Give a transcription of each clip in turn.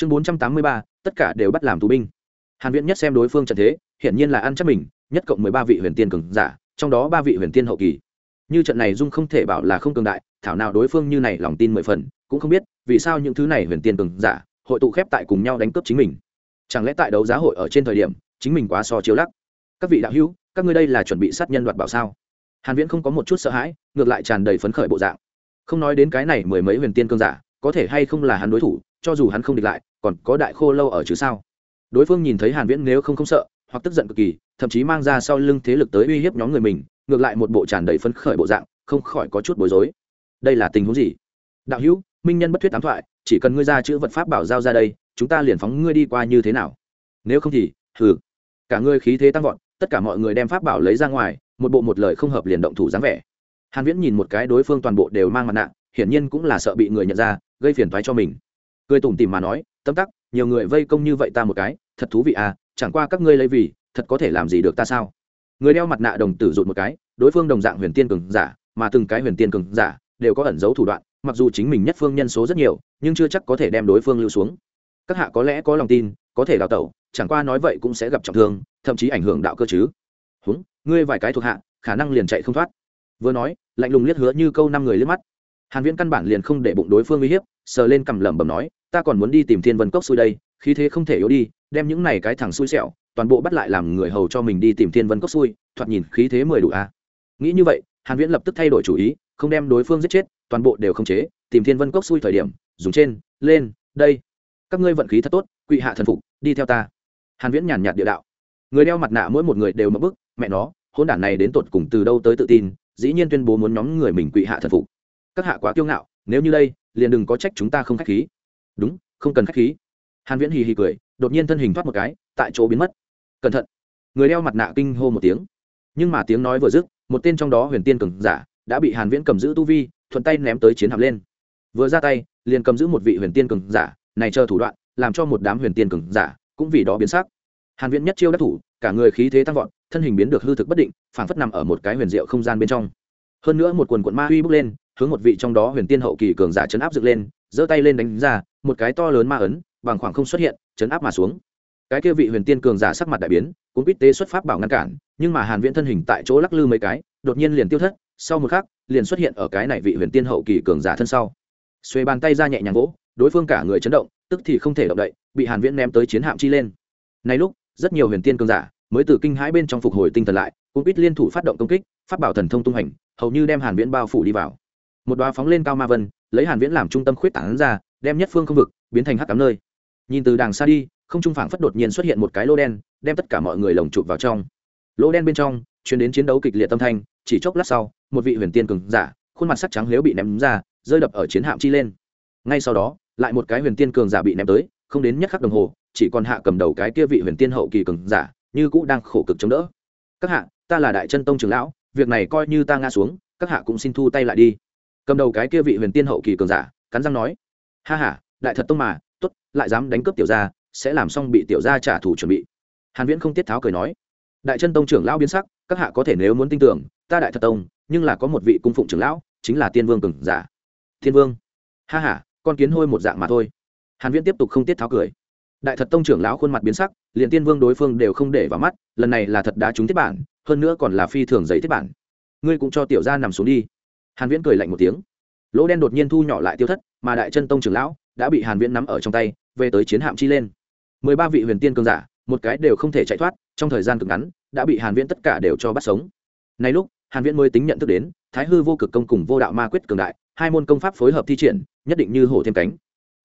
chương bốn trăm tám mươi ba, tất cả đều bắt làm tù binh. Hàn viễn nhất xem đối phương trận thế, hiển nhiên là ăn chắc mình, nhất cộng mười ba vị huyền tiên cường giả, trong đó ba vị huyền tiên hậu kỳ. Như trận này dung không thể bảo là không cường đại, thảo nào đối phương như này lòng tin mười phần, cũng không biết vì sao những thứ này huyền tiên cường giả, hội tụ khép tại cùng nhau đánh cướp chính mình. Chẳng lẽ tại đấu giá hội ở trên thời điểm, chính mình quá so chiếu lắc? Các vị đạo hữu, các ngươi đây là chuẩn bị sát nhân đoạt bảo sao? Hàn viễn không có một chút sợ hãi, ngược lại tràn đầy phấn khởi bộ dạng. Không nói đến cái này mười mấy huyền tiên cương giả, có thể hay không là hắn đối thủ cho dù hắn không địch lại, còn có đại khô lâu ở chứ sao? Đối phương nhìn thấy hàn viễn nếu không không sợ, hoặc tức giận cực kỳ, thậm chí mang ra sau lưng thế lực tới uy hiếp nhóm người mình, ngược lại một bộ tràn đầy phấn khởi bộ dạng, không khỏi có chút bối rối. Đây là tình huống gì? Đạo hữu, minh nhân bất thuyết tám thoại, chỉ cần ngươi ra chữ vật pháp bảo giao ra đây, chúng ta liền phóng ngươi đi qua như thế nào? Nếu không thì, hừ. Cả ngươi khí thế tăng vọt, tất cả mọi người đem pháp bảo lấy ra ngoài, một bộ một lời không hợp liền động thủ dáng vẻ. Hàn viễn nhìn một cái đối phương toàn bộ đều mang mặt nạ, hiển nhiên cũng là sợ bị người nhận ra, gây phiền toái cho mình cười tủm tỉm mà nói, tâm tắc, nhiều người vây công như vậy ta một cái, thật thú vị à chẳng qua các ngươi lấy vì, thật có thể làm gì được ta sao? Người đeo mặt nạ đồng tử rụt một cái, đối phương đồng dạng huyền tiên cường giả, mà từng cái huyền tiên cường giả đều có ẩn giấu thủ đoạn, mặc dù chính mình nhất phương nhân số rất nhiều, nhưng chưa chắc có thể đem đối phương lưu xuống. Các hạ có lẽ có lòng tin, có thể đào tẩu, chẳng qua nói vậy cũng sẽ gặp trọng thương, thậm chí ảnh hưởng đạo cơ chứ. Húng, ngươi vài cái thuộc hạ, khả năng liền chạy không thoát. Vừa nói, lạnh lùng liếc hứa như câu năm người liếc mắt. Hàn viễn căn bản liền không để bụng đối phương uy hiếp sờ lên cầm lẩm bẩm nói, ta còn muốn đi tìm thiên vân cốc xui đây, khí thế không thể yếu đi, đem những này cái thằng xui xẻo, toàn bộ bắt lại làm người hầu cho mình đi tìm thiên vân cốc xui, thoạt nhìn khí thế mười đủ a à. nghĩ như vậy, hàn viễn lập tức thay đổi chủ ý, không đem đối phương giết chết, toàn bộ đều không chế, tìm thiên vân cốc xui thời điểm, dùng trên, lên, đây. Các ngươi vận khí thật tốt, quỵ hạ thần phục, đi theo ta. Hàn viễn nhàn nhạt địa đạo. Người đeo mặt nạ mỗi một người đều mất bức, mẹ nó, hỗn đản này đến tột cùng từ đâu tới tự tin, dĩ nhiên tuyên bố muốn nhóm người mình quỵ hạ thần phục. Các hạ quá kiêu ngạo nếu như đây, liền đừng có trách chúng ta không khách khí. Đúng, không cần khách khí. Hàn viễn hì hì cười, đột nhiên thân hình thoát một cái, tại chỗ biến mất. Cẩn thận. Người đeo mặt nạ kinh hô một tiếng. Nhưng mà tiếng nói vừa dứt, một tên trong đó huyền tiên cường giả đã bị hàn viễn cầm giữ tu vi, thuận tay ném tới chiến hạm lên. Vừa ra tay, liền cầm giữ một vị huyền tiên cường giả, này chờ thủ đoạn, làm cho một đám huyền tiên cường giả cũng vì đó biến sắc. Hàn viễn nhất chiêu đắc thủ, cả người khí thế tăng vọt, thân hình biến được hư thực bất định, phảng phất nằm ở một cái huyền diệu không gian bên trong. Hơn nữa một quần quận ma uy bốc lên hướng một vị trong đó huyền tiên hậu kỳ cường giả chấn áp dựng lên, giơ tay lên đánh ra, một cái to lớn ma ấn, bằng khoảng không xuất hiện, chấn áp mà xuống. Cái kia vị huyền tiên cường giả sắc mặt đại biến cũng biết tế xuất pháp bảo ngăn cản, nhưng mà hàn viễn thân hình tại chỗ lắc lư mấy cái, đột nhiên liền tiêu thất, sau một khắc, liền xuất hiện ở cái này vị huyền tiên hậu kỳ cường giả thân sau. Xuê bàn tay ra nhẹ nhàng vỗ, đối phương cả người chấn động, tức thì không thể động đậy, bị hàn viễn ném tới chiến hạm chi lên. Nay lúc, rất nhiều huyền tiên cường giả mới từ kinh hãi bên trong phục hồi tinh thần lại cũng biết liên thủ phát động công kích, pháp bảo thần thông tung hành, hầu như đem hàn viễn bao phủ đi vào một đoá phóng lên cao ma vân, lấy hàn viễn làm trung tâm khuyết tảng ra, đem nhất phương không vực biến thành hắc cám nơi. Nhìn từ đàng xa đi, không trung phảng phất đột nhiên xuất hiện một cái lô đen, đem tất cả mọi người lồng chụp vào trong. Lô đen bên trong, truyền đến chiến đấu kịch liệt tâm thanh, chỉ chốc lát sau, một vị huyền tiên cường giả, khuôn mặt sắc trắng liếu bị ném ra, rơi đập ở chiến hạm chi lên. Ngay sau đó, lại một cái huyền tiên cường giả bị ném tới, không đến nhất khắc đồng hồ, chỉ còn hạ cầm đầu cái kia vị huyền tiên hậu kỳ cường giả, như cũ đang khổ cực chống đỡ. Các hạ, ta là đại chân tông trưởng lão, việc này coi như ta ngã xuống, các hạ cũng xin thu tay lại đi cầm đầu cái kia vị huyền tiên hậu kỳ cường giả, cắn răng nói, ha ha, đại thật tông mà, tốt, lại dám đánh cướp tiểu gia, sẽ làm xong bị tiểu gia trả thù chuẩn bị. Hàn viễn không tiết tháo cười nói, đại chân tông trưởng lão biến sắc, các hạ có thể nếu muốn tin tưởng, ta đại thật tông, nhưng là có một vị cung phụng trưởng lão, chính là tiên vương cường giả. Thiên vương? Ha ha, con kiến hôi một dạng mà thôi. Hàn viễn tiếp tục không tiết tháo cười. Đại thật tông trưởng lão khuôn mặt biến sắc, liền tiên vương đối phương đều không để vào mắt, lần này là thật đá trúng thiết bản, hơn nữa còn là phi thường giấy thiết bản. Ngươi cũng cho tiểu gia nằm xuống đi hàn viễn cười lạnh một tiếng. Lỗ đen đột nhiên thu nhỏ lại tiêu thất, mà đại chân tông trưởng lão đã bị hàn viễn nắm ở trong tay, về tới chiến hạm chi lên. Mười ba vị huyền tiên cường giả, một cái đều không thể chạy thoát, trong thời gian cực ngắn, đã bị hàn viễn tất cả đều cho bắt sống. Nay lúc, hàn viễn mới tính nhận thức đến, thái hư vô cực công cùng vô đạo ma quyết cường đại, hai môn công pháp phối hợp thi triển, nhất định như hổ thêm cánh.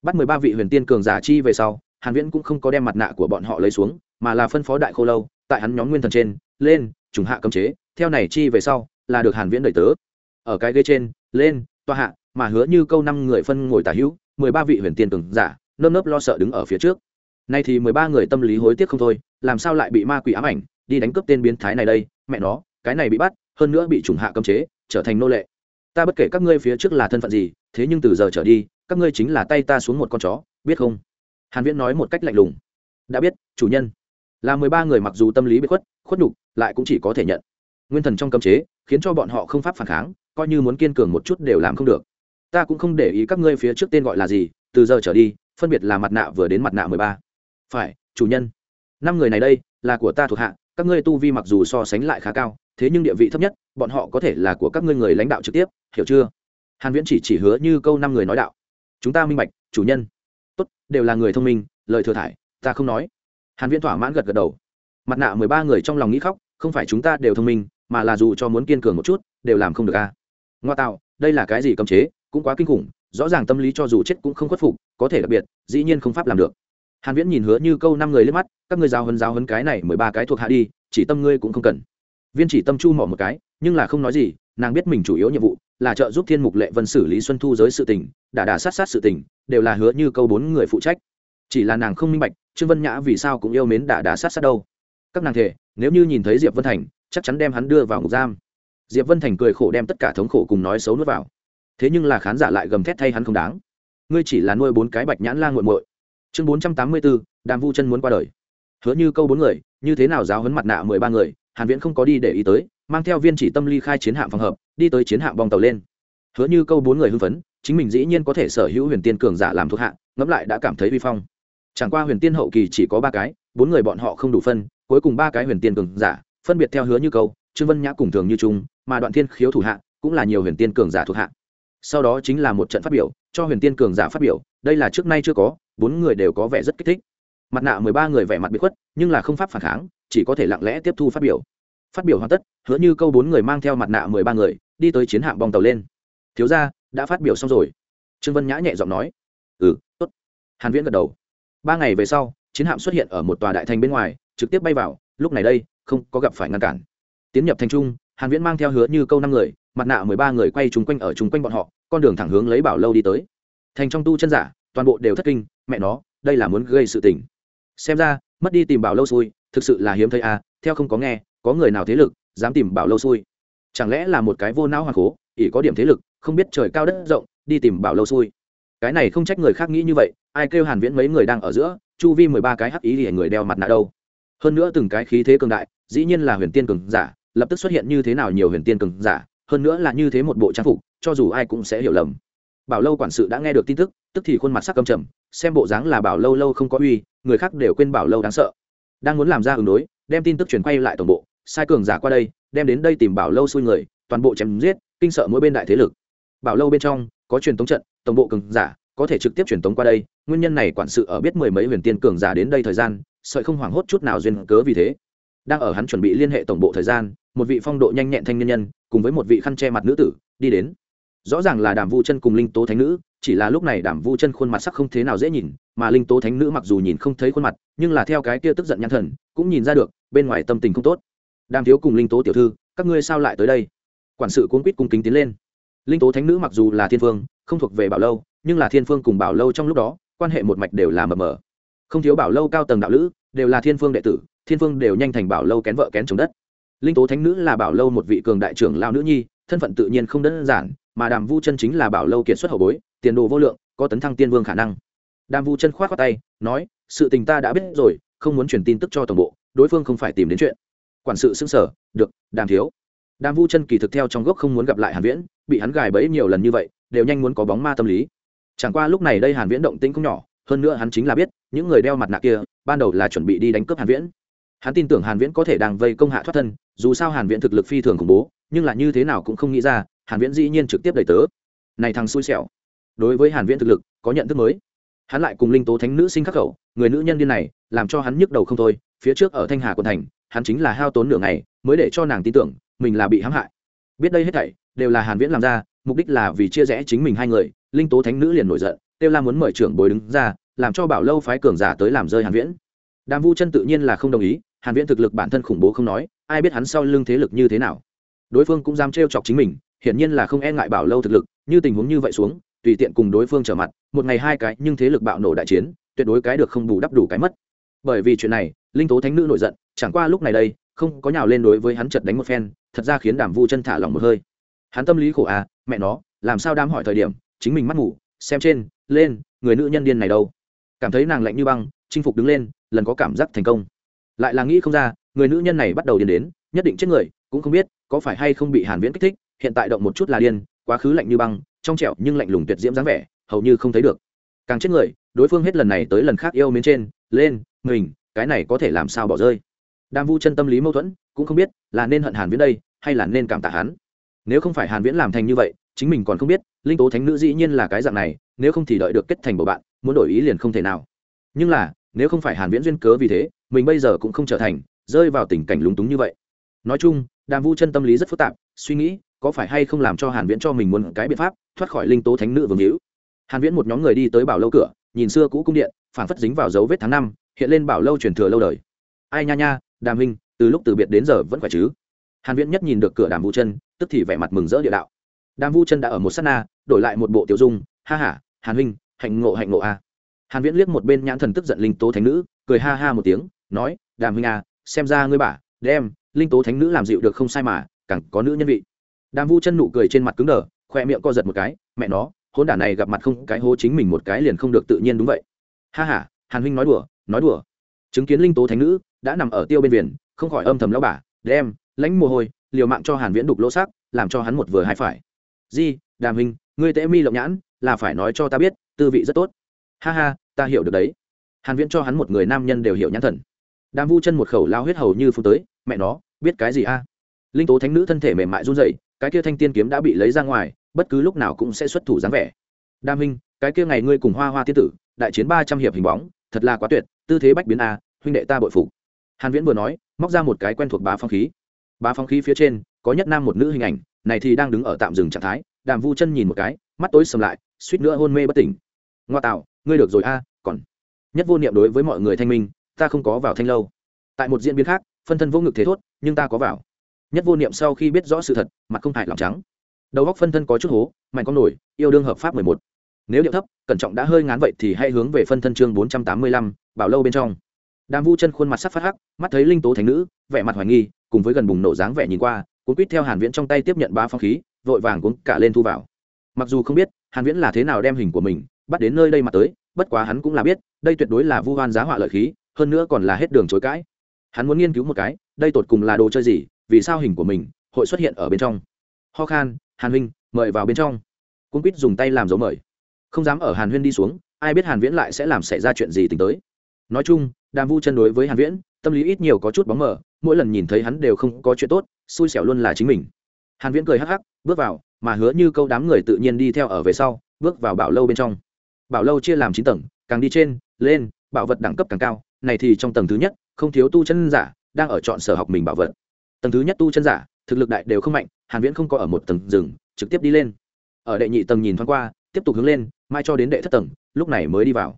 Bắt mười ba vị huyền tiên cường giả chi về sau, hàn viễn cũng không có đem mặt nạ của bọn họ lấy xuống, mà là phân phó đại khô lâu, tại hắn nhóm nguyên thần trên, lên, trùng hạ cấm chế, theo này chi về sau, là được hàn viễn đợi tớ ở cái ghế trên, lên toa hạ, mà hứa như câu năm người phân ngồi tả hữu, mười ba vị huyền tiên cường giả, nơm nớp lo sợ đứng ở phía trước. Nay thì mười ba người tâm lý hối tiếc không thôi, làm sao lại bị ma quỷ ám ảnh, đi đánh cướp tên biến thái này đây, mẹ nó, cái này bị bắt, hơn nữa bị trùng hạ cấm chế, trở thành nô lệ. Ta bất kể các ngươi phía trước là thân phận gì, thế nhưng từ giờ trở đi, các ngươi chính là tay ta xuống một con chó, biết không? Hàn viễn nói một cách lạnh lùng. Đã biết, chủ nhân. Là mười ba người mặc dù tâm lý bị khuất khuất đục lại cũng chỉ có thể nhận. Nguyên thần trong cấm chế, khiến cho bọn họ không pháp phản kháng coi như muốn kiên cường một chút đều làm không được. Ta cũng không để ý các ngươi phía trước tên gọi là gì, từ giờ trở đi, phân biệt là mặt nạ vừa đến mặt nạ mười ba. Phải, chủ nhân. Năm người này đây, là của ta thuộc hạ, các ngươi tu vi mặc dù so sánh lại khá cao, thế nhưng địa vị thấp nhất, bọn họ có thể là của các ngươi người lãnh đạo trực tiếp, hiểu chưa? Hàn viễn chỉ chỉ hứa như câu năm người nói đạo. Chúng ta minh bạch, chủ nhân. Tốt, đều là người thông minh, lời thừa thải, ta không nói. Hàn viễn thỏa mãn gật gật đầu. Mặt nạ mười ba người trong lòng nghĩ khóc, không phải chúng ta đều thông minh, mà là dù cho muốn kiên cường một chút, đều làm không được a ngoa tạo, đây là cái gì cấm chế, cũng quá kinh khủng, rõ ràng tâm lý cho dù chết cũng không khuất phục, có thể đặc biệt, dĩ nhiên không pháp làm được. Hàn viễn nhìn hứa như câu năm người lên mắt, các ngươi giao hấn giao hấn cái này mười ba cái thuộc hạ đi, chỉ tâm ngươi cũng không cần. Viên chỉ tâm chu mỏ một cái, nhưng là không nói gì, nàng biết mình chủ yếu nhiệm vụ là trợ giúp thiên mục lệ vân xử lý xuân thu giới sự tình, đả đả sát sát sự tình, đều là hứa như câu bốn người phụ trách. Chỉ là nàng không minh bạch, trương vân nhã vì sao cũng yêu mến đả đả sát sát đâu. Các nàng thể, nếu như nhìn thấy diệp vân thành, chắc chắn đem hắn đưa vào ngục giam diệp vân thành cười khổ đem tất cả thống khổ cùng nói xấu nuốt vào. Thế nhưng là khán giả lại gầm thét thay hắn không đáng. Ngươi chỉ là nuôi bốn cái bạch nhãn la nguội muội. Chương bốn trăm tám mươi bốn đàm vu chân muốn qua đời. Hứa như câu bốn người, như thế nào giáo hấn mặt nạ mười ba người, hàn viễn không có đi để ý tới, mang theo viên chỉ tâm ly khai chiến hạm phòng hợp, đi tới chiến hạm bong tàu lên. Hứa như câu bốn người hưng phấn, chính mình dĩ nhiên có thể sở hữu huyền tiên cường giả làm thuộc hạ, ngẫm lại đã cảm thấy vi phong. Chẳng qua huyền tiên hậu kỳ chỉ có ba cái, bốn người bọn họ không đủ phân, cuối cùng ba cái huyền tiên cường giả, phân biệt theo hứa như câu, trương vân nhã cùng thường như trung mà đoạn thiên khiếu thủ hạ cũng là nhiều huyền tiên cường giả thuộc hạ. Sau đó chính là một trận phát biểu, cho huyền tiên cường giả phát biểu, đây là trước nay chưa có, bốn người đều có vẻ rất kích thích. Mặt nạ mười ba người vẻ mặt bị khuất, nhưng là không pháp phản kháng, chỉ có thể lặng lẽ tiếp thu phát biểu. Phát biểu hoàn tất, hứa như câu bốn người mang theo mặt nạ mười ba người, đi tới chiến hạm bong tàu lên. Thiếu ra đã phát biểu xong rồi. Trương vân nhã nhẹ giọng nói. Ừ tốt. Hàn viễn gật đầu. Ba ngày về sau, chiến hạm xuất hiện ở một tòa đại thành bên ngoài, trực tiếp bay vào, lúc này đây, không có gặp phải ngăn cản. Tiến nhập thành trung hàn viễn mang theo hứa như câu năm người, mặt nạ mười ba người quay chung quanh ở chung quanh bọn họ, con đường thẳng hướng lấy bảo lâu đi tới. Thành trong tu chân giả, toàn bộ đều thất kinh, mẹ nó, đây là muốn gây sự tình. Xem ra, mất đi tìm bảo lâu xui, thực sự là hiếm thấy à theo không có nghe, có người nào thế lực dám tìm bảo lâu xui? Chẳng lẽ là một cái vô não hoàng cố, ỷ có điểm thế lực, không biết trời cao đất rộng, đi tìm bảo lâu xui? Cái này không trách người khác nghĩ như vậy, ai kêu hàn viễn mấy người đang ở giữa, chu vi mười ba cái hắc ý thì người đeo mặt nạ đâu? Hơn nữa từng cái khí thế cường đại, dĩ nhiên là huyền tiên cường giả lập tức xuất hiện như thế nào nhiều huyền tiên cường giả, hơn nữa là như thế một bộ trang phục, cho dù ai cũng sẽ hiểu lầm. Bảo lâu quản sự đã nghe được tin tức tức thì khuôn mặt sắc cầm trầm, xem bộ dáng là bảo lâu lâu không có uy, người khác đều quên bảo lâu đáng sợ. Đang muốn làm ra ứng đối, đem tin tức truyền quay lại tổng bộ, sai cường giả qua đây, đem đến đây tìm bảo lâu xui người, toàn bộ chém giết, kinh sợ mỗi bên đại thế lực. Bảo lâu bên trong, có truyền tống trận, tổng bộ cường giả, có thể trực tiếp truyền tống qua đây, nguyên nhân này quản sự ở biết mười mấy huyền tiên cường giả đến đây thời gian, sợi không hoảng hốt chút nào duyên cớ vì thế. Đang ở hắn chuẩn bị liên hệ tổng bộ thời gian một vị phong độ nhanh nhẹn thanh niên nhân, cùng với một vị khăn che mặt nữ tử, đi đến. Rõ ràng là đàm vu chân cùng linh tố thánh nữ, chỉ là lúc này đàm vu chân khuôn mặt sắc không thế nào dễ nhìn, mà linh tố thánh nữ mặc dù nhìn không thấy khuôn mặt, nhưng là theo cái kia tức giận nhãn thần, cũng nhìn ra được, bên ngoài tâm tình không tốt. Đàm thiếu cùng linh tố tiểu thư, các ngươi sao lại tới đây? Quản sự cuốn quýt cung kính tiến lên. Linh tố thánh nữ mặc dù là thiên phương, không thuộc về bảo lâu, nhưng là thiên phương cùng bảo lâu trong lúc đó, quan hệ một mạch đều là mờ mờ. Không thiếu bảo lâu cao tầng đạo lữ, đều là thiên phương đệ tử, thiên phương đều nhanh thành bảo lâu kén vợ kén chồng đất linh tố thánh nữ là bảo lâu một vị cường đại trưởng lao nữ nhi, thân phận tự nhiên không đơn giản, mà đàm vu chân chính là bảo lâu kiệt xuất hậu bối, tiền đồ vô lượng, có tấn thăng tiên vương khả năng. Đàm vu chân k h o á t khoác tay, nói, sự tình ta đã biết rồi, không muốn truyền tin tức cho tổng bộ, đối phương không phải tìm đến chuyện. Quản sự xưng sở được, đàm thiếu. Đàm vu chân kỳ thực theo trong gốc không muốn gặp lại hàn viễn, bị hắn gài bẫy nhiều lần như vậy, đều nhanh muốn có bóng ma tâm lý. Chẳng qua lúc này đây hàn viễn động tĩnh không nhỏ, hơn nữa hắn chính là biết, những người đeo mặt nạ kia, ban đầu là chuẩn bị đi đánh cướp hàn viễn hắn tin tưởng hàn viễn có thể đang vây công hạ thoát thân, dù sao hàn viễn thực lực phi thường khủng bố, nhưng là như thế nào cũng không nghĩ ra, hàn viễn dĩ nhiên trực tiếp đẩy tớ. Này thằng xui xẻo. Đối với hàn viễn thực lực, có nhận thức mới. Hắn lại cùng linh tố thánh nữ sinh khắc khẩu, người nữ nhân điên này, làm cho hắn nhức đầu không thôi, phía trước ở thanh hà quận thành, hắn chính là hao tốn nửa ngày, mới để cho nàng tin tưởng, mình là bị hãm hại. Biết đây hết thảy, đều là hàn viễn làm ra, mục đích là vì chia rẽ chính mình hai người, linh tố thánh nữ liền nổi giận, kêu la muốn mời trưởng bồi đứng ra, làm cho bảo lâu phái cường giả tới làm rơi hàn viễn. Đàm vu chân tự nhiên là không đồng ý hàn viễn thực lực bản thân khủng bố không nói, ai biết hắn sau lưng thế lực như thế nào. Đối phương cũng dám trêu chọc chính mình, hiển nhiên là không e ngại bảo lâu thực lực, như tình huống như vậy xuống, tùy tiện cùng đối phương trở mặt, một ngày hai cái, nhưng thế lực bạo nổ đại chiến, tuyệt đối cái được không bù đắp đủ cái mất. Bởi vì chuyện này, linh tố thánh nữ nổi giận, chẳng qua lúc này đây, không có nhào lên đối với hắn chật đánh một phen, thật ra khiến đàm vu chân thả lỏng một hơi. Hắn tâm lý khổ à mẹ nó, làm sao đám hỏi thời điểm, chính mình mắt ngủ, xem trên, lên, người nữ nhân điên này đâu. Cảm thấy nàng lạnh như băng, chinh phục đứng lên, lần có cảm giác thành công lại là nghĩ không ra, người nữ nhân này bắt đầu điên đến, nhất định chết người, cũng không biết có phải hay không bị hàn viễn kích thích, hiện tại động một chút là điên, quá khứ lạnh như băng, trong trẻo nhưng lạnh lùng tuyệt diễm dáng vẻ, hầu như không thấy được. Càng chết người, đối phương hết lần này tới lần khác yêu mến trên, lên, mình, cái này có thể làm sao bỏ rơi. Đàm vu chân tâm lý mâu thuẫn, cũng không biết là nên hận hàn viễn đây, hay là nên cảm tạ hắn. Nếu không phải hàn viễn làm thành như vậy, chính mình còn không biết, linh tố thánh nữ dĩ nhiên là cái dạng này, nếu không thì đợi được kết thành bầu bạn, muốn đổi ý liền không thể nào. Nhưng là nếu không phải hàn viễn duyên cớ vì thế, mình bây giờ cũng không trở thành, rơi vào tình cảnh lúng túng như vậy. Nói chung, đàm vu chân tâm lý rất phức tạp, suy nghĩ, có phải hay không làm cho hàn viễn cho mình muốn cái biện pháp, thoát khỏi linh tố thánh nữ vương hữu. Hàn viễn một nhóm người đi tới bảo lâu cửa, nhìn xưa cũ cung điện phản phất dính vào dấu vết tháng năm, hiện lên bảo lâu truyền thừa lâu đời. Ai nha nha, đàm huynh, từ lúc từ biệt đến giờ vẫn khỏe chứ? Hàn viễn nhất nhìn được cửa đàm vu chân, tức thì vẻ mặt mừng rỡ địa đạo. Đàm vu chân đã ở một sát na, đổi lại một bộ tiểu dung, ha ha, hàn huynh, hạnh ngộ hạnh ngộ a hàn viễn liếc một bên nhãn thần tức giận linh tố thánh nữ cười ha ha một tiếng nói đàm huynh à, xem ra ngươi bả đem linh tố thánh nữ làm dịu được không sai mà càng có nữ nhân vị. Đàm vu chân nụ cười trên mặt cứng đờ khoe miệng co giật một cái mẹ nó hôn đản này gặp mặt không cái hố chính mình một cái liền không được tự nhiên đúng vậy. Ha ha hàn huynh nói đùa nói đùa. Chứng kiến linh tố thánh nữ đã nằm ở tiêu bên viền không khỏi âm thầm lão bả đem lãnh mồ hôi liều mạng cho hàn viễn đục lỗ xác làm cho hắn một vừa hai phải. Di đàm huynh ngươi tễ mi lộng nhãn là phải nói cho ta biết tư vị rất tốt ha ha, ta hiểu được đấy. Hàn viễn cho hắn một người nam nhân đều hiểu nhãn thần. Đàm vu chân một khẩu lao huyết hầu như phun tới, mẹ nó, biết cái gì a? Linh tố thánh nữ thân thể mềm mại run rẩy, cái kia thanh tiên kiếm đã bị lấy ra ngoài, bất cứ lúc nào cũng sẽ xuất thủ dáng vẻ. Đam huynh cái kia ngày ngươi cùng hoa hoa tiên tử, đại chiến ba trăm hiệp hình bóng, thật là quá tuyệt, tư thế bách biến a, huynh đệ ta bội phục. Hàn viễn vừa nói, móc ra một cái quen thuộc bá phong khí. Bá phong khí phía trên, có nhất nam một nữ hình ảnh, này thì đang đứng ở tạm dừng trạng thái. Đàm vu chân nhìn một cái, mắt tối sầm lại, suýt nữa hôn mê bất tỉnh. Ngoa tạo ngươi được rồi a, còn. Nhất vô niệm đối với mọi người thanh minh, ta không có vào thanh lâu. Tại một diễn biến khác, phân thân vô ngực thế thốt, nhưng ta có vào. Nhất vô niệm sau khi biết rõ sự thật, mặt không hại lòng trắng. Đầu góc phân thân có chút hố, mạnh con nổi, yêu đương hợp pháp mười một. Nếu điệu thấp, cẩn trọng đã hơi ngán vậy thì hãy hướng về phân thân chương bốn trăm tám mươi lăm, bảo lâu bên trong. Đàm vu chân khuôn mặt sắc phát hắc, mắt thấy linh tố thành nữ, vẻ mặt hoài nghi, cùng với gần bùng nổ dáng vẻ nhìn qua, cuốn quýt theo hàn viễn trong tay tiếp nhận ba phong khí, vội vàng cuốn cả lên thu vào. Mặc dù không biết hàn viễn là thế nào đem hình của mình bắt đến nơi đây mà tới, bất quá hắn cũng là biết, đây tuyệt đối là vu hoan giá họa lợi khí, hơn nữa còn là hết đường chối cãi. Hắn muốn nghiên cứu một cái, đây tột cùng là đồ chơi gì, vì sao hình của mình, hội xuất hiện ở bên trong. Ho khan, hàn huynh, mời vào bên trong. Cung quýt dùng tay làm dấu mời. Không dám ở hàn huyên đi xuống, ai biết hàn viễn lại sẽ làm xảy ra chuyện gì tính tới. Nói chung, đàm vu chân đối với hàn viễn, tâm lý ít nhiều có chút bóng mờ, mỗi lần nhìn thấy hắn đều không có chuyện tốt, xui xẻo luôn là chính mình. Hàn viễn cười hắc hắc, bước vào, mà hứa như câu đám người tự nhiên đi theo ở về sau, bước vào bảo lâu bên trong bảo lâu chia làm chín tầng, càng đi trên, lên, bảo vật đẳng cấp càng cao. Này thì trong tầng thứ nhất, không thiếu tu chân giả đang ở chọn sở học mình bảo vật. Tầng thứ nhất tu chân giả, thực lực đại đều không mạnh, hàn viễn không có ở một tầng rừng, trực tiếp đi lên. Ở đệ nhị tầng nhìn thoáng qua, tiếp tục hướng lên, mai cho đến đệ thất tầng, lúc này mới đi vào.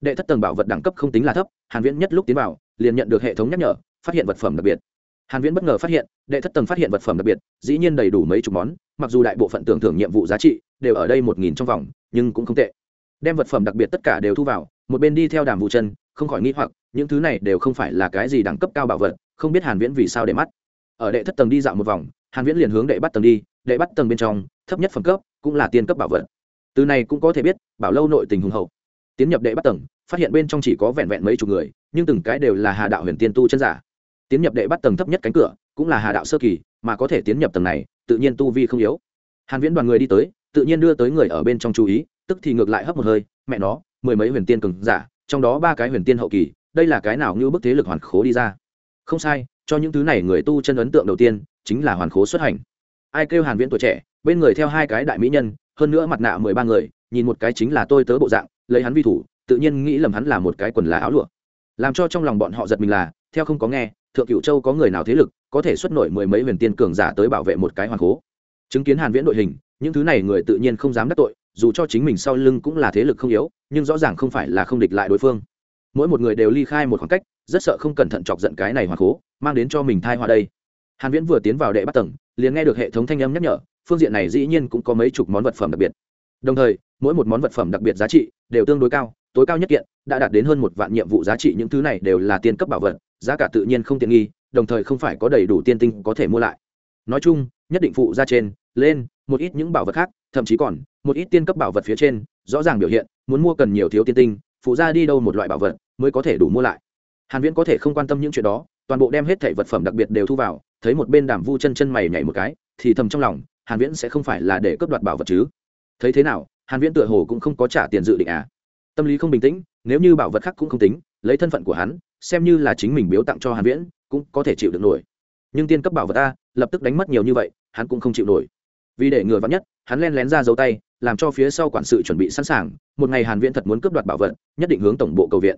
Đệ thất tầng bảo vật đẳng cấp không tính là thấp, hàn viễn nhất lúc tiến vào, liền nhận được hệ thống nhắc nhở, phát hiện vật phẩm đặc biệt. Hàn viễn bất ngờ phát hiện, đệ thất tầng phát hiện vật phẩm đặc biệt, dĩ nhiên đầy đủ mấy chục món, mặc dù đại bộ phận tưởng thưởng nhiệm vụ giá trị đều ở đây một nghìn trong vòng, nhưng cũng không tệ đem vật phẩm đặc biệt tất cả đều thu vào, một bên đi theo đàm vụ chân, không khỏi nghĩ hoặc, những thứ này đều không phải là cái gì đẳng cấp cao bảo vật, không biết hàn viễn vì sao để mắt. Ở đệ thất tầng đi dạo một vòng, hàn viễn liền hướng đệ bắt tầng đi, đệ bắt tầng bên trong, thấp nhất phẩm cấp cũng là tiên cấp bảo vật. Từ này cũng có thể biết, bảo lâu nội tình hùng hậu. Tiến nhập đệ bắt tầng, phát hiện bên trong chỉ có vẹn vẹn mấy chục người, nhưng từng cái đều là hà đạo huyền tiên tu chân giả. Tiến nhập đệ bắt tầng thấp nhất cánh cửa, cũng là hà đạo sơ kỳ, mà có thể tiến nhập tầng này, tự nhiên tu vi không yếu. Hàn viễn đoàn người đi tới, tự nhiên đưa tới người ở bên trong chú ý tức thì ngược lại hấp một hơi, mẹ nó, mười mấy huyền tiên cường giả, trong đó ba cái huyền tiên hậu kỳ, đây là cái nào như bức thế lực hoàn khố đi ra? Không sai, cho những thứ này người tu chân ấn tượng đầu tiên, chính là hoàn khố xuất hành. Ai kêu hàn viễn tuổi trẻ, bên người theo hai cái đại mỹ nhân, hơn nữa mặt nạ mười ba người, nhìn một cái chính là tôi tớ bộ dạng, lấy hắn vi thủ, tự nhiên nghĩ lầm hắn là một cái quần là áo lụa. Làm cho trong lòng bọn họ giật mình là, theo không có nghe, thượng cửu châu có người nào thế lực, có thể xuất nổi mười mấy huyền tiên cường giả tới bảo vệ một cái hoàn khố? Chứng kiến hàn viễn đội hình, những thứ này người tự nhiên không dám đắc tội dù cho chính mình sau lưng cũng là thế lực không yếu, nhưng rõ ràng không phải là không địch lại đối phương. Mỗi một người đều ly khai một khoảng cách, rất sợ không cẩn thận chọc giận cái này hoặc cố, mang đến cho mình thai họa đây. Hàn viễn vừa tiến vào đệ bắt tầng, liền nghe được hệ thống thanh âm nhắc nhở, phương diện này dĩ nhiên cũng có mấy chục món vật phẩm đặc biệt. Đồng thời, mỗi một món vật phẩm đặc biệt giá trị đều tương đối cao, tối cao nhất kiện đã đạt đến hơn một vạn nhiệm vụ giá trị, những thứ này đều là tiên cấp bảo vật, giá cả tự nhiên không tiện nghi, đồng thời không phải có đầy đủ tiên tinh có thể mua lại. Nói chung, nhất định phụ ra trên, lên, một ít những bảo vật khác, thậm chí còn một ít tiên cấp bảo vật phía trên, rõ ràng biểu hiện, muốn mua cần nhiều thiếu tiên tinh, phụ ra đi đâu một loại bảo vật mới có thể đủ mua lại. Hàn viễn có thể không quan tâm những chuyện đó, toàn bộ đem hết thảy vật phẩm đặc biệt đều thu vào, thấy một bên đàm vu chân chân mày nhảy một cái, thì thầm trong lòng, hàn viễn sẽ không phải là để cướp đoạt bảo vật chứ. Thấy thế nào, hàn viễn tựa hồ cũng không có trả tiền dự định à. Tâm lý không bình tĩnh, nếu như bảo vật khác cũng không tính, lấy thân phận của hắn, xem như là chính mình biếu tặng cho hàn viễn, cũng có thể chịu được nổi. Nhưng tiên cấp bảo vật ta lập tức đánh mất nhiều như vậy, hắn cũng không chịu nổi vì để ngừa vắn nhất, hắn len lén ra dấu tay, làm cho phía sau quản sự chuẩn bị sẵn sàng, một ngày hàn viễn thật muốn cướp đoạt bảo vật, nhất định hướng tổng bộ cầu viện.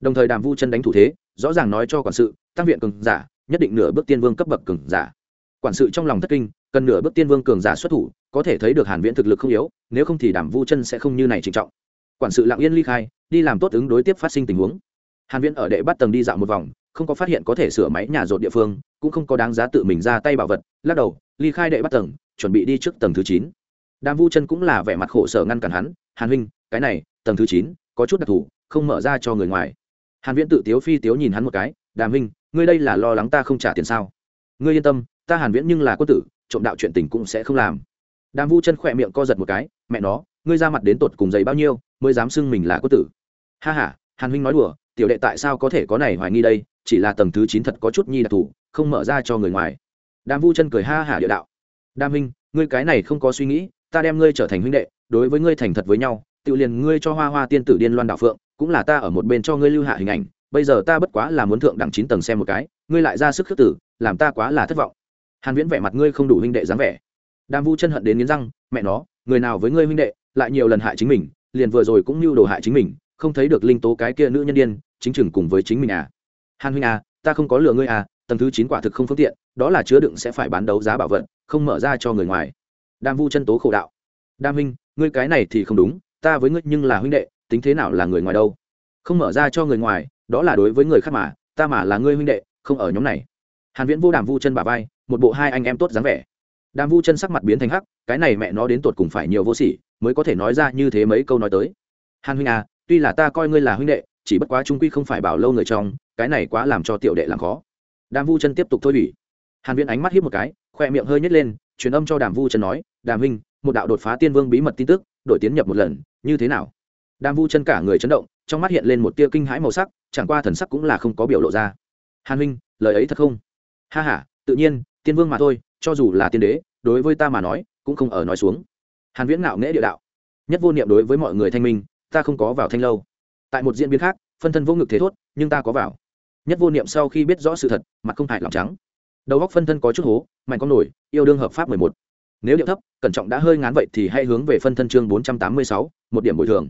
Đồng thời đàm vu chân đánh thủ thế, rõ ràng nói cho quản sự, tăng viện cường giả, nhất định nửa bước tiên vương cấp bậc cường giả. Quản sự trong lòng thất kinh, cần nửa bước tiên vương cường giả xuất thủ, có thể thấy được hàn viễn thực lực không yếu, nếu không thì đàm vu chân sẽ không như này trịnh trọng. Quản sự lặng yên ly khai, đi làm tốt ứng đối tiếp phát sinh tình huống. Hàn viễn ở đệ bắt tầng đi dạo một vòng, không có phát hiện có thể sửa máy nhà rột địa phương cũng không có đáng giá tự mình ra tay bảo vật, lắc đầu, ly khai đệ bắt tầng, chuẩn bị đi trước tầng thứ chín. Đàm vu chân cũng là vẻ mặt khổ sở ngăn cản hắn, hàn huynh, cái này, tầng thứ chín, có chút đặc thù, không mở ra cho người ngoài. Hàn viễn tự tiếu phi tiếu nhìn hắn một cái, đàm huynh, ngươi đây là lo lắng ta không trả tiền sao? Ngươi yên tâm, ta hàn viễn nhưng là quân tử, trộm đạo chuyện tình cũng sẽ không làm. Đàm vu chân khỏe miệng co giật một cái, mẹ nó, ngươi ra mặt đến tột cùng dày bao nhiêu, mới dám xưng mình là quân tử? Ha ha, hàn huynh nói đùa, tiểu đệ tại sao có thể có này hoài nghi đây, chỉ là tầng thứ chín thật có chút nhi đặc thù không mở ra cho người ngoài. Đàm vu chân cười ha hả địa đạo. Đàm huynh ngươi cái này không có suy nghĩ, ta đem ngươi trở thành huynh đệ, đối với ngươi thành thật với nhau, tự liền ngươi cho hoa hoa tiên tử điên loan đạo phượng, cũng là ta ở một bên cho ngươi lưu hạ hình ảnh, bây giờ ta bất quá là muốn thượng đẳng chín tầng xem một cái, ngươi lại ra sức khước tử, làm ta quá là thất vọng. Hàn viễn vẻ mặt ngươi không đủ huynh đệ dáng vẻ. Đàm vu chân hận đến nghiến răng, mẹ nó, người nào với ngươi huynh đệ, lại nhiều lần hại chính mình, liền vừa rồi cũng như đồ hại chính mình, không thấy được linh tố cái kia nữ nhân điên, chính chừng cùng với chính mình à. Hàn huynh à ta không có lừa ngươi à tầng thứ chín quả thực không phương tiện, đó là chứa đựng sẽ phải bán đấu giá bảo vật, không mở ra cho người ngoài. Đam vu chân tố khổ đạo. Đam huynh ngươi cái này thì không đúng, ta với ngươi nhưng là huynh đệ, tính thế nào là người ngoài đâu? Không mở ra cho người ngoài, đó là đối với người khác mà, ta mà là ngươi huynh đệ, không ở nhóm này. Hàn viễn vô đàm vu chân bà vai, một bộ hai anh em tốt dáng vẻ. Đàm vu chân sắc mặt biến thành hắc, cái này mẹ nó đến tột cùng phải nhiều vô sỉ, mới có thể nói ra như thế mấy câu nói tới. Hàn huynh à tuy là ta coi ngươi là huynh đệ, chỉ bất quá trung quy không phải bảo lâu người trong, cái này quá làm cho tiểu đệ làm khó đàm vu chân tiếp tục thôi bỉ hàn viễn ánh mắt híp một cái, khoe miệng hơi nhếch lên, truyền âm cho đàm vu chân nói, đàm huynh, một đạo đột phá tiên vương bí mật tin tức, đổi tiến nhập một lần, như thế nào? Đàm vu chân cả người chấn động, trong mắt hiện lên một tia kinh hãi màu sắc, chẳng qua thần sắc cũng là không có biểu lộ ra. Hàn huynh, lời ấy thật không? Ha ha, tự nhiên, tiên vương mà thôi, cho dù là tiên đế, đối với ta mà nói, cũng không ở nói xuống. Hàn viễn ngạo nghễ địa đạo. Nhất vô niệm đối với mọi người thanh minh, ta không có vào thanh lâu. Tại một diễn biến khác, phân thân vô ngực thế thốt, nhưng ta có vào nhất vô niệm sau khi biết rõ sự thật, mặt không hại lòng trắng. Đầu góc phân thân có chút hố, mạnh con nổi, yêu đương hợp pháp mười một. Nếu điệu thấp, cẩn trọng đã hơi ngán vậy thì hãy hướng về phân thân chương bốn trăm tám mươi sáu, một điểm bồi thường.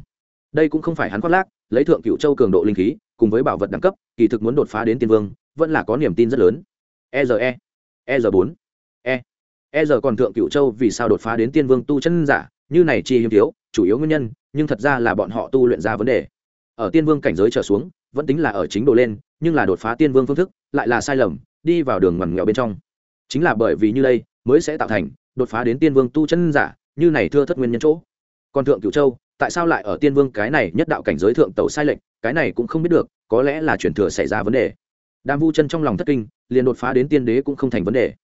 Đây cũng không phải hắn khoác lác, lấy thượng cựu châu cường độ linh khí, cùng với bảo vật đẳng cấp, kỳ thực muốn đột phá đến tiên vương, vẫn là có niềm tin rất lớn. E r e e r bốn e e r còn thượng cựu châu vì sao đột phá đến tiên vương tu chân giả, như này chi hiếm thiếu, chủ yếu nguyên nhân, nhưng thật ra là bọn họ tu luyện ra vấn đề. Ở tiên vương cảnh giới trở xuống, vẫn tính là ở chính độ lên nhưng là đột phá tiên vương phương thức, lại là sai lầm, đi vào đường ngoằn nghèo bên trong. Chính là bởi vì như đây, mới sẽ tạo thành, đột phá đến tiên vương tu chân giả, như này thưa thất nguyên nhân chỗ. Còn thượng cửu châu, tại sao lại ở tiên vương cái này nhất đạo cảnh giới thượng tẩu sai lệnh cái này cũng không biết được, có lẽ là chuyển thừa xảy ra vấn đề. Đam vu chân trong lòng thất kinh, liền đột phá đến tiên đế cũng không thành vấn đề.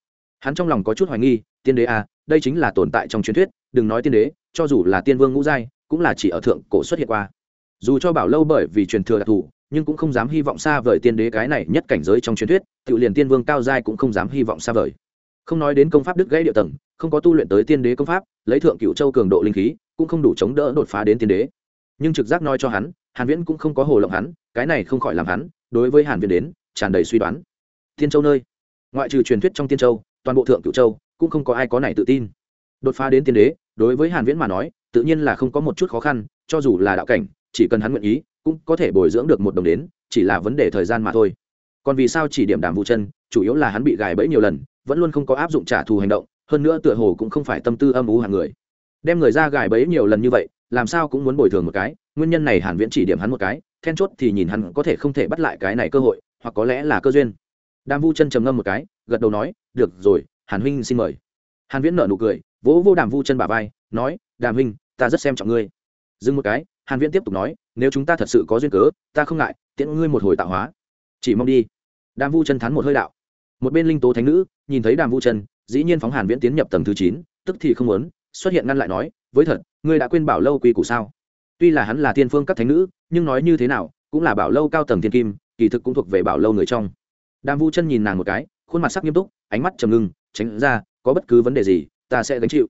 Hắn trong lòng có chút hoài nghi, tiên đế à đây chính là tồn tại trong truyền thuyết, đừng nói tiên đế, cho dù là tiên vương ngũ giai, cũng là chỉ ở thượng cổ xuất hiện qua. Dù cho bảo lâu bởi vì truyền thừa đặc thù nhưng cũng không dám hy vọng xa vời tiên đế cái này nhất cảnh giới trong truyền thuyết, tự liền tiên vương cao giai cũng không dám hy vọng xa vời. Không nói đến công pháp đức gãy địa tầng, không có tu luyện tới tiên đế công pháp, lấy thượng cựu châu cường độ linh khí, cũng không đủ chống đỡ đột phá đến tiên đế. Nhưng trực giác nói cho hắn, hàn viễn cũng không có hồ lộng hắn, cái này không khỏi làm hắn, đối với hàn viễn đến, tràn đầy suy đoán. Tiên châu nơi, ngoại trừ truyền thuyết trong tiên châu, toàn bộ thượng cựu châu, cũng không có ai có này tự tin. Đột phá đến tiên đế, đối với hàn viễn mà nói, tự nhiên là không có một chút khó khăn, cho dù là đạo cảnh, chỉ cần hắn nguyện ý cũng có thể bồi dưỡng được một đồng đến, chỉ là vấn đề thời gian mà thôi. Còn vì sao chỉ điểm đàm vũ chân, chủ yếu là hắn bị gài bẫy nhiều lần, vẫn luôn không có áp dụng trả thù hành động, hơn nữa tựa hồ cũng không phải tâm tư âm ú hàng người. Đem người ra gài bẫy nhiều lần như vậy, làm sao cũng muốn bồi thường một cái, nguyên nhân này hàn viễn chỉ điểm hắn một cái, then chốt thì nhìn hắn có thể không thể bắt lại cái này cơ hội, hoặc có lẽ là cơ duyên. Đàm vu chân trầm ngâm một cái, gật đầu nói, được rồi, hàn huynh xin mời. Hàn viễn nở nụ cười, vỗ vô đàm vu chân bả vai, nói, đàm huynh, ta rất xem trọng ngươi. Dừng một cái, hàn viễn tiếp tục nói nếu chúng ta thật sự có duyên cớ ta không ngại tiễn ngươi một hồi tạo hóa. Chỉ mong đi. Đàm vu chân thắn một hơi đạo. Một bên linh tố thánh nữ nhìn thấy đàm vu chân dĩ nhiên phóng hàn viễn tiến nhập tầng thứ chín, tức thì không muốn xuất hiện ngăn lại nói với thật ngươi đã quên bảo lâu quy củ sao? Tuy là hắn là Thiên phương các thánh nữ nhưng nói như thế nào cũng là bảo lâu cao tầng thiên kim kỳ thực cũng thuộc về bảo lâu người trong. Đàm vu chân nhìn nàng một cái khuôn mặt sắc nghiêm túc ánh mắt trầm ngưng tránh ra có bất cứ vấn đề gì ta sẽ gánh chịu.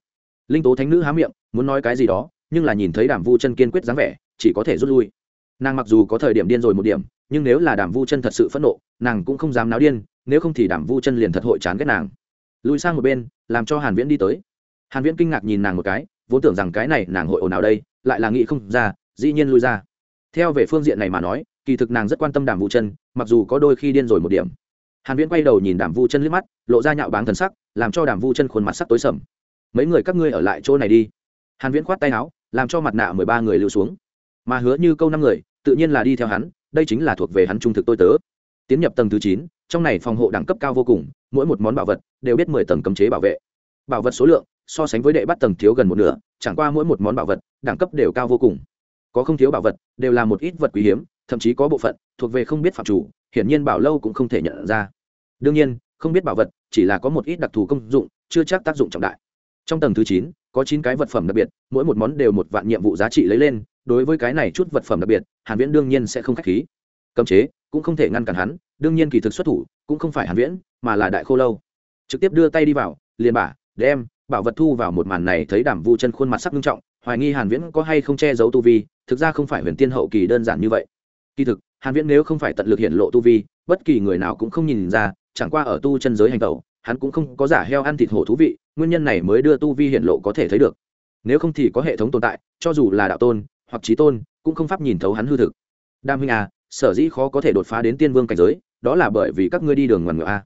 Linh tố thánh nữ há miệng muốn nói cái gì đó nhưng là nhìn thấy đàm vu chân kiên quyết dáng vẻ chỉ có thể rút lui. Nàng mặc dù có thời điểm điên rồi một điểm, nhưng nếu là đàm vu chân thật sự phẫn nộ, nàng cũng không dám náo điên, nếu không thì đàm vu chân liền thật hội chán ghét nàng. Lùi sang một bên, làm cho hàn viễn đi tới. Hàn viễn kinh ngạc nhìn nàng một cái, vốn tưởng rằng cái này nàng hội ồn nào đây, lại là nghĩ không ra, dĩ nhiên lui ra. Theo về phương diện này mà nói, kỳ thực nàng rất quan tâm đàm vu chân, mặc dù có đôi khi điên rồi một điểm. Hàn viễn quay đầu nhìn đàm vu chân liếc mắt, lộ ra nhạo báng thần sắc, làm cho đàm vu chân khuôn mặt sắc tối sầm. Mấy người các ngươi ở lại chỗ này đi. Hàn viễn khoát tay áo, làm cho mặt nạ mười ba người lưu xuống mà hứa như câu năm người, tự nhiên là đi theo hắn, đây chính là thuộc về hắn trung thực tôi tớ. Tiến nhập tầng thứ chín, trong này phòng hộ đẳng cấp cao vô cùng, mỗi một món bảo vật đều biết mười tầng cấm chế bảo vệ. Bảo vật số lượng, so sánh với đệ bắt tầng thiếu gần một nửa, chẳng qua mỗi một món bảo vật, đẳng cấp đều cao vô cùng. Có không thiếu bảo vật, đều là một ít vật quý hiếm, thậm chí có bộ phận, thuộc về không biết phạm chủ, hiển nhiên bảo lâu cũng không thể nhận ra. Đương nhiên, không biết bảo vật, chỉ là có một ít đặc thù công dụng, chưa chắc tác dụng trọng đại. Trong tầng thứ chín có chín cái vật phẩm đặc biệt, mỗi một món đều một vạn nhiệm vụ giá trị lấy lên, đối với cái này chút vật phẩm đặc biệt, hàn viễn đương nhiên sẽ không khách khí. Cấm chế, cũng không thể ngăn cản hắn, đương nhiên kỳ thực xuất thủ, cũng không phải hàn viễn, mà là đại khô lâu. Trực tiếp đưa tay đi vào, liền bả, đem, bảo vật thu vào một màn này thấy đàm vu chân khuôn mặt sắc nghiêm trọng, hoài nghi hàn viễn có hay không che giấu tu vi, thực ra không phải huyền tiên hậu kỳ đơn giản như vậy. Kỳ thực, hàn viễn nếu không phải tận lực hiện lộ tu vi, bất kỳ người nào cũng không nhìn ra, chẳng qua ở tu chân giới hành tẩu, hắn cũng không có giả heo ăn thịt hổ thú vị nguyên nhân này mới đưa tu vi hiện lộ có thể thấy được. Nếu không thì có hệ thống tồn tại, cho dù là đạo tôn, hoặc trí tôn, cũng không pháp nhìn thấu hắn hư thực. Đam huynh à sở dĩ khó có thể đột phá đến tiên vương cảnh giới, đó là bởi vì các ngươi đi đường ngoằn ngựa a à.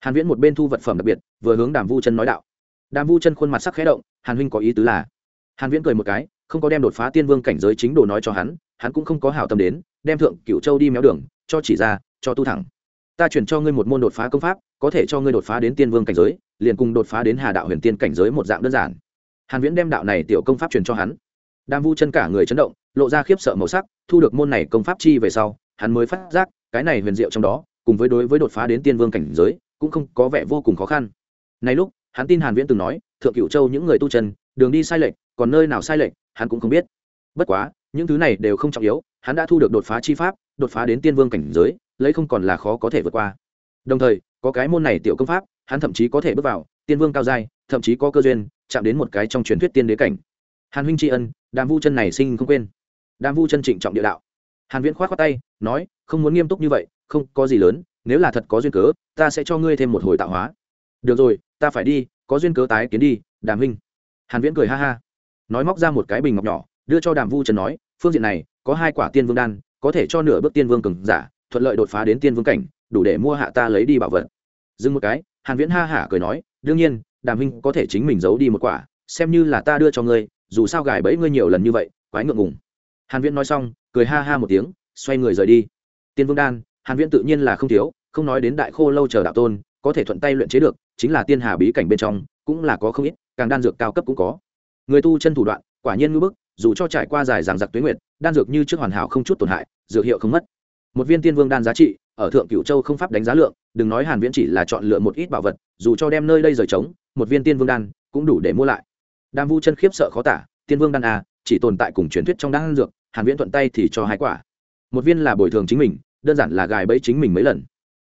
hàn viễn một bên thu vật phẩm đặc biệt, vừa hướng đàm vu chân nói đạo. Đàm vu chân khuôn mặt sắc khẽ động, hàn huynh có ý tứ là? Hàn viễn cười một cái, không có đem đột phá tiên vương cảnh giới chính đồ nói cho hắn hắn cũng không có hảo tâm đến, đem thượng cửu châu đi méo đường, cho chỉ ra, cho tu thẳng. Ta chuyển cho ngươi một môn đột phá công pháp, có thể cho ngươi đột phá đến tiên vương cảnh giới liền cùng đột phá đến hà đạo huyền tiên cảnh giới một dạng đơn giản. Hàn viễn đem đạo này tiểu công pháp truyền cho hắn. Đam vu chân cả người chấn động, lộ ra khiếp sợ màu sắc, thu được môn này công pháp chi về sau, hắn mới phát giác, cái này huyền diệu trong đó, cùng với đối với đột phá đến tiên vương cảnh giới, cũng không có vẻ vô cùng khó khăn. Nay lúc, hắn tin hàn viễn từng nói, thượng cửu châu những người tu chân, đường đi sai lệch, còn nơi nào sai lệch, hắn cũng không biết. Bất quá, những thứ này đều không trọng yếu, hắn đã thu được đột phá chi pháp, đột phá đến tiên vương cảnh giới, lấy không còn là khó có thể vượt qua. Đồng thời, có cái môn này tiểu công pháp hắn thậm chí có thể bước vào, tiên vương cao giai, thậm chí có cơ duyên, chạm đến một cái trong truyền thuyết tiên đế cảnh. Hàn huynh tri ân, đàm vu chân này sinh không quên. Đàm vu chân trịnh trọng địa đạo. Hàn viễn khoát khoát tay, nói, không muốn nghiêm túc như vậy, không có gì lớn, nếu là thật có duyên cớ, ta sẽ cho ngươi thêm một hồi tạo hóa. Được rồi, ta phải đi, có duyên cớ tái kiến đi, đàm huynh. Hàn viễn cười ha ha. Nói móc ra một cái bình ngọc nhỏ, đưa cho đàm vu chân nói, phương diện này, có hai quả tiên vương đan, có thể cho nửa bước tiên vương cường giả, thuận lợi đột phá đến tiên vương cảnh, đủ để mua hạ ta lấy đi bảo vật. Dừng một cái hàn viễn ha hả cười nói, đương nhiên, đàm huynh có thể chính mình giấu đi một quả, xem như là ta đưa cho ngươi, dù sao gài bẫy ngươi nhiều lần như vậy, quái ngượng ngùng. Hàn viễn nói xong, cười ha ha một tiếng, xoay người rời đi. Tiên vương đan, hàn viễn tự nhiên là không thiếu, không nói đến đại khô lâu chờ đạo tôn, có thể thuận tay luyện chế được, chính là tiên hà bí cảnh bên trong, cũng là có không ít, càng đan dược cao cấp cũng có. Người tu chân thủ đoạn, quả nhiên ngưỡng bức, dù cho trải qua dài dằng dặc tuyến nguyệt, đan dược như trước hoàn hảo không chút tổn hại, dược hiệu không mất. Một viên tiên vương đan giá trị, ở thượng cửu châu không pháp đánh giá lượng đừng nói hàn viễn chỉ là chọn lựa một ít bảo vật, dù cho đem nơi đây rời trống, một viên tiên vương đan cũng đủ để mua lại. Đam vu chân khiếp sợ khó tả, tiên vương đan à chỉ tồn tại cùng truyền thuyết trong đan dược, hàn viễn thuận tay thì cho hai quả. Một viên là bồi thường chính mình, đơn giản là gài bẫy chính mình mấy lần.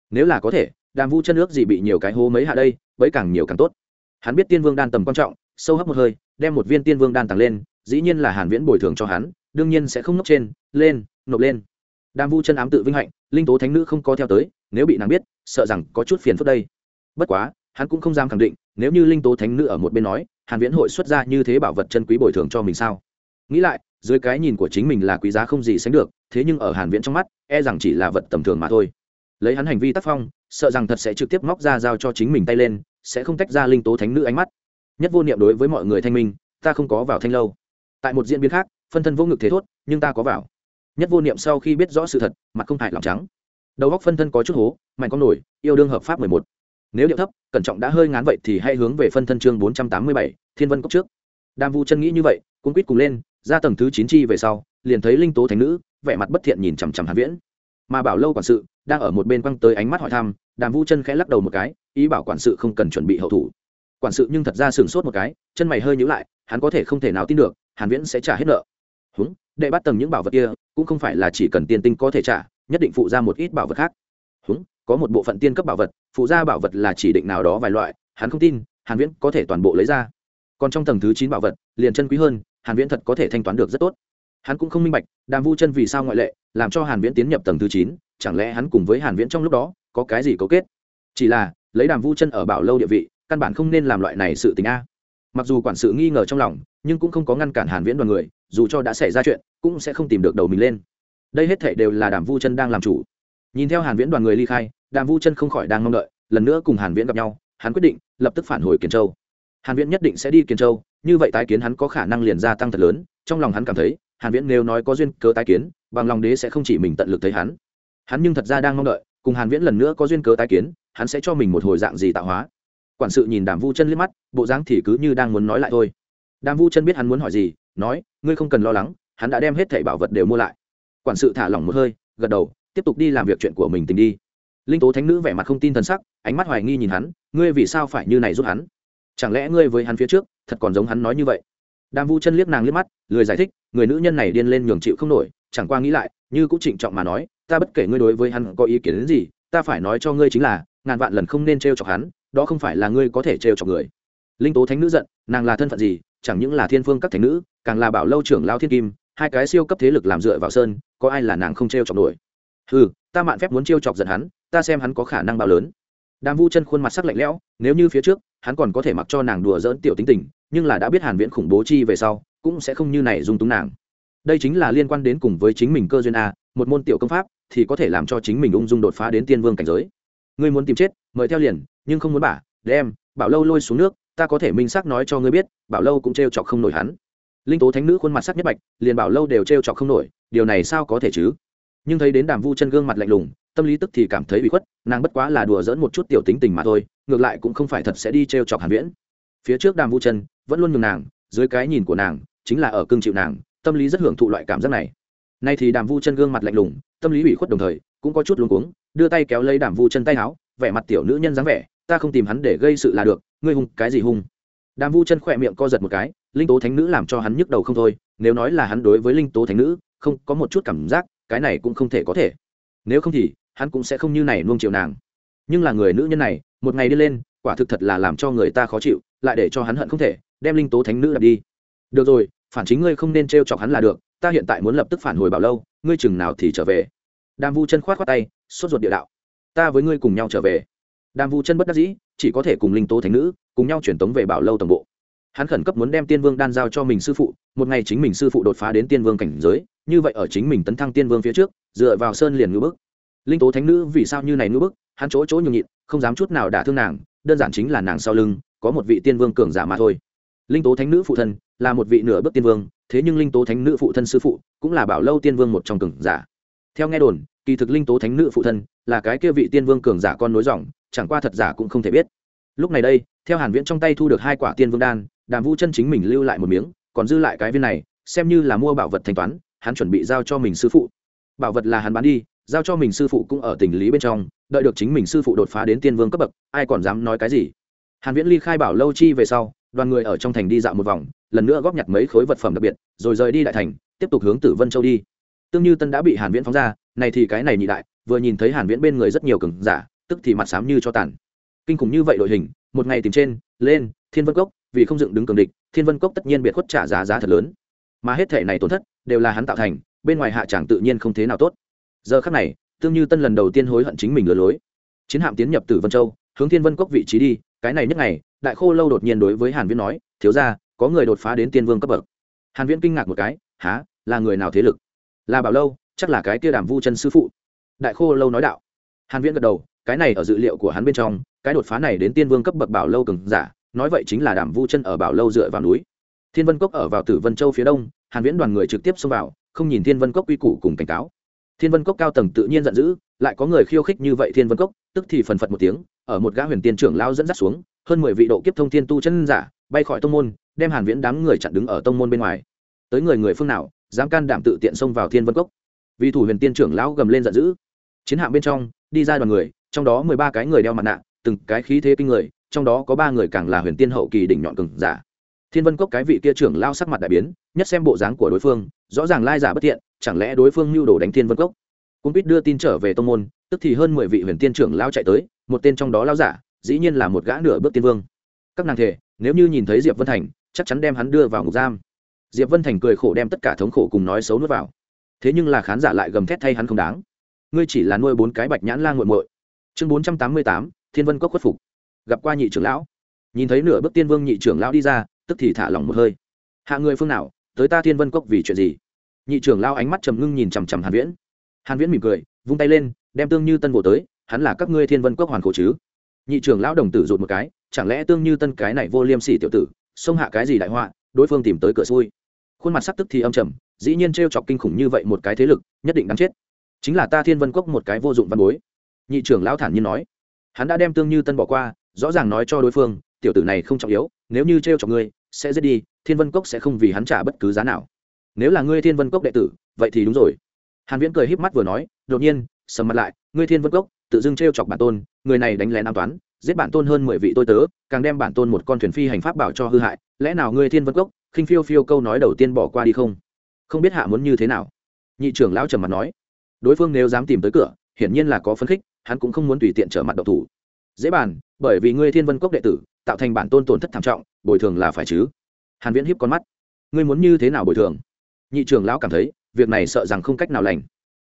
Nếu là có thể đàm vu chân ước gì bị nhiều cái hố mấy hạ đây, bẫy càng nhiều càng tốt. Hắn biết tiên vương đan tầm quan trọng, sâu hấp một hơi, đem một viên tiên vương đan tặng lên, dĩ nhiên là hàn viễn bồi thường cho hắn, đương nhiên sẽ không nốc trên, lên, nộp lên. Đàm vu chân ám tự vinh hạnh, linh tố thánh nữ không có theo tới nếu bị nàng biết, sợ rằng có chút phiền phức đây. Bất quá, hắn cũng không dám khẳng định, nếu như linh tố thánh nữ ở một bên nói, hàn viễn hội xuất ra như thế bảo vật chân quý bồi thường cho mình sao? Nghĩ lại, dưới cái nhìn của chính mình là quý giá không gì sánh được, thế nhưng ở hàn viễn trong mắt e rằng chỉ là vật tầm thường mà thôi. Lấy hắn hành vi tác phong, sợ rằng thật sẽ trực tiếp móc ra giao cho chính mình tay lên, sẽ không tách ra linh tố thánh nữ ánh mắt. Nhất vô niệm đối với mọi người thanh minh, ta không có vào thanh lâu. Tại một diễn biến khác, phân thân vô ngực thế thốt, nhưng ta có vào. Nhất vô niệm sau khi biết rõ sự thật, mặt không hại lòng trắng đầu góc phân thân có chút hố, mạnh con nổi, yêu đương hợp pháp mười một. Nếu điệu thấp, cẩn trọng đã hơi ngán vậy thì hãy hướng về phân thân chương bốn trăm tám mươi bảy, thiên vân cốc trước. Đàm vu chân nghĩ như vậy cũng quýt cùng lên, ra tầng thứ chín chi về sau, liền thấy linh tố thánh nữ, vẻ mặt bất thiện nhìn chằm chằm hàn viễn. Mà bảo lâu quản sự, đang ở một bên quăng tới ánh mắt hỏi thăm, đàm vu chân khẽ lắc đầu một cái, ý bảo quản sự không cần chuẩn bị hậu thủ. Quản sự nhưng thật ra sừng sốt một cái, chân mày hơi nhíu lại, hắn có thể không thể nào tin được, hàn viễn sẽ trả hết nợ. Húng, đệ bắt tầng những bảo vật kia, cũng không phải là chỉ cần tiền tinh có thể trả nhất định phụ ra một ít bảo vật khác. Húng, có một bộ phận tiên cấp bảo vật, phụ ra bảo vật là chỉ định nào đó vài loại, hắn không tin, hàn viễn có thể toàn bộ lấy ra. Còn trong tầng thứ chín bảo vật, liền chân quý hơn, hàn viễn thật có thể thanh toán được rất tốt. Hắn cũng không minh bạch, đàm vu chân vì sao ngoại lệ, làm cho hàn viễn tiến nhập tầng thứ chín, chẳng lẽ hắn cùng với hàn viễn trong lúc đó, có cái gì cấu kết? Chỉ là, lấy đàm vu chân ở bảo lâu địa vị, căn bản không nên làm loại này sự tình a. Mặc dù quản sự nghi ngờ trong lòng, nhưng cũng không có ngăn cản hàn viễn đoàn người, dù cho đã xảy ra chuyện, cũng sẽ không tìm được đầu mình lên đây hết thảy đều là đàm vu chân đang làm chủ. Nhìn theo hàn viễn đoàn người ly khai, đàm vu chân không khỏi đang mong đợi, lần nữa cùng hàn viễn gặp nhau, hắn quyết định lập tức phản hồi kiền châu. Hàn viễn nhất định sẽ đi kiền châu, như vậy tái kiến hắn có khả năng liền gia tăng thật lớn, trong lòng hắn cảm thấy, hàn viễn nếu nói có duyên cớ tái kiến, bằng lòng đế sẽ không chỉ mình tận lực thấy hắn. Hắn nhưng thật ra đang mong đợi, cùng hàn viễn lần nữa có duyên cớ tái kiến, hắn sẽ cho mình một hồi dạng gì tạo hóa. Quản sự nhìn đàm vu chân liếc mắt, bộ dáng thì cứ như đang muốn nói lại thôi. Đàm vu chân biết hắn muốn hỏi gì, nói, ngươi không cần lo lắng, hắn đã đem hết thảy bảo vật đều mua lại quản sự thả lỏng một hơi, gật đầu, tiếp tục đi làm việc chuyện của mình tình đi. Linh tố thánh nữ vẻ mặt không tin thần sắc, ánh mắt hoài nghi nhìn hắn, ngươi vì sao phải như này giúp hắn? Chẳng lẽ ngươi với hắn phía trước, thật còn giống hắn nói như vậy? Đàm vu chân liếc nàng liếc mắt, lười giải thích, người nữ nhân này điên lên nhường chịu không nổi, chẳng qua nghĩ lại, như cũng trịnh trọng mà nói, ta bất kể ngươi đối với hắn có ý kiến đến gì, ta phải nói cho ngươi chính là, ngàn vạn lần không nên t chọc hắn, đó không phải là ngươi có thể t chọc người. Linh tố thánh nữ giận, nàng là thân phận gì, chẳng những là thiên phương các thánh nữ, càng là bảo lâu trưởng lao thiên kim, hai cái siêu cấp thế lực làm dựa vào sơn có ai là nàng không t chọc nổi. Ừ ta mạn phép muốn trêu chọc giận hắn, ta xem hắn có khả năng bao lớn. Đàm vu chân khuôn mặt sắc lạnh lẽo, nếu như phía trước, hắn còn có thể mặc cho nàng đùa dỡn tiểu tính tình, nhưng là đã biết hàn viễn khủng bố chi về sau, cũng sẽ không như này dung túng nàng. Đây chính là liên quan đến cùng với chính mình cơ duyên a, một môn tiểu công pháp thì có thể làm cho chính mình ung dung đột phá đến tiên vương cảnh giới. Ngươi muốn tìm chết, mời theo liền, nhưng không muốn bả, đem, bảo lâu lôi xuống nước, ta có thể minh xác nói cho ngươi biết, bảo lâu cũng trêu chọc không nổi hắn. Linh tố thánh nữ khuôn mặt sắc nhất bạch, liền bảo lâu đều trêu chọc không nổi điều này sao có thể chứ? Nhưng thấy đến đàm vu chân gương mặt lạnh lùng, tâm lý tức thì cảm thấy bị khuất, nàng bất quá là đùa dỡn một chút tiểu tính tình mà thôi, ngược lại cũng không phải thật sẽ đi t r e o chọc hàn viễn. Phía trước đàm vu chân vẫn luôn nhường nàng, dưới cái nhìn của nàng, chính là ở cương chịu nàng, tâm lý rất hưởng thụ loại cảm giác này. Nay thì đàm vu chân gương mặt lạnh lùng, tâm lý bị khuất đồng thời, cũng có chút luống cuống, đưa tay kéo lấy đàm vu chân tay áo, vẻ mặt tiểu nữ nhân dáng vẻ, ta không tìm hắn để gây sự là được, ngươi hung, cái gì hung? Đàm vu chân khỏe miệng co giật một cái, linh tố thánh nữ làm cho hắn nhức đầu không thôi, nếu nói là hắn đối với linh tố thánh nữ không có một chút cảm giác, cái này cũng không thể có thể. Nếu không thì, hắn cũng sẽ không như này nuông chiều nàng. Nhưng là người nữ nhân này, một ngày đi lên, quả thực thật là làm cho người ta khó chịu, lại để cho hắn hận không thể, đem linh tố thánh nữ đặt đi. Được rồi, phản chính ngươi không nên t r e o chọc hắn là được, ta hiện tại muốn lập tức phản hồi bảo lâu, ngươi chừng nào thì trở về. Đàm vu chân k h o á t khoác tay, sốt ruột địa đạo. Ta với ngươi cùng nhau trở về. Đàm vu chân bất đắc dĩ, chỉ có thể cùng linh tố thánh nữ, cùng nhau chuyển tống về bảo lâu tổng bộ hắn khẩn cấp muốn đem tiên vương đan giao cho mình sư phụ, một ngày chính mình sư phụ đột phá đến tiên vương cảnh giới, như vậy ở chính mình tấn thăng tiên vương phía trước, dựa vào sơn liền ngưỡng bức. Linh tố thánh nữ vì sao như này ngưỡng bức, hắn chỗ chỗ nhường nhịn, không dám chút nào đả thương nàng, đơn giản chính là nàng sau lưng, có một vị tiên vương cường giả mà thôi. Linh tố thánh nữ phụ thân là một vị nửa bước tiên vương, thế nhưng linh tố thánh nữ phụ thân sư phụ cũng là bảo lâu tiên vương một trong cường giả. Theo nghe đồn, kỳ thực linh tố thánh nữ phụ thân là cái kia vị tiên vương cường giả con nối dòng, chẳng qua thật giả cũng không thể biết. Lúc này đây, theo hàn viễn trong tay thu được hai quả tiên vương đan đàm vũ chân chính mình lưu lại một miếng, còn dư lại cái viên này, xem như là mua bảo vật thanh toán, hắn chuẩn bị giao cho mình sư phụ. Bảo vật là hắn bán đi, giao cho mình sư phụ cũng ở tình lý bên trong, đợi được chính mình sư phụ đột phá đến tiên vương cấp bậc, ai còn dám nói cái gì? Hàn viễn ly khai bảo lâu chi về sau, đoàn người ở trong thành đi dạo một vòng, lần nữa góp nhặt mấy khối vật phẩm đặc biệt, rồi rời đi đại thành, tiếp tục hướng tử vân châu đi. Tương như tân đã bị hàn viễn phóng ra, này thì cái này nhị đại, vừa nhìn thấy hàn viễn bên người rất nhiều cường giả, tức thì mặt sám như cho tàn. Kinh khủng như vậy đội hình, một ngày tìm trên, lên, thiên vân cốc vì không dựng đứng cường địch, thiên vân cốc tất nhiên biệt khuất trả giá giá thật lớn. Mà hết thể này tổn thất, đều là hắn tạo thành, bên ngoài hạ tràng tự nhiên không thế nào tốt. Giờ khắc này, tương như tân lần đầu tiên hối hận chính mình lừa lối. Chiến hạm tiến nhập từ vân châu, hướng thiên vân cốc vị trí đi, cái này nhất ngày, đại khô lâu đột nhiên đối với hàn viễn nói, thiếu gia, có người đột phá đến tiên vương cấp bậc. Hàn viễn kinh ngạc một cái há là người nào thế lực? Là bảo lâu, chắc là cái kia đàm vu chân sư phụ. Đại khô lâu nói đạo. Hàn viễn gật đầu, cái này ở dự liệu của hắn bên trong, cái đột phá này đến tiên vương cấp bậc bảo lâu cường giả nói vậy chính là đàm vu chân ở bảo lâu dựa vào núi. Thiên vân cốc ở vào tử vân châu phía đông, hàn viễn đoàn người trực tiếp xông vào, không nhìn thiên vân cốc quy củ cùng cảnh cáo. Thiên vân cốc cao tầng tự nhiên giận dữ, lại có người khiêu khích như vậy thiên vân cốc, tức thì phần phật một tiếng, ở một gã huyền tiên trưởng lao dẫn dắt xuống, hơn mười vị độ kiếp thông thiên tu chân giả, bay khỏi tông môn, đem hàn viễn đám người chặn đứng ở tông môn bên ngoài. Tới người người phương nào, dám can đảm tự tiện xông vào thiên vân cốc? Vì thủ huyền tiên trưởng lão gầm lên giận dữ. Chiến hạm bên trong, đi ra đoàn người, trong đó mười ba cái người đeo mặt nạ, từng cái khí thế kinh người trong đó có ba người càng là huyền tiên hậu kỳ đỉnh nhọn cường giả. Thiên vân cốc cái vị kia trưởng lao sắc mặt đại biến, nhất xem bộ dáng của đối phương, rõ ràng lai giả bất thiện, chẳng lẽ đối phương mưu đồ đánh thiên vân cốc? Cung quýt đưa tin trở về tông môn, tức thì hơn mười vị huyền tiên trưởng lao chạy tới, một tên trong đó lao giả, dĩ nhiên là một gã nửa bước tiên vương. Các nàng thể nếu như nhìn thấy diệp vân thành, chắc chắn đem hắn đưa vào ngục giam. Diệp vân thành cười khổ đem tất cả thống khổ cùng nói xấu nuốt vào. Thế nhưng là khán giả lại gầm thét thay hắn không đáng. Ngươi chỉ là nuôi bốn cái bạch nhãn lan g u muội. Chương bốn trăm tám mươi tám, thiên vân cốc khuất phục gặp qua nhị trưởng lão. Nhìn thấy nửa bước tiên vương nhị trưởng lão đi ra, tức thì thả lỏng một hơi. Hạ người phương nào, tới ta thiên vân cốc vì chuyện gì? Nhị trưởng lão ánh mắt trầm ngưng nhìn chằm chằm hàn viễn. Hàn viễn mỉm cười, vung tay lên, đem tương như tân bộ tới, hắn là các ngươi thiên vân cốc hoàn khổ chứ? Nhị trưởng lão đồng tử rụt một cái, chẳng lẽ tương như tân cái này vô liêm sỉ tiểu tử, xông hạ cái gì đại họa, đối phương tìm tới cửa xui. Khuôn mặt sắc tức thì âm trầm, dĩ nhiên trêu chọc kinh khủng như vậy một cái thế lực, nhất định đáng chết. Chính là ta thiên vân cốc một cái vô dụng văn bối. Nhị trưởng lão thản nhiên nói. Hắn đã đem tương như tân bỏ qua rõ ràng nói cho đối phương, tiểu tử này không trọng yếu, nếu như trêu chọc ngươi, sẽ giết đi, thiên vân cốc sẽ không vì hắn trả bất cứ giá nào. Nếu là ngươi thiên vân cốc đệ tử, vậy thì đúng rồi. Hàn viễn cười híp mắt vừa nói, đột nhiên, sầm mặt lại, ngươi thiên vân cốc, tự dưng trêu chọc bản tôn, người này đánh lén an toán, giết bản tôn hơn mười vị tôi tớ, càng đem bản tôn một con thuyền phi hành pháp bảo cho hư hại, lẽ nào ngươi thiên vân cốc, khinh phiêu phiêu câu nói đầu tiên bỏ qua đi không? Không biết hạ muốn như thế nào. Nhị trưởng lão trầm mặt nói. Đối phương nếu dám tìm tới cửa, hiển nhiên là có phấn khích, hắn cũng không muốn tùy tiện trở mặt độc thủ dễ bàn, bởi vì ngươi thiên vân cốc đệ tử, tạo thành bản tôn tổn thất thảm trọng, bồi thường là phải chứ. Hàn viễn hiếp con mắt. Ngươi muốn như thế nào bồi thường? Nhị trưởng lão cảm thấy, việc này sợ rằng không cách nào lành.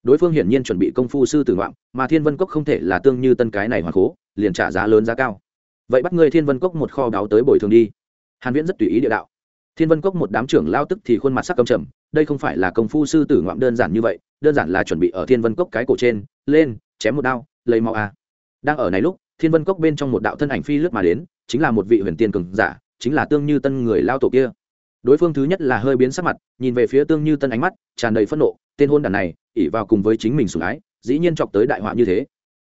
Đối phương hiển nhiên chuẩn bị công phu sư tử ngoạm mà thiên vân cốc không thể là tương như tân cái này hoàn cố liền trả giá lớn giá cao. Vậy bắt ngươi thiên vân cốc một kho đáo tới bồi thường đi. Hàn viễn rất tùy ý địa đạo. Thiên vân cốc một đám trưởng lao tức thì khuôn mặt sắc cầm trầm, đây không phải là công phu sư tử ngoạm đơn giản như vậy, đơn giản là chuẩn bị ở thiên vân cốc cái cổ trên, lên, chém một đao, lấy máu a. Đang ở này lúc thiên vân cốc bên trong một đạo thân ảnh phi lướt mà đến, chính là một vị huyền tiên cường giả, chính là tương như tân người lao tổ kia. Đối phương thứ nhất là hơi biến sắc mặt, nhìn về phía tương như tân ánh mắt, tràn đầy phẫn nộ, tên hôn đàn này ỉ vào cùng với chính mình sủng ái, dĩ nhiên chọc tới đại họa như thế.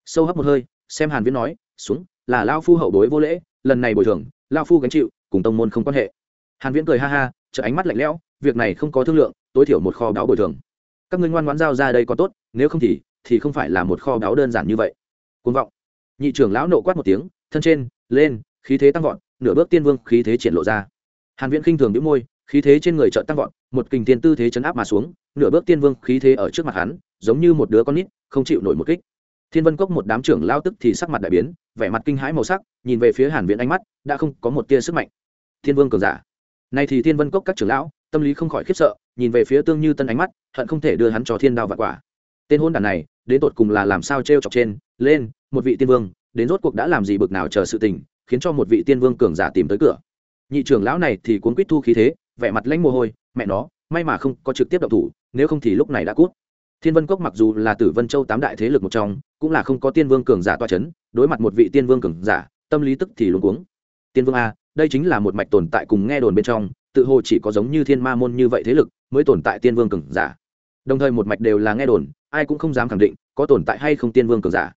Sâu hấp một hơi, xem hàn viễn nói xuống là lao phu hậu đối vô lễ, lần này bồi thường, lao phu gánh chịu, cùng tông môn không quan hệ. Hàn viễn cười ha ha trợ ánh mắt lạnh lẽo, việc này không có thương lượng, tối thiểu một kho báo bồi thường. Các ngươi ngoan ngoãn giao ra đây có tốt, nếu không thì thì không phải là một kho báo đơn giản như vậy. Cuồng vọng nhị trưởng lão nộ quát một tiếng, thân trên, lên, khí thế tăng vọt, nửa bước tiên vương khí thế triển lộ ra. Hàn viễn khinh thường nhíu môi, khí thế trên người chợt tăng vọt, một kình tiên tư thế chấn áp mà xuống, nửa bước tiên vương khí thế ở trước mặt hắn, giống như một đứa con nít, không chịu nổi một kích. Thiên vân cốc một đám trưởng lao tức thì sắc mặt đại biến, vẻ mặt kinh hãi màu sắc, nhìn về phía hàn viễn ánh mắt, đã không có một tia sức mạnh. Thiên vương cường giả. Nay thì thiên vân cốc các trưởng lão, tâm lý không khỏi khiếp sợ, nhìn về phía tương như tân ánh mắt, hận không thể đưa hắn cho thiên đao vạn quả. Tên hôn đàn này, đến tột cùng là làm sao treo chọc trên lên, một vị tiên vương, đến rốt cuộc đã làm gì bực nào chờ sự tình, khiến cho một vị tiên vương cường giả tìm tới cửa. Nhị trưởng lão này thì cuốn quýt thu khí thế, vẻ mặt lãnh mồ hôi, mẹ nó, may mà không có trực tiếp động thủ, nếu không thì lúc này đã cút. Thiên vân cốc mặc dù là tử vân châu tám đại thế lực một trong, cũng là không có tiên vương cường giả toa c h ấ n đối mặt một vị tiên vương cường giả, tâm lý tức thì luống cuống. Tiên vương a, đây chính là một mạch tồn tại cùng nghe đồn bên trong, tự hồ chỉ có giống như thiên ma môn như vậy thế lực mới tồn tại tiên vương cường giả. Đồng thời một mạch đều là nghe đồn, ai cũng không dám khẳng định có tồn tại hay không tiên vương cường giả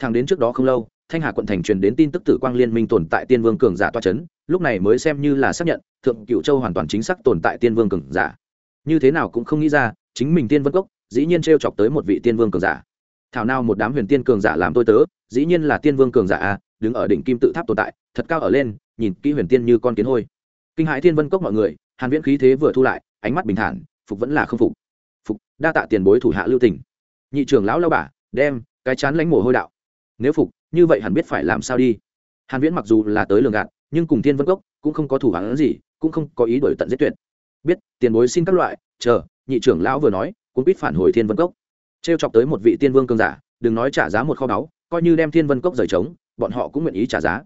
thằng đến trước đó không lâu, thanh hà quận thành truyền đến tin tức tử quang liên minh tồn tại tiên vương cường giả toa c h ấ n lúc này mới xem như là xác nhận, thượng cựu châu hoàn toàn chính xác tồn tại tiên vương cường giả. Như thế nào cũng không nghĩ ra, chính mình tiên vân cốc, dĩ nhiên t r e o chọc tới một vị tiên vương cường giả. Thảo nào một đám huyền tiên cường giả làm tôi tớ, dĩ nhiên là tiên vương cường giả a đứng ở đỉnh kim tự tháp tồn tại, thật cao ở lên, nhìn kỹ huyền tiên như con kiến hôi. Kinh hãi tiên vân cốc mọi người, hàn viễn khí thế vừa thu lại, ánh mắt bình thản, phục vẫn là không phục. Phục, đa tạ tiền bối thủ hạ lưu tình. Nhị trưởng lão lao bả đem cái chán lãnh mồ hôi đạo nếu phục, như vậy hẳn biết phải làm sao đi. Hàn viễn mặc dù là tới lường gạt, nhưng cùng thiên vân cốc cũng không có thủ hắn gì, cũng không có ý đổi tận giết tuyệt. Biết, tiền bối xin các loại, chờ, nhị trưởng lão vừa nói cũng biết phản hồi thiên vân cốc. Trêu chọc tới một vị tiên vương cường giả, đừng nói trả giá một kho báu, coi như đem thiên vân cốc rời trống, bọn họ cũng nguyện ý trả giá.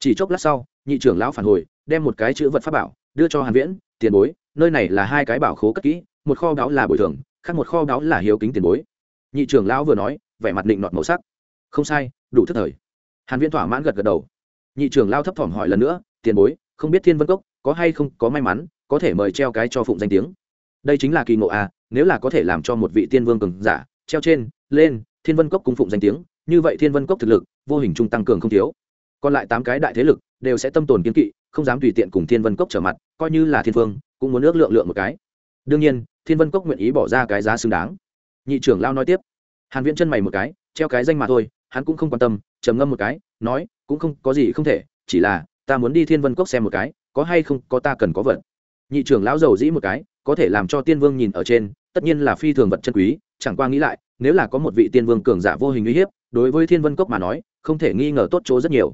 Chỉ chốc lát sau, nhị trưởng lão phản hồi, đem một cái chữ vật pháp bảo, đưa cho hàn viễn, tiền bối, nơi này là hai cái bảo khố cất kỹ, một kho báu là bồi thường, khác một kho báu là hiếu kính tiền bối. Nhị trưởng lão vừa nói, vẻ mặt định nọt màu sắc không sai, đủ thức thời. Hàn viễn thỏa mãn gật gật đầu. Nhị trưởng lao thấp thỏm hỏi lần nữa, tiền bối, không biết thiên vân cốc có hay không có may mắn, có thể mời treo cái cho phụng danh tiếng? Đây chính là kỳ ngộ à nếu là có thể làm cho một vị tiên vương cường giả, treo trên, lên, thiên vân cốc cung phụng danh tiếng, như vậy thiên vân cốc thực lực, vô hình trung tăng cường không thiếu. Còn lại tám cái đại thế lực đều sẽ tâm tồn kiên kỵ, không dám tùy tiện cùng thiên vân cốc trở mặt, coi như là thiên vương, cũng muốn ước lượng lượng một cái. Đương nhiên, thiên vân cốc nguyện ý bỏ ra cái giá xứng đáng. Nhị trưởng lao nói tiếp. Hàn viễn chân mày một cái, treo cái danh mà thôi hắn cũng không quan tâm, trầm ngâm một cái, nói, cũng không, có gì không thể, chỉ là, ta muốn đi thiên vân cốc xem một cái, có hay không, có ta cần có vật. Nhị trưởng lão giàu dĩ một cái, có thể làm cho tiên vương nhìn ở trên, tất nhiên là phi thường vật chân quý, chẳng qua nghĩ lại, nếu là có một vị tiên vương cường giả vô hình uy hiếp, đối với thiên vân cốc mà nói, không thể nghi ngờ tốt chỗ rất nhiều.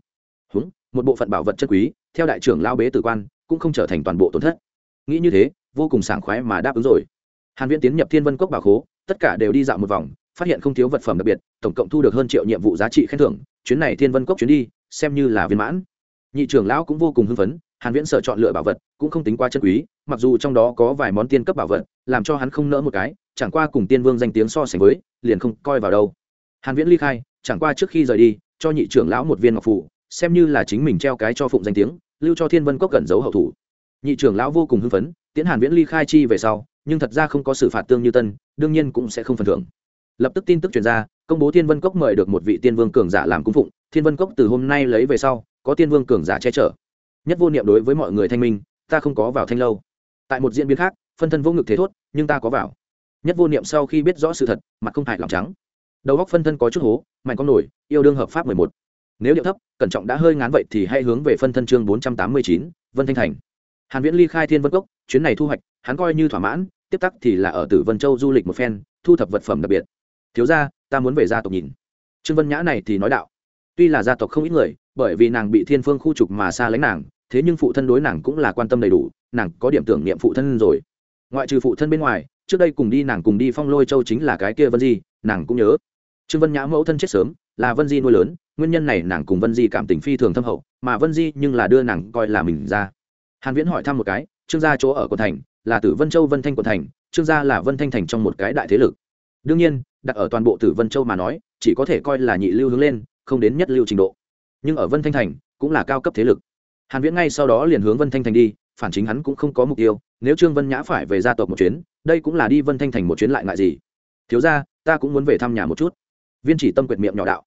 Húng, một bộ phận bảo vật chân quý, theo đại trưởng lao bế tử quan, cũng không trở thành toàn bộ tổn thất. Nghĩ như thế, vô cùng sảng khoái mà đáp ứng rồi. Hàn viễn tiến nhập thiên vân cốc bảo khố, tất cả đều đi dạo một vòng phát hiện không thiếu vật phẩm đặc biệt, tổng cộng thu được hơn triệu nhiệm vụ giá trị khen thưởng, chuyến này thiên vân cốc chuyến đi, xem như là viên mãn. Nhị trưởng lão cũng vô cùng hưng phấn, hàn viễn sợ chọn lựa bảo vật, cũng không tính quá chân quý, mặc dù trong đó có vài món tiên cấp bảo vật, làm cho hắn không nỡ một cái, chẳng qua cùng tiên vương danh tiếng so sánh với, liền không coi vào đâu. Hàn viễn ly khai, chẳng qua trước khi rời đi, cho nhị trưởng lão một viên ngọc phù, xem như là chính mình treo cái cho phụng danh tiếng, lưu cho thiên vân cốc cẩn giấu hậu thủ. Nhị trưởng lão vô cùng hưng phấn tiến hàn viễn ly khai chi về sau, nhưng thật ra không có xử phạt tương như tân, đương nhiên cũng sẽ không phần thưởng lập tức tin tức truyền ra, công bố thiên vân cốc mời được một vị tiên vương cường giả làm cung phụng. Thiên vân cốc từ hôm nay lấy về sau, có tiên vương cường giả che chở. Nhất vô niệm đối với mọi người thanh minh, ta không có vào thanh lâu. Tại một diễn biến khác, phân thân vô ngực thế thốt, nhưng ta có vào. Nhất vô niệm sau khi biết rõ sự thật, mặt không hại lòng trắng. Đầu góc phân thân có chút hố, mạnh con nổi, yêu đương hợp pháp mười một. Nếu điệu thấp, cẩn trọng đã hơi ngán vậy thì hãy hướng về phân thân chương bốn trăm tám mươi chín, vân thanh thành. Hàn viễn ly khai thiên vân cốc, chuyến này thu hoạch, hắn coi như thỏa mãn, tiếp tắc thì là ở tử vân châu du lịch một phen, thu thập vật phẩm đặc biệt thiếu gia, ta muốn về gia tộc nhìn. Trương vân nhã này thì nói đạo, tuy là gia tộc không ít người, bởi vì nàng bị thiên phương khu trục mà xa lánh nàng, thế nhưng phụ thân đối nàng cũng là quan tâm đầy đủ, nàng có điểm tưởng niệm phụ thân rồi. Ngoại trừ phụ thân bên ngoài, trước đây cùng đi nàng cùng đi phong lôi châu chính là cái kia vân di, nàng cũng nhớ. Trương vân nhã mẫu thân chết sớm, là vân di nuôi lớn, nguyên nhân này nàng cùng vân di cảm tình phi thường thâm hậu, mà vân di nhưng là đưa nàng coi là mình ra. Hàn viễn hỏi thăm một cái, trương gia chỗ ở quận thành, là tử vân châu vân thanh quận thành, trương gia là vân thanh thành trong một cái đại thế lực đương nhiên, đặt ở toàn bộ tử vân châu mà nói, chỉ có thể coi là nhị lưu hướng lên, không đến nhất lưu trình độ. Nhưng ở vân thanh thành, cũng là cao cấp thế lực. Hàn viễn ngay sau đó liền hướng vân thanh thành đi, phản chính hắn cũng không có mục tiêu, nếu trương vân nhã phải về gia tộc một chuyến, đây cũng là đi vân thanh thành một chuyến lại ngại gì. Thiếu gia, ta cũng muốn về thăm nhà một chút. Viên chỉ tâm quyệt miệng nhỏ đạo.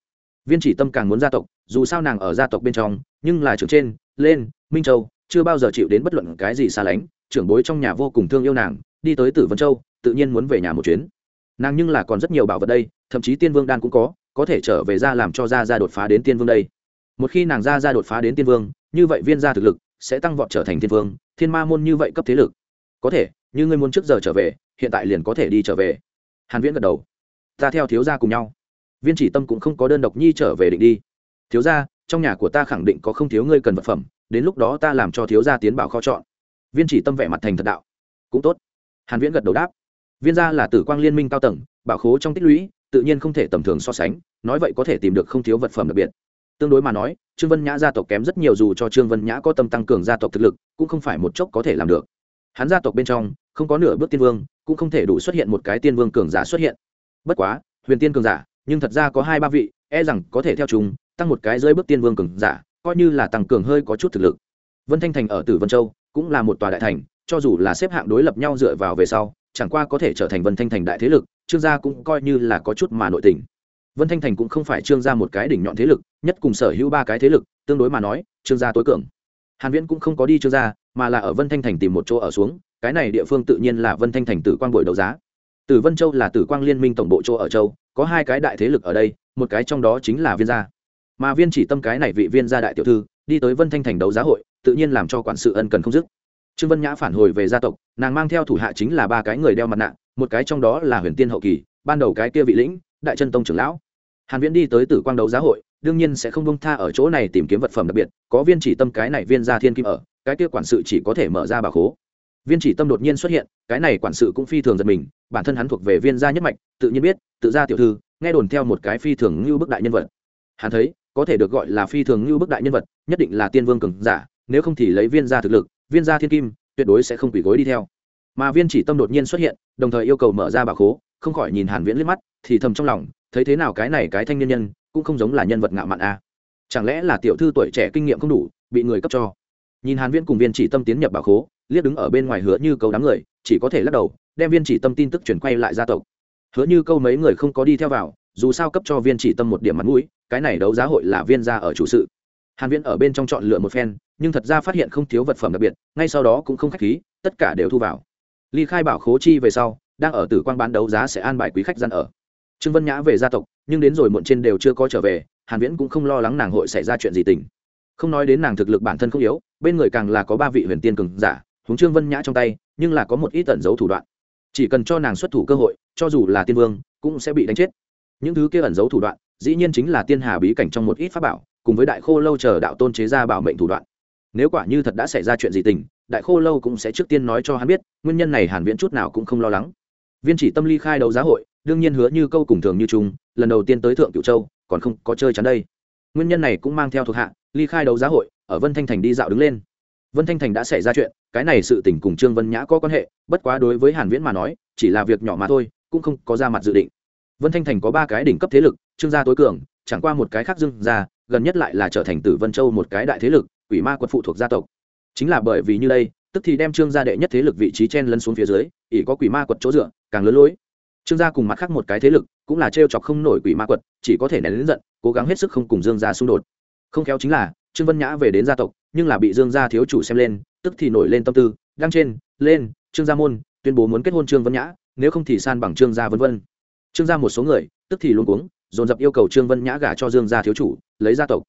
Viên chỉ tâm càng muốn gia tộc, dù sao nàng ở gia tộc bên trong, nhưng là trưởng trên, lên, minh châu, chưa bao giờ chịu đến bất luận cái gì xa lánh, trưởng bối trong nhà vô cùng thương yêu nàng, đi tới tử vân châu, tự nhiên muốn về nhà một chuyến nàng nhưng là còn rất nhiều bảo vật đây, thậm chí tiên vương đan cũng có có thể trở về ra làm cho ra ra đột phá đến tiên vương đây. Một khi nàng ra ra đột phá đến tiên vương, như vậy viên gia thực lực sẽ tăng vọt trở thành tiên vương, thiên ma môn như vậy cấp thế lực. Có thể, như ngươi muốn trước giờ trở về, hiện tại liền có thể đi trở về. Hàn viễn gật đầu. Ta theo thiếu gia cùng nhau. Viên chỉ tâm cũng không có đơn độc nhi trở về định đi. Thiếu gia, trong nhà của ta khẳng định có không thiếu ngươi cần vật phẩm, đến lúc đó ta làm cho thiếu gia tiến bảo kho chọn. Viên chỉ tâm vẻ mặt thành thật đạo. Cũng tốt. Hàn viễn gật đầu đáp viên gia là tử quang liên minh cao tầng, bảo khố trong tích lũy, tự nhiên không thể tầm thường so sánh, nói vậy có thể tìm được không thiếu vật phẩm đặc biệt. Tương đối mà nói, trương vân nhã gia tộc kém rất nhiều dù cho trương vân nhã có tâm tăng cường gia tộc thực lực, cũng không phải một chốc có thể làm được. Hắn gia tộc bên trong, không có nửa bước tiên vương, cũng không thể đủ xuất hiện một cái tiên vương cường giả xuất hiện. Bất quá, huyền tiên cường giả, nhưng thật ra có hai ba vị e rằng có thể theo chúng, tăng một cái dưới bước tiên vương cường giả, coi như là tăng cường hơi có chút thực lực. Vân thanh thành ở tử vân châu, cũng là một tòa đại thành, cho dù là xếp hạng đối lập nhau dựa vào về sau chẳng qua có thể trở thành vân thanh thành đại thế lực, trương gia cũng coi như là có chút mà nội tình. Vân thanh thành cũng không phải trương gia một cái đỉnh nhọn thế lực, nhất cùng sở hữu ba cái thế lực, tương đối mà nói, trương gia tối cường. Hàn viễn cũng không có đi trương gia, mà là ở vân thanh thành tìm một chỗ ở xuống, cái này địa phương tự nhiên là vân thanh thành tử quang buổi đấu giá. Tử vân châu là tử quang liên minh tổng bộ chỗ ở châu, có hai cái đại thế lực ở đây, một cái trong đó chính là viên gia. Mà viên chỉ tâm cái này vị viên gia đại tiểu thư, đi tới vân thanh thành đấu giá hội, tự nhiên làm cho quản sự ân cần không dứt trương vân nhã phản hồi về gia tộc, nàng mang theo thủ hạ chính là ba cái người đeo mặt nạ, một cái trong đó là huyền tiên hậu kỳ, ban đầu cái kia vị lĩnh, đại chân tông trưởng lão. Hàn viễn đi tới tử quang đấu giá hội, đương nhiên sẽ không bông tha ở chỗ này tìm kiếm vật phẩm đặc biệt, có viên chỉ tâm cái này viên gia thiên kim ở, cái kia quản sự chỉ có thể mở ra bà khố. Viên chỉ tâm đột nhiên xuất hiện, cái này quản sự cũng phi thường giật mình, bản thân hắn thuộc về viên gia nhất mạch, tự nhiên biết, tự gia tiểu thư, nghe đồn theo một cái phi thường như bức đại nhân vật. Hắn thấy, có thể được gọi là phi thường như bức đại nhân vật, nhất định là tiên vương cường giả, nếu không thì lấy viên gia thực lực viên gia thiên kim, tuyệt đối sẽ không quỷ gối đi theo. Mà viên chỉ tâm đột nhiên xuất hiện, đồng thời yêu cầu mở ra bà khố, không khỏi nhìn hàn viễn liếc mắt, thì thầm trong lòng, thấy thế nào cái này cái thanh niên nhân, cũng không giống là nhân vật ngạo mạn a. Chẳng lẽ là tiểu thư tuổi trẻ kinh nghiệm không đủ, bị người cấp cho? Nhìn hàn viễn cùng viên chỉ tâm tiến nhập bảo khố, liếc đứng ở bên ngoài hứa như câu đám người, chỉ có thể lắc đầu, đem viên chỉ tâm tin tức chuyển quay lại gia tộc. Hứa như câu mấy người không có đi theo vào, dù sao cấp cho viên chỉ tâm một điểm mặt mũi, cái này đấu giá hội là viên gia ở chủ sự. Hàn viễn ở bên trong chọn lựa một phen nhưng thật ra phát hiện không thiếu vật phẩm đặc biệt, ngay sau đó cũng không khách khí, tất cả đều thu vào. Ly khai bảo khố chi về sau, đang ở tử quang bán đấu giá sẽ an bài quý khách gian ở. Trương vân nhã về gia tộc, nhưng đến rồi muộn trên đều chưa có trở về, hàn viễn cũng không lo lắng nàng hội xảy ra chuyện gì tình. Không nói đến nàng thực lực bản thân không yếu, bên người càng là có ba vị huyền tiên cường giả, huống trương vân nhã trong tay, nhưng là có một ít tẩn giấu thủ đoạn. Chỉ cần cho nàng xuất thủ cơ hội, cho dù là tiên vương, cũng sẽ bị đánh chết. Những thứ kia ẩn giấu thủ đoạn, dĩ nhiên chính là tiên hà bí cảnh trong một ít pháp bảo, cùng với đại khô lâu chờ đạo tôn chế ra bảo mệnh thủ đoạn nếu quả như thật đã xảy ra chuyện gì tình, đại khô lâu cũng sẽ trước tiên nói cho hắn biết, nguyên nhân này hàn viễn chút nào cũng không lo lắng. Viên chỉ tâm ly khai đấu giá hội, đương nhiên hứa như câu cùng thường như chúng lần đầu tiên tới thượng cựu châu, còn không có chơi chắn đây. Nguyên nhân này cũng mang theo thuộc hạ, ly khai đấu giá hội, ở vân thanh thành đi dạo đứng lên. Vân thanh thành đã xảy ra chuyện, cái này sự tình cùng trương vân nhã có quan hệ, bất quá đối với hàn viễn mà nói, chỉ là việc nhỏ mà thôi, cũng không có ra mặt dự định. Vân thanh thành có ba cái đỉnh cấp thế lực, trương gia tối cường, chẳng qua một cái khác dương gia, gần nhất lại là trở thành tử vân châu một cái đại thế lực quỷ ma quật phụ thuộc gia tộc. Chính là bởi vì như đây, tức thì đem trương gia đệ nhất thế lực vị trí chen lấn xuống phía dưới, ỷ có quỷ ma quật chỗ dựa, càng lớn lối. Trương gia cùng mặt khác một cái thế lực, cũng là t chọc không nổi quỷ ma quật, chỉ có thể nén lớn giận, cố gắng hết sức không cùng dương gia xung đột. Không khéo chính là, trương vân nhã về đến gia tộc, nhưng là bị dương gia thiếu chủ xem lên, tức thì nổi lên tâm tư, đăng trên, lên, trương gia môn, tuyên bố muốn kết hôn trương vân nhã, nếu không thì san bằng trương gia vân vân. Trương gia một số người, tức thì luôn cuống, dồn dập yêu cầu trương vân nhã gả cho dương gia thiếu chủ, lấy gia tộc.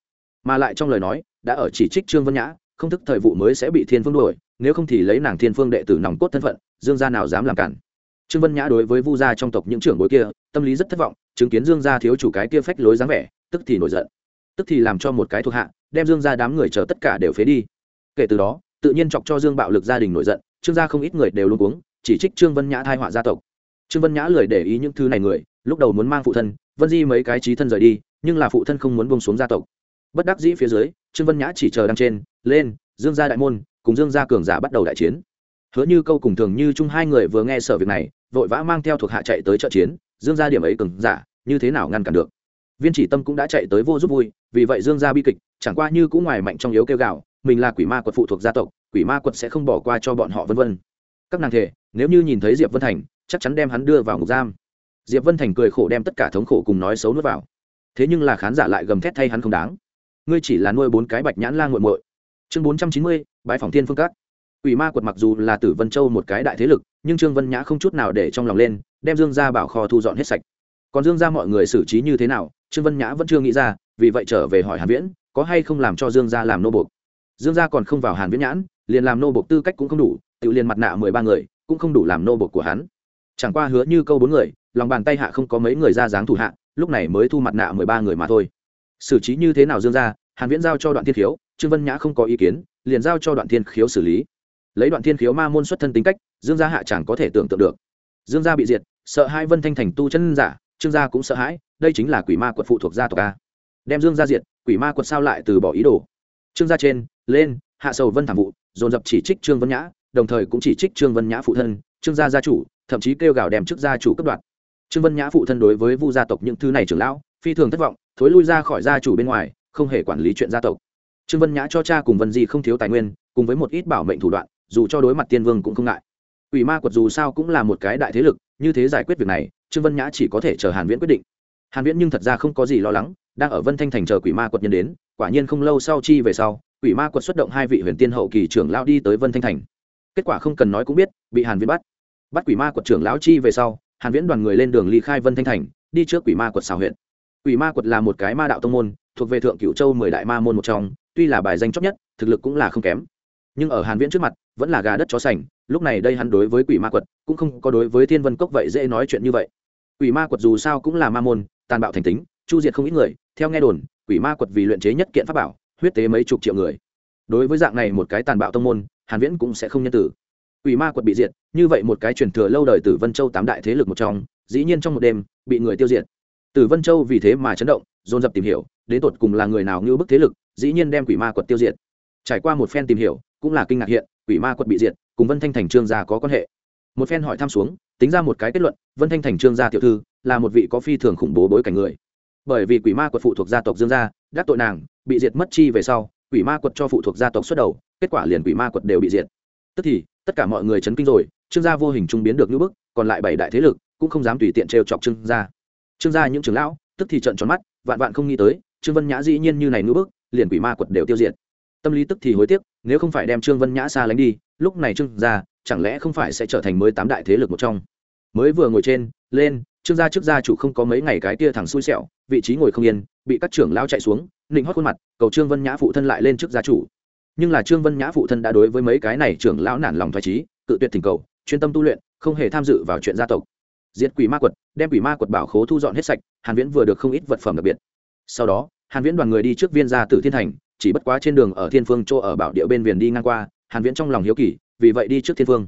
Mà lại trong lời nói đã ở chỉ trích trương vân nhã, không thức thời vụ mới sẽ bị thiên phương đuổi, nếu không thì lấy nàng thiên phương đệ tử nòng cốt thân phận, dương gia nào dám làm cản. Trương vân nhã đối với vu gia trong tộc những trưởng bối kia, tâm lý rất thất vọng, chứng kiến dương gia thiếu chủ cái kia phách lối dáng vẻ, tức thì nổi giận. Tức thì làm cho một cái thuộc hạ, đem dương gia đám người chờ tất cả đều phế đi. Kể từ đó, tự nhiên chọc cho dương bạo lực gia đình nổi giận, trương gia không ít người đều luôn uống chỉ trích trương vân nhã thai họa gia tộc. Trương vân nhã lười để ý những thứ này người, lúc đầu muốn mang phụ thân, vân di mấy cái trí thân rời đi, nhưng là phụ thân không muốn bông xuống gia tộc. Bất đắc dĩ phía dưới trương vân nhã chỉ chờ đăng trên, lên, dương gia đại môn, cùng dương gia cường giả bắt đầu đại chiến. Hứa như câu cùng thường như chung hai người vừa nghe sở việc này, vội vã mang theo thuộc hạ chạy tới trợ chiến, dương gia điểm ấy cường giả, như thế nào ngăn cản được? Viên chỉ tâm cũng đã chạy tới vô giúp vui, vì vậy dương gia bi kịch, chẳng qua như cũng ngoài mạnh trong yếu kêu gạo, mình là quỷ ma quật phụ thuộc gia tộc, quỷ ma quật sẽ không bỏ qua cho bọn họ vân vân. Các nàng thể nếu như nhìn thấy diệp vân thành, chắc chắn đem hắn đưa vào ngục giam. Diệp vân thành cười khổ đem tất cả thống khổ cùng nói xấu nuốt vào. Thế nhưng là khán giả lại gầm thét thay hắn không đáng ngươi chỉ là nuôi bốn cái bạch nhãn lan g u muội chương bốn trăm chín mươi bãi phòng thiên phương các Quỷ ma quật mặc dù là Tử Vân Châu một cái đại thế lực, nhưng Trương Vân Nhã không chút nào để trong lòng lên, đem Dương gia bảo kho thu dọn hết sạch. Còn Dương gia mọi người xử trí như thế nào, Trương Vân Nhã vẫn chưa nghĩ ra, vì vậy trở về hỏi Hàn Viễn, có hay không làm cho Dương gia làm nô buộc. Dương gia còn không vào Hàn Viễn nhãn, liền làm nô buộc tư cách cũng không đủ, tự liền mặt nạ mười ba người, cũng không đủ làm nô buộc của hắn. Chẳng qua hứa như câu bốn người, lòng bàn tay hạ không có mấy người ra dáng thủ hạ, lúc này mới thu mặt nạ mười ba người mà thôi. Xử trí như thế nào Dương gia, Hàn Viễn giao cho Đoạn Thiên Khiếu, Trương Vân Nhã không có ý kiến, liền giao cho Đoạn Thiên Khiếu xử lý. Lấy đoạn thiên khiếu ma môn xuất thân tính cách dương gia hạ chẳng có thể tưởng tượng được. Dương gia bị diệt sợ hai vân thanh thành tu chân giả trương gia cũng sợ hãi đây chính là quỷ ma quật phụ thuộc gia tộc a. Đem dương gia diệt quỷ ma quật sao lại từ bỏ ý đồ. Trương gia trên lên hạ sầu vân thảm vụ dồn dập chỉ trích trương vân nhã đồng thời cũng chỉ trích trương vân nhã phụ thân trương gia gia chủ thậm chí kêu gào đem chức gia chủ cấp đoạt. Trương vân nhã phụ thân đối với vu gia tộc những thứ này trưởng lão phi thường thất vọng thối lui ra khỏi gia chủ bên ngoài không hề quản lý chuyện gia tộc trương vân nhã cho cha cùng vân di không thiếu tài nguyên cùng với một ít bảo mệnh thủ đoạn dù cho đối mặt tiên vương cũng không ngại Quỷ ma quật dù sao cũng là một cái đại thế lực, như thế giải quyết việc này, Trương Vân Nhã chỉ có thể chờ Hàn Viễn quyết định. Hàn Viễn nhưng thật ra không có gì lo lắng, đang ở Vân Thanh thành chờ quỷ ma quật nhân đến, quả nhiên không lâu sau chi về sau, quỷ ma quật xuất động hai vị huyền tiên hậu kỳ trưởng lão đi tới Vân Thanh thành. Kết quả không cần nói cũng biết, bị Hàn Viễn bắt. Bắt quỷ ma quật trưởng lão chi về sau, Hàn Viễn đoàn người lên đường ly khai Vân Thanh thành, đi trước quỷ ma quật xào huyện. Quỷ ma quật là một cái ma đạo tông môn, thuộc về thượng cửu châu mười đại ma môn một trong, tuy là bài danh chót nhất, thực lực cũng là không kém. Nhưng ở hàn viễn trước mặt vẫn là gà đất chó sành lúc này đây hắn đối với quỷ ma quật cũng không có đối với thiên vân cốc vậy dễ nói chuyện như vậy. Quỷ ma quật dù sao cũng là ma môn tàn bạo thành tính chu diệt không ít người theo nghe đồn quỷ ma quật vì luyện chế nhất kiện pháp bảo huyết tế mấy chục triệu người. Đối với dạng này một cái tàn bạo tông môn hàn viễn cũng sẽ không nhân tử. Quỷ ma quật bị diệt như vậy một cái truyền thừa lâu đời từ vân châu tám đại thế lực một trong dĩ nhiên trong một đêm bị người tiêu diệt. Tử vân châu vì thế mà chấn động, dồn dập tìm hiểu, đến tột cùng là người nào như bức thế lực, dĩ nhiên đem quỷ ma quật tiêu diệt. Trải qua một phen tìm hiểu, cũng là kinh ngạc hiện, quỷ ma quật bị diệt, cùng vân thanh thành trương gia có quan hệ. Một phen hỏi thăm xuống, tính ra một cái kết luận, vân thanh thành trương gia tiểu thư là một vị có phi thường khủng bố bối cảnh người. Bởi vì quỷ ma quật phụ thuộc gia tộc dương gia, đắc tội nàng, bị diệt mất chi về sau, quỷ ma quật cho phụ thuộc gia tộc xuất đầu, kết quả liền quỷ ma quật đều bị diệt. Tức thì, tất cả mọi người chấn kinh rồi, trương gia vô hình trung biến được như bức, còn lại bảy đại thế lực cũng không dám tùy tiện trêu chọc trương gia trương gia những trưởng lão, tức thì trận tròn mắt, vạn vạn không nghĩ tới, trương vân nhã dĩ nhiên như này ngữ bức, liền quỷ ma quật đều tiêu diệt. Tâm lý tức thì hối tiếc, nếu không phải đem trương vân nhã xa lánh đi, lúc này trương gia, chẳng lẽ không phải sẽ trở thành mới tám đại thế lực một trong? Mới vừa ngồi trên, lên, trương gia trước gia chủ không có mấy ngày cái kia thằng xui xẻo, vị trí ngồi không yên, bị các trưởng lao chạy xuống, nịnh hót khuôn mặt, cầu trương vân nhã phụ thân lại lên trước gia chủ. Nhưng là trương vân nhã phụ thân đã đối với mấy cái này trưởng lão nản lòng thoải trí tự tuyệt thỉnh cầu, chuyên tâm tu luyện, không hề tham dự vào chuyện gia tộc diệt quỷ ma quật, đem quỷ ma quật bảo khố thu dọn hết sạch, hàn viễn vừa được không ít vật phẩm đặc biệt. Sau đó, hàn viễn đoàn người đi trước viên gia tử thiên thành, chỉ bất quá trên đường ở thiên phương chỗ ở bảo địa bên viền đi ngang qua, hàn viễn trong lòng hiếu kỳ, vì vậy đi trước thiên phương.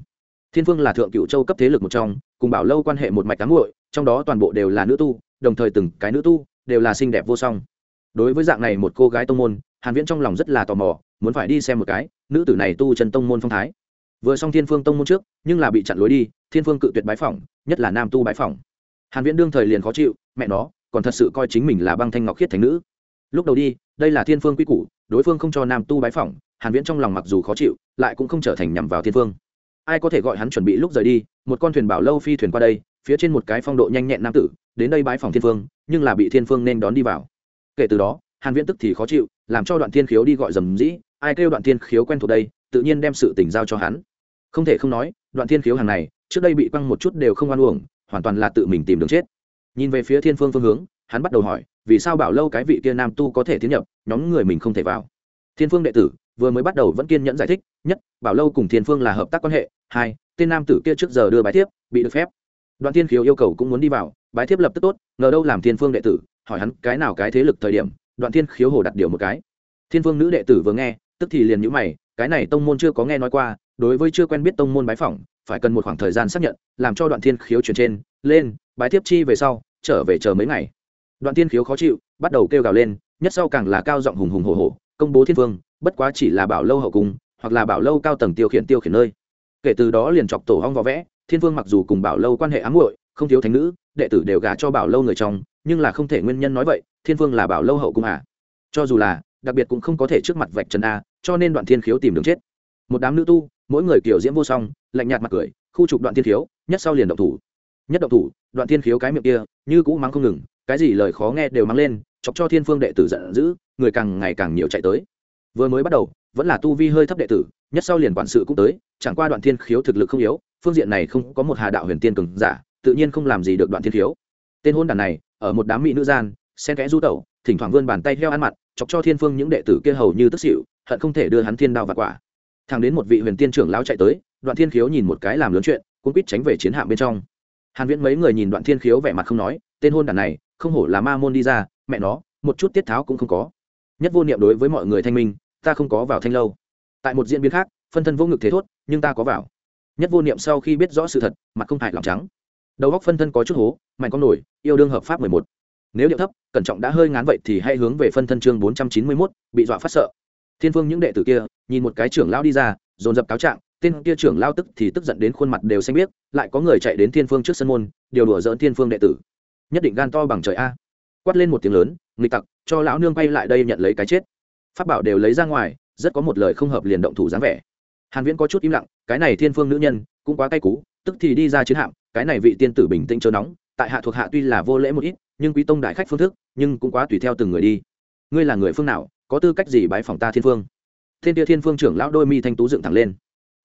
Thiên phương là thượng cựu châu cấp thế lực một trong, cùng bảo lâu quan hệ một mạch cán muội, trong đó toàn bộ đều là nữ tu, đồng thời từng cái nữ tu đều là xinh đẹp vô song. Đối với dạng này một cô gái tông môn, hàn viễn trong lòng rất là tò mò, muốn phải đi xem một cái, nữ tử này tu chân tông môn phong thái vừa xong thiên phương tông môn trước, nhưng là bị chặn lối đi, thiên phương cự tuyệt bái phỏng, nhất là nam tu bái phỏng. Hàn viễn đương thời liền khó chịu, mẹ nó, còn thật sự coi chính mình là băng thanh ngọc khiết thánh nữ. Lúc đầu đi, đây là thiên phương quy củ, đối phương không cho nam tu bái phỏng, hàn viễn trong lòng mặc dù khó chịu, lại cũng không trở thành nhằm vào thiên phương. Ai có thể gọi hắn chuẩn bị lúc rời đi, một con thuyền bảo lâu phi thuyền qua đây, phía trên một cái phong độ nhanh nhẹn nam tử, đến đây bái phỏng thiên phương, nhưng là bị thiên phương nên đón đi vào. Kể từ đó, hàn viễn tức thì khó chịu, làm cho đoạn thiên khiếu đi gọi dầm dĩ, ai kêu đoạn thiên khiếu quen thuộc đây, tự nhiên đem sự tình giao cho hắn không thể không nói, đoạn thiên khiếu hàng này, trước đây bị quăng một chút đều không oan uổng, hoàn toàn là tự mình tìm đường chết. Nhìn về phía thiên phương phương hướng, hắn bắt đầu hỏi, vì sao bảo lâu cái vị kia nam tu có thể tiến nhập, nhóm người mình không thể vào? Thiên phương đệ tử, vừa mới bắt đầu vẫn kiên nhẫn giải thích, nhất, bảo lâu cùng thiên phương là hợp tác quan hệ, hai, tên nam tử kia trước giờ đưa bài thiếp, bị được phép. Đoạn thiên khiếu yêu cầu cũng muốn đi vào bài thiếp lập tức tốt, ngờ đâu làm thiên phương đệ tử, hỏi hắn cái nào cái thế lực thời điểm, đoạn thiên khiếu hồ đặt điều một cái. Thiên phương nữ đệ tử vừa nghe, tức thì liền nhữ mày, cái này tông môn chưa có nghe nói qua đối với chưa quen biết tông môn bái phỏng phải cần một khoảng thời gian xác nhận làm cho đoạn thiên khiếu chuyển trên lên bái tiếp chi về sau trở về chờ mấy ngày. Đoạn thiên khiếu khó chịu bắt đầu kêu gào lên nhất sau càng là cao giọng hùng hùng hồ hồ công bố thiên vương, bất quá chỉ là bảo lâu hậu cung hoặc là bảo lâu cao tầng tiêu khiển tiêu khiển nơi. Kể từ đó liền chọc tổ hong võ vẽ thiên vương mặc dù cùng bảo lâu quan hệ ám muội không thiếu thánh nữ đệ tử đều gả cho bảo lâu người trong nhưng là không thể nguyên nhân nói vậy thiên vương là bảo lâu hậu cung à. Cho dù là đặc biệt cũng không có thể trước mặt vạch trần a cho nên đoạn thiên khiếu tìm đường chết. Một đám nữ tu mỗi người kiểu diễm vô song, lạnh nhạt mặt cười, khu trục đoạn thiên khiếu, nhất sau liền động thủ. Nhất động thủ, đoạn thiên khiếu cái miệng kia, như cũ mắng không ngừng, cái gì lời khó nghe đều mắng lên, chọc cho thiên phương đệ tử giận dữ, người càng ngày càng nhiều chạy tới. Vừa mới bắt đầu, vẫn là tu vi hơi thấp đệ tử, nhất sau liền quản sự cũng tới, chẳng qua đoạn thiên khiếu thực lực không yếu, phương diện này không có một hà đạo huyền tiên cường giả, tự nhiên không làm gì được đoạn thiên khiếu. Tên hôn đàn này, ở một đám mỹ nữ gian, xen kẽ du tẩu, thỉnh thoảng vươn bàn tay theo ăn mặt chọc cho thiên phương những đệ tử kia hầu như tức xỉu, hận không thể đưa hắn thiên đao và quả thằng đến một vị huyền tiên trưởng lão chạy tới đoạn thiên khiếu nhìn một cái làm lớn chuyện cũng quýt tránh về chiến hạm bên trong. Hàn viễn mấy người nhìn đoạn thiên khiếu vẻ mặt không nói tên hôn đàn này không hổ là ma môn đi ra mẹ nó một chút tiết tháo cũng không có. Nhất vô niệm đối với mọi người thanh minh ta không có vào thanh lâu. Tại một diễn biến khác phân thân vô ngực thế thốt nhưng ta có vào. Nhất vô niệm sau khi biết rõ sự thật mặt không hại lòng trắng. Đầu góc phân thân có chút hố mạnh con nổi yêu đương hợp pháp 11. nếu điệu thấp cẩn trọng đã hơi ngán vậy thì hãy hướng về phân thân chương 491, bị dọa phát sợ thiên phương những đệ tử kia, nhìn một cái trưởng lão đi ra, dồn dập cáo trạng, tên kia trưởng lao tức thì tức giận đến khuôn mặt đều xanh biết lại có người chạy đến thiên phương trước sân môn, điều đùa dỡn thiên phương đệ tử. Nhất định gan to bằng trời a. Quát lên một tiếng lớn, nghịch tặc, cho lão nương quay lại đây nhận lấy cái chết. Pháp bảo đều lấy ra ngoài, rất có một lời không hợp liền động thủ dáng vẻ. Hàn viễn có chút im lặng, cái này thiên phương nữ nhân, cũng quá cay cú, tức thì đi ra chiến hạm, cái này vị tiên tử bình tĩnh chớ nóng, tại hạ thuộc hạ tuy là vô lễ một ít, nhưng quý tông đại khách phương thức, nhưng cũng quá tùy theo từng người đi. Ngươi là người phương nào? Có tư cách gì bái phòng ta thiên phương? Thiên tia thiên phương trưởng lão đôi mi thanh tú dựng thẳng lên.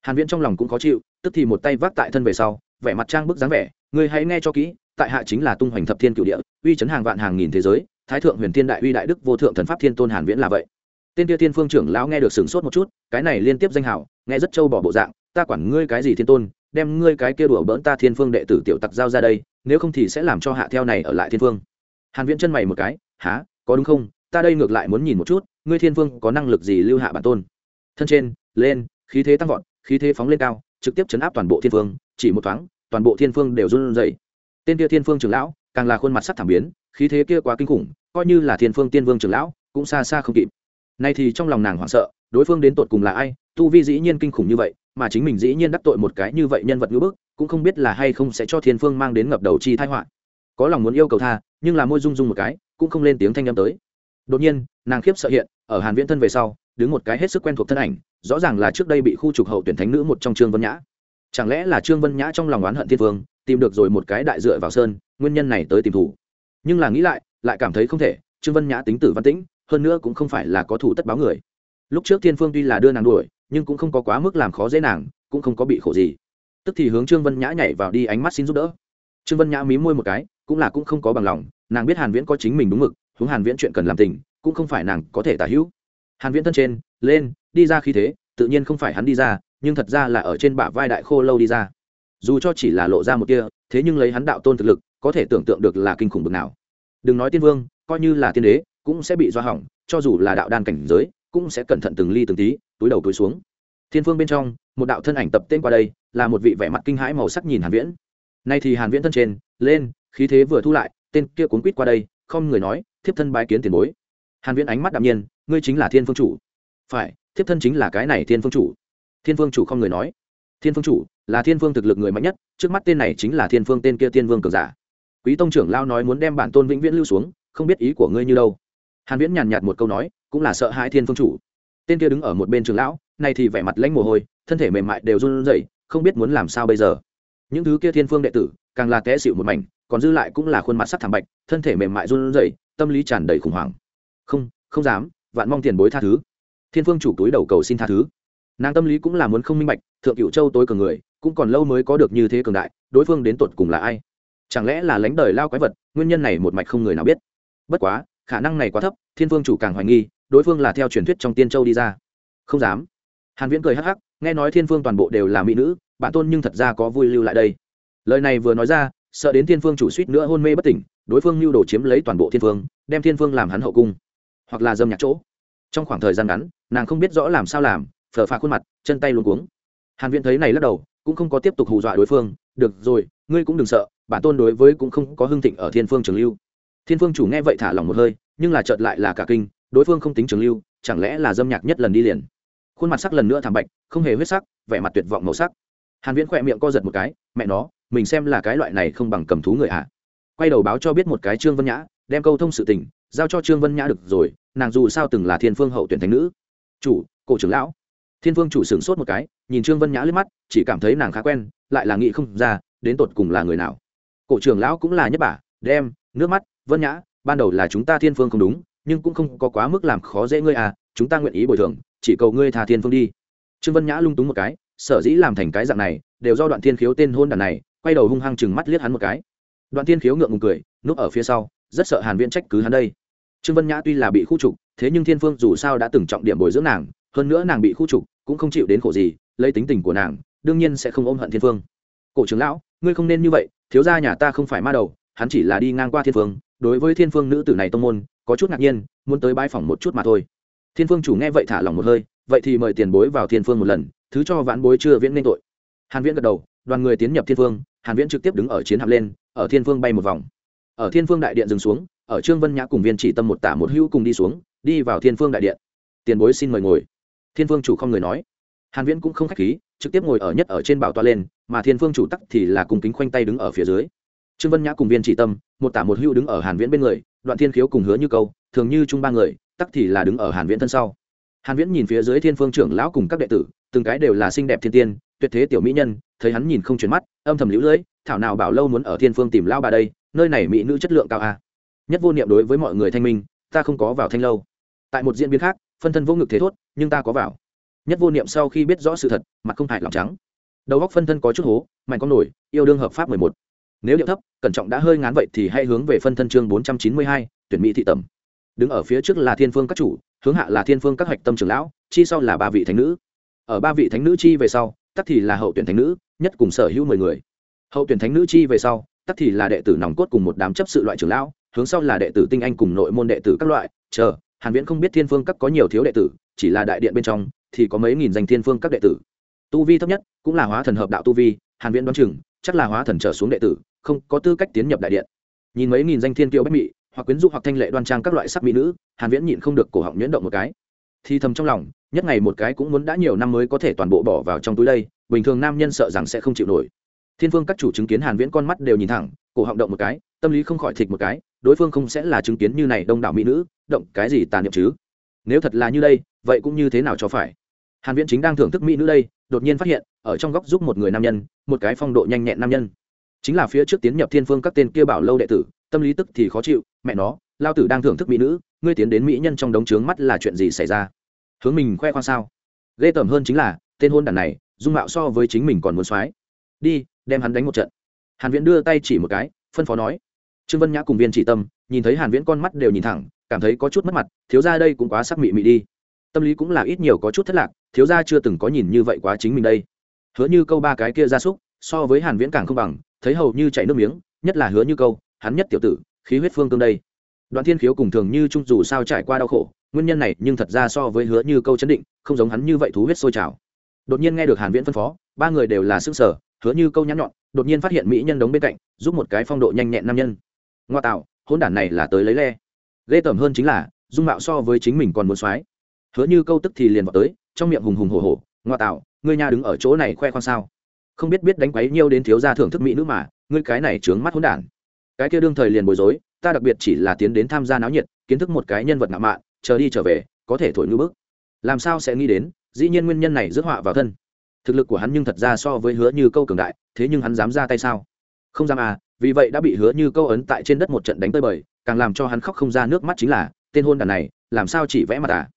Hàn viễn trong lòng cũng khó chịu, tức thì một tay vác tại thân về sau, vẻ mặt trang bức dáng vẻ người hãy nghe cho kỹ, tại hạ chính là tung hoành thập thiên cửu địa, uy chấn hàng vạn hàng nghìn thế giới, thái thượng huyền thiên đại uy đại đức vô thượng thần pháp thiên tôn hàn viễn là vậy. Tên tia thiên phương trưởng lão nghe được sửng sốt một chút, cái này liên tiếp danh hảo nghe rất trâu bỏ bộ dạng, ta quản ngươi cái gì thiên tôn, đem ngươi cái kia đùa bỡn ta thiên phương đệ tử tiểu tặc giao ra đây, nếu không thì sẽ làm cho hạ theo này ở lại thiên phương. Hàn viễn chân mày một cái há có đúng không? Ta đây ngược lại muốn nhìn một chút, ngươi thiên vương có năng lực gì lưu hạ bản tôn? Thân trên, lên, khí thế tăng vọt, khí thế phóng lên cao, trực tiếp chấn áp toàn bộ thiên vương. chỉ một thoáng, toàn bộ thiên vương đều run rẩy. Tên kia thiên vương trưởng lão, càng là khuôn mặt sắc thảm biến, khí thế kia quá kinh khủng, coi như là thiên vương tiên vương trưởng lão, cũng xa xa không kịp. Nay thì trong lòng nàng hoảng sợ, đối phương đến tột cùng là ai, tu vi dĩ nhiên kinh khủng như vậy, mà chính mình dĩ nhiên đắc tội một cái như vậy nhân vật ngữ bức, cũng không biết là hay không sẽ cho thiên phương mang đến ngập đầu chi thái họa. Có lòng muốn yêu cầu tha, nhưng là môi rung rung một cái, cũng không lên tiếng thanh âm tới đột nhiên, nàng khiếp sợ hiện, ở hàn viễn thân về sau, đứng một cái hết sức quen thuộc thân ảnh, rõ ràng là trước đây bị khu trục hậu tuyển thánh nữ một trong trương vân nhã. Chẳng lẽ là trương vân nhã trong lòng oán hận thiên vương, tìm được rồi một cái đại dựa vào sơn, nguyên nhân này tới tìm thủ. Nhưng là nghĩ lại lại cảm thấy không thể, trương vân nhã tính tử văn tĩnh, hơn nữa cũng không phải là có thủ tất báo người. Lúc trước thiên phương tuy là đưa nàng đuổi, nhưng cũng không có quá mức làm khó dễ nàng, cũng không có bị khổ gì. Tức thì hướng trương vân nhã nhảy vào đi ánh mắt xin giúp đỡ. Trương vân nhã mí môi một cái, cũng là cũng không có bằng lòng, nàng biết hàn viễn có chính mình đúng mực hướng hàn viễn chuyện cần làm tình cũng không phải nàng có thể tả hữu. Hàn viễn thân trên lên đi ra khí thế tự nhiên không phải hắn đi ra nhưng thật ra là ở trên bả vai đại khô lâu đi ra. Dù cho chỉ là lộ ra một kia, thế nhưng lấy hắn đạo tôn thực lực có thể tưởng tượng được là kinh khủng bực nào. Đừng nói tiên vương coi như là tiên đế cũng sẽ bị do hỏng cho dù là đạo đan cảnh giới cũng sẽ cẩn thận từng ly từng tí túi đầu túi xuống. Thiên phương bên trong một đạo thân ảnh tập tên qua đây là một vị vẻ mặt kinh hãi màu sắc nhìn hàn viễn. Nay thì hàn viễn thân trên lên khí thế vừa thu lại tên kia cuốn quýt qua đây không người nói thiếp thân bái kiến tiền bối. Hàn viễn ánh mắt đạm nhiên, ngươi chính là thiên phương chủ. Phải, thiếp thân chính là cái này thiên phương chủ. Thiên phương chủ không người nói. Thiên phương chủ là thiên phương thực lực người mạnh nhất, trước mắt tên này chính là thiên phương tên kia tiên vương cường giả. Quý tông trưởng lao nói muốn đem bản tôn vĩnh viễn lưu xuống, không biết ý của ngươi như đâu. Hàn viễn nhàn nhạt một câu nói, cũng là sợ hãi thiên phương chủ. Tên kia đứng ở một bên trường lão này thì vẻ mặt lãnh mồ hôi, thân thể mềm mại đều run rẩy, không biết muốn làm sao bây giờ. Những thứ kia thiên phương đệ tử, càng là té xỉu một mảnh, còn dư lại cũng là khuôn mặt sắc thảm bạch, thân thể mềm mại run rẩy tâm lý tràn đầy khủng hoảng. Không không dám, vạn mong tiền bối tha thứ. Thiên phương chủ túi đầu cầu xin tha thứ. Nàng tâm lý cũng là muốn không minh bạch, thượng cựu châu tối cường người, cũng còn lâu mới có được như thế cường đại, đối phương đến tột cùng là ai? Chẳng lẽ là lãnh đời lao quái vật, nguyên nhân này một mạch không người nào biết? Bất quá, khả năng này quá thấp, thiên phương chủ càng hoài nghi, đối phương là theo truyền thuyết trong tiên châu đi ra. Không dám. Hàn viễn cười hắc hắc, nghe nói thiên phương toàn bộ đều là mỹ nữ, bản tôn nhưng thật ra có vui lưu lại đây. Lời này vừa nói ra, sợ đến thiên phương chủ suýt nữa hôn mê bất tỉnh đối phương lưu đồ chiếm lấy toàn bộ thiên phương, đem thiên phương làm hắn hậu cung, hoặc là dâm nhạc chỗ. Trong khoảng thời gian ngắn, nàng không biết rõ làm sao làm phở phà khuôn mặt, chân tay luôn cuống. Hàn viễn thấy này lắc đầu, cũng không có tiếp tục hù dọa đối phương, được rồi, ngươi cũng đừng sợ, bản tôn đối với cũng không có hưng thịnh ở thiên phương trường lưu. Thiên phương chủ nghe vậy thả lòng một hơi, nhưng là chợt lại là cả kinh, đối phương không tính trường lưu, chẳng lẽ là dâm nhạc nhất lần đi liền? Khuôn mặt sắc lần nữa thảm bạch, không hề huyết sắc, vẻ mặt tuyệt vọng màu sắc. Hàn viễn khỏe miệng co giật một cái, mẹ nó, mình xem là cái loại này không bằng cầm thú người ạ à quay đầu báo cho biết một cái trương vân nhã, đem câu thông sự tình, giao cho trương vân nhã được rồi, nàng dù sao từng là thiên phương hậu tuyển thánh nữ. Chủ, cổ trưởng lão. Thiên phương chủ sửng sốt một cái, nhìn trương vân nhã lướt mắt, chỉ cảm thấy nàng khá quen, lại là nghĩ không ra, đến tột cùng là người nào. Cổ trưởng lão cũng là nhất bả, đem nước mắt, vân nhã, ban đầu là chúng ta thiên phương không đúng, nhưng cũng không có quá mức làm khó dễ ngươi à chúng ta nguyện ý bồi thường, chỉ cầu ngươi thà thiên phương đi. Trương vân nhã lung túng một cái, sở dĩ làm thành cái dạng này, đều do đoạn thiên khiếu tên hôn đàn này, quay đầu hung hăng chừng mắt liếc hắn một cái đoạn thiên khiếu ngượng ngùng cười, núp ở phía sau, rất sợ hàn viễn trách cứ hắn đây. Trương vân nhã tuy là bị khu trục, thế nhưng thiên phương dù sao đã từng trọng điểm bồi dưỡng nàng, hơn nữa nàng bị khu trục, cũng không chịu đến khổ gì, lấy tính tình của nàng, đương nhiên sẽ không ôm hận thiên phương. Cổ trưởng lão, ngươi không nên như vậy, thiếu gia nhà ta không phải ma đầu, hắn chỉ là đi ngang qua thiên phương, đối với thiên phương nữ tử này tông môn, có chút ngạc nhiên, muốn tới bãi phòng một chút mà thôi. Thiên phương chủ nghe vậy thả lòng một hơi, vậy thì mời tiền bối vào thiên phương một lần, thứ cho vãn bối chưa viễn nên tội. Hàn viễn gật đầu, đoàn người tiến nhập thiên phương hàn viễn trực tiếp đứng ở chiến hạm lên, ở thiên phương bay một vòng. Ở thiên phương đại điện dừng xuống, ở trương vân nhã cùng viên chỉ tâm một tả một hữu cùng đi xuống, đi vào thiên phương đại điện. Tiền bối xin mời ngồi. Thiên phương chủ không người nói. Hàn viễn cũng không khách khí, trực tiếp ngồi ở nhất ở trên bảo toa lên, mà thiên phương chủ tắc thì là cùng kính khoanh tay đứng ở phía dưới. Trương vân nhã cùng viên chỉ tâm, một tả một hữu đứng ở hàn viễn bên người, đoạn thiên khiếu cùng hứa như câu, thường như chung ba người, tắc thì là đứng ở hàn viễn thân sau. Hàn viễn nhìn phía dưới thiên phương trưởng lão cùng các đệ tử, từng cái đều là xinh đẹp thiên tiên tuyệt thế tiểu mỹ nhân, thấy hắn nhìn không chuyển mắt, âm thầm liễu lưỡi thảo nào bảo lâu muốn ở thiên phương tìm lao bà đây, nơi này mỹ nữ chất lượng cao a à. nhất vô niệm đối với mọi người thanh minh, ta không có vào thanh lâu. Tại một diễn biến khác, phân thân vô ngực thế thốt, nhưng ta có vào. Nhất vô niệm sau khi biết rõ sự thật, mặt không hại lòng trắng. Đầu góc phân thân có chút hố, mạnh con nổi, yêu đương hợp pháp mười một. Nếu điệu thấp, cẩn trọng đã hơi ngán vậy thì hãy hướng về phân thân chương bốn trăm chín mươi hai, tuyển mỹ thị tẩm. Đứng ở phía trước là thiên phương các chủ, hướng hạ là thiên phương các hạch tâm trưởng lão, chi sau là ba vị thánh nữ. Ở ba vị thánh nữ chi về sau tắc thì là hậu tuyển thánh nữ, nhất cùng sở hữu mười người. Hậu tuyển thánh nữ chi về sau, tắc thì là đệ tử nòng cốt cùng một đám chấp sự loại trưởng lão, hướng sau là đệ tử tinh anh cùng nội môn đệ tử các loại. Chờ, hàn viễn không biết thiên phương các có nhiều thiếu đệ tử, chỉ là đại điện bên trong thì có mấy nghìn danh thiên phương các đệ tử. Tu vi thấp nhất cũng là hóa thần hợp đạo tu vi, hàn viễn đoán chừng, chắc là hóa thần trở xuống đệ tử, không có tư cách tiến nhập đại điện. Nhìn mấy nghìn danh thiên kiêu bách mỹ hoặc quyến rũ hoặc thanh lệ đoan trang các loại sắc mỹ nữ, hàn viễn nhịn không được cổ họng nhuyễn động một cái. Thì thầm trong lòng nhất ngày một cái cũng muốn đã nhiều năm mới có thể toàn bộ bỏ vào trong túi đây, bình thường nam nhân sợ rằng sẽ không chịu nổi. Thiên phương các chủ chứng kiến hàn viễn con mắt đều nhìn thẳng, cổ họng động một cái, tâm lý không khỏi thịch một cái, đối phương không sẽ là chứng kiến như này đông đảo mỹ nữ, động cái gì tàn niệm chứ? Nếu thật là như đây, vậy cũng như thế nào cho phải? Hàn viễn chính đang thưởng thức mỹ nữ đây, đột nhiên phát hiện, ở trong góc giúp một người nam nhân, một cái phong độ nhanh nhẹn nam nhân. Chính là phía trước tiến nhập thiên phương các tên kia bảo lâu đệ tử, tâm lý tức thì khó chịu, mẹ nó, lao tử đang thưởng thức mỹ nữ, ngươi tiến đến mỹ nhân trong đống trướng mắt là chuyện gì xảy ra? Hướng mình khoe khoang sao? Ghê tởm hơn chính là, tên hôn đàn này, dung mạo so với chính mình còn muốn soái đi, đem hắn đánh một trận. Hàn viễn đưa tay chỉ một cái, phân phó nói. Trương vân nhã cùng viên chỉ tâm, nhìn thấy hàn viễn con mắt đều nhìn thẳng, cảm thấy có chút mất mặt, thiếu gia đây cũng quá sắc mị mị đi. Tâm lý cũng là ít nhiều có chút thất lạc, thiếu gia chưa từng có nhìn như vậy quá chính mình đây. Hứa như câu ba cái kia ra súc, so với hàn viễn càng không bằng, thấy hầu như chảy nước miếng, nhất là hứa như câu, hắn nhất tiểu tử, khí huyết phương tương đây. Đoạn thiên khiếu cùng thường như trung dù sao trải qua đau khổ nguyên nhân này nhưng thật ra so với hứa như câu chấn định, không giống hắn như vậy thú huyết sôi trào. Đột nhiên nghe được hàn viễn phân phó, ba người đều là sức sở hứa như câu nhắn nhọn, đột nhiên phát hiện mỹ nhân đống bên cạnh, giúp một cái phong độ nhanh nhẹn nam nhân. Ngoa tạo hôn đản này là tới lấy le. Ghê tởm hơn chính là, dung mạo so với chính mình còn muốn soái hứa như câu tức thì liền vào tới, trong miệng hùng hùng hổ hổ, ngoa tạo, ngươi nhà đứng ở chỗ này khoe khoang sao? Không biết biết đánh quấy nhiêu đến thiếu gia thưởng thức mỹ nữ mà, ngươi cái này trướng mắt hỗn đản. Cái kia đương thời liền bối rối, ta đặc biệt chỉ là tiến đến tham gia náo nhiệt, kiến thức một cái nhân vật ngạo mạn chờ đi trở về, có thể thổi ngư bức. Làm sao sẽ nghĩ đến, dĩ nhiên nguyên nhân này rước họa vào thân. Thực lực của hắn nhưng thật ra so với hứa như câu cường đại, thế nhưng hắn dám ra tay sao? Không dám à vì vậy đã bị hứa như câu ấn tại trên đất một trận đánh tơi bời, càng làm cho hắn khóc không ra nước mắt chính là, tên hôn đàn này, làm sao chỉ vẽ mặt à?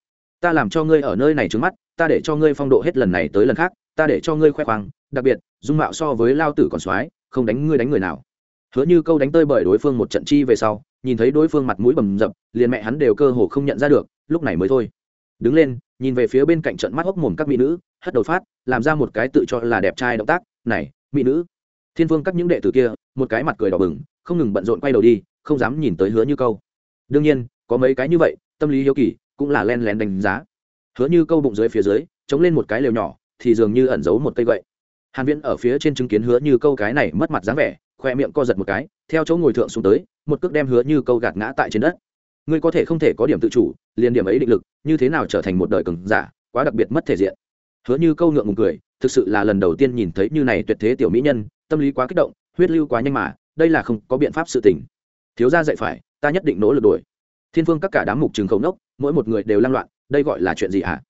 Ta làm cho ngươi ở nơi này trứng mắt, ta để cho ngươi phong độ hết lần này tới lần khác, ta để cho ngươi khoe khoang, đặc biệt, dung mạo so với lao tử còn soái, không đánh ngươi đánh người nào. Hứa như câu đánh tơi bởi đối phương một trận chi về sau nhìn thấy đối phương mặt mũi bầm dập liền mẹ hắn đều cơ hồ không nhận ra được, lúc này mới thôi. Đứng lên, nhìn về phía bên cạnh trận mắt hốc mồm các mỹ nữ, hất đầu phát, làm ra một cái tự cho là đẹp trai động tác, này, mỹ nữ. Thiên vương các những đệ tử kia, một cái mặt cười đỏ bừng, không ngừng bận rộn quay đầu đi, không dám nhìn tới hứa như câu. Đương nhiên, có mấy cái như vậy, tâm lý hiếu kỳ cũng là len lén đánh giá. Hứa như câu bụng dưới phía dưới, chống lên một cái lều nhỏ, thì dường như ẩn giấu một cây gậy. Hàn viễn ở phía trên chứng kiến hứa như câu cái này mất mặt dáng vẻ, khoe miệng co giật một cái, theo chỗ ngồi thượng xuống tới một cước đem hứa như câu gạt ngã tại trên đất. Ngươi có thể không thể có điểm tự chủ, liền điểm ấy định lực, như thế nào trở thành một đời cường giả, quá đặc biệt mất thể diện. Hứa như câu ngượng ngùng cười, thực sự là lần đầu tiên nhìn thấy như này tuyệt thế tiểu mỹ nhân, tâm lý quá kích động, huyết lưu quá nhanh mà, đây là không có biện pháp sự tình. Thiếu gia dạy phải, ta nhất định nỗ lực đuổi. Thiên phương các cả đám mục trường khẩu nốc, mỗi một người đều lăng loạn, đây gọi là chuyện gì hả?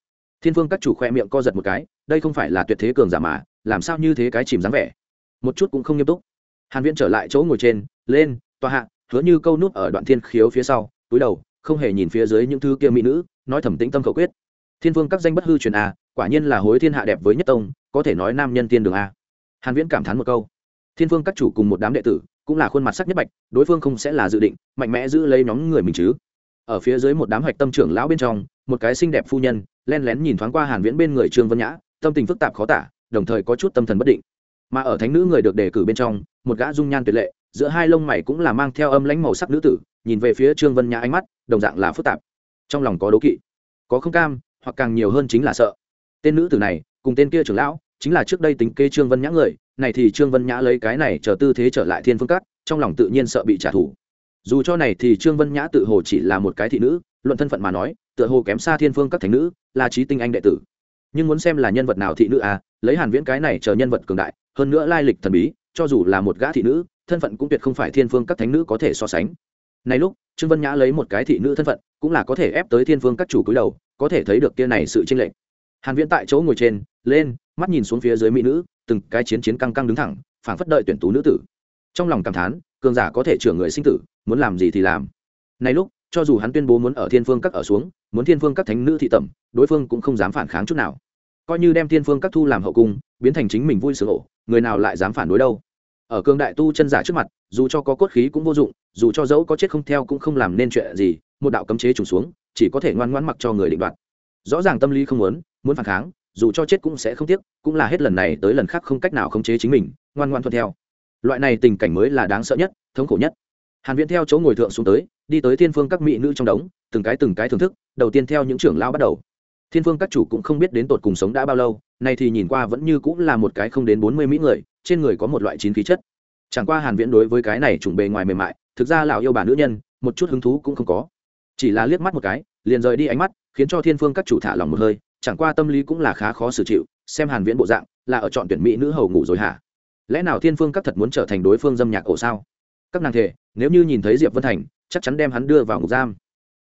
Thiên phương các chủ khoe miệng co giật một cái, đây không phải là tuyệt thế cường giả mà, làm sao như thế cái chìm dáng vẻ? Một chút cũng không nghiêm túc. Hàn viễn trở lại chỗ ngồi trên, lên, tòa hạ hứa như câu nút ở đoạn thiên khiếu phía sau, túi đầu, không hề nhìn phía dưới những thứ kia mỹ nữ, nói thẩm tĩnh tâm khẩu quyết. Thiên vương các danh bất hư truyền a quả nhiên là hối thiên hạ đẹp với nhất tông, có thể nói nam nhân tiên đường a hàn viễn cảm thán một câu. Thiên vương các chủ cùng một đám đệ tử, cũng là khuôn mặt sắc nhất bạch, đối phương không sẽ là dự định, mạnh mẽ giữ lấy nhóm người mình chứ. Ở phía dưới một đám hạch tâm trưởng lão bên trong, một cái xinh đẹp phu nhân, len lén nhìn thoáng qua hàn viễn bên người trương vân nhã, tâm tình phức tạp khó tả, đồng thời có chút tâm thần bất định. Mà ở thánh nữ người được đề cử bên trong, một gã dung nhan tuyệt lệ giữa hai lông mày cũng là mang theo âm lãnh màu sắc nữ tử, nhìn về phía trương vân nhã ánh mắt, đồng dạng là phức tạp. Trong lòng có đố kỵ, có không cam, hoặc càng nhiều hơn chính là sợ. Tên nữ tử này, cùng tên kia trưởng lão, chính là trước đây tính kê trương vân nhã người, này thì trương vân nhã lấy cái này chờ tư thế trở lại thiên phương cát trong lòng tự nhiên sợ bị trả thù. Dù cho này thì trương vân nhã tự hồ chỉ là một cái thị nữ, luận thân phận mà nói, tựa hồ kém xa thiên phương các thành nữ, là trí tinh anh đệ tử. Nhưng muốn xem là nhân vật nào thị nữ à lấy hàn viễn cái này chờ nhân vật cường đại, hơn nữa lai lịch thần bí, cho dù là một gã thị nữ thân phận cũng tuyệt không phải thiên phương các thánh nữ có thể so sánh. Này lúc, trương vân nhã lấy một cái thị nữ thân phận, cũng là có thể ép tới thiên phương các chủ cúi đầu, có thể thấy được kia này sự chênh lệch. Hàn viễn tại chỗ ngồi trên, lên, mắt nhìn xuống phía dưới mỹ nữ, từng cái chiến chiến căng căng đứng thẳng, phảng phất đợi tuyển tú nữ tử. Trong lòng cảm thán, cường giả có thể trưởng người sinh tử, muốn làm gì thì làm. Này lúc, cho dù hắn tuyên bố muốn ở thiên phương các ở xuống, muốn thiên phương các thánh nữ thị tẩm, đối phương cũng không dám phản kháng chút nào. Coi như đem thiên phương các thu làm hậu cung, biến thành chính mình vui sướng ổ, người nào lại dám phản đối đâu? Ở cương đại tu chân giả trước mặt, dù cho có cốt khí cũng vô dụng, dù cho dẫu có chết không theo cũng không làm nên chuyện gì, một đạo cấm chế trùng xuống, chỉ có thể ngoan ngoãn mặc cho người định đoạt. Rõ ràng tâm lý không muốn muốn phản kháng, dù cho chết cũng sẽ không tiếc, cũng là hết lần này tới lần khác không cách nào khống chế chính mình, ngoan ngoan thuận theo. Loại này tình cảnh mới là đáng sợ nhất, thống khổ nhất. Hàn viễn theo chỗ ngồi thượng xuống tới, đi tới thiên phương các mỹ nữ trong đống, từng cái từng cái thưởng thức, đầu tiên theo những trưởng lao bắt đầu thiên phương các chủ cũng không biết đến tột cùng sống đã bao lâu, nay thì nhìn qua vẫn như cũng là một cái không đến bốn mươi mỹ người, trên người có một loại chín khí chất. Chẳng qua hàn viễn đối với cái này trùng bề ngoài mềm mại, thực ra lão yêu bà nữ nhân, một chút hứng thú cũng không có. Chỉ là liếc mắt một cái, liền rời đi ánh mắt, khiến cho thiên phương các chủ thả lòng một hơi, chẳng qua tâm lý cũng là khá khó xử chịu, xem hàn viễn bộ dạng, là ở chọn tuyển mỹ nữ hầu ngủ rồi hả? Lẽ nào thiên phương các thật muốn trở thành đối phương dâm nhạc ổ sao? Các nàng thể nếu như nhìn thấy diệp vân thành, chắc chắn đem hắn đưa vào ngục giam.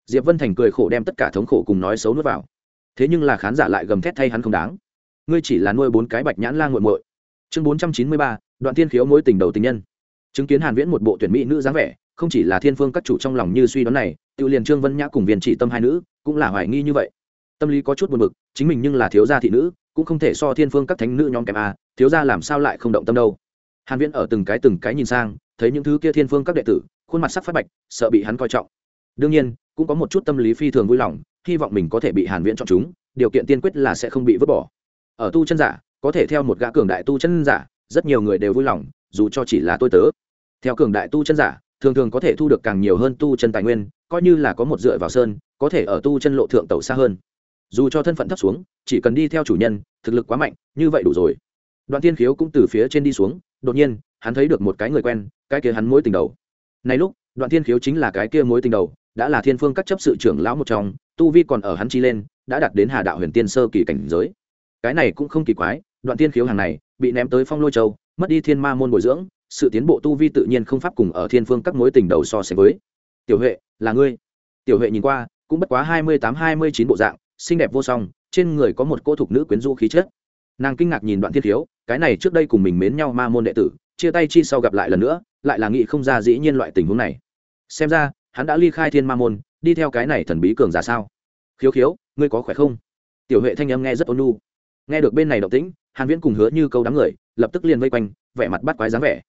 Diệp vân thành cười khổ đem tất cả thống khổ cùng nói xấu nuốt vào thế nhưng là khán giả lại gầm thét thay hắn không đáng. Ngươi chỉ là nuôi bốn cái bạch nhãn lan g u muội. Chương bốn trăm chín mươi ba, đoạn thiên khiếu mối tình đầu tình nhân. Chứng kiến hàn viễn một bộ tuyển mỹ nữ dáng vẻ, không chỉ là thiên phương các chủ trong lòng như suy đoán này tự liền trương vân nhã cùng viên chỉ tâm hai nữ cũng là hoài nghi như vậy. Tâm lý có chút buồn bực, chính mình nhưng là thiếu gia thị nữ, cũng không thể so thiên phương các thánh nữ nhóm kém a, thiếu gia làm sao lại không động tâm đâu. Hàn viễn ở từng cái từng cái nhìn sang, thấy những thứ kia thiên phương các đệ tử, khuôn mặt sắc phát bạch, sợ bị hắn coi trọng. Đương nhiên, cũng có một chút tâm lý phi thường vui lòng hy vọng mình có thể bị hàn viễn chọn chúng, điều kiện tiên quyết là sẽ không bị vứt bỏ. Ở tu chân giả, có thể theo một gã cường đại tu chân giả, rất nhiều người đều vui lòng, dù cho chỉ là tôi tớ. Theo cường đại tu chân giả, thường thường có thể thu được càng nhiều hơn tu chân tài nguyên, coi như là có một dựa vào sơn, có thể ở tu chân lộ thượng tẩu xa hơn. Dù cho thân phận thấp xuống, chỉ cần đi theo chủ nhân, thực lực quá mạnh, như vậy đủ rồi. Đoạn tiên khiếu cũng từ phía trên đi xuống, đột nhiên, hắn thấy được một cái người quen, cái kia hắn mối tình đầu. Này lúc, đoạn tiên khiếu chính là cái kia mối tình đầu, đã là thiên phương các chấp sự trưởng lão một trong tu vi còn ở hắn chi lên, đã đạt đến hà đạo huyền tiên sơ kỳ cảnh giới. Cái này cũng không kỳ quái, đoạn tiên khiếu hàng này, bị ném tới phong lôi châu, mất đi thiên ma môn bồi dưỡng, sự tiến bộ tu vi tự nhiên không pháp cùng ở thiên phương các mối tình đầu so sánh với. Tiểu huệ, là ngươi. Tiểu huệ nhìn qua, cũng bất quá hai mươi tám, hai mươi chín bộ dạng, xinh đẹp vô song, trên người có một cô thục nữ quyến du khí chất. Nàng kinh ngạc nhìn đoạn thiên khiếu, cái này trước đây cùng mình mến nhau ma môn đệ tử, chia tay chi sau gặp lại lần nữa, lại là nghĩ không ra dĩ nhiên loại tình huống này. Xem ra, hắn đã ly khai thiên ma môn đi theo cái này thần bí cường giả sao? Khiếu khiếu, ngươi có khỏe không? Tiểu huệ thanh âm nghe rất ôn nu nghe được bên này động tĩnh, hàn viễn cùng hứa như câu đám người, lập tức liền vây quanh, vẻ mặt bắt quái dáng vẻ.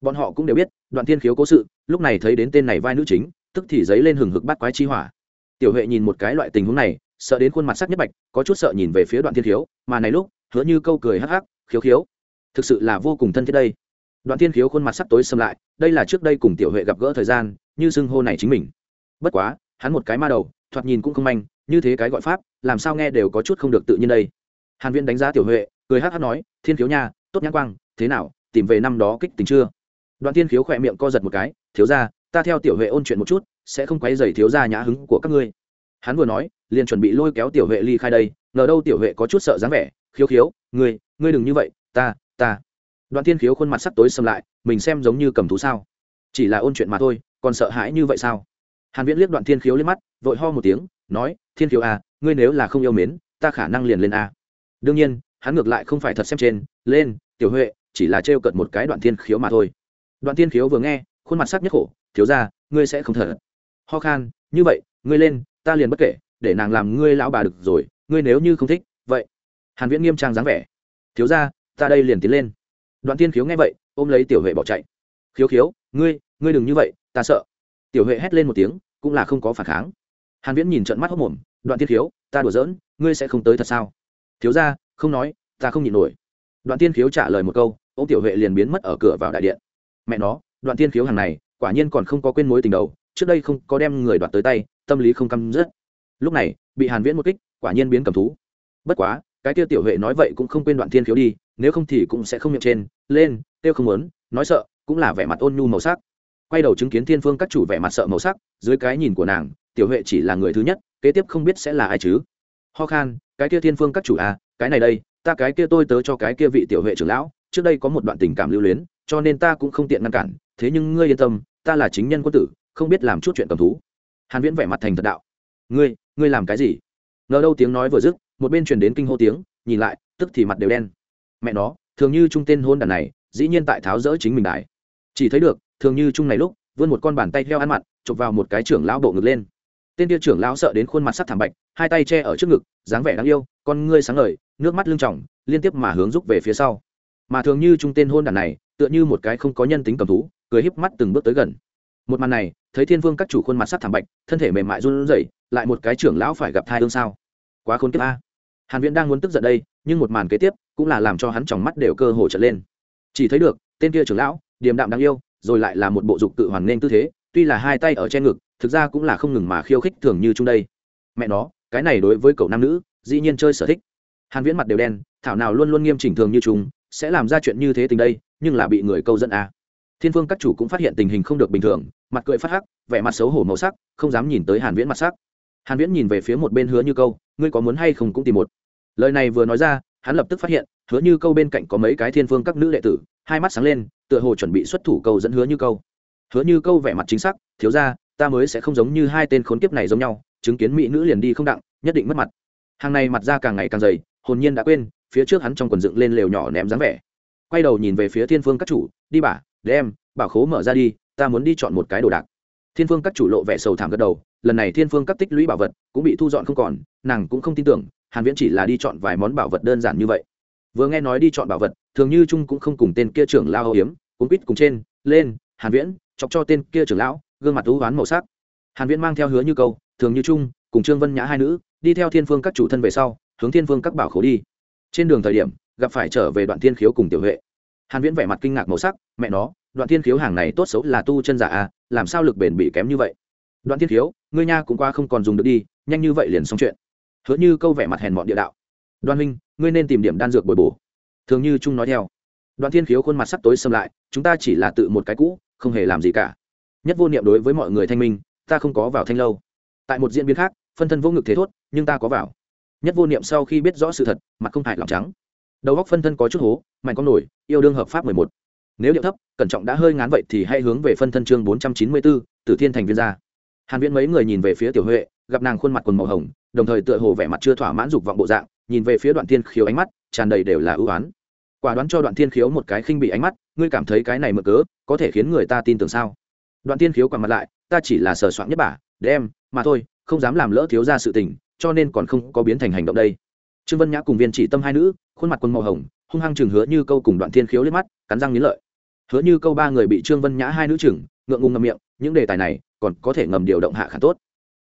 Bọn họ cũng đều biết, đoạn thiên khiếu cố sự, lúc này thấy đến tên này vai nữ chính, tức thì giấy lên hừng hực bắt quái chi hỏa. Tiểu huệ nhìn một cái loại tình huống này, sợ đến khuôn mặt sắc nhất bạch, có chút sợ nhìn về phía đoạn thiên khiếu, mà này lúc, hứa như câu cười hắc hắc, khiếu khiếu, thực sự là vô cùng thân thiết đây. Đoạn thiên khiếu khuôn mặt sắc tối xâm lại, đây là trước đây cùng tiểu huệ gặp gỡ thời gian, như xưng hô này chính mình. Bất quá hắn một cái ma đầu, thoạt nhìn cũng không manh, như thế cái gọi pháp, làm sao nghe đều có chút không được tự nhiên đây. Hàn viễn đánh giá tiểu huệ, cười hát hát nói, thiên khiếu nha, tốt nhãn quang, thế nào, tìm về năm đó kích tình chưa? Đoạn thiên khiếu khỏe miệng co giật một cái, thiếu gia, ta theo tiểu huệ ôn chuyện một chút, sẽ không quấy rầy thiếu gia nhã hứng của các ngươi. Hắn vừa nói, liền chuẩn bị lôi kéo tiểu huệ ly khai đây, ngờ đâu tiểu huệ có chút sợ dáng vẻ, khiếu khiếu, ngươi ngươi đừng như vậy, ta ta. Đoạn thiên khiếu khuôn mặt sắc tối xâm lại, mình xem giống như cầm thú sao. Chỉ là ôn chuyện mà thôi, còn sợ hãi như vậy sao? Hàn viễn liếc đoạn thiên khiếu lên mắt, vội ho một tiếng, nói, thiên khiếu à ngươi nếu là không yêu mến, ta khả năng liền lên a. Đương nhiên, hắn ngược lại không phải thật xem trên, lên, tiểu huệ, chỉ là trêu cợt một cái đoạn thiên khiếu mà thôi. Đoạn thiên khiếu vừa nghe, khuôn mặt sắc nhất khổ, thiếu ra ngươi sẽ không thở. Ho khan, như vậy, ngươi lên, ta liền bất kể, để nàng làm ngươi lão bà được rồi, ngươi nếu như không thích, vậy. Hàn viễn nghiêm trang dáng vẻ, thiếu ra ta đây liền tiến lên. Đoạn thiên khiếu nghe vậy, ôm lấy tiểu huệ bỏ chạy. Khiếu khiếu, ngươi ngươi đừng như vậy, ta sợ. Tiểu huệ hét lên một tiếng cũng là không có phản kháng. Hàn viễn nhìn trận mắt hốc mồm đoạn thiên khiếu ta đùa giỡn ngươi sẽ không tới thật sao? Thiếu gia, không nói ta không nhịn nổi. Đoạn thiên khiếu trả lời một câu ông tiểu huệ liền biến mất ở cửa vào đại điện. Mẹ nó đoạn thiên khiếu hàng này quả nhiên còn không có quên mối tình đầu trước đây không có đem người đoạt tới tay tâm lý không căm dứt. lúc này bị hàn viễn một kích quả nhiên biến cầm thú. Bất quá cái tiêu tiểu huệ nói vậy cũng không quên đoạn thiên khiếu đi nếu không thì cũng sẽ không miệng trên lên tiêu không muốn nói sợ cũng là vẻ mặt ôn nhu màu sắc quay đầu chứng kiến thiên phương các chủ vẻ mặt sợ màu sắc, dưới cái nhìn của nàng, tiểu huệ chỉ là người thứ nhất, kế tiếp không biết sẽ là ai chứ. Ho khan, cái kia thiên phương các chủ à cái này đây, ta cái kia tôi tớ cho cái kia vị tiểu huệ trưởng lão, trước đây có một đoạn tình cảm lưu luyến, cho nên ta cũng không tiện ngăn cản, thế nhưng ngươi yên tâm, ta là chính nhân quân tử, không biết làm chút chuyện cầm thú. Hàn viễn vẻ mặt thành thật đạo. Ngươi ngươi làm cái gì? Ngờ đâu tiếng nói vừa dứt, một bên truyền đến kinh hô tiếng, nhìn lại, tức thì mặt đều đen. Mẹ nó, thường như trung tên hôn đàn này, dĩ nhiên tại tháo rỡ chính mình đại. Chỉ thấy được thường như trung này lúc, vươn một con bàn tay theo ăn mặn, chụp vào một cái trưởng lão bộ ngực lên. Tên kia trưởng lão sợ đến khuôn mặt sắc thảm bạch, hai tay che ở trước ngực, dáng vẻ đáng yêu, con ngươi sáng ngời, nước mắt lưng tròng, liên tiếp mà hướng rúc về phía sau. Mà thường như trung tên hôn đàn này, tựa như một cái không có nhân tính cầm thú, cười híp mắt từng bước tới gần. Một màn này, thấy thiên vương các chủ khuôn mặt sắc thảm bạch, thân thể mềm mại run rẩy, lại một cái trưởng lão phải gặp thai thương sao. Quá khôn kiếp a. Hàn viễn đang muốn tức giận đây, nhưng một màn kế tiếp, cũng là làm cho hắn tròng mắt đều cơ hồ trở lên. Chỉ thấy được, tên kia trưởng lão, điềm đạm đáng yêu rồi lại là một bộ dục tự hoàn nên tư thế, tuy là hai tay ở trên ngực, thực ra cũng là không ngừng mà khiêu khích thường như chung đây. Mẹ nó, cái này đối với cậu nam nữ, dĩ nhiên chơi sở thích. Hàn viễn mặt đều đen, thảo nào luôn luôn nghiêm chỉnh thường như chúng sẽ làm ra chuyện như thế tình đây, nhưng là bị người câu dẫn à. thiên phương các chủ cũng phát hiện tình hình không được bình thường, mặt cười phát hắc, vẻ mặt xấu hổ màu sắc, không dám nhìn tới hàn viễn mặt sắc. Hàn viễn nhìn về phía một bên hứa như câu, ngươi có muốn hay không cũng tìm một. Lời này vừa nói ra, hắn lập tức phát hiện, hứa như câu bên cạnh có mấy cái thiên phương các nữ đệ tử hai mắt sáng lên, tựa hồ chuẩn bị xuất thủ câu dẫn hứa như câu. Hứa như câu vẻ mặt chính xác, thiếu ra ta mới sẽ không giống như hai tên khốn kiếp này giống nhau, chứng kiến mỹ nữ liền đi không đặng, nhất định mất mặt. Hàng này mặt ra càng ngày càng dày, hồn nhiên đã quên, phía trước hắn trong quần dựng lên lều nhỏ ném dáng vẻ. Quay đầu nhìn về phía thiên phương các chủ, đi bà, đem bảo khố mở ra đi, ta muốn đi chọn một cái đồ đạc. Thiên phương các chủ lộ vẻ sầu thảm gật đầu, lần này thiên phương các tích lũy bảo vật cũng bị thu dọn không còn, nàng cũng không tin tưởng, hàn viễn chỉ là đi chọn vài món bảo vật đơn giản như vậy vừa nghe nói đi chọn bảo vật, thường như trung cũng không cùng tên kia trưởng lao hiếm cũng quýt cùng trên, lên, hàn viễn, chọc cho tên kia trưởng lão, gương mặt thú oán màu sắc. Hàn viễn mang theo hứa như câu, thường như trung, cùng trương vân nhã hai nữ, đi theo thiên phương các chủ thân về sau, hướng thiên phương các bảo khố đi. Trên đường thời điểm, gặp phải trở về đoạn thiên khiếu cùng tiểu huệ. Hàn viễn vẻ mặt kinh ngạc màu sắc, mẹ nó, đoạn thiên khiếu hàng này tốt xấu là tu chân giả à làm sao lực bền bị kém như vậy? Đoạn thiên khiếu, ngươi nha cũng qua không còn dùng được đi, nhanh như vậy liền xong chuyện. Hứa như câu vẻ mặt hèn mọn địa đạo đoan Minh, ngươi nên tìm điểm đan dược bồi bổ. Thường như trung nói theo. Đoàn thiên khiếu khuôn mặt sắp tối xâm lại chúng ta chỉ là tự một cái cũ không hề làm gì cả. Nhất vô niệm đối với mọi người thanh minh ta không có vào thanh lâu. Tại một diễn biến khác phân thân vô ngực thế thốt nhưng ta có vào. Nhất vô niệm sau khi biết rõ sự thật mặt không hại lòng trắng. Đầu góc phân thân có chút hố mạnh con nổi yêu đương hợp pháp mười một. Nếu điệu thấp cẩn trọng đã hơi ngán vậy thì hãy hướng về phân thân chương bốn trăm chín mươi bốn tử thiên thành viên ra. hàn viễn mấy người nhìn về phía tiểu huệ gặp nàng khuôn mặt quần màu hồng đồng thời tựa hồ vẻ mặt chưa thỏa mãn dục vọng bộ dạng nhìn về phía đoạn thiên khiếu ánh mắt, tràn đầy đều là ưu oán quả đoán cho đoạn thiên khiếu một cái khinh bị ánh mắt, ngươi cảm thấy cái này mở cớ, có thể khiến người ta tin tưởng sao? Đoạn thiên khiếu quằn mặt lại, ta chỉ là sờ soạn nhất bà, đem, mà thôi, không dám làm lỡ thiếu ra sự tình, cho nên còn không có biến thành hành động đây. Trương vân nhã cùng viên chỉ tâm hai nữ, khuôn mặt quân màu hồng, hung hăng chừng hứa như câu cùng đoạn thiên khiếu liếc mắt, cắn răng nghiến lợi. Hứa như câu ba người bị trương vân nhã hai nữ chừng, ngượng ngùng ngầm miệng, những đề tài này còn có thể ngầm điều động hạ khả tốt.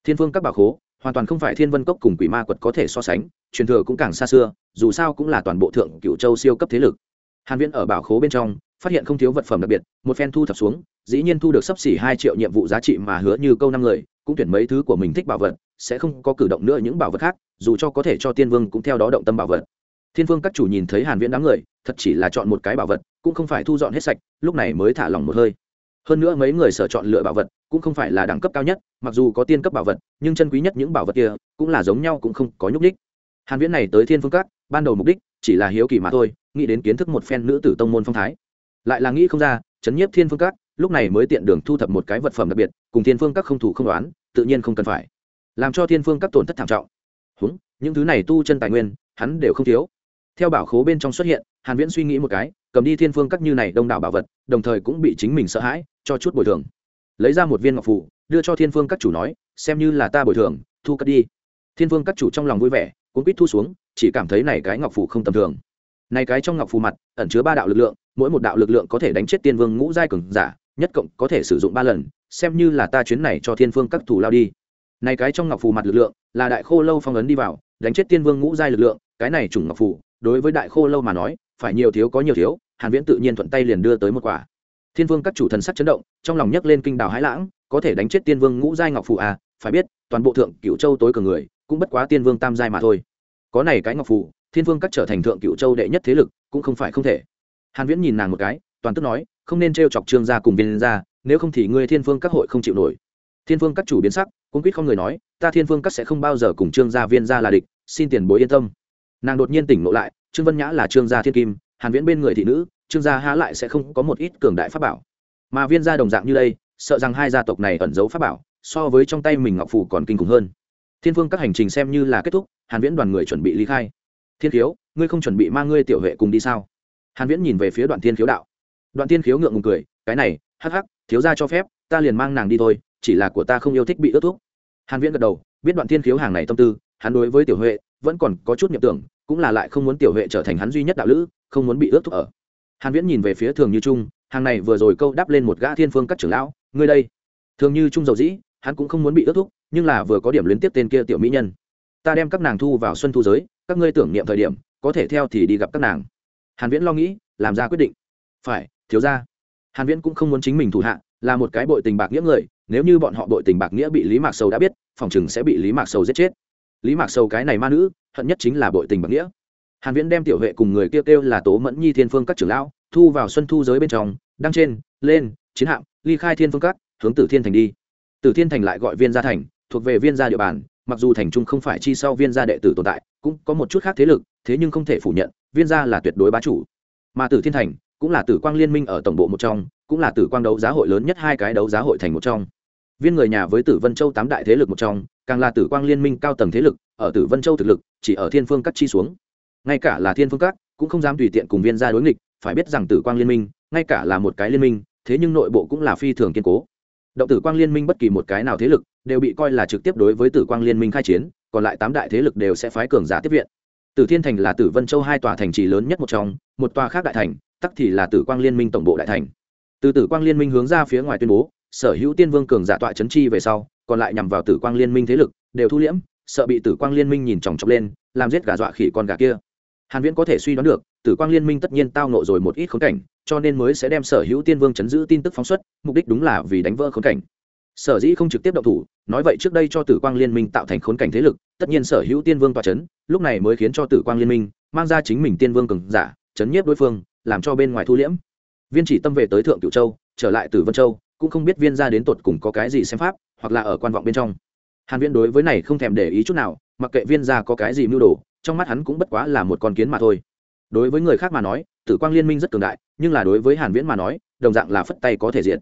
Thiên phương các bảo khố, hoàn toàn không phải thiên vân cốc cùng quỷ ma quật có thể so sánh truyền thừa cũng càng xa xưa, dù sao cũng là toàn bộ thượng cựu châu siêu cấp thế lực. Hàn viễn ở bảo khố bên trong, phát hiện không thiếu vật phẩm đặc biệt, một phen thu thập xuống, dĩ nhiên thu được sấp xỉ hai triệu nhiệm vụ giá trị mà hứa như câu năm người, cũng tuyển mấy thứ của mình thích bảo vật, sẽ không có cử động nữa những bảo vật khác, dù cho có thể cho tiên vương cũng theo đó động tâm bảo vật. Thiên vương các chủ nhìn thấy hàn viễn đám người, thật chỉ là chọn một cái bảo vật, cũng không phải thu dọn hết sạch, lúc này mới thả lỏng một hơi. Hơn nữa mấy người sở chọn lựa bảo vật, cũng không phải là đẳng cấp cao nhất, mặc dù có tiên cấp bảo vật, nhưng chân quý nhất những bảo vật kia, cũng là giống nhau cũng không có nhúc nhích hàn viễn này tới thiên phương các, ban đầu mục đích chỉ là hiếu kỳ mà thôi, nghĩ đến kiến thức một phen nữ tử tông môn phong thái. Lại là nghĩ không ra, chấn nhiếp thiên phương các, lúc này mới tiện đường thu thập một cái vật phẩm đặc biệt, cùng thiên phương các không thủ không đoán, tự nhiên không cần phải. Làm cho thiên phương các tổn thất thảm trọng. Húng, những thứ này tu chân tài nguyên, hắn đều không thiếu. Theo bảo khố bên trong xuất hiện, hàn viễn suy nghĩ một cái, cầm đi thiên phương các như này đông đảo bảo vật, đồng thời cũng bị chính mình sợ hãi, cho chút bồi thường. Lấy ra một viên ngọc phù, đưa cho thiên phương các chủ nói, xem như là ta bồi thường, thu cất đi. Thiên phương các chủ trong lòng vui vẻ Cuốn quýt thu xuống, chỉ cảm thấy này cái ngọc phù không tầm thường. Này cái trong ngọc phù mặt, ẩn chứa ba đạo lực lượng, mỗi một đạo lực lượng có thể đánh chết tiên vương ngũ giai cường giả, nhất cộng có thể sử dụng ba lần, xem như là ta chuyến này cho thiên phương các thủ lao đi. Này cái trong ngọc phù mặt lực lượng, là đại khô lâu phong ấn đi vào, đánh chết tiên vương ngũ giai lực lượng, cái này chủng ngọc phù đối với đại khô lâu mà nói, phải nhiều thiếu có nhiều thiếu, hàn viễn tự nhiên thuận tay liền đưa tới một quả. Thiên vương các chủ thần sắc chấn động, trong lòng nhấc lên kinh đảo hãi lãng, có thể đánh chết tiên vương ngũ giai ngọc phù à phải biết, toàn bộ thượng cửu châu tối cường người cũng bất quá tiên vương tam giai mà thôi. Có này cái ngọc phủ thiên vương các trở thành thượng cựu châu đệ nhất thế lực, cũng không phải không thể. Hàn viễn nhìn nàng một cái, toàn tức nói, không nên trêu chọc trương gia cùng viên gia, nếu không thì ngươi thiên vương các hội không chịu nổi. Thiên vương các chủ biến sắc cũng quyết không người nói, ta thiên vương các sẽ không bao giờ cùng trương gia viên gia là địch, xin tiền bối yên tâm. Nàng đột nhiên tỉnh ngộ lại, trương vân nhã là trương gia thiên kim, hàn viễn bên người thị nữ, trương gia há lại sẽ không có một ít cường đại pháp bảo. Mà viên gia đồng dạng như đây, sợ rằng hai gia tộc này ẩn giấu pháp bảo, so với trong tay mình ngọc phủ còn kinh khủng hơn thiên vương các hành trình xem như là kết thúc, hàn viễn đoàn người chuẩn bị ly khai. Thiên khiếu, ngươi không chuẩn bị mang ngươi tiểu huệ cùng đi sao? Hàn viễn nhìn về phía đoạn thiên khiếu đạo. Đoạn thiên khiếu ngượng ngùng cười, cái này, hắc hắc, thiếu gia cho phép, ta liền mang nàng đi thôi, chỉ là của ta không yêu thích bị ướt thuốc hàn viễn gật đầu, biết đoạn thiên khiếu hàng này tâm tư, hắn đối với tiểu huệ vẫn còn có chút niệm tưởng, cũng là lại không muốn tiểu huệ trở thành hắn duy nhất đạo lữ, không muốn bị ướt thuốc ở. Hàn viễn nhìn về phía thường như trung, hàng này vừa rồi câu đáp lên một gã thiên phương các trưởng lão, ngươi đây, thường như trung dầu dĩ, hắn cũng không muốn bị ướt thuốc nhưng là vừa có điểm liên tiếp tên kia tiểu mỹ nhân. Ta đem các nàng thu vào xuân thu giới, các ngươi tưởng niệm thời điểm, có thể theo thì đi gặp các nàng. Hàn viễn lo nghĩ, làm ra quyết định. Phải, thiếu gia. Hàn viễn cũng không muốn chính mình thủ hạ, là một cái bội tình bạc nghĩa người, nếu như bọn họ bội tình bạc nghĩa bị lý mạc sầu đã biết, phòng chừng sẽ bị lý mạc sầu giết chết. Lý mạc sầu cái này ma nữ, hận nhất chính là bội tình bạc nghĩa. Hàn viễn đem tiểu huệ cùng người kêu kêu là tố mẫn nhi thiên phương các trưởng lão, thu vào xuân thu giới bên trong, đăng trên, lên, chiến hạm, ly khai thiên phương các, hướng tử thiên thành đi. Tử thiên thành lại gọi viên gia thành thuộc về viên gia địa bàn, mặc dù thành trung không phải chi sau viên gia đệ tử tồn tại, cũng có một chút khác thế lực, thế nhưng không thể phủ nhận, viên gia là tuyệt đối bá chủ. Mà tử thiên thành cũng là tử quang liên minh ở tổng bộ một trong, cũng là tử quang đấu giá hội lớn nhất hai cái đấu giá hội thành một trong. Viên người nhà với tử vân châu tám đại thế lực một trong, càng là tử quang liên minh cao tầng thế lực, ở tử vân châu thực lực, chỉ ở thiên phương cắt chi xuống. Ngay cả là thiên phương cắt cũng không dám tùy tiện cùng viên gia đối nghịch, phải biết rằng tử quang liên minh, ngay cả là một cái liên minh, thế nhưng nội bộ cũng là phi thường kiên cố động tử quang liên minh bất kỳ một cái nào thế lực đều bị coi là trực tiếp đối với tử quang liên minh khai chiến, còn lại tám đại thế lực đều sẽ phái cường giả tiếp viện. Tử thiên thành là tử vân châu hai tòa thành trì lớn nhất một trong, một tòa khác đại thành, tắc thì là tử quang liên minh tổng bộ đại thành. Từ tử quang liên minh hướng ra phía ngoài tuyên bố, sở hữu tiên vương cường giả tọa chấn chi về sau, còn lại nhằm vào tử quang liên minh thế lực, đều thu liễm, sợ bị tử quang liên minh nhìn chòng chọc lên, làm giết gà dọa khỉ con gà kia. Hàn viễn có thể suy đoán được tử quang liên minh tất nhiên tao nộ rồi một ít khốn cảnh, cho nên mới sẽ đem sở hữu tiên vương chấn giữ tin tức phóng xuất, mục đích đúng là vì đánh vỡ khốn cảnh. Sở dĩ không trực tiếp động thủ, nói vậy trước đây cho tử quang liên minh tạo thành khốn cảnh thế lực, tất nhiên sở hữu tiên vương tòa c h ấ n lúc này mới khiến cho tử quang liên minh mang ra chính mình tiên vương cường giả, chấn nhiếp đối phương, làm cho bên ngoài thu liễm. Viên chỉ tâm về tới thượng cựu châu, trở lại từ vân châu, cũng không biết viên ra đến tột cùng có cái gì xem pháp, hoặc là ở quan vọng bên trong. Hàn viễn đối với này không thèm để ý chút nào, mặc kệ viên ra có cái gì mưu đồ, trong mắt hắn cũng bất quá là một con kiến mà thôi đối với người khác mà nói, tử quang liên minh rất cường đại, nhưng là đối với hàn viễn mà nói, đồng dạng là phất tay có thể diện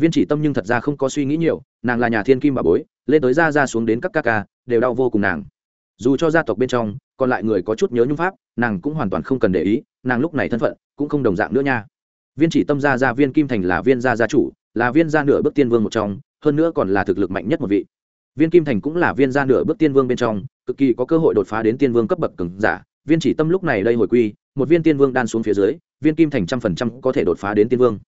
viên chỉ tâm nhưng thật ra không có suy nghĩ nhiều, nàng là nhà thiên kim bà bối, lên tới ra ra xuống đến các ca ca, đều đau vô cùng nàng. Dù cho gia tộc bên trong, còn lại người có chút nhớ nhung pháp, nàng cũng hoàn toàn không cần để ý, nàng lúc này thân phận, cũng không đồng dạng nữa nha. Viên chỉ tâm gia gia viên kim thành là viên gia gia chủ, là viên gia nửa bước tiên vương một trong, hơn nữa còn là thực lực mạnh nhất một vị. Viên kim thành cũng là viên gia nửa bước tiên vương bên trong, cực kỳ có cơ hội đột phá đến tiên vương cấp bậc cường giả viên chỉ tâm lúc này đây hồi quy, một viên tiên vương đan xuống phía dưới, viên kim thành trăm phần trăm có thể đột phá đến tiên vương.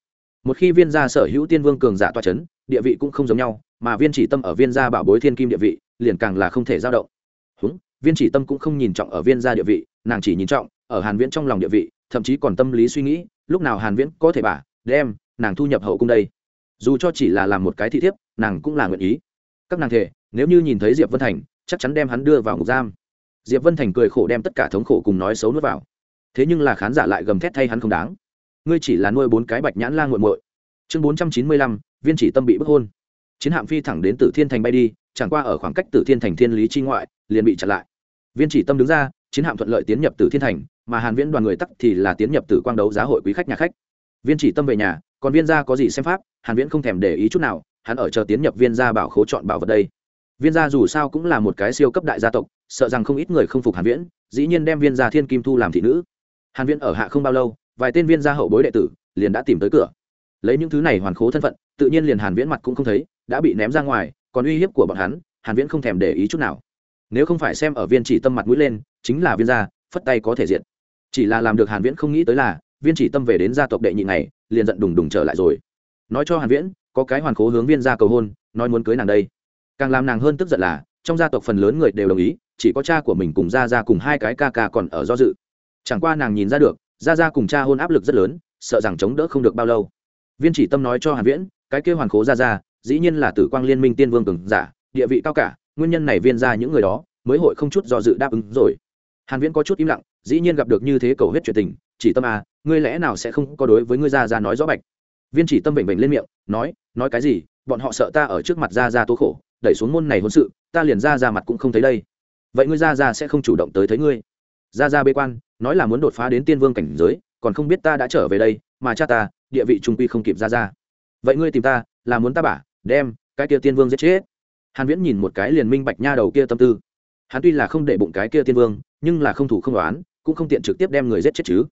Một khi viên gia sở hữu tiên vương cường giả toa c h ấ n địa vị cũng không giống nhau, mà viên chỉ tâm ở viên gia bảo bối thiên kim địa vị, liền càng là không thể giao động. Húng, viên chỉ tâm cũng không nhìn trọng ở viên gia địa vị, nàng chỉ nhìn trọng ở hàn viễn trong lòng địa vị, thậm chí còn tâm lý suy nghĩ, lúc nào hàn viễn có thể bà đem nàng thu nhập hậu cung đây. Dù cho chỉ là làm một cái thị thiếp, nàng cũng là nguyện ý. Các nàng thể, nếu như nhìn thấy diệp vân thành, chắc chắn đem hắn đưa vào ngục giam diệp vân thành cười khổ đem tất cả thống khổ cùng nói xấu nuốt vào. Thế nhưng là khán giả lại gầm thét thay hắn không đáng. Ngươi chỉ là nuôi bốn cái bạch nhãn lan g u muội. Chương bốn trăm chín mươi lăm, viên chỉ tâm bị bức hôn. Chiến hạm phi thẳng đến tử thiên thành bay đi, chẳng qua ở khoảng cách tử thiên thành thiên lý chi ngoại, liền bị chặn lại. Viên chỉ tâm đứng ra, chiến hạm thuận lợi tiến nhập tử thiên thành, mà hàn viễn đoàn người tắc thì là tiến nhập tử quang đấu giá hội quý khách nhà khách. Viên chỉ tâm về nhà, còn viên gia có gì xem pháp, hàn viễn không thèm để ý chút nào, hắn ở chờ tiến nhập viên gia bảo khố chọn bảo vật đây. Viên gia dù sao cũng là một cái siêu cấp đại gia tộc sợ rằng không ít người không phục hàn viễn, dĩ nhiên đem viên gia thiên kim thu làm thị nữ. Hàn viễn ở hạ không bao lâu, vài tên viên gia hậu bối đệ tử liền đã tìm tới cửa. Lấy những thứ này hoàn khố thân phận, tự nhiên liền hàn viễn mặt cũng không thấy, đã bị ném ra ngoài, còn uy hiếp của bọn hắn, hàn viễn không thèm để ý chút nào. Nếu không phải xem ở viên chỉ tâm mặt mũi lên, chính là viên gia, phất tay có thể diện chỉ là làm được hàn viễn không nghĩ tới là, viên chỉ tâm về đến gia tộc đệ nhị này liền giận đùng đùng trở lại rồi. Nói cho hàn viễn, có cái hoàn khố hướng viên gia cầu hôn, nói muốn cưới nàng đây. Càng làm nàng hơn tức giận là, trong gia tộc phần lớn người đều đồng ý chỉ có cha của mình cùng gia gia cùng hai cái ca ca còn ở do dự. Chẳng qua nàng nhìn ra được ra ra cùng cha hôn áp lực rất lớn, sợ rằng chống đỡ không được bao lâu. Viên chỉ tâm nói cho hàn viễn, cái kêu hoàn khố ra ra dĩ nhiên là tử quang liên minh tiên vương cường giả, địa vị cao cả, nguyên nhân này viên ra những người đó, mới hội không chút do dự đáp ứng rồi. Hàn viễn có chút im lặng, dĩ nhiên gặp được như thế cầu hết chuyện tình, chỉ tâm à ngươi lẽ nào sẽ không có đối với ngươi ra ra nói rõ bạch? Viên chỉ tâm bệnh bệnh lên miệng, nói nói cái gì, bọn họ sợ ta ở trước mặt ra ra tố khổ, đẩy xuống môn này hôn sự, ta liền ra ra mặt cũng không thấy đây vậy ngươi ra ra sẽ không chủ động tới thấy ngươi. Ra ra bê quan, nói là muốn đột phá đến tiên vương cảnh giới, còn không biết ta đã trở về đây, mà cha ta, địa vị trung quy không kịp ra ra vậy ngươi tìm ta, là muốn ta bả, đem cái kia tiên vương giết chết. Hàn viễn nhìn một cái liền minh bạch nha đầu kia tâm tư. Hắn tuy là không để bụng cái kia tiên vương, nhưng là không thủ không đoán cũng không tiện trực tiếp đem người giết chết chứ.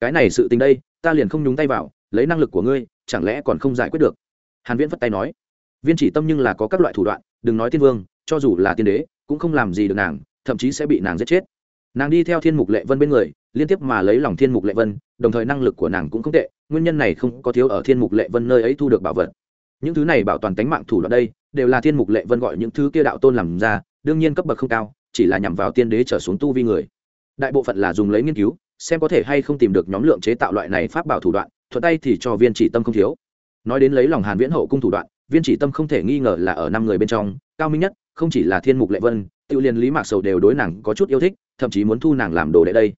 Cái này sự tình đây, ta liền không nhúng tay vào, lấy năng lực của ngươi, chẳng lẽ còn không giải quyết được? Hàn viễn vất tay nói. Viên chỉ tâm nhưng là có các loại thủ đoạn, đừng nói tiên vương, cho dù là tiên đế cũng không làm gì được nàng, thậm chí sẽ bị nàng giết chết. Nàng đi theo thiên mục lệ vân bên người, liên tiếp mà lấy lòng thiên mục lệ vân, đồng thời năng lực của nàng cũng không tệ, nguyên nhân này không có thiếu ở thiên mục lệ vân nơi ấy thu được bảo vật. Những thứ này bảo toàn tính mạng thủ đoạn đây, đều là thiên mục lệ vân gọi những thứ kia đạo tôn làm ra, đương nhiên cấp bậc không cao, chỉ là nhằm vào tiên đế trở xuống tu vi người. Đại bộ phận là dùng lấy nghiên cứu, xem có thể hay không tìm được nhóm lượng chế tạo loại này pháp bảo thủ đoạn, thuận tay thì cho viên chỉ tâm không thiếu. Nói đến lấy lòng hàn viễn hậu cung thủ đoạn, viên chỉ tâm không thể nghi ngờ là ở năm người bên trong, cao minh nhất không chỉ là thiên mục lệ vân, tự liền lý mạc sầu đều đối nàng có chút yêu thích, thậm chí muốn thu nàng làm đồ đệ đây.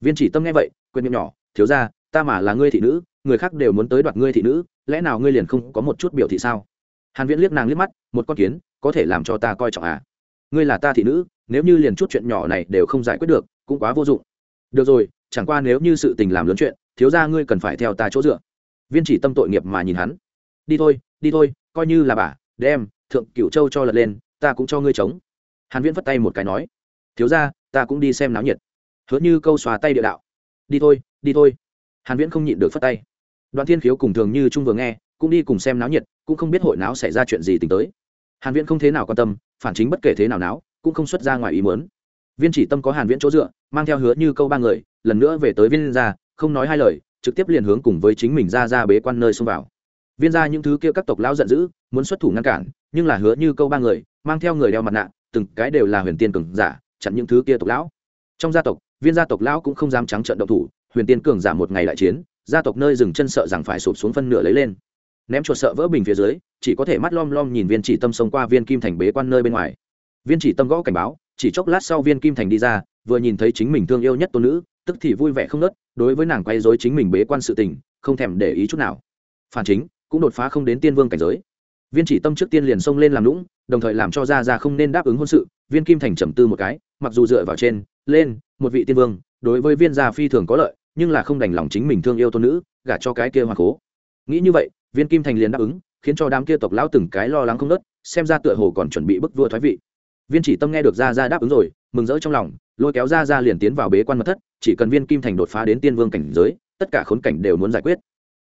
Viên chỉ tâm nghe vậy, quên miệng nhỏ, thiếu ra ta mà là ngươi thị nữ, người khác đều muốn tới đoạt ngươi thị nữ, lẽ nào ngươi liền không có một chút biểu thị sao? Hàn viễn liếc nàng liếc mắt, một con kiến, có thể làm cho ta coi trọng à? Ngươi là ta thị nữ, nếu như liền chút chuyện nhỏ này đều không giải quyết được, cũng quá vô dụng. Được rồi, chẳng qua nếu như sự tình làm lớn chuyện, thiếu ra ngươi cần phải theo ta chỗ dựa. Viên chỉ tâm tội nghiệp mà nhìn hắn. Đi thôi đi thôi, coi như là bà, đem, thượng cửu châu cho lật lên ta cũng cho ngươi chống. Hàn viễn vất tay một cái nói, thiếu ra ta cũng đi xem náo nhiệt. Hứa như câu xóa tay địa đạo, đi thôi đi thôi. Hàn viễn không nhịn được phất tay. Đoàn thiên khiếu cùng thường như trung vừa nghe, cũng đi cùng xem náo nhiệt, cũng không biết hội náo xảy ra chuyện gì tính tới. Hàn viễn không thế nào quan tâm, phản chính bất kể thế nào náo, cũng không xuất ra ngoài ý muốn. Viên chỉ tâm có hàn viễn chỗ dựa, mang theo hứa như câu ba người, lần nữa về tới viên gia, không nói hai lời, trực tiếp liền hướng cùng với chính mình ra ra bế quan nơi xông vào. Viên gia những thứ kia các tộc lão giận dữ, muốn xuất thủ ngăn cản, nhưng là hứa như câu ba người mang theo người đeo mặt nạ, từng cái đều là huyền tiên cường giả, chặn những thứ kia tộc lão. Trong gia tộc, viên gia tộc lão cũng không dám trắng trợn động thủ, huyền tiên cường giả một ngày đại chiến, gia tộc nơi dừng chân sợ rằng phải sụp xuống phân nửa lấy lên. Ném chuột sợ vỡ bình phía dưới, chỉ có thể mắt lom lom nhìn viên chỉ tâm xông qua viên kim thành bế quan nơi bên ngoài. Viên chỉ tâm gõ cảnh báo, chỉ chốc lát sau viên kim thành đi ra, vừa nhìn thấy chính mình thương yêu nhất tôn nữ, tức thì vui vẻ không nớt đối với nàng quay dối chính mình bế quan sự tình, không thèm để ý chút nào. Phản chính, cũng đột phá không đến tiên vương cảnh giới. Viên chỉ tâm trước tiên liền xông lên làm lũng đồng thời làm cho ra ra không nên đáp ứng hôn sự, viên kim thành trầm tư một cái, mặc dù dựa vào trên, lên, một vị tiên vương, đối với viên gia phi thường có lợi, nhưng là không đành lòng chính mình thương yêu tôn nữ, gả cho cái kia hoàng cố. Nghĩ như vậy, viên kim thành liền đáp ứng, khiến cho đám kia tộc lão từng cái lo lắng không nớt xem ra tựa hồ còn chuẩn bị bức vua thoái vị. Viên chỉ tâm nghe được ra ra đáp ứng rồi, mừng rỡ trong lòng, lôi kéo ra ra liền tiến vào bế quan mật thất, chỉ cần viên kim thành đột phá đến tiên vương cảnh giới, tất cả khốn cảnh đều muốn giải quyết.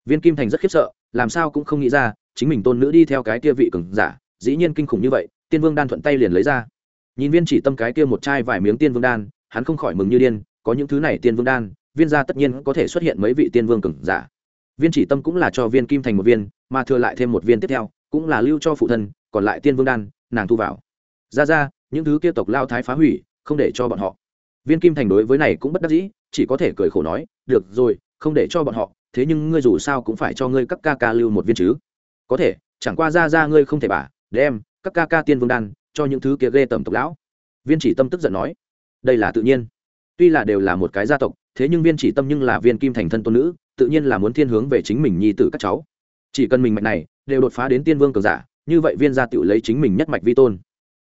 Viên kim thành rất khiếp sợ, làm sao cũng không nghĩ ra, chính mình tôn nữ đi theo cái kia vị cường giả dĩ nhiên kinh khủng như vậy, tiên vương đan thuận tay liền lấy ra. Nhìn viên chỉ tâm cái kia một chai vài miếng tiên vương đan, hắn không khỏi mừng như điên, có những thứ này tiên vương đan, viên gia tất nhiên có thể xuất hiện mấy vị tiên vương cường giả. Viên chỉ tâm cũng là cho viên kim thành một viên, mà thừa lại thêm một viên tiếp theo, cũng là lưu cho phụ thân, còn lại tiên vương đan, nàng thu vào. Ra ra, những thứ kia tộc lao thái phá hủy, không để cho bọn họ. Viên kim thành đối với này cũng bất đắc dĩ, chỉ có thể cười khổ nói, được rồi, không để cho bọn họ, thế nhưng ngươi dù sao cũng phải cho ngươi các ca ca lưu một viên chứ. Có thể, chẳng qua ra ra ngươi không thể bảo đem các ca ca tiên vương đan cho những thứ kia ghê tầm tộc lão. Viên chỉ tâm tức giận nói, đây là tự nhiên. Tuy là đều là một cái gia tộc, thế nhưng viên chỉ tâm nhưng là viên kim thành thân tôn nữ, tự nhiên là muốn thiên hướng về chính mình nhi tử các cháu. Chỉ cần mình mạch này, đều đột phá đến tiên vương cường giả, như vậy viên gia tự lấy chính mình nhất mạch vi tôn.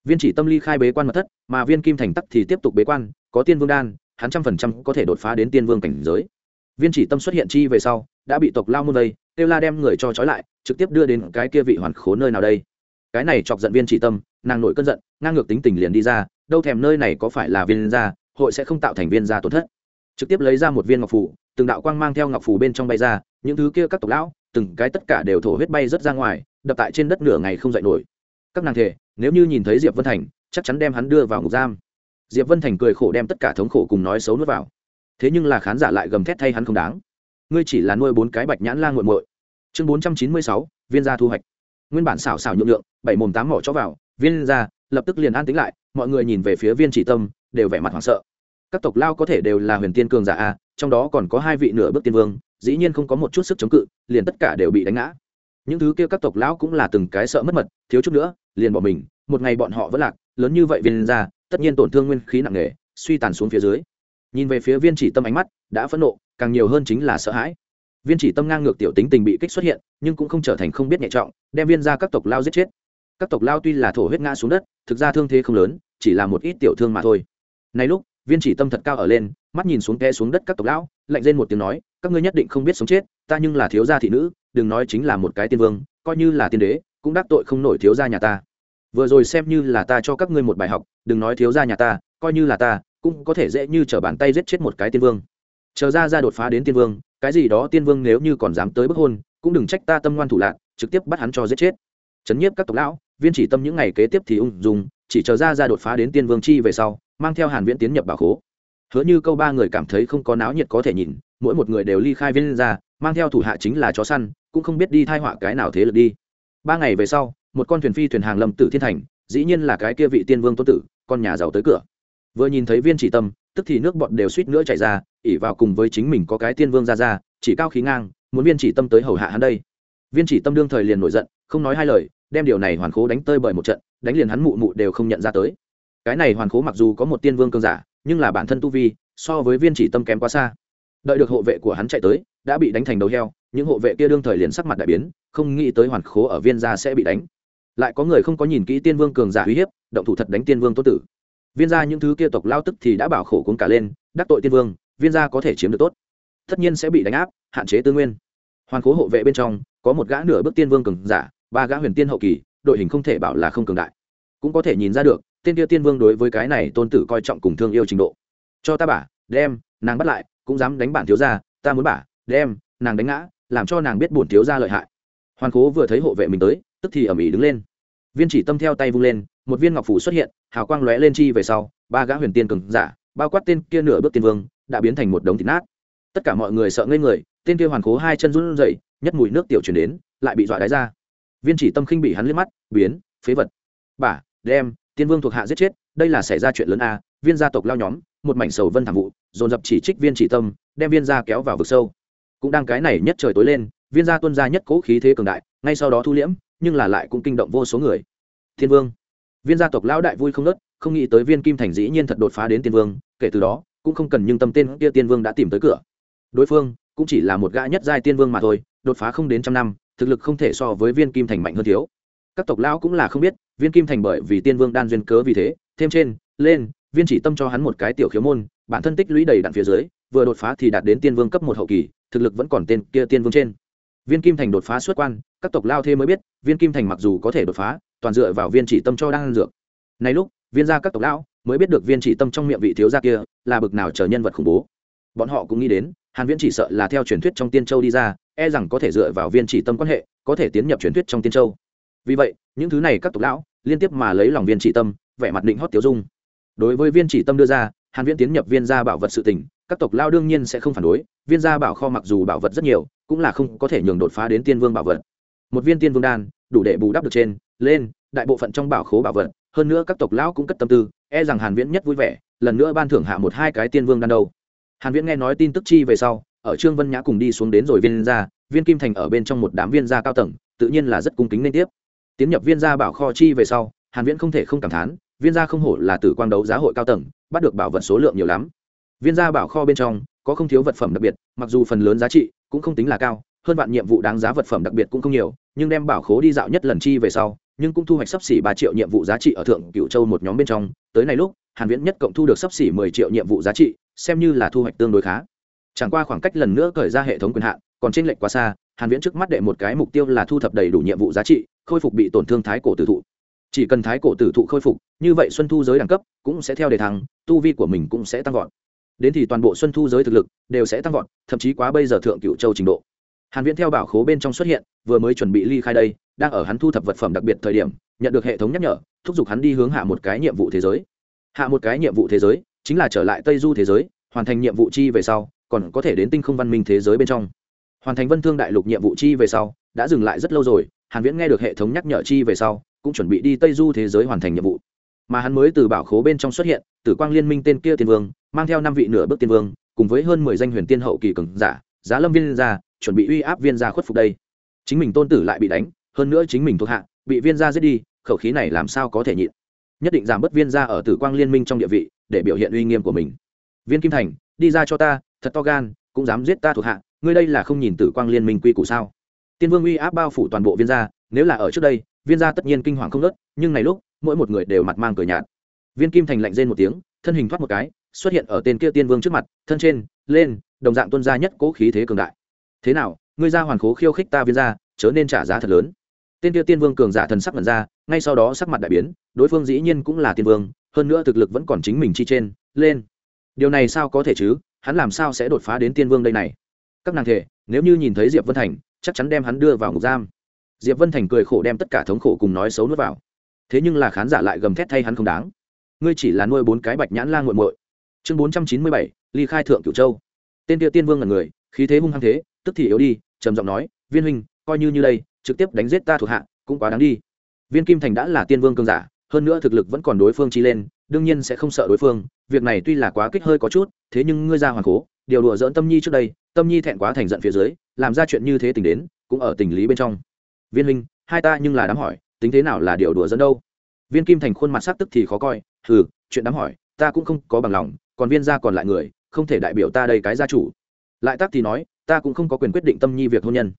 Viên chỉ tâm ly khai bế quan mật thất, mà viên kim thành tắc thì tiếp tục bế quan, có tiên vương đan, hắn trăm phần trăm có thể đột phá đến tiên vương cảnh giới. Viên chỉ tâm xuất hiện chi về sau, đã bị tộc lao môn vây kêu la đem người cho trói lại, trực tiếp đưa đến cái kia vị hoàn khố nơi nào đây cái này chọc giận viên chỉ tâm, nàng nổi cơn giận, ngang ngược tính tình liền đi ra, đâu thèm nơi này có phải là viên gia, hội sẽ không tạo thành viên gia tổn thất. Trực tiếp lấy ra một viên ngọc phủ từng đạo quang mang theo ngọc phủ bên trong bay ra, những thứ kia các tộc lão, từng cái tất cả đều thổ huyết bay rất ra ngoài, đập tại trên đất nửa ngày không dậy nổi. Các nàng thể nếu như nhìn thấy diệp vân thành, chắc chắn đem hắn đưa vào ngục giam. Diệp vân thành cười khổ đem tất cả thống khổ cùng nói xấu nuốt vào. Thế nhưng là khán giả lại gầm thét thay hắn không đáng. Ngươi chỉ là nuôi bốn cái bạch nhãn la nguội muội. Chương bốn trăm chín mươi sáu, viên gia thu hoạch nguyên bản xảo xảo nhượng lượng bảy mồm tám mỏ cho vào, viên gia lập tức liền an tính lại, mọi người nhìn về phía viên chỉ tâm, đều vẻ mặt hoảng sợ. Các tộc lao có thể đều là huyền tiên cường giả a, trong đó còn có hai vị nửa bước tiên vương, dĩ nhiên không có một chút sức chống cự, liền tất cả đều bị đánh ngã. Những thứ kia các tộc lão cũng là từng cái sợ mất mật, thiếu chút nữa, liền bỏ mình, một ngày bọn họ vẫn lạc, lớn như vậy viên ra, tất nhiên tổn thương nguyên khí nặng nề, suy tàn xuống phía dưới. Nhìn về phía viên chỉ tâm ánh mắt, đã phẫn nộ, càng nhiều hơn chính là sợ hãi viên chỉ tâm ngang ngược tiểu tính tình bị kích xuất hiện, nhưng cũng không trở thành không biết nhẹ trọng, đem viên ra các tộc lao giết chết. Các tộc lao tuy là thổ huyết ngã xuống đất, thực ra thương thế không lớn, chỉ là một ít tiểu thương mà thôi. Này lúc, viên chỉ tâm thật cao ở lên, mắt nhìn xuống té xuống đất các tộc lão, lạnh lên một tiếng nói, các ngươi nhất định không biết sống chết, ta nhưng là thiếu gia thị nữ, đừng nói chính là một cái tiên vương, coi như là tiên đế, cũng đắc tội không nổi thiếu gia nhà ta. Vừa rồi xem như là ta cho các ngươi một bài học, đừng nói thiếu gia nhà ta, coi như là ta, cũng có thể dễ như t bàn tay giết chết một cái tiên vương. Chờ ra ra đột phá đến tiên vương cái gì đó tiên vương nếu như còn dám tới bức hôn, cũng đừng trách ta tâm ngoan thủ lạc, trực tiếp bắt hắn cho giết chết. Chấn nhiếp các tộc lão, viên chỉ tâm những ngày kế tiếp thì ung dùng chỉ chờ ra ra đột phá đến tiên vương chi về sau, mang theo hàn viễn tiến nhập bảo khố. Hứa như câu ba người cảm thấy không có náo nhiệt có thể nhìn, mỗi một người đều ly khai viên ra, mang theo thủ hạ chính là chó săn, cũng không biết đi thai họa cái nào thế lực đi. Ba ngày về sau, một con thuyền phi thuyền hàng lâm tử thiên thành, dĩ nhiên là cái kia vị tiên vương tôn tử, con nhà giàu tới cửa. Vừa nhìn thấy viên chỉ tâm tức thì nước bọt đều suýt nữa chảy ra, ỉ vào cùng với chính mình có cái tiên vương ra ra, chỉ cao khí ngang, muốn viên chỉ tâm tới hầu hạ hắn đây. Viên chỉ tâm đương thời liền nổi giận, không nói hai lời, đem điều này hoàn khố đánh tơi bởi một trận, đánh liền hắn mụ mụ đều không nhận ra tới. Cái này hoàn khố mặc dù có một tiên vương cương giả, nhưng là bản thân tu vi, so với viên chỉ tâm kém quá xa. Đợi được hộ vệ của hắn chạy tới, đã bị đánh thành đầu heo, những hộ vệ kia đương thời liền sắc mặt đại biến, không nghĩ tới hoàn khố ở viên gia sẽ bị đánh. Lại có người không có nhìn kỹ tiên vương cường giả uy hiếp, động thủ thật đánh tiên vương tô tử viên gia những thứ kia tộc lao tức thì đã bảo khổ cuốn cả lên, đắc tội tiên vương, viên gia có thể chiếm được tốt. Tất nhiên sẽ bị đánh áp, hạn chế tư nguyên. Hoàn cố hộ vệ bên trong, có một gã nửa bước tiên vương cường giả, ba gã huyền tiên hậu kỳ, đội hình không thể bảo là không cường đại. Cũng có thể nhìn ra được, tên kia tiên vương đối với cái này tôn tử coi trọng cùng thương yêu trình độ. Cho ta bả đem, nàng bắt lại, cũng dám đánh bản thiếu gia, ta muốn bả đem, nàng đánh ngã, làm cho nàng biết bổn thiếu gia lợi hại. Hoàn cố vừa thấy hộ vệ mình tới, tức thì ầm ĩ đứng lên. Viên chỉ tâm theo tay vung lên một viên ngọc phủ xuất hiện, hào quang lóe lên chi về sau, ba gã huyền tiên cường giả, bao quát tên kia nửa bước tiên vương, đã biến thành một đống thịt nát. Tất cả mọi người sợ ngây người, tên kia hoàn cố hai chân run rẩy, nhất mùi nước tiểu chuyển đến, lại bị dọa đáy ra. Viên chỉ tâm khinh bị hắn liếc mắt, biến, phế vật. Bả đem, tiên vương thuộc hạ giết chết, đây là xảy ra chuyện lớn a, viên gia tộc lao nhóm, một mảnh sầu vân thảm vụ, dồn dập chỉ trích viên chỉ tâm, đem viên gia kéo vào vực sâu. Cũng đang cái này nhất trời tối lên, viên gia tuân gia nhất cố khí thế cường đại, ngay sau đó thu liễm, nhưng là lại cũng kinh động vô số người. Thiên vương viên gia tộc lão đại vui không nớt, không nghĩ tới viên kim thành dĩ nhiên thật đột phá đến tiên vương, kể từ đó, cũng không cần nhưng tâm tên kia tiên vương đã tìm tới cửa. Đối phương, cũng chỉ là một gã nhất giai tiên vương mà thôi, đột phá không đến trăm năm, thực lực không thể so với viên kim thành mạnh hơn thiếu. Các tộc lão cũng là không biết, viên kim thành bởi vì tiên vương đan duyên cớ vì thế, thêm trên, lên, viên chỉ tâm cho hắn một cái tiểu khiếu môn, bản thân tích lũy đầy đặn phía dưới, vừa đột phá thì đạt đến tiên vương cấp một hậu kỳ, thực lực vẫn còn tên kia tiên vương trên viên kim thành đột phá xuất quan, các tộc lao thế mới biết, viên kim thành mặc dù có thể đột phá, toàn dựa vào viên chỉ tâm cho đang ăn dược. Này lúc, viên gia các tộc lão mới biết được viên chỉ tâm trong miệng vị thiếu gia kia là bực nào chờ nhân vật khủng bố. Bọn họ cũng nghĩ đến, hàn viễn chỉ sợ là theo truyền thuyết trong tiên châu đi ra e rằng có thể dựa vào viên chỉ tâm quan hệ, có thể tiến nhập truyền thuyết trong tiên châu. Vì vậy, những thứ này các tộc lão liên tiếp mà lấy lòng viên chỉ tâm, vẻ mặt định hót tiêu dung. Đối với viên chỉ tâm đưa ra, hàn viễn tiến nhập viên gia bảo vật sự tình các tộc lao đương nhiên sẽ không phản đối, viên gia bảo kho mặc dù bảo vật rất nhiều, cũng là không có thể nhường đột phá đến tiên vương bảo vật. Một viên tiên vương đan, đủ để bù đắp được trên, lên, đại bộ phận trong bảo khố bảo vật, hơn nữa các tộc lão cũng cất tâm tư e rằng hàn viễn nhất vui vẻ, lần nữa ban thưởng hạ một hai cái tiên vương đan đâu. Hàn viễn nghe nói tin tức chi về sau, ở trương vân nhã cùng đi xuống đến rồi viên gia, viên kim thành ở bên trong một đám viên gia cao tầng, tự nhiên là rất cung kính nên tiếp. Tiến nhập viên gia bảo kho chi về sau, hàn viễn không thể không cảm thán, viên gia không hổ là tử quang đấu giá hội cao tầng, bắt được bảo vật số lượng nhiều lắm viên gia bảo kho bên trong, có không thiếu vật phẩm đặc biệt, mặc dù phần lớn giá trị cũng không tính là cao, hơn vạn nhiệm vụ đáng giá vật phẩm đặc biệt cũng không nhiều, nhưng đem bảo khố đi dạo nhất lần chi về sau, nhưng cũng thu hoạch sắp xỉ ba triệu nhiệm vụ giá trị ở thượng cựu châu một nhóm bên trong. Tới này lúc, hàn viễn nhất cộng thu được sắp xỉ 10 triệu nhiệm vụ giá trị, xem như là thu hoạch tương đối khá. Chẳng qua khoảng cách lần nữa cởi ra hệ thống quyền hạn, còn trên lệnh quá xa, hàn viễn trước mắt đệ một cái mục tiêu là thu thập đầy đủ nhiệm vụ giá trị, khôi phục bị tổn thương thái cổ tử thụ. Chỉ cần thái cổ tử thụ khôi phục, như vậy xuân thu giới đẳng cấp cũng sẽ theo đề thăng, tu vi của mình cũng sẽ tăng vọt đến thì toàn bộ xuân thu giới thực lực đều sẽ tăng vọt, thậm chí quá bây giờ thượng cựu châu trình độ. Hàn viễn theo bảo khố bên trong xuất hiện, vừa mới chuẩn bị ly khai đây, đang ở hắn thu thập vật phẩm đặc biệt thời điểm, nhận được hệ thống nhắc nhở, thúc giục hắn đi hướng hạ một cái nhiệm vụ thế giới. Hạ một cái nhiệm vụ thế giới chính là trở lại tây du thế giới, hoàn thành nhiệm vụ chi về sau, còn có thể đến tinh không văn minh thế giới bên trong. Hoàn thành vân thương đại lục nhiệm vụ chi về sau, đã dừng lại rất lâu rồi, hàn viễn nghe được hệ thống nhắc nhở chi về sau, cũng chuẩn bị đi tây du thế giới hoàn thành nhiệm vụ. Mà hắn mới từ bảo khố bên trong xuất hiện, tử quang liên minh tên kia tiên vương mang theo năm vị nửa bước tiên vương, cùng với hơn mười danh huyền tiên hậu kỳ cường giả, giá lâm viên gia chuẩn bị uy áp viên gia khuất phục đây. Chính mình tôn tử lại bị đánh, hơn nữa chính mình thuộc hạ, bị viên gia giết đi, khẩu khí này làm sao có thể nhịn? Nhất định giảm bớt viên gia ở tử quang liên minh trong địa vị, để biểu hiện uy nghiêm của mình. Viên kim thành, đi ra cho ta, thật to gan, cũng dám giết ta thuộc hạ, ngươi đây là không nhìn tử quang liên minh quy củ sao? Tiên vương uy áp bao phủ toàn bộ viên gia, nếu là ở trước đây, viên gia tất nhiên kinh hoàng không nớt nhưng này lúc, mỗi một người đều mặt mang cười nhạt. Viên kim thành lạnh rên một tiếng, thân hình thoát một cái xuất hiện ở tên kia tiên vương trước mặt, thân trên, lên, đồng dạng tuân gia nhất cố khí thế cường đại. Thế nào, ngươi ra hoàn khố khiêu khích ta viên gia, chớ nên trả giá thật lớn. Tên kia tiên vương cường giả thần sắc mật ra, ngay sau đó sắc mặt đại biến, đối phương dĩ nhiên cũng là tiên vương, hơn nữa thực lực vẫn còn chính mình chi trên, lên. Điều này sao có thể chứ, hắn làm sao sẽ đột phá đến tiên vương đây này? Các nàng thể, nếu như nhìn thấy diệp vân thành, chắc chắn đem hắn đưa vào ngục giam. Diệp vân thành cười khổ đem tất cả thống khổ cùng nói xấu nuốt vào. Thế nhưng là khán giả lại gầm thét thay hắn không đáng. Ngươi chỉ là nuôi bốn cái bạch nhãn la g u muội chương bốn trăm chín mươi bảy, ly khai thượng cửu châu. Tên địa tiên vương là người, khí thế hung hăng thế, tức thì yếu đi, trầm giọng nói, viên huynh, coi như như đây, trực tiếp đánh giết ta thuộc hạ, cũng quá đáng đi. Viên kim thành đã là tiên vương cương giả, hơn nữa thực lực vẫn còn đối phương chi lên, đương nhiên sẽ không sợ đối phương, việc này tuy là quá kích hơi có chút, thế nhưng ngươi ra hoàng cố, điều đùa dỡn tâm nhi trước đây, tâm nhi thẹn quá thành giận phía dưới, làm ra chuyện như thế tình đến, cũng ở tình lý bên trong. Viên huynh, hai ta nhưng là đám hỏi, tính thế nào là điều đùa dẫn đâu? Viên kim thành khuôn mặt sắc tức thì khó coi ừ chuyện đám hỏi ta cũng không có bằng lòng, còn viên gia còn lại người, không thể đại biểu ta đây cái gia chủ. Lại tác thì nói, ta cũng không có quyền quyết định tâm nhi việc hôn nhân.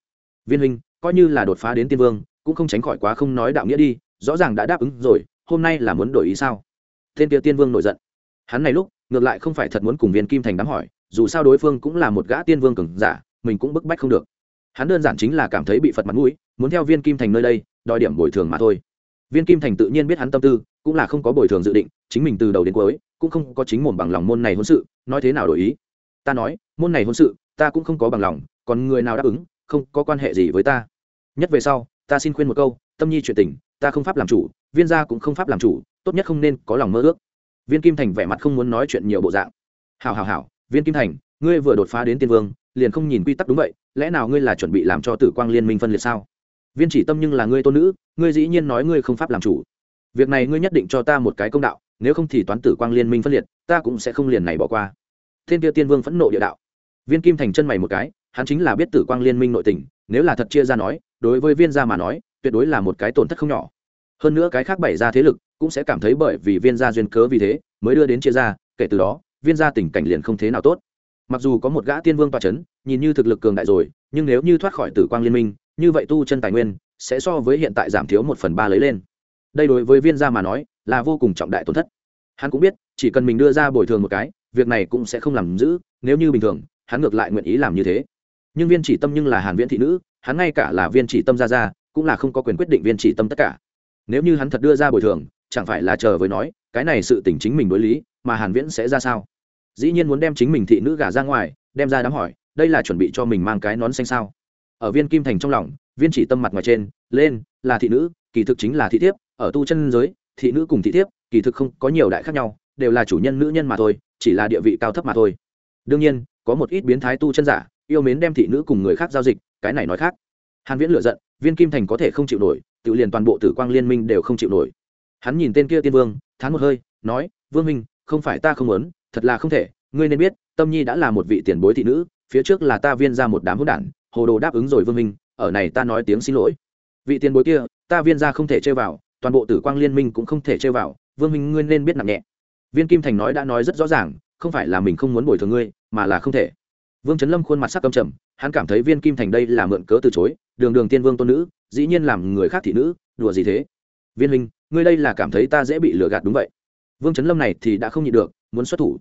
Viên huynh, coi như là đột phá đến tiên vương, cũng không tránh khỏi quá không nói đạo nghĩa đi, rõ ràng đã đáp ứng rồi, hôm nay là muốn đổi ý sao? Tên kia tiên vương nổi giận. Hắn này lúc, ngược lại không phải thật muốn cùng viên kim thành đám hỏi, dù sao đối phương cũng là một gã tiên vương cường giả, mình cũng bức bách không được. Hắn đơn giản chính là cảm thấy bị phật mặt mũi, muốn theo viên kim thành nơi đây, đòi điểm bồi thường mà thôi. Viên kim thành tự nhiên biết hắn tâm tư, cũng là không có bồi thường dự định, chính mình từ đầu đến cuối cũng không có chính mồm bằng lòng môn này hôn sự, nói thế nào đổi ý? Ta nói, môn này hôn sự, ta cũng không có bằng lòng, còn người nào đáp ứng, không có quan hệ gì với ta. Nhất về sau, ta xin khuyên một câu, tâm nhi chuyện tình, ta không pháp làm chủ, viên gia cũng không pháp làm chủ, tốt nhất không nên có lòng mơ ước. Viên kim thành vẻ mặt không muốn nói chuyện nhiều bộ dạng. Hào hào hào viên kim thành, ngươi vừa đột phá đến tiên vương, liền không nhìn quy tắc đúng vậy, lẽ nào ngươi là chuẩn bị làm cho tử quang liên minh phân liệt sao? Viên chỉ tâm nhưng là ngươi tôn nữ, ngươi dĩ nhiên nói ngươi không pháp làm chủ việc này ngươi nhất định cho ta một cái công đạo, nếu không thì toán tử quang liên minh phân liệt, ta cũng sẽ không liền này bỏ qua. Thiên kia tiên vương phẫn nộ địa đạo. Viên kim thành chân mày một cái, hắn chính là biết tử quang liên minh nội tình, nếu là thật chia ra nói, đối với viên gia mà nói, tuyệt đối là một cái tổn thất không nhỏ. Hơn nữa cái khác bày ra thế lực cũng sẽ cảm thấy bởi vì viên gia duyên cớ vì thế, mới đưa đến chia ra, kể từ đó, viên gia tình cảnh liền không thế nào tốt. Mặc dù có một gã tiên vương toa c h ấ n nhìn như thực lực cường đại rồi, nhưng nếu như thoát khỏi tử quang liên minh, như vậy tu chân tài nguyên sẽ so với hiện tại giảm thiếu một phần ba lấy lên đây đối với viên gia mà nói là vô cùng trọng đại tổn thất. Hắn cũng biết, chỉ cần mình đưa ra bồi thường một cái, việc này cũng sẽ không làm giữ, nếu như bình thường, hắn ngược lại nguyện ý làm như thế. Nhưng viên chỉ tâm nhưng là hàn viễn thị nữ, hắn ngay cả là viên chỉ tâm ra ra cũng là không có quyền quyết định viên chỉ tâm tất cả. Nếu như hắn thật đưa ra bồi thường, chẳng phải là chờ với nói, cái này sự tình chính mình đối lý, mà hàn viễn sẽ ra sao? Dĩ nhiên muốn đem chính mình thị nữ gả ra ngoài, đem ra đám hỏi, đây là chuẩn bị cho mình mang cái nón xanh sao? Ở viên kim thành trong lòng, viên chỉ tâm mặt ngoài trên, lên, là thị nữ, kỳ thực chính là thị thiếp ở tu chân giới, thị nữ cùng thị thiếp, kỳ thực không có nhiều đại khác nhau, đều là chủ nhân nữ nhân mà thôi, chỉ là địa vị cao thấp mà thôi. Đương nhiên, có một ít biến thái tu chân giả, yêu mến đem thị nữ cùng người khác giao dịch, cái này nói khác. Hàn viễn lựa giận, viên kim thành có thể không chịu nổi, tự liền toàn bộ tử quang liên minh đều không chịu nổi. Hắn nhìn tên kia tiên vương, thán một hơi, nói, vương minh không phải ta không muốn, thật là không thể, ngươi nên biết, tâm nhi đã là một vị tiền bối thị nữ, phía trước là ta viên ra một đám hỗn đản, hồ đồ đáp ứng rồi vương minh ở này ta nói tiếng xin lỗi. Vị tiền bối kia, ta viên ra không thể chơi vào toàn bộ tử quang liên minh cũng không thể chơi vào, vương minh ngươi nên biết nặng nhẹ. Viên kim thành nói đã nói rất rõ ràng, không phải là mình không muốn bồi thường ngươi, mà là không thể. Vương trấn lâm khuôn mặt sắc âm trầm, hắn cảm thấy viên kim thành đây là mượn cớ từ chối, đường đường tiên vương tôn nữ, dĩ nhiên làm người khác thị nữ, đùa gì thế? Viên minh ngươi đây là cảm thấy ta dễ bị lừa gạt đúng vậy. Vương trấn lâm này thì đã không nhịn được, muốn xuất thủ.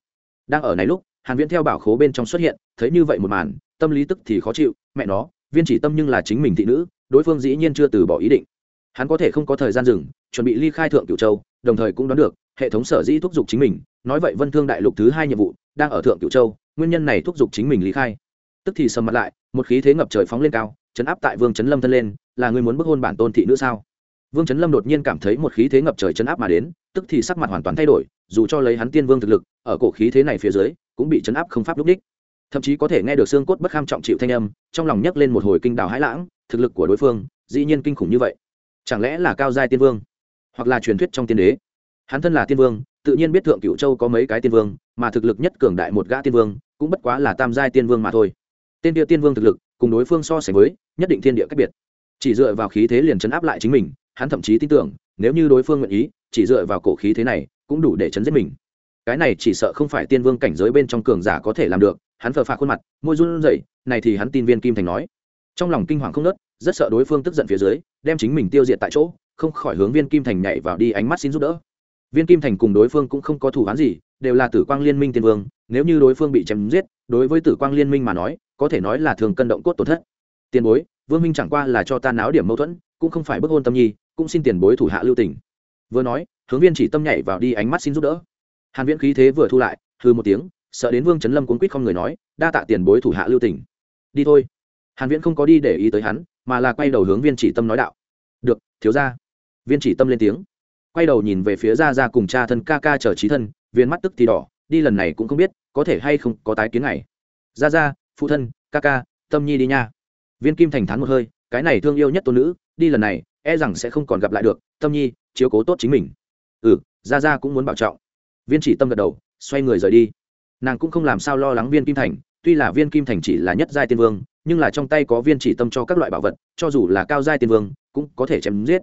Đang ở này lúc, hàn viễn theo bảo khố bên trong xuất hiện, thấy như vậy một màn, tâm lý tức thì khó chịu, mẹ nó, viên chỉ tâm nhưng là chính mình thị nữ, đối phương dĩ nhiên chưa từ bỏ ý định hắn có thể không có thời gian dừng, chuẩn bị ly khai thượng cửu châu, đồng thời cũng đoán được, hệ thống sở dĩ thúc giục chính mình, nói vậy vân thương đại lục thứ hai nhiệm vụ, đang ở thượng cửu châu, nguyên nhân này thúc giục chính mình ly khai. Tức thì sầm mặt lại, một khí thế ngập trời phóng lên cao, chấn áp tại vương chấn lâm thân lên, là người muốn bức hôn bản tôn thị nữ sao? Vương chấn lâm đột nhiên cảm thấy một khí thế ngập trời chấn áp mà đến, tức thì sắc mặt hoàn toàn thay đổi, dù cho lấy hắn tiên vương thực lực, ở cổ khí thế này phía dưới, cũng bị chấn áp không pháp lúc đích. Thậm chí có thể nghe được xương cốt bất kham trọng chịu thanh âm, trong lòng nhấc lên một hồi kinh đào hãi lãng, thực lực của đối phương, dĩ nhiên kinh khủng như vậy chẳng lẽ là cao giai tiên vương? Hoặc là truyền thuyết trong tiên đế? Hắn thân là tiên vương, tự nhiên biết thượng cựu châu có mấy cái tiên vương, mà thực lực nhất cường đại một gã tiên vương, cũng bất quá là tam giai tiên vương mà thôi. Tên địa tiên vương thực lực, cùng đối phương so sánh với, nhất định thiên địa cách biệt. Chỉ dựa vào khí thế liền chấn áp lại chính mình, hắn thậm chí tin tưởng, nếu như đối phương nguyện ý, chỉ dựa vào cổ khí thế này, cũng đủ để chấn giết mình. Cái này chỉ sợ không phải tiên vương cảnh giới bên trong cường giả có thể làm được, hắn phờ phạc khuôn mặt, môi run rẩy, này thì hắn tin viên kim thành nói. Trong lòng kinh hoàng không nớt rất sợ đối phương tức giận phía dưới, đem chính mình tiêu diệt tại chỗ, không khỏi hướng viên kim thành nhảy vào đi ánh mắt xin giúp đỡ. Viên kim thành cùng đối phương cũng không có thủ án gì, đều là tử quang liên minh tiên vương, nếu như đối phương bị chém giết, đối với tử quang liên minh mà nói, có thể nói là thường cân động cốt tổn thất. Tiền bối, vương minh chẳng qua là cho ta náo điểm mâu thuẫn, cũng không phải bức hôn tâm nhi, cũng xin tiền bối thủ hạ lưu tình. Vừa nói, hướng viên chỉ tâm nhảy vào đi ánh mắt xin giúp đỡ. Hàn viễn khí thế vừa thu lại hư một tiếng, sợ đến vương trấn lâm cuốn quýt không người nói, đa tạ tiền bối thủ hạ lưu tình. Đi thôi hàn viễn không có đi để ý tới hắn, mà là quay đầu hướng viên chỉ tâm nói đạo. Được, thiếu gia. Viên chỉ tâm lên tiếng. Quay đầu nhìn về phía gia gia cùng cha thân ca ca chờ trí thân, viên mắt tức thì đỏ, đi lần này cũng không biết, có thể hay không có tái kiến này gia gia, phụ thân, ca ca, tâm nhi đi nha. Viên kim thành thán một hơi, cái này thương yêu nhất tôn nữ, đi lần này e rằng sẽ không còn gặp lại được, tâm nhi, chiếu cố tốt chính mình. Ừ gia gia cũng muốn bảo trọng. Viên chỉ tâm gật đầu, xoay người rời đi. Nàng cũng không làm sao lo lắng viên kim thành, tuy là viên kim thành chỉ là nhất giai tiên vương nhưng là trong tay có viên chỉ tâm cho các loại bảo vật, cho dù là cao giai tiên vương, cũng có thể chém giết.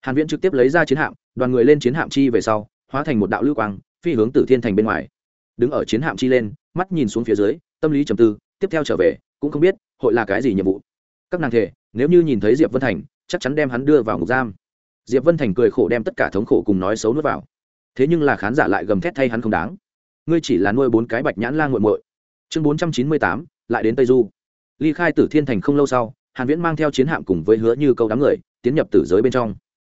Hàn viễn trực tiếp lấy ra chiến hạm, đoàn người lên chiến hạm chi về sau, hóa thành một đạo lưu quang, phi hướng tử thiên thành bên ngoài. Đứng ở chiến hạm chi lên, mắt nhìn xuống phía dưới, tâm lý trầm tư, tiếp theo trở về, cũng không biết, hội là cái gì nhiệm vụ. Các nàng thể, nếu như nhìn thấy diệp vân thành, chắc chắn đem hắn đưa vào ngục giam. Diệp vân thành cười khổ đem tất cả thống khổ cùng nói xấu nuốt vào. Thế nhưng là khán giả lại gầm thét thay hắn không đáng. Ngươi chỉ là nuôi bốn cái bạch nhãn la nguội muội. Chương bốn trăm chín mươi tám, lại đến tây du ly khai tử thiên thành không lâu sau, hàn viễn mang theo chiến hạm cùng với hứa như câu đám người, tiến nhập tử giới bên trong.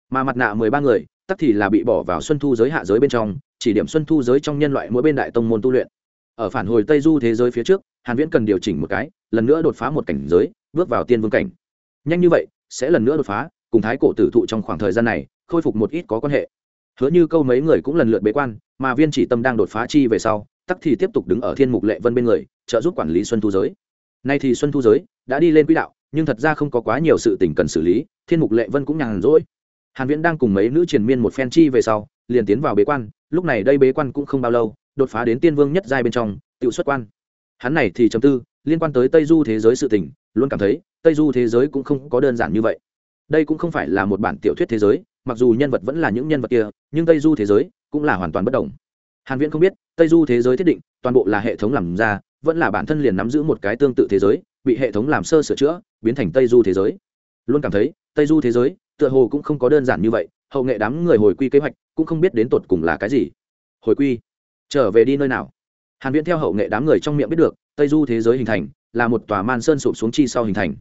Mà mặt nạ mười ba người, tắc thì là bị bỏ vào xuân thu giới hạ giới bên trong, chỉ điểm xuân thu giới trong nhân loại mỗi bên đại tông môn tu luyện. Ở phản hồi tây du thế giới phía trước, hàn viễn cần điều chỉnh một cái, lần nữa đột phá một cảnh giới, bước vào tiên vương cảnh. Nhanh như vậy, sẽ lần nữa đột phá, cùng thái cổ tử thụ trong khoảng thời gian này, khôi phục một ít có quan hệ. Hứa như câu mấy người cũng lần lượt bế quan, mà viên chỉ tâm đang đột phá chi về sau, tắc thì tiếp tục đứng ở thiên mục lệ vân bên người, trợ giúp quản lý xuân thu giới nay thì xuân thu giới, đã đi lên quỹ đạo, nhưng thật ra không có quá nhiều sự tình cần xử lý, thiên mục lệ vân cũng nhàn rỗi. Hàn viễn đang cùng mấy nữ triền miên một phen chi về sau, liền tiến vào bế quan, lúc này đây bế quan cũng không bao lâu, đột phá đến tiên vương nhất giai bên trong tự xuất quan. Hắn này thì chấm tư, liên quan tới tây du thế giới sự tình, luôn cảm thấy, tây du thế giới cũng không có đơn giản như vậy. Đây cũng không phải là một bản tiểu thuyết thế giới, mặc dù nhân vật vẫn là những nhân vật kia, nhưng tây du thế giới cũng là hoàn toàn bất đồng. Hàn viễn không biết, tây du thế giới thiết định, toàn bộ là hệ thống làm ra vẫn là bản thân liền nắm giữ một cái tương tự thế giới, bị hệ thống làm sơ sửa chữa, biến thành tây du thế giới. Luôn cảm thấy, tây du thế giới, tựa hồ cũng không có đơn giản như vậy, hậu nghệ đám người hồi quy kế hoạch cũng không biết đến tột cùng là cái gì. Hồi quy, trở về đi nơi nào? Hàn viễn theo hậu nghệ đám người trong miệng biết được, tây du thế giới hình thành, là một tòa man sơn sụp xuống chi sau hình thành.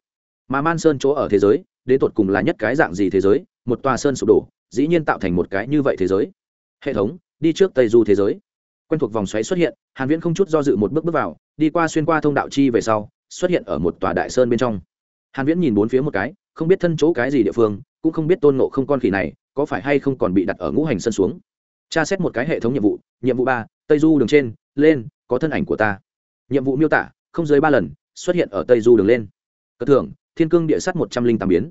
Mà man sơn chỗ ở thế giới, đến tột cùng là nhất cái dạng gì thế giới, một tòa sơn sụp đổ, dĩ nhiên tạo thành một cái như vậy thế giới. Hệ thống, đi trước tây du thế giới quen thuộc vòng xoáy xuất hiện, hàn viễn không chút do dự một bước bước vào, đi qua xuyên qua thông đạo chi về sau, xuất hiện ở một tòa đại sơn bên trong. Hàn viễn nhìn bốn phía một cái, không biết thân chỗ cái gì địa phương, cũng không biết tôn ngộ không con khỉ này có phải hay không còn bị đặt ở ngũ hành sân xuống. Tra xét một cái hệ thống nhiệm vụ nhiệm vụ ba, tây du đường trên, lên, có thân ảnh của ta. Nhiệm vụ miêu tả, không dưới ba lần, xuất hiện ở tây du đường lên. Cất thưởng, thiên cương địa sắt một trăm linh tám biến.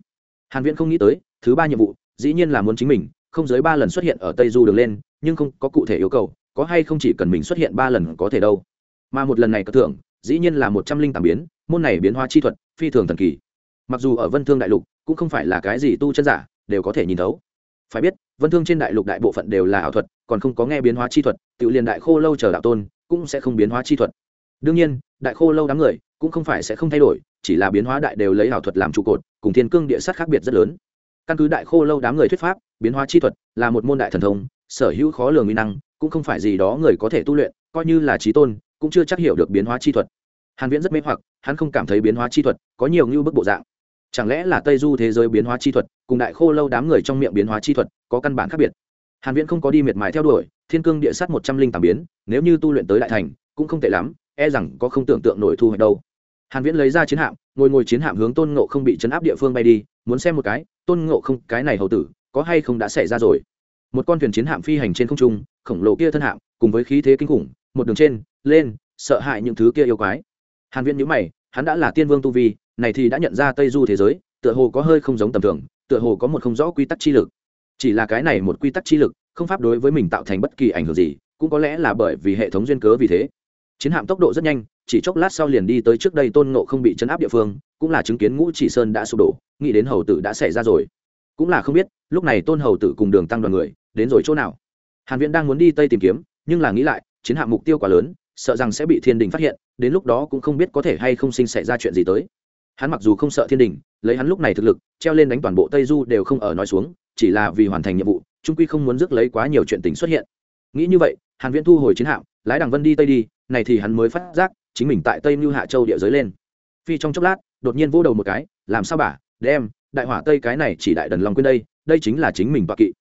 Hàn viễn không nghĩ tới, thứ ba nhiệm vụ, dĩ nhiên là muốn chính mình, không dưới ba lần xuất hiện ở tây du đường lên, nhưng không có cụ thể yêu cầu có hay không chỉ cần mình xuất hiện ba lần có thể đâu. Mà một lần này có thưởng, dĩ nhiên là một trăm linh tám biến, môn này biến hóa chi thuật, phi thường thần kỳ. Mặc dù ở vân thương đại lục, cũng không phải là cái gì tu chân giả, đều có thể nhìn thấu. Phải biết, vân thương trên đại lục đại bộ phận đều là ảo thuật, còn không có nghe biến hóa chi thuật tự liền đại khô lâu chờ đạo tôn, cũng sẽ không biến hóa chi thuật. Đương nhiên, đại khô lâu đám người, cũng không phải sẽ không thay đổi, chỉ là biến hóa đại đều lấy ảo thuật làm trụ cột, cùng thiên cương địa sát khác biệt rất lớn. Căn cứ đại khô lâu đám người thuyết pháp, biến hóa chi thuật là một môn đại thần thông, sở hữu khó lường uy năng cũng không phải gì đó người có thể tu luyện, coi như là trí tôn, cũng chưa chắc hiểu được biến hóa chi thuật. Hàn viễn rất mê hoặc, hắn không cảm thấy biến hóa chi thuật có nhiều như bức bộ dạng. Chẳng lẽ là tây du thế giới biến hóa chi thuật cùng đại khô lâu đám người trong miệng biến hóa chi thuật có căn bản khác biệt? Hàn viễn không có đi miệt mài theo đuổi, thiên cương địa sát một trăm linh tám biến, nếu như tu luyện tới đại thành, cũng không tệ lắm e rằng có không tưởng tượng nổi thu hoạch đâu. Hàn viễn lấy ra chiến hạm, ngồi ngồi chiến hạm hướng tôn ngộ không bị chấn áp địa phương bay đi, muốn xem một cái, tôn ngộ không, cái này hầu tử, có hay không đã xảy ra rồi? Một con thuyền chiến hạm phi hành trên không trung khổng lồ kia thân hạng, cùng với khí thế kinh khủng, một đường trên, lên, sợ hãi những thứ kia yêu quái. Hàn viễn nhíu mày, hắn đã là tiên vương tu vi, này thì đã nhận ra tây du thế giới, tựa hồ có hơi không giống tầm thường, tựa hồ có một không rõ quy tắc chi lực. Chỉ là cái này một quy tắc chi lực, không pháp đối với mình tạo thành bất kỳ ảnh hưởng gì, cũng có lẽ là bởi vì hệ thống duyên cớ vì thế. Chiến hạm tốc độ rất nhanh, chỉ chốc lát sau liền đi tới trước đây tôn ngộ không bị chấn áp địa phương, cũng là chứng kiến ngũ chỉ sơn đã sụp đổ, nghĩ đến hầu tử đã xảy ra rồi. Cũng là không biết, lúc này tôn hầu tử cùng đường tăng đoàn người, đến rồi chỗ nào? Hàn viễn đang muốn đi tây tìm kiếm, nhưng là nghĩ lại, chiến hạm mục tiêu quá lớn, sợ rằng sẽ bị thiên đình phát hiện, đến lúc đó cũng không biết có thể hay không sinh xảy ra chuyện gì tới. Hắn mặc dù không sợ thiên đình, lấy hắn lúc này thực lực, treo lên đánh toàn bộ tây du đều không ở nói xuống, chỉ là vì hoàn thành nhiệm vụ trung quy không muốn rước lấy quá nhiều chuyện tình xuất hiện. Nghĩ như vậy, hàn viễn thu hồi chiến hạm, lái đằng vân đi tây đi, này thì hắn mới phát giác, chính mình tại tây mưu hạ châu địa giới lên. Phi trong chốc lát, đột nhiên vô đầu một cái, làm sao bà, đem, đại hỏa tây cái này chỉ đại đần long quên đây đây chính là chính mình bạc kỵ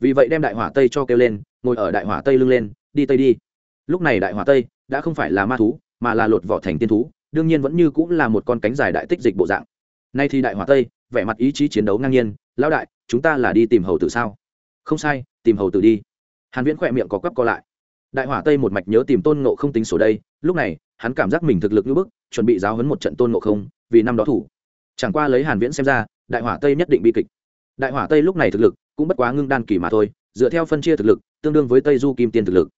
vì vậy đem đại hỏa tây cho kêu lên, ngồi ở đại hỏa tây lưng lên, đi tây đi. Lúc này đại hỏa tây đã không phải là ma thú, mà là lột vỏ thành tiên thú, đương nhiên vẫn như cũng là một con cánh dài đại tích dịch bộ dạng. Nay thì đại hỏa tây, vẻ mặt ý chí chiến đấu ngang nhiên, lão đại, chúng ta là đi tìm hầu tử sao? Không sai, tìm hầu tử đi. Hàn viễn khỏe miệng có quắp co lại. Đại hỏa tây một mạch nhớ tìm tôn ngộ không tính sổ đây, lúc này, hắn cảm giác mình thực lực như bức, chuẩn bị giáo huấn một trận tôn ngộ không, vì năm đó thủ. Chẳng qua lấy hàn viễn xem ra, đại hỏa tây nhất định bi kịch. Đại hỏa tây lúc này thực lực cũng bất quá ngưng đan kỳ mà thôi, dựa theo phân chia thực lực, tương đương với tây du kim tiên thực lực.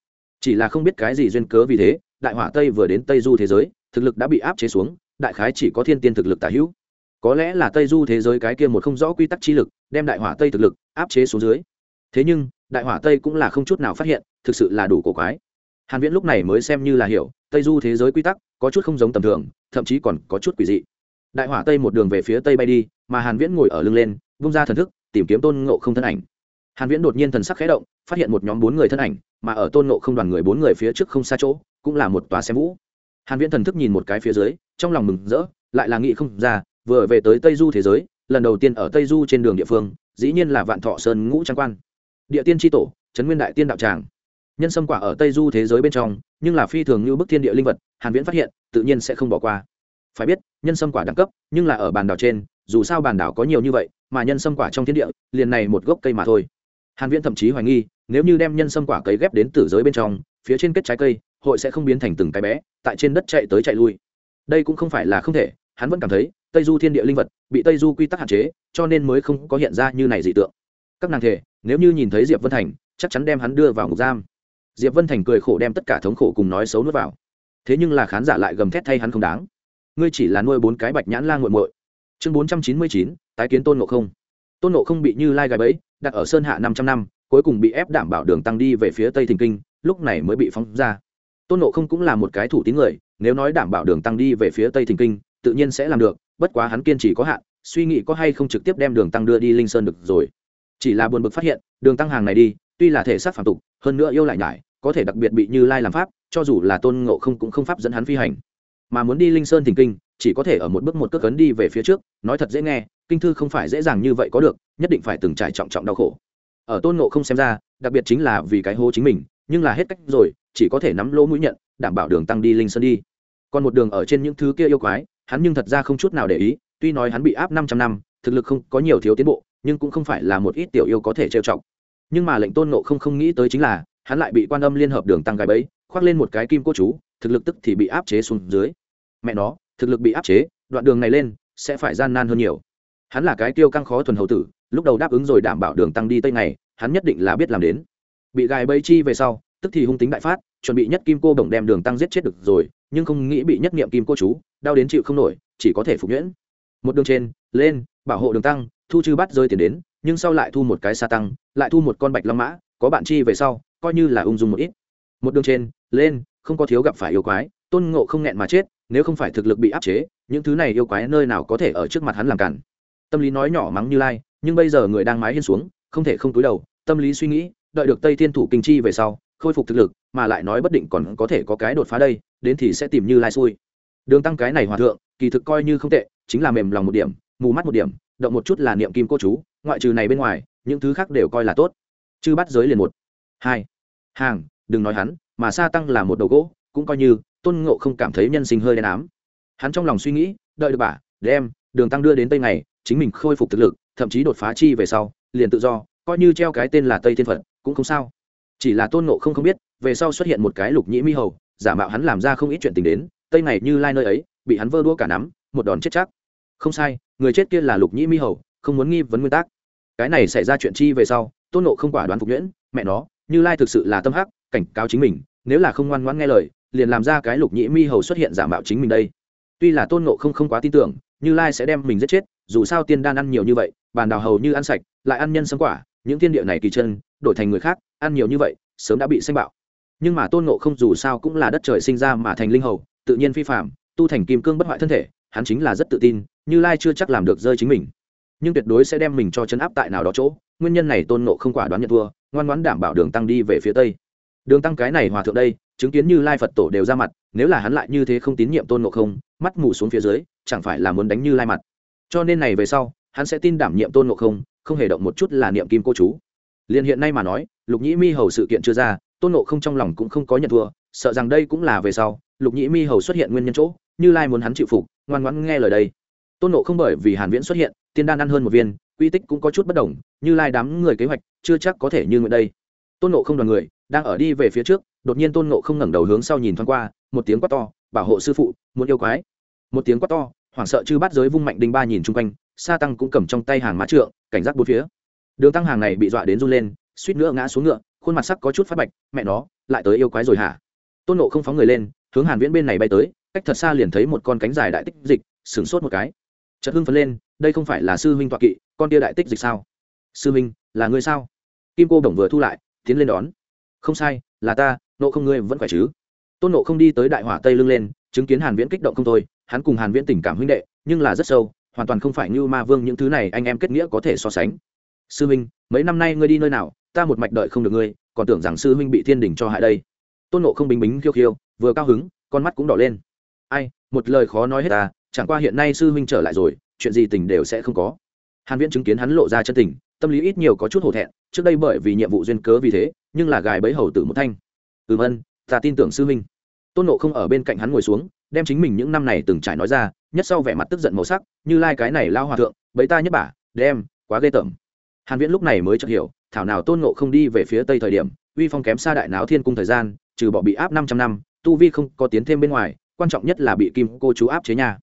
Chỉ là không biết cái gì duyên cớ vì thế, đại hỏa tây vừa đến tây du thế giới, thực lực đã bị áp chế xuống, đại khái chỉ có thiên tiên thực lực tả hữu. Có lẽ là tây du thế giới cái kia một không rõ quy tắc chi lực, đem đại hỏa tây thực lực áp chế xuống dưới. Thế nhưng, đại hỏa tây cũng là không chút nào phát hiện, thực sự là đủ cổ quái. Hàn viễn lúc này mới xem như là hiểu, tây du thế giới quy tắc có chút không giống tầm thường, thậm chí còn có chút quỷ dị. Đại hỏa tây một đường về phía tây bay đi, mà hàn viễn ngồi ở lưng lên, vung ra thần thức tìm kiếm tôn ngộ không thân ảnh. Hàn viễn đột nhiên thần sắc khẽ động, phát hiện một nhóm bốn người thân ảnh, mà ở tôn ngộ không đoàn người bốn người phía trước không xa chỗ, cũng là một tòa xe vũ. Hàn viễn thần thức nhìn một cái phía dưới, trong lòng mừng rỡ, lại là nghĩ không ra, vừa về tới tây du thế giới, lần đầu tiên ở tây du trên đường địa phương, dĩ nhiên là vạn thọ sơn ngũ trang quan. Địa tiên tri tổ trấn nguyên đại tiên đạo tràng. Nhân sâm quả ở tây du thế giới bên trong, nhưng là phi thường như bức thiên địa linh vật, hàn viễn phát hiện, tự nhiên sẽ không bỏ qua. Phải biết, nhân sâm quả đẳng cấp, nhưng là ở bàn đảo trên, dù sao bàn đảo có nhiều như vậy mà nhân sâm quả trong thiên địa, liền này một gốc cây mà thôi. Hàn viễn thậm chí hoài nghi, nếu như đem nhân sâm quả cấy ghép đến tử giới bên trong, phía trên kết trái cây, hội sẽ không biến thành từng cái bé, tại trên đất chạy tới chạy lui. Đây cũng không phải là không thể, hắn vẫn cảm thấy, tây du thiên địa linh vật, bị tây du quy tắc hạn chế, cho nên mới không có hiện ra như này dị tượng. Các nàng thể, nếu như nhìn thấy diệp vân thành, chắc chắn đem hắn đưa vào ngục giam. Diệp vân thành cười khổ đem tất cả thống khổ cùng nói xấu nuốt vào. Thế nhưng là khán giả lại gầm thét thay hắn không đáng. Ngươi chỉ là nuôi bốn cái bạch nhãn la nguội muội. Chương bốn trăm chín mươi chín tái kiến tôn ngộ không. Tôn ngộ không bị như lai gài bẫy, đặt ở sơn hạ năm trăm năm, cuối cùng bị ép đảm bảo đường tăng đi về phía tây thình kinh, lúc này mới bị phóng ra. Tôn ngộ không cũng là một cái thủ tín người, nếu nói đảm bảo đường tăng đi về phía tây thình kinh, tự nhiên sẽ làm được, bất quá hắn kiên trì có hạn, suy nghĩ có hay không trực tiếp đem đường tăng đưa đi linh sơn được rồi. Chỉ là buồn bực phát hiện, đường tăng hàng này đi, tuy là thể xác phản tục, hơn nữa yêu lại nhải, có thể đặc biệt bị như lai làm pháp, cho dù là tôn ngộ không cũng không pháp dẫn hắn phi hành mà muốn đi linh sơn thỉnh kinh, chỉ có thể ở một bước một cước cấn đi về phía trước, nói thật dễ nghe, kinh thư không phải dễ dàng như vậy có được, nhất định phải từng trải trọng trọng đau khổ. Ở tôn ngộ không xem ra, đặc biệt chính là vì cái hố chính mình, nhưng là hết cách rồi, chỉ có thể nắm lỗ mũi nhận, đảm bảo đường tăng đi linh sơn đi. Còn một đường ở trên những thứ kia yêu quái, hắn nhưng thật ra không chút nào để ý, tuy nói hắn bị áp năm trăm năm, thực lực không có nhiều thiếu tiến bộ, nhưng cũng không phải là một ít tiểu yêu có thể trêu chọc. Nhưng mà lệnh tôn nộ không không nghĩ tới chính là, hắn lại bị quan âm liên hợp đường tăng gài bẫy khoác lên một cái kim cô chú, thực lực tức thì bị áp chế xuống dưới. Mẹ nó, thực lực bị áp chế, đoạn đường này lên sẽ phải gian nan hơn nhiều. Hắn là cái tiêu căng khó thuần hậu tử, lúc đầu đáp ứng rồi đảm bảo đường tăng đi tây này hắn nhất định là biết làm đến. Bị gài bẫy chi về sau, tức thì hung tính đại phát, chuẩn bị nhất kim cô đồng đem đường tăng giết chết được rồi, nhưng không nghĩ bị nhất niệm kim cô chú, đau đến chịu không nổi, chỉ có thể phục nhuyễn. Một đường trên, lên, bảo hộ đường tăng, thu chư bắt rơi tiền đến, nhưng sau lại thu một cái xa tăng, lại thu một con bạch long mã, có bạn chi về sau, coi như là ung dung một ít một đường trên, lên, không có thiếu gặp phải yêu quái, tôn ngộ không nghẹn mà chết, nếu không phải thực lực bị áp chế, những thứ này yêu quái nơi nào có thể ở trước mặt hắn làm cản. Tâm lý nói nhỏ mắng như lai, nhưng bây giờ người đang mái hiên xuống, không thể không túi đầu, tâm lý suy nghĩ, đợi được tây thiên thủ kinh chi về sau, khôi phục thực lực, mà lại nói bất định còn có thể có cái đột phá đây, đến thì sẽ tìm như lai xui. Đường tăng cái này hòa thượng, kỳ thực coi như không tệ, chính là mềm lòng một điểm, mù mắt một điểm, động một chút là niệm kim cô chú, ngoại trừ này bên ngoài, những thứ khác đều coi là tốt. Chư bắt giới liền một. Hai. Hàng đừng nói hắn, mà sa tăng là một đầu gỗ, cũng coi như, tôn ngộ không cảm thấy nhân sinh hơi đen ám. Hắn trong lòng suy nghĩ, đợi được bà, đem, đường tăng đưa đến tây này chính mình khôi phục thực lực, thậm chí đột phá chi về sau, liền tự do, coi như treo cái tên là tây thiên phật, cũng không sao. Chỉ là tôn ngộ không không biết, về sau xuất hiện một cái lục nhĩ mi hầu, giả mạo hắn làm ra không ít chuyện tình đến, tây này như lai nơi ấy, bị hắn vơ đũa cả nắm, một đòn chết chắc. Không sai, người chết kia là lục nhĩ mi hầu, không muốn nghi vấn nguyên tắc. Cái này xảy ra chuyện chi về sau, tôn nộ không quả đoán phục nhuyễn, mẹ nó, như lai thực sự là tâm hắc cảnh cáo chính mình, nếu là không ngoan ngoãn nghe lời, liền làm ra cái lục nhĩ mi hầu xuất hiện giả mạo chính mình đây. Tuy là tôn nộ không không quá tin tưởng, như lai sẽ đem mình giết chết, dù sao tiên đan ăn nhiều như vậy, bàn đào hầu như ăn sạch, lại ăn nhân sâm quả, những thiên địa này kỳ chân, đổi thành người khác, ăn nhiều như vậy, sớm đã bị xanh bạo. Nhưng mà tôn nộ không dù sao cũng là đất trời sinh ra mà thành linh hầu, tự nhiên phi phạm tu thành kim cương bất hoại thân thể, hắn chính là rất tự tin, như lai chưa chắc làm được rơi chính mình. Nhưng tuyệt đối sẽ đem mình cho chấn áp tại nào đó chỗ, nguyên nhân này tôn nộ không quả đoán nhận thua, ngoan ngoãn đảm bảo đường tăng đi về phía tây đường tăng cái này hòa thượng đây, chứng kiến như lai phật tổ đều ra mặt, nếu là hắn lại như thế không tín nhiệm tôn ngộ không, mắt mù xuống phía dưới, chẳng phải là muốn đánh như lai mặt. Cho nên này về sau, hắn sẽ tin đảm nhiệm tôn ngộ không không hề động một chút là niệm kim cô chú. Liền hiện nay mà nói, lục nhĩ mi hầu sự kiện chưa ra, tôn ngộ không trong lòng cũng không có nhận thua, sợ rằng đây cũng là về sau, lục nhĩ mi hầu xuất hiện nguyên nhân chỗ, như lai muốn hắn chịu phục, ngoan ngoãn nghe lời đây. Tôn nộ không bởi vì hàn viễn xuất hiện, tiên đan ăn hơn một viên, quy tích cũng có chút bất đồng, như lai đám người kế hoạch chưa chắc có thể như nguyện đây tôn nộ không đoàn người đang ở đi về phía trước, đột nhiên tôn nộ không ngẩng đầu hướng sau nhìn thoáng qua, một tiếng quát to, bảo hộ sư phụ, muốn yêu quái. Một tiếng quát to, hoảng sợ chư bắt giới vung mạnh đinh ba nhìn chung quanh, sa tăng cũng cầm trong tay hàng mã trượng, cảnh giác bốn phía. Đường tăng hàng này bị dọa đến run lên, suýt nữa ngã xuống ngựa, khuôn mặt sắc có chút phát bạch, mẹ nó, lại tới yêu quái rồi hả? Tôn nộ không phóng người lên, hướng hàn viễn bên này bay tới, cách thật xa liền thấy một con cánh dài đại tích dịch sửng sốt một cái. Chợt hưng phấn lên, đây không phải là sư huynh tọa kỵ, con tia đại tích dịch sao? Sư huynh, là ngươi sao? Kim cô đồng vừa thu lại tiến lên đón. Không sai, là ta, nộ không ngươi vẫn khỏe chứ? Tôn nộ không đi tới đại hỏa tây lưng lên, chứng kiến hàn viễn kích động không thôi, hắn cùng hàn viễn tình cảm huynh đệ, nhưng là rất sâu, hoàn toàn không phải như ma vương những thứ này anh em kết nghĩa có thể so sánh. Sư huynh mấy năm nay ngươi đi nơi nào, ta một mạch đợi không được ngươi, còn tưởng rằng sư huynh bị thiên đình cho hại đây. Tôn nộ không bình bính khiêu khiêu, vừa cao hứng, con mắt cũng đỏ lên. Ai, một lời khó nói hết ta, chẳng qua hiện nay sư huynh trở lại rồi, chuyện gì tình đều sẽ không có. Hàn viễn chứng kiến hắn lộ ra chân tình tâm lý ít nhiều có chút hổ thẹn, trước đây bởi vì nhiệm vụ duyên cớ vì thế, nhưng là gài bẫy hầu tử một thanh. Ừm ân ta tin tưởng sư huynh. Tôn nộ không ở bên cạnh hắn ngồi xuống, đem chính mình những năm này từng trải nói ra, nhất sau vẻ mặt tức giận màu sắc, như lai cái này lao hòa thượng bấy ta nhất bả đem, quá ghê tởm. Hàn viễn lúc này mới chợt hiểu, thảo nào tôn nộ không đi về phía tây thời điểm, uy phong kém xa đại náo thiên cung thời gian, trừ bỏ bị áp 500 năm, tu vi không có tiến thêm bên ngoài, quan trọng nhất là bị kim cô chú áp chế nhà.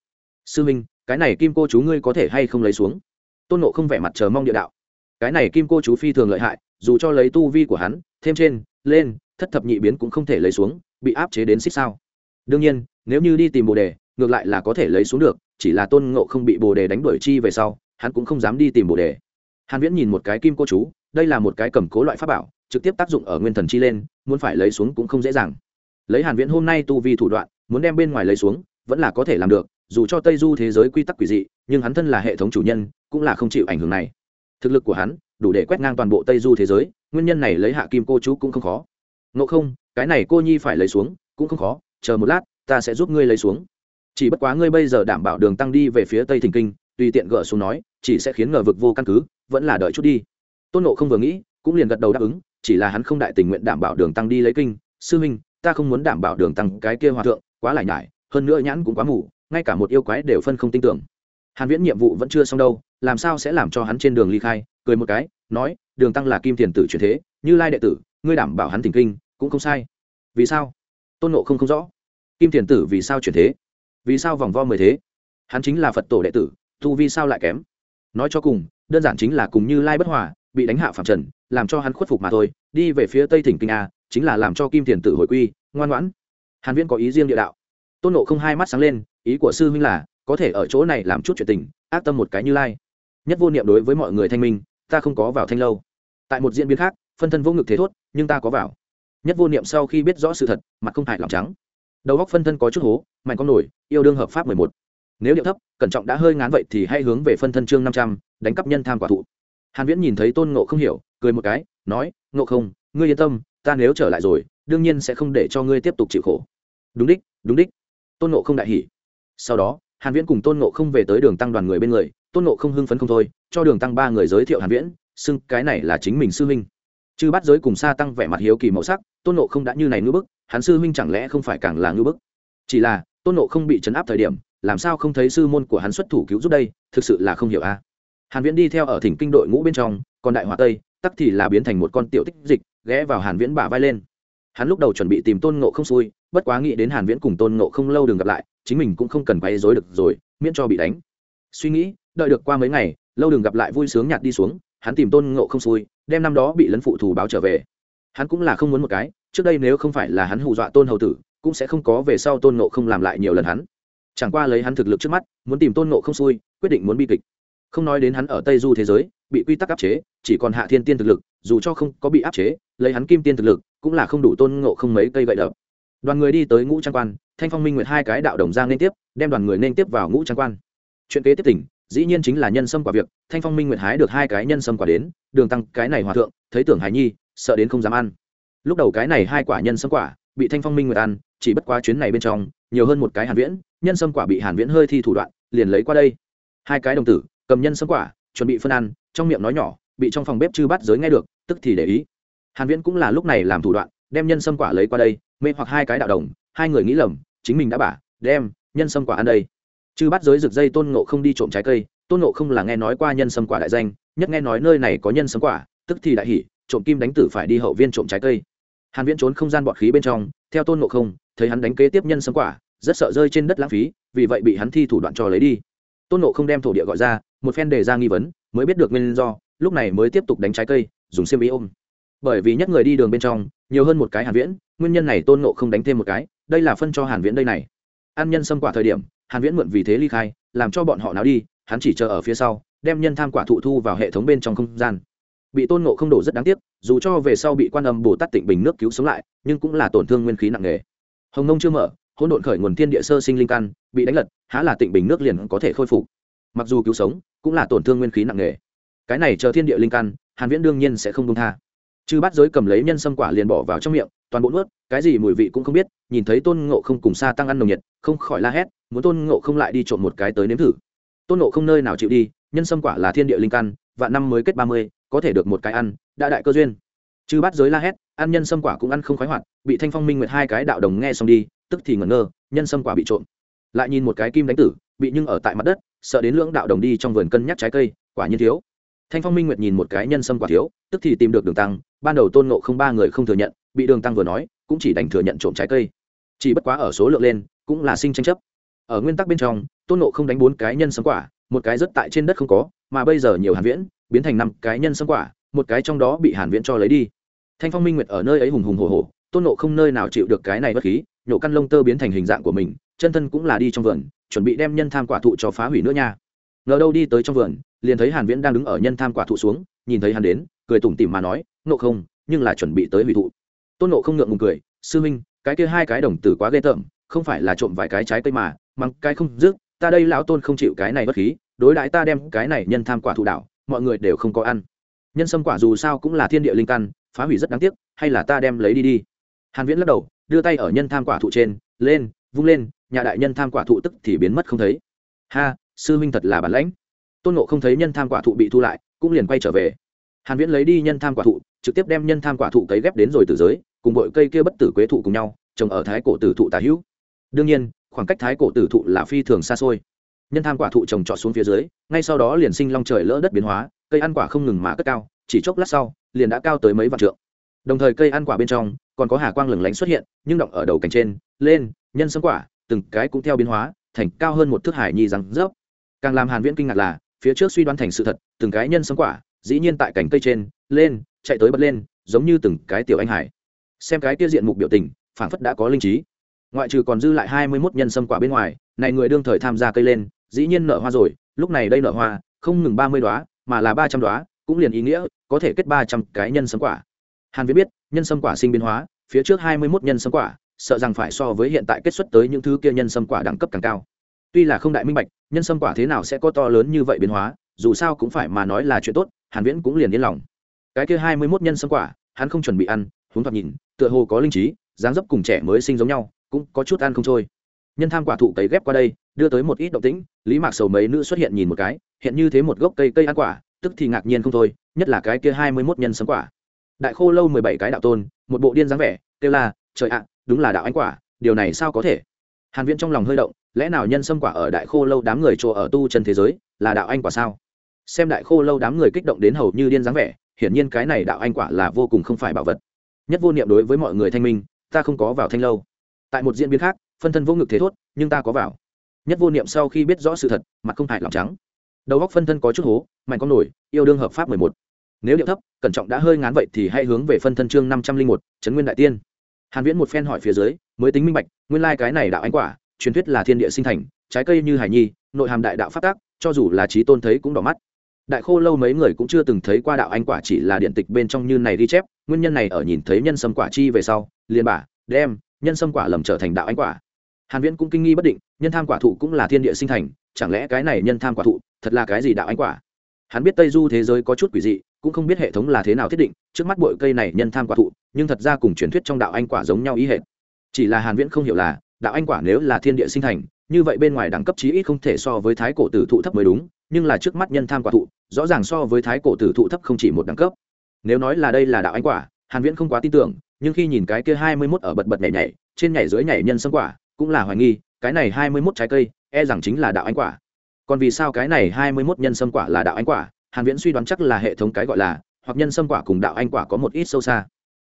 Sư minh cái này kim cô chú ngươi có thể hay không lấy xuống? Tôn nộ không vẻ mặt chờ mong địa đạo cái này kim cô chú phi thường lợi hại, dù cho lấy tu vi của hắn, thêm trên, lên, thất thập nhị biến cũng không thể lấy xuống, bị áp chế đến xích sao. Đương nhiên, nếu như đi tìm bồ đề, ngược lại là có thể lấy xuống được, chỉ là tôn ngộ không bị bồ đề đánh đuổi chi về sau, hắn cũng không dám đi tìm bồ đề. Hàn viễn nhìn một cái kim cô chú, đây là một cái cầm cố loại pháp bảo, trực tiếp tác dụng ở nguyên thần chi lên, muốn phải lấy xuống cũng không dễ dàng. Lấy hàn viễn hôm nay tu vi thủ đoạn, muốn đem bên ngoài lấy xuống, vẫn là có thể làm được, dù cho tây du thế giới quy tắc quỷ dị, nhưng hắn thân là hệ thống chủ nhân, cũng là không chịu ảnh hưởng này thực lực của hắn đủ để quét ngang toàn bộ tây du thế giới nguyên nhân này lấy hạ kim cô chú cũng không khó ngộ không cái này cô nhi phải lấy xuống cũng không khó chờ một lát ta sẽ giúp ngươi lấy xuống chỉ bất quá ngươi bây giờ đảm bảo đường tăng đi về phía tây thỉnh kinh tùy tiện gỡ xuống nói chỉ sẽ khiến ngờ vực vô căn cứ vẫn là đợi chút đi tôn nộ không vừa nghĩ cũng liền gật đầu đáp ứng chỉ là hắn không đại tình nguyện đảm bảo đường tăng đi lấy kinh sư minh ta không muốn đảm bảo đường tăng cái kia hòa thượng quá lại nhải hơn nữa nhãn cũng quá mù ngay cả một yêu quái đều phân không tin tưởng hàn viễn nhiệm vụ vẫn chưa xong đâu làm sao sẽ làm cho hắn trên đường ly khai? Cười một cái, nói, đường tăng là kim tiền tử truyền thế, như lai đệ tử, ngươi đảm bảo hắn thỉnh kinh, cũng không sai. Vì sao? Tôn nộ không không rõ. Kim tiền tử vì sao chuyển thế? Vì sao vòng vo mười thế? Hắn chính là phật tổ đệ tử thu vi sao lại kém? Nói cho cùng, đơn giản chính là cùng như lai bất hòa, bị đánh hạ phạm trần, làm cho hắn khuất phục mà thôi, đi về phía tây thỉnh kinh a, chính là làm cho kim tiền tử hồi quy, ngoan ngoãn. Hàn viễn có ý riêng địa đạo. Tôn nộ không hai mắt sáng lên, ý của sư huynh là, có thể ở chỗ này làm chút chuyện tình, ác tâm một cái như lai nhất vô niệm đối với mọi người thanh minh, ta không có vào thanh lâu. Tại một diễn biến khác, phân thân vô ngực thế thốt, nhưng ta có vào. Nhất vô niệm sau khi biết rõ sự thật, mặt không hại lòng trắng. Đầu góc phân thân có chút hố, mạnh con nổi, yêu đương hợp pháp mười một. Nếu điệu thấp, cẩn trọng đã hơi ngán vậy thì hãy hướng về phân thân chương năm trăm, đánh cắp nhân tham quả thụ. Hàn viễn nhìn thấy tôn ngộ không hiểu, cười một cái, nói, ngộ không, ngươi yên tâm, ta nếu trở lại rồi, đương nhiên sẽ không để cho ngươi tiếp tục chịu khổ. Đúng đích đúng đích. Tôn ngộ không đại hỉ. Sau đó hàn viễn cùng tôn ngộ không về tới đường tăng đoàn người bên người, tôn ngộ không hưng phấn không thôi, cho đường tăng ba người giới thiệu hàn viễn, xưng cái này là chính mình sư huynh. Chư bắt giới cùng sa tăng vẻ mặt hiếu kỳ màu sắc, tôn ngộ không đã như này ngư bức, hắn sư huynh chẳng lẽ không phải càng là ngư bức? Chỉ là, tôn ngộ không bị chấn áp thời điểm, làm sao không thấy sư môn của hắn xuất thủ cứu giúp đây, thực sự là không hiểu a. Hàn viễn đi theo ở thỉnh kinh đội ngũ bên trong, còn đại hòa tây, tắc thì là biến thành một con tiểu tích dịch, ghé vào hàn viễn bả vai lên. Hắn lúc đầu chuẩn bị tìm tôn ngộ không xui, bất quá nghĩ đến hàn viễn cùng tôn ngộ không lâu đừng gặp lại chính mình cũng không cần quay rối được rồi, miễn cho bị đánh. Suy nghĩ, đợi được qua mấy ngày, lâu đừng gặp lại vui sướng nhạt đi xuống, hắn tìm tôn ngộ không xui, đem năm đó bị lấn phụ thủ báo trở về. Hắn cũng là không muốn một cái, trước đây nếu không phải là hắn hù dọa tôn hầu tử, cũng sẽ không có về sau tôn ngộ không làm lại nhiều lần hắn. Chẳng qua lấy hắn thực lực trước mắt, muốn tìm tôn ngộ không xui, quyết định muốn bi kịch. Không nói đến hắn ở tây du thế giới, bị quy tắc áp chế, chỉ còn hạ thiên tiên thực lực, dù cho không có bị áp chế, lấy hắn kim tiên thực lực, cũng là không đủ tôn ngộ không mấy cây gậy đập. Đoàn người đi tới ngũ trang quan thanh phong minh nguyệt hai cái đạo đồng giang nên tiếp, đem đoàn người nên tiếp vào ngũ trang quan. Chuyện kế tiếp tỉnh, dĩ nhiên chính là nhân sâm quả việc, thanh phong minh nguyệt hái được hai cái nhân sâm quả đến, đường tăng, cái này hòa thượng, thấy tưởng hải nhi, sợ đến không dám ăn. Lúc đầu cái này hai quả nhân sâm quả, bị thanh phong minh nguyệt ăn, chỉ bất quá chuyến này bên trong, nhiều hơn một cái hàn viễn, nhân sâm quả bị hàn viễn hơi thi thủ đoạn, liền lấy qua đây. Hai cái đồng tử, cầm nhân sâm quả, chuẩn bị phân ăn, trong miệng nói nhỏ, bị trong phòng bếp chư bắt giới nghe được, tức thì để ý. Hàn viễn cũng là lúc này làm thủ đoạn đem nhân sâm quả lấy qua đây, mê hoặc hai cái đạo đồng, hai người nghĩ lầm, chính mình đã bả, đem nhân sâm quả ăn đây. Chư bắt giới rực dây tôn ngộ không đi trộm trái cây, tôn ngộ không là nghe nói qua nhân sâm quả đại danh, nhất nghe nói nơi này có nhân sâm quả, tức thì đại hỉ, trộm kim đánh tử phải đi hậu viên trộm trái cây. Hàn viễn trốn không gian bọt khí bên trong, theo tôn ngộ không, thấy hắn đánh kế tiếp nhân sâm quả, rất sợ rơi trên đất lãng phí, vì vậy bị hắn thi thủ đoạn cho lấy đi. Tôn ngộ không đem thổ địa gọi ra, một phen đề ra nghi vấn, mới biết được nguyên do, lúc này mới tiếp tục đánh trái cây, dùng xiêm ý ôm. Bởi vì nhất người đi đường bên trong nhiều hơn một cái hàn viễn, nguyên nhân này tôn ngộ không đánh thêm một cái, đây là phân cho hàn viễn đây này. Ăn nhân xâm quả thời điểm, hàn viễn mượn vì thế ly khai, làm cho bọn họ náo đi, hắn chỉ chờ ở phía sau, đem nhân tham quả thụ thu vào hệ thống bên trong không gian. Bị tôn ngộ không đổ rất đáng tiếc, dù cho về sau bị quan âm bồ tát tịnh bình nước cứu sống lại, nhưng cũng là tổn thương nguyên khí nặng nề. Hồng nông chưa mở, hỗn độn khởi nguồn thiên địa sơ sinh linh căn, bị đánh lật, há là tịnh bình nước liền có thể khôi phục. Mặc dù cứu sống, cũng là tổn thương nguyên khí nặng nề. Cái này chờ thiên địa linh căn, hàn viễn đương nhiên sẽ không buông tha chư bát giới cầm lấy nhân sâm quả liền bỏ vào trong miệng, toàn bộ nuốt, cái gì mùi vị cũng không biết, nhìn thấy tôn ngộ không cùng xa tăng ăn nồng nhiệt, không khỏi la hét, muốn tôn ngộ không lại đi trộm một cái tới nếm thử. Tôn ngộ không nơi nào chịu đi, nhân sâm quả là thiên địa linh căn, vạn năm mới kết ba mươi, có thể được một cái ăn, đã đại cơ duyên. Chư bát giới la hét, ăn nhân sâm quả cũng ăn không khoái hoạt, bị thanh phong minh nguyệt hai cái đạo đồng nghe xong đi, tức thì ngẩn ngơ, nhân sâm quả bị trộm. Lại nhìn một cái kim đánh tử, bị nhưng ở tại mặt đất, sợ đến lưỡng đạo đồng đi trong vườn cân nhắc trái cây, quả nhiên thiếu thanh phong minh nguyệt nhìn một cái nhân sâm quả thiếu, tức thì tìm được đường tăng, ban đầu tôn nộ không ba người không thừa nhận, bị đường tăng vừa nói, cũng chỉ đành thừa nhận trộm trái cây. Chỉ bất quá ở số lượng lên, cũng là sinh tranh chấp. Ở nguyên tắc bên trong, tôn nộ không đánh bốn cái nhân sâm quả, một cái rất tại trên đất không có, mà bây giờ nhiều hàn viễn, biến thành năm cái nhân sâm quả, một cái trong đó bị hàn viễn cho lấy đi. Thanh phong minh nguyệt ở nơi ấy hùng hùng hổ hổ, tôn nộ không nơi nào chịu được cái này bất khí, nhổ căn lông tơ biến thành hình dạng của mình, chân thân cũng là đi trong vườn, chuẩn bị đem nhân tham quả thụ cho phá hủy nữa nha ngờ đâu đi tới trong vườn, liền thấy hàn viễn đang đứng ở nhân tham quả thụ xuống, nhìn thấy hắn đến, cười tủm tỉm mà nói nộ không, nhưng là chuẩn bị tới hủy thụ. Tôn nộ không ngượng ngùng cười, sư minh cái kia hai cái đồng tử quá ghê tởm, không phải là trộm vài cái trái cây mà mắng cái không dứt ta đây lão tôn không chịu cái này bất khí, đối đãi ta đem cái này nhân tham quả thụ đảo, mọi người đều không có ăn. Nhân sâm quả dù sao cũng là thiên địa linh căn, phá hủy rất đáng tiếc, hay là ta đem lấy đi đi. Hàn viễn lắc đầu, đưa tay ở nhân tham quả thụ trên, lên, vung lên, nhà đại nhân tham quả thụ tức thì biến mất không thấy. Ha sư huynh thật là bản lãnh. Tôn ngộ không thấy nhân tham quả thụ bị thu lại, cũng liền quay trở về. Hàn viễn lấy đi nhân tham quả thụ, trực tiếp đem nhân tham quả thụ cấy ghép đến rồi từ giới, cùng bội cây kia bất tử quế thụ cùng nhau, trồng ở thái cổ tử thụ tà hữu. Đương nhiên, khoảng cách thái cổ tử thụ là phi thường xa xôi. Nhân tham quả thụ trồng trọt xuống phía dưới, ngay sau đó liền sinh long trời lỡ đất biến hóa, cây ăn quả không ngừng mà cất cao, chỉ chốc lát sau, liền đã cao tới mấy vạn trượng. Đồng thời cây ăn quả bên trong, còn có hà quang lửng lánh xuất hiện, nhưng động ở đầu cành trên, lên, nhân Sấm quả, từng cái cũng theo biến hóa, thành cao hơn một thước hải nhi răng rớp càng làm hàn viễn kinh ngạc là, phía trước suy đoán thành sự thật, từng cái nhân sâm quả, dĩ nhiên tại cành cây trên, lên, chạy tới bật lên, giống như từng cái tiểu anh hải. Xem cái kia diện mục biểu tình, phảng phất đã có linh trí. Ngoại trừ còn dư lại hai mươi 21 nhân sâm quả bên ngoài, này người đương thời tham gia cây lên, dĩ nhiên nở hoa rồi, lúc này đây nở hoa, không ngừng ba mươi đóa, mà là ba trăm đóa, cũng liền ý nghĩa, có thể kết ba trăm cái nhân sâm quả. Hàn viễn biết, nhân sâm quả sinh biến hóa, phía trước hai mươi 21 nhân sâm quả, sợ rằng phải so với hiện tại kết xuất tới những thứ kia nhân sâm quả đẳng cấp càng cao tuy là không đại minh bạch, nhân sâm quả thế nào sẽ có to lớn như vậy biến hóa, dù sao cũng phải mà nói là chuyện tốt, hàn viễn cũng liền yên lòng. Cái kia hai mươi 21 nhân sâm quả, hắn không chuẩn bị ăn, huống thoạt nhìn, tựa hồ có linh trí, dáng dấp cùng trẻ mới sinh giống nhau, cũng có chút ăn không trôi. Nhân tham quả thụ cấy ghép qua đây, đưa tới một ít động tĩnh, lý mạc sầu mấy nữ xuất hiện nhìn một cái, hiện như thế một gốc cây cây ăn quả, tức thì ngạc nhiên không thôi, nhất là cái kia hai mươi mốt nhân sâm quả. Đại khô lâu mười bảy cái đạo tôn, một bộ điên dáng vẻ, kêu là, trời ạ, đúng là đạo anh quả, điều này sao có thể? Hàn viễn trong lòng hơi động lẽ nào nhân sâm quả ở đại khô lâu đám người chỗ ở tu chân thế giới là đạo anh quả sao? Xem đại khô lâu đám người kích động đến hầu như điên dáng vẻ, hiển nhiên cái này đạo anh quả là vô cùng không phải bảo vật. Nhất vô niệm đối với mọi người thanh minh, ta không có vào thanh lâu. Tại một diễn biến khác, phân thân vô ngực thế thốt, nhưng ta có vào. Nhất vô niệm sau khi biết rõ sự thật, mặt không hại lòng trắng. Đầu góc phân thân có chút hố, mạnh con nổi, yêu đương hợp pháp mười một. Nếu điệu thấp, cẩn trọng đã hơi ngán vậy thì hãy hướng về phân thân chương năm trăm linh một trấn nguyên đại tiên. Hàn viễn một phen hỏi phía dưới, mới tính minh bạch, nguyên lai cái này đạo anh quả truyền thuyết là thiên địa sinh thành, trái cây như hải nhi, nội hàm đại đạo phát tác, cho dù là trí tôn thấy cũng đỏ mắt. Đại khô lâu mấy người cũng chưa từng thấy qua đạo anh quả chỉ là điện tịch bên trong như này ghi chép, nguyên nhân này ở nhìn thấy nhân sâm quả chi về sau, liền bả đem, nhân sâm quả lầm trở thành đạo anh quả. Hàn viễn cũng kinh nghi bất định, nhân tham quả thụ cũng là thiên địa sinh thành, chẳng lẽ cái này nhân tham quả thụ, thật là cái gì đạo anh quả? Hắn biết tây du thế giới có chút quỷ dị, cũng không biết hệ thống là thế nào thiết định, trước mắt bội cây này nhân tham quả thụ, nhưng thật ra cùng truyền thuyết trong đạo anh quả giống nhau ý hệ chỉ là hàn viễn không hiểu là đạo anh quả nếu là thiên địa sinh thành, như vậy bên ngoài đẳng cấp chí ít không thể so với thái cổ tử thụ thấp mới đúng, nhưng là trước mắt nhân tham quả thụ, rõ ràng so với thái cổ tử thụ thấp không chỉ một đẳng cấp. Nếu nói là đây là đạo anh quả, hàn viễn không quá tin tưởng, nhưng khi nhìn cái kia 21 ở bật bật nhảy nhảy, trên nhảy dưới nhảy nhân sâm quả, cũng là hoài nghi, cái này 21 trái cây e rằng chính là đạo anh quả. Còn vì sao cái này 21 nhân sâm quả là đạo anh quả, hàn viễn suy đoán chắc là hệ thống cái gọi là, hoặc nhân sâm quả cùng đạo anh quả có một ít sâu xa.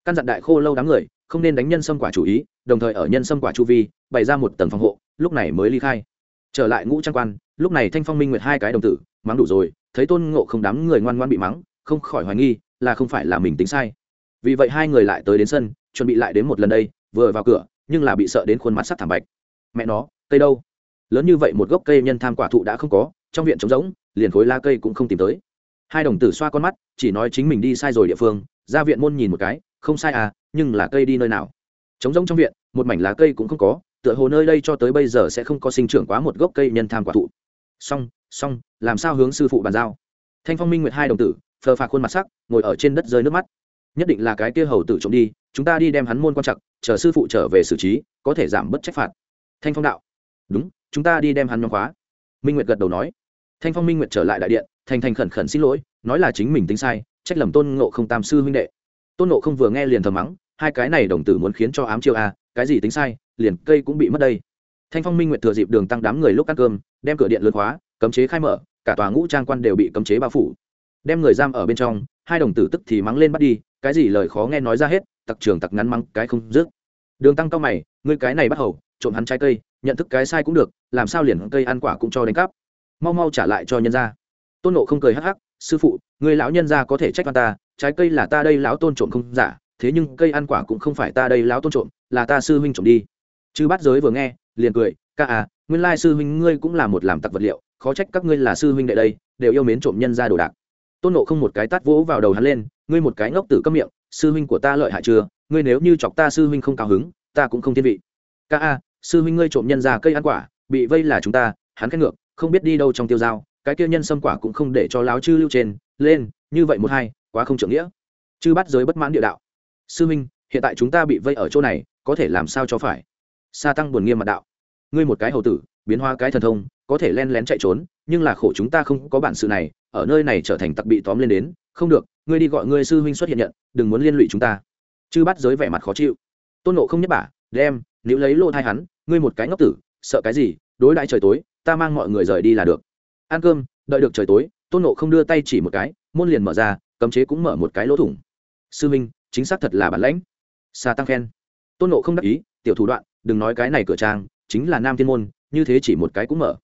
Căn dặn đại khô lâu đám người không nên đánh nhân sâm quả chủ ý, đồng thời ở nhân sâm quả chu vi, bày ra một tầng phòng hộ, lúc này mới ly khai. Trở lại ngũ trang quan, lúc này thanh phong minh nguyệt hai cái đồng tử, mắng đủ rồi, thấy tôn ngộ không đám người ngoan ngoan bị mắng, không khỏi hoài nghi, là không phải là mình tính sai. Vì vậy hai người lại tới đến sân, chuẩn bị lại đến một lần đây, vừa vào cửa, nhưng là bị sợ đến khuôn mặt sắc thảm bạch. Mẹ nó, cây đâu? Lớn như vậy một gốc cây nhân tham quả thụ đã không có, trong viện trống rỗng, liền khối la cây cũng không tìm tới. Hai đồng tử xoa con mắt, chỉ nói chính mình đi sai rồi địa phương, ra viện môn nhìn một cái không sai à nhưng là cây đi nơi nào? Trống rỗng trong viện, một mảnh lá cây cũng không có, tựa hồ nơi đây cho tới bây giờ sẽ không có sinh trưởng quá một gốc cây nhân tham quả thụ. Xong xong, làm sao hướng sư phụ bàn giao? Thanh phong minh nguyệt hai đồng tử, phờ phạc khuôn mặt sắc, ngồi ở trên đất rơi nước mắt. Nhất định là cái kia hầu tử trộm đi, chúng ta đi đem hắn môn quan trọng chờ sư phụ trở về xử trí, có thể giảm bớt trách phạt. Thanh phong đạo. Đúng, chúng ta đi đem hắn nhóm khóa. Minh nguyệt gật đầu nói. Thanh phong minh nguyệt trở lại đại điện, thành thành khẩn khẩn xin lỗi, nói là chính mình tính sai, trách lầm tôn ngộ không tam sư huynh đệ tôn nộ không vừa nghe liền thầm mắng hai cái này đồng tử muốn khiến cho ám chiêu a à, cái gì tính sai liền cây cũng bị mất đây. Thanh phong minh nguyệt thừa dịp đường tăng đám người lúc ăn cơm đem cửa điện lượt khóa cấm chế khai mở cả tòa ngũ trang quan đều bị cấm chế bao phủ. Đem người giam ở bên trong hai đồng tử tức thì mắng lên bắt đi cái gì lời khó nghe nói ra hết tặc trường tặc ngắn mắng cái không dứt. Đường tăng cao mày ngươi cái này bắt hầu trộm hắn trái cây nhận thức cái sai cũng được làm sao liền cây ăn quả cũng cho đánh cắp. Mau mau trả lại cho nhân gia. Tôn nộ không cười hắc hắc sư phụ người lão nhân gia có thể trách văn ta, trái cây là ta đây lão tôn trộm không giả, thế nhưng cây ăn quả cũng không phải ta đây lão tôn trộm, là ta sư huynh trộm đi. Chư bát giới vừa nghe, liền cười, ca à nguyên lai sư huynh ngươi cũng là một làm tặc vật liệu, khó trách các ngươi là sư huynh đệ đây, đều yêu mến trộm nhân ra đồ đạc. Tôn nộ không một cái tát vỗ vào đầu hắn lên, ngươi một cái ngốc tử câm miệng, sư huynh của ta lợi hại chưa? Ngươi nếu như chọc ta sư huynh không cao hứng, ta cũng không thiên vị. Ca a sư huynh ngươi trộm nhân ra cây ăn quả, bị vây là chúng ta, hắn khét ngược, không biết đi đâu trong tiêu dao cái kia nhân xâm quả cũng không để cho láo chư lưu trên, lên, như vậy một hai, quá không trưởng nghĩa. Chư bắt giới bất mãn địa đạo. Sư huynh, hiện tại chúng ta bị vây ở chỗ này, có thể làm sao cho phải? Sa tăng buồn nghiêm mặt đạo. Ngươi một cái hầu tử, biến hoa cái thần thông, có thể len lén chạy trốn, nhưng là khổ chúng ta không có bản sự này, ở nơi này trở thành tặc bị tóm lên đến, không được, ngươi đi gọi ngươi sư huynh xuất hiện nhận, đừng muốn liên lụy chúng ta. Chư bắt giới vẻ mặt khó chịu. Tôn nộ không nhất bả, đem nếu lấy lô thai hắn, ngươi một cái ngốc tử, sợ cái gì, đối đãi trời tối, ta mang mọi người rời đi là được ăn cơm, đợi được trời tối, tôn nộ không đưa tay chỉ một cái, môn liền mở ra, cấm chế cũng mở một cái lỗ thủng. Sư minh, chính xác thật là bản lãnh. Xa tăng khen. Tôn nộ không đắc ý, tiểu thủ đoạn, đừng nói cái này cửa trang, chính là nam thiên môn, như thế chỉ một cái cũng mở.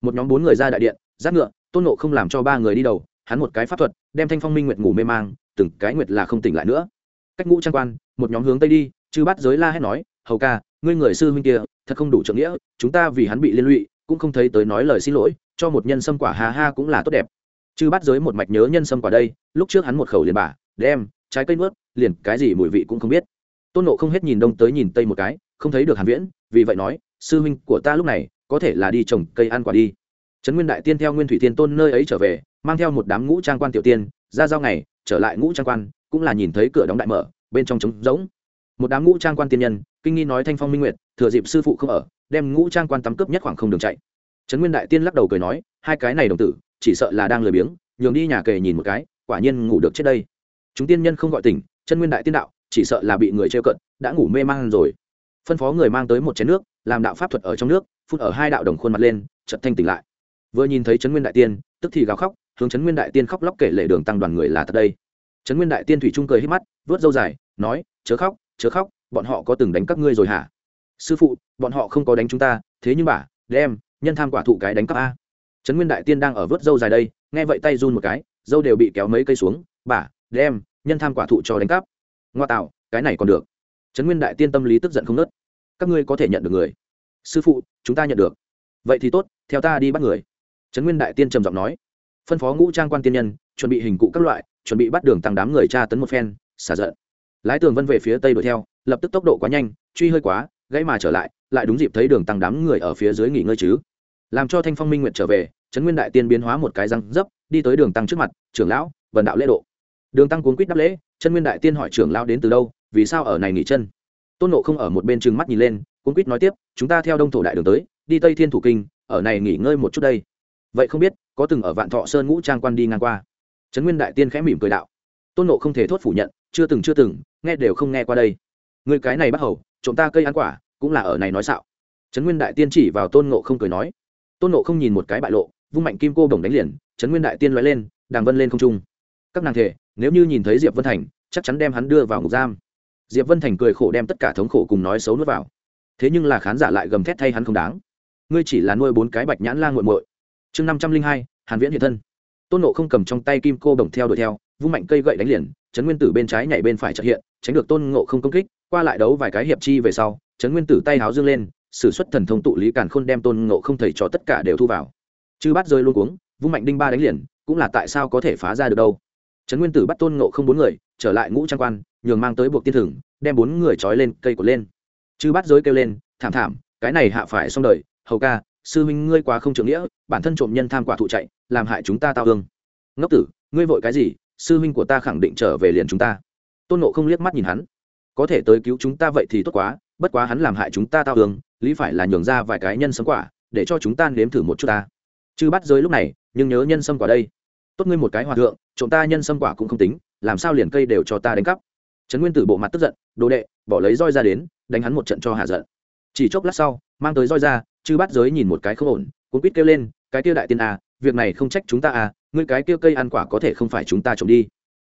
Một nhóm bốn người ra đại điện, giáp ngựa, tôn nộ không làm cho ba người đi đầu, hắn một cái pháp thuật, đem thanh phong minh nguyệt ngủ mê mang, từng cái nguyệt là không tỉnh lại nữa. Cách ngũ trang quan, một nhóm hướng tây đi, chư bắt giới la hét nói, hầu ca, ngươi người sư huynh kia, thật không đủ trợ nghĩa, chúng ta vì hắn bị liên lụy, cũng không thấy tới nói lời xin lỗi cho một nhân sâm quả hà ha cũng là tốt đẹp. Chứ bắt giới một mạch nhớ nhân sâm quả đây, lúc trước hắn một khẩu liền bả, đem, trái cây nuốt, liền cái gì mùi vị cũng không biết. Tôn nộ không hết nhìn đông tới nhìn tây một cái, không thấy được hàn viễn, vì vậy nói, sư huynh của ta lúc này, có thể là đi trồng cây ăn quả đi. Trấn nguyên đại tiên theo nguyên thủy tiên tôn nơi ấy trở về, mang theo một đám ngũ trang quan tiểu tiên, ra giao ngày, trở lại ngũ trang quan, cũng là nhìn thấy cửa đóng đại mở, bên trong trống rỗng. Một đám ngũ trang quan tiên nhân, kinh nghi nói thanh phong minh nguyệt, thừa dịp sư phụ không ở, đem ngũ trang quan tắm cướp nhất khoảng không đường chạy trấn nguyên đại tiên lắc đầu cười nói, hai cái này đồng tử, chỉ sợ là đang lười biếng, nhường đi nhà kề nhìn một cái, quả nhiên ngủ được trước đây. Chúng tiên nhân không gọi tỉnh chân nguyên đại tiên đạo, chỉ sợ là bị người trêu cận, đã ngủ mê man rồi. Phân phó người mang tới một chén nước, làm đạo pháp thuật ở trong nước, phun ở hai đạo đồng khuôn mặt lên trận thanh tỉnh lại. Vừa nhìn thấy trấn nguyên đại tiên, tức thì gào khóc, hướng trấn nguyên đại tiên khóc lóc kể lệ đường tăng đoàn người là thật đây. Trấn nguyên đại tiên thủy trung cười hít mắt, vớt dâu dài, nói, chớ khóc chớ khóc, bọn họ có từng đánh các ngươi rồi hả? Sư phụ, bọn họ không có đánh chúng ta, thế nhưng bà, đem nhân tham quả thụ cái đánh cắp a. Trấn nguyên đại tiên đang ở vớt dâu dài đây, nghe vậy tay run một cái, dâu đều bị kéo mấy cây xuống, bà, đem nhân tham quả thụ cho đánh cắp. Ngoa tạo, cái này còn được. Trấn nguyên đại tiên tâm lý tức giận không nớt. Các ngươi có thể nhận được người. Sư phụ, chúng ta nhận được. Vậy thì tốt, theo ta đi bắt người. Trấn nguyên đại tiên trầm giọng nói. Phân phó ngũ trang quan tiên nhân, chuẩn bị hình cụ các loại, chuẩn bị bắt đường tăng đám người tra tấn một phen, xả giận. Lái tường vân về phía tây đuổi theo, lập tức tốc độ quá nhanh, truy hơi quá, gãy mà trở lại lại đúng dịp thấy đường tăng đám người ở phía dưới nghỉ ngơi chứ. Làm cho thanh phong minh nguyện trở về, trấn nguyên đại tiên biến hóa một cái răng dấp, đi tới đường tăng trước mặt, trưởng lão, vần đạo lễ độ. Đường tăng cuốn quýt đáp lễ chân nguyên đại tiên hỏi trưởng lão đến từ đâu, vì sao ở này nghỉ chân? Tôn nộ không ở một bên trừng mắt nhìn lên, cuốn quýt nói tiếp, chúng ta theo đông thổ đại đường tới, đi tây thiên thủ kinh, ở này nghỉ ngơi một chút đây. Vậy không biết, có từng ở vạn thọ sơn ngũ trang quan đi ngang qua. Trấn nguyên đại tiên khẽ mỉm cười đạo. Tôn nộ không thể thốt phủ nhận, chưa từng chưa từng, nghe đều không nghe qua đây. Người cái này bắt hầu chúng ta cây ăn quả cũng là ở này nói xạo. Trấn nguyên đại tiên chỉ vào tôn nộ không cười nói. Tôn nộ không nhìn một cái bại lộ, vung mạnh kim cô bồng đánh liền, trấn nguyên đại tiên loại lên, đàng vân lên không trung. Các nàng thể, nếu như nhìn thấy diệp vân thành, chắc chắn đem hắn đưa vào ngục giam. Diệp vân thành cười khổ đem tất cả thống khổ cùng nói xấu nuốt vào. Thế nhưng là khán giả lại gầm thét thay hắn không đáng. Ngươi chỉ là nuôi bốn cái bạch nhãn la nguội muội. Chương năm trăm linh hai, hàn viễn hiện thân. Tôn nộ không cầm trong tay kim cô đồng theo đuổi theo, vung mạnh cây gậy đánh liền, trấn nguyên tử bên trái nhảy bên phải trợ hiện, tránh được tôn ngộ không công kích, qua lại đấu vài cái hiệp chi về sau trấn nguyên tử tay háo dương lên sử xuất thần thông tụ lý càn khôn đem tôn ngộ không thầy cho tất cả đều thu vào. Chư bắt rơi luôn cuống vung mạnh đinh ba đánh liền cũng là tại sao có thể phá ra được đâu. Trấn nguyên tử bắt tôn ngộ không bốn người trở lại ngũ trang quan nhường mang tới buộc tiên thưởng, đem bốn người trói lên cây cột lên. Chư bắt giới kêu lên thảm thảm cái này hạ phải xong đời hầu ca sư huynh ngươi quá không trưởng nghĩa bản thân trộm nhân tham quả thụ chạy làm hại chúng ta tao hương. Ngốc tử ngươi vội cái gì sư huynh của ta khẳng định trở về liền chúng ta. Tôn nộ không liếc mắt nhìn hắn. Có thể tới cứu chúng ta vậy thì tốt quá bất quá hắn làm hại chúng ta tao hương, lý phải là nhường ra vài cái nhân sâm quả, để cho chúng ta nếm thử một chút ta. Chứ bắt giới lúc này, nhưng nhớ nhân sâm quả đây. Tốt ngươi một cái hòa thượng chúng ta nhân sâm quả cũng không tính, làm sao liền cây đều cho ta đánh cắp. Trấn nguyên tử bộ mặt tức giận, đồ đệ, bỏ lấy roi ra đến, đánh hắn một trận cho hạ giận. Chỉ chốc lát sau, mang tới roi ra, chư bắt giới nhìn một cái không ổn, cuốn quýt kêu lên, cái kia đại tiên à việc này không trách chúng ta à ngươi cái kia cây ăn quả có thể không phải chúng ta trộm đi.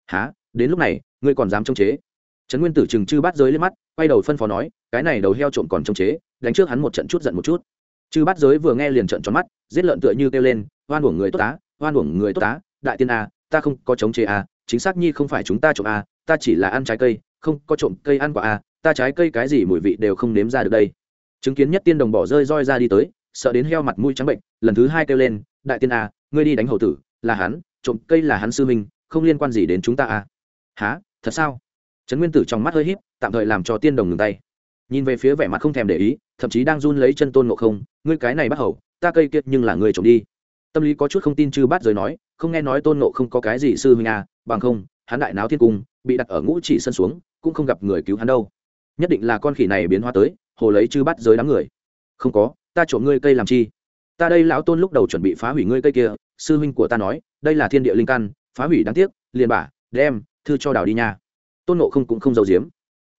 Há đến lúc này, ngươi còn dám chống chế? Trấn nguyên tử chừng chư bát giới lên mắt, quay đầu phân phó nói, cái này đầu heo trộm còn trông chế, đánh trước hắn một trận chút giận một chút. Chư bát giới vừa nghe liền trận tròn mắt, giết lợn tựa như kêu lên, oan uổng người tốt tá oan uổng người tốt tá đại tiên a ta không có chống chế a chính xác nhi không phải chúng ta trộm a ta chỉ là ăn trái cây, không có trộm cây ăn quả à ta trái cây cái gì mùi vị đều không nếm ra được đây. Chứng kiến nhất tiên đồng bỏ rơi roi ra đi tới, sợ đến heo mặt mũi trắng bệnh, lần thứ hai kêu lên, đại tiên à ngươi đi đánh hầu tử, là hắn, trộm cây là hắn sư minh không liên quan gì đến chúng ta à. Há thật sao? Trấn nguyên tử trong mắt hơi híp, tạm thời làm cho tiên đồng ngừng tay. Nhìn về phía vẻ mặt không thèm để ý, thậm chí đang run lấy chân tôn ngộ không, ngươi cái này bắt hầu, ta cây kiệt nhưng là người trộm đi. Tâm lý có chút không tin chư bát giới nói, không nghe nói tôn ngộ không có cái gì sư huynh à bằng không, hắn đại náo thiên cung, bị đặt ở ngũ chỉ sân xuống, cũng không gặp người cứu hắn đâu. Nhất định là con khỉ này biến hóa tới, hồ lấy chư bát giới đám người. Không có, ta trộm ngươi cây làm chi? Ta đây lão tôn lúc đầu chuẩn bị phá hủy ngươi cây kia, sư huynh của ta nói, đây là thiên địa linh căn, phá hủy đáng tiếc, liền bả, đem, thư cho đào đi nha tôn nộ không cũng không giấu giếm.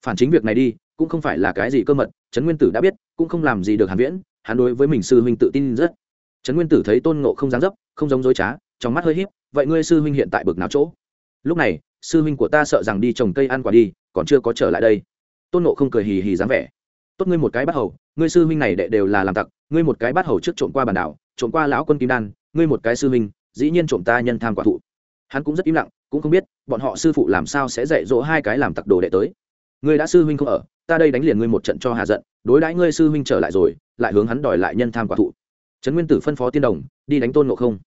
Phản chính việc này đi, cũng không phải là cái gì cơ mật, trấn nguyên tử đã biết, cũng không làm gì được hàn viễn, hắn đối với mình sư huynh tự tin rất. Trấn nguyên tử thấy tôn ngộ không dáng dấp, không giống dối trá, trong mắt hơi híp, vậy ngươi sư huynh hiện tại bực nào chỗ? Lúc này, sư huynh của ta sợ rằng đi trồng cây ăn quả đi, còn chưa có trở lại đây. Tôn ngộ không cười hì hì dáng vẻ. Tốt ngươi một cái bắt hầu, ngươi sư huynh này đệ đều là làm tặc, ngươi một cái bắt hầu trước trộm qua bản đảo, trộm qua lão quân kim đan, ngươi một cái sư huynh, dĩ nhiên trộm ta nhân tham quả thụ hắn cũng rất im lặng, cũng không biết, bọn họ sư phụ làm sao sẽ dạy dỗ hai cái làm tặc đồ đệ tới. Ngươi đã sư huynh không ở, ta đây đánh liền ngươi một trận cho hà giận, đối đãi ngươi sư huynh trở lại rồi, lại hướng hắn đòi lại nhân tham quả thụ. Trấn nguyên tử phân phó tiên đồng, đi đánh tôn ngộ không.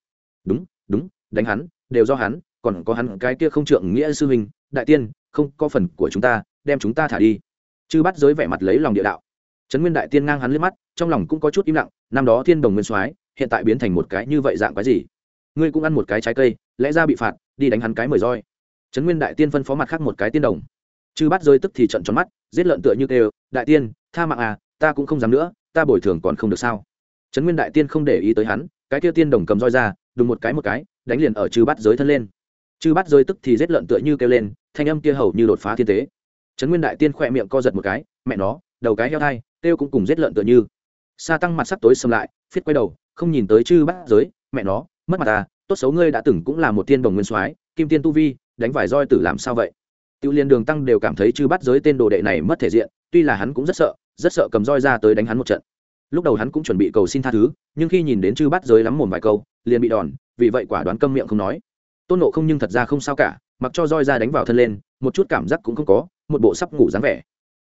Đúng đúng, đánh hắn, đều do hắn, còn có hắn cái kia không trượng nghĩa sư huynh, đại tiên, không có phần của chúng ta, đem chúng ta thả đi. Chư bắt giới vẻ mặt lấy lòng địa đạo. Trấn nguyên đại tiên ngang hắn liếc mắt, trong lòng cũng có chút im lặng, năm đó thiên đồng nguyên soái, hiện tại biến thành một cái như vậy dạng cái gì? Ngươi cũng ăn một cái trái cây lẽ ra bị phạt, đi đánh hắn cái mười roi. Trấn nguyên đại tiên phân phó mặt khác một cái tiên đồng. Chư bắt rơi tức thì trận tròn mắt, giết lợn tựa như kêu, đại tiên, tha mạng à ta cũng không dám nữa, ta bồi thường còn không được sao? Trấn nguyên đại tiên không để ý tới hắn, cái kia tiên đồng cầm roi ra, đùng một cái một cái, đánh liền ở chư bắt giới thân lên. Chư bắt rơi tức thì giết lợn tựa như kêu lên, thanh âm kia hầu như đột phá thiên tế. Trấn nguyên đại tiên khỏe miệng co giật một cái, mẹ nó, đầu cái heo thai, kêu cũng cùng giết lợn tựa như. Sa tăng mặt sắc tối xâm lại, phiết quay đầu, không nhìn tới chư bắt giới mẹ nó, mất mặt ta tốt xấu ngươi đã từng cũng là một tiên đồng nguyên soái kim tiên tu vi đánh vải roi tử làm sao vậy Tiêu Liên Đường Tăng đều cảm thấy chư bắt giới tên đồ đệ này mất thể diện, tuy là hắn cũng rất sợ, rất sợ cầm roi ra tới đánh hắn một trận. Lúc đầu hắn cũng chuẩn bị cầu xin tha thứ, nhưng khi nhìn đến chư bắt giới lắm mồm vài câu, liền bị đòn, vì vậy quả đoán câm miệng không nói. Tôn Ngộ không nhưng thật ra không sao cả, mặc cho roi ra đánh vào thân lên, một chút cảm giác cũng không có, một bộ sắp ngủ dáng vẻ.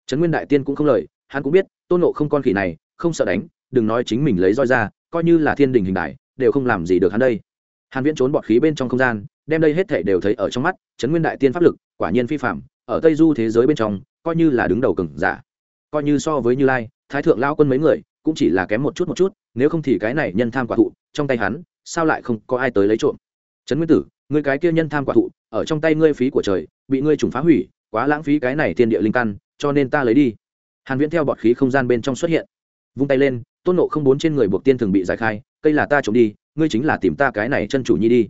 Trấn Nguyên Đại Tiên cũng không lời, hắn cũng biết, Tôn Ngộ không con khỉ này, không sợ đánh, đừng nói chính mình lấy roi ra, coi như là thiên đình hình đại, đều không làm gì được hắn đây. Hàn Viễn trốn bọt khí bên trong không gian, đem đây hết thảy đều thấy ở trong mắt, Trấn Nguyên Đại Tiên pháp lực, quả nhiên phi phạm ở tây du thế giới bên trong coi như là đứng đầu cường giả. Coi như so với như lai thái thượng lao quân mấy người cũng chỉ là kém một chút một chút nếu không thì cái này nhân tham quả thụ trong tay hắn sao lại không có ai tới lấy trộm? Trấn nguyên tử người cái kia nhân tham quả thụ ở trong tay ngươi phí của trời bị ngươi trùng phá hủy quá lãng phí cái này thiên địa linh căn cho nên ta lấy đi. Hàn viễn theo bọt khí không gian bên trong xuất hiện. Vung tay lên tôn nộ không bốn trên người buộc tiên thường bị giải khai cây là ta trộm đi ngươi chính là tìm ta cái này chân chủ nhi đi.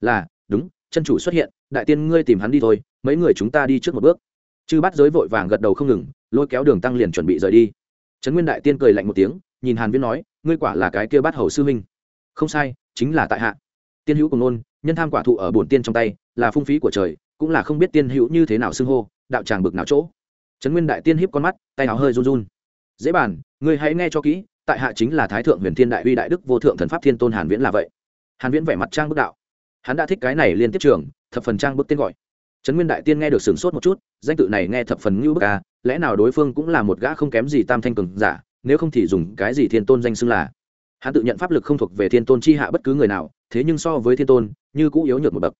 Là, đúng, chân chủ xuất hiện, đại tiên ngươi tìm hắn đi thôi, mấy người chúng ta đi trước một bước. Chư bắt giới vội vàng gật đầu không ngừng, lôi kéo đường tăng liền chuẩn bị rời đi. Trấn nguyên đại tiên cười lạnh một tiếng, nhìn hàn viễn nói, ngươi quả là cái kia bắt hầu sư huynh. Không sai, chính là tại hạ. Tiên hữu cùng nôn, nhân tham quả thụ ở bổn tiên trong tay, là phung phí của trời, cũng là không biết tiên hữu như thế nào xưng hô, đạo tràng bực nào chỗ. Trấn nguyên đại tiên hiếp con mắt, tay áo hơi run run. Dễ bàn, ngươi hãy nghe cho kỹ tại hạ chính là thái thượng huyền thiên đại uy đại đức vô thượng thần pháp thiên tôn hàn viễn là vậy. Hàn viễn vẻ mặt trang bức đạo. Hắn đã thích cái này liên tiếp trường, thập phần trang bức tên gọi. Trấn nguyên đại tiên nghe được sửng sốt một chút, danh tự này nghe thập phần như bức à lẽ nào đối phương cũng là một gã không kém gì tam thanh cường giả, nếu không thì dùng cái gì thiên tôn danh xưng là? Hắn tự nhận pháp lực không thuộc về thiên tôn chi hạ bất cứ người nào, thế nhưng so với thiên tôn, như cũ yếu nhược một bậc.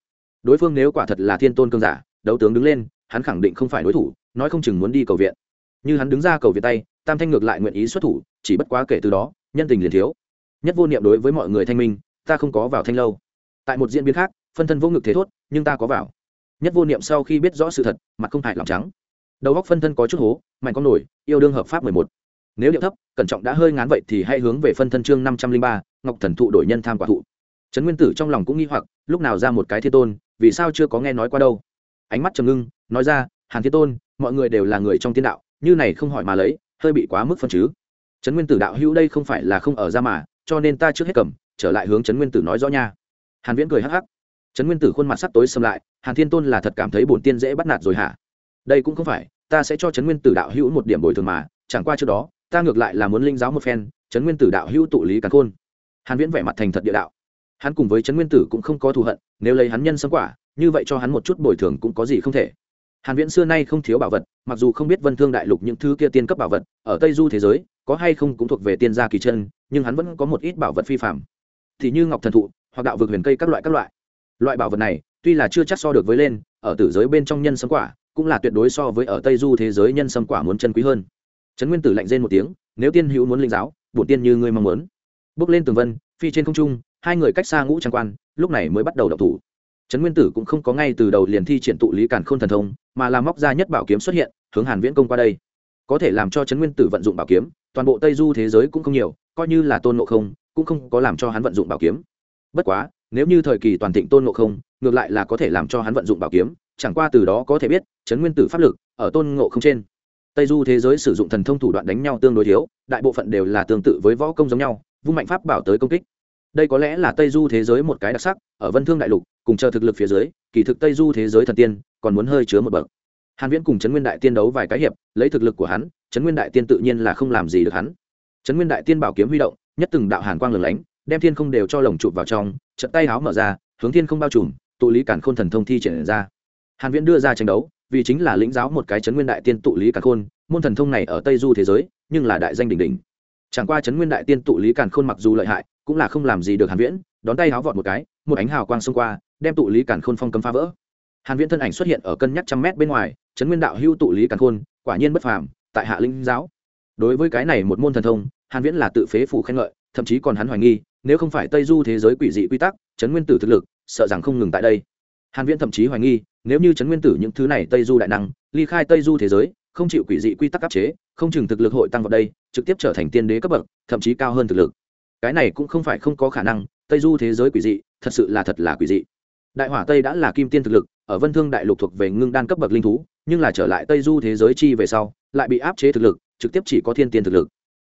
Đối phương nếu quả thật là thiên tôn cường giả, đấu tướng đứng lên, hắn khẳng định không phải đối thủ, nói không chừng muốn đi cầu viện. Như hắn đứng ra cầu viện tay tam thanh ngược lại nguyện ý xuất thủ, chỉ bất quá kể từ đó, nhân tình liền thiếu. Nhất vô niệm đối với mọi người thanh minh, ta không có vào thanh lâu. Tại một diễn biến khác, phân thân vô ngực thế thốt, nhưng ta có vào. Nhất vô niệm sau khi biết rõ sự thật, mặt không hại lòng trắng. Đầu góc phân thân có chút hố, mạnh con nổi, yêu đương hợp pháp mười một. Nếu điệu thấp, cẩn trọng đã hơi ngán vậy thì hãy hướng về phân thân chương năm trăm linh ba, ngọc thần thụ đổi nhân tham quả thụ. Trấn nguyên tử trong lòng cũng nghi hoặc, lúc nào ra một cái thiên tôn, vì sao chưa có nghe nói qua đâu. Ánh mắt trầm ngưng, nói ra, hàn thiên tôn, mọi người đều là người trong tiên đạo, như này không hỏi mà lấy hơi bị quá mức phân chứ. Trấn nguyên tử đạo hữu đây không phải là không ở ra mà, cho nên ta trước hết cầm, trở lại hướng trấn nguyên tử nói rõ nha. Hàn viễn cười hắc hắc. Trấn nguyên tử khuôn mặt sắc tối xâm lại, hàn thiên tôn là thật cảm thấy bổn tiên dễ bắt nạt rồi hả? Đây cũng không phải, ta sẽ cho trấn nguyên tử đạo hữu một điểm bồi thường mà, chẳng qua trước đó, ta ngược lại là muốn linh giáo một phen, trấn nguyên tử đạo hữu tụ lý càn khôn. Hàn viễn vẻ mặt thành thật địa đạo. Hắn cùng với trấn nguyên tử cũng không có thù hận, nếu lấy hắn nhân sâm quả, như vậy cho hắn một chút bồi thường cũng có gì không thể hàn viễn xưa nay không thiếu bảo vật, mặc dù không biết vân thương đại lục những thứ kia tiên cấp bảo vật, ở tây du thế giới, có hay không cũng thuộc về tiên gia kỳ chân, nhưng hắn vẫn có một ít bảo vật phi phạm thì như ngọc thần thụ, hoặc đạo vực huyền cây các loại các loại. Loại bảo vật này, tuy là chưa chắc so được với lên, ở tử giới bên trong nhân sâm quả, cũng là tuyệt đối so với ở tây du thế giới nhân sâm quả muốn chân quý hơn. Trấn nguyên tử lạnh rên một tiếng, nếu tiên hữu muốn linh giáo, bổn tiên như ngươi mong muốn. Bước lên tường vân, phi trên không trung, hai người cách xa ngũ trang quan, lúc này mới bắt đầu đọc thủ trấn nguyên tử cũng không có ngay từ đầu liền thi triển tụ lý càn khôn thần thông, mà làm móc ra nhất bảo kiếm xuất hiện, hướng hàn viễn công qua đây. Có thể làm cho trấn nguyên tử vận dụng bảo kiếm, toàn bộ tây du thế giới cũng không nhiều, coi như là tôn ngộ không, cũng không có làm cho hắn vận dụng bảo kiếm. Bất quá, nếu như thời kỳ toàn thịnh tôn ngộ không, ngược lại là có thể làm cho hắn vận dụng bảo kiếm, chẳng qua từ đó có thể biết, trấn nguyên tử pháp lực ở tôn ngộ không trên. Tây du thế giới sử dụng thần thông thủ đoạn đánh nhau tương đối thiếu, đại bộ phận đều là tương tự với võ công giống nhau, vung mạnh pháp bảo tới công kích đây có lẽ là tây du thế giới một cái đặc sắc, ở vân thương đại lục, cùng chờ thực lực phía dưới, kỳ thực tây du thế giới thần tiên còn muốn hơi chứa một bậc. Hàn viễn cùng trấn nguyên đại tiên đấu vài cái hiệp, lấy thực lực của hắn, trấn nguyên đại tiên tự nhiên là không làm gì được hắn. Trấn nguyên đại tiên bảo kiếm huy động, nhất từng đạo hàn quang lửng lánh, đem thiên không đều cho lồng chụp vào trong trận tay háo mở ra, hướng thiên không bao trùm, tụ lý cản khôn thần thông thi triển ra. Hàn viễn đưa ra tranh đấu, vì chính là lĩnh giáo một cái trấn nguyên đại tiên tụ lý cản khôn, môn thần thông này ở tây du thế giới, nhưng là đại danh đỉnh đỉnh. Chẳng qua trấn nguyên đại tiên tụ lý cản khôn mặc dù lợi hại cũng là không làm gì được hàn viễn, đón tay háo vọt một cái, một ánh hào quang xông qua, đem tụ lý cản khôn phong cấm phá vỡ. Hàn viễn thân ảnh xuất hiện ở cân nhắc trăm mét bên ngoài, trấn nguyên đạo hưu tụ lý cản khôn, quả nhiên bất phàm, tại hạ linh giáo. Đối với cái này một môn thần thông, hàn viễn là tự phế phủ khen ngợi, thậm chí còn hắn hoài nghi, nếu không phải tây du thế giới quỷ dị quy tắc, trấn nguyên tử thực lực, sợ rằng không ngừng tại đây. Hàn viễn thậm chí hoài nghi, nếu như trấn nguyên tử những thứ này tây du đại năng, ly khai tây du thế giới, không chịu quỷ dị quy tắc áp chế, không chừng thực lực hội tăng vào đây, trực tiếp trở thành tiên đế cấp bậc, thậm chí cao hơn thực lực cái này cũng không phải không có khả năng, tây du thế giới quỷ dị, thật sự là thật là quỷ dị. Đại hỏa tây đã là kim tiên thực lực, ở vân thương đại lục thuộc về ngưng đan cấp bậc linh thú, nhưng là trở lại tây du thế giới chi về sau, lại bị áp chế thực lực, trực tiếp chỉ có thiên tiên thực lực.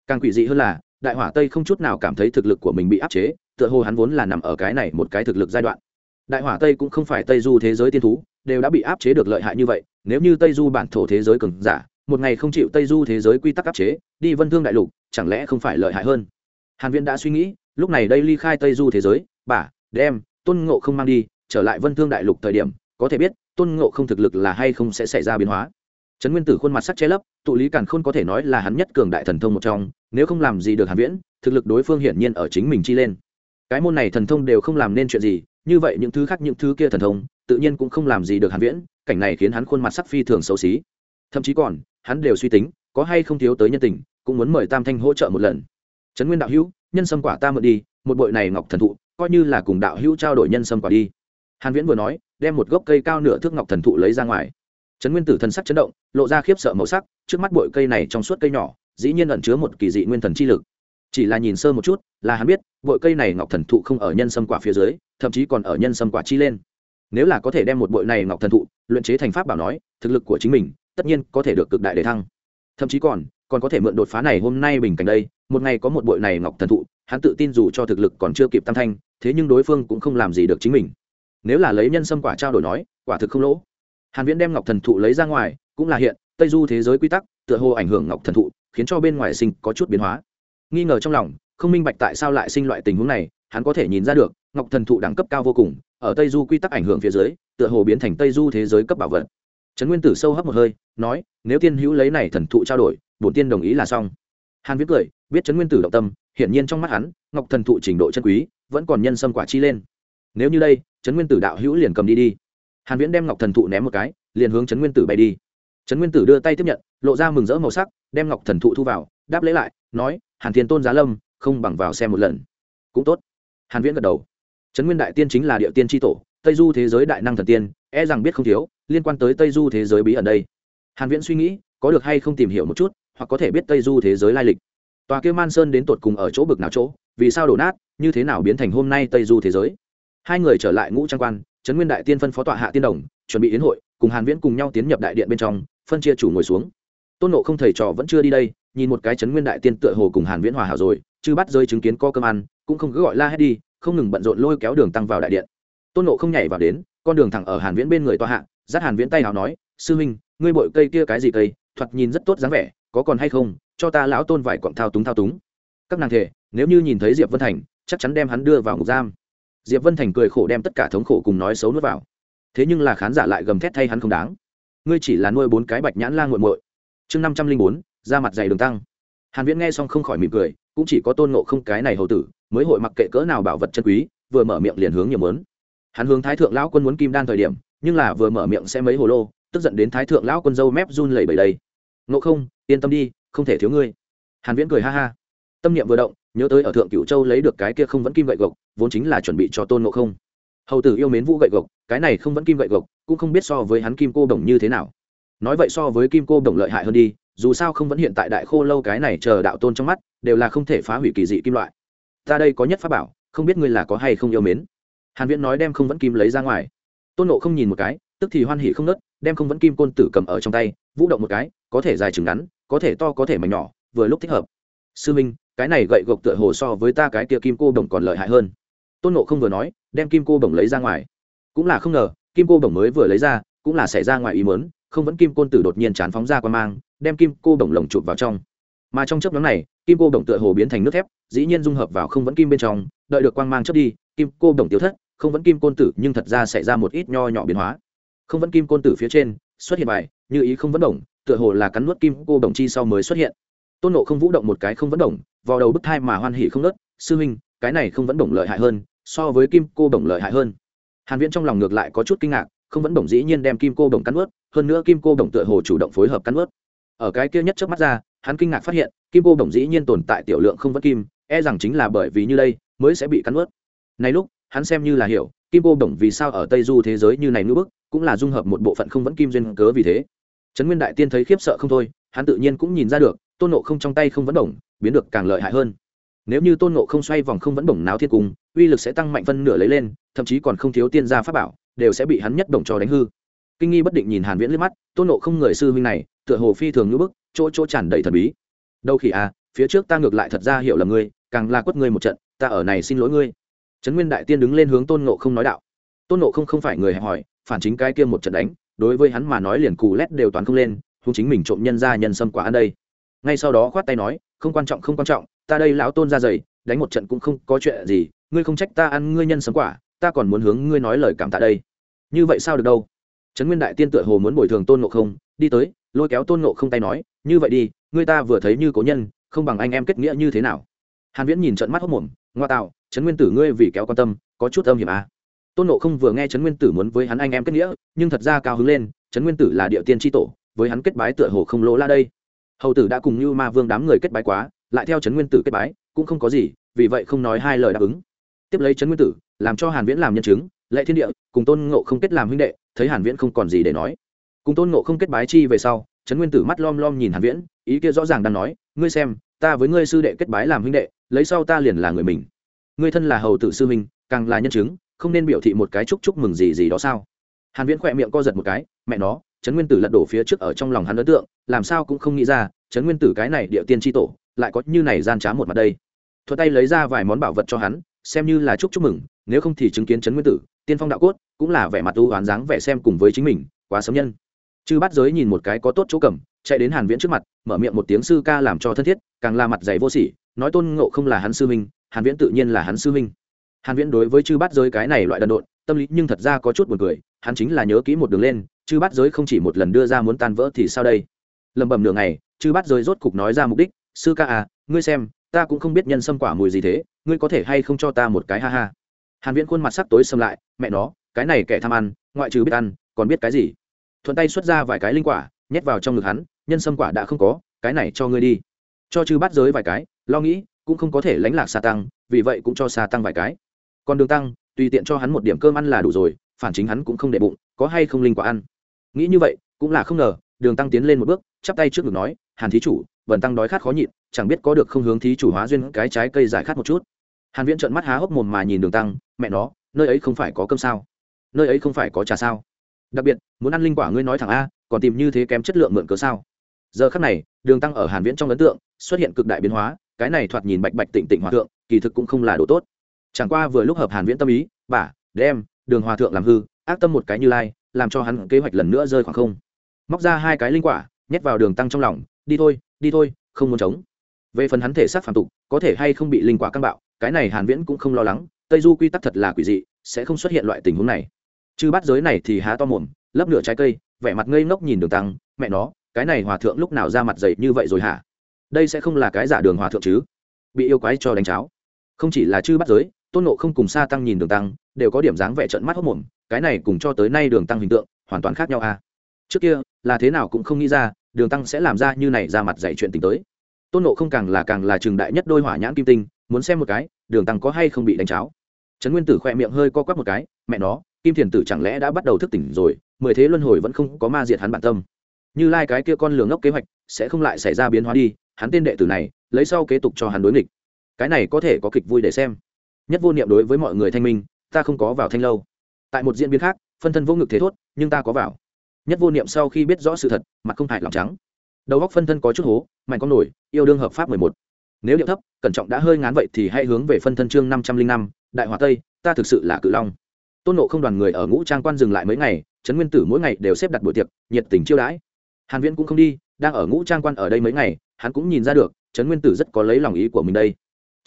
Càng quỷ dị hơn là, đại hỏa tây không chút nào cảm thấy thực lực của mình bị áp chế, tựa hồ hắn vốn là nằm ở cái này một cái thực lực giai đoạn. Đại hỏa tây cũng không phải tây du thế giới tiên thú, đều đã bị áp chế được lợi hại như vậy, nếu như tây du bản thổ thế giới cường giả, một ngày không chịu tây du thế giới quy tắc áp chế, đi vân thương đại lục, chẳng lẽ không phải lợi hại hơn? Hàn viễn đã suy nghĩ, lúc này đây ly khai tây du thế giới, bà, đem, tôn ngộ không mang đi, trở lại vân thương đại lục thời điểm, có thể biết, tôn ngộ không thực lực là hay không sẽ xảy ra biến hóa. Trấn nguyên tử khuôn mặt sắc che lấp, tụ lý càn khôn có thể nói là hắn nhất cường đại thần thông một trong, nếu không làm gì được hàn viễn, thực lực đối phương hiển nhiên ở chính mình chi lên. Cái môn này thần thông đều không làm nên chuyện gì, như vậy những thứ khác những thứ kia thần thông, tự nhiên cũng không làm gì được hàn viễn, cảnh này khiến hắn khuôn mặt sắc phi thường xấu xí. Thậm chí còn, hắn đều suy tính, có hay không thiếu tới nhân tình, cũng muốn mời tam thanh hỗ trợ một lần trấn nguyên đạo hữu, nhân sâm quả ta mượn đi, một bội này ngọc thần thụ, coi như là cùng đạo hữu trao đổi nhân sâm quả đi. Hàn viễn vừa nói, đem một gốc cây cao nửa thước ngọc thần thụ lấy ra ngoài. Trấn nguyên tử thần sắc chấn động, lộ ra khiếp sợ màu sắc, trước mắt bội cây này trong suốt cây nhỏ, dĩ nhiên ẩn chứa một kỳ dị nguyên thần chi lực. Chỉ là nhìn sơ một chút, là hắn biết, bội cây này ngọc thần thụ không ở nhân sâm quả phía dưới, thậm chí còn ở nhân sâm quả chi lên. Nếu là có thể đem một bội này ngọc thần thụ luyện chế thành pháp bảo nói, thực lực của chính mình tất nhiên có thể được cực đại để thăng. Thậm chí còn còn có thể mượn đột phá này hôm nay bình cảnh đây một ngày có một bội này ngọc thần thụ, hắn tự tin dù cho thực lực còn chưa kịp tam thanh, thế nhưng đối phương cũng không làm gì được chính mình. Nếu là lấy nhân sâm quả trao đổi nói, quả thực không lỗ. Hàn viễn đem ngọc thần thụ lấy ra ngoài, cũng là hiện, tây du thế giới quy tắc, tựa hồ ảnh hưởng ngọc thần thụ, khiến cho bên ngoài sinh có chút biến hóa. Nghi ngờ trong lòng, không minh bạch tại sao lại sinh loại tình huống này, hắn có thể nhìn ra được, ngọc thần thụ đẳng cấp cao vô cùng, ở tây du quy tắc ảnh hưởng phía dưới, tựa hồ biến thành tây du thế giới cấp bảo vật. Trấn nguyên tử sâu hấp một hơi, nói, nếu tiên hữu lấy này thần thụ trao đổi, bổn tiên đồng ý là xong. Hàn Viễn cười biết trấn nguyên tử động tâm, hiển nhiên trong mắt hắn, ngọc thần thụ trình độ chân quý, vẫn còn nhân sâm quả chi lên. Nếu như đây trấn nguyên tử đạo hữu liền cầm đi đi. Hàn viễn đem ngọc thần thụ ném một cái, liền hướng trấn nguyên tử bay đi. Trấn nguyên tử đưa tay tiếp nhận, lộ ra mừng rỡ màu sắc, đem ngọc thần thụ thu vào, đáp lễ lại, nói, hàn thiên tôn giá lâm, không bằng vào xem một lần. Cũng tốt. Hàn viễn gật đầu. Trấn nguyên đại tiên chính là địa tiên tri tổ, tây du thế giới đại năng thần tiên e rằng biết không thiếu, liên quan tới tây du thế giới bí ẩn đây. Hàn viễn suy nghĩ, có được hay không tìm hiểu một chút, hoặc có thể biết tây du thế giới lai lịch tòa kia man sơn đến tột cùng ở chỗ bực nào chỗ, vì sao đổ nát, như thế nào biến thành hôm nay tây du thế giới? Hai người trở lại ngũ trang quan, trấn nguyên đại tiên phân phó tọa hạ tiên đồng, chuẩn bị đến hội, cùng hàn viễn cùng nhau tiến nhập đại điện bên trong, phân chia chủ ngồi xuống. Tôn nộ không thầy trò vẫn chưa đi đây, nhìn một cái trấn nguyên đại tiên tựa hồ cùng hàn viễn hòa hảo rồi, chứ bắt rơi chứng kiến co cơm ăn, cũng không cứ gọi la hết đi, không ngừng bận rộn lôi kéo đường tăng vào đại điện. Tôn nộ không nhảy vào đến, con đường thẳng ở hàn viễn bên người tọa hạ, dắt hàn viễn tay nào nói, sư huynh, ngươi bội cây kia cái gì cây? Thoạt nhìn rất tốt dáng vẻ, có còn hay không? Cho ta lão tôn vài quặng thao túng thao túng. Các nàng thể nếu như nhìn thấy diệp vân thành, chắc chắn đem hắn đưa vào ngục giam. Diệp vân thành cười khổ đem tất cả thống khổ cùng nói xấu nuốt vào. Thế nhưng là khán giả lại gầm thét thay hắn không đáng. Ngươi chỉ là nuôi bốn cái bạch nhãn la g u muội. Chương năm trăm linh bốn, ra mặt dày đường tăng. Hàn viễn nghe xong không khỏi mỉm cười, cũng chỉ có tôn ngộ không cái này hầu tử, mới hội mặc kệ cỡ nào bảo vật chân quý, vừa mở miệng liền hướng nhiều mớn hắn hướng thái thượng lão quân muốn kim đan thời điểm, nhưng là vừa mở miệng sẽ mấy hồ lô, tức giận đến thái thượng lão quân dâu mép run lẩy bẩy đây. Ngộ không, yên tâm đi không thể thiếu ngươi. Hàn viễn cười ha ha. Tâm niệm vừa động, nhớ tới ở thượng cửu châu lấy được cái kia không vẫn kim gậy gộc, vốn chính là chuẩn bị cho tôn ngộ không. Hầu tử yêu mến vũ gậy gộc, cái này không vẫn kim gậy gộc, cũng không biết so với hắn kim cô đồng như thế nào. Nói vậy so với kim cô đồng lợi hại hơn đi, dù sao không vẫn hiện tại đại khô lâu cái này chờ đạo tôn trong mắt, đều là không thể phá hủy kỳ dị kim loại. Ta đây có nhất pháp bảo, không biết ngươi là có hay không yêu mến. Hàn viễn nói đem không vẫn kim lấy ra ngoài. Tôn nộ không nhìn một cái, tức thì hoan hỉ không nớt đem không vẫn kim côn tử cầm ở trong tay, vũ động một cái, có thể dài chừng ngắn, có thể to, có thể mảnh nhỏ, vừa lúc thích hợp. Sư minh, cái này gậy gộc tựa hồ so với ta cái kia kim cô đồng còn lợi hại hơn. Tôn nộ không vừa nói, đem kim cô đồng lấy ra ngoài. Cũng là không ngờ, kim cô đồng mới vừa lấy ra, cũng là xảy ra ngoài ý mớn không vẫn kim côn tử đột nhiên chán phóng ra qua mang, đem kim cô đồng lồng chụp vào trong. Mà trong chớp nhóm này, kim cô đồng tựa hồ biến thành nước thép, dĩ nhiên dung hợp vào không vẫn kim bên trong, đợi được quang mang chớp đi, kim cô đồng tiêu thất, không vẫn kim côn tử nhưng thật ra xảy ra một ít nho nhỏ biến hóa không vẫn kim côn tử phía trên, xuất hiện bài, như ý không vẫn đồng, tựa hồ là cắn nuốt kim cô đồng chi sau mới xuất hiện. Tôn nộ không vũ động một cái không vẫn đồng, vào đầu bức thai mà hoan hỉ không nớt sư huynh, cái này không vẫn đồng lợi hại hơn, so với kim cô đồng lợi hại hơn. Hàn viễn trong lòng ngược lại có chút kinh ngạc, không vẫn đồng dĩ nhiên đem kim cô đồng cắn nuốt, hơn nữa kim cô đồng tựa hồ chủ động phối hợp cắn nuốt. Ở cái kia nhất trước mắt ra, hắn kinh ngạc phát hiện, kim cô đồng dĩ nhiên tồn tại tiểu lượng không vẫn kim e rằng chính là bởi vì như đây mới sẽ bị cắn nuốt. Này lúc, hắn xem như là hiểu, kim cô đồng vì sao ở tây du thế giới như này nữ bức cũng là dung hợp một bộ phận không vẫn kim duyên cớ vì thế. Trấn nguyên đại tiên thấy khiếp sợ không thôi, hắn tự nhiên cũng nhìn ra được, tôn nộ không trong tay không vẫn đồng biến được càng lợi hại hơn. Nếu như tôn nộ không xoay vòng không vẫn đồng náo thiên cung, uy lực sẽ tăng mạnh phân nửa lấy lên, thậm chí còn không thiếu tiên gia pháp bảo, đều sẽ bị hắn nhất đồng cho đánh hư. Kinh nghi bất định nhìn hàn viễn liếc mắt, tôn nộ không người sư huynh này, tựa hồ phi thường ngữ bức, chỗ chỗ tràn đầy thần bí. Đâu khỉ à phía trước ta ngược lại thật ra hiểu là ngươi, càng là quất ngươi một trận, ta ở này xin lỗi ngươi. Trấn nguyên đại tiên đứng lên hướng tôn nộ không nói đạo. Tôn nộ không không phải người hẹp hỏi phản chính cái kia một trận đánh, đối với hắn mà nói liền cù lét đều toán không lên húng chính mình trộm nhân ra nhân sâm quả ăn đây. Ngay sau đó khoát tay nói, không quan trọng, không quan trọng, ta đây lão tôn ra dày đánh một trận cũng không có chuyện gì, ngươi không trách ta ăn ngươi nhân sâm quả, ta còn muốn hướng ngươi nói lời cảm tạ đây. Như vậy sao được đâu? Trấn nguyên đại tiên tựa hồ muốn bồi thường tôn ngộ không, đi tới, lôi kéo tôn ngộ không tay nói, như vậy đi, ngươi ta vừa thấy như cố nhân, không bằng anh em kết nghĩa như thế nào? Hàn viễn nhìn trận mắt hốc mồm, ngoa tạo, trấn nguyên tử ngươi vì kéo quan tâm, có chút âm hiểm à tôn nộ không vừa nghe trấn nguyên tử muốn với hắn anh em kết nghĩa, nhưng thật ra cao hứng lên, trấn nguyên tử là địa tiên tri tổ, với hắn kết bái tựa hồ không lỗ la đây. Hầu tử đã cùng như ma vương đám người kết bái quá, lại theo trấn nguyên tử kết bái, cũng không có gì, vì vậy không nói hai lời đáp ứng. Tiếp lấy trấn nguyên tử, làm cho hàn viễn làm nhân chứng, lệ thiên địa, cùng tôn ngộ không kết làm huynh đệ, thấy hàn viễn không còn gì để nói. Cùng tôn ngộ không kết bái chi về sau, trấn nguyên tử mắt lom lom nhìn hàn viễn, ý kia rõ ràng đang nói, ngươi xem, ta với ngươi sư đệ kết bái làm huynh đệ, lấy sau ta liền là người mình. Ngươi thân là hầu tử sư huynh, càng là nhân chứng không nên biểu thị một cái chúc chúc mừng gì gì đó sao? Hàn viễn khỏe miệng co giật một cái, mẹ nó, trấn nguyên tử lật đổ phía trước ở trong lòng hắn ấn tượng, làm sao cũng không nghĩ ra, trấn nguyên tử cái này địa tiên tri tổ, lại có như này gian trá một mặt đây. Thuật tay lấy ra vài món bảo vật cho hắn, xem như là chúc chúc mừng, nếu không thì chứng kiến trấn nguyên tử, tiên phong đạo cốt, cũng là vẻ mặt u oán dáng vẻ xem cùng với chính mình, quá sớm nhân. Chư Bát giới nhìn một cái có tốt chỗ cầm, chạy đến hàn viễn trước mặt, mở miệng một tiếng sư ca làm cho thân thiết, càng là mặt dày vô sỉ, nói tôn ngộ không là hắn sư minh hàn viễn tự nhiên là hắn sư minh hàn viễn đối với chư Bát giới cái này loại đần độn, tâm lý nhưng thật ra có chút buồn cười, hắn chính là nhớ kỹ một đường lên, chư Bát giới không chỉ một lần đưa ra muốn tan vỡ thì sao đây? Lẩm bẩm nửa ngày, chư Bát giới rốt cục nói ra mục đích, sư ca à ngươi xem, ta cũng không biết nhân sâm quả mùi gì thế, ngươi có thể hay không cho ta một cái ha ha? Hàn viễn khuôn mặt sắc tối sầm lại, mẹ nó, cái này kẻ tham ăn, ngoại trừ biết ăn, còn biết cái gì? Thuận tay xuất ra vài cái linh quả, nhét vào trong ngực hắn, nhân sâm quả đã không có, cái này cho ngươi đi. Cho chư Bát giới vài cái, lo nghĩ, cũng không có thể lánh lạc xa tăng, vì vậy cũng cho xa tăng vài cái còn đường tăng, tùy tiện cho hắn một điểm cơm ăn là đủ rồi, phản chính hắn cũng không để bụng, có hay không linh quả ăn? Nghĩ như vậy, cũng là không ngờ, đường tăng tiến lên một bước, chắp tay trước ngực nói, hàn thí chủ vần tăng đói khát khó nhịn, chẳng biết có được không hướng thí chủ hóa duyên cái trái cây giải khát một chút. Hàn viễn trợn mắt há hốc mồm mà nhìn đường tăng, mẹ nó, nơi ấy không phải có cơm sao? Nơi ấy không phải có trà sao? Đặc biệt, muốn ăn linh quả ngươi nói thẳng a, còn tìm như thế kém chất lượng mượn cớ sao? Giờ khắc này, đường tăng ở hàn viễn trong ấn tượng, xuất hiện cực đại biến hóa, cái này thoạt nhìn bạch bạch tịnh tịnh hòa thượng, kỳ thực cũng không là đồ tốt chẳng qua vừa lúc hợp hàn viễn tâm ý bả đem, đường hòa thượng làm hư, ác tâm một cái như lai, làm cho hắn kế hoạch lần nữa rơi khoảng không. Móc ra hai cái linh quả, nhét vào đường tăng trong lòng, đi thôi đi thôi, không muốn chống về phần hắn thể xác phản tục, có thể hay không bị linh quả căng bạo, cái này hàn viễn cũng không lo lắng, tây du quy tắc thật là quỷ dị, sẽ không xuất hiện loại tình huống này. Chứ bắt giới này thì há to mồm, lấp nửa trái cây, vẻ mặt ngây ngốc nhìn đường tăng, mẹ nó, cái này hòa thượng lúc nào ra mặt dày như vậy rồi hả? Đây sẽ không là cái giả đường hòa thượng chứ? Bị yêu quái cho đánh cháo. Không chỉ là chư bắt giới tôn nộ không cùng xa tăng nhìn đường tăng, đều có điểm dáng vẻ trận mắt hốc mồm, cái này cùng cho tới nay đường tăng hình tượng, hoàn toàn khác nhau à? Trước kia, là thế nào cũng không nghĩ ra, đường tăng sẽ làm ra như này ra mặt dạy chuyện tình tới. Tôn nộ không càng là càng là trường đại nhất đôi hỏa nhãn kim tinh, muốn xem một cái, đường tăng có hay không bị đánh cháo. Trấn nguyên tử khoe miệng hơi co quắp một cái, mẹ nó, kim thiền tử chẳng lẽ đã bắt đầu thức tỉnh rồi, mười thế luân hồi vẫn không có ma diệt hắn bản tâm. Như lai cái kia con lường ngốc kế hoạch, sẽ không lại xảy ra biến hóa đi, hắn tên đệ tử này, lấy sau kế tục cho hắn đối nghịch. Cái này có thể có kịch vui để xem nhất vô niệm đối với mọi người thanh minh, ta không có vào thanh lâu. Tại một diễn biến khác, phân thân vô ngực thế thốt, nhưng ta có vào. Nhất vô niệm sau khi biết rõ sự thật, mặt không hại lòng trắng. Đầu góc phân thân có chút hố, mạnh con nổi, yêu đương hợp pháp mười một. Nếu điệu thấp, cẩn trọng đã hơi ngán vậy thì hãy hướng về phân thân chương năm trăm linh năm, đại hòa tây, ta thực sự là cự long. Tôn nộ không đoàn người ở ngũ trang quan dừng lại mấy ngày, trấn nguyên tử mỗi ngày đều xếp đặt buổi tiệc, nhiệt tình chiêu đãi. Hàn viễn cũng không đi, đang ở ngũ trang quan ở đây mấy ngày, hắn cũng nhìn ra được, trấn nguyên tử rất có lấy lòng ý của mình đây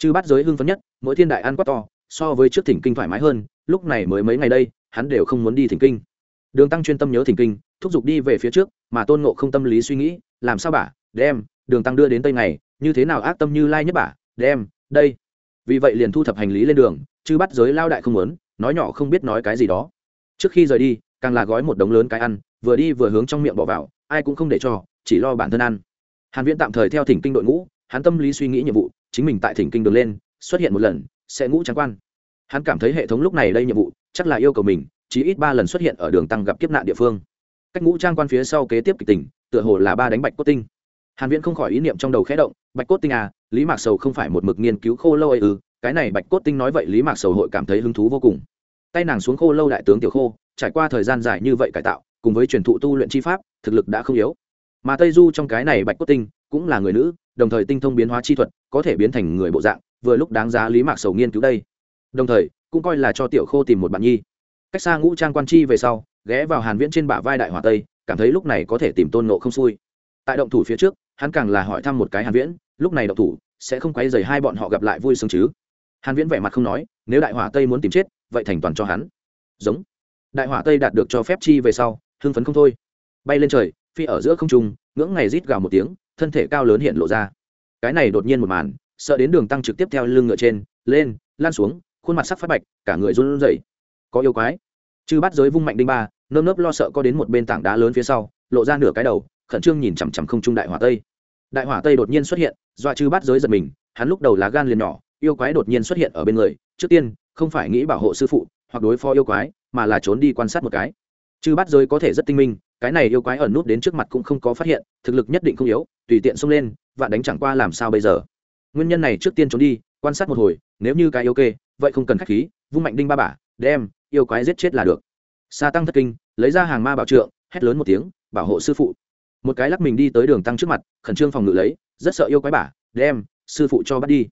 chư bắt giới hưng phấn nhất, mỗi thiên đại ăn quá to, so với trước thỉnh kinh thoải mái hơn, lúc này mới mấy ngày đây, hắn đều không muốn đi thỉnh kinh. Đường tăng chuyên tâm nhớ thỉnh kinh, thúc giục đi về phía trước, mà tôn ngộ không tâm lý suy nghĩ, làm sao bà, đem, đường tăng đưa đến tây ngày, như thế nào ác tâm như lai nhất bà, đem, đây. Vì vậy liền thu thập hành lý lên đường, chư bắt giới lao đại không muốn, nói nhỏ không biết nói cái gì đó. Trước khi rời đi, càng là gói một đống lớn cái ăn, vừa đi vừa hướng trong miệng bỏ vào, ai cũng không để cho, chỉ lo bản thân ăn. Hàn viễn tạm thời theo thỉnh kinh đội ngũ hắn tâm lý suy nghĩ nhiệm vụ, chính mình tại thỉnh kinh đường lên, xuất hiện một lần, sẽ ngũ trắng quan. Hắn cảm thấy hệ thống lúc này đây nhiệm vụ, chắc là yêu cầu mình chỉ ít ba lần xuất hiện ở đường tăng gặp kiếp nạn địa phương. Cách ngũ trang quan phía sau kế tiếp kịch tình, tựa hồ là ba đánh bạch cốt tinh. Hàn viễn không khỏi ý niệm trong đầu khẽ động, bạch cốt tinh à lý mạc sầu không phải một mực nghiên cứu khô lâu ấy ư, cái này bạch cốt tinh nói vậy lý mạc sầu hội cảm thấy hứng thú vô cùng. Tay nàng xuống khô lâu đại tướng tiểu khô, trải qua thời gian dài như vậy cải tạo, cùng với truyền thụ tu luyện chi pháp, thực lực đã không yếu. Mà tây du trong cái này bạch cốt tinh, cũng là người nữ đồng thời tinh thông biến hóa chi thuật, có thể biến thành người bộ dạng, vừa lúc đáng giá lý mạc sầu nghiên cứu đây. Đồng thời, cũng coi là cho tiểu khô tìm một bạn nhi. Cách xa ngũ trang quan chi về sau, ghé vào hàn viễn trên bả vai đại hòa tây, cảm thấy lúc này có thể tìm tôn nộ không xui. Tại động thủ phía trước, hắn càng là hỏi thăm một cái hàn viễn, lúc này động thủ, sẽ không quấy rầy hai bọn họ gặp lại vui sướng chứ? Hàn viễn vẻ mặt không nói, nếu đại hỏa tây muốn tìm chết, vậy thành toàn cho hắn. Giống. Đại hỏa tây đạt được cho phép chi về sau, hưng phấn không thôi. Bay lên trời, phi ở giữa không trung, ngưỡng ngày rít gào một tiếng thân thể cao lớn hiện lộ ra. Cái này đột nhiên một màn, sợ đến đường tăng trực tiếp theo lưng ngựa trên, lên lan xuống, khuôn mặt sắc phát bạch, cả người run rẩy. Có yêu quái. Chư bắt giới vung mạnh đinh ba, nơm nớp lo sợ có đến một bên tảng đá lớn phía sau, lộ ra nửa cái đầu, khẩn trương nhìn chằm chằm không trung đại hỏa tây. Đại hỏa tây đột nhiên xuất hiện, dọa chư bắt giới giật mình, hắn lúc đầu lá gan liền nhỏ, yêu quái đột nhiên xuất hiện ở bên người, trước tiên, không phải nghĩ bảo hộ sư phụ hoặc đối phó yêu quái, mà là trốn đi quan sát một cái. Chư bắt giới có thể rất tinh minh cái này yêu quái ẩn nút đến trước mặt cũng không có phát hiện, thực lực nhất định không yếu, tùy tiện xông lên và đánh chẳng qua làm sao bây giờ. Nguyên nhân này trước tiên trốn đi, quan sát một hồi, nếu như cái ok vậy không cần khách khí, vung mạnh đinh ba bả, đem, yêu quái giết chết là được. Sa tăng thất kinh, lấy ra hàng ma bảo trượng, hét lớn một tiếng, bảo hộ sư phụ. Một cái lắc mình đi tới đường tăng trước mặt, khẩn trương phòng ngự lấy, rất sợ yêu quái bả, đem, sư phụ cho bắt đi.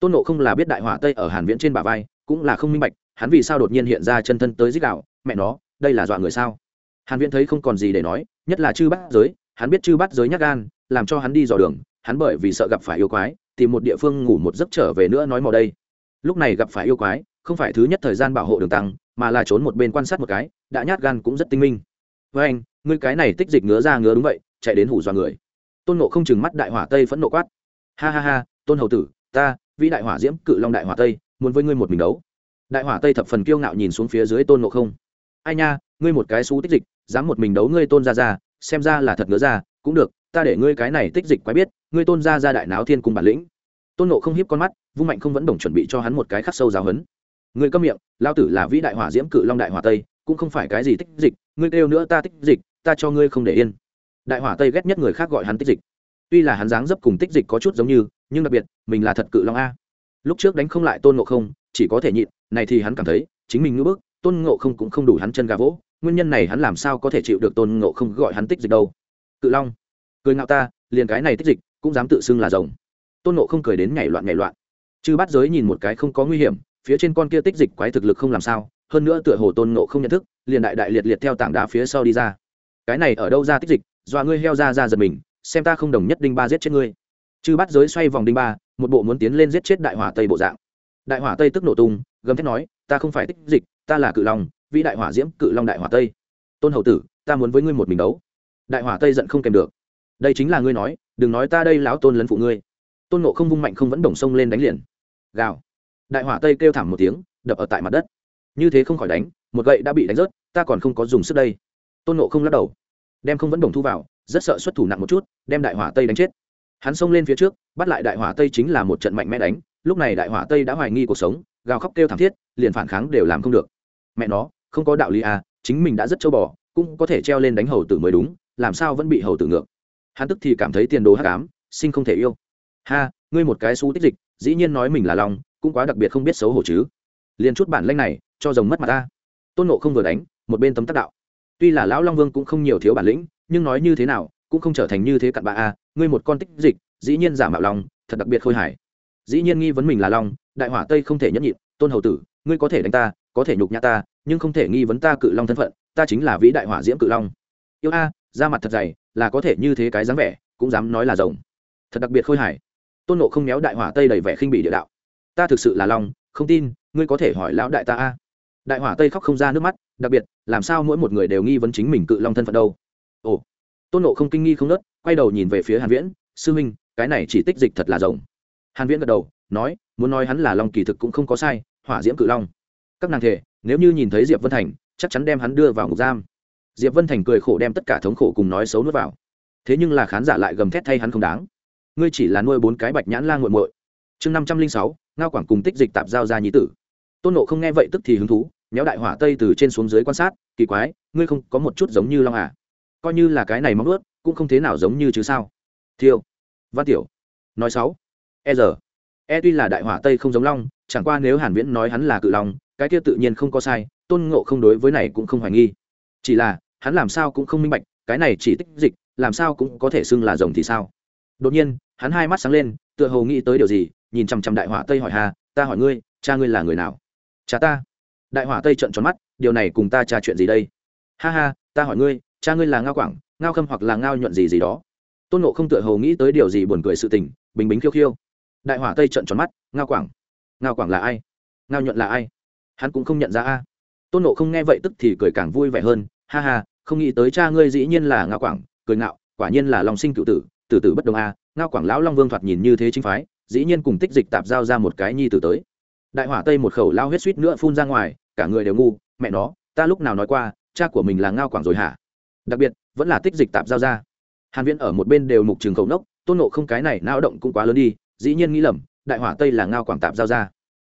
Tôn nộ không là biết đại hỏa tây ở hàn viễn trên bả vai, cũng là không minh bạch, hắn vì sao đột nhiên hiện ra chân thân tới dích đạo, mẹ nó, đây là dọa người sao? Hàn viễn thấy không còn gì để nói, nhất là chư bát giới, hắn biết chư bát giới nhát gan, làm cho hắn đi dò đường, hắn bởi vì sợ gặp phải yêu quái, tìm một địa phương ngủ một giấc trở về nữa nói mò đây. Lúc này gặp phải yêu quái, không phải thứ nhất thời gian bảo hộ đường tăng, mà là trốn một bên quan sát một cái, đã nhát gan cũng rất tinh minh. Với anh, ngươi cái này tích dịch ngứa ra ngứa đúng vậy, chạy đến hủ dọa người. Tôn nộ không chừng mắt đại hỏa tây phẫn nộ quát. Ha ha ha, tôn hầu tử, ta, vĩ đại hỏa diễm cự long đại hỏa tây, muốn với ngươi một mình đấu. Đại hỏa tây thập phần kiêu ngạo nhìn xuống phía dưới tôn nộ không. Ai nha ngươi một cái xú tích dịch, dám một mình đấu ngươi tôn ra ra xem ra là thật ngứa ra, cũng được, ta để ngươi cái này tích dịch quái biết, ngươi tôn ra ra đại náo thiên cùng bản lĩnh. Tôn nộ không hiếp con mắt vung mạnh không vẫn đồng chuẩn bị cho hắn một cái khắc sâu giáo hấn Ngươi câm miệng lao tử là vĩ đại hỏa diễm cự long đại hỏa tây, cũng không phải cái gì tích dịch, ngươi kêu nữa ta tích dịch, ta cho ngươi không để yên. Đại hỏa tây ghét nhất người khác gọi hắn tích dịch. Tuy là hắn dáng dấp cùng tích dịch có chút giống như, nhưng đặc biệt, mình là thật cự long a. Lúc trước đánh không lại tôn ngộ không, chỉ có thể nhịn, này thì hắn cảm thấy, chính mình ngưỡng bức, tôn ngộ không cũng không đủ hắn chân gà vỗ nguyên nhân này hắn làm sao có thể chịu được tôn ngộ không gọi hắn tích dịch đâu? Cự long, cười ngạo ta, liền cái này tích dịch cũng dám tự xưng là rồng. Tôn ngộ không cười đến nhảy loạn nhảy loạn. Chư bắt giới nhìn một cái không có nguy hiểm, phía trên con kia tích dịch quái thực lực không làm sao, hơn nữa tựa hồ tôn ngộ không nhận thức, liền đại đại liệt liệt theo tảng đá phía sau đi ra. Cái này ở đâu ra tích dịch, dọa ngươi heo ra ra giật mình, xem ta không đồng nhất đinh ba giết chết ngươi. Chư bắt giới xoay vòng đinh ba, một bộ muốn tiến lên giết chết đại hỏa tây bộ dạng. Đại hỏa tây tức nổ tung, gầm thét nói, ta không phải tích dịch, ta là cự long vĩ đại hỏa diễm cự long đại hỏa tây. Tôn hầu tử, ta muốn với ngươi một mình đấu. Đại hỏa tây giận không kèm được. Đây chính là ngươi nói, đừng nói ta đây lão tôn lấn phụ ngươi. Tôn nộ không vung mạnh không vẫn đồng sông lên đánh liền. Gào. Đại hỏa tây kêu thảm một tiếng, đập ở tại mặt đất. Như thế không khỏi đánh, một gậy đã bị đánh rớt, ta còn không có dùng sức đây. Tôn nộ không lắc đầu. Đem không vẫn đồng thu vào, rất sợ xuất thủ nặng một chút, đem đại hỏa tây đánh chết. Hắn xông lên phía trước, bắt lại đại hỏa tây chính là một trận mạnh mẽ đánh. Lúc này đại hỏa tây đã hoài nghi cuộc sống, gào khóc kêu thảm thiết, liền phản kháng đều làm không được. Mẹ nó không có đạo lý à chính mình đã rất châu bò, cũng có thể treo lên đánh hầu tử mới đúng, làm sao vẫn bị hầu tử ngược. Hắn tức thì cảm thấy tiền đồ hắc ám, sinh không thể yêu. Ha, ngươi một cái xú tích dịch, dĩ nhiên nói mình là lòng cũng quá đặc biệt không biết xấu hổ chứ. Liền chút bản lanh này, cho rồng mất mặt ta. Tôn nộ không vừa đánh, một bên tấm tác đạo. Tuy là lão long vương cũng không nhiều thiếu bản lĩnh, nhưng nói như thế nào, cũng không trở thành như thế cặn bạ a à, ngươi một con tích dịch, dĩ nhiên giả mạo lòng thật đặc biệt khôi hài. Dĩ nhiên nghi vấn mình là long, đại hỏa tây không thể nhẫn nhịn, tôn hầu tử, ngươi có thể đánh ta có thể nhục nhã ta, nhưng không thể nghi vấn ta cự long thân phận, ta chính là vĩ đại hỏa diễm cự long. Yêu a, da mặt thật dày, là có thể như thế cái dáng vẻ, cũng dám nói là rồng. Thật đặc biệt khôi hài. Tôn nộ không méo đại hỏa tây đầy vẻ khinh bị địa đạo. Ta thực sự là long, không tin, ngươi có thể hỏi lão đại ta a. Đại hỏa tây khóc không ra nước mắt, đặc biệt, làm sao mỗi một người đều nghi vấn chính mình cự long thân phận đâu? Ồ. Tôn nộ không kinh nghi không nớt, quay đầu nhìn về phía hàn viễn, sư minh cái này chỉ tích dịch thật là rồng. Hàn viễn gật đầu, nói, muốn nói hắn là long kỳ thực cũng không có sai, hỏa diễm cự long các nàng thể nếu như nhìn thấy diệp vân thành, chắc chắn đem hắn đưa vào ngục giam. Diệp vân thành cười khổ đem tất cả thống khổ cùng nói xấu nuốt vào. Thế nhưng là khán giả lại gầm thét thay hắn không đáng. Ngươi chỉ là nuôi bốn cái bạch nhãn la nguội muội. Chương năm trăm linh sáu, ngao quảng cùng tích dịch tạp giao ra nhí tử. Tôn nộ không nghe vậy tức thì hứng thú, méo đại hỏa tây từ trên xuống dưới quan sát, kỳ quái, ngươi không có một chút giống như long à? Coi như là cái này móng ướt cũng không thế nào giống như chứ sao? Thiêu. Văn tiểu. Nói sáu. E giờ. E tuy là đại hỏa tây không giống long, chẳng qua nếu hàn viễn nói hắn là cự long cái kia tự nhiên không có sai, tôn ngộ không đối với này cũng không hoài nghi. Chỉ là, hắn làm sao cũng không minh bạch, cái này chỉ tích dịch, làm sao cũng có thể xưng là rồng thì sao? Đột nhiên, hắn hai mắt sáng lên, tựa hồ nghĩ tới điều gì, nhìn chằm chằm đại hỏa tây hỏi hà ta hỏi ngươi, cha ngươi là người nào? Cha ta. Đại hỏa tây trợn tròn mắt, điều này cùng ta tra chuyện gì đây? Ha ha, ta hỏi ngươi, cha ngươi là ngao quảng, ngao khâm hoặc là ngao nhuận gì gì đó. Tôn nộ không tựa hồ nghĩ tới điều gì buồn cười sự tình, bình bính khiêu khiêu. Đại hỏa tây trợn tròn mắt, ngao quảng ngao quảng là ai? Ngao nhuận là ai? Hắn cũng không nhận ra a. Tôn nộ không nghe vậy tức thì cười càng vui vẻ hơn, ha ha, không nghĩ tới cha ngươi dĩ nhiên là ngao quảng, cười ngạo, quả nhiên là lòng sinh cựu tử tử tử bất đồng a, ngao quảng lão long vương thoạt nhìn như thế chính phái, dĩ nhiên cùng tích dịch tạp giao ra một cái nhi tử tới. Đại hỏa tây một khẩu lao huyết suýt nữa phun ra ngoài, cả người đều ngu, mẹ nó, ta lúc nào nói qua, cha của mình là ngao quảng rồi hả? Đặc biệt, vẫn là tích dịch tạp giao ra. Hàn viễn ở một bên đều mục trường khẩu nốc, tôn nộ không cái này nao động cũng quá lớn đi, dĩ nhiên nghĩ lầm, đại hỏa tây là ngao quảng tạp giao ra.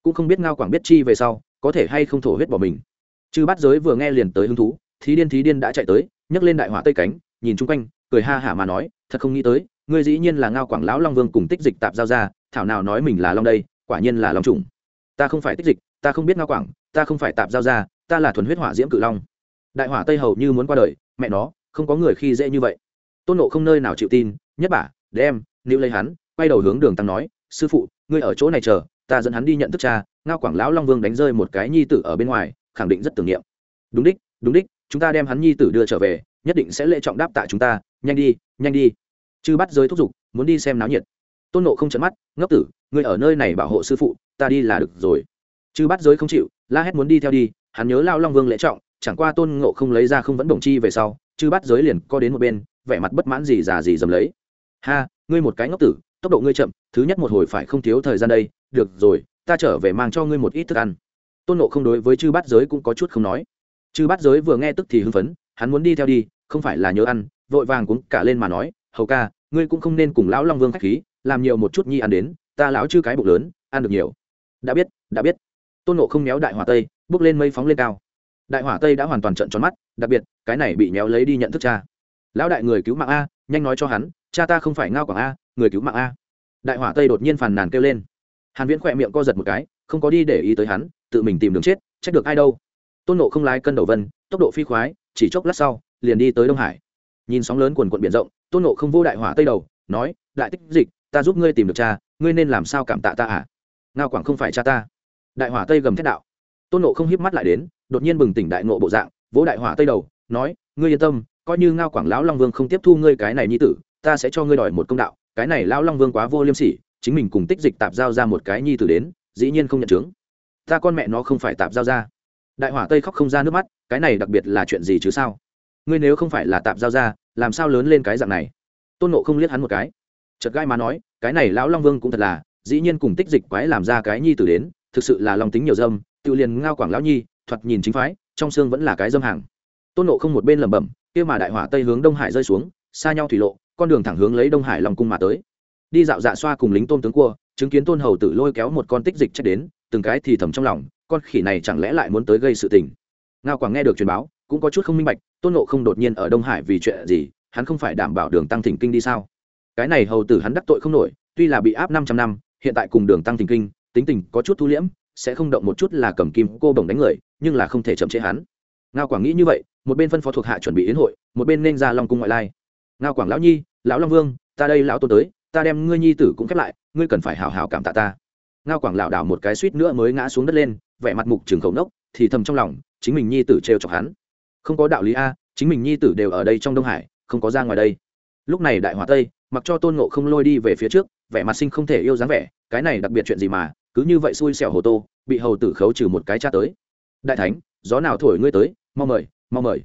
Cũng không biết ngao quảng biết chi về sau có thể hay không thổ huyết bỏ mình. Chư bát giới vừa nghe liền tới hứng thú, thí điên thí điên đã chạy tới, nhấc lên đại hỏa tây cánh, nhìn chung quanh, cười ha hả mà nói, thật không nghĩ tới, ngươi dĩ nhiên là ngao quảng lão long vương cùng tích dịch tạp giao ra, thảo nào nói mình là long đây, quả nhiên là long trùng ta không phải tích dịch, ta không biết ngao quảng, ta không phải tạp giao ra, ta là thuần huyết hỏa diễm cự long. Đại hỏa tây hầu như muốn qua đời, mẹ nó, không có người khi dễ như vậy. Tôn nộ không nơi nào chịu tin, nhất bả đem, níu lấy hắn, quay đầu hướng đường tăng nói, sư phụ, ngươi ở chỗ này chờ, ta dẫn hắn đi nhận thức cha ngao quảng lão long vương đánh rơi một cái nhi tử ở bên ngoài, khẳng định rất tưởng niệm. Đúng đích đúng đích, chúng ta đem hắn nhi tử đưa trở về, nhất định sẽ lễ trọng đáp tại chúng ta, nhanh đi nhanh đi. Chư bắt giới thúc giục, muốn đi xem náo nhiệt. Tôn nộ không chấn mắt, ngốc tử, ngươi ở nơi này bảo hộ sư phụ, ta đi là được rồi. Chư bắt giới không chịu, la hét muốn đi theo đi, hắn nhớ lao long vương lễ trọng, chẳng qua tôn ngộ không lấy ra không vẫn đồng chi về sau, chư bắt giới liền co đến một bên, vẻ mặt bất mãn gì già gì dầm lấy. Ha, ngươi một cái ngốc tử, tốc độ ngươi chậm, thứ nhất một hồi phải không thiếu thời gian đây, được rồi ta trở về mang cho ngươi một ít thức ăn. Tôn nộ không đối với chư bát giới cũng có chút không nói. Chư bát giới vừa nghe tức thì hưng phấn, hắn muốn đi theo đi, không phải là nhớ ăn, vội vàng cũng cả lên mà nói, hầu ca, ngươi cũng không nên cùng lão long vương k h á c h khí, làm nhiều một chút nhi ăn đến, ta lão chư cái bụng lớn, ăn được nhiều. Đã biết đã biết. Tôn nộ không méo đại hỏa tây, bước lên mây phóng lên cao. Đại hỏa tây đã hoàn toàn trận tròn mắt, đặc biệt, cái này bị méo lấy đi nhận thức cha. Lão đại người cứu mạng a, nhanh nói cho hắn, cha ta không phải ngao quảng a, người cứu mạng a. Đại hỏa tây đột nhiên phàn nàn kêu lên hàn viễn khỏe miệng co giật một cái, không có đi để ý tới hắn, tự mình tìm đường chết, trách được ai đâu. Tôn nộ không lái cân đầu vân, tốc độ phi khoái, chỉ chốc lát sau, liền đi tới đông hải. Nhìn sóng lớn quần quận biển rộng, tôn nộ không vô đại hỏa tây đầu, nói, đại tích dịch, ta giúp ngươi tìm được cha, ngươi nên làm sao cảm tạ ta à? Ngao quảng không phải cha ta. Đại hỏa tây gầm thét đạo. Tôn nộ không híp mắt lại đến, đột nhiên bừng tỉnh đại ngộ bộ dạng, vỗ đại hỏa tây đầu, nói, ngươi yên tâm, coi như ngao quảng lão long vương không tiếp thu ngươi cái này nhi tử, ta sẽ cho ngươi đòi một công đạo, cái này lão long vương quá vô liêm sỉ chính mình cùng tích dịch tạp giao ra một cái nhi tử đến, dĩ nhiên không nhận chứng ta con mẹ nó không phải tạp giao ra. Đại hỏa tây khóc không ra nước mắt, cái này đặc biệt là chuyện gì chứ sao? Ngươi nếu không phải là tạp giao ra, làm sao lớn lên cái dạng này? Tôn nộ không liếc hắn một cái. Chợt gai mà nói, cái này lão long vương cũng thật là, dĩ nhiên cùng tích dịch quái làm ra cái nhi tử đến, thực sự là lòng tính nhiều dâm, tự liền ngao quảng lão nhi, thoạt nhìn chính phái, trong xương vẫn là cái dâm hàng. Tôn nộ không một bên lẩm bẩm, kia mà đại hỏa tây hướng đông hải rơi xuống, xa nhau thủy lộ, con đường thẳng hướng lấy đông hải lòng cung mà tới đi dạo dạ xoa cùng lính tôn tướng cua, chứng kiến tôn hầu tử lôi kéo một con tích dịch chết đến, từng cái thì thầm trong lòng, con khỉ này chẳng lẽ lại muốn tới gây sự tình. Ngao quảng nghe được truyền báo, cũng có chút không minh bạch, tôn nộ không đột nhiên ở đông hải vì chuyện gì, hắn không phải đảm bảo đường tăng thỉnh kinh đi sao? Cái này hầu tử hắn đắc tội không nổi, tuy là bị áp năm trăm năm, hiện tại cùng đường tăng thỉnh kinh, tính tình có chút thu liễm, sẽ không động một chút là cầm kim cô bồng đánh người, nhưng là không thể chậm chế hắn. Ngao quảng nghĩ như vậy, một bên phân phó thuộc hạ chuẩn bị yến hội, một bên nên ra long cung ngoại lai. Ngao quảng lão nhi, lão long vương, ta đây lão tôn tới ta đem ngươi nhi tử cũng khép lại, ngươi cần phải hảo hảo cảm tạ ta. Ngao quảng lảo đảo một cái suýt nữa mới ngã xuống đất lên, vẻ mặt mục trường khẩu nốc, thì thầm trong lòng, chính mình nhi tử trêu chọc hắn. Không có đạo lý a, chính mình nhi tử đều ở đây trong đông hải, không có ra ngoài đây. Lúc này đại hòa tây, mặc cho tôn ngộ không lôi đi về phía trước, vẻ mặt sinh không thể yêu dáng vẻ, cái này đặc biệt chuyện gì mà, cứ như vậy xui xẻo hồ tô, bị hầu tử khấu trừ một cái cha tới. Đại thánh, gió nào thổi ngươi tới, mau mời mau mời.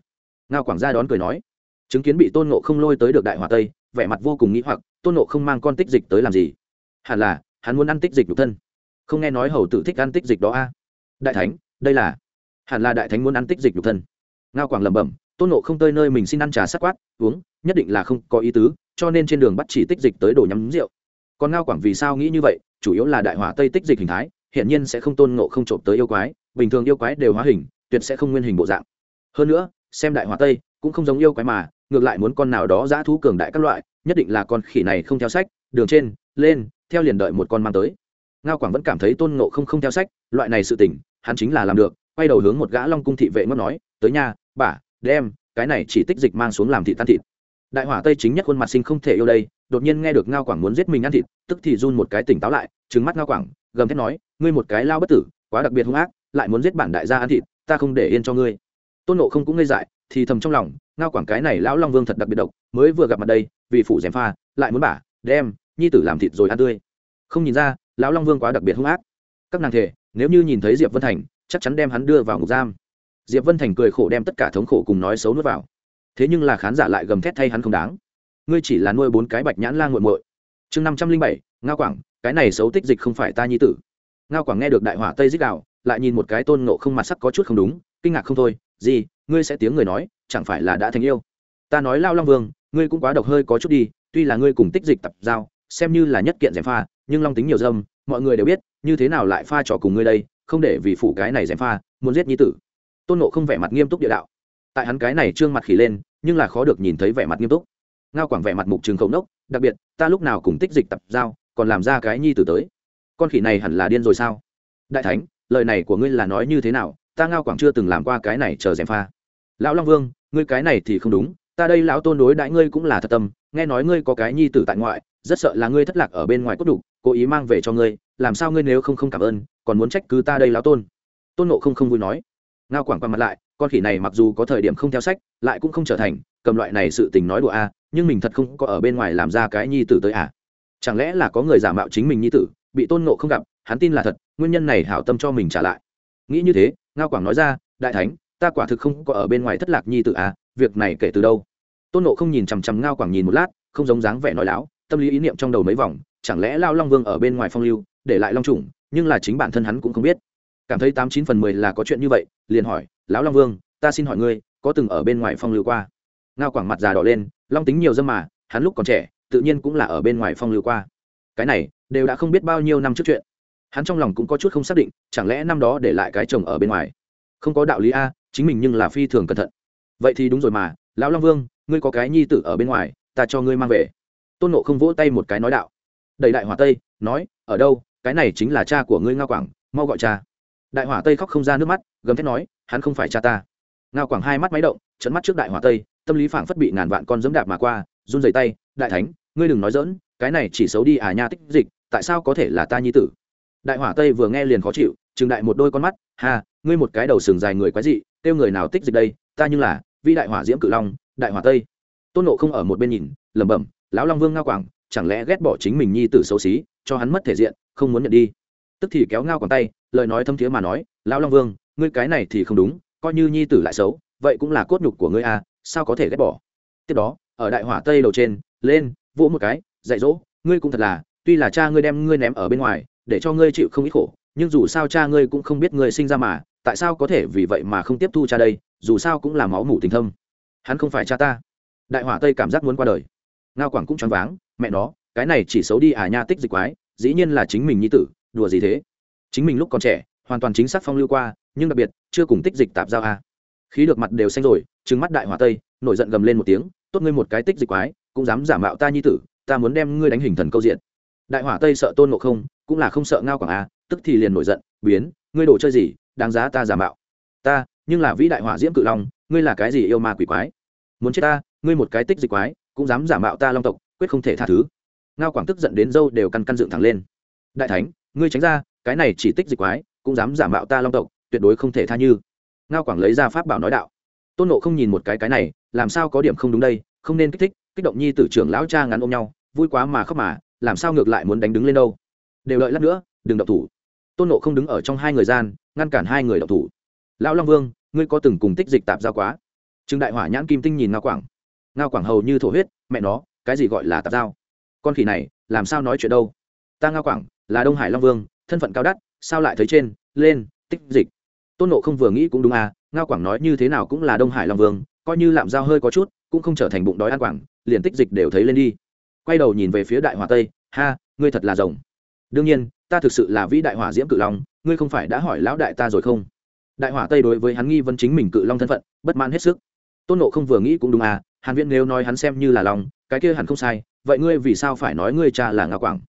Ngao quảng gia đón cười nói. Chứng kiến bị tôn ngộ không lôi tới được đại hòa tây vẻ mặt vô cùng nghĩ hoặc, tôn ngộ không mang con tích dịch tới làm gì? Hẳn là, hắn muốn ăn tích dịch nhục thân. Không nghe nói hầu tử thích ăn tích dịch đó a. Đại thánh, đây là, hẳn là đại thánh muốn ăn tích dịch nhục thân. Ngao quảng lẩm bẩm, tôn nộ không tơi nơi mình xin ăn trà sắc quát, uống, nhất định là không có ý tứ, cho nên trên đường bắt chỉ tích dịch tới đổ nhắm rượu. Còn ngao quảng vì sao nghĩ như vậy? Chủ yếu là đại hỏa tây tích dịch hình thái, hiển nhiên sẽ không tôn nộ không trộm tới yêu quái, bình thường yêu quái đều hóa hình, tuyệt sẽ không nguyên hình bộ dạng. Hơn nữa, xem đại hỏa tây, cũng không giống yêu quái mà ngược lại muốn con nào đó giã thú cường đại các loại, nhất định là con khỉ này không theo sách, đường trên, lên, theo liền đợi một con mang tới. Ngao quảng vẫn cảm thấy tôn nộ không không theo sách, loại này sự tỉnh hắn chính là làm được, quay đầu hướng một gã long cung thị vệ ngót nói, tới nhà bả đem, cái này chỉ tích dịch mang xuống làm thịt tan thịt. Đại hỏa tây chính nhất khuôn mặt sinh không thể yêu đây, đột nhiên nghe được ngao quảng muốn giết mình ăn thịt, tức thì run một cái tỉnh táo lại trứng mắt ngao quảng, gầm thét nói, ngươi một cái lao bất tử, quá đặc biệt hung ác, lại muốn giết bản đại gia ăn thịt, ta không để yên cho ngươi. Tôn nộ không cũng ngây dại thì thầm trong lòng, ngao quảng cái này lão long vương thật đặc biệt độc, mới vừa gặp mặt đây, vì phủ dèm pha, lại muốn bả, đem, nhi tử làm thịt rồi ăn tươi. Không nhìn ra, lão long vương quá đặc biệt hung ác. Các nàng thể, nếu như nhìn thấy diệp vân thành, chắc chắn đem hắn đưa vào ngục giam. Diệp vân thành cười khổ đem tất cả thống khổ cùng nói xấu nuốt vào. Thế nhưng là khán giả lại gầm thét thay hắn không đáng. Ngươi chỉ là nuôi bốn cái bạch nhãn la nguội muội. Chương năm trăm linh bảy, ngao quảng, cái này xấu tích dịch không phải ta nhi tử. Ngao quảng nghe được đại hỏa tây dích đạo, lại nhìn một cái tôn nộ không mặt sắc có chút không đúng, kinh ngạc không thôi, gì ngươi sẽ tiếng người nói, chẳng phải là đã thành yêu. Ta nói lao long vương, ngươi cũng quá độc hơi có chút đi, tuy là ngươi cùng tích dịch tập giao, xem như là nhất kiện giải pha, nhưng long tính nhiều dâm, mọi người đều biết, như thế nào lại pha trò cùng ngươi đây, không để vì phủ cái này giải pha, muốn giết nhi tử. Tôn nộ không vẻ mặt nghiêm túc địa đạo. Tại hắn cái này trương mặt khỉ lên, nhưng là khó được nhìn thấy vẻ mặt nghiêm túc. Ngao quảng vẻ mặt mục trường khẩu nốc, đặc biệt, ta lúc nào cùng tích dịch tập giao, còn làm ra cái nhi tử tới. Con khỉ này hẳn là điên rồi sao? Đại thánh, lời này của ngươi là nói như thế nào? Ta ngao quảng chưa từng làm qua cái này chờ dèm pha lão long vương, ngươi cái này thì không đúng, ta đây lão tôn đối đãi ngươi cũng là thật tâm, nghe nói ngươi có cái nhi tử tại ngoại, rất sợ là ngươi thất lạc ở bên ngoài cốt đục, cố ý mang về cho ngươi, làm sao ngươi nếu không không cảm ơn, còn muốn trách cứ ta đây lão tôn? Tôn nộ không không vui nói. Ngao quảng quăng mặt lại, con khỉ này mặc dù có thời điểm không theo sách, lại cũng không trở thành, cầm loại này sự tình nói đùa a à, nhưng mình thật không có ở bên ngoài làm ra cái nhi tử tới à. Chẳng lẽ là có người giả mạo chính mình nhi tử, bị tôn nộ không gặp, hắn tin là thật, nguyên nhân này hảo tâm cho mình trả lại. Nghĩ như thế, ngao quảng nói ra, đại thánh ta quả thực không có ở bên ngoài thất lạc nhi tử à việc này kể từ đâu? Tôn nộ không nhìn chằm chằm ngao quảng nhìn một lát, không giống dáng vẻ nói láo, tâm lý ý niệm trong đầu mấy vòng, chẳng lẽ lao long vương ở bên ngoài phong lưu, để lại long trùng nhưng là chính bản thân hắn cũng không biết. Cảm thấy tám chín phần mười là có chuyện như vậy, liền hỏi, lão long vương, ta xin hỏi ngươi, có từng ở bên ngoài phong lưu qua? Ngao quảng mặt già đỏ lên, long tính nhiều dâm mà, hắn lúc còn trẻ, tự nhiên cũng là ở bên ngoài phong lưu qua. Cái này, đều đã không biết bao nhiêu năm trước chuyện. Hắn trong lòng cũng có chút không xác định, chẳng lẽ năm đó để lại cái chồng ở bên ngoài? Không có đạo lý a chính mình nhưng là phi thường cẩn thận. Vậy thì đúng rồi mà, lão long vương, ngươi có cái nhi tử ở bên ngoài, ta cho ngươi mang về. Tôn nộ không vỗ tay một cái nói đạo. Đầy đại hỏa tây nói, ở đâu, cái này chính là cha của ngươi ngao quảng, mau gọi cha. Đại hỏa tây khóc không ra nước mắt, gầm thét nói, hắn không phải cha ta. Ngao quảng hai mắt máy động trận mắt trước đại hỏa tây, tâm lý phảng phất bị ngàn vạn con dẫm đạp mà qua, run rẩy tay, đại thánh, ngươi đừng nói dỡn cái này chỉ xấu đi à nha tích dịch, tại sao có thể là ta nhi tử? Đại hỏa tây vừa nghe liền khó chịu trừng đại một đôi con mắt hà, ngươi một cái đầu sừng dài người quái dị kêu người nào tích dịch đây ta như là vi đại hỏa diễm cự long đại hỏa tây. Tôn nộ không ở một bên nhìn lẩm bẩm lão long vương ngao quảng chẳng lẽ ghét bỏ chính mình nhi tử xấu xí cho hắn mất thể diện không muốn nhận đi? Tức thì kéo ngao quảng tay lời nói thâm thiế mà nói lão long vương ngươi cái này thì không đúng coi như nhi tử lại xấu vậy cũng là cốt nhục của ngươi à sao có thể ghét bỏ? Tiếp đó ở đại hỏa tây đầu trên lên vỗ một cái dạy dỗ ngươi cũng thật là tuy là cha ngươi đem ngươi ném ở bên ngoài để cho ngươi chịu không ít khổ nhưng dù sao cha ngươi cũng không biết ngươi sinh ra mà, tại sao có thể vì vậy mà không tiếp thu cha đây, dù sao cũng là máu mủ tình thâm. Hắn không phải cha ta. Đại hỏa tây cảm giác muốn qua đời. Ngao quảng cũng choáng váng, mẹ nó, cái này chỉ xấu đi à nha tích dịch quái, dĩ nhiên là chính mình nhi tử, đùa gì thế? Chính mình lúc còn trẻ, hoàn toàn chính xác phong lưu qua, nhưng đặc biệt, chưa cùng tích dịch tạp giao a khí được mặt đều xanh rồi, trừng mắt đại hỏa tây, nổi giận gầm lên một tiếng, tốt ngươi một cái tích dịch quái, cũng dám giả mạo ta nhi tử, ta muốn đem ngươi đánh hình thần câu diện. Đại hỏa tây sợ tôn ngộ không cũng là không sợ ngao quảng a, tức thì liền nổi giận, biến, ngươi đồ chơi gì, đáng giá ta giả mạo? Ta, nhưng là vĩ đại hỏa diễm cự long, ngươi là cái gì yêu ma quỷ quái? Muốn chết ta, ngươi một cái tích dịch quái, cũng dám giả mạo ta long tộc, quyết không thể tha thứ. Ngao quảng tức giận đến dâu đều căn căn dựng thẳng lên. Đại thánh, ngươi tránh ra, cái này chỉ tích dịch quái, cũng dám giả mạo ta long tộc, tuyệt đối không thể tha như. Ngao quảng lấy ra pháp bảo nói đạo. Tôn nộ không nhìn một cái cái này, làm sao có điểm không đúng đây, không nên kích thích, kích động nhi tử trưởng lão cha ngắn ôm nhau, vui quá mà khóc mà, làm sao ngược lại muốn đánh đứng lên đâu? Đều đợi lát nữa, đừng động thủ. Tôn nộ không đứng ở trong hai người gian, ngăn cản hai người động thủ. Lão long vương, ngươi có từng cùng tích dịch tạp giao quá? Trương đại hỏa nhãn kim tinh nhìn ngao quảng. Ngao quảng hầu như thổ huyết, mẹ nó, cái gì gọi là tạp giao? Con khỉ này, làm sao nói chuyện đâu? Ta ngao quảng, là đông hải long vương, thân phận cao đắt, sao lại thấy trên, lên, tích dịch? Tôn nộ không vừa nghĩ cũng đúng à ngao quảng nói như thế nào cũng là đông hải long vương, coi như lạm giao hơi có chút, cũng không trở thành bụng đói ăn quảng, liền tích dịch đều thấy lên đi. Quay đầu nhìn về phía đại hòa tây, ha, ngươi thật là rồng đương nhiên, ta thực sự là vĩ đại hỏa diễm cự long, ngươi không phải đã hỏi lão đại ta rồi không? Đại hỏa tây đối với hắn nghi vấn chính mình cự long thân phận, bất mãn hết sức. Tôn nộ không vừa nghĩ cũng đúng à hàn viễn nếu nói hắn xem như là lòng cái kia hẳn không sai, vậy ngươi vì sao phải nói ngươi cha là ngao quảng?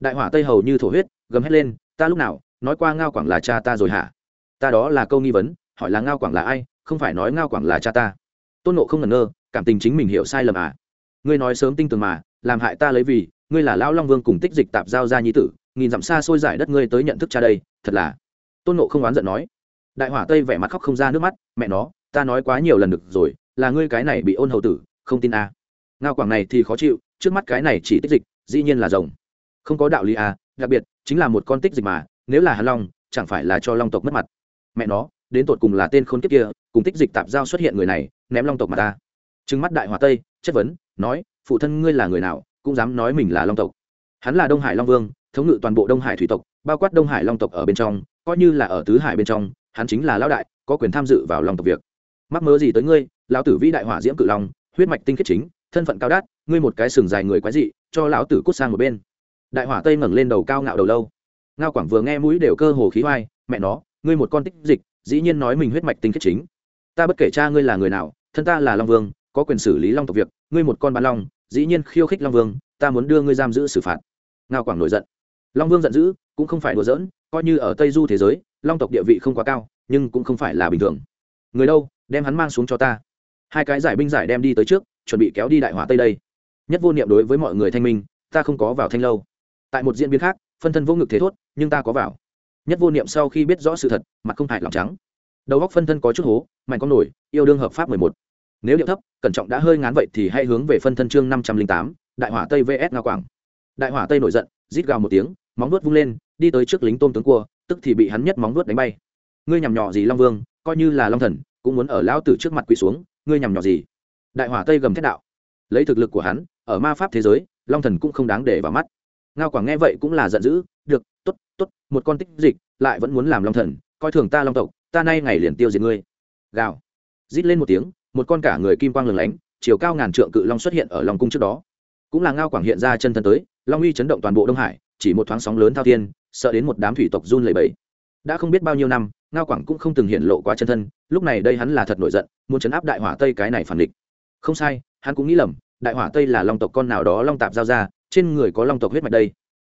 Đại hỏa tây hầu như thổ huyết, gầm hết lên, ta lúc nào, nói qua ngao quảng là cha ta rồi hả? Ta đó là câu nghi vấn, hỏi là ngao quảng là ai, không phải nói ngao quảng là cha ta. Tôn nộ không ngẩn ngơ, cảm tình chính mình hiểu sai lầm à. Ngươi nói sớm tinh tường mà, làm hại ta lấy vì, ngươi là lão long vương cùng tích dịch tạp giao ra nhi tử nghìn dặm xa xôi giải đất ngươi tới nhận thức cha đây, thật là. Tôn nộ không oán giận nói. Đại hỏa tây vẻ mặt khóc không ra nước mắt, mẹ nó, ta nói quá nhiều lần được rồi, là ngươi cái này bị ôn hầu tử, không tin à. ngao quảng này thì khó chịu, trước mắt cái này chỉ tích dịch, dĩ nhiên là rồng. Không có đạo lý à đặc biệt, chính là một con tích dịch mà, nếu là hà long, chẳng phải là cho long tộc mất mặt. Mẹ nó, đến tột cùng là tên khôn kiếp kia, cùng tích dịch tạp giao xuất hiện người này, ném long tộc mà ta. Trừng mắt đại hòa tây, chất vấn, nói, phụ thân ngươi là người nào, cũng dám nói mình là long tộc. Hắn là đông hải long vương thống ngự toàn bộ đông hải thủy tộc, bao quát đông hải long tộc ở bên trong, coi như là ở tứ hải bên trong, hắn chính là lão đại, có quyền tham dự vào long tộc việc. Mắc mớ gì tới ngươi, lão tử vĩ đại hỏa diễm cự long, huyết mạch tinh khiết chính, thân phận cao đát, ngươi một cái sừng dài người quái dị, cho lão tử cút sang một bên. Đại hỏa tây ngẩng lên đầu cao ngạo đầu lâu. Ngao quảng vừa nghe mũi đều cơ hồ khí hoai, mẹ nó, ngươi một con tích dịch, dĩ nhiên nói mình huyết mạch tinh khiết chính. Ta bất kể cha ngươi là người nào, thân ta là long vương, có quyền xử lý long tộc việc, ngươi một con bán long, dĩ nhiên khiêu khích long vương, ta muốn đưa ngươi giam giữ xử phạt. Ngao quảng nổi giận long vương giận dữ, cũng không phải đùa giỡn, coi như ở tây du thế giới, long tộc địa vị không quá cao, nhưng cũng không phải là bình thường. Người đâu, đem hắn mang xuống cho ta. Hai cái giải binh giải đem đi tới trước, chuẩn bị kéo đi đại hỏa tây đây. Nhất vô niệm đối với mọi người thanh minh, ta không có vào thanh lâu. Tại một diễn biến khác, phân thân vô ngực thế thốt, nhưng ta có vào. Nhất vô niệm sau khi biết rõ sự thật, mặt không hại lòng trắng. Đầu góc phân thân có chút hố, mạnh con nổi, yêu đương hợp pháp mười một. Nếu điệu thấp, cẩn trọng đã hơi ngán vậy thì hãy hướng về phân thân chương năm trăm linh tám, đại hỏa tây vs nga quảng. Đại hỏa tây nổi giận, rít gào một tiếng móng vuốt vung lên, đi tới trước lính tôm tướng cua, tức thì bị hắn nhất móng vuốt đánh bay. Ngươi nhằm nhỏ gì long vương, coi như là long thần, cũng muốn ở lão tử trước mặt quỳ xuống, ngươi nhằm nhỏ gì? Đại hỏa tây gầm thét đạo. Lấy thực lực của hắn, ở ma pháp thế giới, long thần cũng không đáng để vào mắt. Ngao quảng nghe vậy cũng là giận dữ, được t ố t t ố t một con tích dịch, lại vẫn muốn làm long thần, coi thường ta long tộc, ta nay ngày liền tiêu diệt ngươi. Gào. Rít lên một tiếng, một con cả người kim quang lừng lánh, chiều cao ngàn trượng cự long xuất hiện ở long cung trước đó. Cũng là ngao quảng hiện ra chân thân tới, long uy chấn động toàn bộ đông hải chỉ một thoáng sóng lớn thao thiên, sợ đến một đám thủy tộc run lẩy bẩy. đã không biết bao nhiêu năm, ngao quảng cũng không từng hiện lộ quá chân thân, lúc này đây hắn là thật nổi giận, muốn chấn áp đại hỏa tây cái này phản địch. Không sai, hắn cũng nghĩ lầm, đại hỏa tây là long tộc con nào đó long tạp giao ra, trên người có long tộc huyết mạch đây.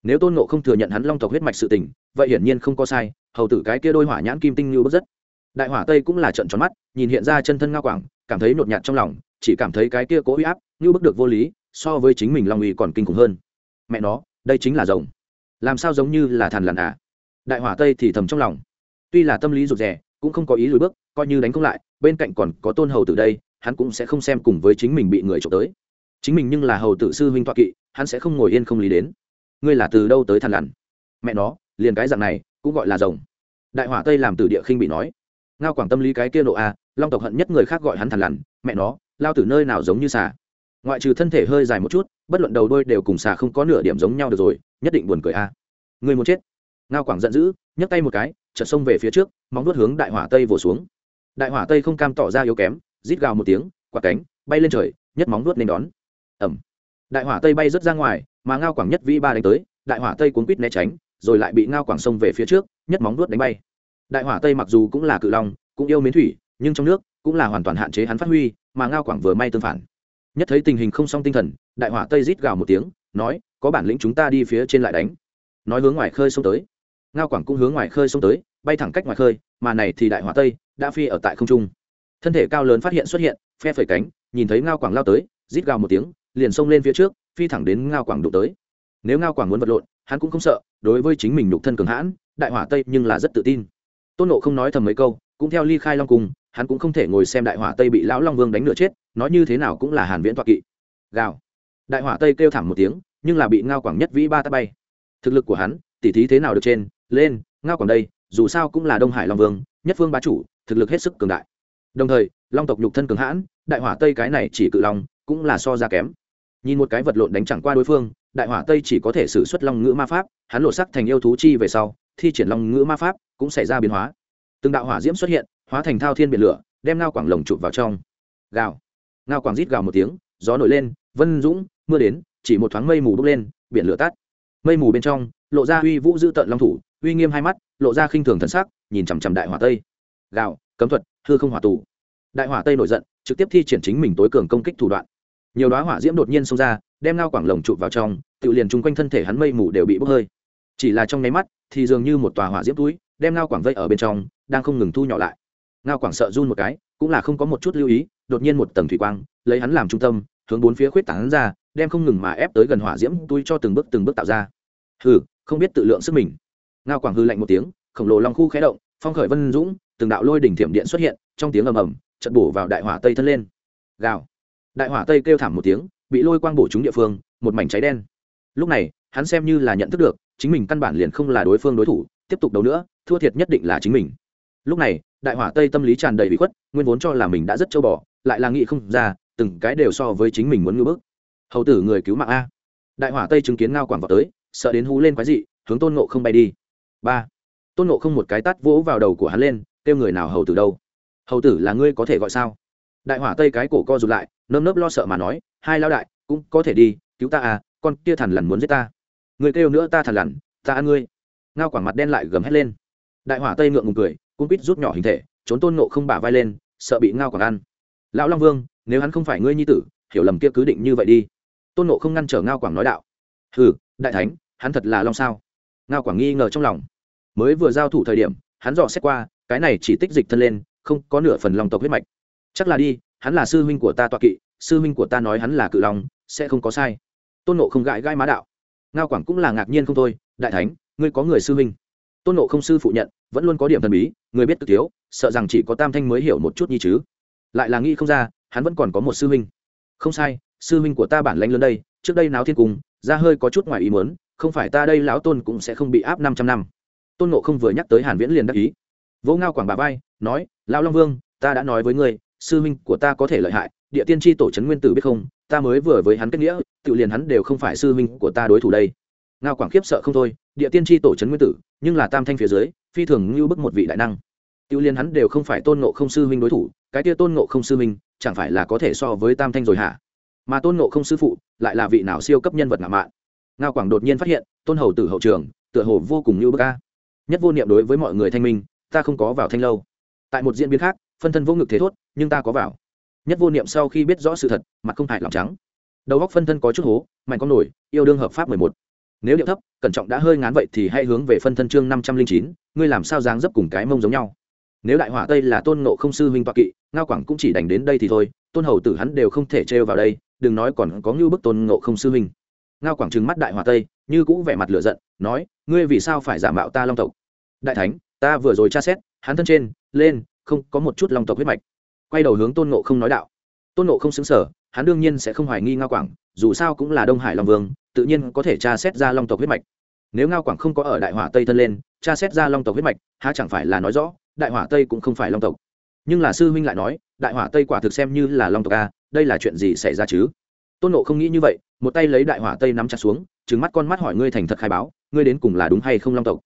Nếu tôn nộ không thừa nhận hắn long tộc huyết mạch sự tình, vậy hiển nhiên không có sai, hầu tử cái kia đôi hỏa nhãn kim tinh như bất rất. Đại hỏa tây cũng là trận tròn mắt, nhìn hiện ra chân thân ngao quảng, cảm thấy nhột nhạt trong lòng, chỉ cảm thấy cái kia cố uy áp, như bức được vô lý, so với chính mình long uy còn kinh khủng hơn. Mẹ nó đây chính là rồng. Làm sao giống như là thằn lằn à? Đại hỏa tây thì thầm trong lòng. Tuy là tâm lý rụt rè, cũng không có ý lùi bước, coi như đánh không lại, bên cạnh còn có tôn hầu tử đây, hắn cũng sẽ không xem cùng với chính mình bị người trộm tới. Chính mình nhưng là hầu tử sư huynh toạ kỵ, hắn sẽ không ngồi yên không lý đến. Ngươi là từ đâu tới thằn lằn? Mẹ nó, liền cái dạng này, cũng gọi là rồng. Đại hỏa tây làm từ địa khinh bị nói. Ngao quảng tâm lý cái kia nộ a long tộc hận nhất người khác gọi hắn thằn lằn, mẹ nó, lao từ nơi nào giống như xà? Ngoại trừ thân thể hơi dài một chút, bất luận đầu đôi đều cùng xà không có nửa điểm giống nhau được rồi, nhất định buồn cười a. Người muốn chết. Ngao quảng giận dữ, nhấc tay một cái, chợt xông về phía trước, móng nuốt hướng đại hỏa tây vồ xuống. Đại hỏa tây không cam tỏ ra yếu kém, rít gào một tiếng, quạt cánh, bay lên trời, nhất móng nuốt nên đón. Ẩm đại hỏa tây bay rớt ra ngoài, mà ngao quảng nhất vĩ ba đánh tới, đại hỏa tây cuốn quýt né tránh, rồi lại bị ngao quảng sông về phía trước, nhất móng nuốt đánh bay. Đại hỏa tây mặc dù cũng là cự long, cũng yêu mến thủy, nhưng trong nước cũng là hoàn toàn hạn chế hắn phát huy, mà ngao quảng vừa may tương phản nhất thấy tình hình không song tinh thần, đại hỏa tây rít gào một tiếng, nói, có bản lĩnh chúng ta đi phía trên lại đánh. Nói hướng ngoài khơi xông tới. Ngao quảng cũng hướng ngoài khơi xông tới, bay thẳng cách ngoài khơi, mà này thì đại hỏa tây đã phi ở tại không trung. Thân thể cao lớn phát hiện xuất hiện, phe phẩy cánh, nhìn thấy ngao quảng lao tới, rít gào một tiếng, liền xông lên phía trước, phi thẳng đến ngao quảng đụng tới. Nếu ngao quảng muốn vật lộn, hắn cũng không sợ, đối với chính mình nhục thân cường hãn, đại hỏa tây nhưng là rất tự tin. Tôn nộ không nói thầm mấy câu, cũng theo ly khai long cung, hắn cũng không thể ngồi xem đại hỏa tây bị lão long vương đánh nửa chết nói như thế nào cũng là hàn viễn toại kỵ. Gào. Đại hỏa tây kêu thảm một tiếng, nhưng là bị ngao quảng nhất vĩ ba tát bay. Thực lực của hắn, tỉ thí thế nào được trên? Lên, ngao quảng đây, dù sao cũng là đông hải long vương, nhất phương bá chủ, thực lực hết sức cường đại. Đồng thời, long tộc nhục thân cường hãn, đại hỏa tây cái này chỉ cự long, cũng là so ra kém. Nhìn một cái vật lộn đánh chẳng qua đối phương, đại hỏa tây chỉ có thể xử xuất long ngữ ma pháp, hắn lộ sắc thành yêu thú chi về sau, thi triển long ngữ ma pháp cũng xảy ra biến hóa. Từng đạo hỏa diễm xuất hiện, hóa thành thao thiên biển lửa, đem ngao quảng lồng chụp vào trong. Gào ngao quảng rít gào một tiếng, gió nổi lên, vân dũng, mưa đến, chỉ một thoáng mây mù bốc lên, biển lửa tắt. Mây mù bên trong, lộ ra uy vũ dữ tận long thủ, uy nghiêm hai mắt, lộ ra khinh thường thần sắc, nhìn chằm chằm đại hỏa tây. Gào, cấm thuật, hư không hỏa tù. Đại hỏa tây nổi giận, trực tiếp thi triển chính mình tối cường công kích thủ đoạn. Nhiều đoá hỏa diễm đột nhiên xông ra, đem ngao quảng lồng trụ vào trong, tự liền chung quanh thân thể hắn mây mù đều bị bốc hơi. Chỉ là trong nháy mắt, thì dường như một tòa hỏa diễm túi, đem ngao quảng vây ở bên trong, đang không ngừng thu nhỏ lại. Ngao quảng sợ run một cái, cũng là không có một chút lưu ý đột nhiên một tầng thủy quang, lấy hắn làm trung tâm, hướng bốn phía khuyết tảng ra, đem không ngừng mà ép tới gần hỏa diễm tui cho từng bước từng bước tạo ra. Hừ, không biết tự lượng sức mình. Ngao quảng hư lạnh một tiếng, khổng lồ long khu khé động, phong khởi vân dũng, từng đạo lôi đỉnh thiểm điện xuất hiện, trong tiếng ầm ầm chật bổ vào đại hỏa tây thân lên. Gào. Đại hỏa tây kêu thảm một tiếng, bị lôi quang bổ trúng địa phương, một mảnh cháy đen. Lúc này, hắn xem như là nhận thức được, chính mình căn bản liền không là đối phương đối thủ, tiếp tục đấu nữa, thua thiệt nhất định là chính mình. Lúc này, đại hỏa tây tâm lý tràn đầy bị khuất, nguyên vốn cho là mình đã rất châu bò lại là nghĩ không ra, từng cái đều so với chính mình muốn ngưỡng bức. Hầu tử người cứu mạng a. Đại hỏa tây chứng kiến ngao quảng vào tới, sợ đến hú lên quái dị, hướng tôn nộ không bay đi. Ba. Tôn nộ không một cái tắt vỗ vào đầu của hắn lên, kêu người nào hầu tử đâu? Hầu tử là ngươi có thể gọi sao? Đại hỏa tây cái cổ co rụt lại, nơm nớp lo sợ mà nói, hai lao đại, cũng có thể đi, cứu ta à con kia thằn lằn muốn giết ta. Người kêu nữa ta thằn lằn, ta ăn ngươi. Ngao quảng mặt đen lại gầm hét lên. Đại hỏa tây ngượng ngùng cười cung quýt rút nhỏ hình thể, trốn tôn nộ không bả vai lên, sợ bị ngao quảng ăn lão long vương, nếu hắn không phải ngươi nhi tử, hiểu lầm kia cứ định như vậy đi. Tôn nộ không ngăn trở ngao quảng nói đạo. Ừ đại thánh, hắn thật là long sao? Ngao quảng nghi ngờ trong lòng. Mới vừa giao thủ thời điểm, hắn dò xét qua, cái này chỉ tích dịch thân lên, không có nửa phần long tộc huyết mạch. Chắc là đi, hắn là sư huynh của ta toạ kỵ, sư huynh của ta nói hắn là cự long, sẽ không có sai. Tôn nộ không gãi gãi má đạo. Ngao quảng cũng là ngạc nhiên không thôi, đại thánh, ngươi có người sư huynh. Tôn nộ không sư phụ nhận, vẫn luôn có điểm thần bí, người biết cực thiếu, sợ rằng chỉ có tam thanh mới hiểu một chút như chứ lại là nghĩ không ra, hắn vẫn còn có một sư huynh. Không sai, sư huynh của ta bản lãnh lớn đây, trước đây náo thiên cung ra hơi có chút ngoài ý muốn, không phải ta đây lão tôn cũng sẽ không bị áp năm trăm năm. Tôn nộ không vừa nhắc tới hàn viễn liền đắc ý. Vỗ ngao quảng bà vai, nói, lão long vương, ta đã nói với ngươi, sư huynh của ta có thể lợi hại, địa tiên tri tổ trấn nguyên tử biết không, ta mới vừa với hắn kết nghĩa, tự liền hắn đều không phải sư huynh của ta đối thủ đây. Ngao quảng khiếp sợ không thôi, địa tiên tri tổ trấn nguyên tử, nhưng là tam thanh phía dưới, phi thường như bức một vị đại năng. Tiêu liên hắn đều không phải tôn nộ không sư huynh đối thủ, cái tia tôn nộ không sư huynh chẳng phải là có thể so với tam thanh rồi hả? Mà tôn nộ không sư phụ lại là vị nào siêu cấp nhân vật ngạo mạn? Ngao quảng đột nhiên phát hiện, tôn hầu tử hậu trường, tựa hồ vô cùng như bức ca nhất vô niệm đối với mọi người thanh minh, ta không có vào thanh lâu. Tại một diễn biến khác, phân thân vô ngực thế thốt, nhưng ta có vào. Nhất vô niệm sau khi biết rõ sự thật, mặt không hại lòng trắng. Đầu góc phân thân có chút hố, mạnh con nổi, yêu đương hợp pháp mười một. Nếu điệu thấp, cẩn trọng đã hơi ngán vậy thì hãy hướng về phân thân chương năm trăm linh chín, ngươi làm sao dáng dấp cùng cái mông giống nhau? Nếu đại hỏa tây là tôn nộ không sư huynh toạ kỵ, ngao quảng cũng chỉ đành đến đây thì thôi, tôn hầu tử hắn đều không thể trêu vào đây, đừng nói còn có ngưu bức tôn nộ không sư huynh. Ngao quảng trừng mắt đại hỏa tây, như cũng vẻ mặt lửa giận, nói, ngươi vì sao phải giả mạo ta long tộc? Đại thánh, ta vừa rồi tra xét, hắn thân trên, lên, không có một chút long tộc huyết mạch. Quay đầu hướng tôn nộ không nói đạo. Tôn nộ không xứng sở hắn đương nhiên sẽ không hoài nghi ngao quảng, dù sao cũng là đông hải long vương, tự nhiên có thể tra xét ra long tộc huyết mạch. Nếu ngao quảng không có ở đại hỏa tây thân lên, tra xét ra long tộc huyết mạch, há chẳng phải là nói rõ đại hỏa tây cũng không phải long tộc. Nhưng là sư huynh lại nói, đại hỏa tây quả thực xem như là long tộc a, đây là chuyện gì xảy ra chứ? Tôn nộ không nghĩ như vậy, một tay lấy đại hỏa tây nắm chặt xuống trứng mắt con mắt hỏi ngươi thành thật khai báo, ngươi đến cùng là đúng hay không long tộc?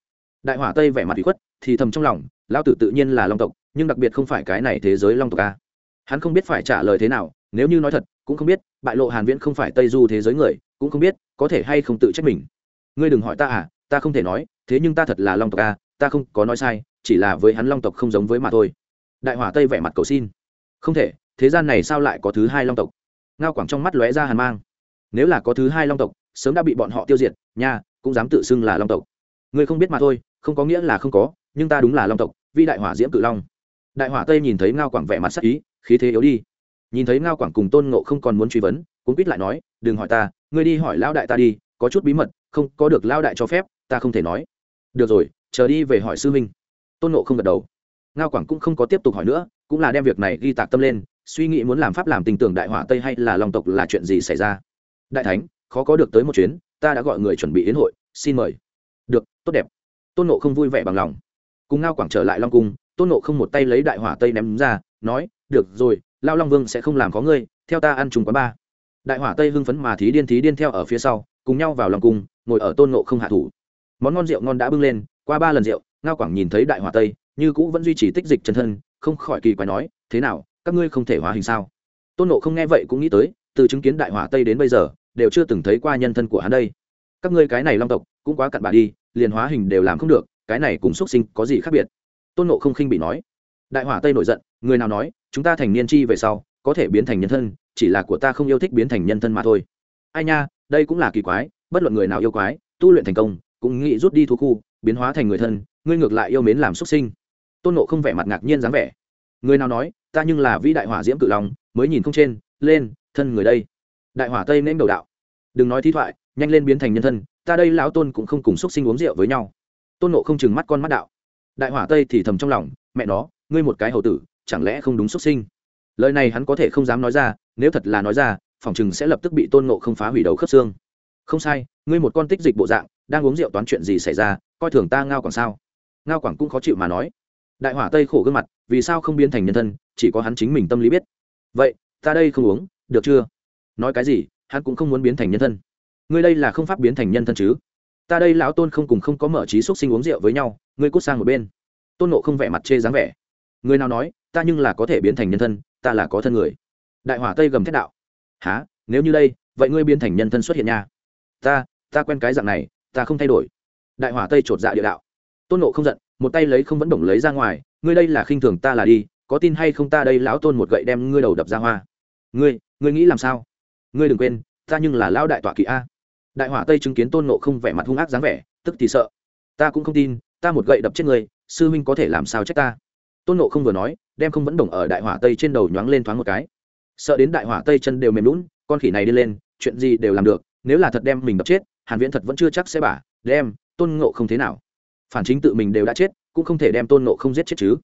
Đại hỏa tây vẻ mặt bị khuất, thì thầm trong lòng, lão tử tự nhiên là long tộc, nhưng đặc biệt không phải cái này thế giới long tộc a. Hắn không biết phải trả lời thế nào, nếu như nói thật, cũng không biết, bại lộ hàn viễn không phải tây du thế giới người, cũng không biết, có thể hay không tự trách mình. Ngươi đừng hỏi ta à ta không thể nói, thế nhưng ta thật là long tộc a, ta không có nói sai chỉ là với hắn long tộc không giống với mà thôi. Đại hỏa tây vẻ mặt cầu xin. Không thể, thế gian này sao lại có thứ hai long tộc? Ngao quảng trong mắt lóe ra hàn mang. Nếu là có thứ hai long tộc, sớm đã bị bọn họ tiêu diệt, nha, cũng dám tự xưng là long tộc. Ngươi không biết mà thôi, không có nghĩa là không có, nhưng ta đúng là long tộc, vi đại hỏa diễm cự long. Đại hỏa tây nhìn thấy ngao quảng vẻ mặt sắc ý, khí thế yếu đi. Nhìn thấy ngao quảng cùng tôn ngộ không còn muốn truy vấn cũng quýt lại nói, đừng hỏi ta, ngươi đi hỏi lão đại ta đi, có chút bí mật, không có được lão đại cho phép, ta không thể nói. Được rồi, chờ đi về hỏi sư minh tôn ngộ không gật đầu. Ngao quảng cũng không có tiếp tục hỏi nữa, cũng là đem việc này ghi tạc tâm lên, suy nghĩ muốn làm pháp làm tình tưởng đại hỏa tây hay là long tộc là chuyện gì xảy ra. Đại thánh, khó có được tới một chuyến, ta đã gọi người chuẩn bị yến hội, xin mời. Được, tốt đẹp. Tôn nộ không vui vẻ bằng lòng. Cùng ngao quảng trở lại long cung, tôn nộ không một tay lấy đại hỏa tây ném ra, nói, được rồi, lao long vương sẽ không làm có ngươi, theo ta ăn chung quán ba. Đại hỏa tây hưng phấn mà thí điên thí điên theo ở phía sau, cùng nhau vào lòng cung, ngồi ở tôn nộ không hạ thủ. Món ngon rượu ngon đã bưng lên, qua ba lần rượu ngao quảng nhìn thấy đại hòa tây, như cũ vẫn duy trì tích dịch chân thân, không khỏi kỳ quái nói, thế nào, các ngươi không thể hóa hình sao? Tôn nộ không nghe vậy cũng nghĩ tới, từ chứng kiến đại hòa tây đến bây giờ, đều chưa từng thấy qua nhân thân của hắn đây. Các ngươi cái này long tộc, cũng quá cặn bà đi, liền hóa hình đều làm không được, cái này cùng xuất sinh có gì khác biệt? Tôn nộ không khinh bị nói. Đại hỏa tây nổi giận, người nào nói, chúng ta thành niên chi về sau, có thể biến thành nhân thân, chỉ là của ta không yêu thích biến thành nhân thân mà thôi. Ai nha, đây cũng là kỳ quái, bất luận người nào yêu quái, tu luyện thành công, cũng nghĩ rút đi thu khu, biến hóa thành người thân ngươi ngược lại yêu mến làm xuất sinh. Tôn nộ không vẻ mặt ngạc nhiên dáng vẻ. Người nào nói, ta nhưng là vĩ đại hỏa diễm cự lòng mới nhìn không trên, lên, thân người đây. Đại hỏa tây nên đầu đạo. Đừng nói thi thoại, nhanh lên biến thành nhân thân, ta đây lão tôn cũng không cùng xúc sinh uống rượu với nhau. Tôn nộ không chừng mắt con mắt đạo. Đại hỏa tây thì thầm trong lòng, mẹ nó, ngươi một cái hầu tử, chẳng lẽ không đúng xúc sinh? Lời này hắn có thể không dám nói ra, nếu thật là nói ra, phòng chừng sẽ lập tức bị tôn nộ không phá hủy đầu khớp xương. Không sai, ngươi một con tích dịch bộ dạng, đang uống rượu toán chuyện gì xảy ra, coi thường ta ngao còn sao? Ngao quảng cũng khó chịu mà nói. Đại hỏa tây khổ gương mặt, vì sao không biến thành nhân thân, chỉ có hắn chính mình tâm lý biết. Vậy, ta đây không uống, được chưa? Nói cái gì, hắn cũng không muốn biến thành nhân thân. Ngươi đây là không pháp biến thành nhân thân chứ? Ta đây lão tôn không cùng không có mở trí xúc sinh uống rượu với nhau, ngươi cút sang một bên. Tôn nộ không vẻ mặt chê dáng vẻ. Người nào nói, ta nhưng là có thể biến thành nhân thân, ta là có thân người. Đại hỏa tây gầm thét đạo. Há nếu như đây, vậy ngươi biến thành nhân thân xuất hiện nha. Ta ta quen cái dạng này, ta không thay đổi. Đại hỏa tây chột dạ địa đạo tôn nộ không giận, một tay lấy không vẫn động lấy ra ngoài, ngươi đây là khinh thường ta là đi, có tin hay không ta đây lão tôn một gậy đem ngươi đầu đập ra hoa. Ngươi ngươi nghĩ làm sao? Ngươi đừng quên, ta nhưng là lão đại tọa kỵ a. Đại hỏa tây chứng kiến tôn nộ không vẻ mặt hung ác dáng vẻ, tức thì sợ. Ta cũng không tin, ta một gậy đập chết ngươi sư huynh có thể làm sao trách ta? Tôn nộ không vừa nói, đem không vẫn đồng ở đại hỏa tây trên đầu nhoáng lên thoáng một cái. Sợ đến đại hỏa tây chân đều mềm lún con khỉ này đi lên, chuyện gì đều làm được, nếu là thật đem mình đập chết, hàn viễn thật vẫn chưa chắc sẽ bả, đem, tôn ngộ không thế nào? Phản chính tự mình đều đã chết, cũng không thể đem tôn ngộ không giết chết chứ.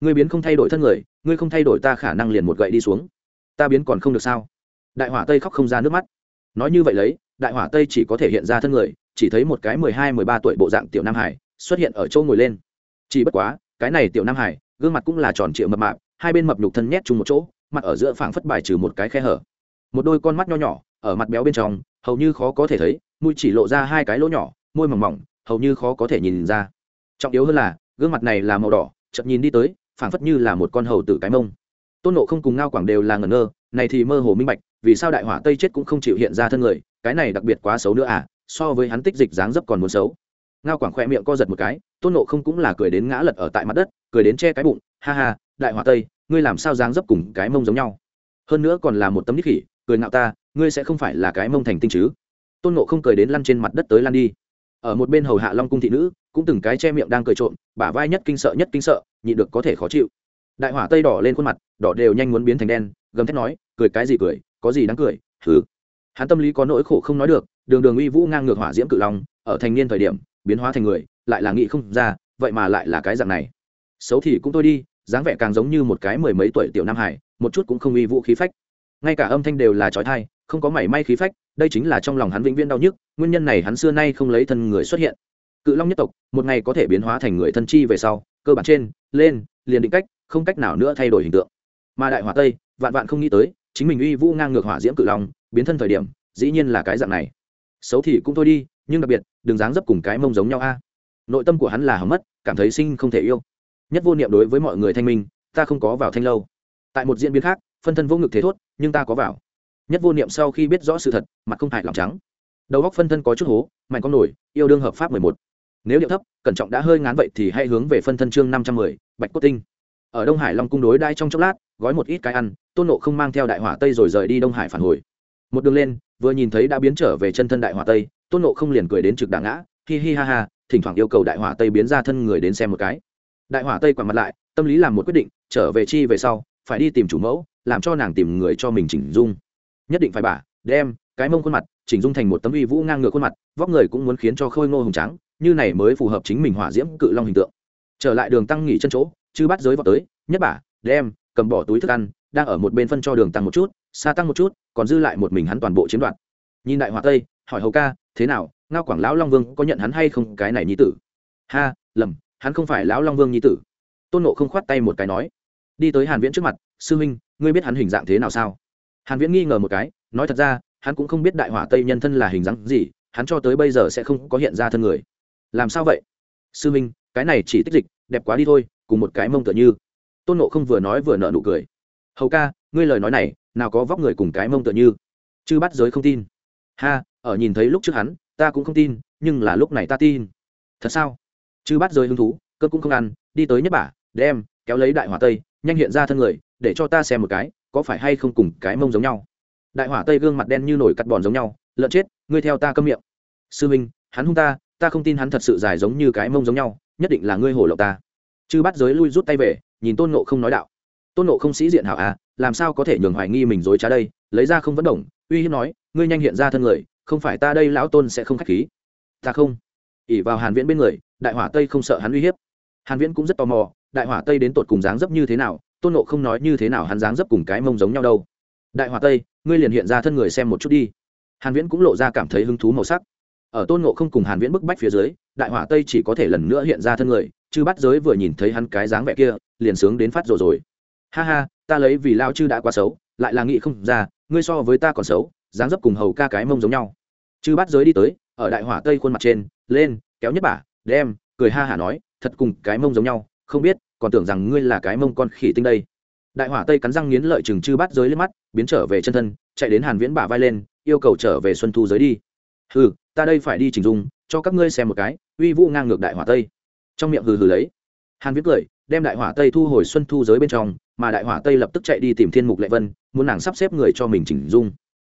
Ngươi biến không thay đổi thân người, ngươi không thay đổi ta khả năng liền một gậy đi xuống. Ta biến còn không được sao? Đại hỏa tây khóc không ra nước mắt. Nói như vậy lấy, đại hỏa tây chỉ có thể hiện ra thân người, chỉ thấy một cái mười hai, mười ba tuổi bộ dạng tiểu nam hải xuất hiện ở châu ngồi lên. Chỉ bất quá, cái này tiểu nam hải, gương mặt cũng là tròn trịa mập mạp, hai bên mập nhục thân nhét chung một chỗ, mặt ở giữa phảng phất bài trừ một cái khe hở. Một đôi con mắt nho nhỏ, ở mặt béo bên trong, hầu như khó có thể thấy, mũi chỉ lộ ra hai cái lỗ nhỏ, môi mỏng mỏng hầu như khó có thể nhìn ra. Trọng yếu hơn là, gương mặt này là màu đỏ, chậm nhìn đi tới, phảng phất như là một con hầu tử cái mông. Tôn nộ không cùng ngao quảng đều là ngẩn ngơ, này thì mơ hồ minh bạch, vì sao đại hỏa tây chết cũng không chịu hiện ra thân người, cái này đặc biệt quá xấu nữa à so với hắn tích dịch dáng dấp còn muốn xấu. Ngao quảng khoe miệng co giật một cái, tôn nộ không cũng là cười đến ngã lật ở tại mặt đất, cười đến che cái bụng, ha ha, đại hỏa tây, ngươi làm sao dáng dấp cùng cái mông giống nhau? Hơn nữa còn là một tấm nít khỉ, cười ngạo ta, ngươi sẽ không phải là cái mông thành tinh chứ? Tôn nộ không cười đến lăn trên mặt đất tới lăn đi ở một bên hầu hạ long cung thị nữ, cũng từng cái che miệng đang cười trộm, bả vai nhất kinh sợ nhất kinh sợ, nhịn được có thể khó chịu. Đại hỏa tây đỏ lên khuôn mặt, đỏ đều nhanh muốn biến thành đen, gầm thét nói, cười cái gì cười, có gì đáng cười thử hắn tâm lý có nỗi khổ không nói được, đường đường uy vũ ngang ngược hỏa diễm cự long, ở thành niên thời điểm, biến hóa thành người, lại là nghị không ra, vậy mà lại là cái dạng này. Xấu thì cũng thôi đi, dáng vẻ càng giống như một cái mười mấy tuổi tiểu nam hải, một chút cũng không uy vũ khí phách. Ngay cả âm thanh đều là trói thai không có mảy may khí phách đây chính là trong lòng hắn vĩnh viễn đau nhức, nguyên nhân này hắn xưa nay không lấy thân người xuất hiện. Cự long nhất tộc, một ngày có thể biến hóa thành người thân chi về sau, cơ bản trên, lên, liền định cách, không cách nào nữa thay đổi hình tượng. Mà đại hỏa tây, vạn vạn không nghĩ tới, chính mình uy vũ ngang ngược hỏa diễm cự long, biến thân thời điểm, dĩ nhiên là cái dạng này. Xấu thì cũng thôi đi, nhưng đặc biệt, đừng dáng dấp cùng cái mông giống nhau a. Nội tâm của hắn là hỏng mất, cảm thấy sinh không thể yêu. Nhất vô niệm đối với mọi người thanh minh, ta không có vào thanh lâu. Tại một diễn biến khác, phân thân vô ngực thế thốt, nhưng ta có vào nhất vô niệm sau khi biết rõ sự thật, mặt không hại lòng trắng. Đầu góc phân thân có chút hố, mạnh con nổi, yêu đương hợp pháp mười một. Nếu điệu thấp, cẩn trọng đã hơi ngán vậy thì hãy hướng về phân thân chương năm trăm mười, bạch cốt tinh. Ở đông hải long cung đối đai trong chốc lát, gói một ít cái ăn, tôn nộ không mang theo đại hỏa tây rồi rời đi đông hải phản hồi. Một đường lên, vừa nhìn thấy đã biến trở về chân thân đại hỏa tây, tôn nộ không liền cười đến trực đà ngã, hi hi ha ha, thỉnh thoảng yêu cầu đại hỏa tây biến ra thân người đến xem một cái. Đại hỏa tây quẳng mặt lại, tâm lý làm một quyết định, trở về chi về sau, phải đi tìm chủ mẫu, làm cho nàng tìm người cho mình chỉnh dung nhất định phải bả đem, cái mông khuôn mặt, chỉnh dung thành một tấm uy vũ ngang ngược khuôn mặt, vóc người cũng muốn khiến cho khôi ngô hùng trắng như này mới phù hợp chính mình hỏa diễm cự long hình tượng. Trở lại đường tăng nghỉ chân chỗ chứ bắt giới vào tới, nhất bả đem, cầm bỏ túi thức ăn, đang ở một bên phân cho đường tăng một chút xa tăng một chút, còn dư lại một mình hắn toàn bộ chiếm đoạt. Nhìn đại hòa tây, hỏi hầu ca, thế nào, ngao quảng lão long vương có nhận hắn hay không cái này nhi tử? Ha, lầm, hắn không phải lão long vương nhi tử. Tôn nộ không khoát tay một cái nói, đi tới hàn viễn trước mặt, sư huynh, ngươi biết hắn hình dạng thế nào sao? Hàn viễn nghi ngờ một cái nói thật ra hắn cũng không biết đại hỏa tây nhân thân là hình dáng gì hắn cho tới bây giờ sẽ không có hiện ra thân người. Làm sao vậy? Sư Minh, cái này chỉ tích dịch đẹp quá đi thôi cùng một cái mông tựa như. Tôn nộ không vừa nói vừa nợ nụ cười. Hầu ca ngươi lời nói này nào có vóc người cùng cái mông tựa như. Chư bắt giới không tin. Ha ở nhìn thấy lúc trước hắn ta cũng không tin nhưng là lúc này ta tin. Thật sao? Chư bắt giới hứng thú cơn cũng không ăn đi tới nhất bả đem kéo lấy đại hỏa tây nhanh hiện ra thân người để cho ta xem một cái có phải hay không cùng cái mông giống nhau? Đại hỏa tây gương mặt đen như nổi cắt bòn giống nhau, lợn chết, ngươi theo ta câm miệng. Sư minh, hắn hung ta ta không tin hắn thật sự dài giống như cái mông giống nhau, nhất định là ngươi hổ lộc ta. Chư bắt giới lui rút tay về, nhìn tôn nộ không nói đạo. Tôn nộ không sĩ diện hảo à làm sao có thể nhường hoài nghi mình dối trá đây? Lấy ra không vẫn đồng uy hiếp nói, ngươi nhanh hiện ra thân người, không phải ta đây lão tôn sẽ không k h á c h khí. Ta không. Ỉ vào hàn viễn bên người, đại hỏa tây không sợ hắn uy hiếp. Hàn viễn cũng rất tò mò, đại hỏa tây đến tột cùng dáng dấp như thế nào tôn nộ không nói như thế nào hắn dáng dấp cùng cái mông giống nhau đâu. Đại hòa tây, ngươi liền hiện ra thân người xem một chút đi. Hàn viễn cũng lộ ra cảm thấy hứng thú màu sắc. Ở tôn nộ không cùng hàn viễn bức bách phía dưới, đại hỏa tây chỉ có thể lần nữa hiện ra thân người, chứ bắt giới vừa nhìn thấy hắn cái dáng vẻ kia, liền sướng đến phát rồi rồi. Ha ha, ta lấy vì lao chư đã quá xấu, lại là nghĩ không ra, ngươi so với ta còn xấu, dáng dấp cùng hầu ca cái mông giống nhau. Chư bắt giới đi tới, ở đại hỏa tây khuôn mặt trên, lên, kéo nhất bả đem, cười ha hả nói, thật cùng cái mông giống nhau, không biết còn tưởng rằng ngươi là cái mông con khỉ tinh đây. Đại hỏa tây cắn răng nghiến lợi chừng chư bắt giới lên mắt biến trở về chân thân chạy đến hàn viễn bả vai lên yêu cầu trở về xuân thu giới đi. Hừ, ta đây phải đi chỉnh dung cho các ngươi xem một cái uy vũ ngang ngược đại hỏa tây. Trong miệng hừ hừ lấy. Hàn viễn cười đem đại hỏa tây thu hồi xuân thu giới bên trong mà đại hỏa tây lập tức chạy đi tìm thiên mục lệ vân muốn nàng sắp xếp người cho mình chỉnh dung.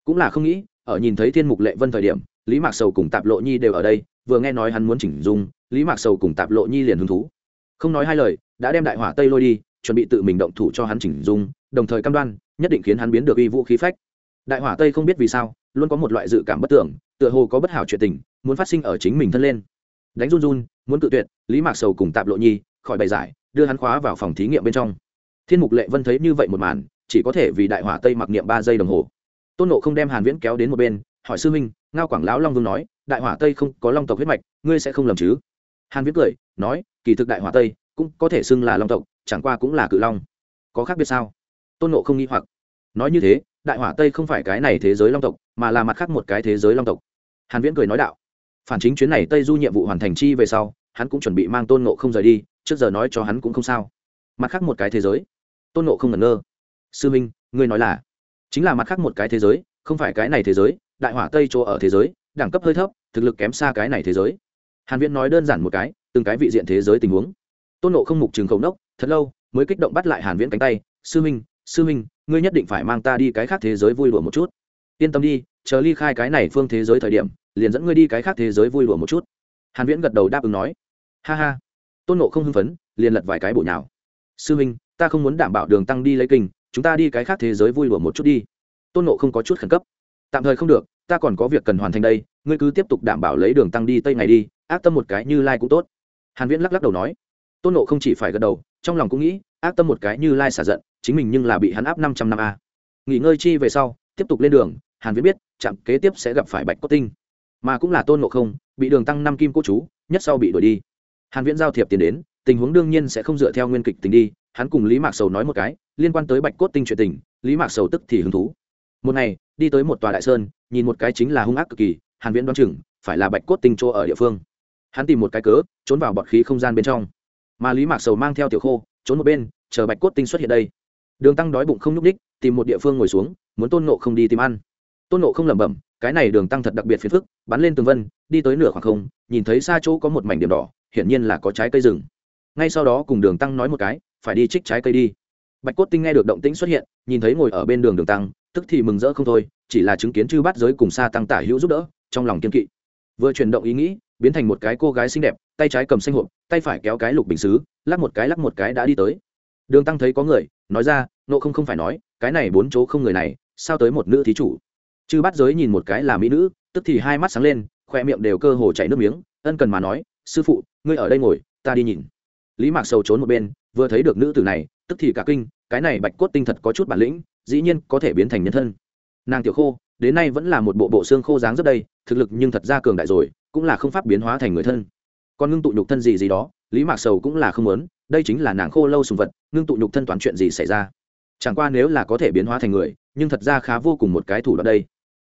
Cũng là không nghĩ ở nhìn thấy thiên mục lệ vân thời điểm lý mạc sầu cùng tạp lộ nhi đều ở đây vừa nghe nói hắn muốn chỉnh dung lý mạc sầu cùng tạp lộ nhi liền hứng thú không nói hai lời, đã đem đại hỏa tây lôi đi, chuẩn bị tự mình động thủ cho hắn chỉnh dung, đồng thời cam đoan, nhất định khiến hắn biến được uy vũ khí phách. Đại hỏa tây không biết vì sao, luôn có một loại dự cảm bất tưởng, tựa hồ có bất hảo chuyện tình, muốn phát sinh ở chính mình thân lên. Đánh run run, muốn cự tuyệt, lý mạc sầu cùng tạp lộ nhi, khỏi bày giải, đưa hắn khóa vào phòng thí nghiệm bên trong. Thiên mục lệ vân thấy như vậy một màn, chỉ có thể vì đại hỏa tây mặc niệm ba giây đồng hồ. Tôn nộ không đem hàn viễn kéo đến một bên, hỏi sư minh ngao quảng lão long vương nói, đại hỏa tây không có long tộc huyết mạch, ngươi sẽ không lầm chứ? Hàn viễn cười, nói, kỳ thực đại hỏa tây cũng có thể xưng là long tộc, chẳng qua cũng là cự long. Có khác biệt sao? Tôn nộ không nghĩ hoặc. Nói như thế, đại hỏa tây không phải cái này thế giới long tộc, mà là mặt khác một cái thế giới long tộc. Hàn viễn cười nói đạo. Phản chính chuyến này tây du nhiệm vụ hoàn thành chi về sau, hắn cũng chuẩn bị mang tôn nộ không rời đi, trước giờ nói cho hắn cũng không sao. Mặt khác một cái thế giới. Tôn nộ không ngẩn ngơ. Sư minh, ngươi nói là? Chính là mặt khác một cái thế giới, không phải cái này thế giới, đại hỏa tây chỗ ở thế giới, đẳng cấp hơi thấp, thực lực kém xa cái này thế giới hàn viễn nói đơn giản một cái, từng cái vị diện thế giới tình huống. Tôn nộ không mục trường khẩu nốc, thật lâu, mới kích động bắt lại hàn viễn cánh tay. Sư minh sư minh, ngươi nhất định phải mang ta đi cái khác thế giới vui đùa một chút. Yên tâm đi, chờ ly khai cái này phương thế giới thời điểm, liền dẫn ngươi đi cái khác thế giới vui đùa một chút. Hàn viễn gật đầu đáp ứng nói. Ha ha. Tôn nộ không hưng phấn, liền lật vài cái bộ nhào. Sư minh, ta không muốn đảm bảo đường tăng đi lấy kinh, chúng ta đi cái khác thế giới vui đùa một chút đi. Tôn nộ không có chút khẩn cấp. Tạm thời không được, ta còn có việc cần hoàn thành đây, ngươi cứ tiếp tục đảm bảo lấy đường tăng đi tây ngày đi ác tâm một cái như lai cũng tốt. Hàn viễn lắc lắc đầu nói. Tôn nộ không chỉ phải gật đầu, trong lòng cũng nghĩ, ác tâm một cái như lai xả giận, chính mình nhưng là bị hắn áp 500 năm a. Nghỉ ngơi chi về sau, tiếp tục lên đường, hàn viễn biết chạm kế tiếp sẽ gặp phải bạch cốt tinh. Mà cũng là tôn nộ không, bị đường tăng năm kim cố chú, nhất sau bị đuổi đi. Hàn viễn giao thiệp tiền đến, tình huống đương nhiên sẽ không dựa theo nguyên kịch tình đi, hắn cùng lý mạc sầu nói một cái, liên quan tới bạch cốt tinh chuyện tình, lý mạc sầu tức thì hứng thú. Một ngày, đi tới một tòa đại sơn, nhìn một cái chính là hung ác cực kỳ, hàn viễn đoán chừng, phải là bạch cốt tinh chỗ ở địa phương hắn tìm một cái cớ, trốn vào bọt khí không gian bên trong. Mà lý mạc sầu mang theo tiểu khô, trốn một bên, chờ bạch cốt tinh xuất hiện đây. Đường tăng đói bụng không nhúc ních tìm một địa phương ngồi xuống, muốn tôn nộ không đi tìm ăn. Tôn nộ không lẩm bẩm, cái này đường tăng thật đặc biệt phiền phức, bắn lên tường vân, đi tới nửa khoảng không, nhìn thấy xa chỗ có một mảnh điểm đỏ, hiển nhiên là có trái cây rừng. Ngay sau đó cùng đường tăng nói một cái, phải đi trích trái cây đi. Bạch cốt tinh nghe được động tĩnh xuất hiện, nhìn thấy ngồi ở bên đường đường tăng, tức thì mừng rỡ không thôi, chỉ là chứng kiến chư bát giới cùng xa tăng tả hữu giúp đỡ, trong lòng kiên kỵ. Vừa chuyển động ý nghĩ biến thành một cái cô gái xinh đẹp, tay trái cầm xanh hộp, tay phải kéo cái lục bình xứ, lắc một cái lắc một cái đã đi tới. Đường tăng thấy có người, nói ra, nộ không không phải nói, cái này bốn chỗ không người này, sao tới một nữ thí chủ? Chư bắt giới nhìn một cái là mỹ nữ, tức thì hai mắt sáng lên, khoe miệng đều cơ hồ chảy nước miếng, ân cần mà nói, sư phụ, ngươi ở đây ngồi, ta đi nhìn. Lý mạc sầu trốn một bên, vừa thấy được nữ tử này, tức thì cả kinh, cái này bạch cốt tinh thật có chút bản lĩnh, dĩ nhiên có thể biến thành nhân thân. Nàng tiểu khô đến nay vẫn là một bộ bộ xương khô dáng rất đây, thực lực nhưng thật ra cường đại rồi, cũng là không pháp biến hóa thành người thân. Còn ngưng tụ nhục thân gì gì đó, lý mạc sầu cũng là không muốn, đây chính là nàng khô lâu sùng vật, ngưng tụ nhục thân toán chuyện gì xảy ra? Chẳng qua nếu là có thể biến hóa thành người, nhưng thật ra khá vô cùng một cái thủ đoạn đây.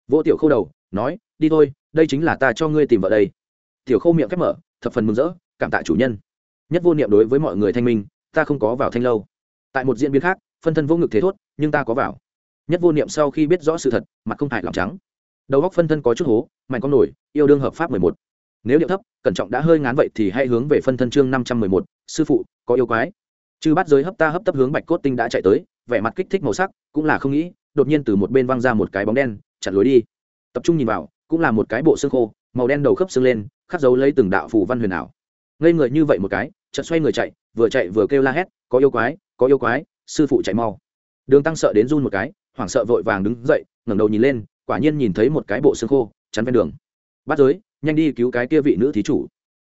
Vô tiểu khâu đầu, nói, đi thôi, đây chính là ta cho ngươi tìm vợ đây. Tiểu khâu miệng khép mở, thập phần mừng rỡ, cảm tạ chủ nhân. Nhất vô niệm đối với mọi người thanh minh, ta không có vào thanh lâu. Tại một diễn biến khác, phân thân vô ngực thế thốt, nhưng ta có vào nhất vô niệm sau khi biết rõ sự thật, mặt không hại lòng trắng. Đầu góc phân thân có chút hố, mạnh con nổi, yêu đương hợp pháp mười một. Nếu điệu thấp, cẩn trọng đã hơi ngán vậy thì hãy hướng về phân thân chương năm trăm mười một, sư phụ, có yêu quái. Chư bắt giới hấp ta hấp tấp hướng bạch cốt tinh đã chạy tới, vẻ mặt kích thích màu sắc, cũng là không nghĩ, đột nhiên từ một bên văng ra một cái bóng đen, chặn lối đi. Tập trung nhìn vào, cũng là một cái bộ xương khô, màu đen đầu khớp xương lên, khắc dấu lấy từng đạo phù văn huyền ảo. Ngây người như vậy một cái, chợt xoay người chạy, vừa chạy vừa kêu la hét, có yêu quái, có yêu quái, sư phụ chạy mau. Đường tăng sợ đến run một cái hoảng sợ vội vàng đứng dậy, ngẩng đầu nhìn lên, quả nhiên nhìn thấy một cái bộ xương khô, chắn ven đường. Bắt giới, nhanh đi cứu cái kia vị nữ thí chủ.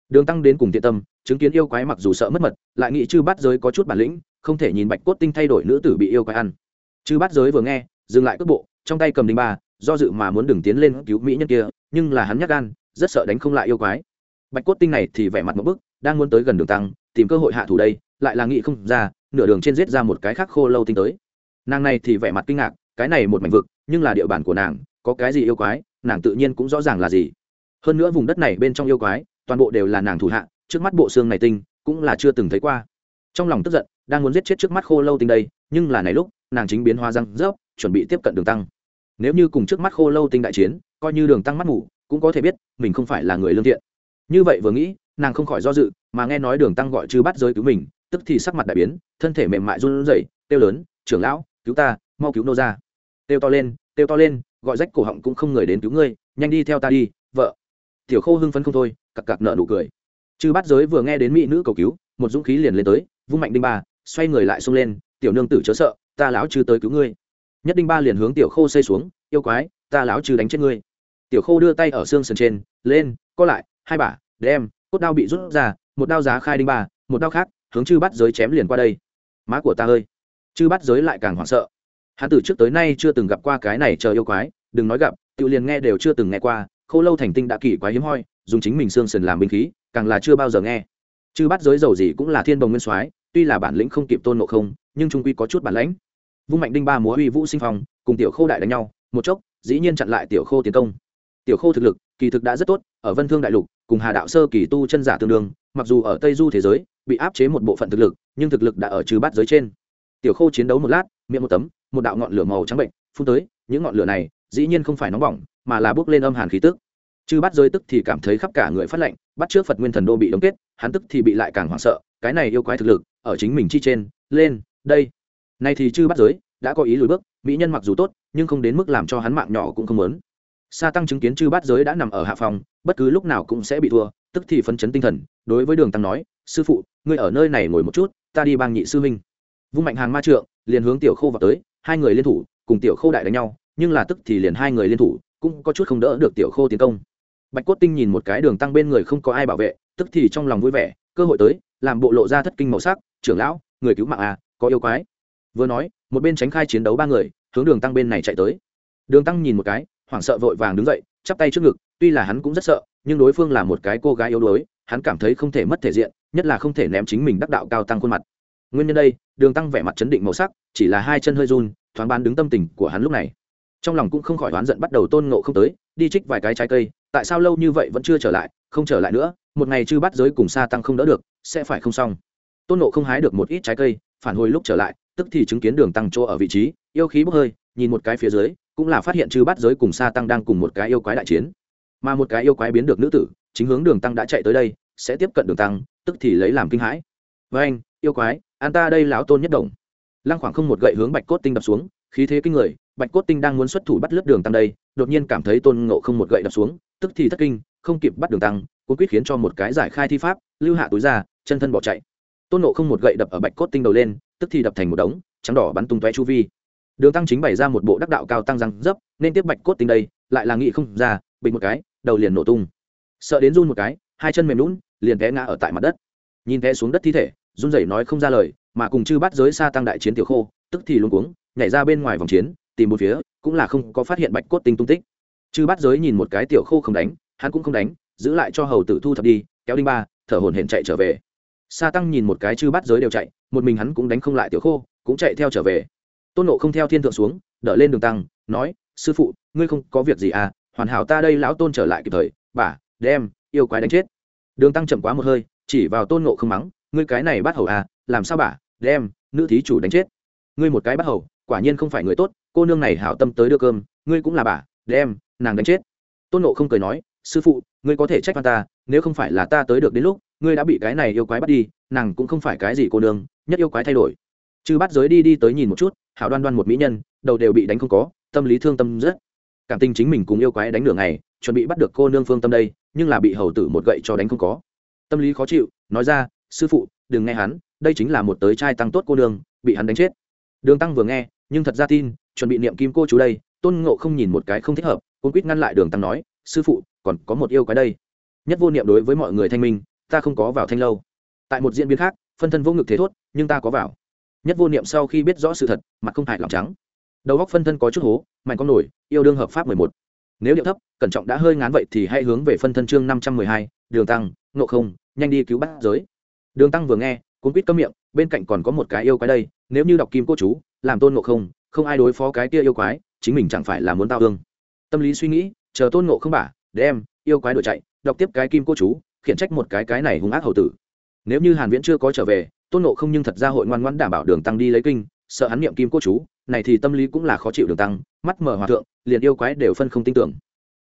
Đường tăng đến cùng thiện tâm, chứng kiến yêu quái mặc dù sợ mất mật, lại nghĩ chư bắt giới có chút bản lĩnh, không thể nhìn bạch cốt tinh thay đổi nữ tử bị yêu quái ăn. Chư bắt giới vừa nghe, dừng lại cước bộ, trong tay cầm đinh ba, do dự mà muốn đừng tiến lên cứu mỹ nhân kia, nhưng là hắn nhắc gan, rất sợ đánh không lại yêu quái. Bạch cốt tinh này thì vẻ mặt một bức, đang muốn tới gần đường tăng, tìm cơ hội hạ thủ đây, lại là nghĩ không ra, nửa đường trên giết ra một cái khác khô lâu tinh tới nàng này thì vẻ mặt kinh ngạc, cái này một mảnh vực, nhưng là địa bàn của nàng, có cái gì yêu quái, nàng tự nhiên cũng rõ ràng là gì. Hơn nữa vùng đất này bên trong yêu quái, toàn bộ đều là nàng thủ hạ, trước mắt bộ xương này tinh, cũng là chưa từng thấy qua. Trong lòng tức giận, đang muốn giết chết trước mắt khô lâu tinh đây, nhưng là này lúc, nàng chính biến hoa răng rớp, chuẩn bị tiếp cận đường tăng. Nếu như cùng trước mắt khô lâu tinh đại chiến, coi như đường tăng mắt ngủ cũng có thể biết, mình không phải là người lương thiện. Như vậy vừa nghĩ, nàng không khỏi do dự, mà nghe nói đường tăng gọi chư bắt giới cứu mình, tức thì sắc mặt đại biến, thân thể mềm mại run rẩy, kêu lớn, trưởng lão cứu ta, mau cứu nô ra têu to lên, têu to lên, gọi rách cổ họng cũng không người đến cứu ngươi, nhanh đi theo ta đi, vợ. Tiểu khô hưng phấn không thôi, cặc cặc nợ nụ cười. Chư bát giới vừa nghe đến mỹ nữ cầu cứu, một dũng khí liền lên tới, vung mạnh đinh ba, xoay người lại xông lên, tiểu nương tử chớ sợ, ta lão chư tới cứu ngươi. Nhất đinh ba liền hướng tiểu khô xây xuống, yêu quái, ta lão chư đánh chết ngươi. Tiểu khô đưa tay ở xương sườn trên, lên, co lại, hai bả, đem, cốt đao bị rút ra, một đao giá khai đinh ba, một đao khác, hướng chư bắt giới chém liền qua đây. Má của ta ơi! Chư bắt giới lại càng hoảng sợ. Hắn từ trước tới nay chưa từng gặp qua cái này chờ yêu quái, đừng nói gặp tự liền nghe đều chưa từng nghe qua, khô lâu thành tinh đã kỳ quái hiếm hoi, dùng chính mình xương sườn làm binh khí, càng là chưa bao giờ nghe. Chư bắt giới dầu gì cũng là thiên đồng nguyên soái, tuy là bản lĩnh không kịp tôn ngộ không, nhưng trung quy có chút bản lãnh. Vung mạnh đinh ba múa uy vũ sinh phong, cùng tiểu khô đại đánh nhau, một chốc, dĩ nhiên chặn lại tiểu khô tiến công. Tiểu khô thực lực, kỳ thực đã rất tốt, ở vân thương đại lục, cùng hà đạo sơ kỳ tu chân giả tương đương, mặc dù ở tây du thế giới, bị áp chế một bộ phận thực lực, nhưng thực lực đã ở trừ bát giới trên tiểu khô chiến đấu một lát miệng một tấm một đạo ngọn lửa màu trắng bệnh phun tới những ngọn lửa này dĩ nhiên không phải nóng bỏng mà là bốc lên âm hàn khí tức. Chư bắt giới tức thì cảm thấy khắp cả người phát lạnh, bắt trước phật nguyên thần đô bị đóng kết hắn tức thì bị lại càng hoảng sợ cái này yêu quái thực lực ở chính mình chi trên lên đây. Nay thì chư bắt giới đã có ý lùi bước mỹ nhân mặc dù tốt nhưng không đến mức làm cho hắn mạng nhỏ cũng không muốn. Sa tăng chứng kiến chư bát giới đã nằm ở hạ phòng bất cứ lúc nào cũng sẽ bị thua tức thì phấn chấn tinh thần đối với đường tăng nói sư phụ ngươi ở nơi này ngồi một chút ta đi bang nhị sư huynh vung mạnh hàng ma trượng, liền hướng tiểu khô vào tới, hai người liên thủ, cùng tiểu khô đại đánh nhau, nhưng là tức thì liền hai người liên thủ, cũng có chút không đỡ được tiểu khô tiến công. Bạch cốt tinh nhìn một cái đường tăng bên người không có ai bảo vệ, tức thì trong lòng vui vẻ, cơ hội tới, làm bộ lộ ra thất kinh màu sắc, trưởng lão, người cứu mạng à có yêu quái. Vừa nói, một bên tránh khai chiến đấu ba người, hướng đường tăng bên này chạy tới. Đường tăng nhìn một cái, hoảng sợ vội vàng đứng dậy, chắp tay trước ngực, tuy là hắn cũng rất sợ, nhưng đối phương là một cái cô gái yếu đuối, hắn cảm thấy không thể mất thể diện, nhất là không thể ném chính mình đắc đạo cao tăng khuôn mặt nguyên nhân đây, đường tăng vẻ mặt chấn định màu sắc, chỉ là hai chân hơi run, thoáng bán đứng tâm tình của hắn lúc này. Trong lòng cũng không khỏi oán giận bắt đầu tôn ngộ không tới, đi trích vài cái trái cây, tại sao lâu như vậy vẫn chưa trở lại, không trở lại nữa, một ngày chư bắt giới cùng xa tăng không đỡ được, sẽ phải không xong. Tôn ngộ không hái được một ít trái cây, phản hồi lúc trở lại, tức thì chứng kiến đường tăng chỗ ở vị trí, yêu khí bốc hơi, nhìn một cái phía dưới, cũng là phát hiện chư bắt giới cùng xa tăng đang cùng một cái yêu quái đại chiến. Mà một cái yêu quái biến được nữ tử, chính hướng đường tăng đã chạy tới đây, sẽ tiếp cận đường tăng, tức thì lấy làm kinh hãi. Với anh yêu quái, an ta đây lão tôn nhất đồng. Lăng khoảng không một gậy hướng bạch cốt tinh đập xuống, khí thế kinh người, bạch cốt tinh đang muốn xuất thủ bắt lướt đường tăng đây, đột nhiên cảm thấy tôn ngộ không một gậy đập xuống, tức thì thất kinh, không kịp bắt đường tăng, cuốn quyết khiến cho một cái giải khai thi pháp, lưu hạ túi ra, chân thân bỏ chạy. Tôn ngộ không một gậy đập ở bạch cốt tinh đầu lên, tức thì đập thành một đống, trắng đỏ bắn tung tóe chu vi. Đường tăng chính bày ra một bộ đắc đạo cao tăng răng dấp, nên tiếp bạch cốt tinh đây, lại là nghị không ra, bình một cái, đầu liền nổ tung. Sợ đến run một cái, hai chân mềm lún liền té ngã ở tại mặt đất. Nhìn té xuống đất thi thể run rẩy nói không ra lời, mà cùng chư bắt giới xa tăng đại chiến tiểu khô, tức thì luôn cuống, nhảy ra bên ngoài vòng chiến, tìm một phía, cũng là không có phát hiện bạch cốt tinh tung tích. Chư bắt giới nhìn một cái tiểu khô không đánh, hắn cũng không đánh, giữ lại cho hầu tử thu thập đi, kéo đinh ba, thở hổn hển chạy trở về. Sa tăng nhìn một cái chư bắt giới đều chạy, một mình hắn cũng đánh không lại tiểu khô, cũng chạy theo trở về. Tôn nộ không theo thiên thượng xuống, đỡ lên đường tăng, nói, sư phụ, ngươi không có việc gì à hoàn hảo ta đây lão tôn trở lại kịp thời, bà, đem, yêu quái đánh chết. Đường tăng chậm quá một hơi, chỉ vào tôn nộ không mắng ngươi cái này bắt hầu à làm sao bà, đem, nữ thí chủ đánh chết. Ngươi một cái bắt hầu, quả nhiên không phải người tốt, cô nương này hảo tâm tới đưa cơm, ngươi cũng là bà, đem, nàng đánh chết. Tôn nộ không cười nói, sư phụ, ngươi có thể trách ta, nếu không phải là ta tới được đến lúc, ngươi đã bị cái này yêu quái bắt đi, nàng cũng không phải cái gì cô nương, nhất yêu quái thay đổi. Chư bắt giới đi đi tới nhìn một chút, hảo đoan đoan một mỹ nhân, đầu đều bị đánh không có, tâm lý thương tâm rất. Cảm tình chính mình cùng yêu quái đánh nửa ngày, chuẩn bị bắt được cô nương phương tâm đây, nhưng là bị hầu tử một gậy cho đánh không có. Tâm lý khó chịu, nói ra sư phụ, đừng nghe hắn, đây chính là một tới trai tăng tốt cô Đường bị hắn đánh chết. Đường tăng vừa nghe, nhưng thật ra tin, chuẩn bị niệm kim cô chú đây, tôn ngộ không nhìn một cái không thích hợp cũng quýt ngăn lại đường tăng nói, sư phụ, còn có một yêu cái đây. Nhất vô niệm đối với mọi người thanh minh, ta không có vào thanh lâu. Tại một diễn biến khác, phân thân vô ngực thế thốt, nhưng ta có vào. Nhất vô niệm sau khi biết rõ sự thật, mặt không hại lòng trắng. Đầu góc phân thân có chút hố, mạnh con nổi, yêu đương hợp pháp mười một. Nếu điệu thấp, cẩn trọng đã hơi ngán vậy thì hãy hướng về phân thân chương năm trăm mười hai, đường tăng, ngộ không, nhanh đi cứu bắt giới đường tăng vừa nghe, cuốn quýt cấm miệng, bên cạnh còn có một cái yêu quái đây, nếu như đọc kim cô chú, làm tôn ngộ không không ai đối phó cái kia yêu quái, chính mình chẳng phải là muốn tao thương. Tâm lý suy nghĩ, chờ tôn ngộ không bả, đem yêu quái đuổi chạy, đọc tiếp cái kim cô chú, khiển trách một cái cái này hung ác hầu tử. Nếu như hàn viễn chưa có trở về, tôn ngộ không nhưng thật ra hội ngoan ngoãn đảm bảo đường tăng đi lấy kinh, sợ hắn niệm kim cô chú, này thì tâm lý cũng là khó chịu đường tăng, mắt mở hòa thượng, liền yêu quái đều phân không tin tưởng.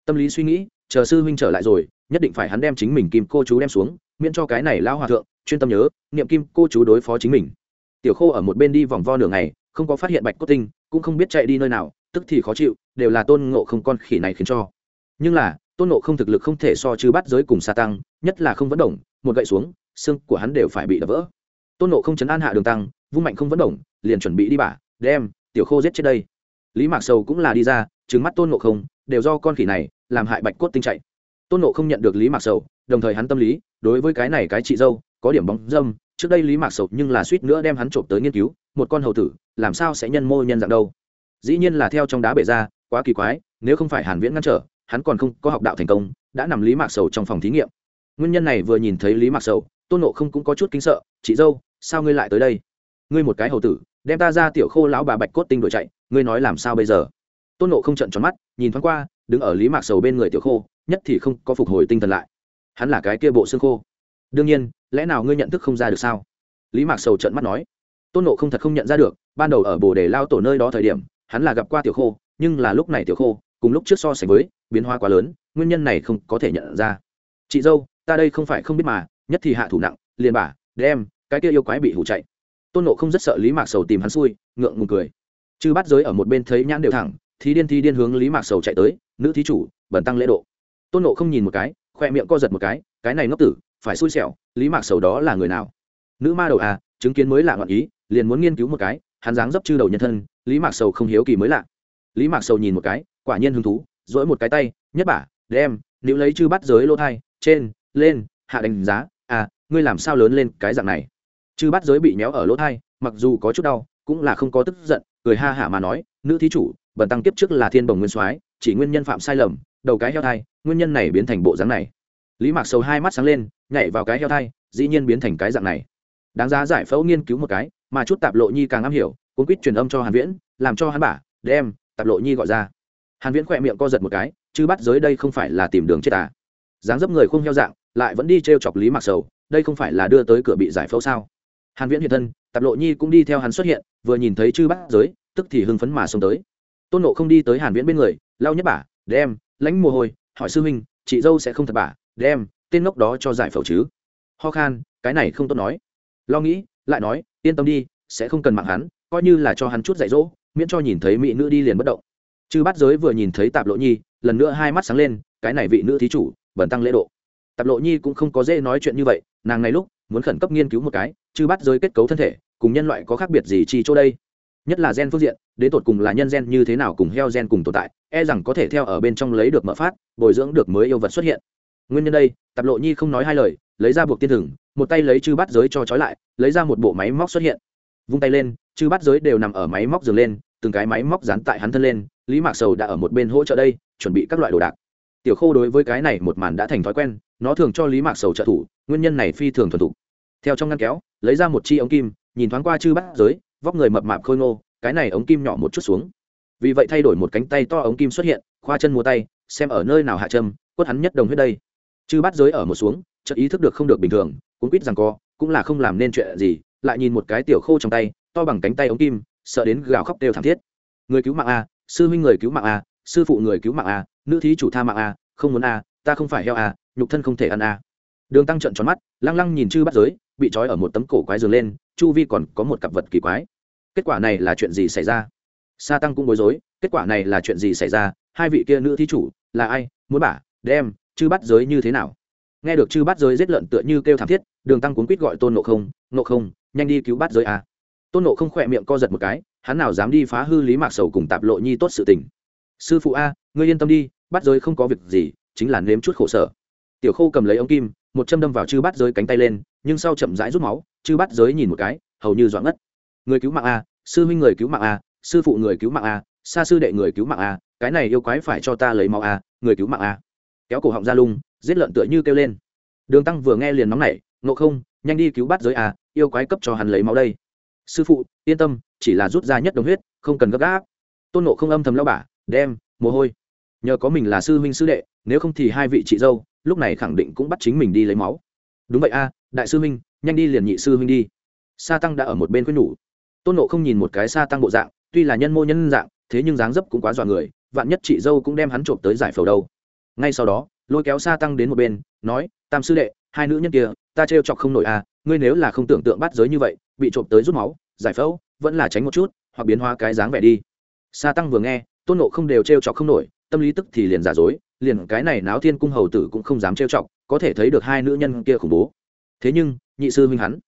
Tâm lý suy nghĩ, chờ sư huynh trở lại rồi, nhất định phải hắn đem chính mình kim cô chú đem xuống, miễn cho cái này lao hòa thượng chuyên tâm nhớ, niệm kim cô chú đối phó chính mình. Tiểu khô ở một bên đi vòng vo nửa ngày, không có phát hiện bạch cốt tinh, cũng không biết chạy đi nơi nào, tức thì khó chịu, đều là tôn ngộ không con khỉ này khiến cho. Nhưng là, tôn ngộ không thực lực không thể so chứ bắt giới cùng sa tăng, nhất là không vẫn động, một gậy xuống, xương của hắn đều phải bị đập vỡ. Tôn ngộ không chấn an hạ đường tăng, vung mạnh không vẫn động, liền chuẩn bị đi bả, đem tiểu khô giết chết đây. Lý mạc sầu cũng là đi ra trứng mắt tôn ngộ không, đều do con khỉ này làm hại bạch cốt tinh chạy. Tôn ngộ không nhận được lý mạc sầu, đồng thời hắn tâm lý, đối với cái này cái chị dâu có điểm bóng dâm, trước đây lý mạc sầu nhưng là suýt nữa đem hắn trộm tới nghiên cứu, một con hầu tử, làm sao sẽ nhân mô nhân dạng đâu? Dĩ nhiên là theo trong đá bể ra, quá kỳ quái, nếu không phải hàn viễn ngăn trở, hắn còn không có học đạo thành công, đã nằm lý mạc sầu trong phòng thí nghiệm. Nguyên nhân này vừa nhìn thấy lý mạc sầu, tôn nộ không cũng có chút kinh sợ, chị dâu, sao ngươi lại tới đây? Ngươi một cái hầu tử, đem ta ra tiểu khô lão bà bạch cốt tinh đuổi chạy, ngươi nói làm sao bây giờ? Tôn nộ không trận tròn mắt, nhìn thoáng qua, đứng ở lý mạc sầu bên người tiểu khô, nhất thì không có phục hồi tinh thần lại. Hắn là cái kia bộ xương khô đương nhiên lẽ nào ngươi nhận thức không ra được sao? Lý mạc sầu trợn mắt nói. Tôn nộ không thật không nhận ra được ban đầu ở bồ đề lao tổ nơi đó thời điểm hắn là gặp qua tiểu khô nhưng là lúc này tiểu khô cùng lúc trước so sánh với biến hóa quá lớn nguyên nhân này không có thể nhận ra. Chị dâu ta đây không phải không biết mà nhất thì hạ thủ nặng liền bà, đem cái kia yêu quái bị hủ chạy. Tôn nộ không rất sợ lý mạc sầu tìm hắn xui ngượng ngùng cười. Chư bắt giới ở một bên thấy nhãn đều thẳng thì điên thi điên hướng lý mạc sầu chạy tới nữ thí chủ bẩn tăng lễ độ. Tôn nộ không nhìn một cái khoe miệng co giật một cái cái này ngốc tử phải xui xẻo, lý mạc sầu đó là người nào? Nữ ma đầu à chứng kiến mới lạ ngọn ý, liền muốn nghiên cứu một cái, hắn dáng dấp chư đầu nhân thân, lý mạc sầu không hiếu kỳ mới lạ. Lý mạc sầu nhìn một cái, quả nhiên hứng thú dỗi một cái tay, nhất bả đem nếu lấy chư bắt giới lỗ thai, trên, lên, hạ đánh giá à ngươi làm sao lớn lên cái dạng này? Chư bắt giới bị méo ở lỗ thai, mặc dù có chút đau, cũng là không có tức giận, cười ha hả mà nói, nữ thí chủ, bần tăng kiếp trước là thiên bồng nguyên soái, chỉ nguyên nhân phạm sai lầm, đầu cái heo thai, nguyên nhân này biến thành bộ dáng này. Lý mạc sầu hai mắt sáng lên nhảy vào cái heo thai, dĩ nhiên biến thành cái dạng này. Đáng giá giải phẫu nghiên cứu một cái, mà chút tạp lộ nhi càng am hiểu, cuốn quýt truyền âm cho hàn viễn, làm cho hắn bả, đem tạp lộ nhi gọi ra. Hàn viễn khỏe miệng co giật một cái, chứ bắt giới đây không phải là tìm đường chết à. Dáng dấp người không heo dạng, lại vẫn đi treo chọc lý mặc sầu, đây không phải là đưa tới cửa bị giải phẫu sao. Hàn viễn hiện thân, tạp lộ nhi cũng đi theo hắn xuất hiện, vừa nhìn thấy chư bắt giới, tức thì hưng phấn mà xông tới. Tôn nộ không đi tới hàn viễn bên người, lau nhất bả, đem, lãnh mồ hôi, hỏi sư huynh, chị dâu sẽ không thật bả, đem tên ngốc đó cho giải phẫu chứ? Ho khan, cái này không tốt nói. Lo nghĩ, lại nói, yên tâm đi, sẽ không cần mạng hắn, coi như là cho hắn chút dạy dỗ, miễn cho nhìn thấy mỹ nữ đi liền bất động. Chư Bát giới vừa nhìn thấy tạp lộ nhi, lần nữa hai mắt sáng lên, cái này vị nữ thí chủ bẩn tăng lễ độ. Tạp lộ nhi cũng không có dễ nói chuyện như vậy, nàng này lúc muốn khẩn cấp nghiên cứu một cái, chư Bát giới kết cấu thân thể, cùng nhân loại có khác biệt gì chi chỗ đây? Nhất là gen phương diện, đến tột cùng là nhân gen như thế nào cùng heo gen cùng tồn tại e rằng có thể theo ở bên trong lấy được mở phát, bồi dưỡng được mới yêu vật xuất hiện nguyên nhân đây, tạp lộ nhi không nói hai lời, lấy ra buộc tiên thừng, một tay lấy chư bắt giới cho trói lại, lấy ra một bộ máy móc xuất hiện. Vung tay lên, chư bắt giới đều nằm ở máy móc dừng lên, từng cái máy móc dán tại hắn thân lên, lý mạc sầu đã ở một bên hỗ trợ đây, chuẩn bị các loại đồ đạc. Tiểu khô đối với cái này một màn đã thành thói quen, nó thường cho lý mạc sầu trợ thủ, nguyên nhân này phi thường thuần thục. Theo trong ngăn kéo, lấy ra một chi ống kim, nhìn thoáng qua chư bắt giới, vóc người mập mạp khôi ngô, cái này ống kim nhỏ một chút xuống. Vì vậy thay đổi một cánh tay to ống kim xuất hiện, khoa chân mua tay, xem ở nơi nào hạ châm, quất hắn nhất đồng huyết đây chư bắt giới ở một xuống, chợt ý thức được không được bình thường, cũng quýt rằng co, cũng là không làm nên chuyện gì, lại nhìn một cái tiểu khô trong tay, to bằng cánh tay ống kim, sợ đến gào khóc đều thảm thiết. Người cứu mạng a, sư huynh người cứu mạng a, sư phụ người cứu mạng a, nữ thí chủ tha mạng a, không muốn a, ta không phải heo a, nhục thân không thể ăn a. Đường tăng trận tròn mắt, lăng lăng nhìn chư bắt giới, bị trói ở một tấm cổ quái giường lên, chu vi còn có một cặp vật kỳ quái. Kết quả này là chuyện gì xảy ra? Sa tăng cũng bối rối, kết quả này là chuyện gì xảy ra? Hai vị kia nữ thí chủ, là ai? Muốn bả, đem chư bắt giới như thế nào? Nghe được chư bắt giới giết lợn tựa như kêu thảm thiết, đường tăng cuốn quýt gọi tôn nộ không nộ không, nhanh đi cứu bắt giới à tôn nộ không khỏe miệng co giật một cái, hắn nào dám đi phá hư lý mạc sầu cùng tạp lộ nhi tốt sự tình. Sư phụ a, ngươi yên tâm đi bắt giới không có việc gì, chính là nếm chút khổ sở. Tiểu khô cầm lấy ống kim, một châm đâm vào chư bắt giới cánh tay lên, nhưng sau chậm rãi rút máu, chư bắt giới nhìn một cái, hầu như doãn ngất. Người cứu mạng a, sư huynh người cứu mạng a, sư phụ người cứu mạng a, xa sư đệ người cứu mạng a, cái này yêu quái phải cho ta lấy máu a, người cứu mạng a kéo cổ họng ra lung giết lợn tựa như kêu lên. Đường tăng vừa nghe liền nóng nảy ngộ không nhanh đi cứu bắt giới à, yêu quái cấp cho hắn lấy máu đây. Sư phụ yên tâm chỉ là rút ra nhất đồng huyết không cần gấp gáp. Tôn nộ không âm thầm lao bả đem mồ hôi. Nhờ có mình là sư huynh sư đệ nếu không thì hai vị chị dâu lúc này khẳng định cũng bắt chính mình đi lấy máu. Đúng vậy a đại sư huynh nhanh đi liền nhị sư huynh đi. Sa tăng đã ở một bên khuyên nhủ. Tôn nộ không nhìn một cái sa tăng bộ dạng tuy là nhân mô nhân dạng thế nhưng dáng dấp cũng quá dọa người vạn nhất chị dâu cũng đem hắn trộm tới giải phẫu đâu ngay sau đó, lôi kéo sa tăng đến một bên, nói, tam sư đệ, hai nữ nhân kia, ta trêu chọc không nổi à? ngươi nếu là không tưởng tượng bắt giới như vậy, bị trộm tới rút máu, giải phẫu, vẫn là tránh một chút, hoặc biến hóa cái dáng vẻ đi. Sa tăng vừa nghe, tôn nộ không đều trêu chọc không nổi, tâm lý tức thì liền giả dối, liền cái này náo thiên cung hầu tử cũng không dám trêu chọc, có thể thấy được hai nữ nhân kia khủng bố. Thế nhưng, nhị sư huynh hắn,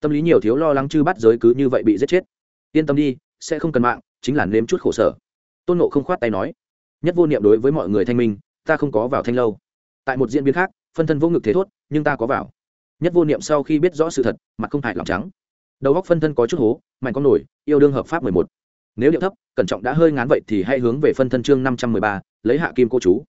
tâm lý nhiều thiếu lo lắng chư bắt giới cứ như vậy bị giết chết. Yên tâm đi, sẽ không cần mạng, chính là nếm chút khổ sở. Tôn nộ không khoát tay nói. Nhất vô niệm đối với mọi người thanh minh ta không có vào thanh lâu. Tại một diễn biến khác, phân thân vô ngực thế thốt, nhưng ta có vào. Nhất vô niệm sau khi biết rõ sự thật, mặt không hại lòng trắng. Đầu góc phân thân có chút hố, mạnh con nổi, yêu đương hợp pháp mười một. Nếu điệu thấp, cẩn trọng đã hơi ngán vậy thì hãy hướng về phân thân chương năm trăm mười ba, lấy hạ kim cô chú.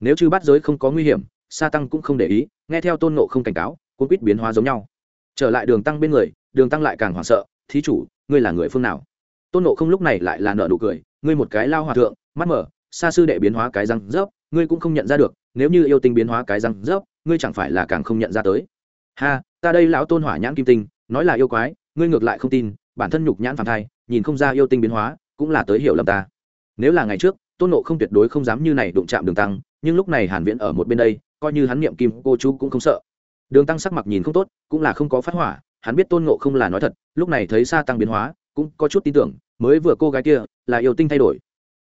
Nếu chư bắt giới không có nguy hiểm, sa tăng cũng không để ý, nghe theo tôn nộ không cảnh cáo cũng quýt biến hóa giống nhau. Trở lại đường tăng bên người, đường tăng lại càng hoảng sợ, thí chủ, ngươi là người phương nào? Tôn nộ không lúc này lại là nợ nụ cười, ngươi một cái lao hòa thượng, mắt mở xa sư đệ biến hóa cái răng rớp ngươi cũng không nhận ra được, nếu như yêu tinh biến hóa cái răng rớp, ngươi chẳng phải là càng không nhận ra tới. Ha, ta đây lão tôn hỏa nhãn kim tinh, nói là yêu quái, ngươi ngược lại không tin, bản thân nhục nhãn phản thai, nhìn không ra yêu tinh biến hóa, cũng là tới hiểu lầm ta. Nếu là ngày trước, tôn nộ không tuyệt đối không dám như này đụng chạm đường tăng, nhưng lúc này hàn viễn ở một bên đây, coi như hắn niệm kim cô chú cũng không sợ. Đường tăng sắc mặt nhìn không tốt, cũng là không có phát hỏa, hắn biết tôn ngộ không là nói thật, lúc này thấy sa tăng biến hóa, cũng có chút tin tưởng, mới vừa cô gái kia, là yêu tinh thay đổi.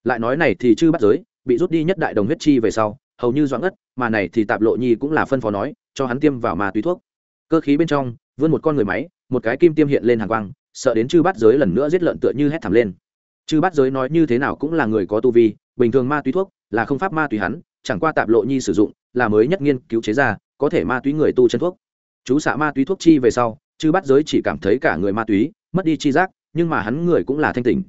Lại nói này thì chư bắt giới bị rút đi nhất đại đồng huyết chi về sau hầu như doãn ất, mà này thì tạp lộ nhi cũng là phân phó nói cho hắn tiêm vào ma túy thuốc. Cơ khí bên trong vươn một con người máy một cái kim tiêm hiện lên hàng quang sợ đến chư bắt giới lần nữa giết lợn tựa như hét thảm lên. Chư bắt giới nói như thế nào cũng là người có tu vi bình thường ma túy thuốc là không pháp ma túy hắn chẳng qua tạp lộ nhi sử dụng là mới nhất nghiên cứu chế ra có thể ma túy người tu chân thuốc. Chú xạ ma túy thuốc chi về sau chư bắt giới chỉ cảm thấy cả người ma túy mất đi chi giác nhưng mà hắn người cũng là thanh tỉnh.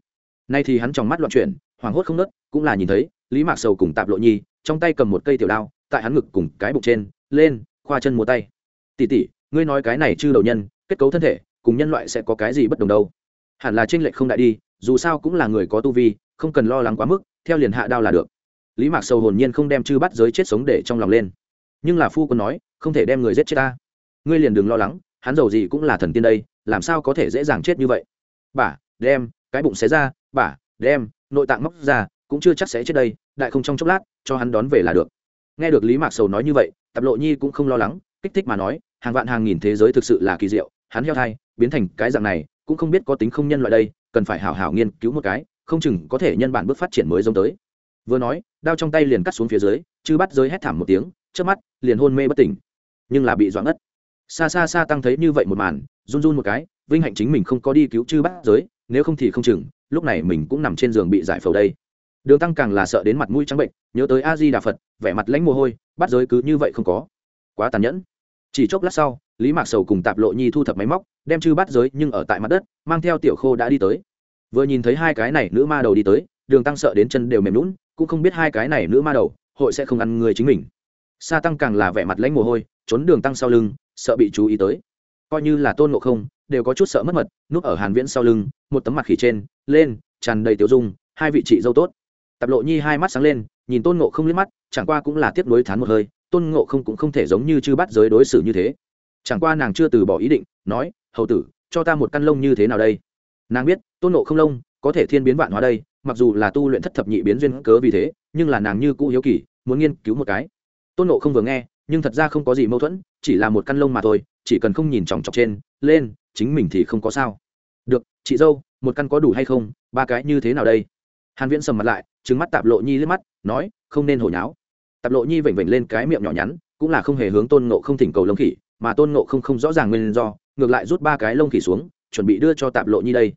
Nay thì hắn trong mắt loạn chuyển hoảng hốt không nớt cũng là nhìn thấy lý mạc sầu cùng tạp lộ nhi, trong tay cầm một cây tiểu đao, tại hắn ngực cùng cái bụng trên, lên, khoa chân múa tay. Tỉ tỉ ngươi nói cái này chư đầu nhân, kết cấu thân thể, cùng nhân loại sẽ có cái gì bất đồng đâu? Hẳn là tranh lệch không đại đi, dù sao cũng là người có tu vi, không cần lo lắng quá mức, theo liền hạ đao là được. Lý mạc sầu hồn nhiên không đem chư bắt giới chết sống để trong lòng lên. Nhưng là phu quân nói, không thể đem người giết chết ta. Ngươi liền đừng lo lắng, hắn giàu gì cũng là thần tiên đây, làm sao có thể dễ dàng chết như vậy? Bả đem, cái bụng xé ra bả đem, nội tạng móc ra cũng chưa chắc sẽ chết đây, đại không trong chốc lát, cho hắn đón về là được. Nghe được lý mạc sầu nói như vậy tập lộ nhi cũng không lo lắng, kích thích mà nói, hàng vạn hàng nghìn thế giới thực sự là kỳ diệu, hắn heo thai, biến thành cái dạng này, cũng không biết có tính không nhân loại đây, cần phải hảo hảo nghiên cứu một cái, không chừng có thể nhân bản bước phát triển mới giống tới. Vừa nói, đao trong tay liền cắt xuống phía dưới chứ bắt giới hét thảm một tiếng trước mắt, liền hôn mê bất tỉnh. Nhưng là bị doãn ngất. Xa xa xa tăng thấy như vậy một màn, run run một cái, vinh hạnh chính mình không có đi cứu chư bắt giới, nếu không thì không chừng, lúc này mình cũng nằm trên giường bị giải phẫu đây đường tăng càng là sợ đến mặt mũi trắng bệnh, nhớ tới a di đà phật, vẻ mặt lãnh mồ hôi, bắt giới cứ như vậy không có. Quá tàn nhẫn. Chỉ chốc lát sau, lý mạc sầu cùng tạp lộ nhi thu thập máy móc, đem chư bắt giới nhưng ở tại mặt đất, mang theo tiểu khô đã đi tới. Vừa nhìn thấy hai cái này nữ ma đầu đi tới, đường tăng sợ đến chân đều mềm lún cũng không biết hai cái này nữ ma đầu, hội sẽ không ăn người chính mình. Sa tăng càng là vẻ mặt lãnh mồ hôi, trốn đường tăng sau lưng, sợ bị chú ý tới. Coi như là tôn ngộ không, đều có chút sợ mất mật, núp ở hàn viễn sau lưng, một tấm mặt khỉ trên, lên, tràn đầy tiểu dung, hai vị chị dâu tốt tập lộ nhi hai mắt sáng lên, nhìn tôn ngộ không liếc mắt, chẳng qua cũng là tiếp nối thán một hơi, tôn ngộ không cũng không thể giống như chư bắt giới đối xử như thế. Chẳng qua nàng chưa từ bỏ ý định, nói, hầu tử, cho ta một căn lông như thế nào đây? Nàng biết, tôn ngộ không lông có thể thiên biến vạn hóa đây, mặc dù là tu luyện thất thập nhị biến duyên cớ vì thế, nhưng là nàng như cũ hiếu kỳ, muốn nghiên cứu một cái. Tôn ngộ không vừa nghe, nhưng thật ra không có gì mâu thuẫn, chỉ là một căn lông mà thôi, chỉ cần không nhìn chòng chọc trên, lên, chính mình thì không có sao. Được, chị dâu, một căn có đủ hay không? Ba cái như thế nào đây? Hàn viễn sầm mặt lại, trừng mắt tạp lộ nhi liếc mắt, nói, không nên hồi nháo. Tạp lộ nhi vểnh vểnh lên cái miệng nhỏ nhắn, cũng là không hề hướng tôn ngộ không thỉnh cầu lông khỉ, mà tôn ngộ không không rõ ràng nguyên do, ngược lại rút ba cái lông khỉ xuống, chuẩn bị đưa cho tạp lộ nhi đây.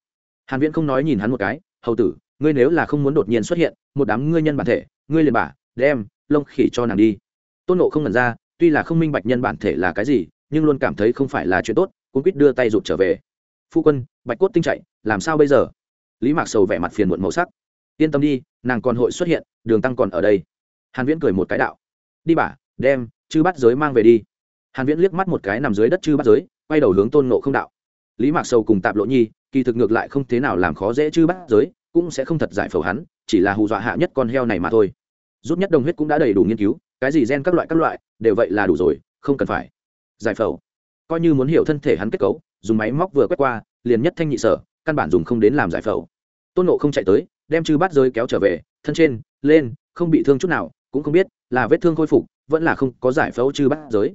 Hàn viễn không nói nhìn hắn một cái, hầu tử, ngươi nếu là không muốn đột nhiên xuất hiện, một đám ngươi nhân bản thể, ngươi liền bả, đem lông khỉ cho nàng đi. Tôn ngộ không nhận ra, tuy là không minh bạch nhân bản thể là cái gì, nhưng luôn cảm thấy không phải là chuyện tốt cũng quyết đưa tay rụt trở về. Phu quân, bạch cốt tinh chạy, làm sao bây giờ? Lý mạc sầu vẻ mặt phiền muộn màu sắc yên tâm đi, nàng còn hội xuất hiện, đường tăng còn ở đây. Hàn viễn cười một cái đạo. Đi bà, đem chư bắt giới mang về đi. Hàn viễn liếc mắt một cái nằm dưới đất chư bắt giới, quay đầu hướng tôn ngộ không đạo. Lý mạc sầu cùng tạp lộ nhi, kỳ thực ngược lại không thế nào làm khó dễ chư bắt giới, cũng sẽ không thật giải phẫu hắn, chỉ là hù dọa hạ nhất con heo này mà thôi. Rút nhất đồng huyết cũng đã đầy đủ nghiên cứu, cái gì gen các loại các loại, đều vậy là đủ rồi, không cần phải giải phẫu. Coi như muốn hiểu thân thể hắn kết cấu, dùng máy móc vừa quét qua, liền nhất thanh nhị sở, căn bản dùng không đến làm giải phẫu. Tôn nộ không chạy tới đem chư bát giới kéo trở về, thân trên, lên, không bị thương chút nào, cũng không biết là vết thương khôi phục, vẫn là không có giải phẫu chư bát giới.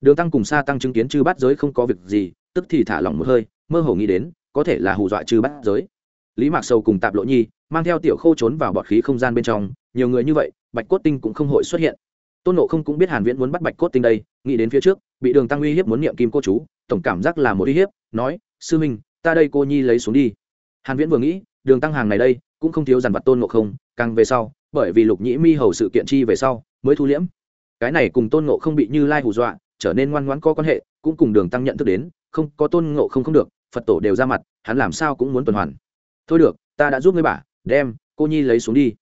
Đường tăng cùng xa tăng chứng kiến chư bát giới không có việc gì, tức thì thả lỏng một hơi, mơ hồ nghĩ đến, có thể là hù dọa chư bát giới. Lý mạc sầu cùng tạp lộ nhi mang theo tiểu khô trốn vào bọt khí không gian bên trong, nhiều người như vậy, bạch cốt tinh cũng không hội xuất hiện. Tôn nộ không cũng biết hàn viễn muốn bắt bạch cốt tinh đây, nghĩ đến phía trước, bị đường tăng uy hiếp muốn niệm kim cô chú, tổng cảm giác là một uy hiếp, nói, sư minh, ta đây cô nhi lấy xuống đi. Hàn viễn vừa nghĩ, đường tăng hàng này đây cũng không thiếu dàn vật tôn ngộ không càng về sau bởi vì lục nhĩ mi hầu sự kiện chi về sau mới thu liễm. Cái này cùng tôn ngộ không bị như lai hù dọa trở nên ngoan ngoãn có quan hệ cũng cùng đường tăng nhận thức đến không có tôn ngộ không không được phật tổ đều ra mặt hắn làm sao cũng muốn tuần hoàn. Thôi được ta đã giúp ngươi bà, đem cô nhi lấy xuống đi.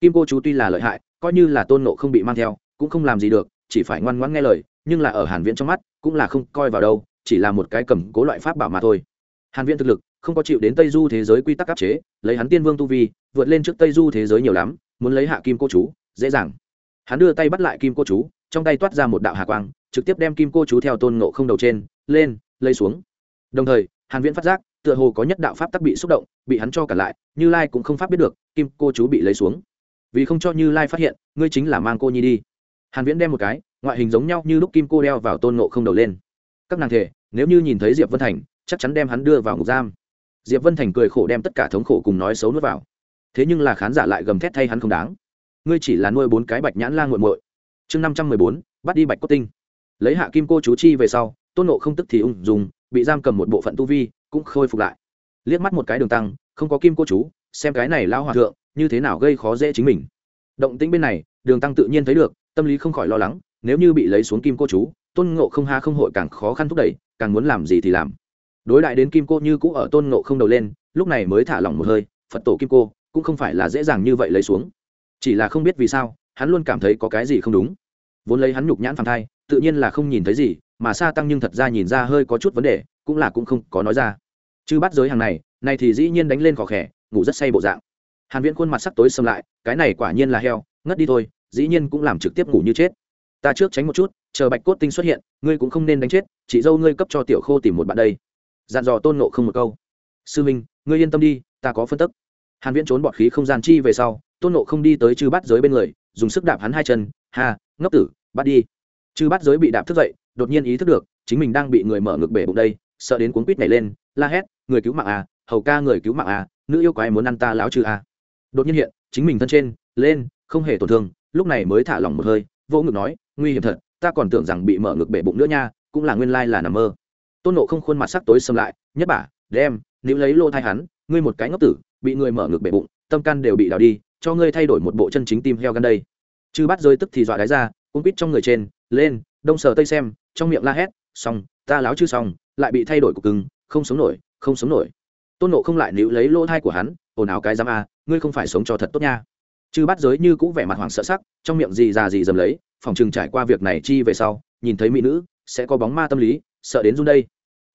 Kim cô chú tuy là lợi hại coi như là tôn ngộ không bị mang theo cũng không làm gì được chỉ phải ngoan ngoãn nghe lời nhưng là ở hàn viễn trong mắt cũng là không coi vào đâu chỉ là một cái cầm cố loại pháp bảo mà thôi. Hàn viễn thực lực không có chịu đến tây du thế giới quy tắc áp chế, lấy hắn tiên vương tu vi, vượt lên trước tây du thế giới nhiều lắm, muốn lấy hạ kim cô chú, dễ dàng. Hắn đưa tay bắt lại kim cô chú, trong tay toát ra một đạo hà quang, trực tiếp đem kim cô chú theo tôn ngộ không đầu trên, lên, lấy xuống. Đồng thời, hàn viễn phát giác, tựa hồ có nhất đạo pháp tắc bị xúc động, bị hắn cho cả lại, như lai cũng không pháp biết được, kim cô chú bị lấy xuống. Vì không cho như lai phát hiện, ngươi chính là mang cô nhi đi. Hàn viễn đem một cái, ngoại hình giống nhau như lúc kim cô đeo vào tôn ngộ không đầu lên. Các nàng thể, nếu như nhìn thấy diệp vân thành, chắc chắn đem hắn đưa vào ngục giam diệp vân thành cười khổ đem tất cả thống khổ cùng nói xấu nuốt vào. Thế nhưng là khán giả lại gầm thét thay hắn không đáng. Ngươi chỉ là nuôi bốn cái bạch nhãn la nguội muội. Chương năm trăm mười bốn, bắt đi bạch cốt tinh. Lấy hạ kim cô chú chi về sau, tôn nộ không tức thì ung dùng bị giam cầm một bộ phận tu vi, cũng khôi phục lại. Liếc mắt một cái đường tăng, không có kim cô chú, xem cái này lao hòa thượng, như thế nào gây khó dễ chính mình. Động tĩnh bên này, đường tăng tự nhiên thấy được, tâm lý không khỏi lo lắng, nếu như bị lấy xuống kim cô chú, tôn ngộ không ha không hội càng khó khăn thúc đẩy, càng muốn làm gì thì làm đối đại đến kim cô như cũ ở tôn ngộ không đầu lên lúc này mới thả lỏng một hơi phật tổ kim cô cũng không phải là dễ dàng như vậy lấy xuống. Chỉ là không biết vì sao hắn luôn cảm thấy có cái gì không đúng. Vốn lấy hắn nhục nhãn phản thai tự nhiên là không nhìn thấy gì mà sa tăng nhưng thật ra nhìn ra hơi có chút vấn đề cũng là cũng không có nói ra. Chứ bắt giới hàng này này thì dĩ nhiên đánh lên khó khẻ, ngủ rất say bộ dạng. Hàn viễn khuôn mặt sắc tối sầm lại cái này quả nhiên là heo ngất đi thôi dĩ nhiên cũng làm trực tiếp ngủ như chết. Ta trước tránh một chút chờ bạch cốt tinh xuất hiện ngươi cũng không nên đánh chết chị dâu ngươi cấp cho tiểu khô tìm một bạn đây dặn dò tôn nộ không một câu. Sư minh, ngươi yên tâm đi, ta có phân tức. Hàn viễn trốn bọt khí không gian chi về sau, tôn nộ không đi tới chư bát giới bên người, dùng sức đạp hắn hai chân. Ha, ngốc tử, bắt đi. Chư bát giới bị đạp thức dậy, đột nhiên ý thức được, chính mình đang bị người mở ngực bể bụng đây, sợ đến cuốn quýt nhảy lên, la hét, người cứu mạng à hầu ca người cứu mạng à nữ yêu quái muốn ăn ta lão chư à. Đột nhiên hiện, chính mình thân trên, lên, không hề tổn thương, lúc này mới thả lỏng một hơi, vô ngực nói, nguy hiểm thật, ta còn tưởng rằng bị mở ngực bể bụng nữa nha, cũng là nguyên lai là nằm mơ tôn nộ không khuôn mặt sắc tối xâm lại, nhất bả đem nếu lấy lô thai hắn, ngươi một cái ngốc tử, bị người mở ngực bể bụng, tâm can đều bị đào đi, cho ngươi thay đổi một bộ chân chính tim heo gan đây. Chư bắt rơi tức thì dọa đáy ra cũng quýt trong người trên, lên, đông sờ tây xem, trong miệng la hét, xong, ta láo chư xong, lại bị thay đổi cục cứng, không sống nổi, không sống nổi. Tôn nộ không lại níu lấy lỗ thai của hắn, ồn ào cái giám a, ngươi không phải sống cho thật tốt nha. Chư bắt giới như cũng vẻ mặt hoảng sợ sắc, trong miệng gì già gì dầm lấy, phòng chừng trải qua việc này chi về sau, nhìn thấy mỹ nữ, sẽ có bóng ma tâm lý, sợ đến run đây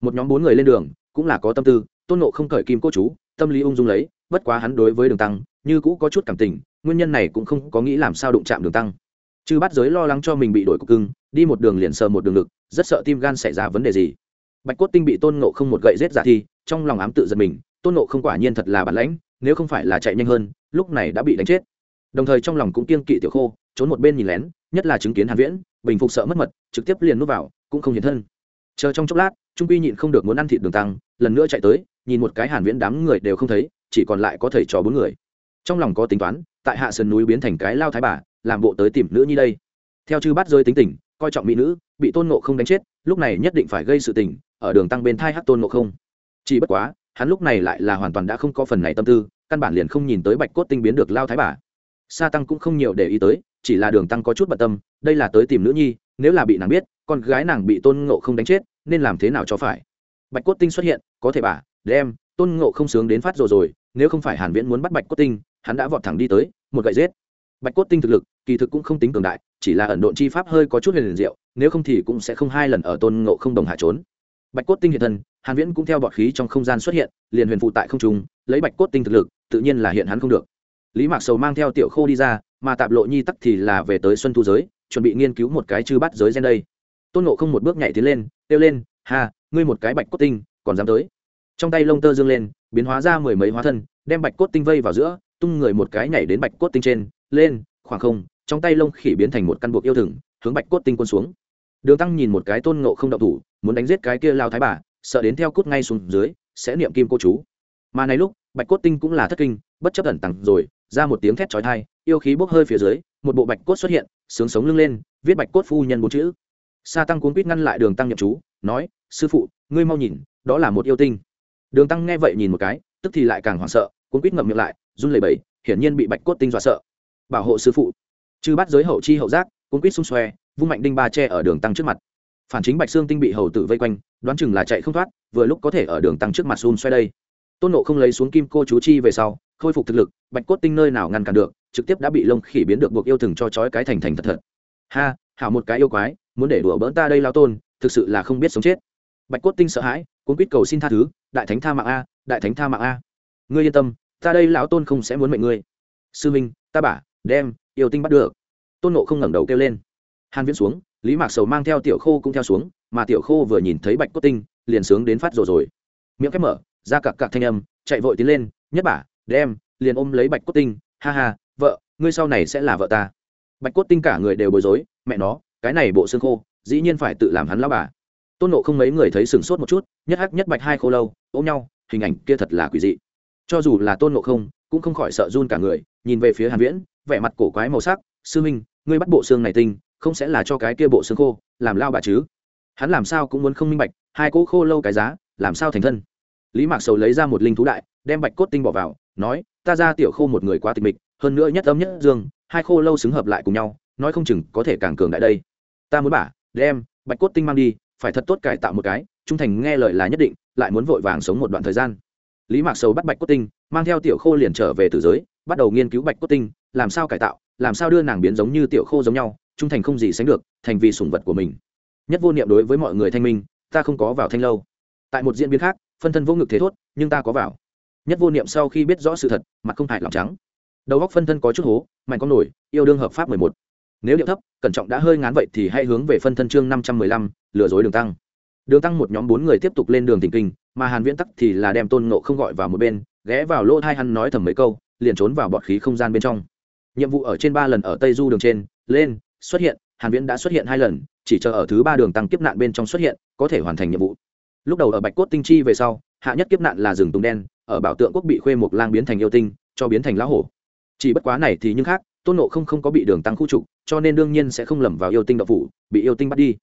một nhóm bốn người lên đường cũng là có tâm tư tôn nộ không cởi kim cô chú tâm lý ung dung lấy bất quá hắn đối với đường tăng như cũ có chút cảm tình nguyên nhân này cũng không có nghĩ làm sao đụng chạm đường tăng. Chư bắt giới lo lắng cho mình bị đổi cục cưng đi một đường liền sờ một đường lực, rất sợ tim gan xảy ra vấn đề gì. Bạch cốt tinh bị tôn nộ không một gậy rết giả thi trong lòng ám tự giật mình tôn nộ không quả nhiên thật là bản lãnh nếu không phải là chạy nhanh hơn lúc này đã bị đánh chết. Đồng thời trong lòng cũng kiêng kỵ tiểu khô trốn một bên nhìn lén nhất là chứng kiến hàn viễn bình phục sợ mất mật trực tiếp liền núp vào cũng không hiện thân chờ trong chốc lát, trung quy nhịn không được muốn ăn thịt đường tăng, lần nữa chạy tới, nhìn một cái hàn viễn đám người đều không thấy, chỉ còn lại có thầy trò bốn người. Trong lòng có tính toán, tại hạ sơn núi biến thành cái lao thái bà, làm bộ tới tìm nữ nhi đây. Theo chư bát rơi tính tình, coi trọng mỹ nữ, bị tôn ngộ không đánh chết, lúc này nhất định phải gây sự tình, ở đường tăng bên thai hát tôn ngộ không. Chỉ bất quá, hắn lúc này lại là hoàn toàn đã không có phần này tâm tư, căn bản liền không nhìn tới bạch cốt tinh biến được lao thái bà. Sa tăng cũng không nhiều để ý tới, chỉ là đường tăng có chút bận tâm, đây là tới tìm nữ nhi nếu là bị nàng biết, con gái nàng bị tôn ngộ không đánh chết, nên làm thế nào cho phải? Bạch cốt tinh xuất hiện, có thể bà, đem, tôn ngộ không sướng đến phát rồi rồi, nếu không phải hàn viễn muốn bắt bạch cốt tinh, hắn đã vọt thẳng đi tới, một gậy giết. Bạch cốt tinh thực lực, kỳ thực cũng không tính cường đại, chỉ là ẩn độn chi pháp hơi có chút huyền diệu, nếu không thì cũng sẽ không hai lần ở tôn ngộ không đồng hạ trốn. Bạch cốt tinh hiện thân, hàn viễn cũng theo bọt khí trong không gian xuất hiện, liền huyền phụ tại không trung, lấy bạch cốt tinh thực lực, tự nhiên là hiện hắn không được. Lý mạc sầu mang theo tiểu khô đi ra, mà tạp lộ nhi tắc thì là về tới xuân thu giới chuẩn bị nghiên cứu một cái chư bắt giới gen đây. Tôn ngộ không một bước nhảy tiến lên kêu lên hà, ngươi một cái bạch cốt tinh còn dám tới? Trong tay lông tơ dương lên biến hóa ra mười mấy hóa thân đem bạch cốt tinh vây vào giữa tung người một cái nhảy đến bạch cốt tinh trên lên khoảng không trong tay lông khỉ biến thành một căn buộc yêu thừng hướng bạch cốt tinh quân xuống. Đường tăng nhìn một cái tôn ngộ không động thủ muốn đánh giết cái kia lao thái bà sợ đến theo cút ngay xuống dưới sẽ niệm kim cô chú. Mà này lúc bạch cốt tinh cũng là thất kinh bất chấp ẩn tặng rồi ra một tiếng thét chói tai yêu khí bốc hơi phía dưới một bộ bạch cốt xuất hiện sướng sống lưng lên, viết bạch cốt phu nhân bốn chữ. Sa tăng cuốn quýt ngăn lại đường tăng nhậm chú, nói, sư phụ, ngươi mau nhìn, đó là một yêu tinh. Đường tăng nghe vậy nhìn một cái, tức thì lại càng hoảng sợ cuốn quýt ngậm miệng lại, run lẩy bẩy, hiển nhiên bị bạch cốt tinh dọa sợ. Bảo hộ sư phụ. Chư bắt giới hậu chi hậu giác cuốn quýt xung xoe, vung mạnh đinh ba tre ở đường tăng trước mặt. Phản chính bạch xương tinh bị hầu tử vây quanh, đoán chừng là chạy không thoát, vừa lúc có thể ở đường tăng trước mặt xung xoe đây. Tôn nộ không lấy xuống kim cô chú chi về sau khôi phục thực lực, bạch cốt tinh nơi nào ngăn cản được, trực tiếp đã bị lông khỉ biến được buộc yêu thừng cho chói cái thành thành thật thật. Ha, hảo một cái yêu quái, muốn để đùa bỡn ta đây lao tôn, thực sự là không biết sống chết. Bạch cốt tinh sợ hãi, cuốn quýt cầu xin tha thứ, đại thánh tha mạng a, đại thánh tha mạng a. Ngươi yên tâm, ta đây lão tôn không sẽ muốn mệnh ngươi. Sư minh, ta bả đem, yêu tinh bắt được. Tôn nộ không ngẩng đầu kêu lên. Hàn viễn xuống, lý mạc sầu mang theo tiểu khô cũng theo xuống, mà tiểu khô vừa nhìn thấy bạch cốt tinh, liền sướng đến phát rồi rồi. Miệng khép mở, ra cặc cặc thanh âm, chạy vội tiến lên, nhất bả đem, liền ôm lấy bạch cốt tinh, ha ha, vợ, ngươi sau này sẽ là vợ ta. Bạch cốt tinh cả người đều bối rối, mẹ nó, cái này bộ xương khô, dĩ nhiên phải tự làm hắn lao bà. Tôn nộ không mấy người thấy sửng sốt một chút, nhất hắc nhất bạch hai khô lâu, ôm nhau, hình ảnh kia thật là quỷ dị. Cho dù là tôn nộ không, cũng không khỏi sợ run cả người, nhìn về phía hàn viễn, vẻ mặt cổ quái màu sắc, sư minh, ngươi bắt bộ xương này tinh, không sẽ là cho cái kia bộ xương khô, làm lao bà chứ? Hắn làm sao cũng muốn không minh bạch, hai cỗ khô lâu cái giá, làm sao thành thân? Lý mạc sầu lấy ra một linh thú đại, đem bạch cốt tinh bỏ vào nói, ta ra tiểu khô một người quá tịch mịch, hơn nữa nhất âm nhất dương, hai khô lâu xứng hợp lại cùng nhau, nói không chừng có thể càng cường đại đây. Ta muốn bả, đem, bạch cốt tinh mang đi, phải thật tốt cải tạo một cái, trung thành nghe lời là nhất định, lại muốn vội vàng sống một đoạn thời gian. Lý mạc sầu bắt bạch cốt tinh, mang theo tiểu khô liền trở về từ giới, bắt đầu nghiên cứu bạch cốt tinh, làm sao cải tạo, làm sao đưa nàng biến giống như tiểu khô giống nhau, trung thành không gì sánh được, thành vì sủng vật của mình. Nhất vô niệm đối với mọi người thanh minh, ta không có vào thanh lâu. Tại một diễn biến khác, phân thân vô ngực thế thốt, nhưng ta có vào nhất vô niệm sau khi biết rõ sự thật, mặt không hại lòng trắng. Đầu góc phân thân có chút hố, mạnh con nổi, yêu đương hợp pháp mười một. Nếu điệu thấp, cẩn trọng đã hơi ngán vậy thì hãy hướng về phân thân chương năm trăm mười lăm, lừa dối đường tăng. Đường tăng một nhóm bốn người tiếp tục lên đường tình kinh, mà hàn viễn tắc thì là đem tôn nộ không gọi vào một bên, ghé vào lỗ hai hắn nói thầm mấy câu, liền trốn vào bọt khí không gian bên trong. Nhiệm vụ ở trên ba lần ở tây du đường trên, lên, xuất hiện, hàn viễn đã xuất hiện hai lần, chỉ chờ ở thứ ba đường tăng kiếp nạn bên trong xuất hiện, có thể hoàn thành nhiệm vụ. Lúc đầu ở bạch cốt tinh chi về sau, hạ nhất kiếp nạn là rừng tùng đen ở bảo tượng quốc bị khuê một lang biến thành yêu tinh, cho biến thành lão hổ. Chỉ bất quá này thì nhưng khác, tôn nộ không không có bị đường tăng khu trục, cho nên đương nhiên sẽ không lầm vào yêu tinh đậu phủ, bị yêu tinh bắt đi.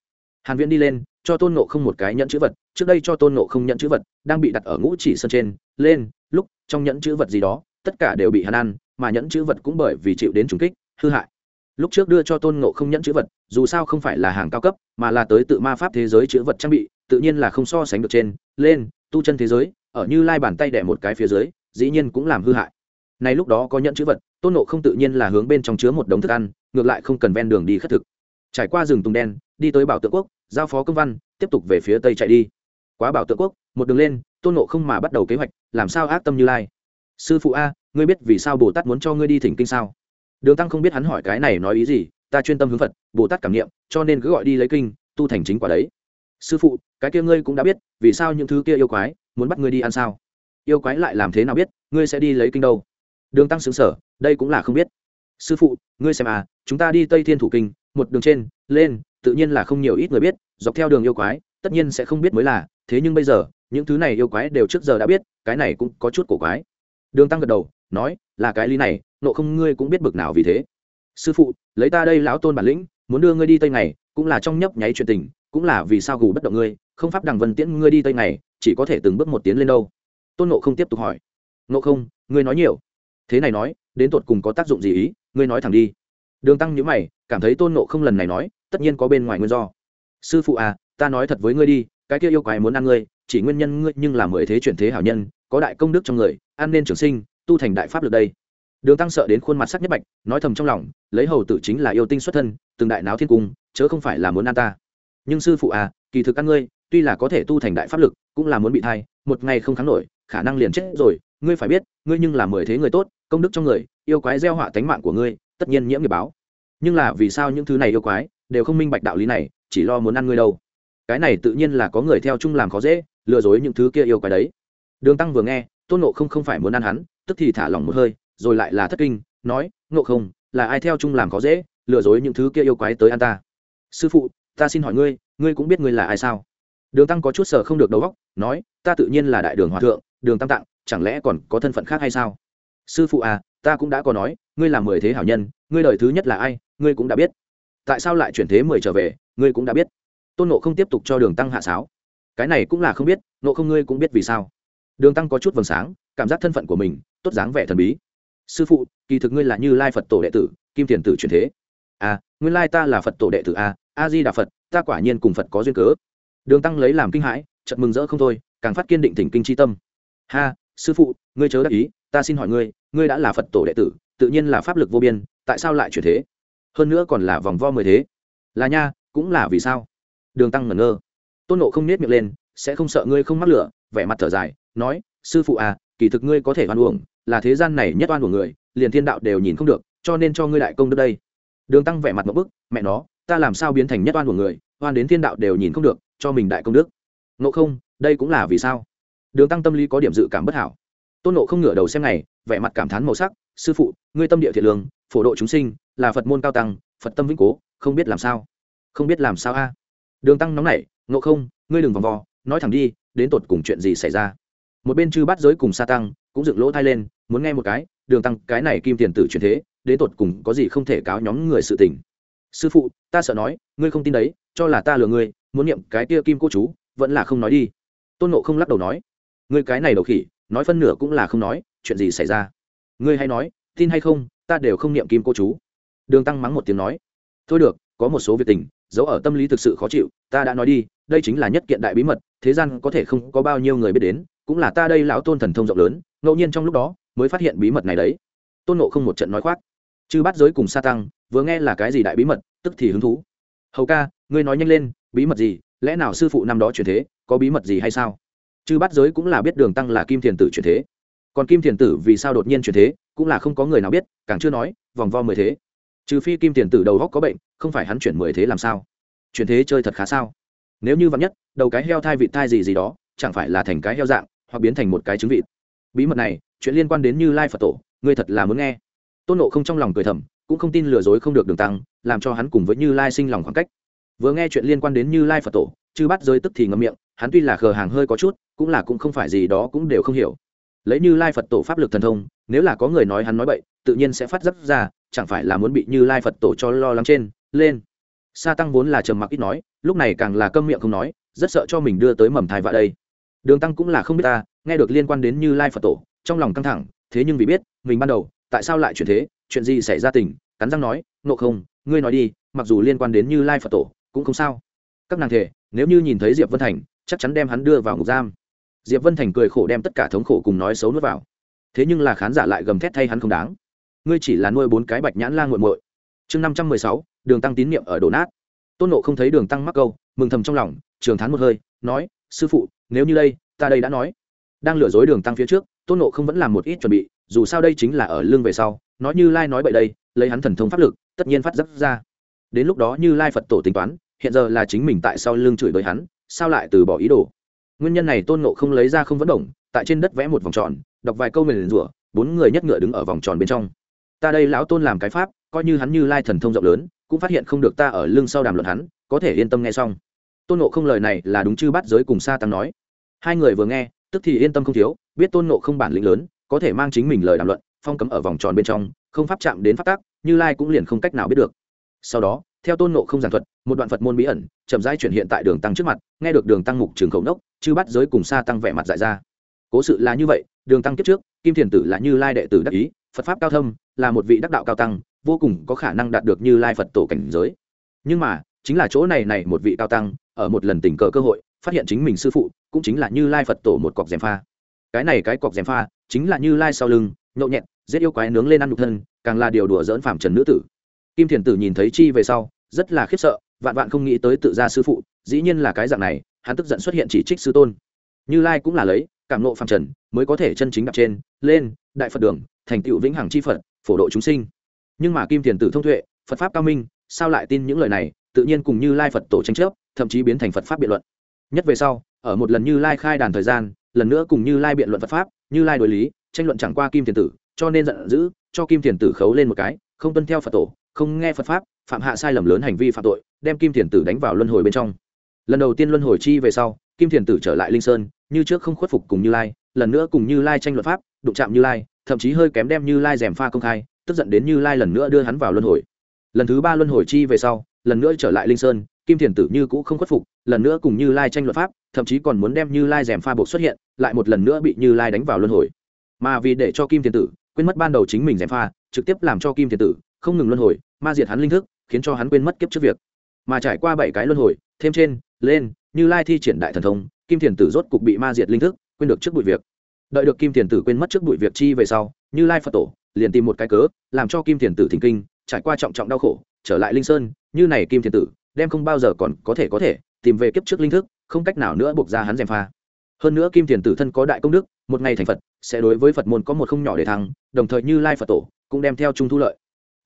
Hàn viễn đi lên, cho tôn nộ không một cái nhẫn chữ vật, trước đây cho tôn nộ không nhẫn chữ vật, đang bị đặt ở ngũ chỉ sơn trên, lên, lúc, trong nhẫn chữ vật gì đó, tất cả đều bị hắn ăn, mà nhẫn chữ vật cũng bởi vì chịu đến trùng kích, hư hại. Lúc trước đưa cho tôn nộ không nhẫn chữ vật, dù sao không phải là hàng cao cấp, mà là tới tự ma pháp thế giới chữ vật trang bị, tự nhiên là không so sánh được trên, lên, tu chân thế giới ở như lai bàn tay đẻ một cái phía dưới, dĩ nhiên cũng làm hư hại. Này lúc đó có nhận chữ vật, tôn nộ không tự nhiên là hướng bên trong chứa một đống thức ăn, ngược lại không cần ven đường đi khất thực. Trải qua rừng tùng đen, đi tới bảo tượng quốc, giao phó công văn, tiếp tục về phía tây chạy đi. Quá bảo tượng quốc, một đường lên, tôn nộ không mà bắt đầu kế hoạch, làm sao ác tâm như lai? Sư phụ a, ngươi biết vì sao bồ tát muốn cho ngươi đi thỉnh kinh sao? Đường tăng không biết hắn hỏi cái này nói ý gì, ta chuyên tâm hướng phật, bồ tát cảm nghiệm cho nên cứ gọi đi lấy kinh, tu thành chính quả đấy. Sư phụ, cái kia ngươi cũng đã biết, vì sao những thứ kia yêu quái muốn bắt ngươi đi ăn sao? Yêu quái lại làm thế nào biết, ngươi sẽ đi lấy kinh đâu? Đường tăng xứng sở đây cũng là không biết. Sư phụ, ngươi xem à chúng ta đi tây thiên thủ kinh, một đường trên, lên, tự nhiên là không nhiều ít người biết, dọc theo đường yêu quái, tất nhiên sẽ không biết mới là, thế nhưng bây giờ, những thứ này yêu quái đều trước giờ đã biết, cái này cũng có chút cổ quái. Đường tăng gật đầu, nói, là cái lý này, nộ không ngươi cũng biết bực nào vì thế. Sư phụ, lấy ta đây lão tôn bản lĩnh, muốn đưa ngươi đi tây này cũng là trong nhấp nháy chuyện tình, cũng là vì sao gù bất động ngươi, không pháp đằng vân tiễn ngươi đi tây này chỉ có thể từng bước một tiến lên đâu. Tôn nộ không tiếp tục hỏi. Nộ không, ngươi nói nhiều. Thế này nói, đến tột cùng có tác dụng gì ý? Ngươi nói thẳng đi. Đường tăng nhữ mày, cảm thấy tôn nộ không lần này nói, tất nhiên có bên ngoài nguyên do. Sư phụ à ta nói thật với ngươi đi, cái kia yêu quái muốn ăn ngươi, chỉ nguyên nhân ngươi nhưng là mười thế chuyển thế hảo nhân, có đại công đức trong người, ăn nên trường sinh, tu thành đại pháp được đây. Đường tăng sợ đến khuôn mặt sắc nhất bạch, nói thầm trong lòng, lấy hầu tử chính là yêu tinh xuất thân, từng đại náo thiên cung, chớ không phải là muốn ăn ta. Nhưng sư phụ à kỳ thực ăn ngươi tuy là có thể tu thành đại pháp lực, cũng là muốn bị thai, một ngày không kháng nổi, khả năng liền chết rồi. Ngươi phải biết, ngươi nhưng là mười thế người tốt, công đức trong người, yêu quái gieo họa tánh mạng của ngươi, tất nhiên nhiễm nghiệp báo. Nhưng là vì sao những thứ này yêu quái đều không minh bạch đạo lý này, chỉ lo muốn ăn ngươi đâu? Cái này tự nhiên là có người theo chung làm khó dễ, lừa dối những thứ kia yêu quái đấy. Đường tăng vừa nghe, tôn nộ không không phải muốn ăn hắn, tức thì thả lỏng một hơi, rồi lại là thất kinh, nói nộ không, là ai theo chung làm khó dễ, lừa dối những thứ kia yêu quái tới ăn ta? Sư phụ, ta xin hỏi ngươi ngươi cũng biết ngươi là ai sao? Đường tăng có chút sở không được đầu óc, nói, ta tự nhiên là đại đường hòa thượng, đường tam tạng chẳng lẽ còn có thân phận khác hay sao? Sư phụ à ta cũng đã có nói, ngươi là mười thế hảo nhân, ngươi đời thứ nhất là ai, ngươi cũng đã biết. Tại sao lại chuyển thế mười trở về, ngươi cũng đã biết. Tôn nộ không tiếp tục cho đường tăng hạ sáo. Cái này cũng là không biết nộ không ngươi cũng biết vì sao. Đường tăng có chút vầng sáng, cảm giác thân phận của mình, tốt dáng vẻ thần bí. Sư phụ, kỳ thực ngươi là như lai phật tổ đệ tử, kim thiền tử truyền thế. À nguyên lai ta là phật tổ đệ tử a a di đà phật, ta quả nhiên cùng phật có duyên cớ đường tăng lấy làm kinh hãi chật mừng rỡ không thôi, càng phát kiên định thỉnh kinh c tâm. Ha, sư phụ, ngươi chớ đắc ý, ta xin hỏi ngươi ngươi đã là phật tổ đệ tử, tự nhiên là pháp lực vô biên, tại sao lại chuyển thế? Hơn nữa còn là vòng vo mười thế. Là nha, cũng là vì sao? Đường tăng ngẩn ngơ. Tôn nộ không nết miệng lên, sẽ không sợ ngươi không mắc lửa, vẻ mặt thở dài, nói, sư phụ à kỳ thực ngươi có thể oan uổng, là thế gian này nhất oan của người, liền thiên đạo đều nhìn không được, cho nên cho ngươi đại công đức đây. Đường tăng vẻ mặt một bức, mẹ nó, ta làm sao biến thành nhất oan của người, oan đến thiên đạo đều nhìn không được cho mình đại công đức. Nộ không đây cũng là vì sao? Đường tăng tâm lý có điểm dự cảm bất hảo. Tôn nộ không ngửa đầu xem này vẻ mặt cảm thán màu sắc sư phụ ngươi tâm địa thiện lương phổ độ chúng sinh là phật môn cao tăng phật tâm vĩnh cố không biết làm sao? Không biết làm sao a? Đường tăng nóng nảy nộ không ngươi đừng vòng vò, nói thẳng đi đến tột cùng chuyện gì xảy ra? Một bên chư bắt giới cùng sa tăng cũng dựng lỗ thai lên muốn nghe một cái đường tăng cái này kim tiền tử truyền thế đến tột cùng có gì không thể cáo nhóm người sự tình? Sư phụ ta sợ nói ngươi không tin đấy cho là ta lừa ngươi muốn niệm cái kia kim cô chú, vẫn là không nói đi. Tôn nộ không lắc đầu nói, ngươi cái này đầu khỉ, nói phân nửa cũng là không nói, chuyện gì xảy ra? Ngươi hay nói, tin hay không, ta đều không niệm kim cô chú. Đường tăng mắng một tiếng nói, thôi được, có một số việc tình, giấu ở tâm lý thực sự khó chịu, ta đã nói đi, đây chính là nhất kiện đại bí mật, thế gian có thể không có bao nhiêu người biết đến, cũng là ta đây lão tôn thần thông rộng lớn, ngẫu nhiên trong lúc đó mới phát hiện bí mật này đấy. Tôn nộ không một trận nói khoác, chư bắt giới cùng sa tăng, vừa nghe là cái gì đại bí mật, tức thì hứng thú. Hầu ca, ngươi nói nhanh lên bí mật gì? Lẽ nào sư phụ năm đó chuyển thế, có bí mật gì hay sao? Chư bắt giới cũng là biết đường tăng là kim thiền tử chuyển thế. Còn kim thiền tử vì sao đột nhiên chuyển thế, cũng là không có người nào biết, càng chưa nói, vòng vo mười thế. Trừ phi kim thiền tử đầu góc có bệnh, không phải hắn chuyển mười thế làm sao? Chuyển thế chơi thật khá sao? Nếu như vắn nhất, đầu cái heo thai vị thai gì gì đó, chẳng phải là thành cái heo dạng, hoặc biến thành một cái trứng vịt. Bí mật này, chuyện liên quan đến như lai phật tổ, ngươi thật là muốn nghe. Tôn nộ không trong lòng cười thầm, cũng không tin lừa dối không được đường tăng, làm cho hắn cùng với như lai sinh lòng khoảng cách vừa nghe chuyện liên quan đến như lai phật tổ, chư bắt giới tức thì ngậm miệng, hắn tuy là khờ hàng hơi có chút, cũng là cũng không phải gì đó cũng đều không hiểu. Lấy như lai phật tổ pháp lực thần thông, nếu là có người nói hắn nói bậy, tự nhiên sẽ phát rất ra, chẳng phải là muốn bị như lai phật tổ cho lo lắng trên, lên. Sa tăng vốn là trầm mặc ít nói, lúc này càng là câm miệng không nói, rất sợ cho mình đưa tới mầm thai vạ đây. Đường tăng cũng là không biết ta, nghe được liên quan đến như lai phật tổ, trong lòng căng thẳng, thế nhưng vì biết, mình ban đầu, tại sao lại chuyện thế, chuyện gì xảy ra tình, cắn răng nói nộ không, ngươi nói đi, mặc dù liên quan đến như lai phật tổ cũng không sao. Các nàng thể, nếu như nhìn thấy diệp vân thành, chắc chắn đem hắn đưa vào ngục giam. Diệp vân thành cười khổ đem tất cả thống khổ cùng nói xấu nuốt vào. Thế nhưng là khán giả lại gầm thét thay hắn không đáng. Ngươi chỉ là nuôi bốn cái bạch nhãn la nguội muội. Chương năm trăm mười sáu, đường tăng tín nhiệm ở đổ nát. Tôn nộ không thấy đường tăng mắc câu, mừng thầm trong lòng, trường thán một hơi, nói, sư phụ, nếu như đây, ta đây đã nói. Đang lừa dối đường tăng phía trước, tôn nộ không vẫn làm một ít chuẩn bị, dù sao đây chính là ở lương về sau, nói như lai nói bậy đây, lấy hắn thần thông pháp lực, tất nhiên phát giác ra đến lúc đó như lai phật tổ tính toán, hiện giờ là chính mình tại sao lưng chửi với hắn, sao lại từ bỏ ý đồ? Nguyên nhân này tôn nộ không lấy ra không vẫn động, tại trên đất vẽ một vòng tròn, đọc vài câu mềm rủa, bốn người nhất ngựa đứng ở vòng tròn bên trong. Ta đây lão tôn làm cái pháp, coi như hắn như lai thần thông rộng lớn, cũng phát hiện không được ta ở lưng sau đàm luận hắn, có thể yên tâm nghe xong. Tôn nộ không lời này là đúng chư bắt giới cùng sa tăng nói. Hai người vừa nghe, tức thì yên tâm không thiếu, biết tôn nộ không bản lĩnh lớn, có thể mang chính mình lời đàm luận, phong cấm ở vòng tròn bên trong, không pháp chạm đến pháp tác như lai cũng liền không cách nào biết được sau đó, theo tôn nộ không giảng thuật, một đoạn phật môn bí ẩn chậm rãi chuyển hiện tại đường tăng trước mặt, nghe được đường tăng mục trường khẩu nốc, chư bắt giới cùng sa tăng vẻ mặt dại ra. Cố sự là như vậy, đường tăng kiếp trước, kim thiền tử là như lai đệ tử đắc ý, phật pháp cao thâm, là một vị đắc đạo cao tăng, vô cùng có khả năng đạt được như lai phật tổ cảnh giới. Nhưng mà, chính là chỗ này này một vị cao tăng, ở một lần tình cờ cơ hội, phát hiện chính mình sư phụ, cũng chính là như lai phật tổ một cọc dèm pha. Cái này cái cọc dèm pha, chính là như lai sau lưng, nhậu nhẹt, giết yêu quái nướng lên ăn nhục thân, càng là điều đùa dỡn phạm trần nữ tử kim thiền tử nhìn thấy chi về sau, rất là khiếp sợ, vạn vạn không nghĩ tới tự gia sư phụ, dĩ nhiên là cái dạng này, hắn tức giận xuất hiện chỉ trích sư tôn. Như lai cũng là lấy, cảm nộ phàm trần, mới có thể chân chính đạp trên, lên, đại phật đường, thành tựu vĩnh hằng chi phật, phổ độ chúng sinh. Nhưng mà kim thiền tử thông tuệ, phật pháp cao minh, sao lại tin những lời này, tự nhiên cùng như lai phật tổ tranh chấp, thậm chí biến thành phật pháp biện luận. Nhất về sau, ở một lần như lai khai đàn thời gian, lần nữa cùng như lai biện luận phật pháp, như lai đối lý, tranh luận chẳng qua kim thiền tử, cho nên giận dữ, cho kim thiền tử khấu lên một cái, không tuân theo phật tổ không nghe phật pháp, phạm hạ sai lầm lớn hành vi phạm tội, đem kim thiền tử đánh vào luân hồi bên trong. Lần đầu tiên luân hồi chi về sau, kim thiền tử trở lại linh sơn, như trước không khuất phục cùng như lai, lần nữa cùng như lai tranh luật pháp, đụng chạm như lai, thậm chí hơi kém đem như lai gièm pha công khai, tức giận đến như lai lần nữa đưa hắn vào luân hồi. Lần thứ ba luân hồi chi về sau, lần nữa trở lại linh sơn, kim thiền tử như cũ không khuất phục, lần nữa cùng như lai tranh luật pháp, thậm chí còn muốn đem như lai gièm pha buộc xuất hiện, lại một lần nữa bị như lai đánh vào luân hồi. Mà vì để cho kim thiền tử quên mất ban đầu chính mình gièm pha, trực tiếp làm cho kim thiền tử không ngừng luân hồi ma diệt hắn linh thức, khiến cho hắn quên mất kiếp trước việc. Mà trải qua bảy cái luân hồi, thêm trên, lên, như lai thi triển đại thần thông, kim thiền tử rốt cục bị ma diệt linh thức, quên được trước bụi việc. Đợi được kim thiền tử quên mất trước bụi việc chi về sau, như lai phật tổ liền tìm một cái cớ, làm cho kim thiền tử thỉnh kinh, trải qua trọng trọng đau khổ, trở lại linh sơn, như này kim thiền tử, đem không bao giờ còn có thể có thể, tìm về kiếp trước linh thức, không cách nào nữa buộc ra hắn gièm pha. Hơn nữa kim thiền tử thân có đại công đức, một ngày thành phật, sẽ đối với phật môn có một không nhỏ để thăng, đồng thời như lai phật tổ cũng đem theo trung thu lợi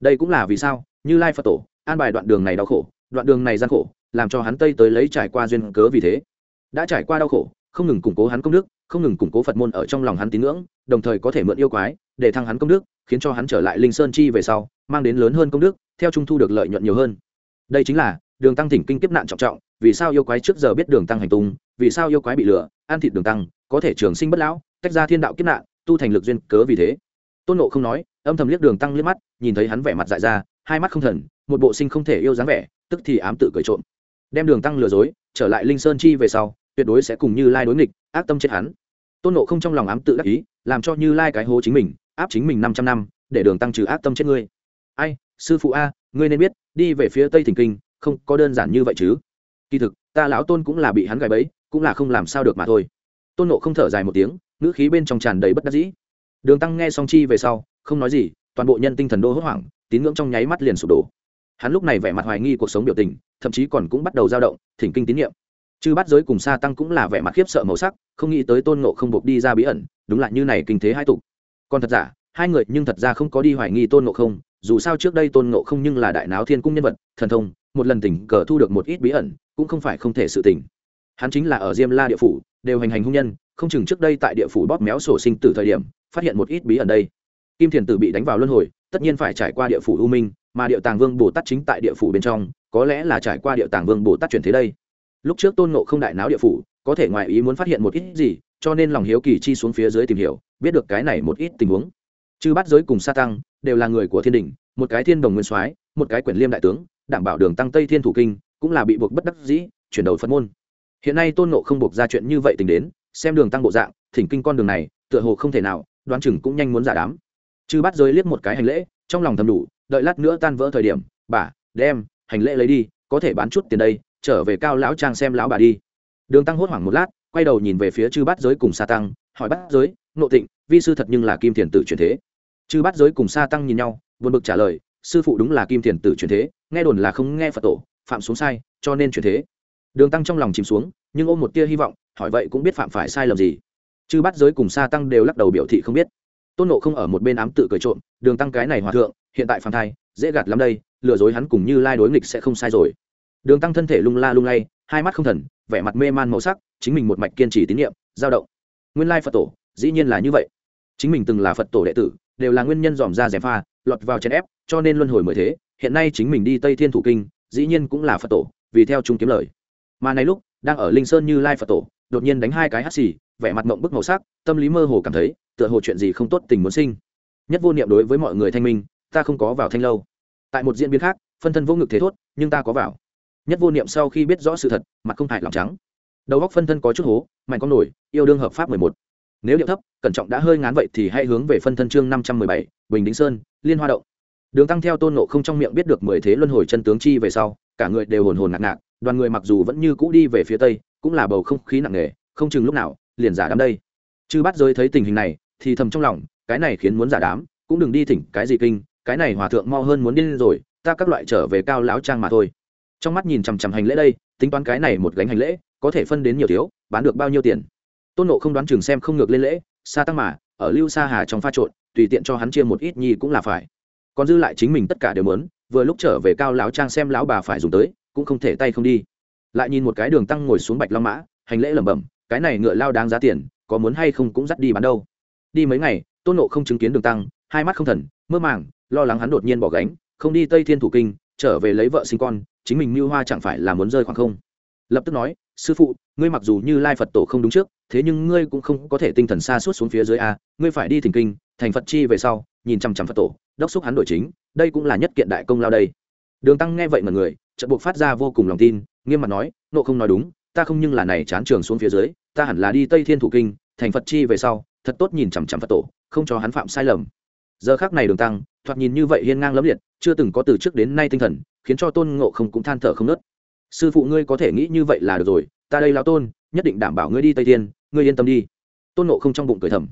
đây cũng là vì sao, như lai phật tổ, an bài đoạn đường này đau khổ, đoạn đường này gian khổ, làm cho hắn tây tới lấy trải qua duyên cớ vì thế. Đã trải qua đau khổ, không ngừng củng cố hắn công đức, không ngừng củng cố phật môn ở trong lòng hắn tín ngưỡng, đồng thời có thể mượn yêu quái để thăng hắn công đức, khiến cho hắn trở lại linh sơn chi về sau, mang đến lớn hơn công đức, theo trung thu được lợi nhuận nhiều hơn. Đây chính là đường tăng thỉnh kinh kiếp nạn trọng trọng, vì sao yêu quái trước giờ biết đường tăng hành tung, vì sao yêu quái bị lừa, ăn thịt đường tăng, có thể trường sinh bất lão, tách ra thiên đạo kiếp nạn, tu thành lực duyên cớ vì thế tôn nộ không nói, âm thầm liếc đường tăng liếc mắt, nhìn thấy hắn vẻ mặt dại ra, hai mắt không thần, một bộ sinh không thể yêu dáng vẻ, tức thì ám tự cười trộm. Đem đường tăng lừa dối, trở lại linh sơn chi về sau, tuyệt đối sẽ cùng như lai đối nghịch, ác tâm chết hắn. Tôn nộ không trong lòng ám tự đắc ý, làm cho như lai cái hố chính mình, áp chính mình năm trăm năm, để đường tăng trừ ác tâm chết ngươi. Ai, sư phụ a, ngươi nên biết, đi về phía tây thỉnh kinh, không có đơn giản như vậy chứ. Kỳ thực, ta lão tôn cũng là bị hắn gài bẫy, cũng là không làm sao được mà thôi. Tôn nộ không thở dài một tiếng, ngữ khí bên trong tràn đầy bất đắc dĩ đường tăng nghe song chi về sau, không nói gì, toàn bộ nhân tinh thần đô hốt hoảng, tín ngưỡng trong nháy mắt liền sụp đổ. Hắn lúc này vẻ mặt hoài nghi cuộc sống biểu tình, thậm chí còn cũng bắt đầu dao động, thỉnh kinh tín nhiệm. Chư bắt giới cùng sa tăng cũng là vẻ mặt khiếp sợ màu sắc, không nghĩ tới tôn ngộ không buộc đi ra bí ẩn, đúng là như này kinh thế hai tục còn thật giả, hai người nhưng thật ra không có đi hoài nghi tôn ngộ không, dù sao trước đây tôn ngộ không nhưng là đại náo thiên cung nhân vật, thần thông, một lần tình cờ thu được một ít bí ẩn, cũng không phải không thể sự tình. Hắn chính là ở diêm la địa phủ, đều hành hành hung nhân, không chừng trước đây tại địa phủ bóp méo sổ sinh từ thời điểm phát hiện một ít bí ẩn đây. Kim thiền tử bị đánh vào luân hồi, tất nhiên phải trải qua địa phủ u minh, mà địa tàng vương bồ tát chính tại địa phủ bên trong, có lẽ là trải qua địa tàng vương bồ tát chuyển thế đây. Lúc trước tôn ngộ không đại náo địa phủ, có thể ngoài ý muốn phát hiện một ít gì, cho nên lòng hiếu kỳ chi xuống phía dưới tìm hiểu, biết được cái này một ít tình huống. Chư bắt giới cùng sa tăng đều là người của thiên đình, một cái thiên đồng nguyên soái, một cái quyển liêm đại tướng, đảm bảo đường tăng tây thiên thủ kinh, cũng là bị buộc bất đắc dĩ, chuyển đầu phật môn. Hiện nay tôn ngộ không buộc ra chuyện như vậy tình đến, xem đường tăng bộ dạng, thỉnh kinh con đường này, tựa hồ không thể nào đoán chừng cũng nhanh muốn giả đám. Chư bắt giới liếc một cái hành lễ, trong lòng thầm đủ, đợi lát nữa tan vỡ thời điểm, bà, đem, hành lễ lấy đi, có thể bán chút tiền đây, trở về cao lão trang xem lão bà đi. Đường tăng hốt hoảng một lát, quay đầu nhìn về phía chư bát giới cùng sa tăng, hỏi bát giới, nộ tịnh, vi sư thật nhưng là kim thiền tử truyền thế? Chư bát giới cùng sa tăng nhìn nhau, buồn bực trả lời, sư phụ đúng là kim thiền tử truyền thế, nghe đồn là không nghe phật tổ, phạm xuống sai, cho nên truyền thế. Đường tăng trong lòng chìm xuống, nhưng ôm một tia hy vọng, hỏi vậy cũng biết phạm phải sai lầm gì chư bắt giới cùng sa tăng đều lắc đầu biểu thị không biết. Tôn nộ không ở một bên ám tự cười trộm, đường tăng cái này hòa thượng, hiện tại phạm thai, dễ gạt lắm đây, lừa dối hắn cùng như lai đối nghịch sẽ không sai rồi. Đường tăng thân thể lung la lung lay, hai mắt không thần, vẻ mặt mê man màu sắc, chính mình một mạch kiên trì tín nhiệm dao động. Nguyên lai phật tổ, dĩ nhiên là như vậy. Chính mình từng là phật tổ đệ tử, đều là nguyên nhân dòm ra rèm pha, lọt vào chèn ép, cho nên luân hồi mới thế, hiện nay chính mình đi tây thiên thủ kinh, dĩ nhiên cũng là phật tổ, vì theo chung kiếm lời. Mà này lúc, đang ở linh sơn như lai phật tổ, đột nhiên đánh hai cái hắt xì vẻ mặt mộng bức màu sắc, tâm lý mơ hồ cảm thấy, tựa hồ chuyện gì không tốt tình muốn sinh. Nhất vô niệm đối với mọi người thanh minh, ta không có vào thanh lâu. Tại một diễn biến khác, phân thân vô ngực thế thốt, nhưng ta có vào. Nhất vô niệm sau khi biết rõ sự thật, mặt không hại lòng trắng. Đầu góc phân thân có chút hố, mạnh con nổi, yêu đương hợp pháp mười một. Nếu điệu thấp, cẩn trọng đã hơi ngán vậy thì hãy hướng về phân thân chương năm trăm mười bảy, bình đính sơn, liên hoa động. Đường tăng theo tôn nộ không trong miệng biết được mười thế luân hồi chân tướng chi về sau, cả người đều hồn hồn ngạc ngạc, đoàn người mặc dù vẫn như cũ đi về phía tây, cũng là bầu không khí nặng nề, không chừng lúc nào liền giả đám đây. Chư bắt giới thấy tình hình này, thì thầm trong lòng, cái này khiến muốn giả đám, cũng đừng đi thỉnh cái gì kinh, cái này hòa thượng mau hơn muốn điên rồi, ta các loại trở về cao lão trang mà thôi. Trong mắt nhìn chằm chằm hành lễ đây, tính toán cái này một gánh hành lễ, có thể phân đến nhiều thiếu, bán được bao nhiêu tiền. Tôn nộ không đoán chừng xem không ngược lên lễ xa tăng mà, ở lưu sa hà trong pha trộn, tùy tiện cho hắn chia một ít nhi cũng là phải. Còn dư lại chính mình tất cả đều mớn vừa lúc trở về cao lão trang xem lão bà phải dùng tới, cũng không thể tay không đi. Lại nhìn một cái đường tăng ngồi xuống bạch long mã, hành lễ lẩm bẩm cái này ngựa lao đáng giá tiền, có muốn hay không cũng dắt đi bán đâu. Đi mấy ngày, tôn nộ không chứng kiến đường tăng, hai mắt không thần, mơ màng, lo lắng hắn đột nhiên bỏ gánh, không đi tây thiên thủ kinh, trở về lấy vợ sinh con, chính mình mưu hoa chẳng phải là muốn rơi khoảng không. Lập tức nói, sư phụ, ngươi mặc dù như lai phật tổ không đúng trước, thế nhưng ngươi cũng không có thể tinh thần xa suốt xuống phía dưới a, ngươi phải đi thỉnh kinh, thành phật chi về sau, nhìn chằm chằm phật tổ, đốc xúc hắn đổi chính, đây cũng là nhất kiện đại công lao đây. Đường tăng nghe vậy mà người, chợt buộc phát ra vô cùng lòng tin, nghiêm mặt nói nộ không nói đúng, ta không nhưng là này chán trường xuống phía dưới ta hẳn là đi tây thiên thủ kinh, thành phật chi về sau, thật tốt nhìn chằm chằm phật tổ, không cho hắn phạm sai lầm. Giờ khác này đường tăng, thoạt nhìn như vậy hiên ngang lẫm liệt, chưa từng có từ trước đến nay tinh thần, khiến cho tôn ngộ không cũng than thở không nớt. Sư phụ ngươi có thể nghĩ như vậy là được rồi, ta đây lao tôn, nhất định đảm bảo ngươi đi tây thiên, ngươi yên tâm đi. Tôn ngộ không trong bụng cười thầm.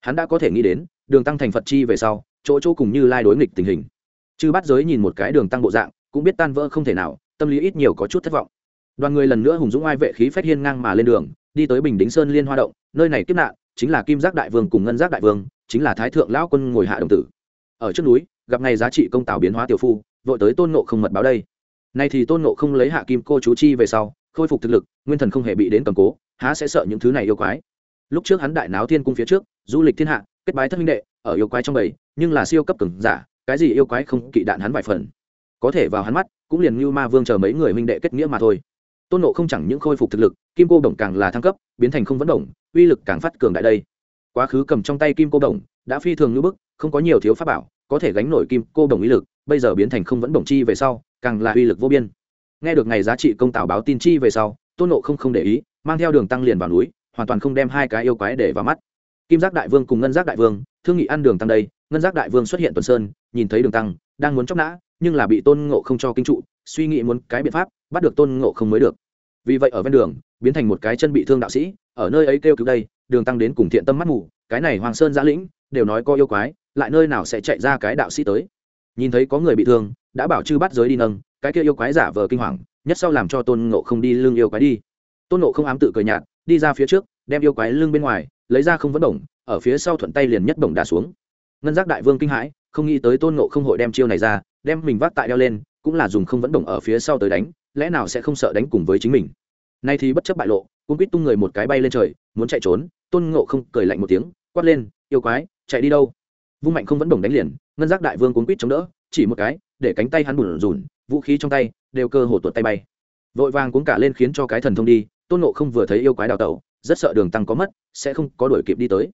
Hắn đã có thể nghĩ đến, đường tăng thành phật chi về sau, chỗ chỗ cùng như lai đối nghịch tình hình. Chư bắt giới nhìn một cái đường tăng bộ dạng, cũng biết tan vỡ không thể nào, tâm lý ít nhiều có chút thất vọng. Đoàn người lần nữa hùng dũng ai vệ khí phách hiên ngang mà lên đường đi tới bình đính sơn liên hoa động, nơi này kiếp nạn chính là kim giác đại vương cùng ngân giác đại vương, chính là thái thượng lão quân ngồi hạ đồng tử. Ở trước núi, gặp ngày giá trị công tào biến hóa tiểu phu, vội tới tôn nộ không mật báo đây. Nay thì tôn nộ không lấy hạ kim cô chú chi về sau, khôi phục thực lực, nguyên thần không hề bị đến cầm cố, há sẽ sợ những thứ này yêu quái. Lúc trước hắn đại náo thiên cung phía trước, du lịch thiên hạ, kết bái thất minh đệ, ở yêu quái trong bầy, nhưng là siêu cấp cường giả, cái gì yêu quái không kỵ đạn hắn vài phần. Có thể vào hắn mắt, cũng liền như ma vương chờ mấy người minh đệ kết nghĩa mà thôi tôn nộ không chẳng những khôi phục thực lực, kim cô đồng càng là thăng cấp, biến thành không vấn đồng uy lực càng phát cường đại đây. Quá khứ cầm trong tay kim cô đồng, đã phi thường như bức, không có nhiều thiếu pháp bảo, có thể gánh nổi kim cô đồng uy lực, bây giờ biến thành không vẫn đồng chi về sau, càng là uy lực vô biên. Nghe được ngày giá trị công tào báo tin chi về sau, tôn nộ không không để ý, mang theo đường tăng liền vào núi, hoàn toàn không đem hai cái yêu quái để vào mắt. Kim giác đại vương cùng ngân giác đại vương, thương nghị ăn đường tăng đây, ngân giác đại vương xuất hiện tuần sơn, nhìn thấy đường tăng, đang muốn chóc nã, nhưng là bị tôn ngộ không cho kinh trụ, suy nghĩ muốn cái biện pháp, bắt được tôn ngộ không mới được vì vậy ở ven đường, biến thành một cái chân bị thương đạo sĩ, ở nơi ấy kêu cứu đây, đường tăng đến cùng thiện tâm mắt mù, cái này hoàng sơn giã lĩnh, đều nói có yêu quái, lại nơi nào sẽ chạy ra cái đạo sĩ tới. Nhìn thấy có người bị thương, đã bảo chư bắt giới đi nâng, cái kia yêu quái giả vờ kinh hoàng, nhất sau làm cho tôn ngộ không đi lưng yêu quái đi. Tôn nộ không ám tự cười nhạt, đi ra phía trước, đem yêu quái lưng bên ngoài, lấy ra không vẫn đồng, ở phía sau thuận tay liền nhất đồng đà xuống. Ngân giác đại vương kinh hãi, không nghĩ tới tôn nộ không hội đem chiêu này ra, đem mình vác tại đeo lên cũng là dùng không vẫn đồng ở phía sau tới đánh, lẽ nào sẽ không sợ đánh cùng với chính mình? Nay thì bất chấp bại lộ cung quýt tung người một cái bay lên trời, muốn chạy trốn, tôn ngộ không cười lạnh một tiếng, quát lên, yêu quái, chạy đi đâu? Vung mạnh không vẫn đồng đánh liền, ngân giác đại vương cuốn quýt chống đỡ, chỉ một cái, để cánh tay hắn bùn rùn, vũ khí trong tay, đều cơ hồ tuột tay bay. Vội vàng cuốn cả lên khiến cho cái thần thông đi, tôn ngộ không vừa thấy yêu quái đào tẩu, rất sợ đường tăng có mất, sẽ không có đuổi kịp đi tới.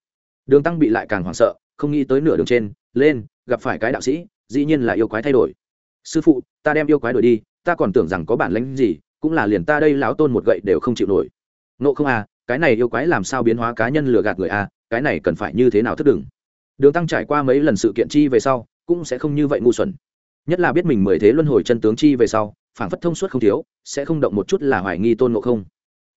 Đường tăng bị lại càng hoảng sợ, không nghĩ tới nửa đường trên, lên, gặp phải cái đạo sĩ, dĩ nhiên là yêu quái thay đổi sư phụ, ta đem yêu quái đuổi đi, ta còn tưởng rằng có bản lãnh gì, cũng là liền ta đây lão tôn một gậy đều không chịu nổi. Nộ không à cái này yêu quái làm sao biến hóa cá nhân lừa gạt người à cái này cần phải như thế nào thức đừng. Đường tăng trải qua mấy lần sự kiện chi về sau, cũng sẽ không như vậy ngu xuẩn. Nhất là biết mình mười thế luân hồi chân tướng chi về sau phản phất thông suốt không thiếu, sẽ không động một chút là hoài nghi tôn ngộ không.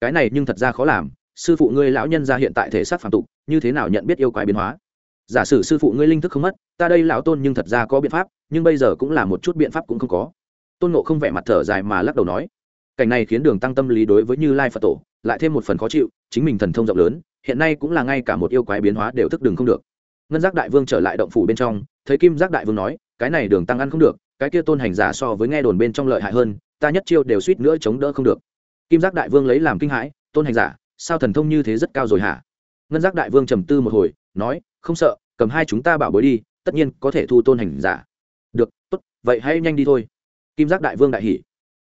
Cái này nhưng thật ra khó làm, sư phụ ngươi lão nhân ra hiện tại thể xác phản tục, như thế nào nhận biết yêu quái biến hóa? Giả sử sư phụ ngươi linh thức không mất, ta đây lão tôn nhưng thật ra có biện pháp, nhưng bây giờ cũng là một chút biện pháp cũng không có. Tôn nộ không vẻ mặt thở dài mà lắc đầu nói, cảnh này khiến đường tăng tâm lý đối với như lai phật tổ lại thêm một phần khó chịu, chính mình thần thông rộng lớn, hiện nay cũng là ngay cả một yêu quái biến hóa đều thức đường không được. Ngân giác đại vương trở lại động phủ bên trong, thấy kim giác đại vương nói, cái này đường tăng ăn không được, cái kia tôn hành giả so với nghe đồn bên trong lợi hại hơn, ta nhất chiêu đều suýt nữa chống đỡ không được. Kim giác đại vương lấy làm kinh hãi, tôn hành giả, sao thần thông như thế rất cao rồi hả? Ngân giác đại vương trầm tư một hồi, nói không sợ, cầm hai chúng ta bảo bối đi, tất nhiên có thể thu tôn hành giả. Được, tốt, vậy hãy nhanh đi thôi. Kim giác đại vương đại hỉ.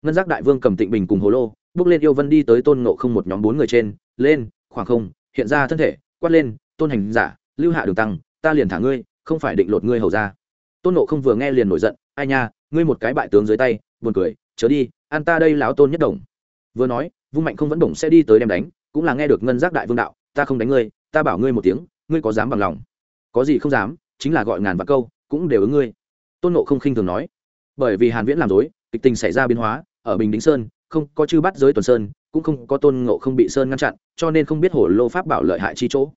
Ngân giác đại vương cầm tịnh bình cùng hồ lô, bước lên yêu vân đi tới tôn ngộ không một nhóm bốn người trên, lên, khoảng không, hiện ra thân thể, quát lên, tôn hành giả, lưu hạ đường tăng, ta liền thả ngươi, không phải định lột ngươi hầu ra. Tôn ngộ không vừa nghe liền nổi giận, ai nha, ngươi một cái bại tướng dưới tay, buồn cười, chớ đi an ta đây láo tôn nhất đồng. Vừa nói, vung mạnh không vẫn đồng sẽ đi tới đem đánh, cũng là nghe được ngân giác đại vương đạo, ta không đánh ngươi, ta bảo ngươi một tiếng ngươi có dám bằng lòng? Có gì không dám, chính là gọi ngàn vạn câu, cũng đều ứng ngươi. Tôn nộ không khinh thường nói. Bởi vì hàn viễn làm dối, kịch tình xảy ra biến hóa, ở bình đính sơn, không có chư bắt giới tuần sơn, cũng không có tôn ngộ không bị sơn ngăn chặn, cho nên không biết hồ lô pháp bảo lợi hại chi chỗ.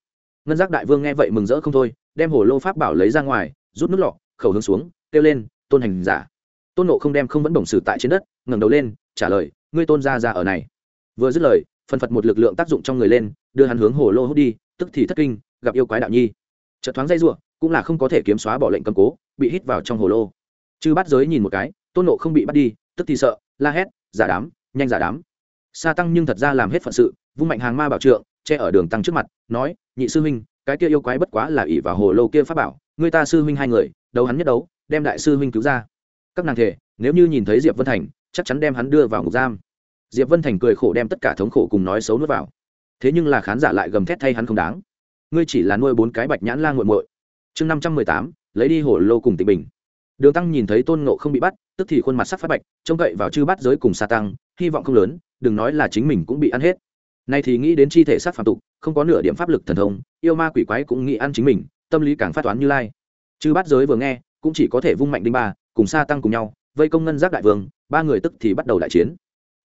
Ngân giác đại vương nghe vậy mừng rỡ không thôi, đem hồ lô pháp bảo lấy ra ngoài, rút nước lọ, khẩu hướng xuống, kêu lên, tôn hành giả. Tôn nộ không đem không vẫn đồng xử tại trên đất, ngẩng đầu lên, trả lời, ngươi tôn ra ra ở này. Vừa dứt lời phân phật một lực lượng tác dụng trong người lên, đưa hắn hướng hồ lô hút đi, tức thì thất kinh gặp yêu quái đạo nhi. Chợt thoáng dây rủa, cũng là không có thể kiếm xóa bỏ lệnh cầm cố bị hít vào trong hồ lô. Chư bắt giới nhìn một cái tôn nộ không bị bắt đi tức thì sợ la hét giả đám nhanh giả đám. Sa tăng nhưng thật ra làm hết phận sự vung mạnh hàng ma bảo trượng che ở đường tăng trước mặt nói nhị sư huynh cái kia yêu quái bất quá là ỷ vào hồ lô kia pháp bảo người ta sư huynh hai người đấu hắn nhất đấu đem đại sư huynh cứu ra. Các nàng thể nếu như nhìn thấy diệp vân thành chắc chắn đem hắn đưa vào ngục giam. Diệp vân thành cười khổ đem tất cả thống khổ cùng nói xấu nuốt vào. Thế nhưng là khán giả lại gầm thét thay hắn không đáng ngươi chỉ là nuôi bốn cái bạch nhãn la nguội muội. Chương năm trăm mười tám, lấy đi hồ lô cùng tịnh bình. Đường tăng nhìn thấy tôn nộ không bị bắt, tức thì khuôn mặt sắc phát bạch, trông cậy vào chư bắt giới cùng sa tăng, hy vọng không lớn, đừng nói là chính mình cũng bị ăn hết. Nay thì nghĩ đến chi thể sát phạm tục, không có nửa điểm pháp lực thần thông, yêu ma quỷ quái cũng nghĩ ăn chính mình, tâm lý càng phát toán như lai. Chư bắt giới vừa nghe, cũng chỉ có thể vung mạnh đinh ba, cùng sa tăng cùng nhau, vây công ngân giác đại vương, ba người tức thì bắt đầu đại chiến.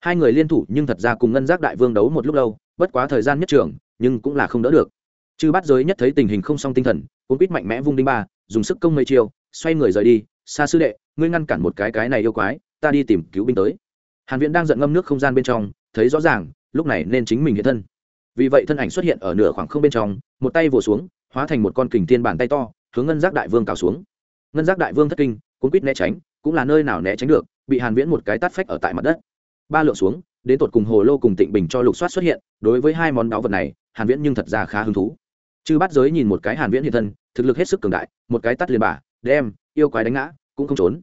Hai người liên thủ nhưng thật ra cùng ngân giác đại vương đấu một lúc lâu, bất quá thời gian nhất trường, nhưng cũng là không đỡ được chư bắt giới nhất thấy tình hình không song tinh thần, cuốn quýt mạnh mẽ vung đinh ba, dùng sức công mây chiêu, xoay người rời đi. Xa sư đệ, ngươi ngăn cản một cái cái này yêu quái, ta đi tìm cứu binh tới. Hàn viễn đang giận ngâm nước không gian bên trong, thấy rõ ràng, lúc này nên chính mình hiện thân. Vì vậy thân ảnh xuất hiện ở nửa khoảng không bên trong, một tay vồ xuống, hóa thành một con kình thiên bàn tay to, hướng ngân giác đại vương cào xuống. Ngân giác đại vương thất kinh, cuốn quýt né tránh, cũng là nơi nào né tránh được, bị hàn viễn một cái tát phách ở tại mặt đất. Ba lượng xuống, đến tột cùng hồ lô cùng tịnh bình cho lục soát xuất hiện, đối với hai món đáo vật này, hàn viễn nhưng thật ra khá hứng thú chư bắt giới nhìn một cái hàn viễn hiện thân, thực lực hết sức cường đại, một cái tát liền bả đem, yêu quái đánh ngã, cũng không trốn.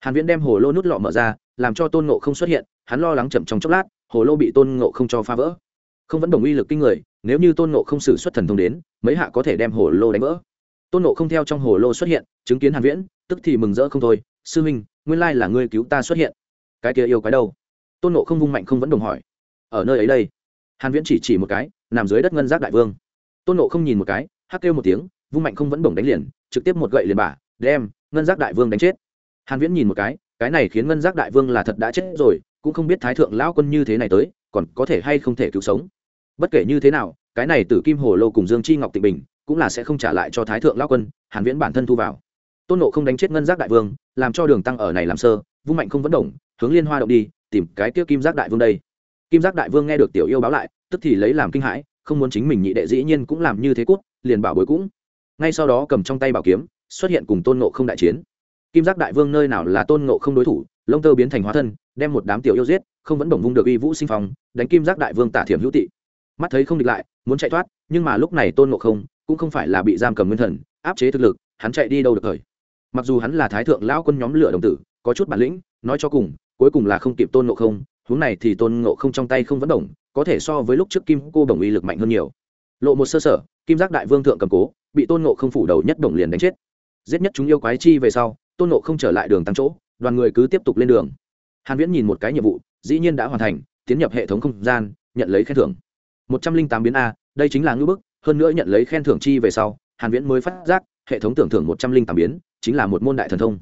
Hàn viễn đem hồ lô nút lọ mở ra, làm cho tôn ngộ không xuất hiện, hắn lo lắng chậm trong chốc lát, hồ lô bị tôn ngộ không cho phá vỡ. Không vẫn đồng uy lực kinh người, nếu như tôn ngộ không sử xuất thần thông đến, mấy hạ có thể đem hồ lô đánh vỡ. Tôn ngộ không theo trong hồ lô xuất hiện, chứng kiến hàn viễn, tức thì mừng rỡ không thôi, sư minh nguyên lai là ngươi cứu ta xuất hiện. Cái kia yêu quái đâu? Tôn ngộ không vung mạnh không vẫn đồng hỏi. Ở nơi ấy đây. Hàn viễn chỉ chỉ một cái, nằm dưới đất ngân giác đại vương tôn Nộ không nhìn một cái, hắc kêu một tiếng, vung mạnh không vẫn bổng đánh liền, trực tiếp một gậy liền bả, đem ngân giác đại vương đánh chết. Hàn viễn nhìn một cái cái này khiến ngân giác đại vương là thật đã chết rồi, cũng không biết thái thượng lão quân như thế này tới, còn có thể hay không thể cứu sống. Bất kể như thế nào, cái này tử kim hồ lô cùng dương chi ngọc tịnh bình, cũng là sẽ không trả lại cho thái thượng lão quân, hàn viễn bản thân thu vào. Tôn nộ không đánh chết ngân giác đại vương, làm cho đường tăng ở này làm sơ, vung mạnh không vẫn động hướng liên hoa động đi, tìm cái tiêu kim giác đại vương đây. Kim giác đại vương nghe được tiểu yêu báo lại, tức thì lấy làm kinh hãi không muốn chính mình nhị đệ dĩ nhiên cũng làm như thế cút liền bảo bối cũng. Ngay sau đó cầm trong tay bảo kiếm xuất hiện cùng tôn nộ không đại chiến. Kim giác đại vương nơi nào là tôn nộ không đối thủ lông tơ biến thành hóa thân đem một đám tiểu yêu giết không vẫn đồng vung được uy vũ sinh phòng, đánh kim giác đại vương tả thiểm hữu tị. Mắt thấy không địch lại muốn chạy thoát nhưng mà lúc này tôn nộ không cũng không phải là bị giam cầm nguyên thần áp chế thực lực hắn chạy đi đâu được thời mặc dù hắn là thái thượng lão quân nhóm lửa đồng tử có chút bản lĩnh nói cho cùng cuối cùng là không kịp tôn nộ không huống này thì tôn ngộ không trong tay không vẫn đồng có thể so với lúc trước kim cô đồng uy lực mạnh hơn nhiều. Lộ một sơ sở, kim giác đại vương thượng cầm cố, bị tôn ngộ không phủ đầu nhất đồng liền đánh chết. Giết nhất chúng yêu quái chi về sau, tôn ngộ không trở lại đường tăng chỗ, đoàn người cứ tiếp tục lên đường. Hàn viễn nhìn một cái nhiệm vụ, dĩ nhiên đã hoàn thành, tiến nhập hệ thống không gian, nhận lấy khen thưởng. Một trăm linh tám biến a, đây chính là ngữ bức, hơn nữa nhận lấy khen thưởng chi về sau, hàn viễn mới phát giác, hệ thống tưởng thưởng một trăm linh tám biến, chính là một môn đại thần thông.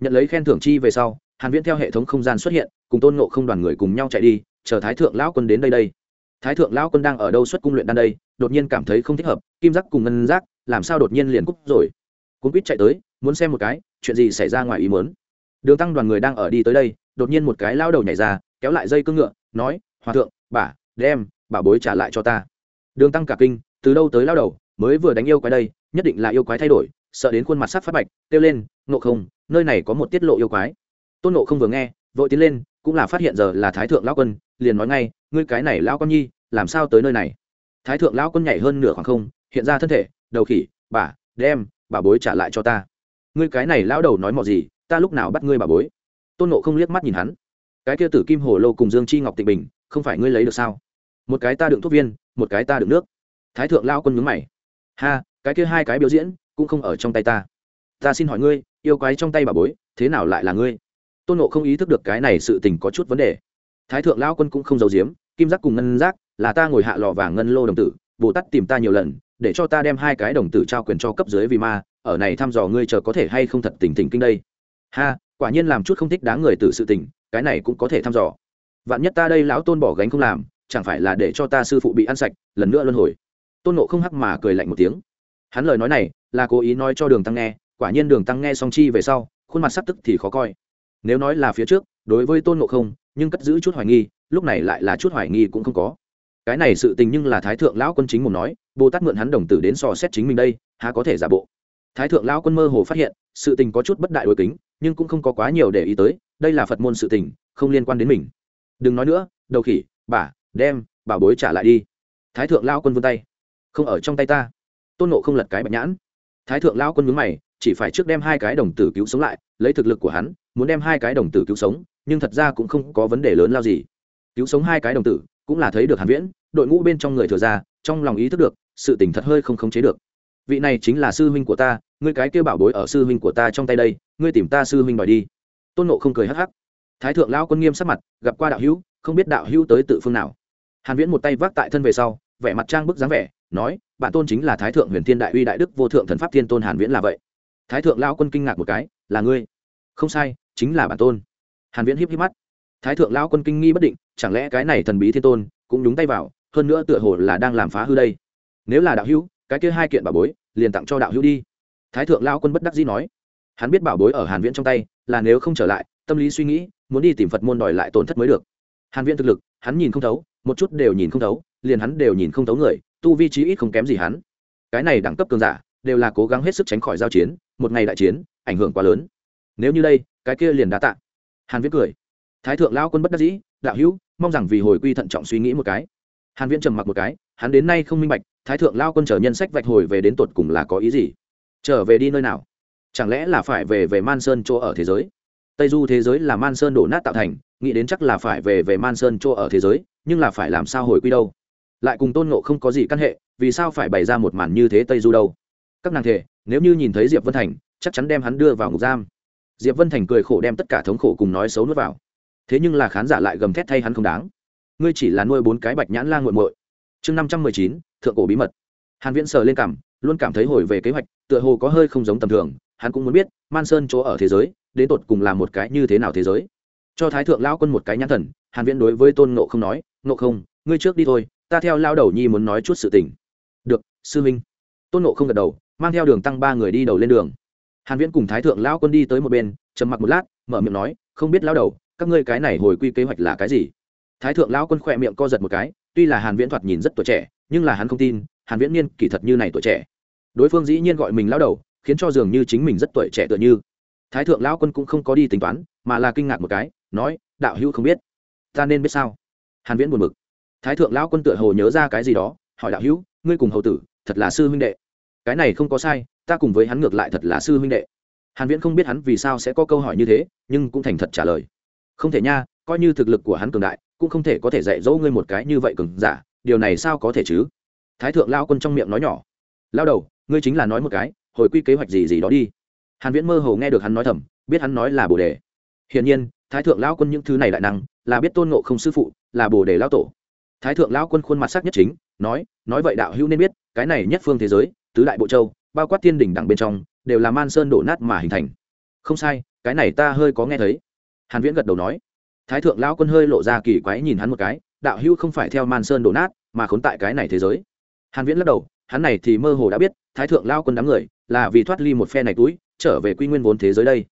Nhận lấy khen thưởng chi về sau, hàn viễn theo hệ thống không gian xuất hiện, cùng tôn ngộ không đoàn người cùng nhau chạy đi chờ thái thượng lão quân đến đây đây. Thái thượng lão quân đang ở đâu xuất cung luyện đan đây, đột nhiên cảm thấy không thích hợp, kim giác cùng ngân giác, làm sao đột nhiên liền cúp rồi. Cuốn quýt chạy tới, muốn xem một cái, chuyện gì xảy ra ngoài ý muốn. Đường tăng đoàn người đang ở đi tới đây, đột nhiên một cái lao đầu nhảy ra, kéo lại dây cương ngựa, nói, hòa thượng, bà, đem, bà bối trả lại cho ta. Đường tăng cả kinh, từ đâu tới lao đầu, mới vừa đánh yêu quái đây, nhất định là yêu quái thay đổi, sợ đến khuôn mặt sắc phát bạch, kêu lên nộ không, nơi này có một tiết lộ yêu quái. Tôn nộ không vừa nghe, vội tiến lên cũng là phát hiện giờ là thái thượng lão quân, liền nói ngay, ngươi cái này lão con nhi, làm sao tới nơi này? Thái thượng lão quân nhảy hơn nửa khoảng không, hiện ra thân thể, đầu khỉ, bà, đem, bà bối trả lại cho ta. Ngươi cái này lão đầu nói mọi gì, ta lúc nào bắt ngươi bà bối? Tôn nộ không liếc mắt nhìn hắn. Cái kia tử kim hồ lô cùng dương chi ngọc tịnh bình, không phải ngươi lấy được sao? Một cái ta đựng thuốc viên, một cái ta đựng nước. Thái thượng lao quân nhướng mày. Ha, cái kia hai cái biểu diễn, cũng không ở trong tay ta. Ta xin hỏi ngươi, yêu quái trong tay bà bối, thế nào lại là ngươi? Tôn nộ không ý thức được cái này sự tình có chút vấn đề. Thái thượng lao quân cũng không giấu giếm, kim giác cùng ngân giác, là ta ngồi hạ lò vàng ngân lô đồng tử, bồ tát tìm ta nhiều lần, để cho ta đem hai cái đồng tử trao quyền cho cấp dưới vì ma, ở này thăm dò ngươi chờ có thể hay không thật tình tình kinh đây. Ha, quả nhiên làm chút không thích đáng người tử sự tình, cái này cũng có thể thăm dò. Vạn nhất ta đây lão tôn bỏ gánh không làm, chẳng phải là để cho ta sư phụ bị ăn sạch, lần nữa luân hồi. Tôn nộ không hắc mà cười lạnh một tiếng. Hắn lời nói này, là cố ý nói cho đường tăng nghe, quả nhiên đường tăng nghe song chi về sau, khuôn mặt sắp tức thì khó coi nếu nói là phía trước, đối với tôn ngộ không, nhưng cất giữ chút hoài nghi, lúc này lại là chút hoài nghi cũng không có. Cái này sự tình nhưng là thái thượng lão quân chính mồm nói, bồ tát mượn hắn đồng tử đến sò xét chính mình đây, há có thể giả bộ. Thái thượng lão quân mơ hồ phát hiện, sự tình có chút bất đại đối kính, nhưng cũng không có quá nhiều để ý tới, đây là phật môn sự tình, không liên quan đến mình. Đừng nói nữa, đầu khỉ, bà, đem bà bối trả lại đi. Thái thượng lao quân vươn tay. Không ở trong tay ta. Tôn nộ không lật cái bạch nhãn. Thái thượng lao quân mướn mày chỉ phải trước đem hai cái đồng tử cứu sống lại, lấy thực lực của hắn, muốn đem hai cái đồng tử cứu sống, nhưng thật ra cũng không có vấn đề lớn lao gì. Cứu sống hai cái đồng tử, cũng là thấy được hàn viễn, đội ngũ bên trong người thừa ra, trong lòng ý thức được, sự tình thật hơi không khống chế được. Vị này chính là sư huynh của ta, ngươi cái kia bảo bối ở sư huynh của ta trong tay đây, ngươi tìm ta sư huynh đòi đi. Tôn nộ không cười hắc hắc. Thái thượng lão quân nghiêm sắc mặt, gặp qua đạo hữu, không biết đạo hữu tới tự phương nào. Hàn viễn một tay vác tại thân về sau, vẻ mặt trang bức dáng vẻ, nói bản tôn chính là thái thượng huyền thiên đại uy đại đức vô thượng thần pháp thiên tôn hàn viễn là vậy thái thượng lao quân kinh ngạc một cái, là ngươi? Không sai, chính là bản tôn. Hàn viễn híp híp mắt. Thái thượng lao quân kinh nghi bất định, chẳng lẽ cái này thần bí thiên tôn cũng đúng tay vào, hơn nữa tựa hồ là đang làm phá hư đây? Nếu là đạo hữu, cái kia hai kiện bảo bối, liền tặng cho đạo hữu đi. Thái thượng lao quân bất đắc dĩ nói. Hắn biết bảo bối ở hàn viễn trong tay, là nếu không trở lại, tâm lý suy nghĩ, muốn đi tìm phật môn đòi lại tổn thất mới được. Hàn viễn thực lực, hắn nhìn không thấu, một chút đều nhìn không thấu, liền hắn đều nhìn không thấu người, tu vi trí ít không kém gì hắn. Cái này đẳng cấp cường giả, đều là cố gắng hết sức tránh khỏi giao chiến một ngày đại chiến, ảnh hưởng quá lớn. Nếu như đây, cái kia liền đã tạ. Hàn viễn cười. Thái thượng lão quân bất đắc dĩ, đạo hữu, mong rằng vì hồi quy thận trọng suy nghĩ một cái. Hàn viễn trầm mặc một cái, hắn đến nay không minh bạch, thái thượng lão quân chờ nhân sách vạch hồi về đến tột cùng là có ý gì? Trở về đi nơi nào? Chẳng lẽ là phải về về man sơn chỗ ở thế giới? Tây du thế giới là man sơn đổ nát tạo thành, nghĩ đến chắc là phải về về man sơn chỗ ở thế giới, nhưng là phải làm sao hồi quy đâu? Lại cùng tôn ngộ không có gì căn hệ, vì sao phải bày ra một màn như thế tây du đâu? Các nàng thể nếu như nhìn thấy diệp vân thành, chắc chắn đem hắn đưa vào ngục giam. Diệp vân thành cười khổ đem tất cả thống khổ cùng nói xấu nuốt vào. Thế nhưng là khán giả lại gầm thét thay hắn không đáng. Ngươi chỉ là nuôi bốn cái bạch nhãn la nguội muội. Chương năm trăm mười chín, thượng cổ bí mật. Hàn viễn sờ lên cảm, luôn cảm thấy hồi về kế hoạch, tựa hồ có hơi không giống tầm thường, hắn cũng muốn biết, man sơn chỗ ở thế giới, đến tột cùng là một cái như thế nào thế giới. Cho thái thượng lão quân một cái nhãn thần, hàn viễn đối với tôn nộ không nói nộ không, ngươi trước đi thôi, ta theo lao đầu nhi muốn nói chút sự tình. Được, sư minh tôn nộ không gật đầu mang theo đường tăng ba người đi đầu lên đường. Hàn viễn cùng thái thượng lão quân đi tới một bên, trầm mặc một lát, mở miệng nói, không biết lão đầu, các ngươi cái này hồi quy kế hoạch là cái gì? Thái thượng lão quân khỏe miệng co giật một cái, tuy là hàn viễn thoạt nhìn rất tuổi trẻ, nhưng là hắn không tin, hàn viễn niên kỳ thật như này tuổi trẻ. Đối phương dĩ nhiên gọi mình lão đầu, khiến cho dường như chính mình rất tuổi trẻ tựa như. Thái thượng lão quân cũng không có đi tính toán, mà là kinh ngạc một cái, nói, đạo hữu không biết, ta nên biết sao? Hàn viễn buồn bực. Thái thượng lão quân tựa hồ nhớ ra cái gì đó, hỏi đạo hữu, ngươi cùng hầu tử, thật là sư huynh đệ cái này không có sai, ta cùng với hắn ngược lại thật là sư huynh đệ. Hàn viễn không biết hắn vì sao sẽ có câu hỏi như thế, nhưng cũng thành thật trả lời. Không thể nha, coi như thực lực của hắn cường đại, cũng không thể có thể dạy dỗ ngươi một cái như vậy cường giả, điều này sao có thể chứ? Thái thượng lao quân trong miệng nói nhỏ. Lao đầu, ngươi chính là nói một cái, hồi quy kế hoạch gì gì đó đi. Hàn viễn mơ hồ nghe được hắn nói thầm, biết hắn nói là bồ đề. Hiển nhiên, thái thượng lao quân những thứ này lại năng, là biết tôn ngộ không sư phụ, là bồ đề lao tổ. Thái thượng lao quân khuôn mặt sắc nhất chính, nói nói vậy đạo hữu nên biết, cái này nhất phương thế giới tứ đại bộ châu, bao quát thiên đỉnh đẳng bên trong, đều là man sơn đổ nát mà hình thành. Không sai, cái này ta hơi có nghe thấy. Hàn viễn gật đầu nói. Thái thượng lão quân hơi lộ ra kỳ quái nhìn hắn một cái, đạo hữu không phải theo man sơn đổ nát mà khốn tại cái này thế giới. Hàn viễn lắc đầu, hắn này thì mơ hồ đã biết, thái thượng lão quân đám người là vì thoát ly một phe này túi, trở về quy nguyên vốn thế giới đây.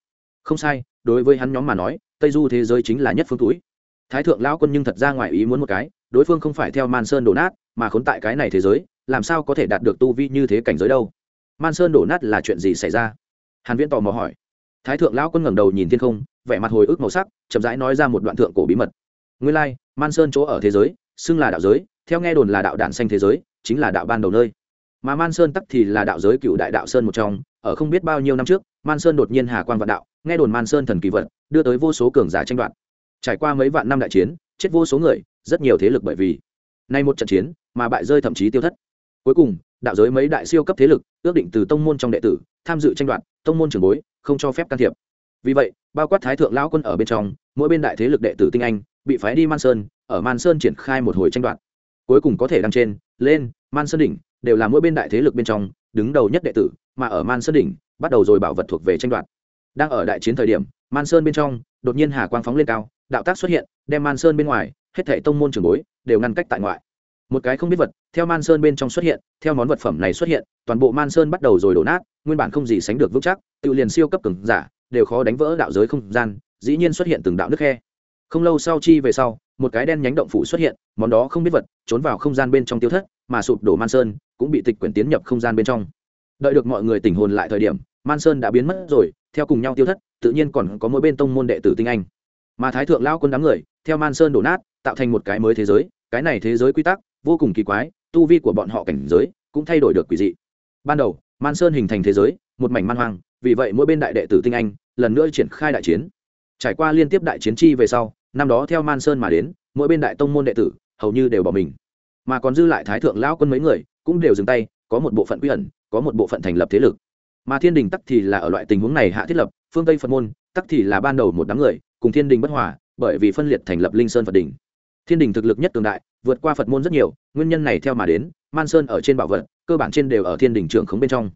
Không sai, đối với hắn nhóm mà nói, tây du thế giới chính là nhất phương túi. Thái thượng lão quân nhưng thật ra ngoài ý muốn một cái, đối phương không phải theo man sơn đổ nát mà khốn tại cái này thế giới làm sao có thể đạt được tu vi như thế cảnh giới đâu? Man sơn đổ nát là chuyện gì xảy ra? Hàn viễn tò mò hỏi. Thái thượng lão quân ngẩng đầu nhìn thiên không, vẻ mặt hồi ức màu sắc, chậm rãi nói ra một đoạn thượng cổ bí mật. Nguyên lai, man sơn chỗ ở thế giới, xưng là đạo giới, theo nghe đồn là đạo đản xanh thế giới, chính là đạo ban đầu nơi. Mà man sơn tắc thì là đạo giới cựu đại đạo sơn một trong, ở không biết bao nhiêu năm trước, man sơn đột nhiên hà quan vạn đạo, nghe đồn man sơn thần kỳ vật, đưa tới vô số cường giả tranh đoạt. Trải qua mấy vạn năm đại chiến, chết vô số người, rất nhiều thế lực bởi vì, nay một trận chiến, mà bại rơi thậm chí tiêu thất cuối cùng, đạo giới mấy đại siêu cấp thế lực, ước định từ tông môn trong đệ tử, tham dự tranh đoạt, tông môn trưởng bối, không cho phép can thiệp. Vì vậy, bao quát thái thượng lão quân ở bên trong, mỗi bên đại thế lực đệ tử tinh anh, bị phái đi man sơn, ở man sơn triển khai một hồi tranh đoạt. Cuối cùng có thể đăng trên, lên, man sơn đỉnh, đều là mỗi bên đại thế lực bên trong, đứng đầu nhất đệ tử, mà ở man sơn đỉnh, bắt đầu rồi bảo vật thuộc về tranh đoạt. Đang ở đại chiến thời điểm, man sơn bên trong, đột nhiên hà quang phóng lên cao, đạo tác xuất hiện, đem man sơn bên ngoài, hết thảy tông môn trưởng bối, đều ngăn cách tại ngoại một cái không biết vật, theo man sơn bên trong xuất hiện, theo món vật phẩm này xuất hiện, toàn bộ man sơn bắt đầu rồi đổ nát, nguyên bản không gì sánh được vững chắc, tự liền siêu cấp cường giả, đều khó đánh vỡ đạo giới không gian, dĩ nhiên xuất hiện từng đạo nước khe. Không lâu sau chi về sau, một cái đen nhánh động phủ xuất hiện, món đó không biết vật, trốn vào không gian bên trong tiêu thất, mà sụp đổ man sơn, cũng bị tịch quyển tiến nhập không gian bên trong. Đợi được mọi người tỉnh hồn lại thời điểm, man sơn đã biến mất rồi, theo cùng nhau tiêu thất, tự nhiên còn có mỗi bên tông môn đệ tử tinh anh. Mà thái thượng lao quân đám người, theo man sơn đổ nát, tạo thành một cái mới thế giới, cái này thế giới quy tắc vô cùng kỳ quái, tu vi của bọn họ cảnh giới cũng thay đổi được quỷ dị. Ban đầu, man sơn hình thành thế giới, một mảnh man hoang, vì vậy mỗi bên đại đệ tử tinh anh lần nữa triển khai đại chiến. Trải qua liên tiếp đại chiến chi về sau, năm đó theo man sơn mà đến, mỗi bên đại tông môn đệ tử hầu như đều bỏ mình. Mà còn dư lại thái thượng lão quân mấy người cũng đều dừng tay, có một bộ phận quy ẩn, có một bộ phận thành lập thế lực. Mà thiên đình tắc thì là ở loại tình huống này hạ thiết lập, phương tây phật môn tắc thì là ban đầu một đám người cùng thiên đình bất hòa, bởi vì phân liệt thành lập linh sơn phật đình thiên đình thực lực nhất cường đại, vượt qua phật môn rất nhiều, nguyên nhân này theo mà đến, man sơn ở trên bảo vật, cơ bản trên đều ở thiên đình trưởng khống bên trong.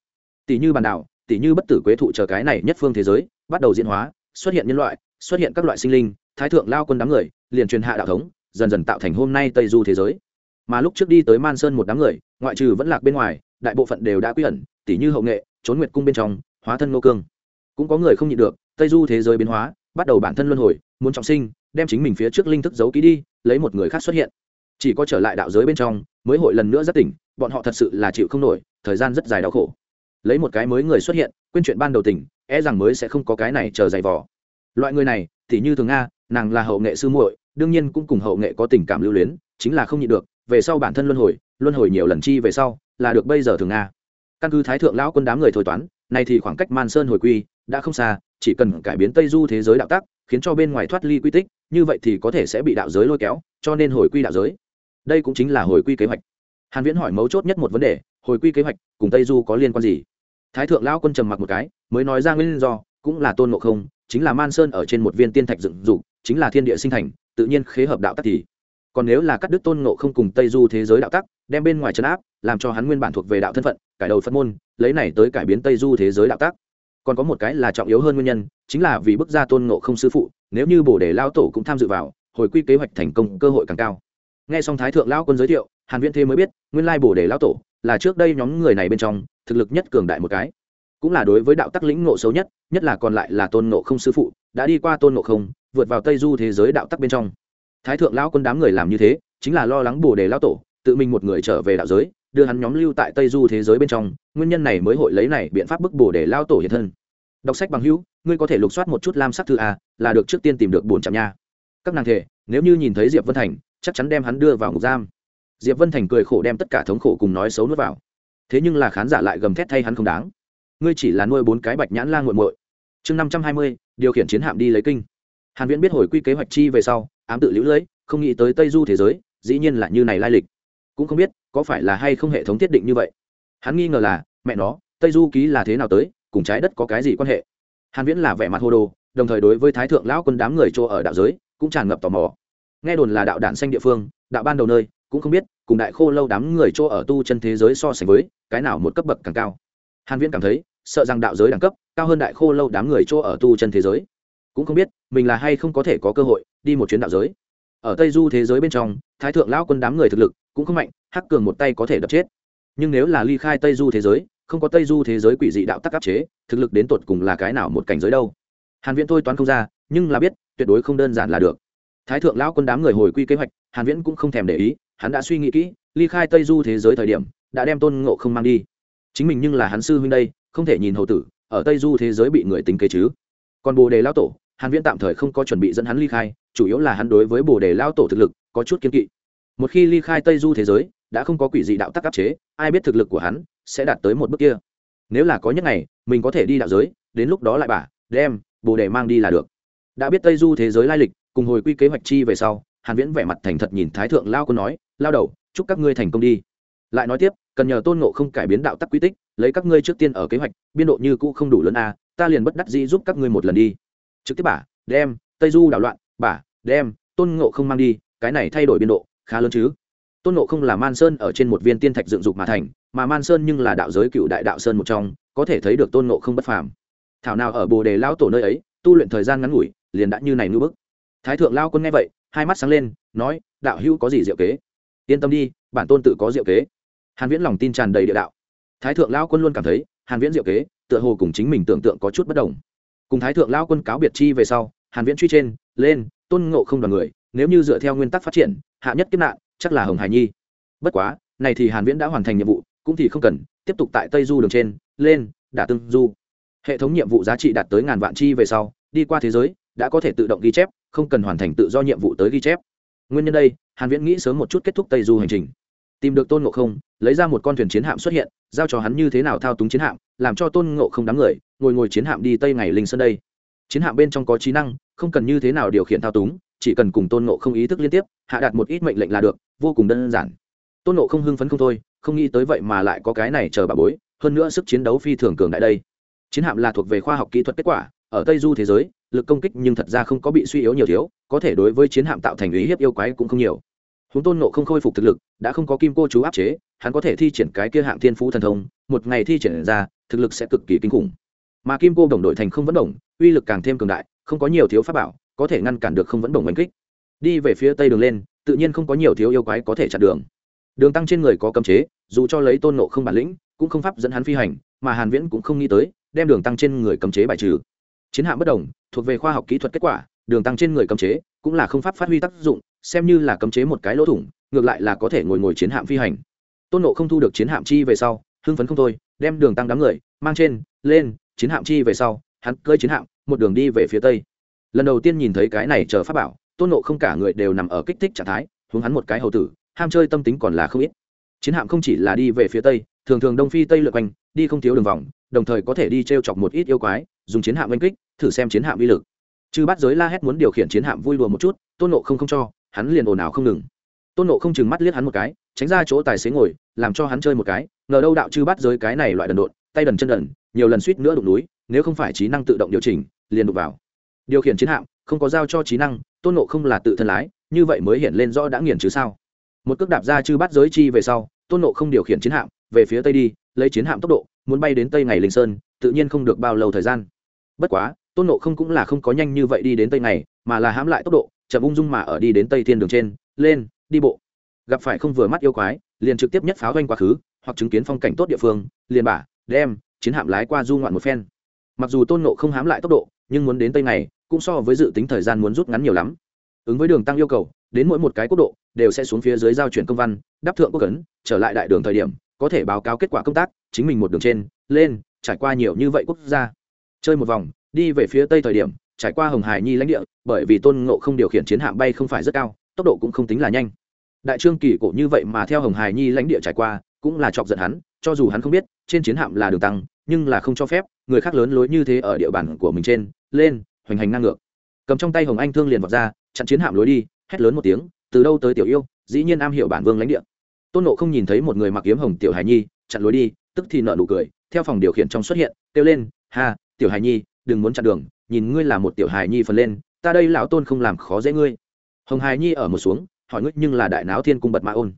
Tỷ như bàn đảo, tỷ như bất tử quế thụ chờ cái này nhất phương thế giới, bắt đầu diễn hóa, xuất hiện nhân loại, xuất hiện các loại sinh linh, thái thượng lao quân đám người, liền truyền hạ đạo thống, dần dần tạo thành hôm nay tây du thế giới. Mà lúc trước đi tới man sơn một đám người, ngoại trừ vẫn lạc bên ngoài, đại bộ phận đều đã quy ẩn, tỷ như hậu nghệ, trốn nguyệt cung bên trong, hóa thân Ngô cương. Cũng có người không nhịn được, tây du thế giới biến hóa, bắt đầu bản thân luân hồi, muốn trọng sinh, đem chính mình phía trước linh thức giấu ký đi lấy một người khác xuất hiện. Chỉ có trở lại đạo giới bên trong mới hội lần nữa rất tỉnh, bọn họ thật sự là chịu không nổi, thời gian rất dài đau khổ. Lấy một cái mới người xuất hiện, quên chuyện ban đầu tỉnh e rằng mới sẽ không có cái này chờ dày vò. Loại người này thì như thường nga nàng là hậu nghệ sư muội, đương nhiên cũng cùng hậu nghệ có tình cảm lưu luyến, chính là không nhịn được, về sau bản thân luân hồi luân hồi nhiều lần chi về sau, là được bây giờ thường nga căn cứ thái thượng lão quân đám người thôi toán, nay thì khoảng cách man sơn hồi quy đã không xa, chỉ cần cải biến tây du thế giới đạo tác khiến cho bên ngoài thoát ly quy tích, như vậy thì có thể sẽ bị đạo giới lôi kéo, cho nên hồi quy đạo giới. Đây cũng chính là hồi quy kế hoạch. Hàn viễn hỏi mấu chốt nhất một vấn đề, hồi quy kế hoạch cùng tây du có liên quan gì? Thái thượng lão quân trầm mặc một cái, mới nói ra nguyên do, cũng là tôn ngộ không, chính là man sơn ở trên một viên tiên thạch dựng dục, chính là thiên địa sinh thành, tự nhiên khế hợp đạo tắc thì. Còn nếu là cắt đứt tôn ngộ không cùng tây du thế giới đạo tắc, đem bên ngoài trấn áp, làm cho hắn nguyên bản thuộc về đạo thân phận, cải đầu phật môn, lấy này tới cải biến tây du thế giới đạo tắc còn có một cái là trọng yếu hơn nguyên nhân, chính là vì bức Gia tôn ngộ không sư phụ, nếu như bổ đề lao tổ cũng tham dự vào, hồi quy kế hoạch thành công cơ hội càng cao. Nghe xong thái thượng lao quân giới thiệu, hàn viễn thế mới biết, nguyên lai bổ đề lao tổ là trước đây nhóm người này bên trong, thực lực nhất cường đại một cái. Cũng là đối với đạo tắc lĩnh ngộ xấu nhất nhất là còn lại là tôn ngộ không sư phụ, đã đi qua tôn ngộ không, vượt vào tây du thế giới đạo tắc bên trong. Thái thượng lão quân đám người làm như thế, chính là lo lắng bồ đề lão tổ, tự mình một người trở về đạo giới đưa hắn nhóm lưu tại tây du thế giới bên trong, nguyên nhân này mới hội lấy này biện pháp bức bổ để lao tổ hiện thân. Đọc sách bằng hữu, ngươi có thể lục soát một chút lam sắc thư a, là được trước tiên tìm được bốn trăm nha. Các nàng thể, nếu như nhìn thấy diệp vân thành, chắc chắn đem hắn đưa vào ngục giam. Diệp vân thành cười khổ đem tất cả thống khổ cùng nói xấu nuốt vào. Thế nhưng là khán giả lại gầm thét thay hắn không đáng. Ngươi chỉ là nuôi bốn cái bạch nhãn la nguội muội. Chương năm trăm hai mươi, điều khiển chiến hạm đi lấy kinh. Hàn viễn biết hồi quy kế hoạch chi về sau, ám tự liễu lưỡi không nghĩ tới tây du thế giới, dĩ nhiên là như này lai lịch. Cũng không biết có phải là hay không hệ thống thiết định như vậy? Hắn nghi ngờ là, mẹ nó, tây du ký là thế nào tới, cùng trái đất có cái gì quan hệ? Hàn viễn là vẻ mặt hồ đồ, đồng thời đối với thái thượng lão quân đám người chỗ ở đạo giới, cũng tràn ngập tò mò. Nghe đồn là đạo đản xanh địa phương, đạo ban đầu nơi, cũng không biết, cùng đại khô lâu đám người chỗ ở tu chân thế giới so sánh với, cái nào một cấp bậc càng cao. Hàn viễn cảm thấy, sợ rằng đạo giới đẳng cấp, cao hơn đại khô lâu đám người chỗ ở tu chân thế giới. Cũng không biết, mình là hay không có thể có cơ hội, đi một chuyến đạo giới. Ở tây du thế giới bên trong, thái thượng lão quân đám người thực lực cũng không mạnh, hắc cường một tay có thể đập chết. Nhưng nếu là ly khai tây du thế giới, không có tây du thế giới quỷ dị đạo tắc áp chế, thực lực đến tột cùng là cái nào một cảnh giới đâu? Hàn viễn thôi toán không ra, nhưng là biết, tuyệt đối không đơn giản là được. Thái thượng lão quân đám người hồi quy kế hoạch, hàn viễn cũng không thèm để ý, hắn đã suy nghĩ kỹ, ly khai tây du thế giới thời điểm, đã đem tôn ngộ không mang đi. Chính mình nhưng là hắn sư huynh đây, không thể nhìn hầu tử, ở tây du thế giới bị người tính kế chứ. Còn bồ đề lão tổ, hàn viễn tạm thời không có chuẩn bị dẫn hắn ly khai, chủ yếu là hắn đối với bồ đề lão tổ thực lực có chút kiên kỵ một khi ly khai tây du thế giới, đã không có quỷ dị đạo tắc áp chế, ai biết thực lực của hắn sẽ đạt tới một bước kia. Nếu là có những ngày, mình có thể đi đạo giới, đến lúc đó lại bà đem, bồ đề mang đi là được. Đã biết tây du thế giới lai lịch, cùng hồi quy kế hoạch chi về sau, hàn viễn vẻ mặt thành thật nhìn thái thượng lao quân nói, lao đầu, chúc các ngươi thành công đi. Lại nói tiếp, cần nhờ tôn ngộ không cải biến đạo tắc quy tích, lấy các ngươi trước tiên ở kế hoạch, biên độ như cũ không đủ lớn a, ta liền bất đắc dĩ giúp các ngươi một lần đi. Trực tiếp bả, đem, tây du đảo loạn, bả, đem, tôn ngộ không mang đi, cái này thay đổi biên độ khá lớn chứ? Tôn ngộ không là man sơn ở trên một viên tiên thạch dựng dục mà thành, mà man sơn nhưng là đạo giới cựu đại đạo sơn một trong, có thể thấy được tôn ngộ không bất phàm. Thảo nào ở bồ đề lao tổ nơi ấy, tu luyện thời gian ngắn ngủi, liền đã như này ngư bức. Thái thượng lao quân nghe vậy, hai mắt sáng lên, nói, đạo hữu có gì diệu kế? Yên tâm đi, bản tôn tự có diệu kế. Hàn viễn lòng tin tràn đầy địa đạo. Thái thượng lao quân luôn cảm thấy, hàn viễn diệu kế, tựa hồ cùng chính mình tưởng tượng có chút bất đồng. Cùng thái thượng lao quân cáo biệt chi về sau, hàn viễn truy trên, lên, tôn ngộ không đoàn người, nếu như dựa theo nguyên tắc phát triển hạ nhất kiếp nạn, chắc là hồng hải nhi. Bất quá, này thì hàn viễn đã hoàn thành nhiệm vụ, cũng thì không cần, tiếp tục tại tây du đường trên, lên, đả tương du. Hệ thống nhiệm vụ giá trị đạt tới ngàn vạn chi về sau, đi qua thế giới, đã có thể tự động ghi chép, không cần hoàn thành tự do nhiệm vụ tới ghi chép. Nguyên nhân đây, hàn viễn nghĩ sớm một chút kết thúc tây du hành trình. Tìm được tôn ngộ không, lấy ra một con thuyền chiến hạm xuất hiện, giao cho hắn như thế nào thao túng chiến hạm, làm cho tôn ngộ không đám người, ngồi ngồi chiến hạm đi tây ngày linh sơn đây. Chiến hạm bên trong có trí năng, không cần như thế nào điều khiển thao túng, chỉ cần cùng tôn ngộ không ý thức liên tiếp hạ đạt một ít mệnh lệnh là được, vô cùng đơn giản. Tôn ngộ không hưng phấn không thôi, không nghĩ tới vậy mà lại có cái này chờ bà bối, hơn nữa sức chiến đấu phi thường cường đại đây. Chiến hạm là thuộc về khoa học kỹ thuật kết quả, ở tây du thế giới, lực công kích nhưng thật ra không có bị suy yếu nhiều thiếu, có thể đối với chiến hạm tạo thành ý hiếp yêu quái cũng không nhiều. Huống tôn nộ không khôi phục thực lực, đã không có kim cô chú áp chế, hắn có thể thi triển cái kia hạng thiên phú thần thông, một ngày thi triển ra, thực lực sẽ cực kỳ kinh khủng. Mà kim cô đồng đội thành không vẫn đồng, uy lực càng thêm cường đại, không có nhiều thiếu pháp bảo, có thể ngăn cản được không vẫn đồng đánh kích đi về phía tây đường lên, tự nhiên không có nhiều thiếu yêu quái có thể chặn đường. Đường tăng trên người có cấm chế, dù cho lấy tôn nộ không bản lĩnh, cũng không pháp dẫn hắn phi hành, mà hàn viễn cũng không nghĩ tới, đem đường tăng trên người cấm chế bài trừ. Chiến hạm bất đồng, thuộc về khoa học kỹ thuật kết quả, đường tăng trên người cấm chế cũng là không pháp phát huy tác dụng, xem như là cấm chế một cái lỗ thủng, ngược lại là có thể ngồi ngồi chiến hạm phi hành. Tôn nộ không thu được chiến hạm chi về sau, hưng phấn không thôi, đem đường tăng đám người mang trên, lên, chiến hạm chi về sau, hắn cơi chiến hạm, một đường đi về phía tây. Lần đầu tiên nhìn thấy cái này chờ pháp bảo tôn nộ không cả người đều nằm ở kích thích trạng thái, hướng hắn một cái hầu tử, ham chơi tâm tính còn là không ít. Chiến hạm không chỉ là đi về phía tây, thường thường đông phi tây lượt quanh, đi không thiếu đường vòng, đồng thời có thể đi t r e o chọc một ít yêu quái, dùng chiến hạm oanh kích, thử xem chiến hạm uy lực. Chư bắt giới la hét muốn điều khiển chiến hạm vui đùa một chút, tôn nộ không không cho, hắn liền ồn ào không ngừng. Tôn nộ không chừng mắt liếc hắn một cái, tránh ra chỗ tài xế ngồi, làm cho hắn chơi một cái, ngờ đâu đạo chư bắt giới cái này loại đần độn, tay đần chân đần, nhiều lần suýt nữa đụng núi, nếu không phải trí năng tự động điều chỉnh, liền đụng vào. Điều khiển chiến hạm không có giao cho trí năng, tôn nộ không là tự thân lái, như vậy mới hiện lên rõ đã nghiền chứ sao? Một cước đạp ra chư bắt giới chi về sau, tôn nộ không điều khiển chiến hạm, về phía tây đi, lấy chiến hạm tốc độ, muốn bay đến tây ngày linh sơn, tự nhiên không được bao lâu thời gian. Bất quá, tôn nộ không cũng là không có nhanh như vậy đi đến tây ngày, mà là hãm lại tốc độ, chậm ung dung mà ở đi đến tây thiên đường trên, lên, đi bộ. Gặp phải không vừa mắt yêu quái, liền trực tiếp nhất pháo doanh quá khứ, hoặc chứng kiến phong cảnh tốt địa phương, liền bả, đem, chiến hạm lái qua du ngoạn một phen. Mặc dù tôn nộ không hám lại tốc độ nhưng muốn đến tây này, cũng so với dự tính thời gian muốn rút ngắn nhiều lắm. Ứng với đường tăng yêu cầu, đến mỗi một cái quốc độ, đều sẽ xuống phía dưới giao chuyển công văn, đáp thượng quốc cấn trở lại đại đường thời điểm, có thể báo cáo kết quả công tác, chính mình một đường trên, lên, trải qua nhiều như vậy quốc gia. Chơi một vòng, đi về phía tây thời điểm, trải qua hồng hải nhi lãnh địa, bởi vì tôn ngộ không điều khiển chiến hạm bay không phải rất cao, tốc độ cũng không tính là nhanh. Đại trương kỳ cổ như vậy mà theo hồng hải nhi lãnh địa trải qua, cũng là chọc giận hắn, cho dù hắn không biết, trên chiến hạm là đường tăng nhưng là không cho phép, người khác lớn lối như thế ở địa bàn của mình trên, lên, hoành hành ngang ngược. Cầm trong tay hồng anh thương liền vọt ra, chặn chiến hạm lối đi, hét lớn một tiếng, từ đâu tới tiểu yêu, dĩ nhiên am hiểu bản vương lãnh địa. Tôn nộ không nhìn thấy một người mặc kiếm hồng tiểu hài nhi, chặn lối đi, tức thì nợ nụ cười, theo phòng điều khiển trong xuất hiện, kêu lên, ha, tiểu hài nhi, đừng muốn chặn đường, nhìn ngươi là một tiểu hài nhi phần lên, ta đây lão tôn không làm khó dễ ngươi. Hồng hài nhi ở một xuống, hỏi ngươi nhưng là đại náo thiên cung bật mã ôn.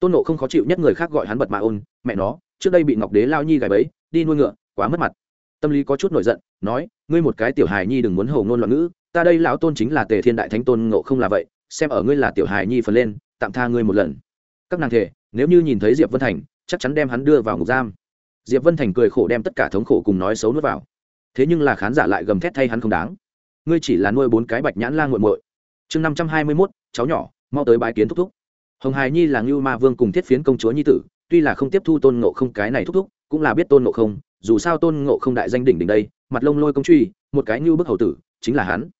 Tôn nộ không khó chịu nhất người khác gọi hắn bật mã ôn, mẹ nó, trước đây bị ngọc đế lao nhi gài bẫy đi nuôi ngựa, quá mất mặt. Tâm lý có chút nổi giận, nói, ngươi một cái tiểu hài nhi đừng muốn hầu ngôn loạn ngữ, ta đây lão tôn chính là tề thiên đại thánh tôn ngộ không là vậy, xem ở ngươi là tiểu hài nhi phần lên, tạm tha ngươi một lần. Các nàng thể nếu như nhìn thấy diệp vân thành, chắc chắn đem hắn đưa vào ngục giam. Diệp vân thành cười khổ đem tất cả thống khổ cùng nói xấu nuốt vào. Thế nhưng là khán giả lại gầm thét thay hắn không đáng. Ngươi chỉ là nuôi bốn cái bạch nhãn la nguội muội. Chương năm trăm hai mươi mốt, cháu nhỏ, mau tới bãi kiến thúc thúc. Hồng hài nhi là ngưu ma vương cùng thiết phiến công chúa nhi tử, tuy là không tiếp thu tôn ngộ không cái này thúc thúc cũng là biết tôn ngộ không, dù sao tôn ngộ không đại danh đỉnh đỉnh đây, mặt lông lôi công truy, một cái như bức hầu tử, chính là hắn.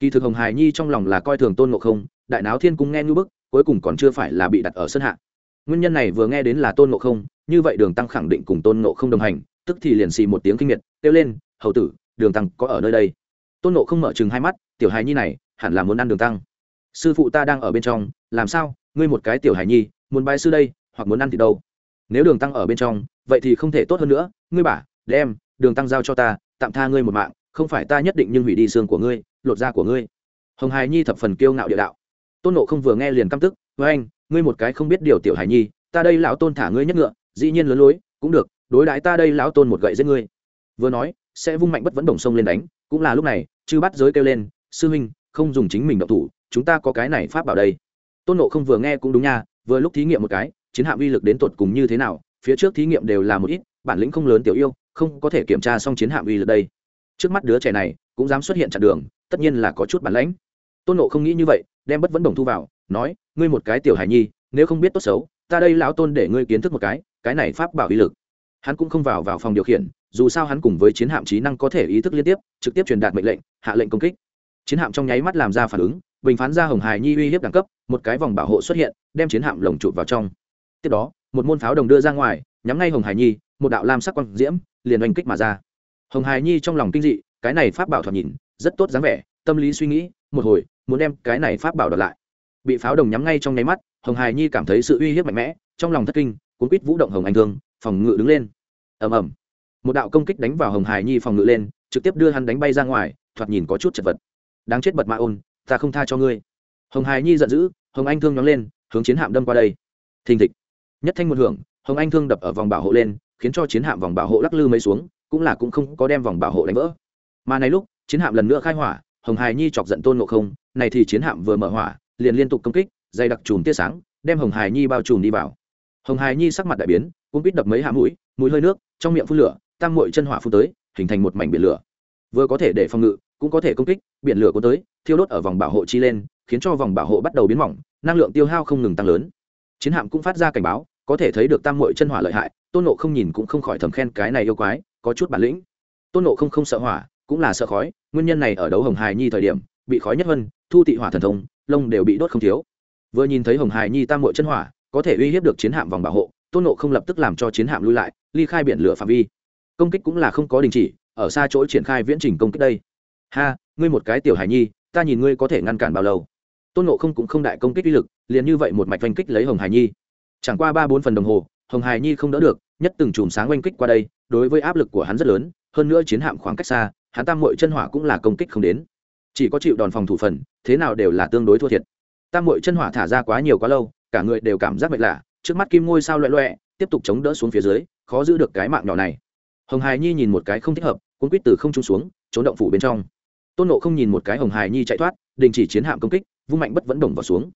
Kỳ thực hồng hài nhi trong lòng là coi thường tôn ngộ không, đại náo thiên cung nghe như bức, cuối cùng còn chưa phải là bị đặt ở sân hạ. Nguyên nhân này vừa nghe đến là tôn ngộ không, như vậy đường tăng khẳng định cùng tôn ngộ không đồng hành, tức thì liền xì một tiếng kinh miệt, kêu lên, hầu tử, đường tăng có ở nơi đây? Tôn ngộ không mở chừng hai mắt, tiểu hài nhi này, hẳn là muốn ăn đường tăng. Sư phụ ta đang ở bên trong, làm sao? Ngươi một cái tiểu hài nhi, muốn bái sư đây, hoặc muốn ăn thì đâu? Nếu đường tăng ở bên trong vậy thì không thể tốt hơn nữa, ngươi bả đem, đường tăng giao cho ta, tạm tha ngươi một mạng, không phải ta nhất định nhưng hủy đi xương của ngươi, lột da của ngươi. Hồng hài nhi thập phần kiêu ngạo địa đạo. Tôn nộ không vừa nghe liền căm tức với anh, ngươi một cái không biết điều tiểu hài nhi, ta đây lão tôn thả ngươi nhất ngựa, dĩ nhiên lớn lối, cũng được, đối đãi ta đây lão tôn một gậy giết ngươi. Vừa nói, sẽ vung mạnh bất vẫn đồng sông lên đánh, cũng là lúc này, chư bắt giới kêu lên, sư huynh, không dùng chính mình động thủ, chúng ta có cái này pháp bảo đây. Tôn nộ không vừa nghe cũng đúng nha, vừa lúc thí nghiệm một cái, chiến hạm uy lực đến tột cùng như thế nào phía trước thí nghiệm đều là một ít, bản lĩnh không lớn tiểu yêu, không có thể kiểm tra xong chiến hạm uy lực đây. Trước mắt đứa trẻ này cũng dám xuất hiện chặn đường, tất nhiên là có chút bản lãnh. Tôn nộ không nghĩ như vậy, đem bất vẫn đồng thu vào, nói, ngươi một cái tiểu hài nhi, nếu không biết tốt xấu, ta đây lão tôn để ngươi kiến thức một cái cái này pháp bảo uy lực. Hắn cũng không vào vào phòng điều khiển, dù sao hắn cùng với chiến hạm trí năng có thể ý thức liên tiếp, trực tiếp truyền đạt mệnh lệnh, hạ lệnh công kích. Chiến hạm trong nháy mắt làm ra phản ứng, bình phán ra hồng hài nhi uy hiếp đẳng cấp, một cái vòng bảo hộ xuất hiện, đem chiến hạm lồng chụp vào trong. Tiếp đó một môn pháo đồng đưa ra ngoài, nhắm ngay hồng Hải nhi, một đạo lam sắc quang diễm liền oanh kích mà ra. Hồng Hải nhi trong lòng kinh dị, cái này pháp bảo thoạt nhìn, rất tốt dáng vẻ, tâm lý suy nghĩ, một hồi, muốn đem cái này pháp bảo đợt lại. Bị pháo đồng nhắm ngay trong nháy mắt, hồng Hải nhi cảm thấy sự uy hiếp mạnh mẽ, trong lòng thất kinh, cuốn quýt vũ động hồng anh thương, phòng ngự đứng lên. Ầm ầm. Một đạo công kích đánh vào hồng Hải nhi phòng ngự lên, trực tiếp đưa hắn đánh bay ra ngoài, thoạt nhìn có chút chật vật. Đáng chết bật mạ ôn, ta không tha cho ngươi. Hồng Hải nhi giận dữ, hồng anh thương nhóng lên, hướng chiến hạm đâm qua đây. Thình thịch nhất thanh một hưởng, hồng anh thương đập ở vòng bảo hộ lên, khiến cho chiến hạm vòng bảo hộ lắc lư mấy xuống, cũng là cũng không có đem vòng bảo hộ đánh vỡ. Mà này lúc, chiến hạm lần nữa khai hỏa, hồng hài nhi chọc giận tôn ngộ không, này thì chiến hạm vừa mở hỏa, liền liên tục công kích, dày đặc chùm tia sáng, đem hồng hài nhi bao trùm đi vào. Hồng hài nhi sắc mặt đại biến, cũng biết đập mấy hạ mũi mũi hơi nước, trong miệng phun lửa tăng mội chân hỏa phun tới, hình thành một mảnh biển lửa. Vừa có thể để phòng ngự, cũng có thể công kích, biển lửa có tới, thiêu đốt ở vòng bảo hộ chi lên, khiến cho vòng bảo hộ bắt đầu biến mỏng, năng lượng tiêu hao không ngừng tăng lớn chiến hạm cũng phát ra cảnh báo, có thể thấy được tam mội chân hỏa lợi hại, tôn nộ không nhìn cũng không khỏi thầm khen cái này yêu quái, có chút bản lĩnh. Tôn nộ không không sợ hỏa, cũng là sợ khói, nguyên nhân này ở đấu hồng hài nhi thời điểm, bị khói nhất vân, thu tị hỏa thần thông, lông đều bị đốt không thiếu. Vừa nhìn thấy hồng hài nhi tam mội chân hỏa, có thể uy hiếp được chiến hạm vòng bảo hộ, tôn nộ không lập tức làm cho chiến hạm lui lại, ly khai biển lửa phạm vi. Công kích cũng là không có đình chỉ, ở xa chỗ triển khai viễn trình công kích đây. Ha, ngươi một cái tiểu hài nhi, ta nhìn ngươi có thể ngăn cản bao lâu? Tôn nộ không cũng không đại công kích uy lực, liền như vậy một mạch oanh kích lấy hồng Hải nhi. Chẳng qua ba bốn phần đồng hồ, hồng Hải nhi không đỡ được, nhất từng chùm sáng oanh kích qua đây, đối với áp lực của hắn rất lớn, hơn nữa chiến hạm khoảng cách xa, hắn tam mội chân hỏa cũng là công kích không đến. Chỉ có chịu đòn phòng thủ phần, thế nào đều là tương đối thua thiệt. Tam mội chân hỏa thả ra quá nhiều quá lâu, cả người đều cảm giác mệt lạ, trước mắt kim ngôi sao loẹ loẹ, tiếp tục chống đỡ xuống phía dưới, khó giữ được cái mạng nhỏ này. Hồng Hải nhi nhìn một cái không thích hợp, cuốn quýt từ không trung xuống, trốn động phủ bên trong. Tôn nộ không nhìn một cái hồng Hải nhi chạy thoát, đình chỉ chiến hạm công kích vung mạnh bất vẫn đồng vào xuống.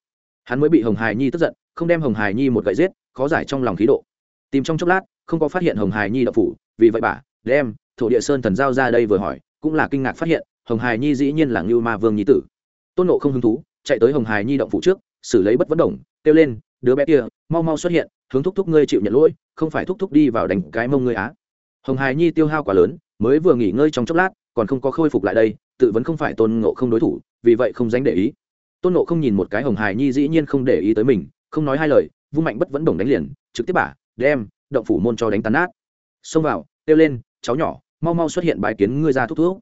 Hắn mới bị hồng hài nhi tức giận, không đem hồng hài nhi một gậy giết, khó giải trong lòng khí độ. Tìm trong chốc lát, không có phát hiện hồng hài nhi đậu phủ, vì vậy bà, đem thổ địa sơn thần giao ra đây vừa hỏi, cũng là kinh ngạc phát hiện, hồng hài nhi dĩ nhiên là ngưu ma vương nhi tử. Tôn nộ không hứng thú, chạy tới hồng hài nhi động phủ trước, xử lấy bất vấn đồng, kêu lên, đứa bé kia, mau mau xuất hiện, hướng thúc thúc ngươi chịu nhận lỗi, không phải thúc thúc đi vào đánh cái mông ngươi á. Hồng hài nhi tiêu hao quá lớn, mới vừa nghỉ ngơi trong chốc lát, còn không có khôi phục lại đây, tự vẫn không phải tôn ngộ không đối thủ, vì vậy không dánh để ý tôn nộ không nhìn một cái hồng hài nhi dĩ nhiên không để ý tới mình, không nói hai lời, vung mạnh bất vẫn đồng đánh liền, trực tiếp bả, đem, động phủ môn cho đánh tàn nát. Xông vào, kêu lên, cháu nhỏ, mau mau xuất hiện bài kiến ngươi ra thúc thuốc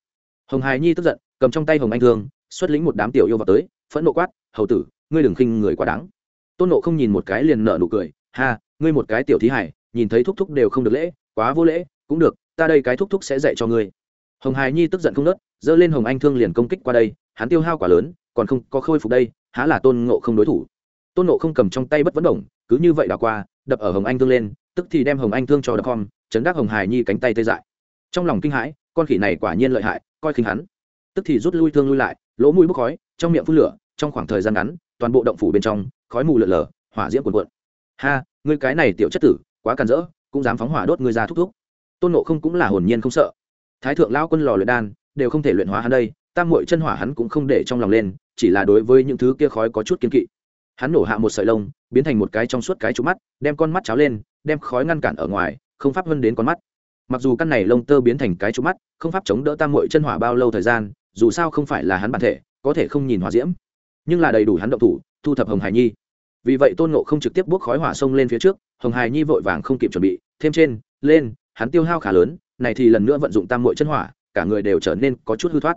hồng hài nhi tức giận, cầm trong tay hồng anh thương, xuất lĩnh một đám tiểu yêu vào tới, phẫn nộ quát, hầu tử, ngươi đừng khinh người quá đáng. Tôn nộ không nhìn một cái liền nở nụ cười, ha, ngươi một cái tiểu thí hải, nhìn thấy thúc thúc đều không được lễ, quá vô lễ, cũng được, ta đây cái thúc thúc sẽ dạy cho ngươi. Hồng hài nhi tức giận không nớt, giơ lên hồng anh thương liền công kích qua đây, hắn tiêu hao quả lớn còn không có khôi phục đây, há là tôn ngộ không đối thủ. Tôn ngộ không cầm trong tay bất vấn đồng, cứ như vậy đã qua, đập ở hồng anh thương lên, tức thì đem hồng anh thương cho đập con chấn đắc hồng hải nhi cánh tay tê dại. Trong lòng kinh hãi, con khỉ này quả nhiên lợi hại, coi khinh hắn. Tức thì rút lui thương lui lại, lỗ mũi bốc khói, trong miệng phun lửa, trong khoảng thời gian ngắn, toàn bộ động phủ bên trong, khói mù lợn lờ, hỏa diễm cuồn cuộn. Ha, ngươi cái này tiểu chất tử, quá càn rỡ, cũng dám phóng hỏa đốt ngươi ra thúc thúc. Tôn nộ không cũng là hồn nhiên không sợ. Thái thượng lao quân lò luyện đan, đều không thể luyện hóa hắn đây tam mội chân hỏa hắn cũng không để trong lòng lên, chỉ là đối với những thứ kia khói có chút kiên kỵ. Hắn nổ hạ một sợi lông, biến thành một cái trong suốt cái trụ mắt, đem con mắt cháo lên, đem khói ngăn cản ở ngoài, không pháp vân đến con mắt. Mặc dù căn này lông tơ biến thành cái trụ mắt, không pháp chống đỡ tam mội chân hỏa bao lâu thời gian, dù sao không phải là hắn bản thể, có thể không nhìn hỏa diễm. Nhưng là đầy đủ hắn động thủ, thu thập hồng hải nhi. Vì vậy tôn nộ không trực tiếp bốc khói hỏa sông lên phía trước, hồng hải nhi vội vàng không kịp chuẩn bị, thêm trên, lên, hắn tiêu hao khá lớn, này thì lần nữa vận dụng tam mội chân hỏa, cả người đều trở nên có chút hư thoát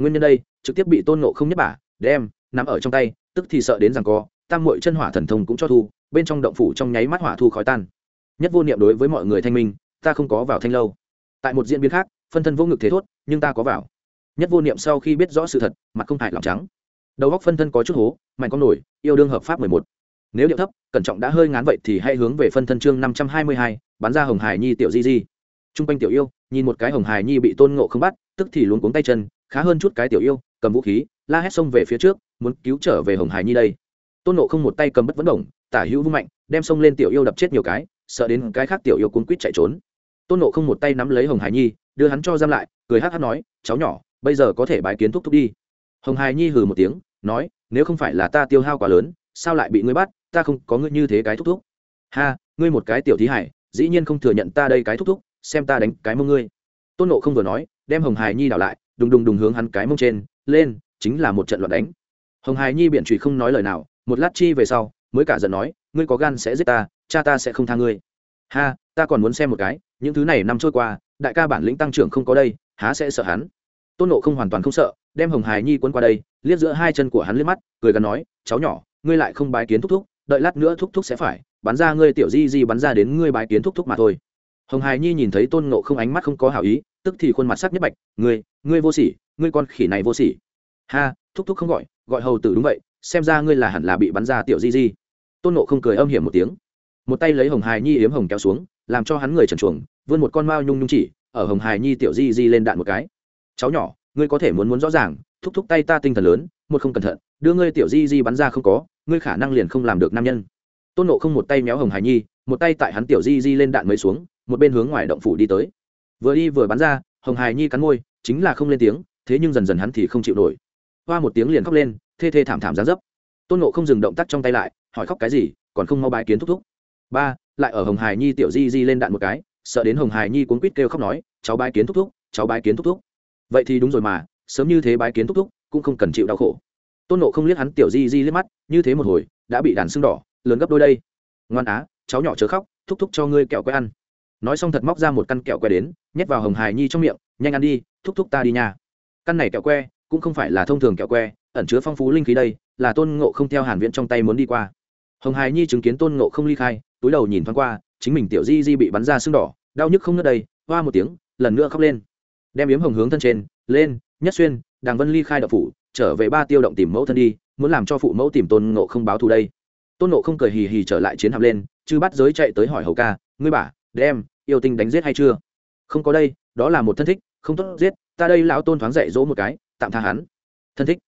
nguyên nhân đây, trực tiếp bị tôn nộ không nhất bả, đem nằm ở trong tay, tức thì sợ đến rằng co, tam mội chân hỏa thần thông cũng cho thu, bên trong động phủ trong nháy mắt hỏa thu khói tan. Nhất vô niệm đối với mọi người thanh minh, ta không có vào thanh lâu. Tại một diễn biến khác, phân thân vô ngực thế thốt, nhưng ta có vào. Nhất vô niệm sau khi biết rõ sự thật, mặt không hại lòng trắng. Đầu góc phân thân có chút hố, mạnh con nổi, yêu đương hợp pháp mười một. Nếu điệu thấp, cẩn trọng đã hơi ngán vậy thì hãy hướng về phân thân chương năm trăm hai mươi hai, bắn ra hồng hải nhi tiểu di di. T r u n g quanh tiểu yêu, nhìn một cái hồng hải nhi bị tôn ngộ không bắt, tức thì luống cuống tay chân khá hơn chút cái tiểu yêu, cầm vũ khí, la hét xông về phía trước, muốn cứu trở về hồng hải nhi đây. Tôn ngộ không một tay cầm bất vấn đồng, tả hữu vung mạnh, đem xông lên tiểu yêu đập chết nhiều cái, sợ đến cái khác tiểu yêu cuốn quýt chạy trốn. Tôn ngộ không một tay nắm lấy hồng hải nhi, đưa hắn cho giam lại, cười hát hát nói, cháu nhỏ, bây giờ có thể bài kiến thúc thúc đi. Hồng hải nhi hừ một tiếng, nói, nếu không phải là ta tiêu hao quá lớn, sao lại bị ngươi bắt, ta không có ngươi như thế cái thúc thúc. Ha, ngươi một cái tiểu thí hải, dĩ nhiên không thừa nhận ta đây cái thúc thúc, xem ta đánh cái mông ngươi. Tôn nộ không vừa nói, đem hồng hải nhi đảo lại đùng đùng đùng hướng hắn cái mông trên, lên, chính là một trận loạn đánh. Hồng hải nhi biện trùy không nói lời nào, một lát chi về sau, mới cả giận nói, ngươi có gan sẽ giết ta, cha ta sẽ không tha ngươi. Ha, ta còn muốn xem một cái, những thứ này năm trôi qua, đại ca bản lĩnh tăng trưởng không có đây, há sẽ sợ hắn? Tôn nộ không hoàn toàn không sợ, đem hồng hải nhi quấn qua đây, liếc giữa hai chân của hắn liếc mắt, cười gắn nói, cháu nhỏ, ngươi lại không bái kiến thúc thúc, đợi lát nữa thúc thúc sẽ phải, bắn ra ngươi tiểu di di bắn ra đến ngươi bái kiến thúc thúc mà thôi. Hồng hải nhi nhìn thấy tôn nộ không ánh mắt không có hảo ý tức thì khuôn mặt sắc nhất bạch, ngươi ngươi vô sỉ, ngươi con khỉ này vô sỉ. Ha, thúc thúc không gọi gọi hầu tử đúng vậy, xem ra ngươi là hẳn là bị bắn ra tiểu di di. Tôn nộ không cười âm hiểm một tiếng. Một tay lấy hồng hải nhi yếm hồng kéo xuống, làm cho hắn người trần chuồng, vươn một con mao nhung nhung chỉ, ở hồng hải nhi tiểu di di lên đạn một cái. Cháu nhỏ, ngươi có thể muốn muốn rõ ràng, thúc thúc tay ta tinh thần lớn, một không cẩn thận, đưa ngươi tiểu di di bắn ra không có, ngươi khả năng liền không làm được nam nhân. Tôn nộ không một tay méo hồng hải nhi, một tay tại hắn tiểu di di lên đạn mới xuống, một bên hướng ngoài động phủ đi tới vừa đi vừa bắn ra, hồng hải nhi cắn môi, chính là không lên tiếng, thế nhưng dần dần hắn thì không chịu nổi. Hoa một tiếng liền khóc lên, thê thê thảm thảm ra dấp. Tôn nộ không dừng động tác trong tay lại, hỏi khóc cái gì, còn không mau bài kiến thúc thúc. Ba, lại ở hồng hải nhi tiểu di di lên đạn một cái, sợ đến hồng hải nhi cuốn quýt kêu khóc nói, cháu bái kiến thúc thúc, cháu bái kiến thúc thúc. Vậy thì đúng rồi mà, sớm như thế bái kiến thúc thúc, cũng không cần chịu đau khổ. Tôn nộ không liếc hắn tiểu di di liếc mắt, như thế một hồi, đã bị đàn sưng đỏ, lớn gấp đôi đây. Ngoan á, cháu nhỏ chớ khóc, thúc thúc cho ngươi kẹo quay ăn nói xong thật móc ra một căn kẹo que đến, nhét vào hồng hài nhi trong miệng, nhanh ăn đi, thúc thúc ta đi nha. Căn này kẹo que cũng không phải là thông thường kẹo que, ẩn chứa phong phú linh khí đây, là tôn ngộ không theo hàn viễn trong tay muốn đi qua. Hồng hài nhi chứng kiến tôn ngộ không ly khai, túi đầu nhìn thoáng qua, chính mình tiểu di di bị bắn ra sưng đỏ, đau nhức không nứt đây, hoa một tiếng, lần nữa khóc lên. Đem yếm hồng hướng thân trên, lên, nhất xuyên, đàng vân ly khai đậu phủ, trở về ba tiêu động tìm mẫu thân đi, muốn làm cho phụ mẫu tìm tôn ngộ không báo thù đây. Tôn ngộ không cười hì hì trở lại chiến hạm lên, chư bắt giới chạy tới hỏi hầu ca, ngươi bà, đem yêu tinh đánh giết hay chưa? Không có đây, đó là một thân thích, không tốt giết, ta đây lão tôn thoáng dạy dỗ một cái, tạm tha hắn. Thân thích.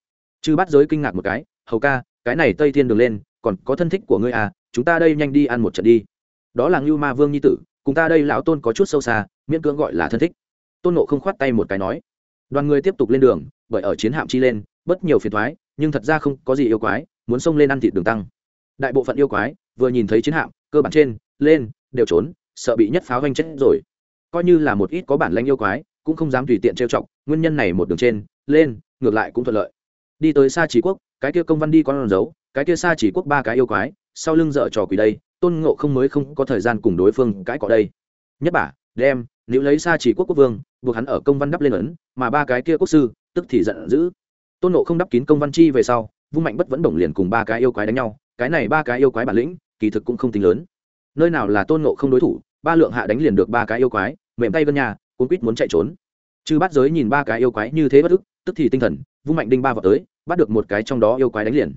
Chư bắt giới kinh ngạc một cái, hầu ca, cái này tây thiên đường lên, còn có thân thích của ngươi à chúng ta đây nhanh đi ăn một trận đi. Đó là ngưu ma vương nhi tử, cùng ta đây lão tôn có chút sâu xa, miễn cưỡng gọi là thân thích. Tôn nộ không khoát tay một cái nói. Đoàn người tiếp tục lên đường, bởi ở chiến hạm chi lên, bất nhiều phiền thoái nhưng thật ra không có gì yêu quái, muốn xông lên ăn thịt đường tăng. Đại bộ phận yêu quái, vừa nhìn thấy chiến hạm, cơ bản trên, lên, đều trốn sợ bị nhất pháo vanh chết rồi. Coi như là một ít có bản lanh yêu quái, cũng không dám tùy tiện trêu chọc, nguyên nhân này một đường trên, lên, ngược lại cũng thuận lợi. Đi tới xa chỉ quốc, cái kia công văn đi con dấu, cái kia xa chỉ quốc ba cái yêu quái, sau lưng dở trò quỷ đây, tôn ngộ không mới không có thời gian cùng đối phương cãi cọ đây. Nhất bả đem, nếu lấy xa chỉ quốc quốc vương, buộc hắn ở công văn đắp lên ấn, mà ba cái kia quốc sư, tức thì giận dữ. Tôn ngộ không đắp kín công văn chi về sau, vung mạnh bất vẫn đồng liền cùng ba cái yêu quái đánh nhau, cái này ba cái yêu quái bản lĩnh, kỳ thực cũng không tính lớn nơi nào là tôn ngộ không đối thủ, ba lượng hạ đánh liền được ba cái yêu quái, mềm tay gân nhà, cuốn quýt muốn chạy trốn. Chư bắt giới nhìn ba cái yêu quái như thế bất ức, tức thì tinh thần, vung mạnh đinh ba vào tới, bắt được một cái trong đó yêu quái đánh liền.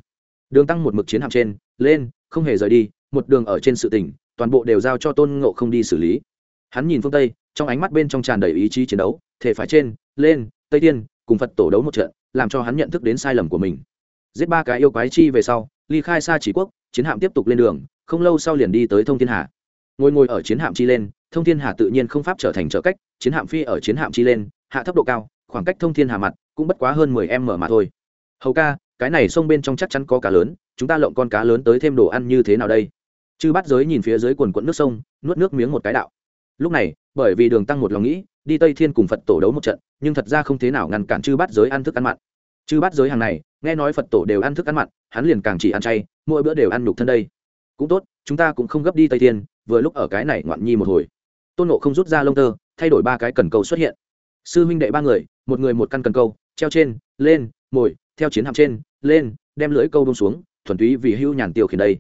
Đường tăng một mực chiến hạm trên, lên, không hề rời đi, một đường ở trên sự tỉnh, toàn bộ đều giao cho tôn ngộ không đi xử lý. Hắn nhìn phương tây, trong ánh mắt bên trong tràn đầy ý chí chiến đấu, thể phải trên, lên, tây tiên, cùng phật tổ đấu một trận, làm cho hắn nhận thức đến sai lầm của mình. Giết ba cái yêu quái chi về sau, ly khai xa chỉ quốc, chiến hạm tiếp tục lên đường không lâu sau liền đi tới thông thiên hà. Ngồi ngồi ở chiến hạm chi lên, thông thiên hà tự nhiên không pháp trở thành trợ cách, chiến hạm phi ở chiến hạm chi lên, hạ thấp độ cao, khoảng cách thông thiên hà mặt cũng bất quá hơn mười m mà thôi. Hầu ca, cái này sông bên trong chắc chắn có cá lớn, chúng ta lộng con cá lớn tới thêm đồ ăn như thế nào đây? Chư bắt giới nhìn phía dưới quần quận nước sông, nuốt nước miếng một cái đạo. Lúc này, bởi vì đường tăng một lòng nghĩ, đi tây thiên cùng phật tổ đấu một trận, nhưng thật ra không thế nào ngăn cản chư bắt giới ăn thức ăn mặn. Chư bắt giới hàng này, nghe nói phật tổ đều ăn thức ăn mặn, hắn liền càng chỉ ăn chay, mỗi bữa đều ăn nhục thân đây cũng tốt, chúng ta cũng không gấp đi tây thiên, vừa lúc ở cái này ngoạn nhi một hồi. Tôn nộ không rút ra lông tơ, thay đổi ba cái cần câu xuất hiện. Sư huynh đệ ba người, một người một căn cần câu, treo trên, lên mồi theo chiến hạm trên, lên, đem lưỡi câu bông xuống, thuần túy vì hưu nhàn tiêu khiển đây.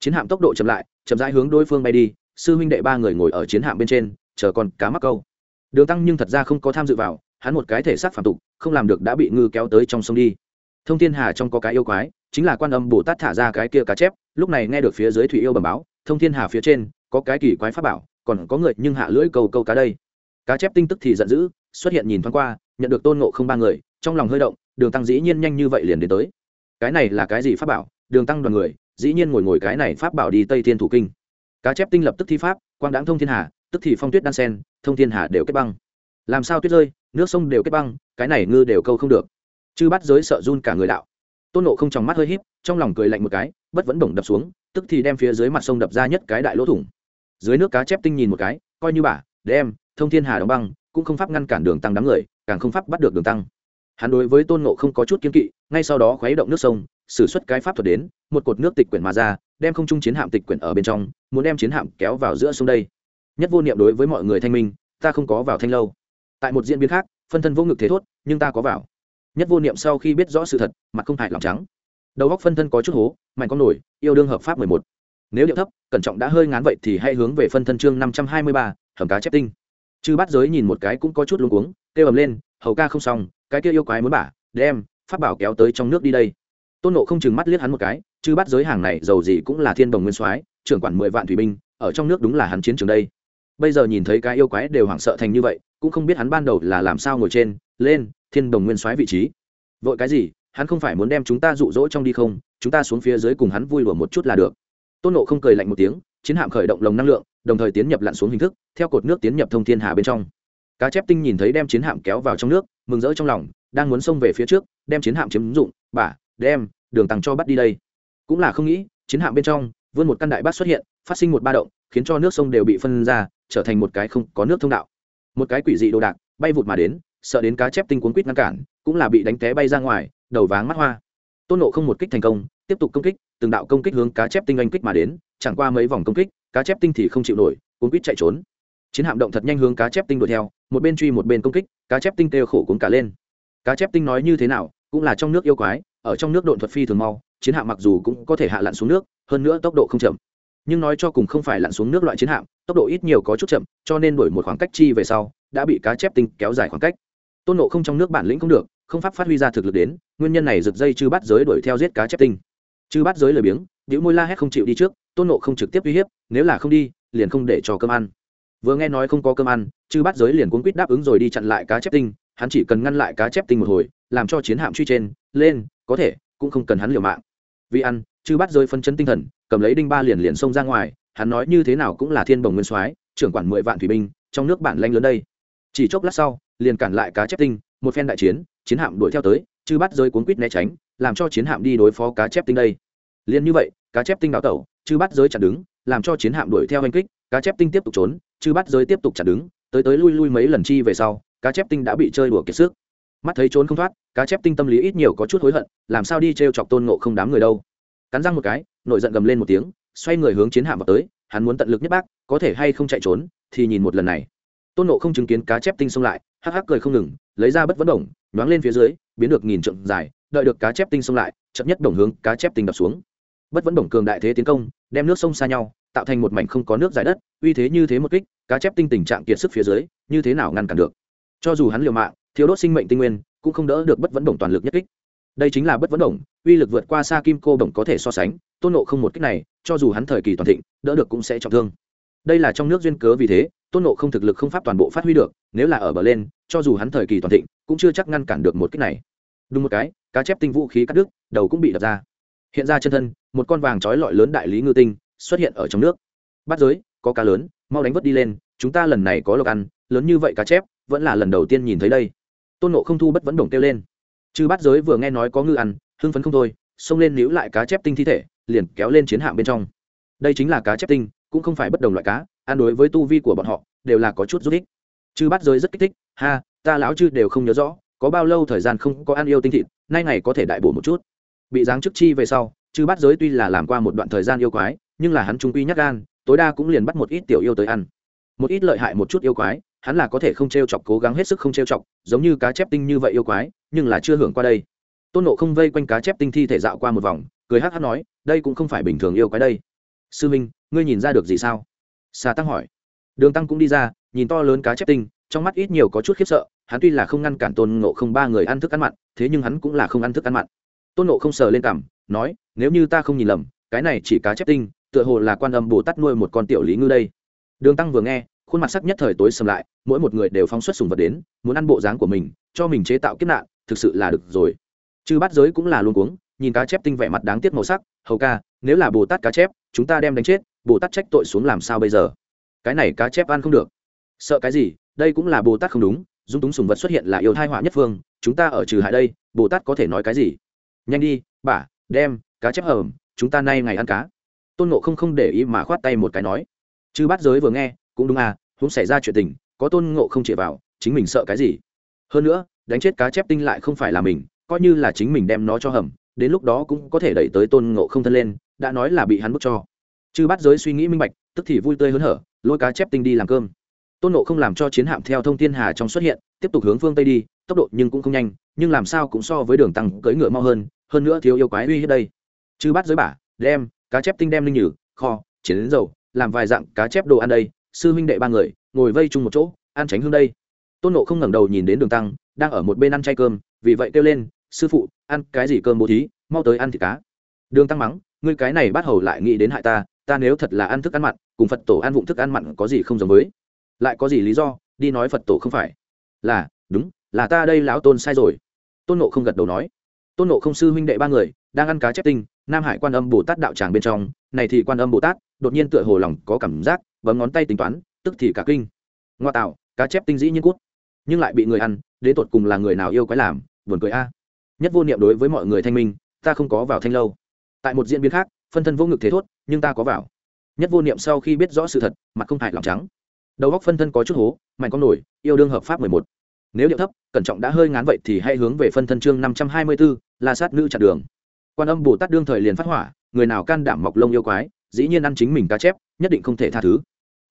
Chiến hạm tốc độ chậm lại, chậm rãi hướng đối phương bay đi, sư huynh đệ ba người ngồi ở chiến hạm bên trên, chờ con cá mắc câu. Đường tăng nhưng thật ra không có tham dự vào, hắn một cái thể xác phạm tục, không làm được đã bị ngư kéo tới trong sông đi. Thông thiên hà trong có cái yêu quái chính là quan âm bồ tát thả ra cái kia cá chép, lúc này nghe được phía dưới thủy yêu bẩm báo, thông thiên hà phía trên, có cái kỳ quái pháp bảo, còn có người nhưng hạ lưỡi câu câu cá đây. Cá chép tinh tức thì giận dữ, xuất hiện nhìn thoáng qua, nhận được tôn ngộ không ba người, trong lòng hơi động, đường tăng dĩ nhiên nhanh như vậy liền đến tới. Cái này là cái gì pháp bảo? Đường tăng đoàn người, dĩ nhiên ngồi ngồi cái này pháp bảo đi tây thiên thủ kinh. Cá chép tinh lập tức thi pháp, quang đáng thông thiên hà, tức thì phong tuyết đan sen, thông thiên hà đều kết băng. Làm sao tuyết rơi, nước sông đều kết băng, cái này ngư đều câu không được. Chư bắt giới sợ run cả người đạo tôn nộ không trong mắt hơi híp, trong lòng cười lạnh một cái, bất vẫn bổng đập xuống, tức thì đem phía dưới mặt sông đập ra nhất cái đại lỗ thủng. Dưới nước cá chép tinh nhìn một cái, coi như bà, đem, thông thiên hà đóng băng, cũng không pháp ngăn cản đường tăng đám người, càng không pháp bắt được đường tăng. Hắn đối với tôn nộ không có chút kiên kỵ, ngay sau đó khuấy động nước sông xử suất cái pháp thuật đến, một cột nước tịch quyển mà ra, đem không trung chiến hạm tịch quyển ở bên trong, muốn đem chiến hạm kéo vào giữa sông đây. Nhất vô niệm đối với mọi người thanh minh, ta không có vào thanh lâu. Tại một diễn biến khác, phân thân vô ngực thế thốt, nhưng ta có vào nhất vô niệm sau khi biết rõ sự thật, mặt không hại lòng trắng. Đầu góc phân thân có chút hố mạnh con nổi, yêu đương hợp pháp mười một. Nếu điệu thấp, cẩn trọng đã hơi ngán vậy thì hãy hướng về phân thân chương năm trăm hai mươi ba, hầm cá chép tinh. Chư bắt giới nhìn một cái cũng có chút luống cuống, kêu ầm lên, hầu ca không xong, cái kia yêu quái muốn bả, đem phát bảo kéo tới trong nước đi đây. Tôn nộ không chừng mắt liếc hắn một cái, chư bắt giới hàng này giàu gì cũng là thiên đồng nguyên soái, trưởng quản mười vạn thủy binh, ở trong nước đúng là hắn chiến trường đây. Bây giờ nhìn thấy cái yêu quái đều hoảng sợ thành như vậy, cũng không biết hắn ban đầu là làm sao ngồi trên, lên thiên đồng nguyên soái vị trí. Vội cái gì? Hắn không phải muốn đem chúng ta rụ rỗ trong đi không? Chúng ta xuống phía dưới cùng hắn vui đùa một chút là được. Tôn nộ không cười lạnh một tiếng, chiến hạm khởi động lồng năng lượng, đồng thời tiến nhập lặn xuống hình thức, theo cột nước tiến nhập thông thiên hà bên trong. Cá chép tinh nhìn thấy đem chiến hạm kéo vào trong nước, mừng rỡ trong lòng, đang muốn xông về phía trước, đem chiến hạm chiếm dụng bả đem, đường tăng cho bắt đi đây. Cũng là không nghĩ, chiến hạm bên trong, vươn một căn đại bát xuất hiện, phát sinh một ba động, khiến cho nước sông đều bị phân ra, trở thành một cái không có nước thông đạo. Một cái quỷ dị đồ đạc bay vụt mà đến sợ đến cá chép tinh cuốn quýt ngăn cản, cũng là bị đánh té bay ra ngoài, đầu váng mắt hoa. Tôn nộ không một kích thành công, tiếp tục công kích, từng đạo công kích hướng cá chép tinh anh kích mà đến, chẳng qua mấy vòng công kích, cá chép tinh thì không chịu nổi, cuốn quýt chạy trốn. Chiến hạm động thật nhanh hướng cá chép tinh đuổi theo, một bên truy một bên công kích, cá chép tinh kêu khổ cuốn cả lên. Cá chép tinh nói như thế nào, cũng là trong nước yêu quái, ở trong nước độn thuật phi thường mau, chiến hạm mặc dù cũng có thể hạ lặn xuống nước, hơn nữa tốc độ không chậm. Nhưng nói cho cùng không phải lặn xuống nước loại chiến hạm, tốc độ ít nhiều có chút chậm, cho nên đổi một khoảng cách chi về sau, đã bị cá chép tinh kéo dài khoảng cách tôn nộ không trong nước bản lĩnh không được, không pháp phát huy ra thực lực đến, nguyên nhân này giật dây chư bắt giới đuổi theo giết cá chép tinh. Chư bắt giới lười biếng biểu môi la hét không chịu đi trước, tôn nộ không trực tiếp uy hiếp, nếu là không đi, liền không để cho cơm ăn. Vừa nghe nói không có cơm ăn, chư bắt giới liền cuốn quýt đáp ứng rồi đi chặn lại cá chép tinh, hắn chỉ cần ngăn lại cá chép tinh một hồi, làm cho chiến hạm truy trên, lên, có thể, cũng không cần hắn liều mạng. Vì ăn, chư bắt giới phân chân tinh thần, cầm lấy đinh ba liền liền xông ra ngoài, hắn nói như thế nào cũng là thiên bồng nguyên soái, trưởng quản mười vạn thủy binh, trong nước bản lanh lớn đây. Chỉ chốc lát sau liền cản lại cá chép tinh, một phen đại chiến chiến hạm đuổi theo tới, chư bắt giới cuốn quýt né tránh, làm cho chiến hạm đi đối phó cá chép tinh đây. Liền như vậy, cá chép tinh đào tẩu, chư bắt giới chặn đứng, làm cho chiến hạm đuổi theo hành kích, cá chép tinh tiếp tục trốn, chư bắt giới tiếp tục chặn đứng, tới tới lui lui mấy lần chi về sau, cá chép tinh đã bị chơi đùa kiệt sức. Mắt thấy trốn không thoát, cá chép tinh tâm lý ít nhiều có chút hối hận, làm sao đi t r e o chọc tôn ngộ không đám người đâu. Cắn răng một cái nội giận gầm lên một tiếng, xoay người hướng chiến hạm vào tới, hắn muốn tận lực nhất bác, có thể hay không chạy trốn, thì nhìn một lần này tôn nộ không chứng kiến cá chép tinh xông lại, hắc hắc cười không ngừng, lấy ra bất vấn đồng, nhoáng lên phía dưới, biến được nghìn trượng dài, đợi được cá chép tinh xông lại, chậm nhất đồng hướng cá chép tinh đập xuống. Bất vẫn đồng cường đại thế tiến công, đem nước sông xa nhau, tạo thành một mảnh không có nước dài đất, uy thế như thế một kích, cá chép tinh tình trạng kiệt sức phía dưới, như thế nào ngăn cản được? Cho dù hắn liều mạng thiếu đốt sinh mệnh tinh nguyên, cũng không đỡ được bất vẫn đồng toàn lực nhất kích. Đây chính là bất vẫn đồng, uy lực vượt qua xa kim cô đồng có thể so sánh, tôn nộ không một kích này, cho dù hắn thời kỳ toàn thịnh, đỡ được cũng sẽ trọng thương. Đây là trong nước duyên cớ vì thế tôn nộ không thực lực không pháp toàn bộ phát huy được, nếu là ở bờ lên, cho dù hắn thời kỳ toàn thịnh, cũng chưa chắc ngăn cản được một cách này. Đúng một cái, cá chép tinh vũ khí cắt đứt, đầu cũng bị đập ra. Hiện ra chân thân, một con vàng trói lọi lớn đại lý ngư tinh, xuất hiện ở trong nước. Bắt giới, có cá lớn, mau đánh vớt đi lên, chúng ta lần này có lộc ăn, lớn như vậy cá chép, vẫn là lần đầu tiên nhìn thấy đây. Tôn nộ không thu bất vẫn đồng kêu lên. Chư bắt giới vừa nghe nói có ngư ăn, hưng phấn không thôi, xông lên níu lại cá chép tinh thi thể, liền kéo lên chiến hạm bên trong. Đây chính là cá chép tinh cũng không phải bất đồng loại cá, ăn đối với tu vi của bọn họ, đều là có chút giúp ích. Chư bắt giới rất kích thích, ha, ta lão chư đều không nhớ rõ, có bao lâu thời gian không có ăn yêu tinh thịt, nay ngày có thể đại bổ một chút. Bị giáng chức chi về sau, chư bắt giới tuy là làm qua một đoạn thời gian yêu quái, nhưng là hắn trung quy nhắc gan, tối đa cũng liền bắt một ít tiểu yêu tới ăn. Một ít lợi hại một chút yêu quái, hắn là có thể không t r e o chọc, cố gắng hết sức không t r e o chọc, giống như cá chép tinh như vậy yêu quái, nhưng là chưa hưởng qua đây. Tôn nộ không vây quanh cá chép tinh thi thể dạo qua một vòng, cười hát hát nói, đây cũng không phải bình thường yêu quái đây. Sư minh ngươi nhìn ra được gì sao? Xà tăng hỏi. Đường tăng cũng đi ra, nhìn to lớn cá chép tinh, trong mắt ít nhiều có chút khiếp sợ, hắn tuy là không ngăn cản tôn nộ không ba người ăn thức ăn mặn, thế nhưng hắn cũng là không ăn thức ăn mặn. Tôn nộ không sờ lên cảm nói, nếu như ta không nhìn lầm, cái này chỉ cá chép tinh, tựa hồ là quan âm bồ tát nuôi một con tiểu lý ngư đây. Đường tăng vừa nghe, khuôn mặt sắc nhất thời tối sầm lại, mỗi một người đều phóng xuất sùng vật đến, muốn ăn bộ dáng của mình, cho mình chế tạo kiếp nạn, thực sự là được rồi. Chứ bát giới cũng là luôn cuống, nhìn cá chép tinh vẻ mặt đáng tiếc màu sắc, hầu ca, nếu là bồ tát cá chép, chúng ta đem đánh chết bồ tát trách tội xuống làm sao bây giờ? Cái này cá chép ăn không được. Sợ cái gì? Đây cũng là bồ tát không đúng, dung túng sùng vật xuất hiện là yêu thai họa nhất phương, chúng ta ở trừ hại đây, bồ tát có thể nói cái gì? Nhanh đi bả đem, cá chép hầm chúng ta nay ngày ăn cá. Tôn nộ không không để ý mà khoát tay một cái nói. Chứ Bát giới vừa nghe, cũng đúng à cũng xảy ra chuyện tình, có tôn ngộ không chĩa vào, chính mình sợ cái gì? Hơn nữa, đánh chết cá chép tinh lại không phải là mình, coi như là chính mình đem nó cho hầm, đến lúc đó cũng có thể đẩy tới tôn ngộ không thân lên, đã nói là bị hắn bức cho chư bắt giới suy nghĩ minh bạch, tức thì vui tươi hớn hở, lôi cá chép tinh đi làm cơm. Tôn nộ không làm cho chiến hạm theo thông thiên hà trong xuất hiện, tiếp tục hướng phương tây đi, tốc độ nhưng cũng không nhanh, nhưng làm sao cũng so với đường tăng cưỡi ngựa mau hơn hơn nữa thiếu yêu quái uy hết đây. Chư bắt giới bả, đem, cá chép tinh đem linh nhử, kho, chiến đến dầu, làm vài dạng cá chép đồ ăn đây. Sư huynh đệ ba người, ngồi vây chung một chỗ, ăn tránh hương đây. Tôn nộ không ngẩng đầu nhìn đến đường tăng, đang ở một bên ăn chay cơm, vì vậy kêu lên, sư phụ, ăn cái gì cơm bố thí, mau tới ăn thịt cá. Đường tăng mắng ngươi cái này bắt hầu lại nghĩ đến hại ta ta nếu thật là ăn thức ăn mặn, cùng phật tổ ăn vụng thức ăn mặn có gì không giống với? Lại có gì lý do? Đi nói phật tổ không phải. Là, đúng, là ta đây lão tôn sai rồi. Tôn nộ không gật đầu nói. Tôn nộ không sư huynh đệ ba người, đang ăn cá chép tinh, nam hải quan âm bồ tát đạo tràng bên trong, này thì quan âm bồ tát, đột nhiên tựa hồ lòng có cảm giác, bấm ngón tay tính toán, tức thì cả kinh. Ngoa tạo, cá chép tinh dĩ nhiên cút. Nhưng lại bị người ăn, đến tột cùng là người nào yêu quái làm, buồn cười a. Nhất vô niệm đối với mọi người thanh minh, ta không có vào thanh lâu tại một diễn biến khác, phân thân vô ngực thế thốt, nhưng ta có vào. Nhất vô niệm sau khi biết rõ sự thật, mặt không hại lòng trắng. Đầu góc phân thân có chút hố, mạnh con nổi, yêu đương hợp pháp mười một. Nếu điệu thấp, cẩn trọng đã hơi ngán vậy thì hãy hướng về phân thân chương năm trăm hai mươi b ố la sát nữ chặn đường. Quan âm bồ tát đương thời liền phát hỏa, người nào can đảm mọc lông yêu quái, dĩ nhiên ăn chính mình cá chép, nhất định không thể tha thứ.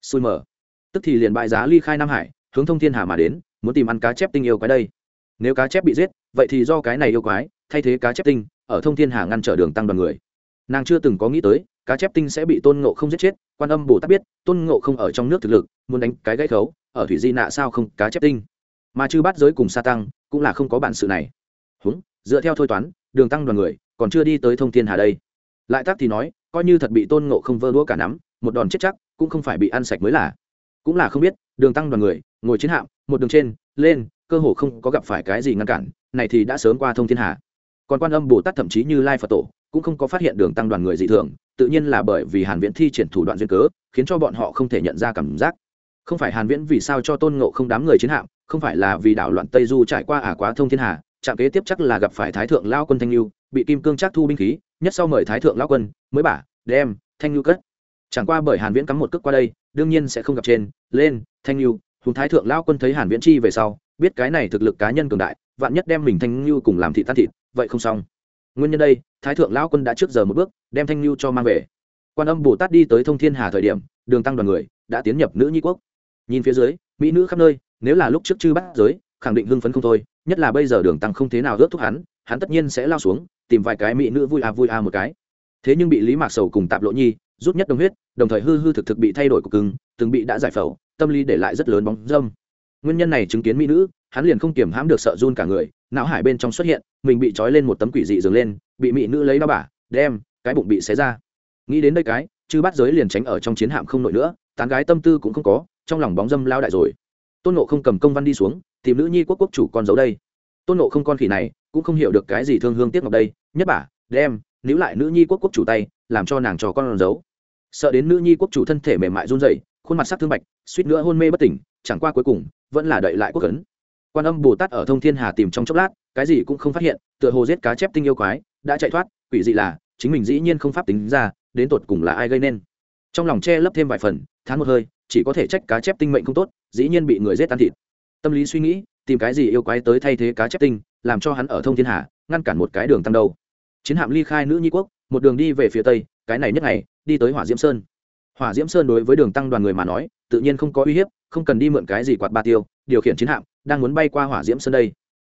Xui mở tức thì liền bại giá ly khai nam hải, hướng thông thiên hà mà đến, muốn tìm ăn cá chép tinh yêu quái đây. Nếu cá chép bị giết, vậy thì do cái này yêu quái, thay thế cá chép tinh, ở thông thiên hà ngăn trở đường tăng đoàn người nàng chưa từng có nghĩ tới, cá chép tinh sẽ bị tôn ngộ không giết chết, quan âm bồ tát biết, tôn ngộ không ở trong nước thực lực, muốn đánh cái gãy khấu, ở thủy di nạ sao không, cá chép tinh. Mà chư bát giới cùng sa tăng, cũng là không có bản sự này. Húng dựa theo thôi toán, đường tăng đoàn người, còn chưa đi tới thông thiên hà đây. Lại tác thì nói, coi như thật bị tôn ngộ không vơ đũa cả nắm, một đòn chết chắc, cũng không phải bị ăn sạch mới là. Cũng là không biết, đường tăng đoàn người, ngồi chiến hạm, một đường trên, lên, cơ hồ không có gặp phải cái gì ngăn cản, này thì đã sớm qua thông thiên hà. Còn quan âm bồ tát thậm chí như lai phật tổ cũng không có phát hiện đường tăng đoàn người dị thường, tự nhiên là bởi vì hàn viễn thi triển thủ đoạn duyên cớ, khiến cho bọn họ không thể nhận ra cảm giác. Không phải hàn viễn vì sao cho tôn ngộ không đám người chiến hạm, không phải là vì đảo loạn tây du trải qua ả quá thông thiên hà, trạm kế tiếp chắc là gặp phải thái thượng lao quân thanh lưu bị kim cương chắc thu binh khí, nhất sau mời thái thượng lão quân, mới bả, đem thanh lưu cất. Chẳng qua bởi hàn viễn cắm một cước qua đây, đương nhiên sẽ không gặp trên, lên, thanh lưu hùng thái thượng lão quân thấy hàn viễn chi về sau, biết cái này thực lực cá nhân cường đại, vạn nhất đem mình thanh lưu cùng làm thị tan thịt, vậy không xong nguyên nhân đây, thái thượng lão quân đã trước giờ một bước, đem thanh lưu cho mang về. Quan âm bồ tát đi tới thông thiên hà thời điểm, đường tăng đoàn người đã tiến nhập nữ nhi quốc. Nhìn phía dưới, mỹ nữ khắp nơi, nếu là lúc trước chư bắt giới, khẳng định hưng phấn không thôi, nhất là bây giờ đường tăng không thế nào ướt thúc hắn hắn tất nhiên sẽ lao xuống, tìm vài cái mỹ nữ vui à vui à một cái. Thế nhưng bị lý mạc sầu cùng tạp lộ nhi rút nhất đồng huyết, đồng thời hư hư thực thực bị thay đổi của cứng, từng bị đã giải phẫu, tâm lý để lại rất lớn bóng dâm. Nguyên nhân này chứng kiến mỹ nữ, hắn liền không kiềm hãm được sợ run cả người não hải bên trong xuất hiện, mình bị trói lên một tấm quỷ dị dường lên, bị mỹ nữ lấy đao bả, đem, cái bụng bị xé ra. Nghĩ đến đây cái, chư bắt giới liền tránh ở trong chiến hạm không nổi nữa, tán gái tâm tư cũng không có, trong lòng bóng dâm lao đại rồi. Tôn nộ không cầm công văn đi xuống, tìm nữ nhi quốc quốc chủ con giấu đây. Tôn nộ không con khỉ này, cũng không hiểu được cái gì thương hương tiếc ngọc đây, nhất bả, đem, níu lại nữ nhi quốc quốc chủ tay, làm cho nàng trò con giấu. sợ đến nữ nhi quốc chủ thân thể mềm mại run dậy khuôn mặt sắc thương bạch, suýt nữa hôn mê bất tỉnh, chẳng qua cuối cùng, vẫn là đậy lại quốc cấn quan âm bồ tát ở thông thiên hà tìm trong chốc lát, cái gì cũng không phát hiện, tựa hồ giết cá chép tinh yêu quái, đã chạy thoát, quỷ dị là, chính mình dĩ nhiên không pháp tính ra, đến tột cùng là ai gây nên. Trong lòng che lấp thêm vài phần, thán một hơi, chỉ có thể trách cá chép tinh mệnh không tốt, dĩ nhiên bị người giết tan thịt. Tâm lý suy nghĩ, tìm cái gì yêu quái tới thay thế cá chép tinh, làm cho hắn ở thông thiên hà, ngăn cản một cái đường tăng đầu. chiến hạm ly khai nữ nhi quốc, một đường đi về phía tây, cái này nhất ngày, đi tới hỏa diễm sơn. Hỏa diễm sơn đối với đường tăng đoàn người mà nói tự nhiên không có uy hiếp, không cần đi mượn cái gì quạt ba tiêu, điều khiển chiến hạm, đang muốn bay qua hỏa diễm sân đây.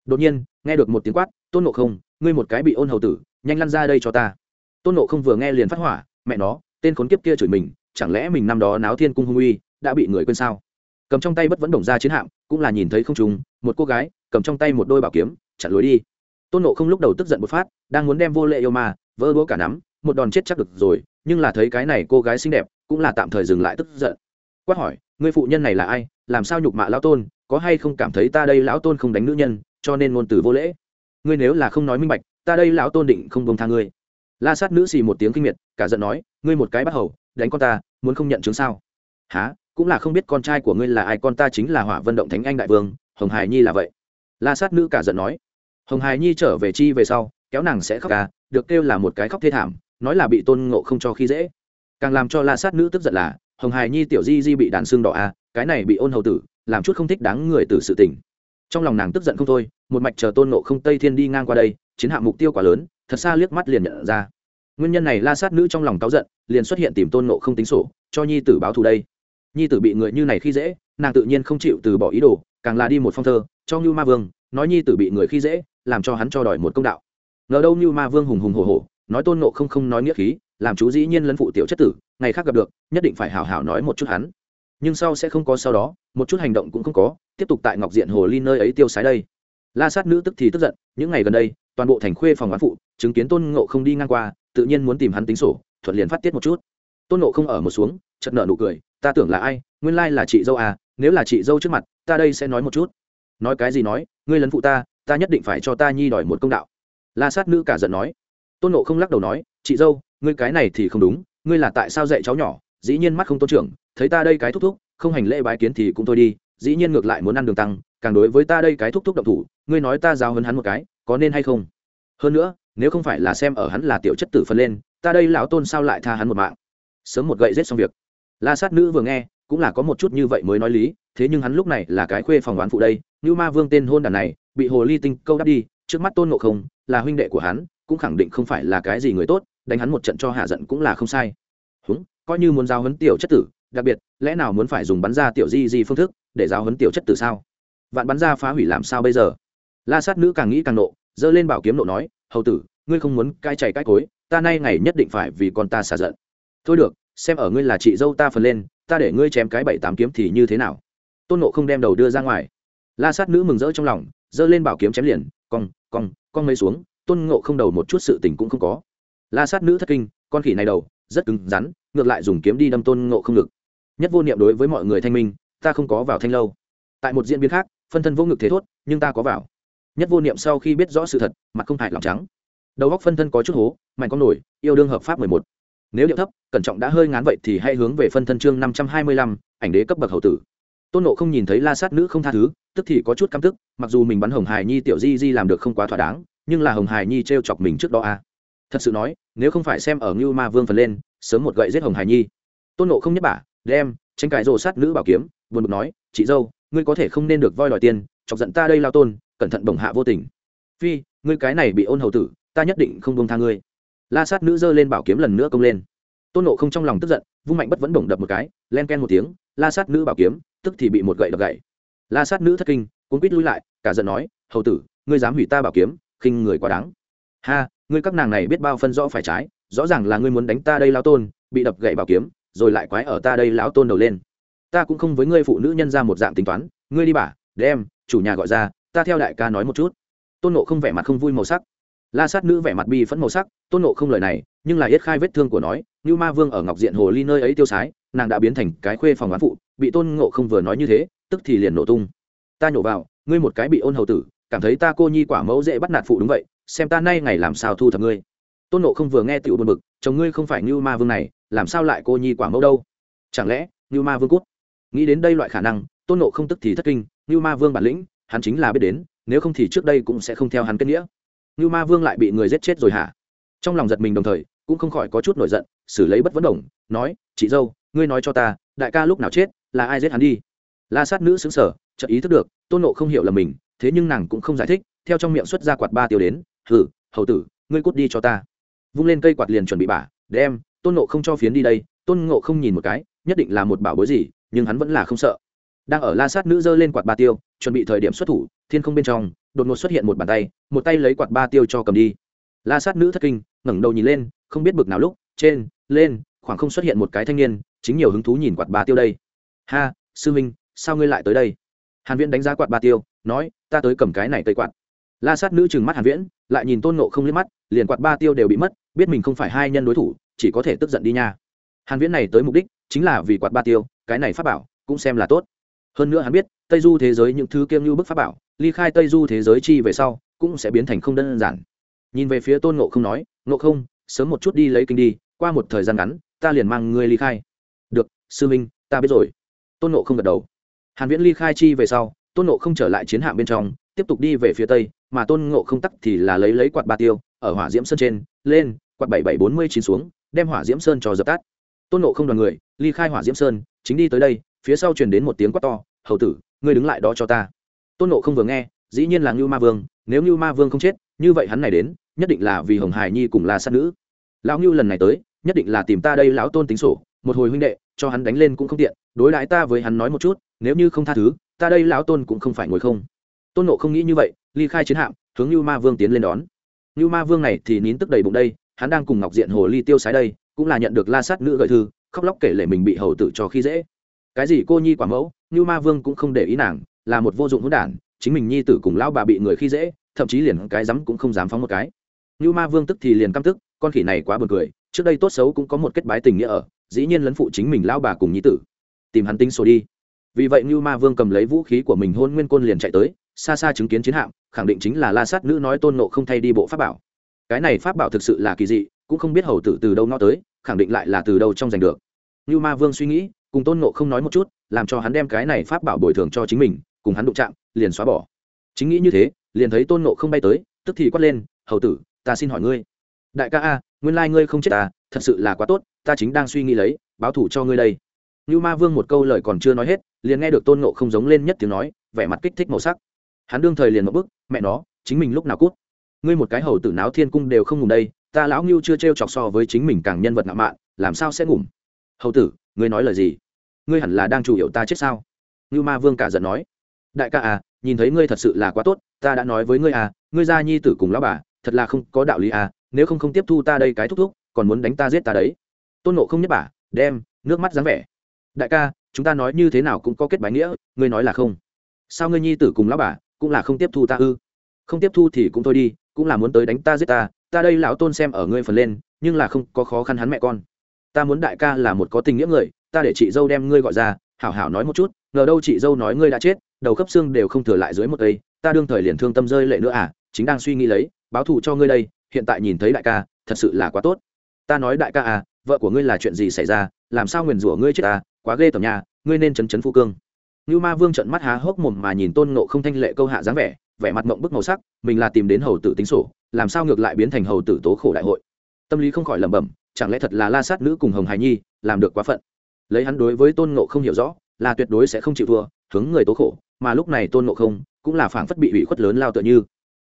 Đột nhiên, nghe được một tiếng quát, tôn nộ không, ngươi một cái bị ôn hầu tử, nhanh lăn ra đây cho ta. Tôn nộ không vừa nghe liền phát hỏa, mẹ nó, tên khốn kiếp kia chửi mình, chẳng lẽ mình năm đó náo thiên cung hung uy, đã bị người quên sao? Cầm trong tay bất vẫn đồng ra chiến hạm, cũng là nhìn thấy không trùng, một cô gái, cầm trong tay một đôi bảo kiếm, chặn lối đi. Tôn nộ không lúc đầu tức giận một phát, đang muốn đem vô lệ yêu mà vỡ đũa cả nắm, một đòn chết chắc được rồi, nhưng là thấy cái này cô gái xinh đẹp, cũng là tạm thời dừng lại tức giận quát hỏi người phụ nhân này là ai? Làm sao nhục mạ lão tôn? Có hay không cảm thấy ta đây lão tôn không đánh nữ nhân, cho nên ngôn từ vô lễ? Ngươi nếu là không nói minh bạch, ta đây lão tôn định không bông tha ngươi. La sát nữ xì một tiếng kinh miệt, cả giận nói, ngươi một cái bắt hầu, đánh con ta, muốn không nhận chứng sao? Há cũng là không biết con trai của ngươi là ai, con ta chính là hỏa vận động thánh anh đại vương, hồng hải nhi là vậy. La sát nữ cả giận nói, hồng hải nhi trở về chi về sau, kéo nàng sẽ khóc ca được kêu là một cái khóc thê thảm, nói là bị tôn ngộ không cho khi dễ. Càng làm cho la sát nữ tức giận là hồng hải nhi tiểu di di bị đàn xương đỏ a cái này bị ôn hầu tử, làm chút không thích đáng người tử sự tình. Trong lòng nàng tức giận không thôi, một mạch chờ tôn nộ không tây thiên đi ngang qua đây, chiến hạng mục tiêu quá lớn, thật xa liếc mắt liền nhận ra. Nguyên nhân này la sát nữ trong lòng cáu giận, liền xuất hiện tìm tôn nộ không tính sổ, cho nhi tử báo thù đây. Nhi tử bị người như này khi dễ, nàng tự nhiên không chịu từ bỏ ý đồ, càng là đi một phong thơ, cho ngưu ma vương, nói nhi tử bị người khi dễ, làm cho hắn cho đòi một công đạo. Ngờ đâu ngưu ma vương hùng hùng hồ hồ nói tôn nộ không không nói nghĩa khí làm chú dĩ nhiên lấn phụ tiểu chất tử, ngày khác gặp được, nhất định phải hào hào nói một chút hắn. Nhưng sau sẽ không có sau đó, một chút hành động cũng không có, tiếp tục tại ngọc diện hồ ly nơi ấy tiêu sái đây. La sát nữ tức thì tức giận, những ngày gần đây, toàn bộ thành khuê phòng quán phụ, chứng kiến tôn ngộ không đi ngang qua, tự nhiên muốn tìm hắn tính sổ, thuận liền phát tiết một chút. Tôn ngộ không ở một xuống chật nợ nụ cười, ta tưởng là ai? Nguyên lai là chị dâu à nếu là chị dâu trước mặt, ta đây sẽ nói một chút. Nói cái gì nói? Ngươi lấn phụ ta ta nhất định phải cho ta nhi đòi một công đạo. La sát nữ cả giận nói. Tôn nộ không lắc đầu nói, chị dâu ngươi cái này thì không đúng, ngươi là tại sao dạy cháu nhỏ? Dĩ nhiên mắt không tôn trưởng, thấy ta đây cái thúc thúc, không hành lễ bái kiến thì cũng thôi đi, dĩ nhiên ngược lại muốn ăn đường tăng, càng đối với ta đây cái thúc thúc động thủ, ngươi nói ta giao hơn hắn một cái, có nên hay không? Hơn nữa, nếu không phải là xem ở hắn là tiểu chất tử phân lên, ta đây lão tôn sao lại tha hắn một mạng? Sớm một gậy rết xong việc. La sát nữ vừa nghe, cũng là có một chút như vậy mới nói lý, thế nhưng hắn lúc này là cái khuê phòng đoán phụ đây như ma vương tên hôn đàn này, bị hồ ly tinh câu đắp đi, trước mắt tôn ngộ không, là huynh đệ của hắn, cũng khẳng định không phải là cái gì người tốt đánh hắn một trận cho hạ giận cũng là không sai. Húng, coi như muốn giao hấn tiểu chất tử, đặc biệt, lẽ nào muốn phải dùng bắn ra tiểu di di phương thức để giao hấn tiểu chất tử sao? Vạn bắn ra phá hủy làm sao bây giờ? La sát nữ càng nghĩ càng nộ, giơ lên bảo kiếm nộ nói, hầu tử, ngươi không muốn cai chảy cai cối, ta nay ngày nhất định phải vì con ta xả giận. Thôi được, xem ở ngươi là chị dâu ta phần lên, ta để ngươi chém cái bảy tám kiếm thì như thế nào? Tôn nộ không đem đầu đưa ra ngoài. La sát nữ mừng rỡ trong lòng, giơ lên bảo kiếm chém liền, cong cong cong mấy xuống, tôn ngộ không đầu một chút sự tình cũng không có la sát nữ thất kinh, con khỉ này đầu, rất cứng rắn, ngược lại dùng kiếm đi đâm tôn ngộ không ngực. Nhất vô niệm đối với mọi người thanh minh, ta không có vào thanh lâu. Tại một diễn biến khác, phân thân vô ngực thế thốt, nhưng ta có vào. Nhất vô niệm sau khi biết rõ sự thật, mặt không hại lòng trắng. Đầu góc phân thân có chút hố, mạnh con nổi, yêu đương hợp pháp mười một. Nếu điệu thấp, cẩn trọng đã hơi ngán vậy thì hãy hướng về phân thân chương năm trăm hai mươi lăm, ảnh đế cấp bậc hậu tử. Tôn nộ không nhìn thấy la sát nữ không tha thứ, tức thì có chút căm tức, mặc dù mình bắn hồng hài nhi tiểu di di làm được không quá thỏa đáng, nhưng là hồng hải nhi t r e o chọc mình trước đó à thật sự nói, nếu không phải xem ở ngưu ma vương phần lên, sớm một gậy giết hồng hải nhi. Tôn nộ không nhất bả, đem, tranh cãi rồ sát nữ bảo kiếm, buồn bực nói, chị dâu, ngươi có thể không nên được voi đòi tiền, chọc giận ta đây lao tôn, cẩn thận bổng hạ vô tình. Phi, ngươi cái này bị ôn hầu tử, ta nhất định không buông tha ngươi. La sát nữ giơ lên bảo kiếm lần nữa công lên. Tôn nộ không trong lòng tức giận, vung mạnh bất vẫn bổng đập một cái, len ken một tiếng, la sát nữ bảo kiếm, tức thì bị một gậy đập gậy. La sát nữ thất kinh cuốn quýt lui lại, cả giận nói, hầu tử, ngươi dám hủy ta bảo kiếm, khinh người quá đáng. Ha ngươi các nàng này biết bao phân rõ phải trái, rõ ràng là ngươi muốn đánh ta đây lão tôn, bị đập gậy bảo kiếm, rồi lại quái ở ta đây lão tôn đầu lên. Ta cũng không với ngươi phụ nữ nhân ra một dạng tính toán, ngươi đi bả đem, chủ nhà gọi ra, ta theo đại ca nói một chút. Tôn nộ không vẻ mặt không vui màu sắc. La sát nữ vẻ mặt bi phẫn màu sắc, tôn nộ không lời này, nhưng là yết khai vết thương của nói như ma vương ở ngọc diện hồ ly nơi ấy tiêu sái, nàng đã biến thành cái khuê phòng oán phụ, bị tôn ngộ không vừa nói như thế, tức thì liền nổ tung. Ta nhổ vào, ngươi một cái bị ôn hầu tử, cảm thấy ta cô nhi quả mẫu dễ bắt nạt phụ đúng vậy xem ta nay ngày làm sao thu thập ngươi. Tôn nộ không vừa nghe tiểu buồn bực, chồng ngươi không phải như ma vương này, làm sao lại cô nhi quả mẫu đâu? Chẳng lẽ như ma vương cút? Nghĩ đến đây loại khả năng, tôn nộ không tức thì thất kinh như ma vương bản lĩnh, hắn chính là biết đến, nếu không thì trước đây cũng sẽ không theo hắn kết nghĩa. Như ma vương lại bị người giết chết rồi hả? Trong lòng giật mình đồng thời, cũng không khỏi có chút nổi giận, xử lấy bất vấn đồng, nói, chị dâu, ngươi nói cho ta, đại ca lúc nào chết, là ai giết hắn đi? La sát nữ xứng sở chợt ý thức được, tôn nộ không hiểu là mình, thế nhưng nàng cũng không giải thích, theo trong miệng xuất ra quạt ba tiêu đến hử hầu tử, ngươi cút đi cho ta. Vung lên cây quạt liền chuẩn bị bả, đem, tôn nộ không cho phiến đi đây, tôn ngộ không nhìn một cái, nhất định là một bảo bối gì, nhưng hắn vẫn là không sợ. Đang ở la sát nữ giơ lên quạt ba tiêu, chuẩn bị thời điểm xuất thủ, thiên không bên trong, đột ngột xuất hiện một bàn tay, một tay lấy quạt ba tiêu cho cầm đi. La sát nữ thất kinh, ngẩng đầu nhìn lên, không biết bực nào lúc, trên, lên, khoảng không xuất hiện một cái thanh niên, chính nhiều hứng thú nhìn quạt ba tiêu đây. Ha, sư minh, sao ngươi lại tới đây? Hàn viễn đánh giá quạt ba tiêu, nói, ta tới cầm cái này cây quạt la sát nữ trừng mắt hàn viễn, lại nhìn tôn nộ không liếc mắt, liền quạt ba tiêu đều bị mất, biết mình không phải hai nhân đối thủ, chỉ có thể tức giận đi nha. Hàn viễn này tới mục đích chính là vì quạt ba tiêu, cái này pháp bảo cũng xem là tốt. Hơn nữa hắn biết, tây du thế giới những thứ kiêm như bức pháp bảo, ly khai tây du thế giới chi về sau, cũng sẽ biến thành không đơn giản. Nhìn về phía tôn ngộ không nói, ngộ không, sớm một chút đi lấy kinh đi, qua một thời gian ngắn, ta liền mang ngươi ly khai. Được, sư minh, ta biết rồi. Tôn ngộ không gật đầu. Hàn viễn ly khai chi về sau, tôn ngộ không trở lại chiến hạm bên trong, tiếp tục đi về phía tây mà tôn ngộ không tắc thì là lấy lấy quạt ba tiêu, ở hỏa diễm sơn trên, lên, quạt bảy bảy bốn mươi chín xuống, đem hỏa diễm sơn cho dập tắt. Tôn ngộ không đoàn người, ly khai hỏa diễm sơn, chính đi tới đây, phía sau truyền đến một tiếng quát to, hầu tử, ngươi đứng lại đó cho ta. Tôn ngộ không vừa nghe, dĩ nhiên là ngưu ma vương, nếu ngưu ma vương không chết, như vậy hắn này đến, nhất định là vì hồng hải nhi cùng là sát nữ. Lão ngưu lần này tới, nhất định là tìm ta đây lão tôn tính sổ, một hồi huynh đệ, cho hắn đánh lên cũng không tiện, đối đãi ta với hắn nói một chút, nếu như không tha thứ, ta đây lão tôn cũng không phải ngồi không tôn nộ không nghĩ như vậy, ly khai chiến hạm, hướng như ma vương tiến lên đón. Như ma vương này thì nín tức đầy bụng đây, hắn đang cùng ngọc diện hồ ly tiêu sái đây, cũng là nhận được la sát nữ gợi thư, khóc lóc kể lể mình bị hầu tử cho khi dễ. Cái gì cô nhi quả mẫu như ma vương cũng không để ý nàng, là một vô dụng hỗn đản, chính mình nhi tử cùng lão bà bị người khi dễ, thậm chí liền cái rắm cũng không dám phóng một cái. Như ma vương tức thì liền căm tức, con khỉ này quá buồn cười, trước đây tốt xấu cũng có một kết bái tình nghĩa ở, dĩ nhiên lấn phụ chính mình lão bà cùng nhi tử. Tìm hắn tính sổ đi. Vì vậy như ma vương cầm lấy vũ khí của mình hôn nguyên côn liền chạy tới xa xa chứng kiến chiến hạm, khẳng định chính là la sát nữ nói tôn nộ không thay đi bộ pháp bảo. Cái này pháp bảo thực sự là kỳ dị, cũng không biết hầu tử từ đâu nó tới, khẳng định lại là từ đâu trong giành được. Như ma vương suy nghĩ, cùng tôn nộ không nói một chút, làm cho hắn đem cái này pháp bảo bồi thường cho chính mình, cùng hắn đụng chạm, liền xóa bỏ. Chính nghĩ như thế, liền thấy tôn nộ không bay tới, tức thì quát lên, hầu tử, ta xin hỏi ngươi. Đại ca a, nguyên lai ngươi không chết ta thật sự là quá tốt, ta chính đang suy nghĩ lấy, báo thủ cho ngươi đây. Như ma vương một câu lời còn chưa nói hết, liền nghe được tôn nộ không giống lên nhất tiếng nói, vẻ mặt kích thích màu sắc hắn đương thời liền một bức, mẹ nó, chính mình lúc nào cút. Ngươi một cái hầu tử náo thiên cung đều không ngủ đây, ta lão ngưu chưa t r e o chọc so với chính mình càng nhân vật ngạo mạn, làm sao sẽ ngủm hầu tử, ngươi nói lời gì? Ngươi hẳn là đang chủ yếu ta chết sao? Ngưu ma vương cả giận nói. Đại ca à nhìn thấy ngươi thật sự là quá tốt, ta đã nói với ngươi à ngươi gia nhi tử cùng lão bà, thật là không có đạo lý à nếu không không tiếp thu ta đây cái thúc thúc, còn muốn đánh ta giết ta đấy. Tôn nộ không nhất bả đem nước mắt dáng vẻ. Đại ca, chúng ta nói như thế nào cũng có kết bái nghĩa, ngươi nói là không. Sao ngươi nhi tử cùng lão bà cũng là không tiếp thu ta ư? Không tiếp thu thì cũng thôi đi, cũng là muốn tới đánh ta giết ta ta đây lão tôn xem ở ngươi phần lên, nhưng là không có khó khăn hắn mẹ con. Ta muốn đại ca là một có tình nghĩa người, ta để chị dâu đem ngươi gọi ra, hảo hảo nói một chút, ngờ đâu chị dâu nói ngươi đã chết, đầu khớp xương đều không thừa lại dưới một cây, ta đương thời liền thương tâm rơi lệ nữa à chính đang suy nghĩ lấy, báo thù cho ngươi đây, hiện tại nhìn thấy đại ca, thật sự là quá tốt. Ta nói đại ca à vợ của ngươi là chuyện gì xảy ra, làm sao nguyền rủa ngươi chết ta quá ghê tởm nhà ngươi nên chấn chấn phu cương. Nưu ma vương trợn mắt há hốc mồm mà nhìn tôn nộ không thanh lệ câu hạ dáng vẻ vẻ mặt mộng bức màu sắc, mình là tìm đến hầu tử tính sổ, làm sao ngược lại biến thành hầu tử tố khổ đại hội. Tâm lý không khỏi lẩm bẩm, chẳng lẽ thật là la sát nữ cùng hồng Hải nhi, làm được quá phận. Lấy hắn đối với tôn ngộ không hiểu rõ, là tuyệt đối sẽ không chịu thua, hướng người tố khổ, mà lúc này tôn ngộ không cũng là phảng phất bị ủy khuất lớn lao tựa như.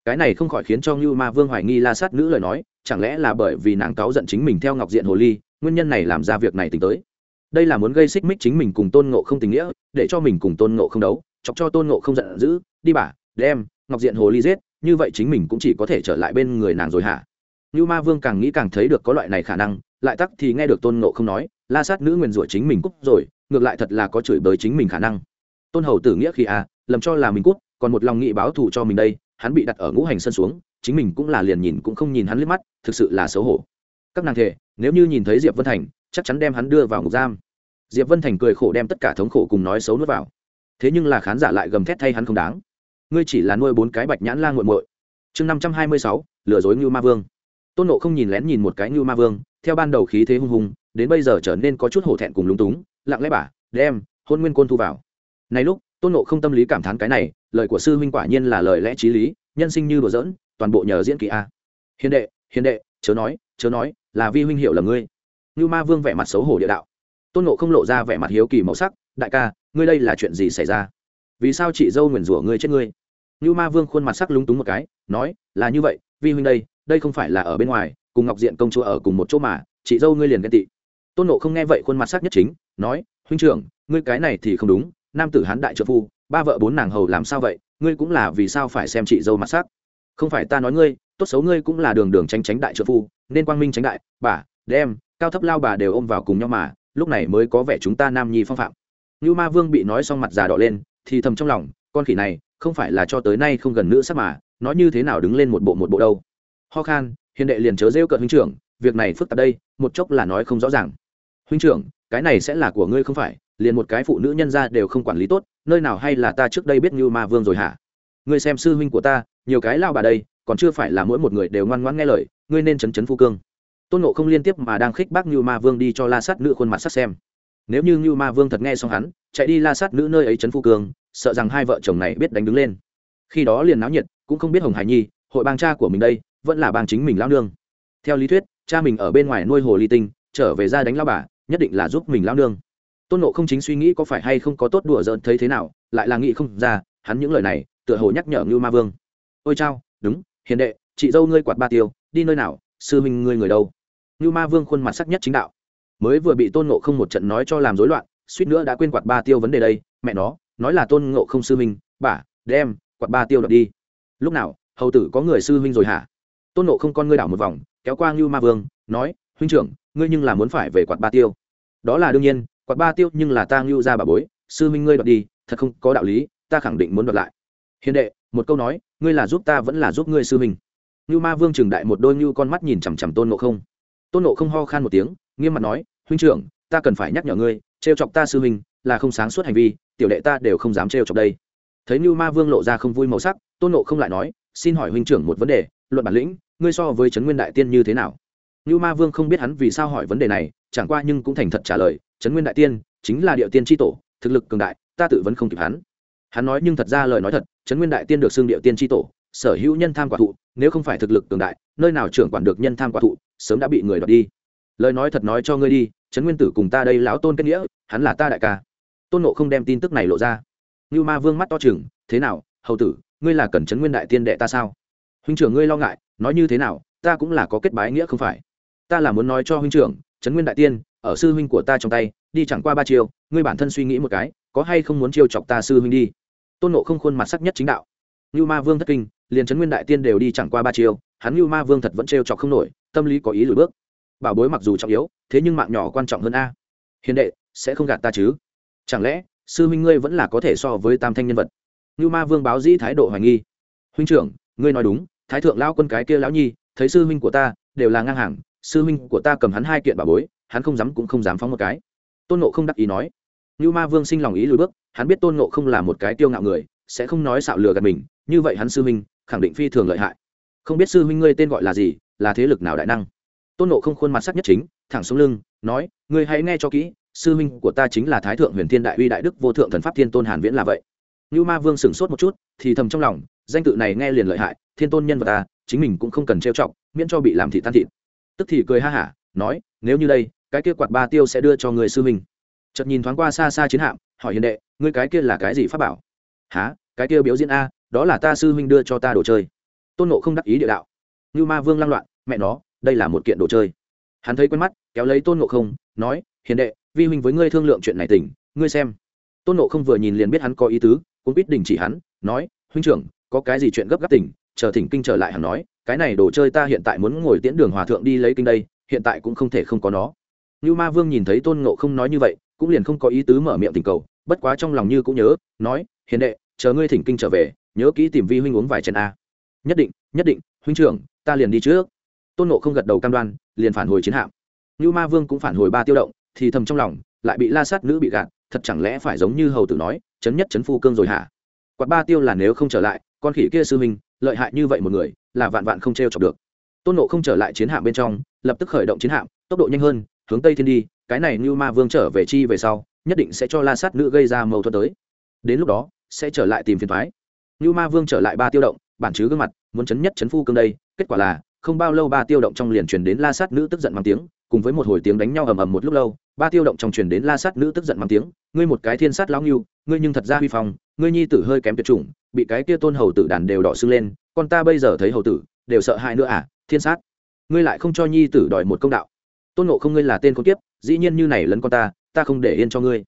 Cái này không khỏi khiến cho Nưu ma vương hoài nghi la sát nữ lời nói, chẳng lẽ là bởi vì nàng cáo giận chính mình theo ngọc diện hồ ly, nguyên nhân này làm ra việc này tính tới đây là muốn gây xích mích chính mình cùng tôn ngộ không tình nghĩa, để cho mình cùng tôn ngộ không đấu, chọc cho tôn ngộ không giận dữ, đi bà, đem ngọc diện hồ ly giết, như vậy chính mình cũng chỉ có thể trở lại bên người nàng rồi hả? Như ma vương càng nghĩ càng thấy được có loại này khả năng, lại tắc thì nghe được tôn ngộ không nói, la sát nữ nguyền rủa chính mình cúc rồi, ngược lại thật là có chửi bới chính mình khả năng. Tôn hầu tử nghĩa khi à lầm cho là mình cút, còn một lòng nghị báo thù cho mình đây, hắn bị đặt ở ngũ hành sân xuống, chính mình cũng là liền nhìn cũng không nhìn hắn liếc mắt, thực sự là xấu hổ. Các nàng thể nếu như nhìn thấy diệp vân thành chắc chắn đem hắn đưa vào ngục giam. Diệp vân thành cười khổ đem tất cả thống khổ cùng nói xấu nuốt vào. Thế nhưng là khán giả lại gầm thét thay hắn không đáng. Ngươi chỉ là nuôi bốn cái bạch nhãn la nguội muội. Chương năm trăm hai mươi sáu, lừa dối ngưu ma vương. Tôn nộ không nhìn lén nhìn một cái ngưu ma vương, theo ban đầu khí thế hung hùng, đến bây giờ trở nên có chút hổ thẹn cùng lúng túng, lặng lẽ bả đem, hôn nguyên côn thu vào. Này lúc, tôn nộ không tâm lý cảm thán cái này, lời của sư huynh quả nhiên là lời lẽ t r í lý, nhân sinh như đùa giỡn, toàn bộ nhờ diễn kỳ a. Hiền đệ hiền đệ, chớ nói chớ nói, là vi huynh hiệu là ngươi như ma vương vẻ mặt xấu hổ địa đạo. Tôn nộ không lộ ra vẻ mặt hiếu kỳ màu sắc, đại ca, ngươi đây là chuyện gì xảy ra? Vì sao chị dâu nguyền rủa ngươi chết ngươi? Như ma vương khuôn mặt sắc lúng túng một cái, nói, là như vậy, vi huynh đây đây không phải là ở bên ngoài, cùng ngọc diện công chúa ở cùng một chỗ mà, chị dâu ngươi liền ghen tị. Tôn nộ không nghe vậy khuôn mặt sắc nhất chính, nói, huynh trưởng, ngươi cái này thì không đúng, nam tử hán đại trợ phu, ba vợ bốn nàng hầu làm sao vậy, ngươi cũng là vì sao phải xem chị dâu mặt sắc? Không phải ta nói ngươi, tốt xấu ngươi cũng là đường đường tránh tránh đại trợ phu, nên quang minh tránh đại, bà, đem cao thấp lao bà đều ôm vào cùng nhau mà, lúc này mới có vẻ chúng ta nam nhi phong phạm. Như ma vương bị nói xong mặt già đỏ lên, thì thầm trong lòng, con khỉ này, không phải là cho tới nay không gần nữa sắc mà nói như thế nào đứng lên một bộ một bộ đâu. Ho khan, hiền đệ liền chớ rêu cợt huynh trưởng, việc này phức tạp đây, một chốc là nói không rõ ràng. Huynh trưởng, cái này sẽ là của ngươi không phải, liền một cái phụ nữ nhân ra đều không quản lý tốt, nơi nào hay là ta trước đây biết như ma vương rồi hả? Ngươi xem sư huynh của ta, nhiều cái lao bà đây, còn chưa phải là mỗi một người đều ngoan ngoãn nghe lời, ngươi nên chấn chấn phu cương tôn nộ không liên tiếp mà đang khích bác như ma vương đi cho la sát nữ khuôn mặt sắc xem. Nếu như như ma vương thật nghe xong hắn chạy đi la sát nữ nơi ấy chấn phu cường, sợ rằng hai vợ chồng này biết đánh đứng lên. Khi đó liền náo nhiệt cũng không biết hồng hải nhi hội bang cha của mình đây vẫn là bang chính mình lao nương. Theo lý thuyết cha mình ở bên ngoài nuôi hồ ly tinh trở về ra đánh lao bà nhất định là giúp mình lao nương. Tôn nộ không chính suy nghĩ có phải hay không có tốt đùa giỡn thấy thế nào lại là nghĩ không ra hắn những lời này tựa hồ nhắc nhở như ma vương. Ôi chao đúng hiền đệ chị dâu ngươi quạt ba tiêu đi nơi nào sư huynh ngươi người đâu? Như ma vương khuôn mặt sắc nhất chính đạo. Mới vừa bị tôn ngộ không một trận nói cho làm rối loạn, suýt nữa đã quên quạt ba tiêu vấn đề đây. Mẹ nó, nói là tôn ngộ không sư huynh bả đem quạt ba tiêu đập đi. Lúc nào, hầu tử có người sư huynh rồi hả? Tôn ngộ không con ngươi đảo một vòng, kéo qua như ma vương, nói, huynh trưởng, ngươi nhưng là muốn phải về quạt ba tiêu. Đó là đương nhiên, quạt ba tiêu nhưng là ta ngưu ra bà bối, sư minh ngươi đoạt đi, thật không có đạo lý, ta khẳng định muốn đoạt lại. Hiền đệ, một câu nói, ngươi là giúp ta vẫn là giúp ngươi sư minh ngưu ma vương trừng đại một đôi ngưu con mắt nhìn chằm chằm tôn ngộ không tôn nộ không ho khan một tiếng, nghiêm mặt nói, huynh trưởng, ta cần phải nhắc nhở ngươi, trêu chọc ta sư huynh là không sáng suốt hành vi, tiểu đệ ta đều không dám trêu chọc đây. Thấy như ma vương lộ ra không vui màu sắc, tôn nộ không lại nói, xin hỏi huynh trưởng một vấn đề, luận bản lĩnh, ngươi so với trấn nguyên đại tiên như thế nào? Như ma vương không biết hắn vì sao hỏi vấn đề này, chẳng qua nhưng cũng thành thật trả lời, trấn nguyên đại tiên chính là địa tiên tri tổ, thực lực cường đại, ta tự vẫn không kịp hắn. Hắn nói nhưng thật ra lời nói thật, trấn nguyên đại tiên được xưng địa tiên tri tổ, sở hữu nhân tham quả thụ, nếu không phải thực lực cường đại, nơi nào trưởng quản được nhân tham quả thụ sớm đã bị người đoạt đi. Lời nói thật nói cho ngươi đi, trấn nguyên tử cùng ta đây lão tôn kết nghĩa, hắn là ta đại ca. Tôn nộ không đem tin tức này lộ ra. Như ma vương mắt to chừng thế nào, hầu tử, ngươi là cần trấn nguyên đại tiên đệ ta sao? Huynh trưởng ngươi lo ngại, nói như thế nào, ta cũng là có kết bái nghĩa không phải. Ta là muốn nói cho huynh trưởng, trấn nguyên đại tiên, ở sư huynh của ta trong tay, đi chẳng qua ba chiều ngươi bản thân suy nghĩ một cái, có hay không muốn chiêu chọc ta sư huynh đi? Tôn nộ không khuôn mặt sắc nhất chính đạo. Như ma vương thất kinh, liền trấn nguyên đại tiên đều đi chẳng qua ba chiều hắn như ma vương thật vẫn trêu chọc không nổi, tâm lý có ý lùi bước. Bảo bối mặc dù trọng yếu, thế nhưng mạng nhỏ quan trọng hơn a. Hiền đệ, sẽ không gạt ta chứ? Chẳng lẽ, sư huynh ngươi vẫn là có thể so với tam thanh nhân vật? Như ma vương báo dĩ thái độ hoài nghi. Huynh trưởng, ngươi nói đúng, thái thượng lao quân cái kia lão nhi, thấy sư huynh của ta, đều là ngang hàng, sư huynh của ta cầm hắn hai kiện bảo bối, hắn không dám cũng không dám phóng một cái. Tôn nộ không đắc ý nói. Như ma vương sinh lòng ý lùi bước, hắn biết tôn nộ không là một cái tiêu ngạo người, sẽ không nói xạo lừa gạt mình, như vậy hắn sư huynh, khẳng định phi thường lợi hại không biết sư huynh ngươi tên gọi là gì, là thế lực nào đại năng? Tôn nộ không khuôn mặt sắc nhất chính, thẳng xuống lưng, nói, ngươi hãy nghe cho kỹ, sư huynh của ta chính là thái thượng huyền thiên đại uy đại đức vô thượng thần pháp thiên tôn hàn viễn là vậy. Như ma vương sửng sốt một chút, thì thầm trong lòng, danh tự này nghe liền lợi hại, thiên tôn nhân vật ta, chính mình cũng không cần trêu chọc, miễn cho bị làm thị tan thịt. Tức thì cười ha hả, nói, nếu như đây, cái kia quạt ba tiêu sẽ đưa cho người sư huynh. Chợt nhìn thoáng qua xa xa chiến hạm, hỏi hiền đệ, ngươi cái kia là cái gì pháp bảo? Há cái kia biểu diễn a, đó là ta sư huynh đưa cho ta đồ chơi tôn nộ không đắc ý địa đạo. Như ma vương lăng loạn, mẹ nó, đây là một kiện đồ chơi. Hắn thấy quen mắt, kéo lấy tôn nộ không, nói, hiền đệ, vi huynh với ngươi thương lượng chuyện này tỉnh, ngươi xem. Tôn nộ không vừa nhìn liền biết hắn có ý tứ cũng biết đình chỉ hắn, nói, huynh trưởng, có cái gì chuyện gấp gáp tỉnh, chờ thỉnh kinh trở lại hắn nói, cái này đồ chơi ta hiện tại muốn ngồi tiễn đường hòa thượng đi lấy kinh đây, hiện tại cũng không thể không có nó. Như ma vương nhìn thấy tôn nộ không nói như vậy, cũng liền không có ý tứ mở miệng tình cầu, bất quá trong lòng như cũng nhớ, nói, hiền đệ, chờ ngươi thỉnh kinh trở về, nhớ kỹ tìm vi huynh uống vài chén a nhất định nhất định, huynh trưởng, ta liền đi trước. Tôn nộ không gật đầu cam đoan, liền phản hồi chiến hạm. Như ma vương cũng phản hồi ba tiêu động, thì thầm trong lòng, lại bị la sát nữ bị gạt, thật chẳng lẽ phải giống như hầu tử nói, chấn nhất chấn phu cương rồi hả? Quạt ba tiêu là nếu không trở lại, con khỉ kia sư minh lợi hại như vậy một người, là vạn vạn không t r e o chọc được. Tôn nộ không trở lại chiến hạm bên trong, lập tức khởi động chiến hạm, tốc độ nhanh hơn, hướng tây thiên đi, cái này như ma vương trở về chi về sau, nhất định sẽ cho la sát nữ gây ra mâu thuẫn tới. Đến lúc đó, sẽ trở lại tìm phiền thoái. Như ma vương trở lại ba tiêu động bản chứ gương mặt, muốn chấn nhất chấn phu cương đây, kết quả là, không bao lâu ba tiêu động trong liền truyền đến la sát nữ tức giận mang tiếng, cùng với một hồi tiếng đánh nhau ầm ầm một lúc lâu, ba tiêu động trong truyền đến la sát nữ tức giận mang tiếng, ngươi một cái thiên sát lão nghiêu ngươi nhưng thật ra huy phong, ngươi nhi tử hơi kém tuyệt chủng, bị cái kia tôn hầu tử đàn đều đỏ sưng lên còn ta bây giờ thấy hầu tử, đều sợ hãi nữa à thiên sát. Ngươi lại không cho nhi tử đòi một công đạo. Tôn nộ không ngươi là tên con tiếp dĩ nhiên như này lấn con ta ta không để yên cho ngươi.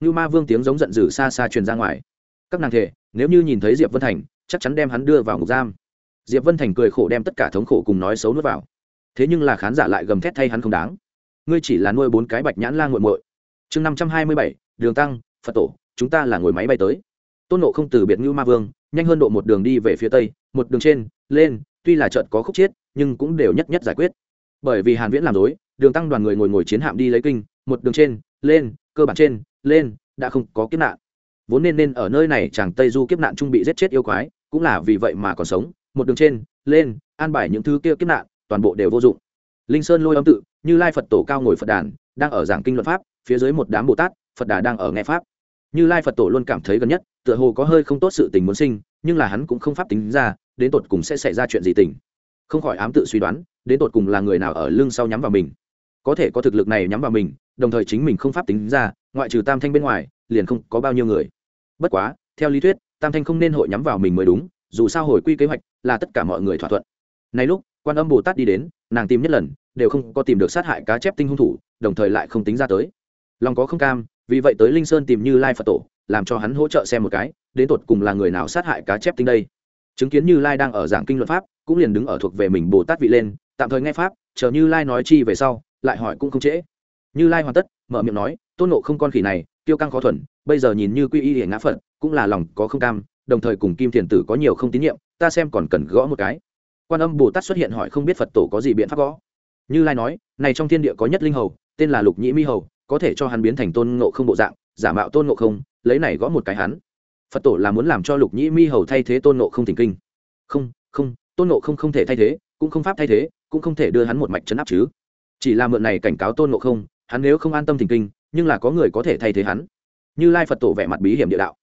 Như ma vương tiếng giống giận dữ xa xa truyền ra ngoài. Các nàng thể, nếu như nhìn thấy diệp vân thành chắc chắn đem hắn đưa vào ngục giam. Diệp vân thành cười khổ đem tất cả thống khổ cùng nói xấu nuốt vào. Thế nhưng là khán giả lại gầm thét thay hắn không đáng. Ngươi chỉ là nuôi bốn cái bạch nhãn lan g u muội. Chương năm trăm hai mươi bảy, đường tăng, phật tổ, chúng ta là ngồi máy bay tới. Tôn nộ không từ biệt ngưu ma vương, nhanh hơn độ một đường đi về phía tây, một đường trên, lên, tuy là trận có khúc chiết nhưng cũng đều nhất nhất giải quyết. Bởi vì hàn viễn làm dối đường tăng đoàn người ngồi ngồi chiến hạm đi lấy kinh, một đường trên, lên, cơ bản trên, lên, đã không có kiếp nạn vốn nên nên ở nơi này chàng tây du kiếp nạn trung bị giết chết yêu quái, cũng là vì vậy mà còn sống. Một đường trên, lên, an bài những thứ kia kiếp nạn, toàn bộ đều vô dụng. Linh sơn lôi âm tự, như lai phật tổ cao ngồi phật đàn, đang ở giảng kinh luận pháp, phía dưới một đám bồ tát, phật đà đang ở nghe pháp. Như lai phật tổ luôn cảm thấy gần nhất, tựa hồ có hơi không tốt sự tình muốn sinh, nhưng là hắn cũng không pháp tính ra, đến tột cùng sẽ xảy ra chuyện gì tình. Không khỏi ám tự suy đoán, đến tột cùng là người nào ở lưng sau nhắm vào mình. Có thể có thực lực này nhắm vào mình, đồng thời chính mình không pháp tính ra, ngoại trừ tam thanh bên ngoài, liền không có bao nhiêu người bất quá, theo lý thuyết, tam thanh không nên hội nhắm vào mình mới đúng, dù sao hồi quy kế hoạch là tất cả mọi người thỏa thuận. Này lúc, quan âm bồ tát đi đến, nàng tìm nhất lần, đều không có tìm được sát hại cá chép tinh hung thủ, đồng thời lại không tính ra tới. Lòng có không cam, vì vậy tới linh sơn tìm như lai phật tổ, làm cho hắn hỗ trợ xem một cái, đến tột cùng là người nào sát hại cá chép tinh đây. Chứng kiến như lai đang ở giảng kinh luận pháp, cũng liền đứng ở thuộc về mình bồ tát vị lên, tạm thời nghe pháp, chờ như lai nói chi về sau, lại hỏi cũng không trễ. Như lai hoàn tất, mở miệng nói, tôn nộ không con khỉ này tiêu căng khó thuần, bây giờ nhìn như quy y hiển ngã phật, cũng là lòng có không cam, đồng thời cùng kim thiền tử có nhiều không tín nhiệm, ta xem còn cần gõ một cái. Quan âm bồ tát xuất hiện hỏi không biết phật tổ có gì biện pháp gõ. Như lai nói, này trong thiên địa có nhất linh hầu, tên là lục nhĩ mi hầu, có thể cho hắn biến thành tôn ngộ không bộ dạng, giả mạo tôn ngộ không, lấy này gõ một cái hắn. Phật tổ là muốn làm cho lục nhĩ mi hầu thay thế tôn ngộ không thỉnh kinh. Không không, tôn ngộ không không thể thay thế, cũng không pháp thay thế, cũng không thể đưa hắn một mạch chấn áp chứ. Chỉ là mượn này cảnh cáo tôn ngộ không, hắn nếu không an tâm thỉnh kinh nhưng là có người có thể thay thế hắn. Như lai phật tổ vẻ mặt bí hiểm địa đạo.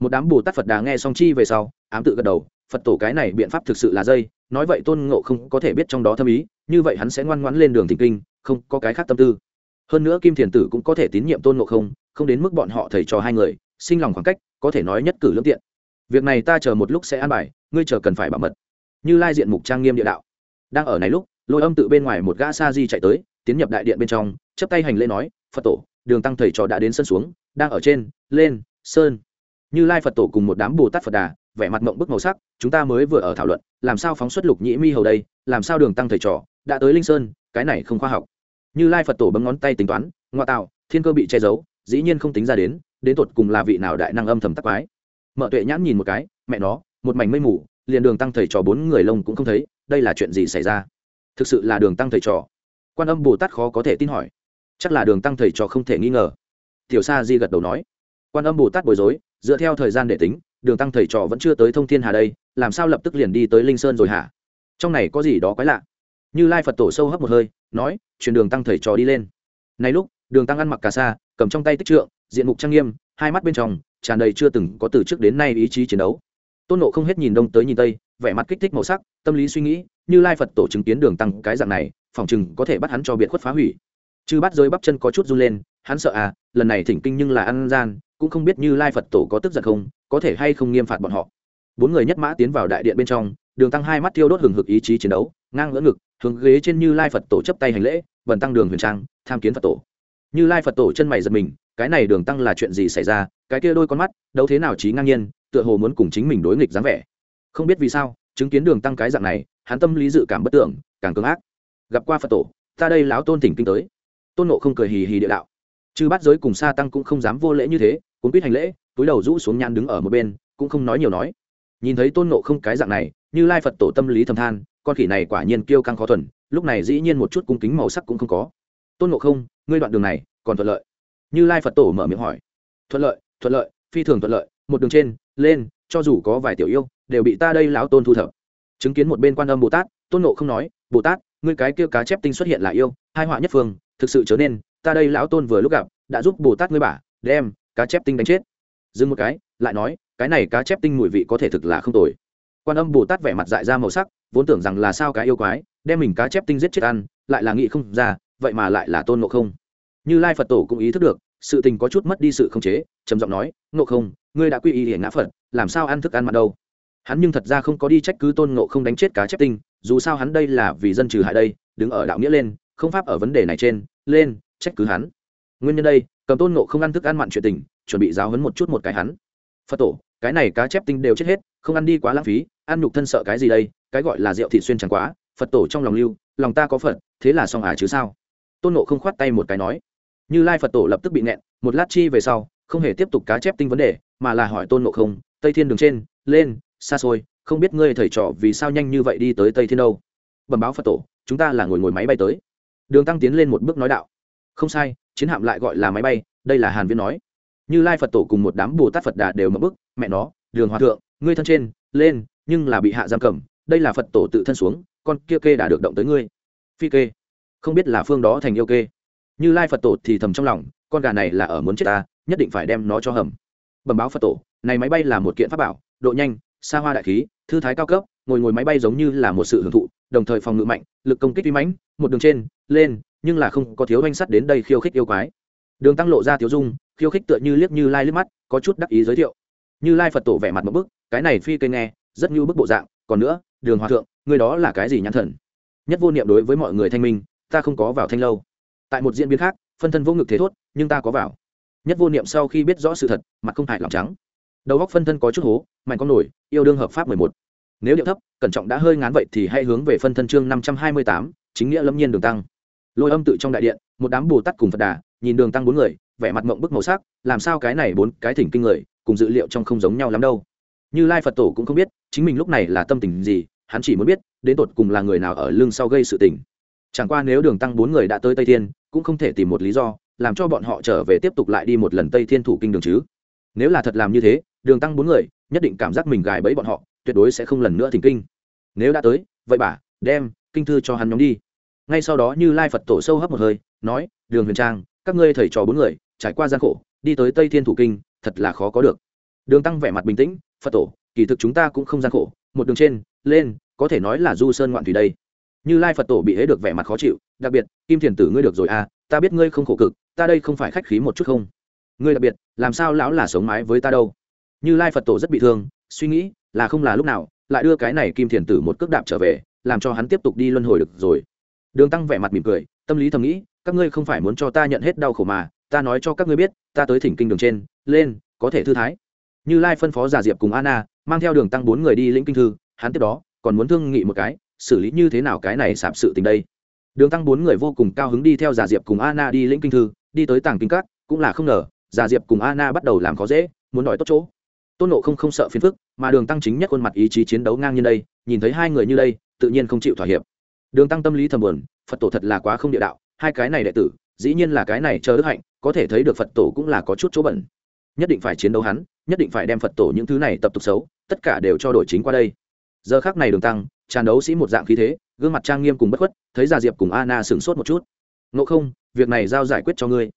Một đám bồ tát phật đà nghe song chi về sau, ám tự gật đầu, phật tổ cái này biện pháp thực sự là dây, nói vậy tôn ngộ không có thể biết trong đó thâm ý, như vậy hắn sẽ ngoan ngoãn lên đường thỉnh kinh, không có cái khác tâm tư. Hơn nữa kim thiền tử cũng có thể tín nhiệm tôn ngộ không không đến mức bọn họ thầy trò hai người, sinh lòng khoảng cách, có thể nói nhất cử lương tiện. Việc này ta chờ một lúc sẽ an bài, ngươi chờ cần phải bảo mật. Như lai diện mục trang nghiêm địa đạo. Đang ở này lúc, lôi âm tự bên ngoài một gã sa di chạy tới, tiến nhập đại điện bên trong chấp tay hành lễ nói, phật tổ đường tăng thầy trò đã đến sân xuống, đang ở trên, lên, sơn. Như lai phật tổ cùng một đám bồ tát phật đà, vẻ mặt mộng bức màu sắc, chúng ta mới vừa ở thảo luận, làm sao phóng xuất lục nhĩ mi hầu đây, làm sao đường tăng thầy trò đã tới linh sơn, cái này không khoa học. Như lai phật tổ bấm ngón tay tính toán ngoại tạo, thiên cơ bị che giấu, dĩ nhiên không tính ra đến đến tột cùng là vị nào đại năng âm thầm tắc quái. Mợ tuệ nhãn nhìn một cái, mẹ nó, một mảnh mây mù, liền đường tăng thầy trò bốn người lông cũng không thấy, đây là chuyện gì xảy ra? Thực sự là đường tăng thầy trò? Quan âm bồ tát khó có thể tin hỏi chắc là đường tăng thầy trò không thể nghi ngờ. Tiểu sa di gật đầu nói. Quan âm bồ tát bối rối, dựa theo thời gian để tính, đường tăng thầy trò vẫn chưa tới thông thiên hà đây, làm sao lập tức liền đi tới linh sơn rồi hả? Trong này có gì đó quái lạ? Như lai phật tổ sâu hấp một hơi, nói, chuyển đường tăng thầy trò đi lên. Này lúc, đường tăng ăn mặc cà sa, cầm trong tay tích trượng, diện mục trang nghiêm, hai mắt bên trong, tràn đầy chưa từng có từ trước đến nay ý chí chiến đấu. Tôn nộ không hết nhìn đông tới nhìn tây, vẻ mặt kích thích màu sắc, tâm lý suy nghĩ, như lai phật tổ chứng kiến đường tăng cái dạng này phòng chừng có thể bắt hắn cho biệt khuất phá hủy chư bắt rơi bắp chân có chút run lên, hắn sợ à lần này thỉnh kinh nhưng là ăn gian, cũng không biết như lai phật tổ có tức giận không, có thể hay không nghiêm phạt bọn họ. Bốn người nhất mã tiến vào đại điện bên trong, đường tăng hai mắt thiêu đốt hừng hực ý chí chiến đấu, ngang ngỡ ngực, hướng ghế trên như lai phật tổ chấp tay hành lễ vần tăng đường huyền trang, tham kiến phật tổ. Như lai phật tổ chân mày giật mình, cái này đường tăng là chuyện gì xảy ra, cái kia đôi con mắt đâu thế nào trí ngang nhiên, tựa hồ muốn cùng chính mình đối nghịch dáng vẻ. Không biết vì sao, chứng kiến đường tăng cái dạng này, hắn tâm lý dự cảm bất tưởng, càng cứng ác. Gặp qua phật tổ, ta đây lão tôn thỉnh kinh tới tôn nộ không cười hì hì địa đạo. Chư bắt giới cùng sa tăng cũng không dám vô lễ như thế, cuốn quýt hành lễ, túi đầu rũ xuống nhăn đứng ở một bên, cũng không nói nhiều nói. Nhìn thấy tôn nộ không cái dạng này, như lai phật tổ tâm lý thầm than, con khỉ này quả nhiên kêu căng khó thuần, lúc này dĩ nhiên một chút cung kính màu sắc cũng không có. Tôn nộ không, ngươi đoạn đường này, còn thuận lợi. Như lai phật tổ mở miệng hỏi. Thuận lợi thuận lợi, phi thường thuận lợi, một đường trên, lên, cho dù có vài tiểu yêu, đều bị ta đây lão tôn thu thập. Chứng kiến một bên quan âm bồ tát, tôn nộ không nói, bồ tát, ngươi cái kia cá chép tinh xuất hiện là yêu, hai họa nhất phương thực sự trở nên, ta đây lão tôn vừa lúc gặp, đã giúp bồ tát ngươi bả, đem cá chép tinh đánh chết. Dừng một cái, lại nói, cái này cá chép tinh mùi vị có thể thực là không tồi. Quan âm bồ tát vẻ mặt dại ra màu sắc, vốn tưởng rằng là sao cái yêu quái, đem mình cá chép tinh giết chết ăn, lại là nghĩ không ra, vậy mà lại là tôn ngộ không. Như lai phật tổ cũng ý thức được, sự tình có chút mất đi sự không chế, trầm giọng nói, ngộ không, ngươi đã quy y hiển ngã phật, làm sao ăn thức ăn mặn đâu? Hắn nhưng thật ra không có đi trách cứ tôn ngộ không đánh chết cá chép tinh, dù sao hắn đây là vì dân trừ hại đây, đứng ở đạo nghĩa lên không pháp ở vấn đề này trên, lên, trách cứ hắn. Nguyên nhân đây, cầm tôn ngộ không ăn thức ăn mặn chuyện tình, chuẩn bị giáo hấn một chút một cái hắn. Phật tổ, cái này cá chép tinh đều chết hết, không ăn đi quá lãng phí, ăn nhục thân sợ cái gì đây, cái gọi là rượu thị xuyên chẳng quá, phật tổ trong lòng lưu, lòng ta có phật, thế là xong à chứ sao? Tôn nộ không khoát tay một cái nói. Như lai phật tổ lập tức bị nẹn một lát chi về sau, không hề tiếp tục cá chép tinh vấn đề, mà là hỏi tôn nộ không, tây thiên đường trên, lên, xa xôi, không biết ngươi thầy trò vì sao nhanh như vậy đi tới tây thiên đâu? Bẩm báo phật tổ, chúng ta là ngồi ngồi máy bay tới đường tăng tiến lên một bước nói đạo. Không sai, chiến hạm lại gọi là máy bay, đây là hàn viên nói. Như lai phật tổ cùng một đám bồ tát phật đà đều mất bức mẹ nó, đường hòa thượng, ngươi thân trên, lên, nhưng là bị hạ giam cầm, đây là phật tổ tự thân xuống, con kia kê đã được động tới ngươi. Phi kê. Không biết là phương đó thành yêu kê. Như lai phật tổ thì thầm trong lòng, con gà này là ở muốn chết ta, nhất định phải đem nó cho hầm. Bẩm báo phật tổ, này máy bay là một kiện pháp bảo, độ nhanh, xa hoa đại khí, thư thái cao cấp, ngồi ngồi máy bay giống như là một sự hưởng thụ đồng thời phòng ngự mạnh, lực công kích uy mãnh, một đường trên, lên, nhưng là không có thiếu oanh sắt đến đây khiêu khích yêu quái. Đường tăng lộ ra thiếu dung, khiêu khích tựa như liếc như lai liếc mắt, có chút đắc ý giới thiệu. Như lai phật tổ vẻ mặt một bức, cái này phi cây nghe, rất như bức bộ dạng, còn nữa, đường hòa thượng người đó là cái gì nhãn thần? Nhất vô niệm đối với mọi người thanh minh, ta không có vào thanh lâu. Tại một diễn biến khác, phân thân vô ngực thế thốt, nhưng ta có vào. Nhất vô niệm sau khi biết rõ sự thật, mặt không hại lòng trắng. Đầu góc phân thân có chút hố, mạnh con nổi, yêu đương hợp pháp mười một nếu điệu thấp, cẩn trọng đã hơi ngán vậy thì hãy hướng về phân thân chương năm trăm hai mươi tám, chính nghĩa lâm nhiên đường tăng. Lôi âm tự trong đại điện, một đám bồ tát cùng phật đà, nhìn đường tăng bốn người, vẻ mặt mộng bức màu sắc, làm sao cái này bốn cái thỉnh kinh người, cùng dữ liệu trong không giống nhau lắm đâu. Như lai phật tổ cũng không biết, chính mình lúc này là tâm tình gì, hắn chỉ muốn biết, đến tột cùng là người nào ở lưng sau gây sự tình. Chẳng qua nếu đường tăng bốn người đã tới tây thiên, cũng không thể tìm một lý do, làm cho bọn họ trở về tiếp tục lại đi một lần tây thiên thủ kinh đường chứ. Nếu là thật làm như thế, đường tăng bốn người, nhất định cảm giác mình gài bẫy bọn họ tuyệt đối sẽ không lần nữa thỉnh kinh. Nếu đã tới, vậy bà, đem kinh thư cho hắn nhóm đi. Ngay sau đó như lai phật tổ sâu hấp một hơi, nói, đường huyền trang, các ngươi thầy trò bốn người, trải qua gian khổ, đi tới tây thiên thủ kinh, thật là khó có được. Đường tăng vẻ mặt bình tĩnh, phật tổ, kỳ thực chúng ta cũng không gian khổ, một đường trên, lên, có thể nói là du sơn ngoạn thủy đây. Như lai phật tổ bị hễ được vẻ mặt khó chịu, đặc biệt, kim thiền tử ngươi được rồi à ta biết ngươi không khổ cực, ta đây không phải khách khí một chút không? Ngươi đặc biệt, làm sao lão là sống mái với ta đâu? Như lai phật tổ rất bị thương, suy nghĩ là không là lúc nào, lại đưa cái này kim thiền tử một cước đạp trở về, làm cho hắn tiếp tục đi luân hồi được rồi. Đường tăng vẻ mặt mỉm cười, tâm lý thầm nghĩ, các ngươi không phải muốn cho ta nhận hết đau khổ mà, ta nói cho các ngươi biết, ta tới thỉnh kinh đường trên, lên, có thể thư thái. Như lai phân phó giả diệp cùng anna, mang theo đường tăng bốn người đi lĩnh kinh thư, hắn tiếp đó, còn muốn thương nghị một cái, xử lý như thế nào cái này sạp sự tình đây. Đường tăng bốn người vô cùng cao hứng đi theo giả diệp cùng anna đi lĩnh kinh thư, đi tới tàng kinh các, cũng là không ngờ, giả diệp cùng anna bắt đầu làm khó dễ, muốn đòi tốt chỗ tôn nộ không không sợ phiền phức, mà đường tăng chính nhất khuôn mặt ý chí chiến đấu ngang như đây, nhìn thấy hai người như đây, tự nhiên không chịu thỏa hiệp. Đường tăng tâm lý thầm buồn, phật tổ thật là quá không địa đạo, hai cái này đệ tử, dĩ nhiên là cái này chờ đức hạnh, có thể thấy được phật tổ cũng là có chút chỗ bẩn. Nhất định phải chiến đấu hắn, nhất định phải đem phật tổ những thứ này tập tục xấu, tất cả đều cho đổi chính qua đây. Giờ khác này đường tăng, tràn đấu sĩ một dạng khí thế, gương mặt trang nghiêm cùng bất khuất, thấy già diệp cùng anna sửng sốt một chút. Ngộ không, việc này giao giải quyết cho ngươi.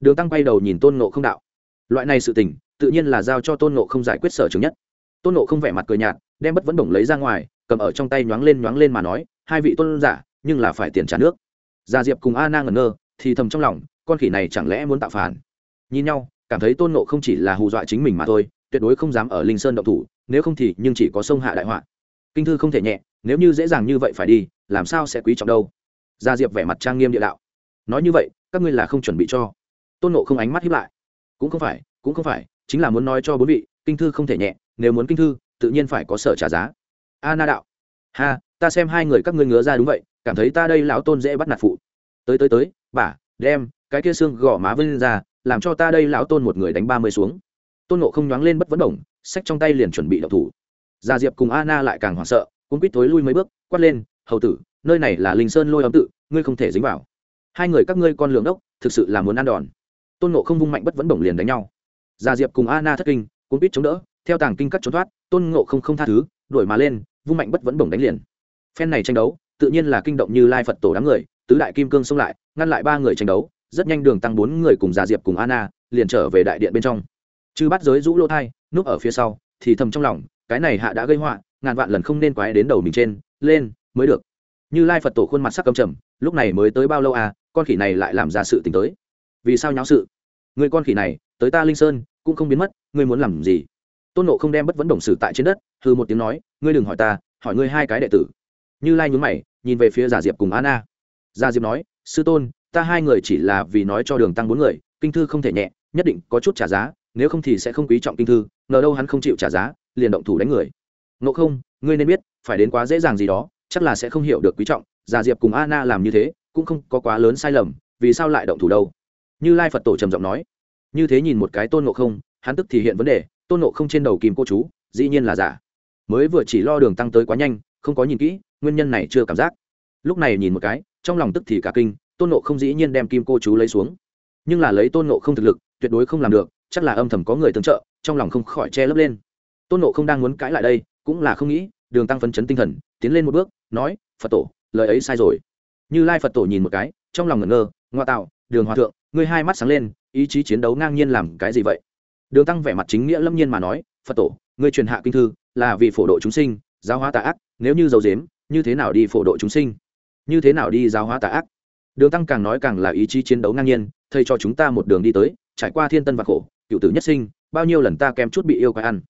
Đường tăng quay đầu nhìn tôn ngộ không đạo. Loại này sự tình tự nhiên là giao cho tôn nộ không giải quyết sở trường nhất. Tôn nộ không vẻ mặt cười nhạt, đem bất vấn đồng lấy ra ngoài, cầm ở trong tay nhoáng lên nhoáng lên mà nói, hai vị tôn giả, nhưng là phải tiền trả nước. Gia diệp cùng a na ngẩn ngơ, thì thầm trong lòng, con khỉ này chẳng lẽ muốn tạo phản? Nhìn nhau, cảm thấy tôn nộ không chỉ là hù dọa chính mình mà thôi, tuyệt đối không dám ở linh sơn động thủ, nếu không thì nhưng chỉ có sông hạ đại họa. Kinh thư không thể nhẹ, nếu như dễ dàng như vậy phải đi, làm sao sẽ quý trọng đâu? Gia diệp vẻ mặt trang nghiêm địa đạo. Nói như vậy, các ngươi là không chuẩn bị cho. Tôn nộ không ánh mắt hiếp lại. Cũng không phải, cũng không phải chính là muốn nói cho bốn vị, kinh thư không thể nhẹ, nếu muốn kinh thư, tự nhiên phải có sở trả giá. A na đạo. Ha, ta xem hai người các ngươi ngứa ra đúng vậy, cảm thấy ta đây lão tôn dễ bắt nạt phụ. Tới tới tới bả đem, cái kia xương gõ má vân ra, làm cho ta đây lão tôn một người đánh ba mươi xuống. Tôn nộ không nhoáng lên bất vấn đồng sách trong tay liền chuẩn bị đậu thủ. Gia diệp cùng a na lại càng hoảng sợ cũng quýt thối lui mấy bước, quát lên, hầu tử, nơi này là linh sơn lôi ấm tự, ngươi không thể dính vào. Hai người các ngươi con lường đốc, thực sự là muốn ăn đòn. Tôn nộ không vung mạnh bất vẫn đồng liền đánh nhau gia diệp cùng Anna thất kinh cũng quýt chống đỡ, theo tàng kinh cắt trốn thoát, tôn ngộ không không tha thứ, đuổi mà lên, vung mạnh bất vẫn bổng đánh liền. Phen này tranh đấu, tự nhiên là kinh động như lai phật tổ đám người, tứ đại kim cương xông lại, ngăn lại ba người tranh đấu, rất nhanh đường tăng bốn người cùng già diệp cùng anna, liền trở về đại điện bên trong. Chư bắt giới rũ lỗ thai, núp ở phía sau, thì thầm trong lòng, cái này hạ đã gây họa, ngàn vạn lần không nên quái đến đầu mình trên, lên, mới được. Như lai phật tổ khuôn mặt sắc cầm trầm, lúc này mới tới bao lâu à con khỉ này lại làm ra sự t tới. Vì sao nháo sự? Người con khỉ này, tới ta linh sơn cũng không biến mất, ngươi muốn làm gì? Tôn nộ không đem bất vấn đồng xử tại trên đất hư một tiếng nói, ngươi đừng hỏi ta, hỏi ngươi hai cái đệ tử. Như lai nhún mày, nhìn về phía giả diệp cùng anna. Giả diệp nói, sư tôn, ta hai người chỉ là vì nói cho đường tăng bốn người, kinh thư không thể nhẹ, nhất định có chút trả giá, nếu không thì sẽ không quý trọng kinh thư, ngờ đâu hắn không chịu trả giá, liền động thủ đánh người. Ngộ không, ngươi nên biết, phải đến quá dễ dàng gì đó, chắc là sẽ không hiểu được quý trọng. Giả diệp cùng anna làm như thế, cũng không có quá lớn sai lầm, vì sao lại động thủ đâu? Như lai phật tổ trầm giọng nói như thế nhìn một cái tôn ngộ không, hắn tức thì hiện vấn đề, tôn ngộ không trên đầu kìm cô chú, dĩ nhiên là giả. Mới vừa chỉ lo đường tăng tới quá nhanh, không có nhìn kỹ, nguyên nhân này chưa cảm giác. Lúc này nhìn một cái, trong lòng tức thì cả kinh, tôn nộ không dĩ nhiên đem kim cô chú lấy xuống. Nhưng là lấy tôn nộ không thực lực, tuyệt đối không làm được, chắc là âm thầm có người tương trợ, trong lòng không khỏi che lấp lên. Tôn nộ không đang muốn cãi lại đây, cũng là không nghĩ, đường tăng phấn chấn tinh thần, tiến lên một bước, nói, phật tổ, lời ấy sai rồi. Như lai phật tổ nhìn một cái, trong lòng ngẩn ngơ, ngoa tạo, đường hòa thượng, ngươi hai mắt sáng lên ý chí chiến đấu ngang nhiên làm cái gì vậy? Đường tăng vẻ mặt chính nghĩa lâm nhiên mà nói, phật tổ, ngươi truyền hạ kinh thư, là vì phổ độ chúng sinh, giáo hóa tà ác, nếu như dầu dếm như thế nào đi phổ độ chúng sinh? Như thế nào đi giáo hóa tà ác? Đường tăng càng nói càng là ý chí chiến đấu ngang nhiên, thầy cho chúng ta một đường đi tới, trải qua thiên tân và khổ, cựu tử nhất sinh, bao nhiêu lần ta kém chút bị yêu quái ăn,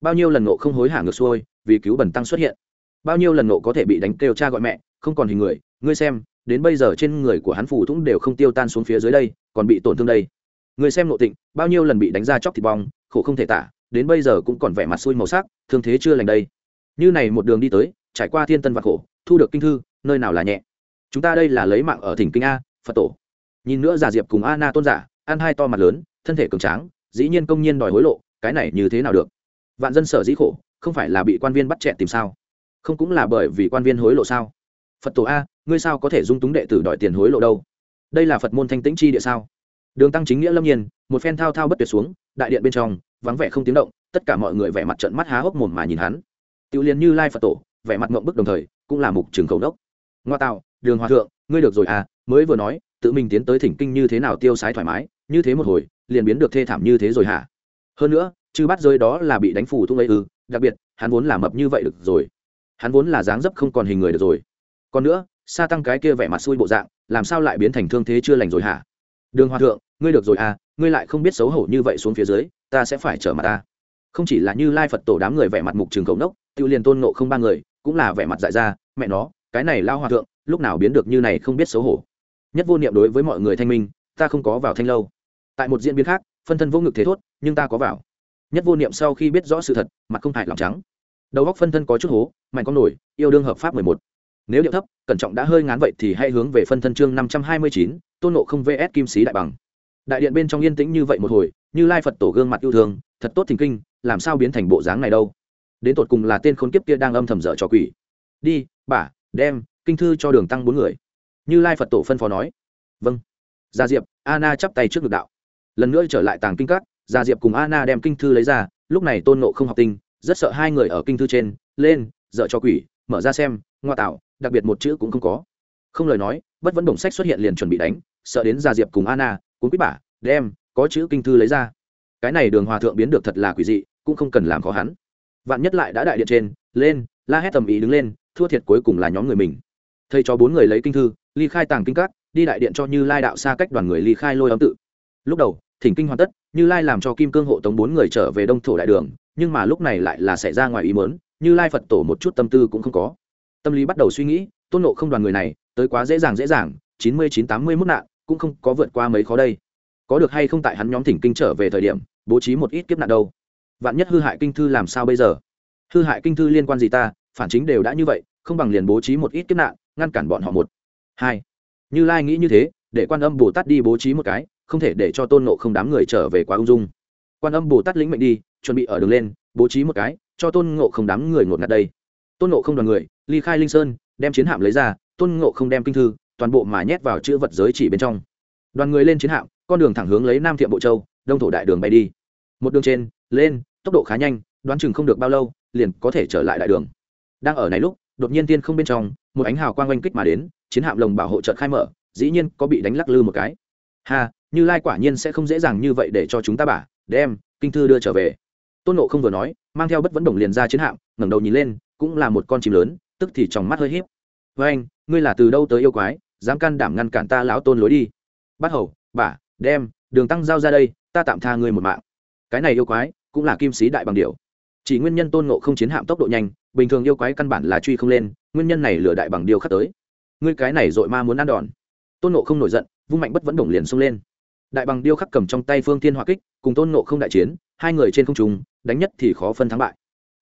bao nhiêu lần nộ không hối hả ngược xuôi, vì cứu bẩn tăng xuất hiện, bao nhiêu lần nộ có thể bị đánh kêu cha gọi mẹ, không còn hình người, ngươi xem, đến bây giờ trên người của hắn phù thủng đều không tiêu tan xuống phía dưới đây, còn bị tổn thương đây người xem nội tịnh, bao nhiêu lần bị đánh ra chóc thịt bong, khổ không thể tả, đến bây giờ cũng còn vẻ mặt xui màu sắc, thương thế chưa lành đây. Như này một đường đi tới, trải qua thiên tân và khổ, thu được kinh thư, nơi nào là nhẹ. Chúng ta đây là lấy mạng ở thỉnh kinh a, phật tổ. Nhìn nữa giả diệp cùng a na tôn giả, ăn hai to mặt lớn, thân thể cường tráng, dĩ nhiên công nhiên đòi hối lộ, cái này như thế nào được? Vạn dân sở dĩ khổ, không phải là bị quan viên bắt chẹt tìm sao? Không cũng là bởi vì quan viên hối lộ sao? Phật tổ a, ngươi sao có thể dung túng đệ tử đòi tiền hối lộ đâu? Đây là phật môn thanh tĩnh chi địa sao? Đường tăng chính nghĩa lâm nhiên, một phen thao thao bất tuyệt xuống, đại điện bên trong, vắng vẻ không tiếng động, tất cả mọi người vẻ mặt trận mắt há hốc mồm mà nhìn hắn. Tiểu liền như lai phật tổ, vẻ mặt ngộng bức đồng thời, cũng là mục trường khẩu đốc. Ngoa tạo, đường hòa thượng, ngươi được rồi à mới vừa nói, tự mình tiến tới thỉnh kinh như thế nào tiêu sái thoải mái, như thế một hồi, liền biến được thê thảm như thế rồi hả? Hơn nữa, chư bắt rơi đó là bị đánh phủ thung ấy ư, đặc biệt, hắn vốn là mập như vậy được rồi. Hắn vốn là dáng dấp không còn hình người được rồi. Còn nữa, sa tăng cái kia vẻ mặt xui bộ dạng, làm sao lại biến thành thương thế chưa lành rồi hả? Đường hòa thượng, ngươi được rồi à ngươi lại không biết xấu hổ như vậy xuống phía dưới, ta sẽ phải trở mặt ta. Không chỉ là như lai phật tổ đám người vẻ mặt mục trường cầu nốc tự liền tôn nộ không ba người cũng là vẻ mặt dại ra, mẹ nó, cái này lao hòa thượng, lúc nào biến được như này không biết xấu hổ. Nhất vô niệm đối với mọi người thanh minh, ta không có vào thanh lâu. Tại một diễn biến khác, phân thân vô ngực thế thốt, nhưng ta có vào. Nhất vô niệm sau khi biết rõ sự thật, mặt không hại lòng trắng. Đầu góc phân thân có chút hố, mạnh con nổi, yêu đương hợp pháp mười một. Nếu điệu thấp, cẩn trọng đã hơi ngán vậy thì hãy hướng về phân thân chương năm trăm hai mươi chín tôn nộ không vs kim sĩ đại bằng. Đại điện bên trong yên tĩnh như vậy một hồi, như lai phật tổ gương mặt yêu thương, thật tốt thình kinh, làm sao biến thành bộ dáng này đâu? Đến tột cùng là tên khốn kiếp kia đang âm thầm dở trò quỷ. Đi bả đem, kinh thư cho đường tăng bốn người. Như lai phật tổ phân phó nói. Vâng. Gia diệp, anna chắp tay trước ngực đạo. Lần nữa trở lại tàng kinh các, gia diệp cùng anna đem kinh thư lấy ra, lúc này tôn nộ không học tinh, rất sợ hai người ở kinh thư trên, lên, dở cho quỷ, mở ra xem, ngoa tạo, đặc biệt một chữ cũng không có. Không lời nói bất vẫn đồng sách xuất hiện liền chuẩn bị đánh, sợ đến gia diệp cùng anna cũng quyết bả, đem, có chữ kinh thư lấy ra. Cái này đường hòa thượng biến được thật là quỷ dị, cũng không cần làm khó hắn. Vạn nhất lại đã đại điện trên, lên, la hét tầm ý đứng lên, thua thiệt cuối cùng là nhóm người mình. Thầy cho bốn người lấy kinh thư, ly khai tàng kinh các, đi đại điện cho như lai đạo xa cách đoàn người ly khai lôi âm tự. Lúc đầu, thỉnh kinh hoàn tất, như lai làm cho kim cương hộ tống bốn người trở về đông thổ đại đường, nhưng mà lúc này lại là xảy ra ngoài ý mớn như lai phật tổ một chút tâm tư cũng không có. Tâm lý bắt đầu suy nghĩ tôn nộ không đoàn người này, tới quá dễ dàng dễ dàng, chín mươi chín tám mươi mức nạn, cũng không có vượt qua mấy khó đây. Có được hay không tại hắn nhóm thỉnh kinh trở về thời điểm, bố trí một ít kiếp nạn đâu. Vạn nhất hư hại kinh thư làm sao bây giờ? Hư hại kinh thư liên quan gì ta? Phản chính đều đã như vậy, không bằng liền bố trí một ít kiếp nạn, ngăn cản bọn họ một. Hai. Như lai nghĩ như thế, để quan âm bồ tát đi bố trí một cái, không thể để cho tôn nộ không đám người trở về quá ung dung. Quan âm bồ tát lĩnh mệnh đi, chuẩn bị ở đường lên, bố trí một cái, cho tôn ngộ không đám người ngột ngạt đây. Tôn ngộ không đoàn người, ly khai linh sơn đem chiến hạm lấy ra, tôn ngộ không đem kinh thư, toàn bộ mà nhét vào chữ vật giới chỉ bên trong. Đoàn người lên chiến hạm, con đường thẳng hướng lấy nam thiệm bộ châu, đông thổ đại đường bay đi. Một đường trên, lên, tốc độ khá nhanh, đoán chừng không được bao lâu, liền có thể trở lại đại đường. Đang ở này lúc, đột nhiên tiên không bên trong, một ánh hào quang oanh kích mà đến, chiến hạm lồng bảo hộ trợt khai mở, dĩ nhiên có bị đánh lắc lư một cái. Ha, như lai quả nhiên sẽ không dễ dàng như vậy để cho chúng ta bả, đem kinh thư đưa trở về. Tôn nộ không vừa nói, mang theo bất vẫn đồng liền ra chiến hạm, ngẩng đầu nhìn lên, cũng là một con chim lớn tức thì trong mắt hơi híp, với anh ngươi là từ đâu tới yêu quái dám can đảm ngăn cản ta lão tôn lối đi? Bắt hầu bả đem đường tăng giao ra đây ta tạm tha ngươi một mạng. Cái này yêu quái cũng là kim sĩ đại bằng điệu chỉ nguyên nhân tôn ngộ không chiến hạm tốc độ nhanh bình thường yêu quái căn bản là truy không lên nguyên nhân này lửa đại bằng điêu khắc tới. Ngươi cái này dội ma muốn ăn đòn. Tôn ngộ không nổi giận vung mạnh bất vẫn đồng liền xông lên. Đại bằng điêu khắc cầm trong tay phương thiên hỏa kích cùng tôn ngộ không đại chiến hai người trên không trung đánh nhất thì khó phân thắng bại.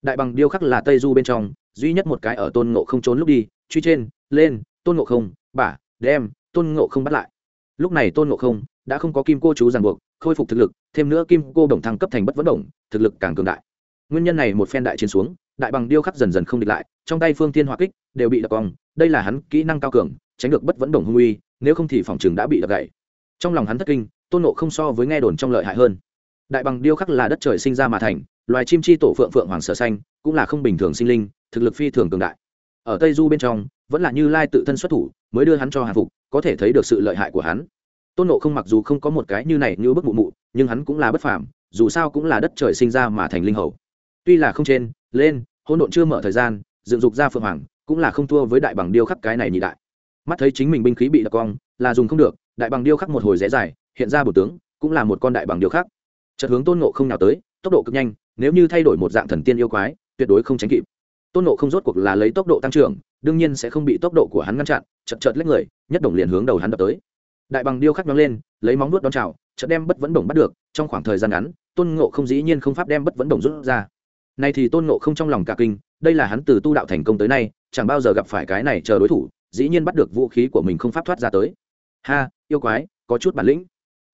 Đại bằng điêu khắc là tây du bên trong duy nhất một cái ở tôn ngộ không trốn lúc đi, truy trên, lên, tôn ngộ không, bả, đem, tôn ngộ không bắt lại. Lúc này tôn ngộ không đã không có kim cô chú ràng buộc, khôi phục thực lực, thêm nữa kim cô đồng thăng cấp thành bất vẫn đồng thực lực càng cường đại. Nguyên nhân này một phen đại chiến xuống, đại bằng điêu khắc dần dần không địch lại, trong tay phương tiên hỏa kích đều bị đập cong, đây là hắn kỹ năng cao cường, tránh được bất vẫn đồng hung uy, nếu không thì phòng trường đã bị đập gãy. Trong lòng hắn thất kinh, tôn nộ không so với nghe đồn trong lợi hại hơn. Đại bằng điêu khắc là đất trời sinh ra mà thành, loài chim chi tổ phượng phượng hoàng sở xanh, cũng là không bình thường sinh linh thực lực phi thường cường đại. Ở tây du bên trong, vẫn là như lai tự thân xuất thủ, mới đưa hắn cho hạ phục, có thể thấy được sự lợi hại của hắn. Tôn nộ không mặc dù không có một cái như này như bức mụ mụ, nhưng hắn cũng là bất phàm, dù sao cũng là đất trời sinh ra mà thành linh hầu. Tuy là không trên, lên, hỗn độn chưa mở thời gian, dựng dục ra phượng hoàng, cũng là không thua với đại bằng điêu khắc cái này nhị đại. Mắt thấy chính mình binh khí bị đặc cong, là dùng không được, đại bằng điêu khắc một hồi rẽ dài, hiện ra bổ tướng, cũng là một con đại bằng điêu khắc. Chợt hướng tôn nộ không nào tới, tốc độ cực nhanh, nếu như thay đổi một dạng thần tiên yêu quái, tuyệt đối không tránh kịp tôn nộ không rốt cuộc là lấy tốc độ tăng trưởng, đương nhiên sẽ không bị tốc độ của hắn ngăn chặn, chật chật lấy người, nhất đồng liền hướng đầu hắn đập tới. Đại bằng điêu khắc nhóng lên, lấy móng nuốt đón chào, chợt đem bất vẫn đồng bắt được, trong khoảng thời gian ngắn, tôn ngộ không dĩ nhiên không pháp đem bất vẫn đồng rút ra. Nay thì tôn ngộ không trong lòng cả kinh, đây là hắn từ tu đạo thành công tới nay, chẳng bao giờ gặp phải cái này chờ đối thủ, dĩ nhiên bắt được vũ khí của mình không pháp thoát ra tới. Ha, yêu quái, có chút bản lĩnh.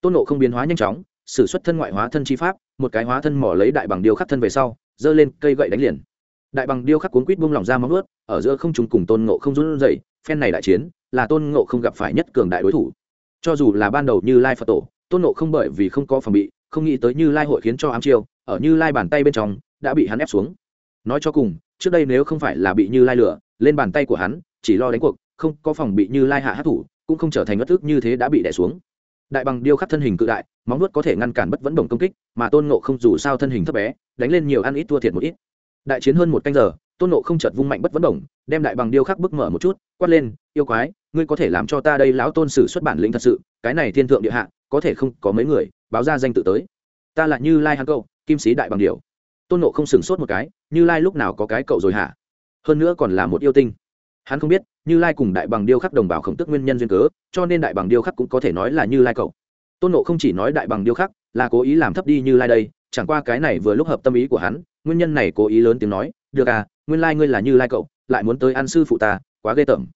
Tôn ngộ không biến hóa nhanh chóng, sử xuất thân ngoại hóa thân chi pháp, một cái hóa thân mỏ lấy đại bằng điêu khắc thân về sau, giơ lên cây gậy đánh liền đại bằng điêu khắc cuốn quýt buông lỏng ra móng ướt ở giữa không trùng cùng tôn ngộ không run dậy phen này đại chiến, là tôn ngộ không gặp phải nhất cường đại đối thủ. Cho dù là ban đầu như lai phật tổ, tôn ngộ không bởi vì không có phòng bị, không nghĩ tới như lai hội khiến cho ám chiêu, ở như lai bàn tay bên trong, đã bị hắn ép xuống. Nói cho cùng, trước đây nếu không phải là bị như lai lửa lên bàn tay của hắn, chỉ lo đánh cuộc, không có phòng bị như lai hạ hát thủ cũng không trở thành ngất thức như thế đã bị đẻ xuống. Đại bằng điêu khắc thân hình cự đại, móng nuốt có thể ngăn cản bất vẫn đồng công kích, mà tôn ngộ không dù sao thân hình thấp bé, đánh lên nhiều ăn ít thua thiệt một ít đại chiến hơn một canh giờ, tôn nộ không chợt vung mạnh bất vấn đồng đem đại bằng điêu khắc bức mở một chút, quát lên, yêu quái, ngươi có thể làm cho ta đây lão tôn sử xuất bản lĩnh thật sự, cái này thiên thượng địa hạ, có thể không có mấy người, báo ra danh tự tới. Ta là như lai hăng cậu, kim sĩ đại bằng điều tôn nộ không sửng sốt một cái, như lai lúc nào có cái cậu rồi hả? Hơn nữa còn là một yêu tinh. Hắn không biết, như lai cùng đại bằng điêu khắc đồng bào khổng tức nguyên nhân duyên cớ, cho nên đại bằng điêu khắc cũng có thể nói là như lai cậu. Tôn nộ không chỉ nói đại bằng điêu khắc, là cố ý làm thấp đi như lai đây, chẳng qua cái này vừa lúc hợp tâm ý của hắn nguyên nhân này cố ý lớn tiếng nói, được à nguyên lai ngươi là như lai cậu, lại muốn tới ăn sư phụ ta, quá ghê tởm.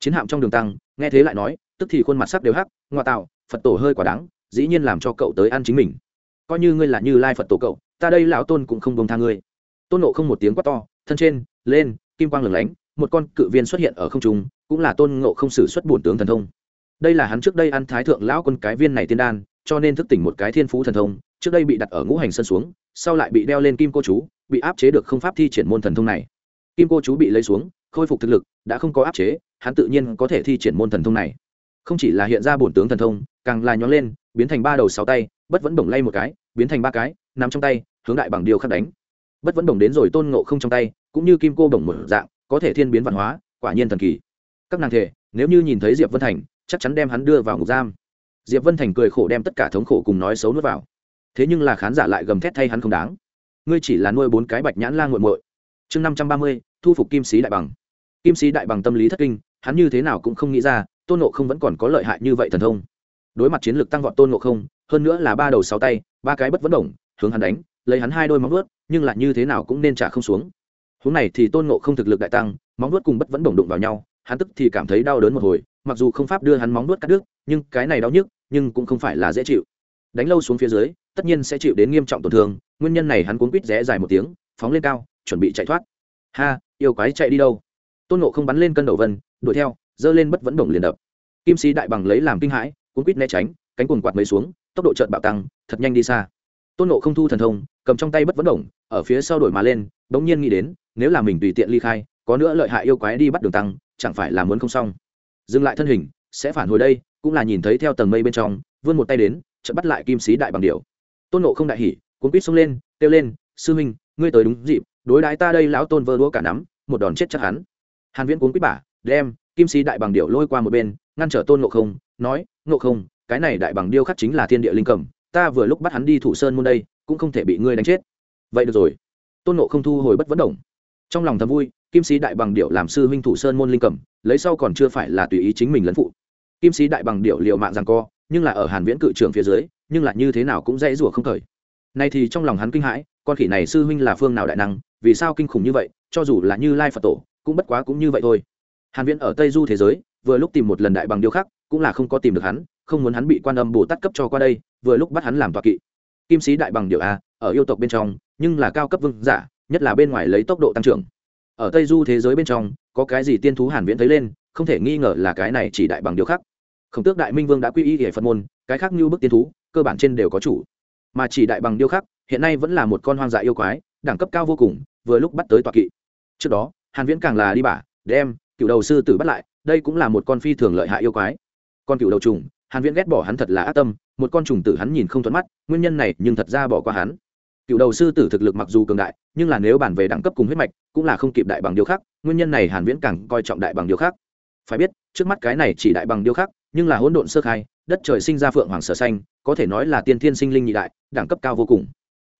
Chiến hạm trong đường tăng, nghe thế lại nói, tức thì khuôn mặt sắc đều hắc, ngoa tạo, phật tổ hơi quả đáng dĩ nhiên làm cho cậu tới ăn chính mình. Coi như ngươi là như lai phật tổ cậu, ta đây lão tôn cũng không bông tha ngươi. Tôn nộ không một tiếng quát to, thân trên, lên, kim quang lửng lánh, một con cự viên xuất hiện ở không trung, cũng là tôn ngộ không sử xuất bổn tướng thần thông. Đây là hắn trước đây ăn thái thượng lão quân cái viên này tiên đan, cho nên thức tỉnh một cái thiên phú thần thông, trước đây bị đặt ở ngũ hành sân xuống sau lại bị đeo lên kim cô chú, bị áp chế được không pháp thi triển môn thần thông này. Kim cô chú bị lấy xuống, khôi phục thực lực, đã không có áp chế, hắn tự nhiên có thể thi triển môn thần thông này. Không chỉ là hiện ra bổn tướng thần thông, càng là nhón lên, biến thành ba đầu sáu tay, bất vẫn bổng lay một cái, biến thành ba cái nằm trong tay, hướng đại bằng điều khắc đánh. Bất vẫn bổng đến rồi tôn ngộ không trong tay, cũng như kim cô bổng một dạng, có thể thiên biến văn hóa, quả nhiên thần kỳ. Các nàng thể, nếu như nhìn thấy diệp vân thành, chắc chắn đem hắn đưa vào ngục giam. Diệp vân thành cười khổ đem tất cả thống khổ cùng nói xấu nuốt vào thế nhưng là khán giả lại gầm thét thay hắn không đáng. Ngươi chỉ là nuôi bốn cái bạch nhãn la nguội muội. Chương năm trăm ba mươi, thu phục kim sĩ đại bằng. Kim sĩ đại bằng tâm lý thất kinh, hắn như thế nào cũng không nghĩ ra, tôn nộ không vẫn còn có lợi hại như vậy thần thông. Đối mặt chiến lược tăng vọt tôn nộ không, hơn nữa là ba đầu sáu tay, ba cái bất vấn đồng hướng hắn đánh, lấy hắn hai đôi móng vuốt, nhưng lại như thế nào cũng nên trả không xuống. Hướng này thì tôn nộ không thực lực đại tăng, móng vuốt cùng bất vẫn đồng đụng vào nhau, hắn tức thì cảm thấy đau đớn một hồi, mặc dù không pháp đưa hắn móng vuốt cắt đứt, nhưng cái này đau nhức, nhưng cũng không phải là dễ chịu đánh lâu xuống phía dưới, tất nhiên sẽ chịu đến nghiêm trọng tổn thương, nguyên nhân này hắn cuốn quýt rẽ dài một tiếng, phóng lên cao, chuẩn bị chạy thoát. Ha, yêu quái chạy đi đâu? Tôn nộ không bắn lên cân đầu vân, đuổi theo, giơ lên bất vẫn đồng liền đập. Kim sĩ đại bằng lấy làm kinh hãi cuốn quýt né tránh, cánh cuồng quạt mấy xuống, tốc độ trợn bạo tăng, thật nhanh đi xa. Tôn nộ không thu thần thông, cầm trong tay bất vẫn đồng, ở phía sau đổi mà lên, bỗng nhiên nghĩ đến, nếu là mình tùy tiện ly khai, có nữa lợi hại yêu quái đi bắt đường tăng, chẳng phải là muốn không xong. Dừng lại thân hình, sẽ phản hồi đây, cũng là nhìn thấy theo tầng mây bên trong, vươn một tay đến chợt bắt lại kim sĩ đại bằng điệu tôn nộ không đại hỉ, cuốn quýt xông lên, kêu lên, sư huynh, ngươi tới đúng dịp, đối đãi ta đây lão tôn vơ đũa cả nắm, một đòn chết chắc hắn. Hàn viễn cuốn quýt bả, đem kim sĩ đại bằng điệu lôi qua một bên, ngăn trở tôn nộ không, nói nộ không, cái này đại bằng điêu khắc chính là thiên địa linh cầm, ta vừa lúc bắt hắn đi thủ sơn môn đây, cũng không thể bị ngươi đánh chết. Vậy được rồi. Tôn nộ không thu hồi bất vấn động. Trong lòng thầm vui, kim sĩ đại bằng điệu làm sư huynh thủ sơn môn linh cầm, lấy sau còn chưa phải là tùy ý chính mình lấn phụ. Kim sĩ đại bằng điệu liệu mạng rằng co nhưng là ở hàn viễn cự trưởng phía dưới, nhưng là như thế nào cũng dễ rủa không khởi. Nay thì trong lòng hắn kinh hãi, con khỉ này sư huynh là phương nào đại năng, vì sao kinh khủng như vậy, cho dù là như lai phật tổ, cũng bất quá cũng như vậy thôi. Hàn viễn ở tây du thế giới, vừa lúc tìm một lần đại bằng điêu khắc, cũng là không có tìm được hắn, không muốn hắn bị quan âm bồ tát cấp cho qua đây, vừa lúc bắt hắn làm tọa kỵ. Kim sĩ đại bằng điệu a, ở yêu tộc bên trong, nhưng là cao cấp vương giả, nhất là bên ngoài lấy tốc độ tăng trưởng. Ở tây du thế giới bên trong, có cái gì tiên thú hàn viễn thấy lên, không thể nghi ngờ là cái này chỉ đại bằng điêu khắc khổng tước đại minh vương đã quy y hệ phật môn, cái khác như bức tiên thú, cơ bản trên đều có chủ. Mà chỉ đại bằng điêu khắc, hiện nay vẫn là một con hoang dại yêu quái, đẳng cấp cao vô cùng, vừa lúc bắt tới tọa kỵ. Trước đó, hàn viễn càng là đi bả, đem cựu đầu sư tử bắt lại, đây cũng là một con phi thường lợi hại yêu quái. Con cựu đầu trùng, hàn viễn ghét bỏ hắn thật là ác tâm, một con trùng tử hắn nhìn không thuận mắt, nguyên nhân này nhưng thật ra bỏ qua hắn. Cựu đầu sư tử thực lực mặc dù cường đại, nhưng là nếu bản về đẳng cấp cùng huyết mạch, cũng là không kịp đại bằng điêu khắc, nguyên nhân này hàn viễn càng coi trọng đại bằng điêu khắc. Phải biết, trước mắt cái này chỉ đại bằng điêu khắc nhưng là hỗn độn sơ khai, đất trời sinh ra phượng hoàng sở xanh, có thể nói là tiên thiên sinh linh nhị đại, đẳng cấp cao vô cùng.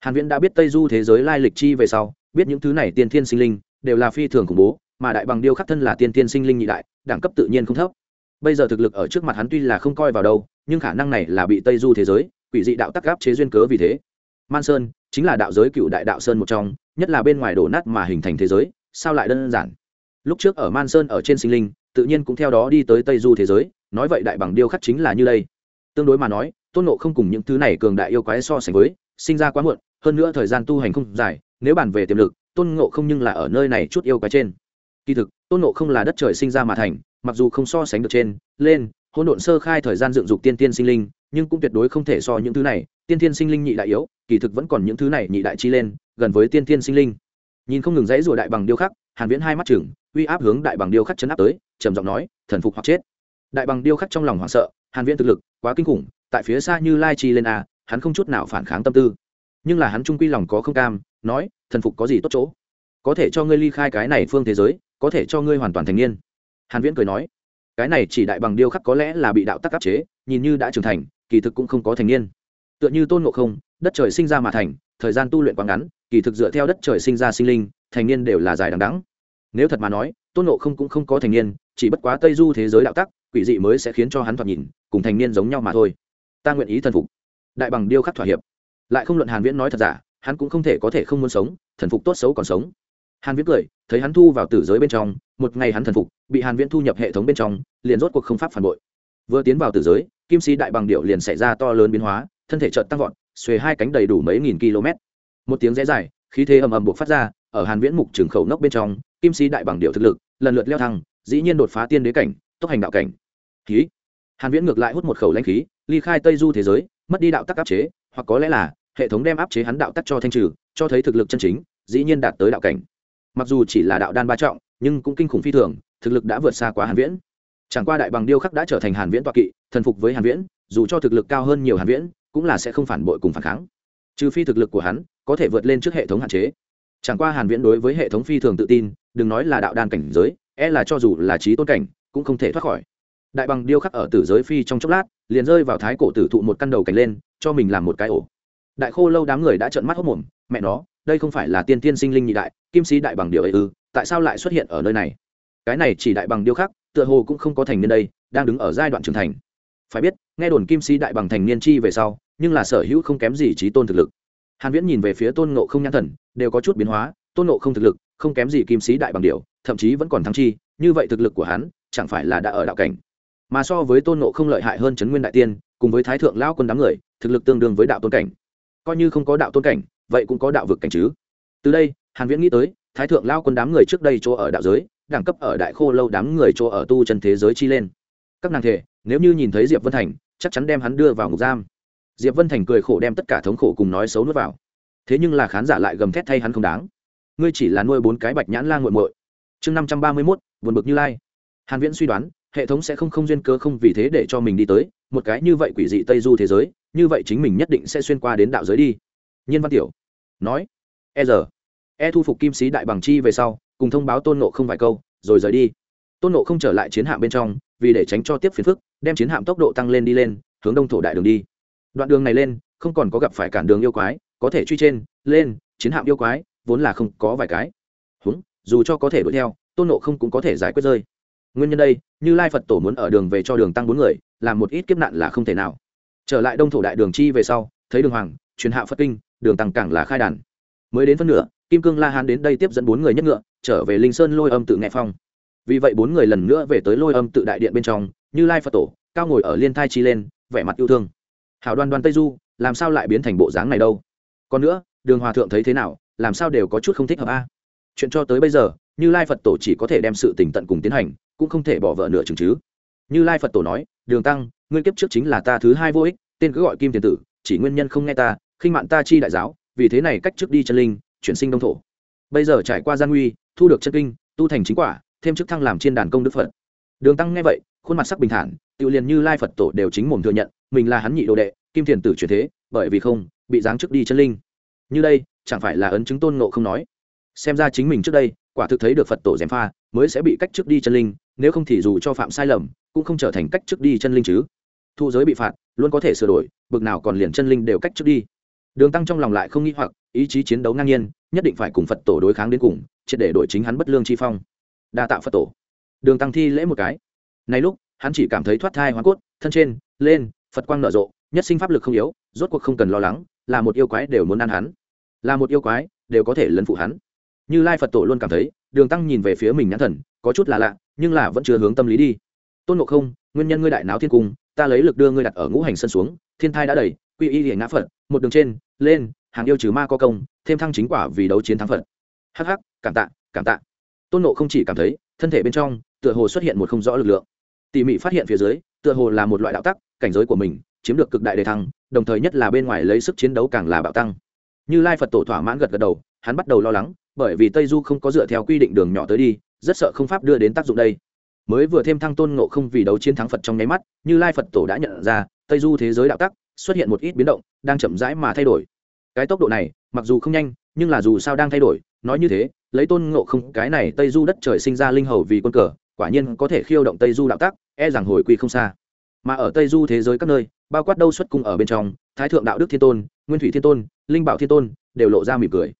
Hàn viễn đã biết tây du thế giới lai lịch chi về sau, biết những thứ này tiên thiên sinh linh đều là phi thường khủng bố, mà đại bằng điêu khắc thân là tiên thiên sinh linh nhị đại, đẳng cấp tự nhiên không thấp. Bây giờ thực lực ở trước mặt hắn tuy là không coi vào đâu, nhưng khả năng này là bị tây du thế giới, quỷ dị đạo tắc gáp chế duyên cớ vì thế. Man sơn chính là đạo giới cựu đại đạo sơn một trong, nhất là bên ngoài đổ nát mà hình thành thế giới, sao lại đơn giản? Lúc trước ở man sơn ở trên sinh linh, tự nhiên cũng theo đó đi tới tây du thế giới nói vậy đại bằng điêu khắc chính là như đây. Tương đối mà nói, tôn nộ không cùng những thứ này cường đại yêu quái so sánh với, sinh ra quá muộn, hơn nữa thời gian tu hành không dài, nếu bàn về tiềm lực, tôn ngộ không nhưng là ở nơi này chút yêu quái trên. Kỳ thực, tôn ngộ không là đất trời sinh ra mà thành, mặc dù không so sánh được trên, lên, hỗn độn sơ khai thời gian dựng dục tiên tiên sinh linh, nhưng cũng tuyệt đối không thể so những thứ này, tiên tiên sinh linh nhị đại yếu, kỳ thực vẫn còn những thứ này nhị đại chi lên, gần với tiên tiên sinh linh. Nhìn không ngừng dãy rùa đại bằng điêu khắc, hàn viễn hai mắt chừng uy áp hướng đại bằng điêu khắc chấn áp tới, trầm giọng nói, thần phục hoặc chết đại bằng điêu khắc trong lòng hoảng sợ, hàn viễn thực lực quá kinh khủng, tại phía xa như lai chi lên a, hắn không chút nào phản kháng tâm tư. Nhưng là hắn trung quy lòng có không cam, nói, thần phục có gì tốt chỗ? Có thể cho ngươi ly khai cái này phương thế giới, có thể cho ngươi hoàn toàn thành niên. Hàn viễn cười nói, cái này chỉ đại bằng điêu khắc có lẽ là bị đạo tắc áp chế, nhìn như đã trưởng thành, kỳ thực cũng không có thành niên. Tựa như tôn ngộ không, đất trời sinh ra mà thành, thời gian tu luyện quá ngắn, kỳ thực dựa theo đất trời sinh ra sinh linh, thành niên đều là dài đằng đẵng. Nếu thật mà nói, tôn ngộ không cũng không có thành niên, chỉ bất quá tây du thế giới đạo tắc quỷ dị mới sẽ khiến cho hắn thoạt nhìn, cùng thành niên giống nhau mà thôi. Ta nguyện ý thần phục. Đại bằng điêu khắc thỏa hiệp. Lại không luận hàn viễn nói thật giả, hắn cũng không thể có thể không muốn sống, thần phục tốt xấu còn sống. Hàn viễn cười, thấy hắn thu vào tử giới bên trong, một ngày hắn thần phục, bị hàn viễn thu nhập hệ thống bên trong, liền rốt cuộc không pháp phản bội. Vừa tiến vào tử giới, kim sĩ đại bằng điệu liền xảy ra to lớn biến hóa, thân thể chợt tăng vọt, xuề hai cánh đầy đủ mấy nghìn km. Một tiếng rẽ dài, khí thế ầm ầm buộc phát ra, ở hàn viễn mục trường khẩu nóc bên trong, kim sĩ đại bằng điệu thực lực lần lượt leo thăng, dĩ nhiên đột phá tiên đế cảnh, tốc hành đạo cảnh khí. Hàn viễn ngược lại hút một khẩu lãnh khí, ly khai tây du thế giới, mất đi đạo tắc áp chế, hoặc có lẽ là hệ thống đem áp chế hắn đạo tắc cho thanh trừ, cho thấy thực lực chân chính, dĩ nhiên đạt tới đạo cảnh. Mặc dù chỉ là đạo đan ba trọng, nhưng cũng kinh khủng phi thường, thực lực đã vượt xa quá hàn viễn. Chẳng qua đại bằng điêu khắc đã trở thành hàn viễn toại kỵ, thần phục với hàn viễn, dù cho thực lực cao hơn nhiều hàn viễn, cũng là sẽ không phản bội cùng phản kháng. Trừ phi thực lực của hắn có thể vượt lên trước hệ thống hạn chế. Chẳng qua hàn viễn đối với hệ thống phi thường tự tin, đừng nói là đạo đan cảnh giới e là cho dù là trí tôn cảnh, cũng không thể thoát khỏi đại bằng điêu khắc ở tử giới phi trong chốc lát, liền rơi vào thái cổ tử thụ một căn đầu cành lên, cho mình làm một cái ổ. Đại khô lâu đám người đã trợn mắt hốc mồm mẹ nó, đây không phải là tiên tiên sinh linh nhị đại, kim sĩ đại bằng điều ấy ư, tại sao lại xuất hiện ở nơi này? Cái này chỉ đại bằng điêu khắc, tựa hồ cũng không có thành niên đây, đang đứng ở giai đoạn trưởng thành. Phải biết, nghe đồn kim sĩ đại bằng thành niên chi về sau, nhưng là sở hữu không kém gì trí tôn thực lực. Hàn viễn nhìn về phía tôn ngộ không nhãn thần, đều có chút biến hóa, tôn ngộ không thực lực, không kém gì kim sĩ đại bằng điều thậm chí vẫn còn thắng chi, như vậy thực lực của hắn, chẳng phải là đã ở đạo cảnh mà so với tôn ngộ không lợi hại hơn chấn nguyên đại tiên, cùng với thái thượng lao quân đám người, thực lực tương đương với đạo tôn cảnh. Coi như không có đạo tôn cảnh, vậy cũng có đạo vực cảnh chứ. Từ đây, hàn viễn nghĩ tới, thái thượng lao quân đám người trước đây chỗ ở đạo giới, đẳng cấp ở đại khô lâu đám người chỗ ở tu chân thế giới chi lên. Các nàng thể, nếu như nhìn thấy diệp vân thành, chắc chắn đem hắn đưa vào ngục giam. Diệp vân thành cười khổ đem tất cả thống khổ cùng nói xấu nuốt vào. Thế nhưng là khán giả lại gầm thét thay hắn không đáng. Ngươi chỉ là nuôi bốn cái bạch nhãn la nguội muội. Chương năm trăm ba mươi mốt, buồn bực như lai. Hàn viễn suy đoán hệ thống sẽ không không duyên cơ không vì thế để cho mình đi tới, một cái như vậy quỷ dị tây du thế giới, như vậy chính mình nhất định sẽ xuyên qua đến đạo giới đi. Nhiên văn tiểu nói. E giờ. E thu phục kim sĩ đại bằng chi về sau, cùng thông báo tôn nộ không vài câu, rồi rời đi. Tôn nộ không trở lại chiến hạm bên trong, vì để tránh cho tiếp phiền phức, đem chiến hạm tốc độ tăng lên đi lên, hướng đông thổ đại đường đi. Đoạn đường này lên, không còn có gặp phải cản đường yêu quái, có thể truy trên, lên, chiến hạm yêu quái, vốn là không có vài cái. Húng, dù cho có thể đuổi theo, tôn nộ không cũng có thể giải quyết rơi nguyên nhân đây, như lai phật tổ muốn ở đường về cho đường tăng bốn người, làm một ít kiếp nạn là không thể nào. Trở lại đông thổ đại đường chi về sau, thấy đường hoàng, truyền hạ phật kinh, đường tăng càng là khai đàn. Mới đến phân nửa, kim cương la hán đến đây tiếp dẫn bốn người nhất ngựa, trở về linh sơn lôi âm tự nghệ phong. Vì vậy bốn người lần nữa về tới lôi âm tự đại điện bên trong, như lai phật tổ, cao ngồi ở liên thai chi lên, vẻ mặt yêu thương. Hảo đoan đoan tây du, làm sao lại biến thành bộ dáng này đâu? Còn nữa, đường hòa thượng thấy thế nào, làm sao đều có chút không thích hợp a? Chuyện cho tới bây giờ, như lai phật tổ chỉ có thể đem sự tình tận cùng tiến hành cũng không thể bỏ vợ nửa chừng chứ. Như lai phật tổ nói, đường tăng, ngươi kiếp trước chính là ta thứ hai vô ích, tên cứ gọi kim tiền tử, chỉ nguyên nhân không nghe ta, khinh mạn ta chi đại giáo, vì thế này cách trước đi chân linh, chuyển sinh đông thổ. Bây giờ trải qua gian nguy, thu được chân kinh, tu thành chính quả, thêm chức thăng làm trên đàn công đức phật. Đường tăng nghe vậy, khuôn mặt sắc bình thản, tự liền như lai phật tổ đều chính mồm thừa nhận, mình là hắn nhị đồ đệ, kim thiền tử chuyển thế, bởi vì không, bị giáng chức đi chân linh. Như đây, chẳng phải là ấn chứng tôn ngộ không nói? Xem ra chính mình trước đây, quả thực thấy được phật tổ gièm pha, mới sẽ bị cách trước đi chân linh nếu không thì dù cho phạm sai lầm, cũng không trở thành cách trước đi chân linh chứ. Thu giới bị phạt, luôn có thể sửa đổi, bực nào còn liền chân linh đều cách trước đi. Đường tăng trong lòng lại không nghĩ hoặc, ý chí chiến đấu ngang nhiên, nhất định phải cùng phật tổ đối kháng đến cùng, triệt để đổi chính hắn bất lương chi phong. Đa tạo phật tổ. Đường tăng thi lễ một cái. Này lúc, hắn chỉ cảm thấy thoát thai hoa cốt, thân trên, lên, phật quang nở rộ, nhất sinh pháp lực không yếu, rốt cuộc không cần lo lắng, là một yêu quái đều muốn ăn hắn. Là một yêu quái, đều có thể lấn phụ hắn. Như lai phật tổ luôn cảm thấy, đường tăng nhìn về phía mình nhãn thần, có chút là lạ nhưng là vẫn chưa hướng tâm lý đi. Tôn ngộ không, nguyên nhân ngươi đại náo thiên cung, ta lấy lực đưa ngươi đặt ở ngũ hành sân xuống, thiên thai đã đầy, quy y liền ngã phật, một đường trên, lên, hàng yêu trừ ma có công, thêm thăng chính quả vì đấu chiến thắng phật. Hắc hắc, cảm tạ cảm tạ. Tôn nộ không chỉ cảm thấy, thân thể bên trong, tựa hồ xuất hiện một không rõ lực lượng. Tỉ mỉ phát hiện phía dưới, tựa hồ là một loại đạo tắc, cảnh giới của mình chiếm được cực đại đề thăng, đồng thời nhất là bên ngoài lấy sức chiến đấu càng là bạo tăng. Như lai phật tổ thỏa mãn gật gật đầu, hắn bắt đầu lo lắng, bởi vì tây du không có dựa theo quy định đường nhỏ tới đi rất sợ không pháp đưa đến tác dụng đây. Mới vừa thêm thăng tôn ngộ không vì đấu chiến thắng phật trong nháy mắt, như lai phật tổ đã nhận ra, tây du thế giới đạo tắc, xuất hiện một ít biến động, đang chậm rãi mà thay đổi. Cái tốc độ này, mặc dù không nhanh, nhưng là dù sao đang thay đổi, nói như thế, lấy tôn ngộ không, cái này tây du đất trời sinh ra linh hầu vì quân cờ, quả nhiên có thể khiêu động tây du đạo tắc e rằng hồi quy không xa. Mà ở tây du thế giới các nơi, bao quát đâu xuất cung ở bên trong, thái thượng đạo đức thiên tôn, nguyên thủy thiên tôn, linh bảo thiên tôn, đều lộ ra mỉm cười.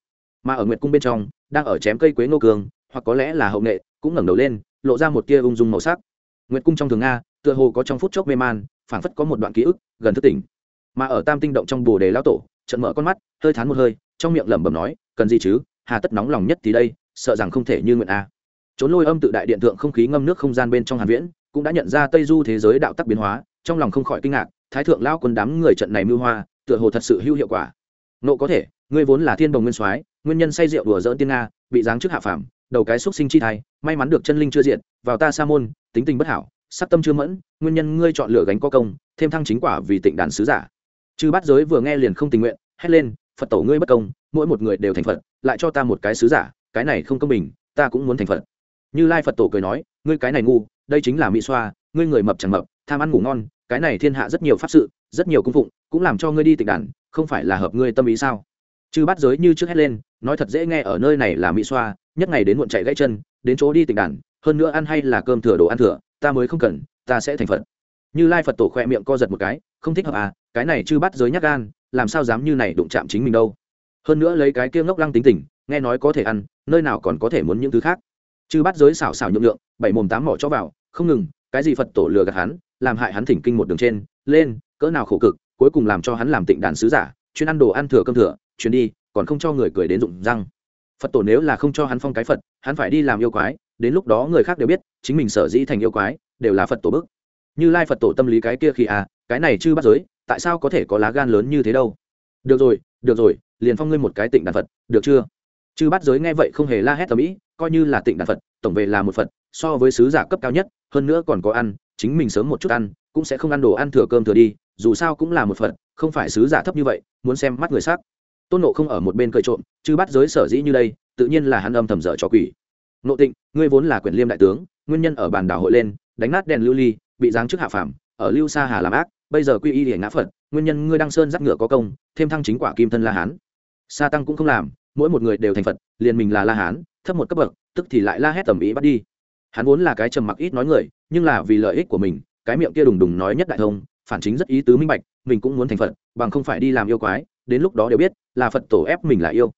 Mà ở nguyệt cung bên trong, đang ở chém cây quế ngô cường hoặc có lẽ là hậu nghệ, cũng ngẩng đầu lên, lộ ra một tia ung dung màu sắc. Nguyệt cung trong thường nga, tựa hồ có trong phút chốc mê man, phảng phất có một đoạn ký ức, gần thức tỉnh. Mà ở tam tinh động trong bồ đề lão tổ, trận mở con mắt, hơi thán một hơi, trong miệng lẩm bẩm nói, cần gì chứ? Hà tất nóng lòng nhất thì đây, sợ rằng không thể như nguyện a. Trốn lôi âm tự đại điện thượng không khí ngâm nước không gian bên trong hàn viễn, cũng đã nhận ra tây du thế giới đạo tắc biến hóa, trong lòng không khỏi kinh ngạc, thái thượng lao quân đám người trận này mưu hoa, tựa hồ thật sự hữu hiệu quả. Nộ có thể, ngươi vốn là thiên đồng nguyên soái, nguyên nhân say rượu đùa dỡn tiên nga, bị giáng trước hạ phàm đầu cái xúc sinh chi thai, may mắn được chân linh chưa diện vào ta sa môn, tính tình bất hảo, sắc tâm chưa mẫn, nguyên nhân ngươi chọn lựa gánh có công, thêm thăng chính quả vì tịnh đàn sứ giả. Chư bát giới vừa nghe liền không tình nguyện, hét lên, phật tổ ngươi bất công, mỗi một người đều thành phật, lại cho ta một cái sứ giả, cái này không công bình, ta cũng muốn thành phật. Như lai phật tổ cười nói, ngươi cái này ngu, đây chính là mỹ xoa, ngươi người mập chẳng mập, tham ăn ngủ ngon, cái này thiên hạ rất nhiều pháp sự, rất nhiều cung phụng, cũng làm cho ngươi đi tịnh đàn, không phải là hợp ngươi tâm ý sao? Chư bắt giới như trước hết lên, nói thật dễ nghe ở nơi này là mỹ xoa, nhất ngày đến muộn chạy gãy chân, đến chỗ đi tỉnh đàn, hơn nữa ăn hay là cơm thừa đồ ăn thừa, ta mới không cần, ta sẽ thành phật. Như lai phật tổ khoe miệng co giật một cái, không thích hợp à cái này chư bắt giới nhắc gan, làm sao dám như này đụng chạm chính mình đâu. Hơn nữa lấy cái kia ngốc lăng tính tình, nghe nói có thể ăn, nơi nào còn có thể muốn những thứ khác. Chư bắt giới xảo xảo nhượng lượng bảy mồm tám mỏ cho vào, không ngừng, cái gì phật tổ lừa gạt hắn, làm hại hắn thỉnh kinh một đường trên, lên, cỡ nào khổ cực, cuối cùng làm cho hắn làm tịnh đàn sứ giả, chuyên ăn đồ ăn thừa cơm thừa chuyến đi, còn không cho người cười đến rụng răng. Phật tổ nếu là không cho hắn phong cái phật, hắn phải đi làm yêu quái, đến lúc đó người khác đều biết, chính mình sở dĩ thành yêu quái, đều là phật tổ bức. Như lai phật tổ tâm lý cái kia khi à cái này chư bắt giới, tại sao có thể có lá gan lớn như thế đâu? Được rồi được rồi, liền phong ngươi một cái tịnh đàn phật, được chưa? Chư bắt giới nghe vậy không hề la hét tầm ĩ, coi như là tịnh đàn phật, tổng về là một phật, so với sứ giả cấp cao nhất, hơn nữa còn có ăn, chính mình sớm một chút ăn, cũng sẽ không ăn đồ ăn thừa cơm thừa đi, dù sao cũng là một phật, không phải sứ giả thấp như vậy, muốn xem mắt người sắc tôn nộ không ở một bên cười trộm chứ bắt giới sở dĩ như đây, tự nhiên là hắn âm thầm dở cho quỷ. Nộ tịnh, ngươi vốn là quyền liêm đại tướng, nguyên nhân ở bàn đảo hội lên, đánh nát đèn lưu ly, bị giáng chức hạ phàm, ở lưu sa hà làm ác, bây giờ quy y để ngã phật, nguyên nhân ngươi đăng sơn dắt ngựa có công, thêm thăng chính quả kim thân la hán. Sa tăng cũng không làm, mỗi một người đều thành phật, liền mình là la hán, thấp một cấp bậc, tức thì lại la hét tầm ý bắt đi. Hắn vốn là cái trầm mặc ít nói người, nhưng là vì lợi ích của mình, cái miệng kia đùng đùng nói nhất đại thông, phản chính rất ý tứ minh bạch, mình cũng muốn thành phật, bằng không phải đi làm yêu quái đến lúc đó đều biết là phật tổ ép mình là yêu.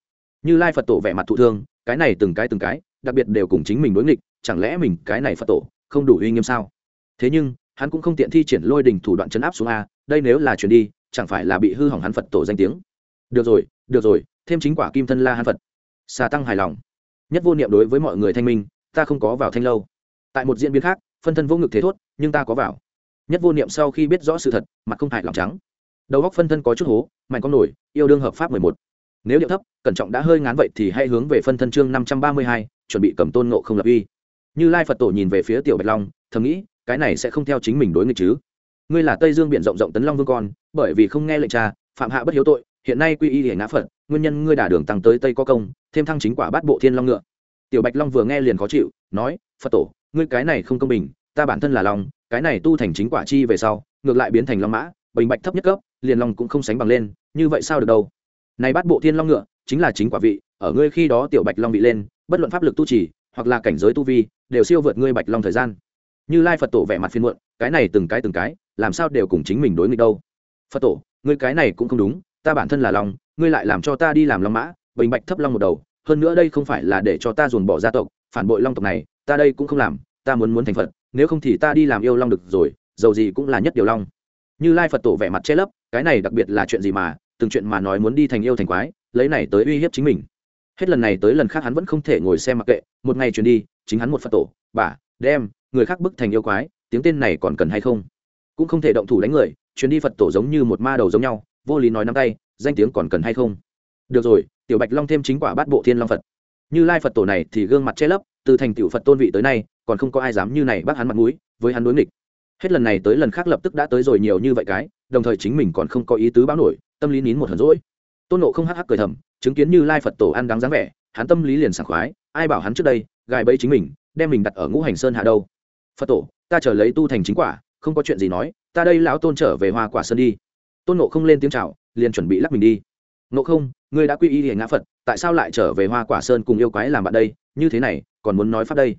Như lai phật tổ vẻ mặt thụ thương, cái này từng cái từng cái, đặc biệt đều cùng chính mình đối nghịch, chẳng lẽ mình cái này phật tổ không đủ uy nghiêm sao? Thế nhưng, hắn cũng không tiện thi triển lôi đình thủ đoạn chấn áp xuống a, đây nếu là chuyển đi, chẳng phải là bị hư hỏng hắn phật tổ danh tiếng? Được rồi được rồi, thêm chính quả kim thân la hắn phật. Xà tăng hài lòng. Nhất vô niệm đối với mọi người thanh minh, ta không có vào thanh lâu. Tại một diễn biến khác, phân thân vô ngực thế thốt, nhưng ta có vào. Nhất vô niệm sau khi biết rõ sự thật, mặt không hại lòng trắng đầu góc phân thân có chút hố, mạnh con nổi, yêu đương hợp pháp mười một. Nếu điệu thấp, cẩn trọng đã hơi ngán vậy thì hãy hướng về phân thân chương năm trăm ba mươi hai, chuẩn bị cầm tôn nộ không lập uy. Như lai phật tổ nhìn về phía tiểu bạch long, thầm nghĩ, cái này sẽ không theo chính mình đối nghịch chứ. Ngươi là tây dương biển rộng rộng tấn long vương con, bởi vì không nghe lệnh cha, phạm hạ bất hiếu tội, hiện nay quy y hiển ngã phật, nguyên nhân ngươi đả đường tăng tới tây có công, thêm thăng chính quả bát bộ thiên long ngựa. Tiểu bạch long vừa nghe liền khó chịu, nói, phật tổ, ngươi cái này không công bình, ta bản thân là long, cái này tu thành chính quả chi về sau, ngược lại biến thành long mã, bình bạch thấp nhất cấp liền long cũng không sánh bằng lên, như vậy sao được đâu? Này bắt bộ thiên long ngựa, chính là chính quả vị, ở ngươi khi đó tiểu bạch long bị lên, bất luận pháp lực tu trì, hoặc là cảnh giới tu vi, đều siêu vượt ngươi bạch long thời gian. Như lai phật tổ vẻ mặt phiên muộn, cái này từng cái từng cái, làm sao đều cùng chính mình đối nghịch đâu? Phật tổ, ngươi cái này cũng không đúng, ta bản thân là long, ngươi lại làm cho ta đi làm long mã, bình bạch thấp long một đầu, hơn nữa đây không phải là để cho ta dồn bỏ gia tộc, phản bội long tộc này, ta đây cũng không làm, ta muốn muốn thành phật, nếu không thì ta đi làm yêu long được rồi, dầu gì cũng là nhất điều long. Như lai phật tổ vẻ mặt che lấp cái này đặc biệt là chuyện gì mà, từng chuyện mà nói muốn đi thành yêu thành quái, lấy này tới uy hiếp chính mình. Hết lần này tới lần khác hắn vẫn không thể ngồi xem mặc kệ, một ngày chuyển đi, chính hắn một phật tổ, bà, đem, người khác bức thành yêu quái, tiếng tên này còn cần hay không? Cũng không thể động thủ đánh người chuyến đi phật tổ giống như một ma đầu giống nhau, vô lý nói nắm tay, danh tiếng còn cần hay không? Được rồi, tiểu bạch long thêm chính quả bát bộ thiên long phật. Như lai phật tổ này thì gương mặt che lấp, từ thành tiểu phật tôn vị tới nay, còn không có ai dám như này bác hắn mặt mũi, với hắn đối nghịch hết lần này tới lần khác lập tức đã tới rồi nhiều như vậy cái, đồng thời chính mình còn không có ý tứ báo nổi, tâm lý nín một hờn rỗi tôn nộ không hắc hắc cười thầm, chứng kiến như lai phật tổ ăn đáng dáng vẻ, hắn tâm lý liền sảng khoái, ai bảo hắn trước đây, gài bẫy chính mình, đem mình đặt ở ngũ hành sơn hạ đâu. Phật tổ, ta chờ lấy tu thành chính quả, không có chuyện gì nói, ta đây lão tôn trở về hoa quả sơn đi. Tôn nộ không lên tiếng chào, liền chuẩn bị lắc mình đi. Nộ không, ngươi đã quy y hiền ngã phật, tại sao lại trở về hoa quả sơn cùng yêu quái làm bạn đây? Như thế này, còn muốn nói pháp đây?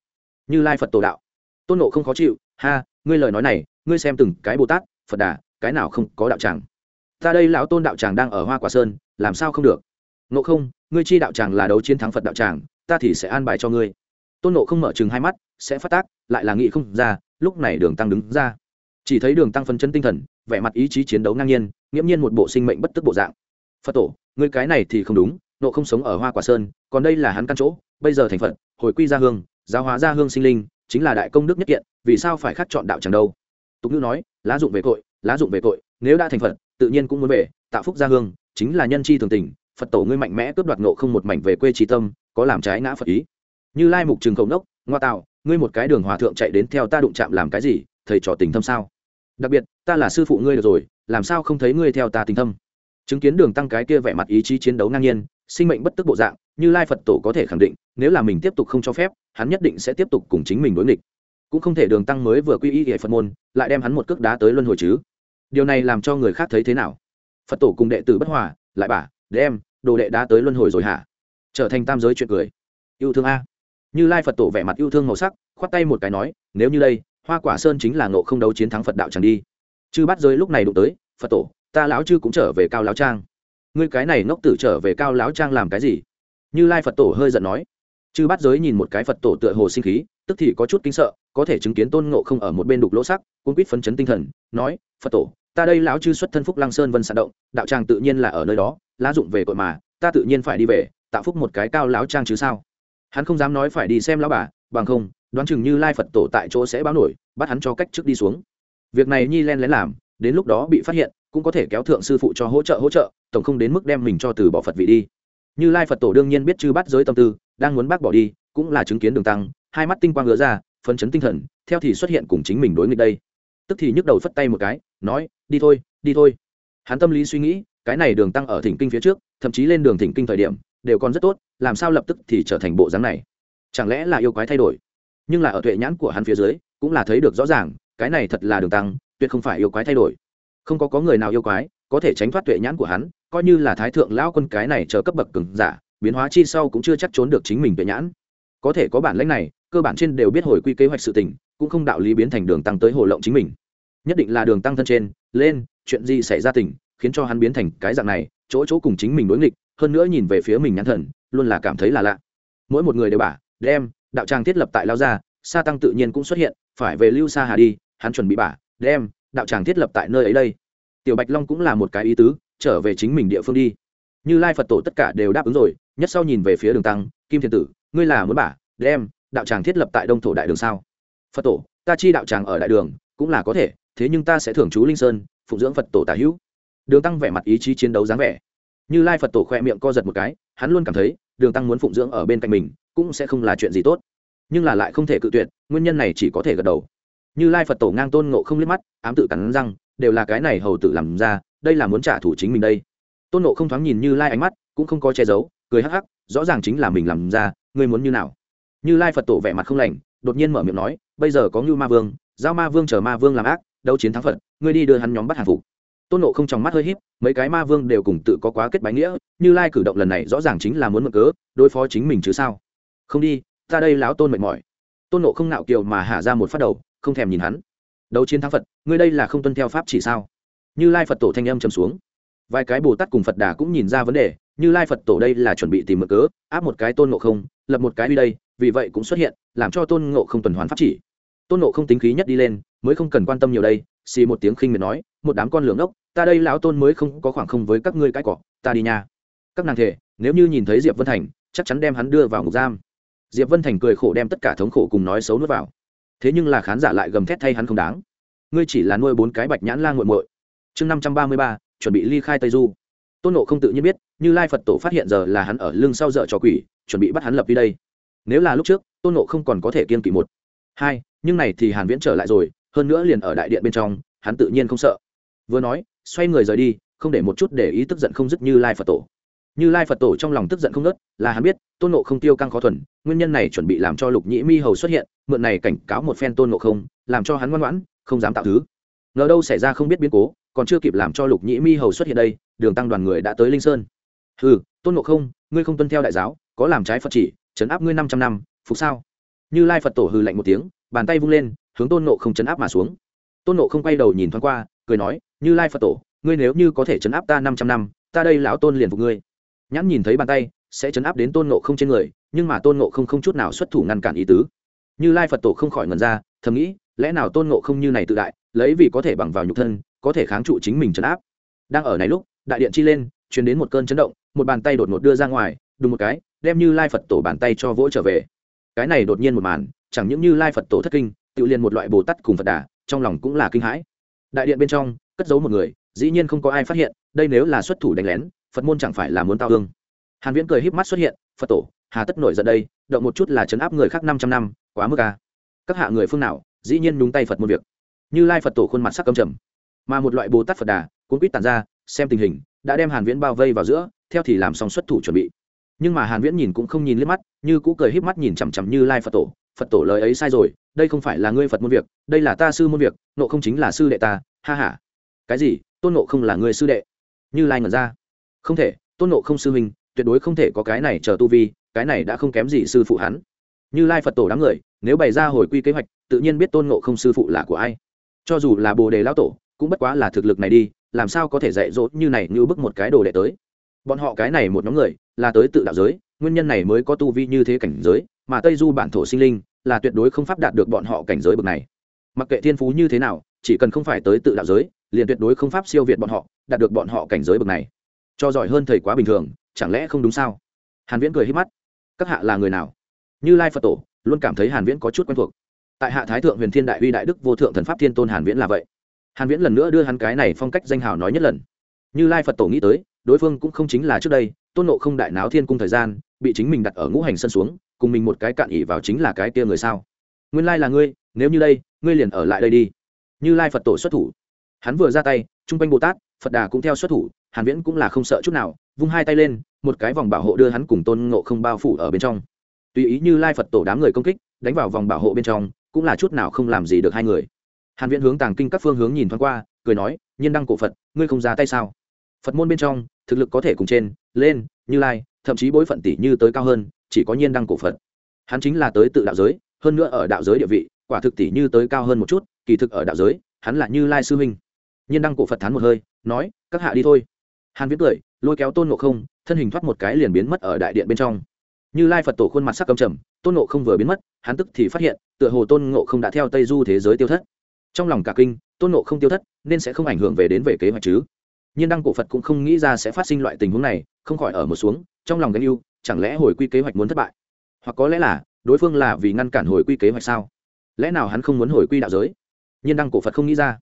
Như lai phật tổ đạo. Tôn nộ không khó chịu, ha ngươi lời nói này, ngươi xem từng cái bồ tát, phật đà, cái nào không có đạo tràng? Ta đây lão tôn đạo tràng đang ở hoa quả sơn, làm sao không được? Nộ không, ngươi chi đạo tràng là đấu chiến thắng phật đạo tràng, ta thì sẽ an bài cho ngươi. Tôn nộ không mở chừng hai mắt, sẽ phát tác, lại là nghị không ra, lúc này đường tăng đứng ra. Chỉ thấy đường tăng phân chân tinh thần, vẻ mặt ý chí chiến đấu ngang nhiên, nghiễm nhiên một bộ sinh mệnh bất tức bộ dạng. Phật tổ, ngươi cái này thì không đúng nộ không sống ở hoa quả sơn, còn đây là hắn căn chỗ, bây giờ thành phật, hồi quy gia hương, giáo hóa gia hương sinh linh, chính là đại công đức nhất kiện vì sao phải khắc chọn đạo chẳng đâu? Tục ngữ nói, lá dụng về cội, lá dụng về cội, nếu đã thành phật, tự nhiên cũng muốn về, tạo phúc gia hương, chính là nhân chi thường tình, phật tổ ngươi mạnh mẽ cướp đoạt nộ không một mảnh về quê trí tâm, có làm trái ngã phật ý. Như lai mục trường khẩu nốc, ngoa tạo, ngươi một cái đường hòa thượng chạy đến theo ta đụng chạm làm cái gì, thầy trò tình thâm sao? Đặc biệt, ta là sư phụ ngươi được rồi, làm sao không thấy ngươi theo ta tình thâm? Chứng kiến đường tăng cái kia vẻ mặt ý chí chiến đấu ngang nhiên, sinh mệnh bất tức bộ dạng, như lai phật tổ có thể khẳng định, nếu là mình tiếp tục không cho phép, hắn nhất định sẽ tiếp tục cùng chính mình đối nghịch cũng không thể đường tăng mới vừa quy y hệ phật môn, lại đem hắn một cước đá tới luân hồi chứ. Điều này làm cho người khác thấy thế nào? Phật tổ cùng đệ tử bất hòa, lại bà đem đồ đệ đã tới luân hồi rồi hả? Trở thành tam giới chuyện cười. Yêu thương a. Như lai phật tổ vẻ mặt yêu thương màu sắc, khoát tay một cái nói, nếu như đây, hoa quả sơn chính là ngộ không đấu chiến thắng phật đạo chẳng đi. Chư bắt giới lúc này đụng tới, phật tổ, ta lão chư cũng trở về cao lão trang. Ngươi cái này ngốc tử trở về cao lão trang làm cái gì? Như lai phật tổ hơi giận nói. Chư bắt giới nhìn một cái phật tổ tựa hồ sinh khí tức thì có chút kinh sợ, có thể chứng kiến tôn ngộ không ở một bên đục lỗ sắc, cuốn quýt phấn chấn tinh thần, nói, phật tổ, ta đây lão chư xuất thân phúc lăng sơn vân sản động, đạo tràng tự nhiên là ở nơi đó, lá dụng về cội mà, ta tự nhiên phải đi về, tạo phúc một cái cao lão trang chứ sao? Hắn không dám nói phải đi xem lão bà, bằng không, đoán chừng như lai phật tổ tại chỗ sẽ báo nổi, bắt hắn cho cách trước đi xuống. Việc này nhi len lén làm, đến lúc đó bị phát hiện, cũng có thể kéo thượng sư phụ cho hỗ trợ hỗ trợ, tổng không đến mức đem mình cho từ bỏ phật vị đi. Như lai phật tổ đương nhiên biết chư bắt giới tâm tư, đang muốn bác bỏ đi, cũng là chứng kiến đường tăng hai mắt tinh quang ngứa ra, phấn chấn tinh thần, theo thì xuất hiện cùng chính mình đối nghịch đây. Tức thì nhức đầu phất tay một cái, nói, đi thôi đi thôi. Hắn tâm lý suy nghĩ, cái này đường tăng ở thỉnh kinh phía trước, thậm chí lên đường thỉnh kinh thời điểm, đều còn rất tốt, làm sao lập tức thì trở thành bộ dáng này? Chẳng lẽ là yêu quái thay đổi? Nhưng là ở tuệ nhãn của hắn phía dưới, cũng là thấy được rõ ràng, cái này thật là đường tăng, tuyệt không phải yêu quái thay đổi. Không có có người nào yêu quái, có thể tránh thoát tuệ nhãn của hắn, coi như là thái thượng lão quân cái này chờ cấp bậc cứng giả, biến hóa chi sau cũng chưa chắc trốn được chính mình tuệ nhãn có thể có bản lãnh này, cơ bản trên đều biết hồi quy kế hoạch sự tình, cũng không đạo lý biến thành đường tăng tới hồ lộng chính mình. Nhất định là đường tăng thân trên, lên, chuyện gì xảy ra tình, khiến cho hắn biến thành cái dạng này, chỗ chỗ cùng chính mình đối nghịch, hơn nữa nhìn về phía mình nhãn thần, luôn là cảm thấy là lạ. Mỗi một người đều bảo, đem, đạo tràng thiết lập tại lao gia, sa tăng tự nhiên cũng xuất hiện, phải về lưu sa hà đi, hắn chuẩn bị bả đem, đạo tràng thiết lập tại nơi ấy đây. Tiểu bạch long cũng là một cái ý tứ, trở về chính mình địa phương đi. Như lai phật tổ tất cả đều đáp ứng rồi, nhất sau nhìn về phía đường tăng, kim thiên tử ngươi là muốn bả đem đạo tràng thiết lập tại đông thổ đại đường sao? Phật tổ, ta chi đạo tràng ở đại đường, cũng là có thể, thế nhưng ta sẽ thưởng chú linh sơn, phụng dưỡng phật tổ tả hữu. Đường tăng vẻ mặt ý chí chiến đấu dáng vẻ. Như lai phật tổ khoe miệng co giật một cái, hắn luôn cảm thấy, đường tăng muốn phụng dưỡng ở bên cạnh mình, cũng sẽ không là chuyện gì tốt. Nhưng là lại không thể cự tuyệt, nguyên nhân này chỉ có thể gật đầu. Như lai phật tổ ngang tôn ngộ không liếc mắt, ám tự cắn răng, đều là cái này hầu tự làm ra, đây là muốn trả thù chính mình đây. Tôn ngộ không thoáng nhìn như lai ánh mắt, cũng không có che giấu, cười hắc hắc, rõ ràng chính là mình làm ra ngươi muốn như nào? Như lai phật tổ vẻ mặt không lành, đột nhiên mở miệng nói, bây giờ có ngưu ma vương, giao ma vương chờ ma vương làm ác, đấu chiến thắng phật, ngươi đi đưa hắn nhóm bắt hàng phục. Tôn nộ không trong mắt hơi híp, mấy cái ma vương đều cùng tự có quá kết bái nghĩa, như lai cử động lần này rõ ràng chính là muốn mượn cớ, đối phó chính mình chứ sao? Không đi, ta đây láo tôn mệt mỏi. Tôn nộ không nạo kiều mà hạ ra một phát đầu, không thèm nhìn hắn. Đấu chiến thắng phật, ngươi đây là không tuân theo pháp chỉ sao? Như lai phật tổ thanh âm trầm xuống. Vài cái bồ tát cùng phật đà cũng nhìn ra vấn đề, như lai phật tổ đây là chuẩn bị tìm mượn cớ, áp một cái tôn nộ không lập một cái đi đây, vì vậy cũng xuất hiện, làm cho tôn ngộ không tuần hoàn pháp chỉ. Tôn ngộ không tính khí nhất đi lên, mới không cần quan tâm nhiều đây, xì một tiếng khinh miệt nói, một đám con lường ốc, ta đây lão tôn mới không có khoảng không với các ngươi cái cỏ, ta đi nha. Các nàng thể nếu như nhìn thấy diệp vân thành, chắc chắn đem hắn đưa vào ngục giam. Diệp vân thành cười khổ đem tất cả thống khổ cùng nói xấu nuốt vào. Thế nhưng là khán giả lại gầm thét thay hắn không đáng. Ngươi chỉ là nuôi bốn cái bạch nhãn la nguội muội. Chương năm trăm ba mươi ba, chuẩn bị ly khai tây du. Tôn nộ không tự nhiên biết như lai phật tổ phát hiện giờ là hắn ở lưng sau dợ cho quỷ, chuẩn bị bắt hắn lập đi đây. Nếu là lúc trước, tôn nộ không còn có thể kiên kỵ một. Hai, nhưng này thì hàn viễn trở lại rồi, hơn nữa liền ở đại điện bên trong, hắn tự nhiên không sợ. Vừa nói, xoay người rời đi, không để một chút để ý tức giận không dứt như lai phật tổ. Như lai phật tổ trong lòng tức giận không nớt là hắn biết, tôn nộ không tiêu căng khó thuần, nguyên nhân này chuẩn bị làm cho lục nhĩ mi hầu xuất hiện, mượn này cảnh cáo một phen tôn nộ không, làm cho hắn ngoan ngoãn, không dám tạo thứ. Ngờ đâu xảy ra không biết biến cố, còn chưa kịp làm cho lục nhĩ mi hầu xuất hiện đây, đường tăng đoàn người đã tới linh sơn ừ tôn ngộ không, ngươi không tuân theo đại giáo, có làm trái phật chỉ chấn áp ngươi năm trăm năm, phục sao? Như lai phật tổ hừ lạnh một tiếng, bàn tay vung lên, hướng tôn nộ không chấn áp mà xuống. Tôn nộ không quay đầu nhìn thoáng qua, cười nói, như lai phật tổ, ngươi nếu như có thể chấn áp ta năm trăm năm, ta đây lão tôn liền phục ngươi. Nhãn nhìn thấy bàn tay, sẽ chấn áp đến tôn nộ không trên người, nhưng mà tôn nộ không không chút nào xuất thủ ngăn cản ý tứ. Như lai phật tổ không khỏi ngần ra, thầm nghĩ, lẽ nào tôn nộ không như này tự đại, lấy vì có thể bằng vào nhục thân, có thể kháng trụ chính mình chấn áp? Đang ở này lúc, đại điện chi lên chuyển đến một cơn chấn động, một bàn tay đột ngột đưa ra ngoài, đùng một cái, đem như lai phật tổ bàn tay cho vỗ trở về. Cái này đột nhiên một màn, chẳng những như lai phật tổ thất kinh, tự liền một loại bồ tát cùng phật đà, trong lòng cũng là kinh hãi. Đại điện bên trong, cất giấu một người, dĩ nhiên không có ai phát hiện, đây nếu là xuất thủ đánh lén, phật môn chẳng phải là muốn tao hương hàn viễn cười híp mắt xuất hiện, phật tổ, hà tất nổi giận đây, động một chút là chấn áp người khác 500 năm, quá mức à các hạ người phương nào, dĩ nhiên nhúng tay phật môn việc. Như lai phật tổ khuôn mặt sắc căm trầm, mà một loại bồ tát phật đà cũng quýt tàn ra xem tình hình, đã đem hàn viễn bao vây vào giữa, theo thì làm xong xuất thủ chuẩn bị. Nhưng mà hàn viễn nhìn cũng không nhìn liếc mắt, như cũ cười híp mắt nhìn chằm chằm như lai phật tổ. Phật tổ lời ấy sai rồi, đây không phải là ngươi phật môn việc, đây là ta sư môn việc, nộ không chính là sư đệ ta, ha ha. Cái gì? Tôn nộ không là người sư đệ? Như lai ngẩn ra. Không thể, tôn nộ không sư huynh, tuyệt đối không thể có cái này chờ tu vi, cái này đã không kém gì sư phụ hắn. Như lai phật tổ đám người, nếu bày ra hồi quy kế hoạch, tự nhiên biết tôn nộ không sư phụ là của ai. Cho dù là bồ đề lão tổ cũng bất quá là thực lực này đi, làm sao có thể dạy dỗ như này như bức một cái đồ đệ tới. Bọn họ cái này một nhóm người, là tới tự đạo giới, nguyên nhân này mới có tu vi như thế cảnh giới, mà tây du bản thổ sinh linh, là tuyệt đối không pháp đạt được bọn họ cảnh giới bậc này. Mặc kệ thiên phú như thế nào, chỉ cần không phải tới tự đạo giới, liền tuyệt đối không pháp siêu việt bọn họ, đạt được bọn họ cảnh giới bậc này. Cho giỏi hơn thầy quá bình thường, chẳng lẽ không đúng sao? Hàn viễn cười hít mắt. Các hạ là người nào? Như lai phật tổ, luôn cảm thấy hàn viễn có chút quen thuộc. Tại hạ thái thượng huyền thiên đại uy đại đức vô thượng thần pháp thiên tôn hàn viễn là vậy hàn viễn lần nữa đưa hắn cái này phong cách danh hào nói nhất lần. Như lai phật tổ nghĩ tới, đối phương cũng không chính là trước đây, tôn nộ không đại náo thiên cung thời gian, bị chính mình đặt ở ngũ hành sân xuống, cùng mình một cái cạn ỉ vào chính là cái kia người sao? Nguyên lai là ngươi, nếu như đây, ngươi liền ở lại đây đi. Như lai phật tổ xuất thủ. Hắn vừa ra tay, trung quanh bồ tát, phật đà cũng theo xuất thủ, hàn viễn cũng là không sợ chút nào, vung hai tay lên, một cái vòng bảo hộ đưa hắn cùng tôn ngộ không bao phủ ở bên trong. Tùy ý như lai phật tổ đám người công kích, đánh vào vòng bảo hộ bên trong, cũng là chút nào không làm gì được hai người hàn viễn hướng tàng kinh các phương hướng nhìn thoáng qua, cười nói, nhiên đăng cổ phật, ngươi không ra tay sao? Phật môn bên trong, thực lực có thể cùng trên, lên, như lai, thậm chí bối phận tỷ như tới cao hơn, chỉ có nhiên đăng cổ phật. Hắn chính là tới tự đạo giới, hơn nữa ở đạo giới địa vị, quả thực tỷ như tới cao hơn một chút, kỳ thực ở đạo giới, hắn là như lai sư huynh. Nhiên đăng cổ phật thán một hơi, nói, các hạ đi thôi. Hàn viễn cười, lôi kéo tôn ngộ không, thân hình thoát một cái liền biến mất ở đại điện bên trong. Như lai phật tổ khuôn mặt sắc cầm trầm, tôn ngộ không vừa biến mất, hắn tức thì phát hiện, tựa hồ tôn ngộ không đã theo tây du thế giới tiêu thất trong lòng cả kinh, tôn ngộ không tiêu thất, nên sẽ không ảnh hưởng về đến về kế hoạch chứ. Nhiên đăng cổ phật cũng không nghĩ ra sẽ phát sinh loại tình huống này, không khỏi ở một xuống, trong lòng gánh yêu chẳng lẽ hồi quy kế hoạch muốn thất bại? Hoặc có lẽ là, đối phương là vì ngăn cản hồi quy kế hoạch sao? Lẽ nào hắn không muốn hồi quy đạo giới? Nhiên đăng cổ phật không nghĩ ra.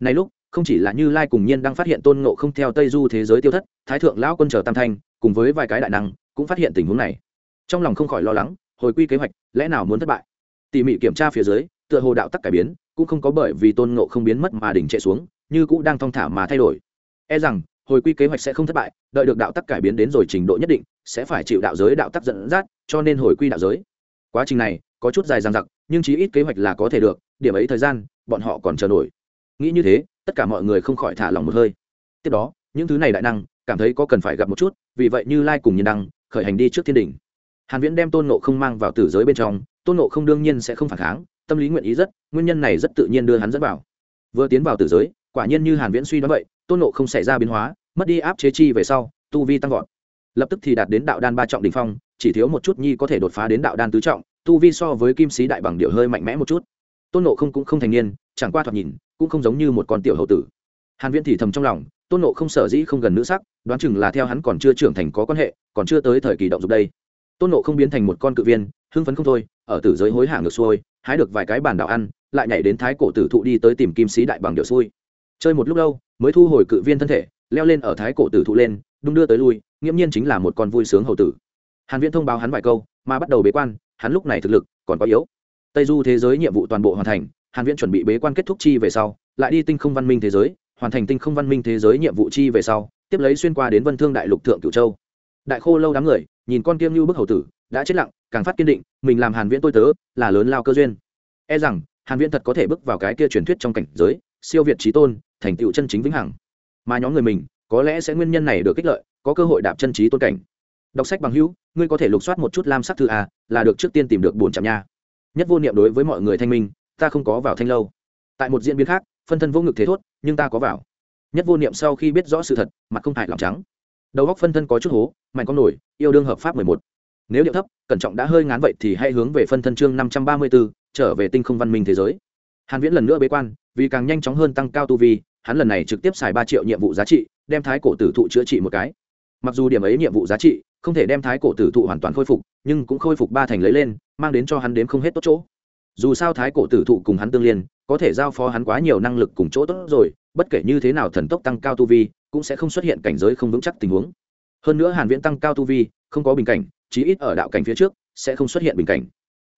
Này lúc, không chỉ là như lai cùng nhiên đang phát hiện tôn ngộ không theo tây du thế giới tiêu thất, thái thượng lão quân chờ tam thanh, cùng với vài cái đại năng, cũng phát hiện tình huống này. Trong lòng không khỏi lo lắng, hồi quy kế hoạch, lẽ nào muốn thất bại? Tỉ mỉ kiểm tra phía dưới tựa hồ đạo tắc cải biến, cũng không có bởi vì tôn ngộ không biến mất mà đỉnh chạy xuống, như cũng đang thong thả mà thay đổi. E rằng, hồi quy kế hoạch sẽ không thất bại, đợi được đạo tắc cải biến đến rồi trình độ nhất định, sẽ phải chịu đạo giới đạo tắc dẫn dắt, cho nên hồi quy đạo giới. Quá trình này, có chút dài dằng dặc, nhưng chí ít kế hoạch là có thể được, điểm ấy thời gian, bọn họ còn chờ nổi. Nghĩ như thế, tất cả mọi người không khỏi thả lòng một hơi. Tiếp đó, những thứ này đại năng, cảm thấy có cần phải gặp một chút, vì vậy như lai cùng nhiên đăng, khởi hành đi trước thiên đình hàn viễn đem tôn nộ không mang vào tử giới bên trong, tôn nộ không đương nhiên sẽ không phản kháng tâm lý nguyện ý rất, nguyên nhân này rất tự nhiên đưa hắn dẫn vào. Vừa tiến vào tử giới, quả nhiên như hàn viễn suy đoán vậy, tôn nộ không xảy ra biến hóa, mất đi áp chế chi về sau, tu vi tăng vọt. Lập tức thì đạt đến đạo đan ba trọng đỉnh phong, chỉ thiếu một chút nhi có thể đột phá đến đạo đan tứ trọng, tu vi so với kim sĩ đại bằng điệu hơi mạnh mẽ một chút. Tôn nộ không cũng không thành niên, chẳng qua thoạt nhìn, cũng không giống như một con tiểu hậu tử. Hàn viễn thì thầm trong lòng, tôn nộ không sở dĩ không gần nữ sắc, đoán chừng là theo hắn còn chưa trưởng thành có quan hệ, còn chưa tới thời kỳ động dục đây. Tôn nộ không biến thành một con cự viên, hưng phấn không thôi, ở tử giới hối hả ngược xuôi hái được vài cái bản đảo ăn, lại nhảy đến thái cổ tử thụ đi tới tìm kim sĩ đại bằng điệu xui. Chơi một lúc lâu, mới thu hồi cự viên thân thể, leo lên ở thái cổ tử thụ lên, đung đưa tới lui, nghiễm nhiên chính là một con vui sướng hậu tử. Hàn viễn thông báo hắn vài câu, mà bắt đầu bế quan, hắn lúc này thực lực còn có yếu. Tây du thế giới nhiệm vụ toàn bộ hoàn thành, hàn viễn chuẩn bị bế quan kết thúc chi về sau, lại đi tinh không văn minh thế giới, hoàn thành tinh không văn minh thế giới nhiệm vụ chi về sau, tiếp lấy xuyên qua đến vân thương đại lục thượng cửu châu. Đại khô lâu đám người nhìn con kiêm như bức hầu tử, đã chết lặng, càng phát kiên định, mình làm hàn viễn tôi tớ, là lớn lao cơ duyên. E rằng, hàn viễn thật có thể bước vào cái kia truyền thuyết trong cảnh giới, siêu việt trí tôn, thành tựu chân chính vĩnh hằng. Mà nhóm người mình, có lẽ sẽ nguyên nhân này được kích lợi, có cơ hội đạp chân trí tôn cảnh. Đọc sách bằng hữu, ngươi có thể lục soát một chút lam sắc thư a là được trước tiên tìm được buồn chạm nha. Nhất vô niệm đối với mọi người thanh minh, ta không có vào thanh lâu. Tại một diễn biến khác, phân thân vô ngực thế thốt, nhưng ta có vào. Nhất vô niệm sau khi biết rõ sự thật, mặt không hại lòng trắng đầu góc phân thân có chút hố, mạnh con nổi, yêu đương hợp pháp mười một. Nếu điệu thấp, cẩn trọng đã hơi ngán vậy thì hãy hướng về phân thân chương năm trăm ba mươi b ố trở về tinh không văn minh thế giới. Hàn viễn lần nữa bế quan, vì càng nhanh chóng hơn tăng cao tu vi, hắn lần này trực tiếp xài ba triệu nhiệm vụ giá trị, đem thái cổ tử thụ chữa trị một cái. Mặc dù điểm ấy nhiệm vụ giá trị, không thể đem thái cổ tử thụ hoàn toàn khôi phục, nhưng cũng khôi phục ba thành lấy lên, mang đến cho hắn đếm không hết tốt chỗ. Dù sao thái cổ tử thụ cùng hắn tương liên, có thể giao phó hắn quá nhiều năng lực cùng chỗ tốt rồi, bất kể như thế nào thần tốc tăng cao tu vi cũng sẽ không xuất hiện cảnh giới không vững chắc tình huống. Hơn nữa hàn viễn tăng cao tu vi, không có bình cảnh, chí ít ở đạo cảnh phía trước, sẽ không xuất hiện bình cảnh.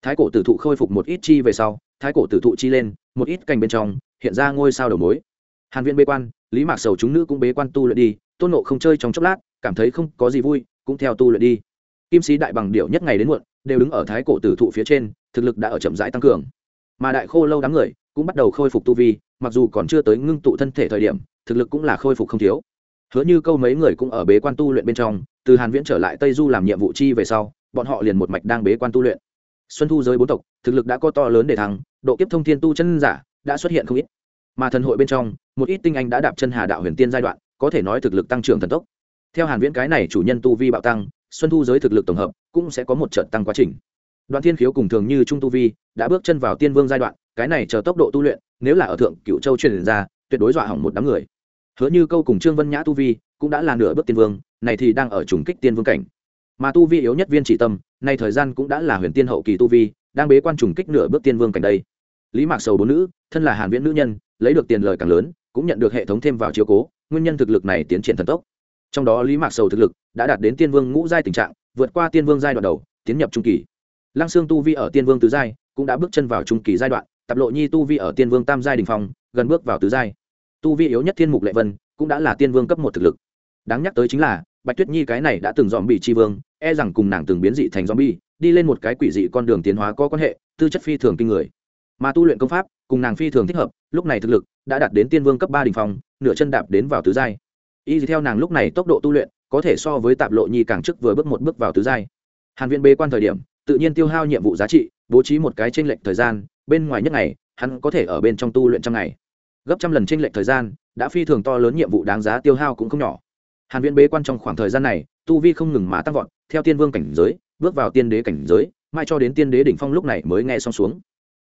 Thái cổ tử thụ khôi phục một ít chi về sau, thái cổ tử thụ chi lên, một ít cành bên trong, hiện ra ngôi sao đầu mối. Hàn viễn bế quan, lý mạc sầu chúng nữ cũng bế quan tu luyện đi, tôn nộ không chơi trong chốc lát, cảm thấy không có gì vui, cũng theo tu luyện đi. Kim sĩ đại bằng điệu nhất ngày đến muộn, đều đứng ở thái cổ tử thụ phía trên, thực lực đã ở chậm rãi tăng cường. Mà đại khô lâu đám người cũng bắt đầu khôi phục tu vi, mặc dù còn chưa tới ngưng tụ thân thể thời điểm thực lực cũng là khôi phục không thiếu. Hứa như câu mấy người cũng ở bế quan tu luyện bên trong, từ hàn viễn trở lại tây du làm nhiệm vụ chi về sau, bọn họ liền một mạch đang bế quan tu luyện. Xuân thu giới bốn tộc, thực lực đã có to lớn để thăng, độ kiếp thông thiên tu chân giả đã xuất hiện không ít. Mà thần hội bên trong, một ít tinh anh đã đạp chân hà đạo huyền tiên giai đoạn, có thể nói thực lực tăng trưởng thần tốc. Theo hàn viễn cái này chủ nhân tu vi bạo tăng, xuân thu giới thực lực tổng hợp cũng sẽ có một trận tăng quá trình. Đoạn thiên khiếu cùng thường như trung tu vi đã bước chân vào tiên vương giai đoạn, cái này chờ tốc độ tu luyện, nếu là ở thượng cựu châu truyền ra, tuyệt đối dọa hỏng một đám người hứa như câu cùng trương vân nhã tu vi cũng đã là nửa bước tiên vương, này thì đang ở trùng kích tiên vương cảnh. Mà tu vi yếu nhất viên chỉ tâm, nay thời gian cũng đã là huyền tiên hậu kỳ tu vi, đang bế quan trùng kích nửa bước tiên vương cảnh đây. Lý mạc sầu bốn nữ, thân là hàn viễn nữ nhân, lấy được tiền lời càng lớn, cũng nhận được hệ thống thêm vào chiếu cố, nguyên nhân thực lực này tiến triển thần tốc. Trong đó lý mạc sầu thực lực đã đạt đến tiên vương ngũ giai tình trạng, vượt qua tiên vương giai đoạn đầu, tiến nhập trung kỳ. Lăng xương tu vi ở tiên vương tứ giai, cũng đã bước chân vào trung kỳ giai đoạn tập lộ nhi tu vi ở tiên vương tam giai đình phong, gần bước vào tứ giai tu vi yếu nhất thiên mục lệ vân, cũng đã là tiên vương cấp một thực lực. Đáng nhắc tới chính là, bạch tuyết nhi cái này đã từng dòm bị tri vương e rằng cùng nàng từng biến dị thành zombie, đi lên một cái quỷ dị con đường tiến hóa có quan hệ, tư chất phi thường kinh người. Mà tu luyện công pháp, cùng nàng phi thường thích hợp, lúc này thực lực đã đạt đến tiên vương cấp ba đình phong, nửa chân đạp đến vào tứ giai. Y theo nàng lúc này tốc độ tu luyện, có thể so với tạp lộ nhi càng trước vừa bước một bước vào tứ giai. Hàn viên bế quan thời điểm, tự nhiên tiêu hao nhiệm vụ giá trị, bố trí một cái tranh lệch thời gian, bên ngoài nhất ngày, hắn có thể ở bên trong tu luyện trong ngày gấp trăm lần tranh lệch thời gian, đã phi thường to lớn nhiệm vụ đáng giá tiêu hao cũng không nhỏ. Hàn viễn bế quan trong khoảng thời gian này, tu vi không ngừng mà tăng vọt, theo tiên vương cảnh giới, bước vào tiên đế cảnh giới mai cho đến tiên đế đỉnh phong lúc này mới nghe xong xuống.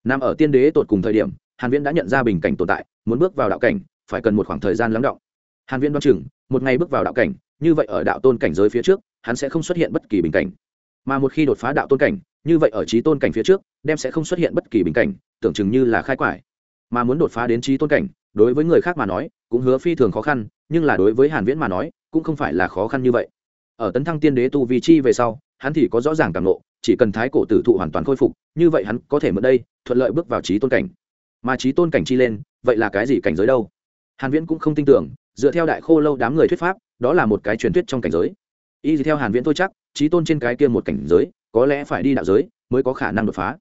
Nằm ở tiên đế tột cùng thời điểm, hàn viễn đã nhận ra bình cảnh tồn tại, muốn bước vào đạo cảnh, phải cần một khoảng thời gian lắng động. Hàn viễn đoán chừng, một ngày bước vào đạo cảnh, như vậy ở đạo tôn cảnh giới phía trước, hắn sẽ không xuất hiện bất kỳ bình cảnh. Mà một khi đột phá đạo tôn cảnh, như vậy ở trí tôn cảnh phía trước, đem sẽ không xuất hiện bất kỳ bình cảnh, tưởng chừng như là khai quải mà muốn đột phá đến trí tôn cảnh, đối với người khác mà nói, cũng hứa phi thường khó khăn, nhưng là đối với hàn viễn mà nói, cũng không phải là khó khăn như vậy. Ở tấn thăng tiên đế tu vi chi về sau, hắn thì có rõ ràng cảm nộ chỉ cần thái cổ tử thụ hoàn toàn khôi phục, như vậy hắn có thể mượn đây, thuận lợi bước vào trí tôn cảnh. Mà trí tôn cảnh chi lên, vậy là cái gì cảnh giới đâu? Hàn viễn cũng không tin tưởng, dựa theo đại khô lâu đám người thuyết pháp, đó là một cái truyền thuyết trong cảnh giới. Y theo hàn viễn thôi chắc, trí tôn trên cái kia một cảnh giới, có lẽ phải đi đạo giới, mới có khả năng đột phá.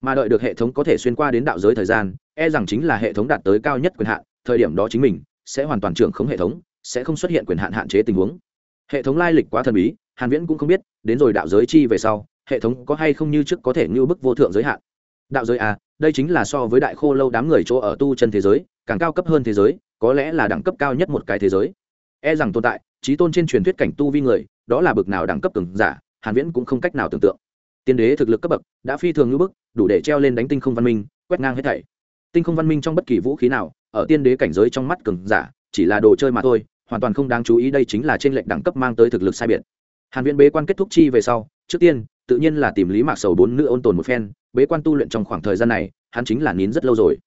Mà đợi được hệ thống có thể xuyên qua đến đạo giới thời gian e rằng chính là hệ thống đạt tới cao nhất quyền hạn, thời điểm đó chính mình sẽ hoàn toàn trưởng khống hệ thống, sẽ không xuất hiện quyền hạn hạn chế tình huống. Hệ thống lai lịch quá thần bí, hàn viễn cũng không biết, đến rồi đạo giới chi về sau, hệ thống có hay không như trước có thể như bức vô thượng giới hạn. Đạo giới à đây chính là so với đại khô lâu đám người chỗ ở tu chân thế giới, càng cao cấp hơn thế giới, có lẽ là đẳng cấp cao nhất một cái thế giới. E rằng tồn tại, trí tôn trên truyền thuyết cảnh tu vi người, đó là bậc nào đẳng cấp cường giả, hàn viễn cũng không cách nào tưởng tượng. Tiên đế thực lực cấp bậc, đã phi thường như bức, đủ để treo lên đánh tinh không văn minh, quét ngang hết thảy tinh không văn minh trong bất kỳ vũ khí nào, ở tiên đế cảnh giới trong mắt cường giả, chỉ là đồ chơi mà thôi, hoàn toàn không đáng chú ý đây chính là trên lệnh đẳng cấp mang tới thực lực sai biệt. Hàn viễn bế quan kết thúc chi về sau, trước tiên, tự nhiên là tìm lý mạc sầu bốn nữ ôn tồn một phen, bế quan tu luyện trong khoảng thời gian này, hắn chính là nín rất lâu rồi.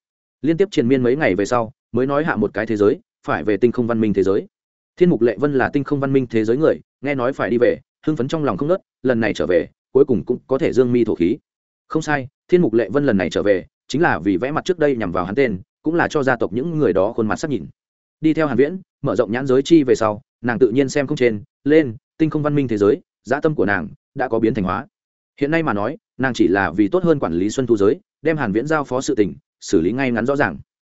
Liên tiếp triền miên mấy ngày về sau, mới nói hạ một cái thế giới, phải về tinh không văn minh thế giới. Thiên mục lệ vân là tinh không văn minh thế giới người, nghe nói phải đi về, hưng phấn trong lòng không nớt lần này trở về, cuối cùng cũng có thể dương mi thổ khí. Không sai, thiên mục lệ vân lần này trở về chính là vì vẽ mặt trước đây nhằm vào hắn tên, cũng là cho gia tộc những người đó khuôn mặt sắc nhìn. Đi theo hàn viễn, mở rộng nhãn giới chi về sau, nàng tự nhiên xem không trên, lên, tinh không văn minh thế giới, dã tâm của nàng đã có biến thành hóa. Hiện nay mà nói, nàng chỉ là vì tốt hơn quản lý xuân thu giới, đem hàn viễn giao phó sự tình, xử lý ngay ngắn rõ ràng.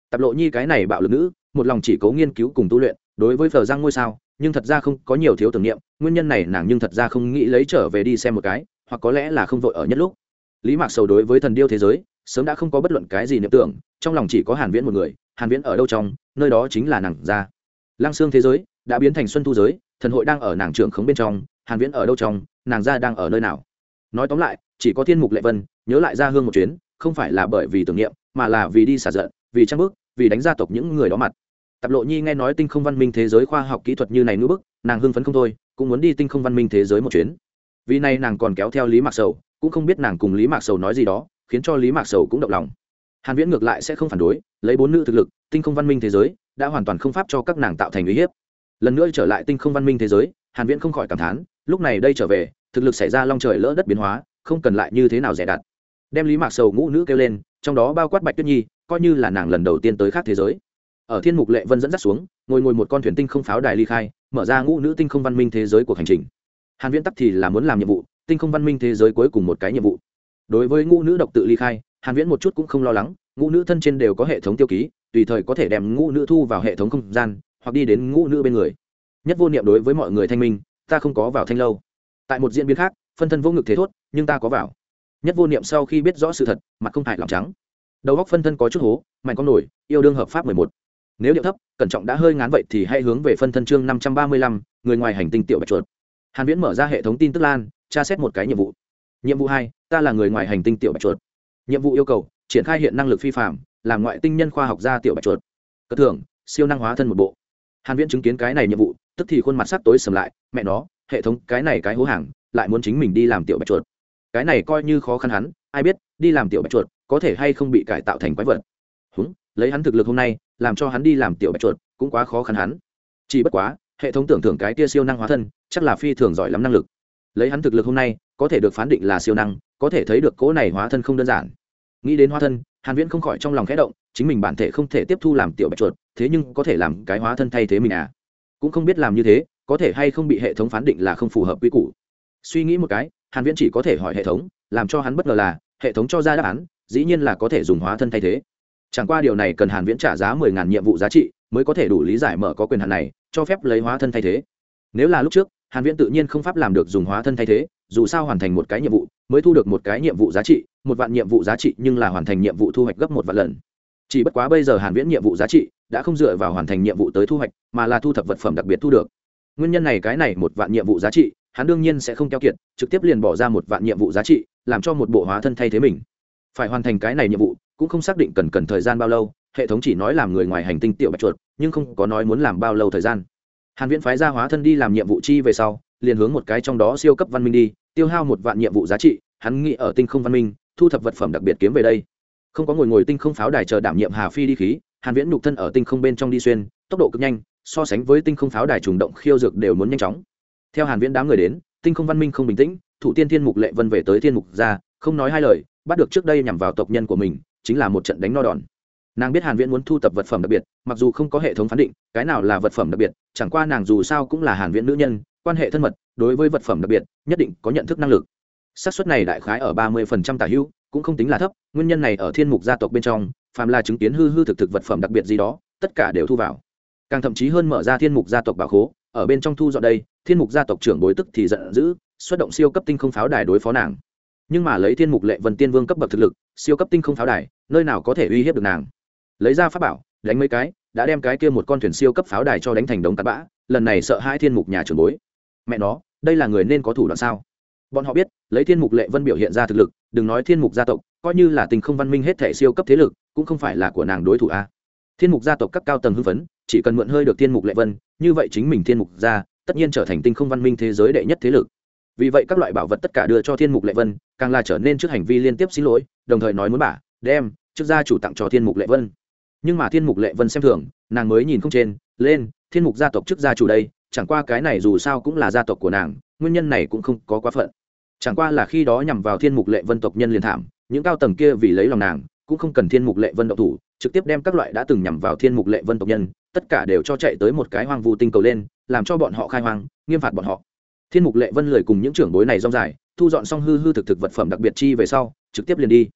Tập lộ nhi cái này bạo lực nữ, một lòng chỉ cố nghiên cứu cùng tu luyện, đối với phở giang ngôi sao, nhưng thật ra không có nhiều thiếu tưởng niệm, nguyên nhân này nàng nhưng thật ra không nghĩ lấy trở về đi xem một cái, hoặc có lẽ là không vội ở nhất lúc. Lý mạc sầu đối với thần điêu thế giới sớm đã không có bất luận cái gì niệm tưởng, trong lòng chỉ có hàn viễn một người, hàn viễn ở đâu trong, nơi đó chính là nàng ra. Lang xương thế giới, đã biến thành xuân thu giới, thần hội đang ở nàng trưởng khống bên trong, hàn viễn ở đâu trong, nàng ra đang ở nơi nào? Nói tóm lại, chỉ có thiên mục lệ vân, nhớ lại ra hương một chuyến, không phải là bởi vì tưởng niệm, mà là vì đi xả giận, vì trang bước vì đánh gia tộc những người đó mặt. Tập lộ nhi nghe nói tinh không văn minh thế giới khoa học kỹ thuật như này nữa bức, nàng hưng phấn không thôi, cũng muốn đi tinh không văn minh thế giới một chuyến. Vì này nàng còn kéo theo lý mạc sầu, cũng không biết nàng cùng lý mạc sầu nói gì đó khiến cho lý mạc sầu cũng động lòng. Hàn viễn ngược lại sẽ không phản đối, lấy bốn nữ thực lực, tinh không văn minh thế giới, đã hoàn toàn không pháp cho các nàng tạo thành uy hiếp. Lần nữa trở lại tinh không văn minh thế giới, hàn viễn không khỏi cảm thán, lúc này đây trở về, thực lực xảy ra long trời lỡ đất biến hóa, không cần lại như thế nào rẻ đặt đem lý mạc sầu ngũ nữ kêu lên, trong đó bao quát bạch tuyết nhi, coi như là nàng lần đầu tiên tới khác thế giới. Ở thiên mục lệ vân dẫn dắt xuống, ngồi ngồi một con thuyền tinh không pháo đài ly khai, mở ra ngũ nữ tinh không văn minh thế giới của hành trình. Hàn viễn tắc thì là muốn làm nhiệm vụ, tinh không văn minh thế giới cuối cùng một cái nhiệm vụ đối với ngũ nữ độc tự ly khai, hàn viễn một chút cũng không lo lắng, ngũ nữ thân trên đều có hệ thống tiêu ký, tùy thời có thể đem ngũ nữ thu vào hệ thống không gian, hoặc đi đến ngũ nữ bên người. Nhất vô niệm đối với mọi người thanh minh, ta không có vào thanh lâu. Tại một diễn biến khác, phân thân vô ngực thế thốt, nhưng ta có vào. Nhất vô niệm sau khi biết rõ sự thật, mặt không hại lòng trắng. Đầu góc phân thân có chút hố, mạnh con nổi, yêu đương hợp pháp mười một. Nếu điệu thấp, cẩn trọng đã hơi ngán vậy thì hãy hướng về phân thân chương năm trăm ba mươi lăm, người ngoài hành tinh tiểu bạch chuột. Hàn viễn mở ra hệ thống tin tức lan, tra xét một cái nhiệm vụ nhiệm vụ hai, ta là người ngoài hành tinh tiểu bạch chuột. Nhiệm vụ yêu cầu, triển khai hiện năng lực phi phạm làm ngoại tinh nhân khoa học gia tiểu bạch chuột. Cất thưởng, siêu năng hóa thân một bộ. Hàn viễn chứng kiến cái này nhiệm vụ, tức thì khuôn mặt sắc tối sầm lại, mẹ nó, hệ thống, cái này cái hố hàng, lại muốn chính mình đi làm tiểu bạch chuột. Cái này coi như khó khăn hắn, ai biết, đi làm tiểu bạch chuột, có thể hay không bị cải tạo thành quái vật. Húng, lấy hắn thực lực hôm nay, làm cho hắn đi làm tiểu bạch chuột, cũng quá khó khăn hắn. Chỉ bất quá, hệ thống tưởng thưởng cái tia siêu năng hóa thân, chắc là phi thường giỏi lắm năng lực lấy hắn thực lực hôm nay, có thể được phán định là siêu năng, có thể thấy được cỗ này hóa thân không đơn giản. Nghĩ đến hóa thân, hàn viễn không khỏi trong lòng khẽ động, chính mình bản thể không thể tiếp thu làm tiểu bạch chuột, thế nhưng có thể làm cái hóa thân thay thế mình à? Cũng không biết làm như thế, có thể hay không bị hệ thống phán định là không phù hợp quy củ. Suy nghĩ một cái, hàn viễn chỉ có thể hỏi hệ thống, làm cho hắn bất ngờ là, hệ thống cho ra đáp án, dĩ nhiên là có thể dùng hóa thân thay thế. Chẳng qua điều này cần hàn viễn trả giá 10.000 nhiệm vụ giá trị, mới có thể đủ lý giải mở có quyền hạn này, cho phép lấy hóa thân thay thế. Nếu là lúc trước hàn viễn tự nhiên không pháp làm được dùng hóa thân thay thế, dù sao hoàn thành một cái nhiệm vụ, mới thu được một cái nhiệm vụ giá trị, một vạn nhiệm vụ giá trị nhưng là hoàn thành nhiệm vụ thu hoạch gấp một vạn lần. Chỉ bất quá bây giờ hàn viễn nhiệm vụ giá trị đã không dựa vào hoàn thành nhiệm vụ tới thu hoạch, mà là thu thập vật phẩm đặc biệt thu được. Nguyên nhân này cái này một vạn nhiệm vụ giá trị, hắn đương nhiên sẽ không keo kiệt, trực tiếp liền bỏ ra một vạn nhiệm vụ giá trị, làm cho một bộ hóa thân thay thế mình. Phải hoàn thành cái này nhiệm vụ, cũng không xác định cần cần thời gian bao lâu, hệ thống chỉ nói làm người ngoài hành tinh tiểu bạch chuột, nhưng không có nói muốn làm bao lâu thời gian hàn viễn phái ra hóa thân đi làm nhiệm vụ chi về sau, liền hướng một cái trong đó siêu cấp văn minh đi, tiêu hao một vạn nhiệm vụ giá trị, hắn nghĩ ở tinh không văn minh, thu thập vật phẩm đặc biệt kiếm về đây. Không có ngồi ngồi tinh không pháo đài chờ đảm nhiệm hà phi đi khí, hàn viễn nhục thân ở tinh không bên trong đi xuyên, tốc độ cực nhanh, so sánh với tinh không pháo đài trùng động khiêu dược đều muốn nhanh chóng. Theo hàn viễn đám người đến, tinh không văn minh không bình tĩnh, thủ tiên thiên mục lệ vân về tới thiên mục ra không nói hai lời, bắt được trước đây nhằm vào tộc nhân của mình, chính là một trận đánh no đòn nàng biết hàn viễn muốn thu tập vật phẩm đặc biệt, mặc dù không có hệ thống phán định, cái nào là vật phẩm đặc biệt, chẳng qua nàng dù sao cũng là hàn viễn nữ nhân, quan hệ thân mật, đối với vật phẩm đặc biệt, nhất định có nhận thức năng lực. Xác suất này đại khái ở 30% tả hữu, cũng không tính là thấp, nguyên nhân này ở thiên mục gia tộc bên trong, phàm là chứng kiến hư hư thực thực vật phẩm đặc biệt gì đó, tất cả đều thu vào. Càng thậm chí hơn mở ra thiên mục gia tộc bảo khố, ở bên trong thu dọn đây, thiên mục gia tộc trưởng bối tức thì giận dữ, xuất động siêu cấp tinh không pháo đài đối phó nàng. Nhưng mà lấy thiên mục lệ vân tiên vương cấp bậc thực lực, siêu cấp tinh không pháo đài, nơi nào có thể uy hiếp được nàng? Lấy ra pháp bảo, đánh mấy cái, đã đem cái kia một con thuyền siêu cấp pháo đài cho đánh thành đống tạt bã, lần này sợ hai thiên mục nhà trưởng bối. Mẹ nó, đây là người nên có thủ đoạn sao? Bọn họ biết, lấy thiên mục lệ vân biểu hiện ra thực lực, đừng nói thiên mục gia tộc, coi như là tình không văn minh hết thể siêu cấp thế lực, cũng không phải là của nàng đối thủ a. Thiên mục gia tộc các cao tầng hưng phấn, chỉ cần mượn hơi được thiên mục lệ vân, như vậy chính mình thiên mục gia, tất nhiên trở thành tinh không văn minh thế giới đệ nhất thế lực. Vì vậy các loại bảo vật tất cả đưa cho thiên mục lệ vân, càng là trở nên trước hành vi liên tiếp xin lỗi, đồng thời nói muốn bả đem, trước gia chủ tặng cho thiên mục lệ vân nhưng mà thiên mục lệ vân xem thường, nàng mới nhìn không trên, lên, thiên mục gia tộc trước gia chủ đây, chẳng qua cái này dù sao cũng là gia tộc của nàng, nguyên nhân này cũng không có quá phận. Chẳng qua là khi đó nhằm vào thiên mục lệ vân tộc nhân liền thảm, những cao tầng kia vì lấy lòng nàng, cũng không cần thiên mục lệ vân động thủ, trực tiếp đem các loại đã từng nhằm vào thiên mục lệ vân tộc nhân, tất cả đều cho chạy tới một cái hoang vu tinh cầu lên, làm cho bọn họ khai hoang, nghiêm phạt bọn họ. Thiên mục lệ vân lười cùng những trưởng bối này rong dài, thu dọn xong hư hư thực thực vật phẩm đặc biệt chi về sau, trực tiếp liền đi.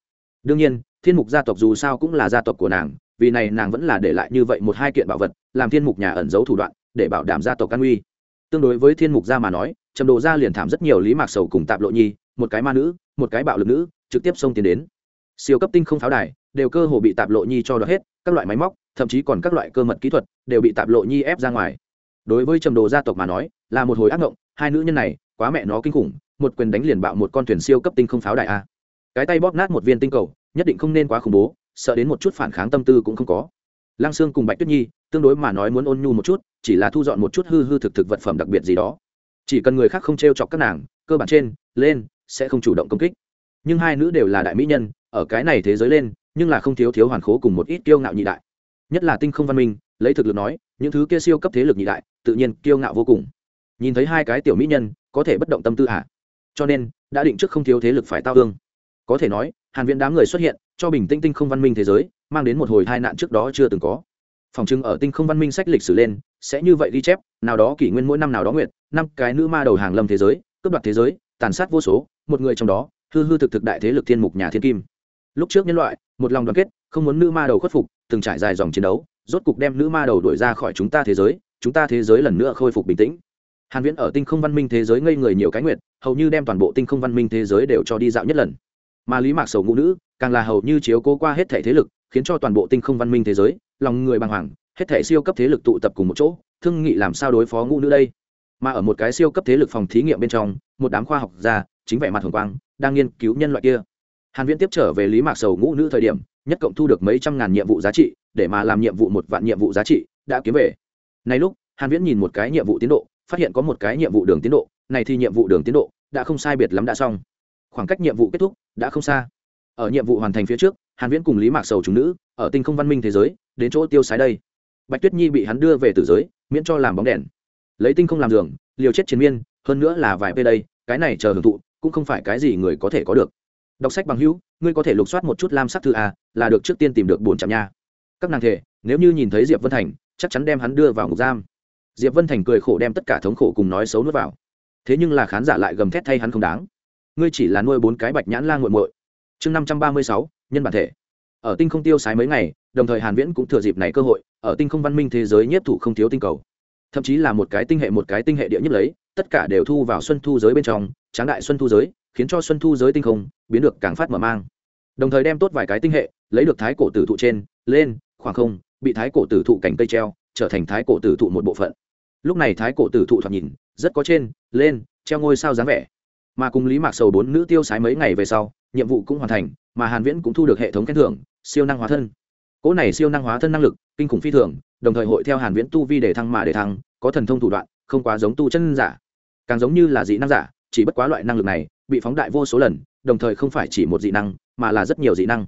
Đương nhiên, thiên mục gia tộc dù sao cũng là gia tộc của nàng vì này nàng vẫn là để lại như vậy một hai kiện bảo vật, làm thiên mục nhà ẩn giấu thủ đoạn, để bảo đảm gia tộc an uy. Tương đối với thiên mục gia mà nói, trầm đồ gia liền thảm rất nhiều lý mạc sầu cùng tạp lộ nhi, một cái ma nữ, một cái bạo lực nữ, trực tiếp xông tiến đến. Siêu cấp tinh không pháo đài, đều cơ hồ bị tạp lộ nhi cho đ hết, các loại máy móc, thậm chí còn các loại cơ mật kỹ thuật, đều bị tạp lộ nhi ép ra ngoài. Đối với trầm đồ gia tộc mà nói, là một hồi ác ngộng, hai nữ nhân này, quá mẹ nó kinh khủng, một quyền đánh liền bạo một con thuyền siêu cấp tinh không pháo đài a. Cái tay bóp nát một viên tinh cầu, nhất định không nên quá khủng bố sợ đến một chút phản kháng tâm tư cũng không có. Lăng sương cùng bạch tuyết nhi tương đối mà nói muốn ôn nhu một chút chỉ là thu dọn một chút hư hư thực thực vật phẩm đặc biệt gì đó. Chỉ cần người khác không t r e o chọc các nàng cơ bản trên lên sẽ không chủ động công kích. Nhưng hai nữ đều là đại mỹ nhân ở cái này thế giới lên nhưng là không thiếu thiếu hoàn khố cùng một ít kiêu ngạo nhị đại. Nhất là tinh không văn minh lấy thực lực nói những thứ kia siêu cấp thế lực nhị đại tự nhiên kiêu ngạo vô cùng. Nhìn thấy hai cái tiểu mỹ nhân có thể bất động tâm tư à, cho nên đã định trước không thiếu thế lực phải tao ương có thể nói hàn viễn đám người xuất hiện cho bình tĩnh tinh không văn minh thế giới, mang đến một hồi tai nạn trước đó chưa từng có. Phòng trưng ở tinh không văn minh sách lịch sử lên, sẽ như vậy ghi chép, nào đó kỷ nguyên mỗi năm nào đó nguyện năm cái nữ ma đầu hàng lâm thế giới, cướp đoạt thế giới, tàn sát vô số, một người trong đó, hư hư thực thực đại thế lực thiên mục nhà thiên kim. Lúc trước nhân loại, một lòng đoàn kết, không muốn nữ ma đầu khuất phục, từng trải dài dòng chiến đấu, rốt cục đem nữ ma đầu đuổi ra khỏi chúng ta thế giới, chúng ta thế giới lần nữa khôi phục bình tĩnh. Hàn viễn ở tinh không văn minh thế giới ngây người nhiều cái nguyện hầu như đem toàn bộ tinh không văn minh thế giới đều cho đi dạo nhất lần. Mà lý mạc sầu ngũ nữ càng là hầu như chiếu cố qua hết thể thế lực, khiến cho toàn bộ tinh không văn minh thế giới, lòng người bàng hoàng, hết thể siêu cấp thế lực tụ tập cùng một chỗ, thương nghị làm sao đối phó ngũ nữ đây? Mà ở một cái siêu cấp thế lực phòng thí nghiệm bên trong, một đám khoa học gia, chính vẻ mặt hồng quang, đang nghiên cứu nhân loại kia. Hàn viễn tiếp trở về lý mạc sầu ngũ nữ thời điểm, nhất cộng thu được mấy trăm ngàn nhiệm vụ giá trị, để mà làm nhiệm vụ một vạn nhiệm vụ giá trị, đã kiếm về. Nay lúc, hàn viễn nhìn một cái nhiệm vụ tiến độ, phát hiện có một cái nhiệm vụ đường tiến độ, này thì nhiệm vụ đường tiến độ, đã không sai biệt lắm đã xong. Khoảng cách nhiệm vụ kết thúc, đã không xa ở nhiệm vụ hoàn thành phía trước, hàn viễn cùng lý mạc sầu chúng nữ, ở tinh không văn minh thế giới, đến chỗ tiêu sái đây. Bạch tuyết nhi bị hắn đưa về tử giới, miễn cho làm bóng đèn. Lấy tinh không làm giường, liều chết chiến miên, hơn nữa là vài p đây, cái này chờ hưởng thụ, cũng không phải cái gì người có thể có được. Đọc sách bằng hữu, ngươi có thể lục soát một chút lam sắc thư a, là được trước tiên tìm được bổn chạm nha. Các nàng thể, nếu như nhìn thấy diệp vân thành, chắc chắn đem hắn đưa vào ngục giam. Diệp vân thành cười khổ đem tất cả thống khổ cùng nói xấu nuốt vào. Thế nhưng là khán giả lại gầm thét thay hắn không đáng. Ngươi chỉ là nuôi bốn cái bạch nhãn la nguội muội chương năm trăm ba mươi sáu, nhân bản thể. Ở tinh không tiêu sái mấy ngày, đồng thời hàn viễn cũng thừa dịp này cơ hội, ở tinh không văn minh thế giới nhiếp thủ không thiếu tinh cầu. Thậm chí là một cái tinh hệ một cái tinh hệ địa nhất lấy, tất cả đều thu vào xuân thu giới bên trong, tráng đại xuân thu giới, khiến cho xuân thu giới tinh không biến được càng phát mở mang. Đồng thời đem tốt vài cái tinh hệ, lấy được thái cổ tử thụ trên, lên, khoảng không, bị thái cổ tử thụ cảnh cây treo, trở thành thái cổ tử thụ một bộ phận. Lúc này thái cổ tử thụ thoạt nhìn, rất có trên, lên, treo ngôi sao dáng vẻ. Mà cùng lý mạc sầu bốn nữ tiêu sái mấy ngày về sau nhiệm vụ cũng hoàn thành, mà hàn viễn cũng thu được hệ thống khen thưởng, siêu năng hóa thân. Cỗ này siêu năng hóa thân năng lực, kinh khủng phi thường, đồng thời hội theo hàn viễn tu vi để thăng mà để thăng, có thần thông thủ đoạn, không quá giống tu chân giả. Càng giống như là dị năng giả, chỉ bất quá loại năng lực này, bị phóng đại vô số lần, đồng thời không phải chỉ một dị năng, mà là rất nhiều dị năng.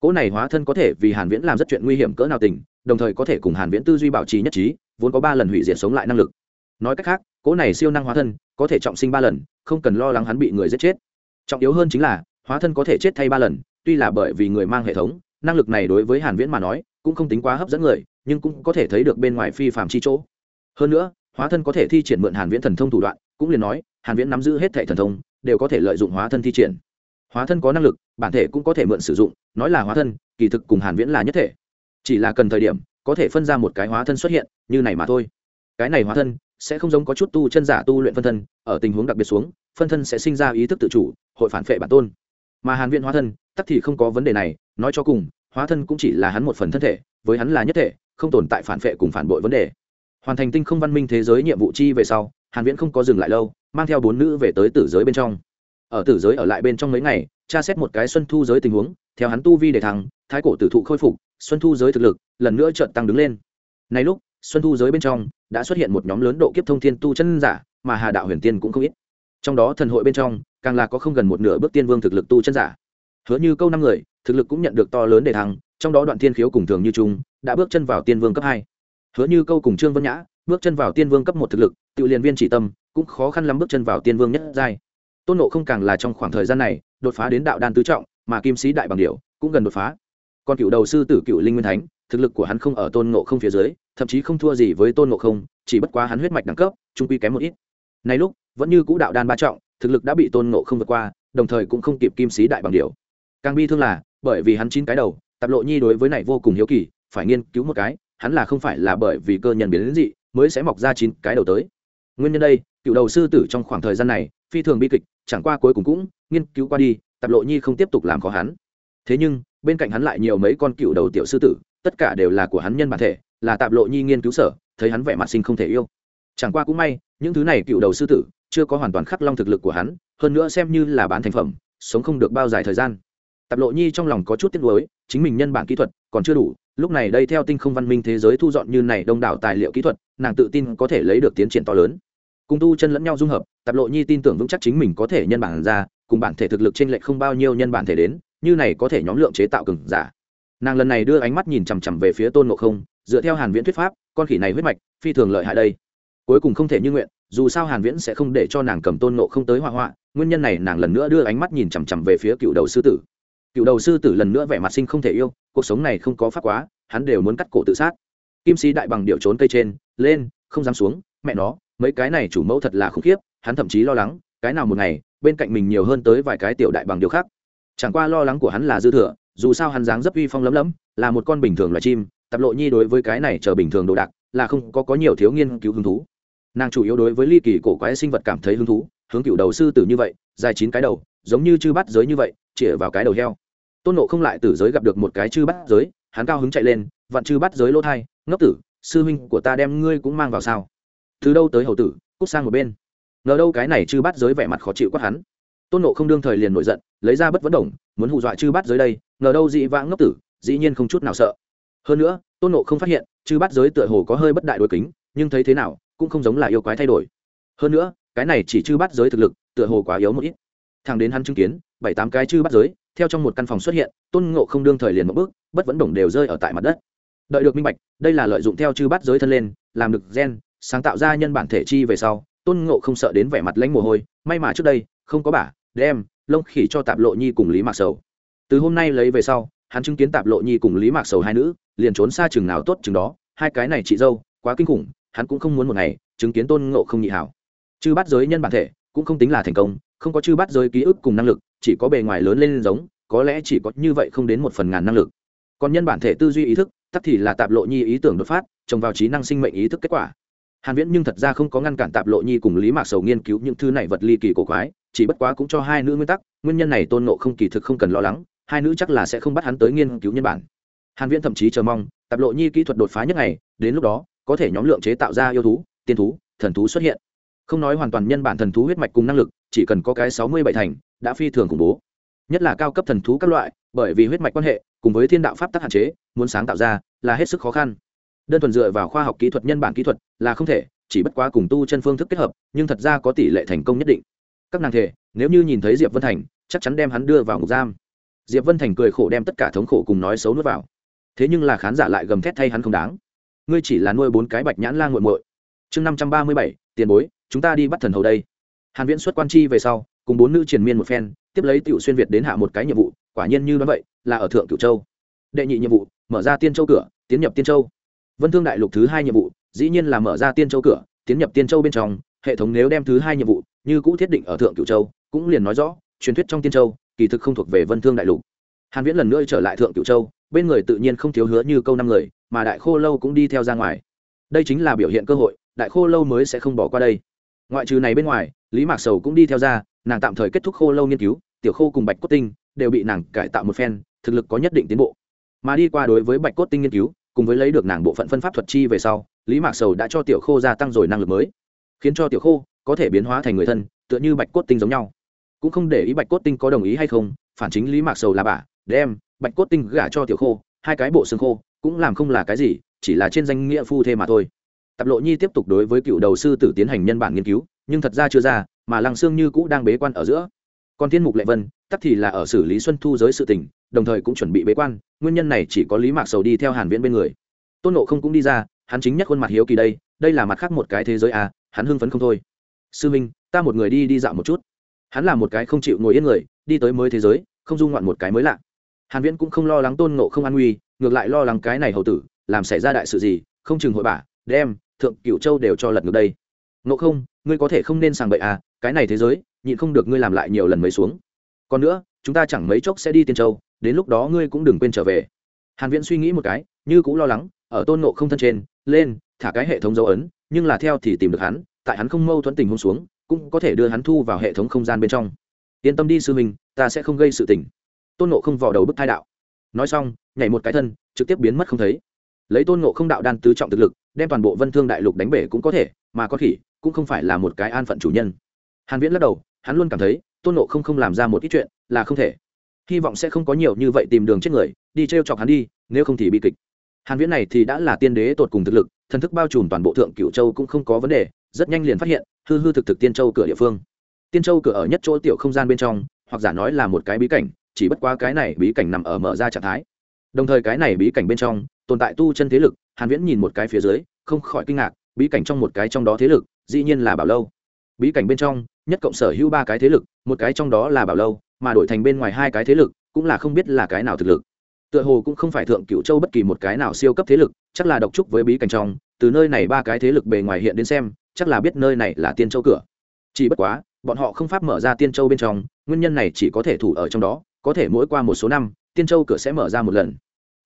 Cỗ này hóa thân có thể vì hàn viễn làm rất chuyện nguy hiểm cỡ nào tình, đồng thời có thể cùng hàn viễn tư duy bảo trì nhất trí, vốn có ba lần hủy diệt sống lại năng lực. Nói cách khác, cỗ này siêu năng hóa thân, có thể trọng sinh ba lần, không cần lo lắng hắn bị người giết chết. Trọng yếu hơn chính là hóa thân có thể chết thay ba lần, tuy là bởi vì người mang hệ thống, năng lực này đối với hàn viễn mà nói, cũng không tính quá hấp dẫn người, nhưng cũng có thể thấy được bên ngoài phi phàm chi chỗ. Hơn nữa, hóa thân có thể thi triển mượn hàn viễn thần thông thủ đoạn, cũng liền nói, hàn viễn nắm giữ hết thể thần thông, đều có thể lợi dụng hóa thân thi triển. Hóa thân có năng lực, bản thể cũng có thể mượn sử dụng, nói là hóa thân, kỳ thực cùng hàn viễn là nhất thể. Chỉ là cần thời điểm, có thể phân ra một cái hóa thân xuất hiện, như này mà thôi. Cái này hóa thân, sẽ không giống có chút tu chân giả tu luyện phân thân, ở tình huống đặc biệt xuống, phân thân sẽ sinh ra ý thức tự chủ, hội phản phệ bản tôn mà hàn viễn hóa thân, tắc thì không có vấn đề này, nói cho cùng, hóa thân cũng chỉ là hắn một phần thân thể, với hắn là nhất thể, không tồn tại phản vệ cùng phản bội vấn đề. Hoàn thành tinh không văn minh thế giới nhiệm vụ chi về sau, hàn viễn không có dừng lại lâu, mang theo bốn nữ về tới tử giới bên trong. Ở tử giới ở lại bên trong mấy ngày, tra xét một cái xuân thu giới tình huống, theo hắn tu vi để thắng thái cổ tử thụ khôi phục, xuân thu giới thực lực, lần nữa chợt tăng đứng lên. Này lúc, xuân thu giới bên trong, đã xuất hiện một nhóm lớn độ kiếp thông thiên tu chân giả, mà hà đạo huyền tiên cũng không ít trong đó thần hội bên trong, càng là có không gần một nửa bước tiên vương thực lực tu chân giả. Hứa như câu năm người, thực lực cũng nhận được to lớn để thăng, trong đó đoạn thiên khiếu cùng thường như trung đã bước chân vào tiên vương cấp hai. Hứa như câu cùng trương vân nhã bước chân vào tiên vương cấp một thực lực, tự liền viên chỉ tâm, cũng khó khăn lắm bước chân vào tiên vương nhất giai. Tôn nộ không càng là trong khoảng thời gian này, đột phá đến đạo đan tứ trọng, mà kim sĩ đại bằng điệu cũng gần đột phá. Còn cựu đầu sư tử cựu linh nguyên thánh, thực lực của hắn không ở tôn nộ không phía dưới, thậm chí không thua gì với tôn nộ không, chỉ bất quá hắn huyết mạch đẳng cấp, trung quy kém một ít nay lúc, vẫn như cũ đạo đan ba trọng, thực lực đã bị tôn ngộ không vượt qua, đồng thời cũng không kịp kim sĩ đại bằng điệu càng bi thương là, bởi vì hắn chín cái đầu, tạp lộ nhi đối với này vô cùng hiếu kỳ, phải nghiên cứu một cái, hắn là không phải là bởi vì cơ nhân biến đến dị, mới sẽ mọc ra chín cái đầu tới. Nguyên nhân đây, cựu đầu sư tử trong khoảng thời gian này, phi thường bi kịch, chẳng qua cuối cùng cũng nghiên cứu qua đi, tạp lộ nhi không tiếp tục làm khó hắn. Thế nhưng, bên cạnh hắn lại nhiều mấy con cựu đầu tiểu sư tử, tất cả đều là của hắn nhân bản thể, là tạp lộ nhi nghiên cứu sở, thấy hắn vẻ mặt sinh không thể yêu. Chẳng qua cũng may những thứ này cựu đầu sư tử, chưa có hoàn toàn khắc long thực lực của hắn, hơn nữa xem như là bán thành phẩm, sống không được bao dài thời gian. Tạp lộ nhi trong lòng có chút tiếc nuối, chính mình nhân bản kỹ thuật còn chưa đủ, lúc này đây theo tinh không văn minh thế giới thu dọn như này đông đảo tài liệu kỹ thuật, nàng tự tin có thể lấy được tiến triển to lớn. Cùng tu chân lẫn nhau dung hợp, tạp lộ nhi tin tưởng vững chắc chính mình có thể nhân bản ra, cùng bản thể thực lực trên lệch không bao nhiêu nhân bản thể đến, như này có thể nhóm lượng chế tạo cừng giả. Nàng lần này đưa ánh mắt nhìn chằm chằm về phía tôn ngộ không, dựa theo hàn viễn thuyết pháp, con khỉ này huyết mạch, phi thường lợi hại đây cuối cùng không thể như nguyện, dù sao hàn viễn sẽ không để cho nàng cầm tôn ngộ không tới hỏa hoạ nguyên nhân này nàng lần nữa đưa ánh mắt nhìn chằm chằm về phía cựu đầu sư tử. Cựu đầu sư tử lần nữa vẻ mặt sinh không thể yêu, cuộc sống này không có pháp quá, hắn đều muốn cắt cổ tự sát. Kim sĩ đại bằng điệu trốn cây trên, lên, không dám xuống, mẹ nó, mấy cái này chủ mẫu thật là khủng khiếp, hắn thậm chí lo lắng, cái nào một ngày, bên cạnh mình nhiều hơn tới vài cái tiểu đại bằng điều khác. Chẳng qua lo lắng của hắn là dư thừa, dù sao hắn dáng dấp uy phong lấm lấm, là một con bình thường loài chim tạp lộ nhi đối với cái này chờ bình thường đồ đạc, là không có có nhiều thiếu nghiên cứu hứng thú nàng chủ yếu đối với ly kỳ cổ quái sinh vật cảm thấy hứng thú, hướng cựu đầu sư tử như vậy, dài chín cái đầu, giống như chư bắt giới như vậy, chĩa vào cái đầu heo. Tôn nộ không lại tử giới gặp được một cái chư bắt giới, hắn cao hứng chạy lên vặn chư bắt giới lỗ thai, ngốc tử, sư huynh của ta đem ngươi cũng mang vào sao? Từ đâu tới hầu tử, cút sang một bên. Ngờ đâu cái này chư bắt giới vẻ mặt khó chịu quát hắn. Tôn nộ không đương thời liền nổi giận, lấy ra bất vấn đồng, muốn hù dọa chư bắt giới đây, ngờ đâu dị vãng ngốc tử, dĩ nhiên không chút nào sợ. Hơn nữa, tôn nộ không phát hiện, chư bắt giới tựa hồ có hơi bất đại đôi kính, nhưng thấy thế nào cũng không giống là yêu quái thay đổi. Hơn nữa, cái này chỉ chư bắt giới thực lực, tựa hồ quá yếu một ít. Thằng đến hắn chứng kiến, bảy tám cái chư bắt giới, theo trong một căn phòng xuất hiện, tôn ngộ không đương thời liền một bước, bất vẫn đồng đều rơi ở tại mặt đất. Đợi được minh bạch, đây là lợi dụng theo chư bắt giới thân lên, làm được gen, sáng tạo ra nhân bản thể chi về sau, tôn ngộ không sợ đến vẻ mặt lãnh mồ hôi, may mà trước đây, không có bả, đem, lông khỉ cho tạp lộ nhi cùng lý mạc sầu. Từ hôm nay lấy về sau, hắn chứng kiến tạp lộ nhi cùng lý mạc sầu hai nữ, liền trốn xa chừng nào tốt chừng đó, hai cái này chị dâu, quá kinh khủng hắn cũng không muốn một ngày chứng kiến tôn ngộ không nhị hảo. Chư bắt giới nhân bản thể cũng không tính là thành công, không có chư bắt giới ký ức cùng năng lực, chỉ có bề ngoài lớn lên giống, có lẽ chỉ có như vậy không đến một phần ngàn năng lực. Còn nhân bản thể tư duy ý thức, tắc thì là tạp lộ nhi ý tưởng đột phát, trồng vào trí năng sinh mệnh ý thức kết quả. Hàn viễn nhưng thật ra không có ngăn cản tạp lộ nhi cùng lý mạc sầu nghiên cứu những thứ này vật ly kỳ cổ quái, chỉ bất quá cũng cho hai nữ nguyên tắc, nguyên nhân này tôn ngộ không kỳ thực không cần lo lắng, hai nữ chắc là sẽ không bắt hắn tới nghiên cứu nhân bản. Hàn viễn thậm chí chờ mong, tạp lộ nhi kỹ thuật đột phá nhất ngày, đến lúc đó có thể nhóm lượng chế tạo ra yêu thú, tiên thú, thần thú xuất hiện. Không nói hoàn toàn nhân bản thần thú huyết mạch cùng năng lực, chỉ cần có cái sáu mươi bảy thành, đã phi thường khủng bố. Nhất là cao cấp thần thú các loại, bởi vì huyết mạch quan hệ, cùng với thiên đạo pháp tắc hạn chế, muốn sáng tạo ra là hết sức khó khăn. Đơn thuần dựa vào khoa học kỹ thuật, nhân bản kỹ thuật là không thể, chỉ bất quá cùng tu chân phương thức kết hợp, nhưng thật ra có tỷ lệ thành công nhất định. Các nàng thể, nếu như nhìn thấy diệp vân thành, chắc chắn đem hắn đưa vào ngục giam. Diệp vân thành cười khổ đem tất cả thống khổ cùng nói xấu nuốt vào. Thế nhưng là khán giả lại gầm thét thay hắn không đáng ngươi chỉ là nuôi bốn cái bạch nhãn lan g u muội. Chương năm trăm ba mươi bảy, tiền bối, chúng ta đi bắt thần hầu đây. Hàn viễn xuất quan chi về sau, cùng bốn nữ triền miên một phen, tiếp lấy tiểu xuyên việt đến hạ một cái nhiệm vụ, quả nhiên như nói vậy, là ở thượng cửu châu. Đệ nhị nhiệm vụ, mở ra tiên châu cửa, tiến nhập tiên châu. Vân thương đại lục thứ hai nhiệm vụ, dĩ nhiên là mở ra tiên châu cửa, tiến nhập tiên châu bên trong, hệ thống nếu đem thứ hai nhiệm vụ, như cũ thiết định ở thượng cửu châu, cũng liền nói rõ, truyền thuyết trong tiên châu, kỳ thực không thuộc về vân thương đại lục. Hàn viễn lần nữa trở lại thượng cửu châu, bên người tự nhiên không thiếu hứa như câu năm người mà đại khô lâu cũng đi theo ra ngoài. Đây chính là biểu hiện cơ hội, đại khô lâu mới sẽ không bỏ qua đây. Ngoại trừ này bên ngoài, lý mạc sầu cũng đi theo ra, nàng tạm thời kết thúc khô lâu nghiên cứu, tiểu khô cùng bạch cốt tinh đều bị nàng cải tạo một phen, thực lực có nhất định tiến bộ. Mà đi qua đối với bạch cốt tinh nghiên cứu, cùng với lấy được nàng bộ phận phân pháp thuật chi về sau, lý mạc sầu đã cho tiểu khô gia tăng rồi năng lực mới, khiến cho tiểu khô có thể biến hóa thành người thân, tựa như bạch cốt tinh giống nhau. Cũng không để ý bạch cốt tinh có đồng ý hay không, phản chính lý mạc sầu là bà, đem bạch cốt tinh gả cho tiểu khô, hai cái bộ xương khô cũng làm không là cái gì, chỉ là trên danh nghĩa phu thê mà thôi. Tạp lộ nhi tiếp tục đối với cựu đầu sư tử tiến hành nhân bản nghiên cứu, nhưng thật ra chưa ra, mà lăng xương như cũ đang bế quan ở giữa. Còn thiên mục lệ vân, tắc thì là ở xử lý xuân thu giới sự tình, đồng thời cũng chuẩn bị bế quan, nguyên nhân này chỉ có lý mạc sầu đi theo hàn viễn bên người. Tôn nộ không cũng đi ra, hắn chính nhất khuôn mặt hiếu kỳ đây đây là mặt khác một cái thế giới à hắn hưng phấn không thôi. Sư minh, ta một người đi đi dạo một chút. Hắn là một cái không chịu ngồi yên người, đi tới mới thế giới, không dung ngoạn một cái mới lạ hàn viễn cũng không lo lắng tôn ngộ không an nguy, ngược lại lo lắng cái này hầu tử, làm xảy ra đại sự gì, không chừng hội bả, đem, thượng cửu châu đều cho lật ngược đây. Ngộ không, ngươi có thể không nên sàng bậy à cái này thế giới, nhịn không được ngươi làm lại nhiều lần mới xuống. Còn nữa, chúng ta chẳng mấy chốc sẽ đi tiên châu, đến lúc đó ngươi cũng đừng quên trở về. Hàn viễn suy nghĩ một cái, như cũng lo lắng, ở tôn ngộ không thân trên, lên, thả cái hệ thống dấu ấn, nhưng là theo thì tìm được hắn, tại hắn không mâu thuẫn tình huống xuống, cũng có thể đưa hắn thu vào hệ thống không gian bên trong. Yên tâm đi sư mình ta sẽ không gây sự tình tôn nộ không vò đầu bức thai đạo. Nói xong, nhảy một cái thân, trực tiếp biến mất không thấy. Lấy tôn nộ không đạo đan tứ trọng thực lực, đem toàn bộ vân thương đại lục đánh bể cũng có thể, mà có khỉ cũng không phải là một cái an phận chủ nhân. Hàn viễn lắc đầu, hắn luôn cảm thấy, tôn nộ không không làm ra một ít chuyện là không thể. Hy vọng sẽ không có nhiều như vậy tìm đường chết người, đi treo chọc hắn đi, nếu không thì bị kịch. Hàn viễn này thì đã là tiên đế tột cùng thực lực, thần thức bao trùm toàn bộ thượng cửu châu cũng không có vấn đề, rất nhanh liền phát hiện, hư hư thực thực tiên châu cửa địa phương. Tiên châu cửa ở nhất chỗ tiểu không gian bên trong, hoặc giả nói là một cái bí cảnh chỉ bất quá cái này bí cảnh nằm ở mở ra trạng thái. Đồng thời cái này bí cảnh bên trong, tồn tại tu chân thế lực, hàn viễn nhìn một cái phía dưới, không khỏi kinh ngạc, bí cảnh trong một cái trong đó thế lực, dĩ nhiên là bảo lâu. Bí cảnh bên trong, nhất cộng sở hữu ba cái thế lực, một cái trong đó là bảo lâu, mà đổi thành bên ngoài hai cái thế lực, cũng là không biết là cái nào thực lực. Tựa hồ cũng không phải thượng cửu châu bất kỳ một cái nào siêu cấp thế lực, chắc là độc trúc với bí cảnh trong, từ nơi này ba cái thế lực bề ngoài hiện đến xem, chắc là biết nơi này là tiên châu cửa. Chỉ bất quá, bọn họ không pháp mở ra tiên châu bên trong, nguyên nhân này chỉ có thể thủ ở trong đó có thể mỗi qua một số năm, tiên châu cửa sẽ mở ra một lần.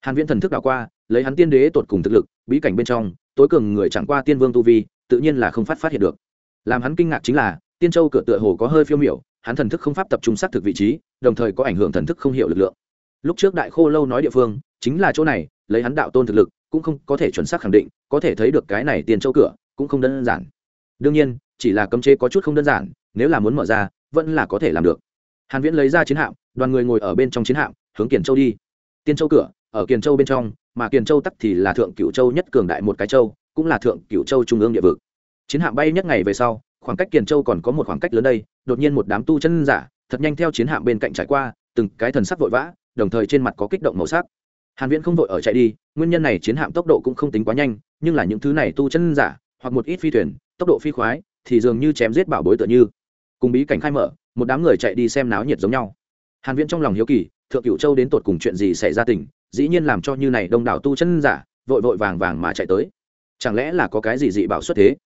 Hàn viễn thần thức đảo qua, lấy hắn tiên đế tột cùng thực lực, bí cảnh bên trong, tối cường người chẳng qua tiên vương tu vi, tự nhiên là không phát phát hiện được. Làm hắn kinh ngạc chính là, tiên châu cửa tựa hồ có hơi phiêu miểu, hắn thần thức không pháp tập trung xác thực vị trí, đồng thời có ảnh hưởng thần thức không hiểu lực lượng. Lúc trước đại khô lâu nói địa phương, chính là chỗ này, lấy hắn đạo tôn thực lực, cũng không có thể chuẩn xác khẳng định, có thể thấy được cái này tiên châu cửa, cũng không đơn giản. Đương nhiên, chỉ là cấm chế có chút không đơn giản, nếu là muốn mở ra, vẫn là có thể làm được hàn viễn lấy ra chiến hạm, đoàn người ngồi ở bên trong chiến hạm, hướng kiền châu đi. Tiên châu cửa, ở kiền châu bên trong, mà kiền châu tắc thì là thượng cửu châu nhất cường đại một cái châu, cũng là thượng cửu châu trung ương địa vực. Chiến hạm bay nhất ngày về sau, khoảng cách kiền châu còn có một khoảng cách lớn đây, đột nhiên một đám tu chân giả, thật nhanh theo chiến hạm bên cạnh trải qua, từng cái thần sắc vội vã, đồng thời trên mặt có kích động màu sắc. Hàn viễn không vội ở chạy đi, nguyên nhân này chiến hạm tốc độ cũng không tính quá nhanh, nhưng là những thứ này tu chân giả, hoặc một ít phi thuyền, tốc độ phi khoái, thì dường như chém giết bảo bối tựa như. Cùng bí cảnh khai mở một đám người chạy đi xem náo nhiệt giống nhau. Hàn viễn trong lòng hiếu kỳ, thượng cửu châu đến tột cùng chuyện gì xảy ra tỉnh dĩ nhiên làm cho như này đông đảo tu chân giả, vội vội vàng vàng mà chạy tới. Chẳng lẽ là có cái gì dị bảo xuất thế?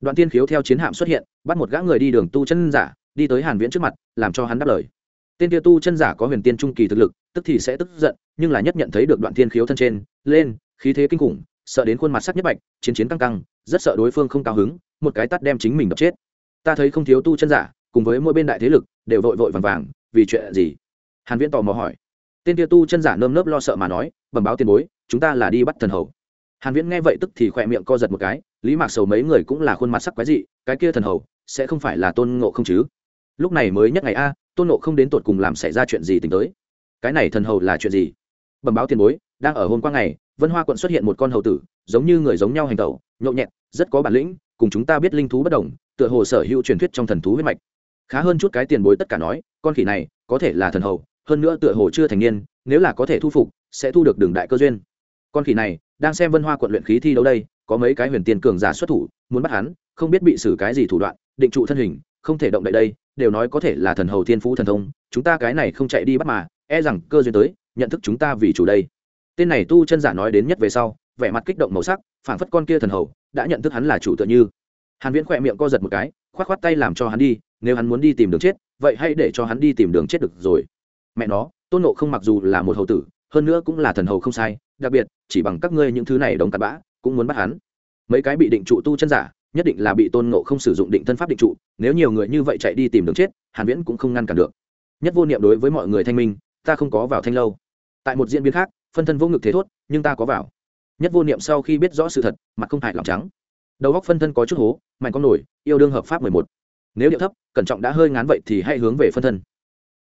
Đoạn tiên khiếu theo chiến hạm xuất hiện, bắt một gã người đi đường tu chân giả, đi tới hàn viễn trước mặt, làm cho hắn đáp lời. Tên kia tu chân giả có huyền tiên trung kỳ thực lực, tức thì sẽ tức giận, nhưng là nhất nhận thấy được đoạn tiên khiếu thân trên, lên, khí thế kinh khủng, sợ đến khuôn mặt sắc nhất bạch, chiến chiến căng căng, rất sợ đối phương không cao hứng, một cái tát đem chính mình đập chết. Ta thấy không thiếu tu chân giả cùng với mỗi bên đại thế lực đều vội vội vàng vàng vì chuyện gì? Hàn viễn tò mò hỏi. Tên kia tu chân giả nơm nớp lo sợ mà nói, bẩm báo tiền bối, chúng ta là đi bắt thần hầu. Hàn viễn nghe vậy tức thì khỏe miệng co giật một cái, lý mạc sầu mấy người cũng là khuôn mặt sắc quái dị, cái kia thần hầu sẽ không phải là tôn ngộ không chứ? Lúc này mới nhất ngày a, tôn ngộ không đến tột cùng làm xảy ra chuyện gì tính tới? Cái này thần hầu là chuyện gì? Bẩm báo tiền bối, đang ở hôm qua ngày, vân hoa quận xuất hiện một con hầu tử, giống như người giống nhau hành tẩu, nhộn nhẹt, rất có bản lĩnh, cùng chúng ta biết linh thú bất đồng, tựa hồ sở hữu truyền thuyết trong thần thú huyết mạch khá hơn chút cái tiền bối tất cả nói, con khỉ này, có thể là thần hầu, hơn nữa tựa hồ chưa thành niên, nếu là có thể thu phục, sẽ thu được đường đại cơ duyên. Con khỉ này, đang xem vân hoa quận luyện khí thi đấu đây, có mấy cái huyền tiền cường giả xuất thủ, muốn bắt hắn, không biết bị xử cái gì thủ đoạn, định trụ thân hình, không thể động đậy đây, đều nói có thể là thần hầu thiên phú thần thông, chúng ta cái này không chạy đi bắt mà e rằng cơ duyên tới, nhận thức chúng ta vì chủ đây. Tên này tu chân giả nói đến nhất về sau, vẻ mặt kích động màu sắc, phảng phất con kia thần hầu, đã nhận thức hắn là chủ tựa như. Hàn viễn khỏe miệng co giật một cái khoát khoát tay làm cho hắn đi, nếu hắn muốn đi tìm đường chết, vậy hãy để cho hắn đi tìm đường chết được rồi. Mẹ nó, tôn nộ không mặc dù là một hầu tử, hơn nữa cũng là thần hầu không sai, đặc biệt, chỉ bằng các ngươi những thứ này đóng cặn bã, cũng muốn bắt hắn. Mấy cái bị định trụ tu chân giả, nhất định là bị tôn nộ không sử dụng định thân pháp định trụ, nếu nhiều người như vậy chạy đi tìm đường chết, hàn viễn cũng không ngăn cản được. Nhất vô niệm đối với mọi người thanh minh, ta không có vào thanh lâu. Tại một diễn biến khác, phân thân vô ngực thế thốt, nhưng ta có vào. Nhất vô niệm sau khi biết rõ sự thật, mặt không hại lòng trắng đầu góc phân thân có chút hố mạnh con nổi, yêu đương hợp pháp mười một. Nếu điệu thấp, cẩn trọng đã hơi ngán vậy thì hãy hướng về phân thân.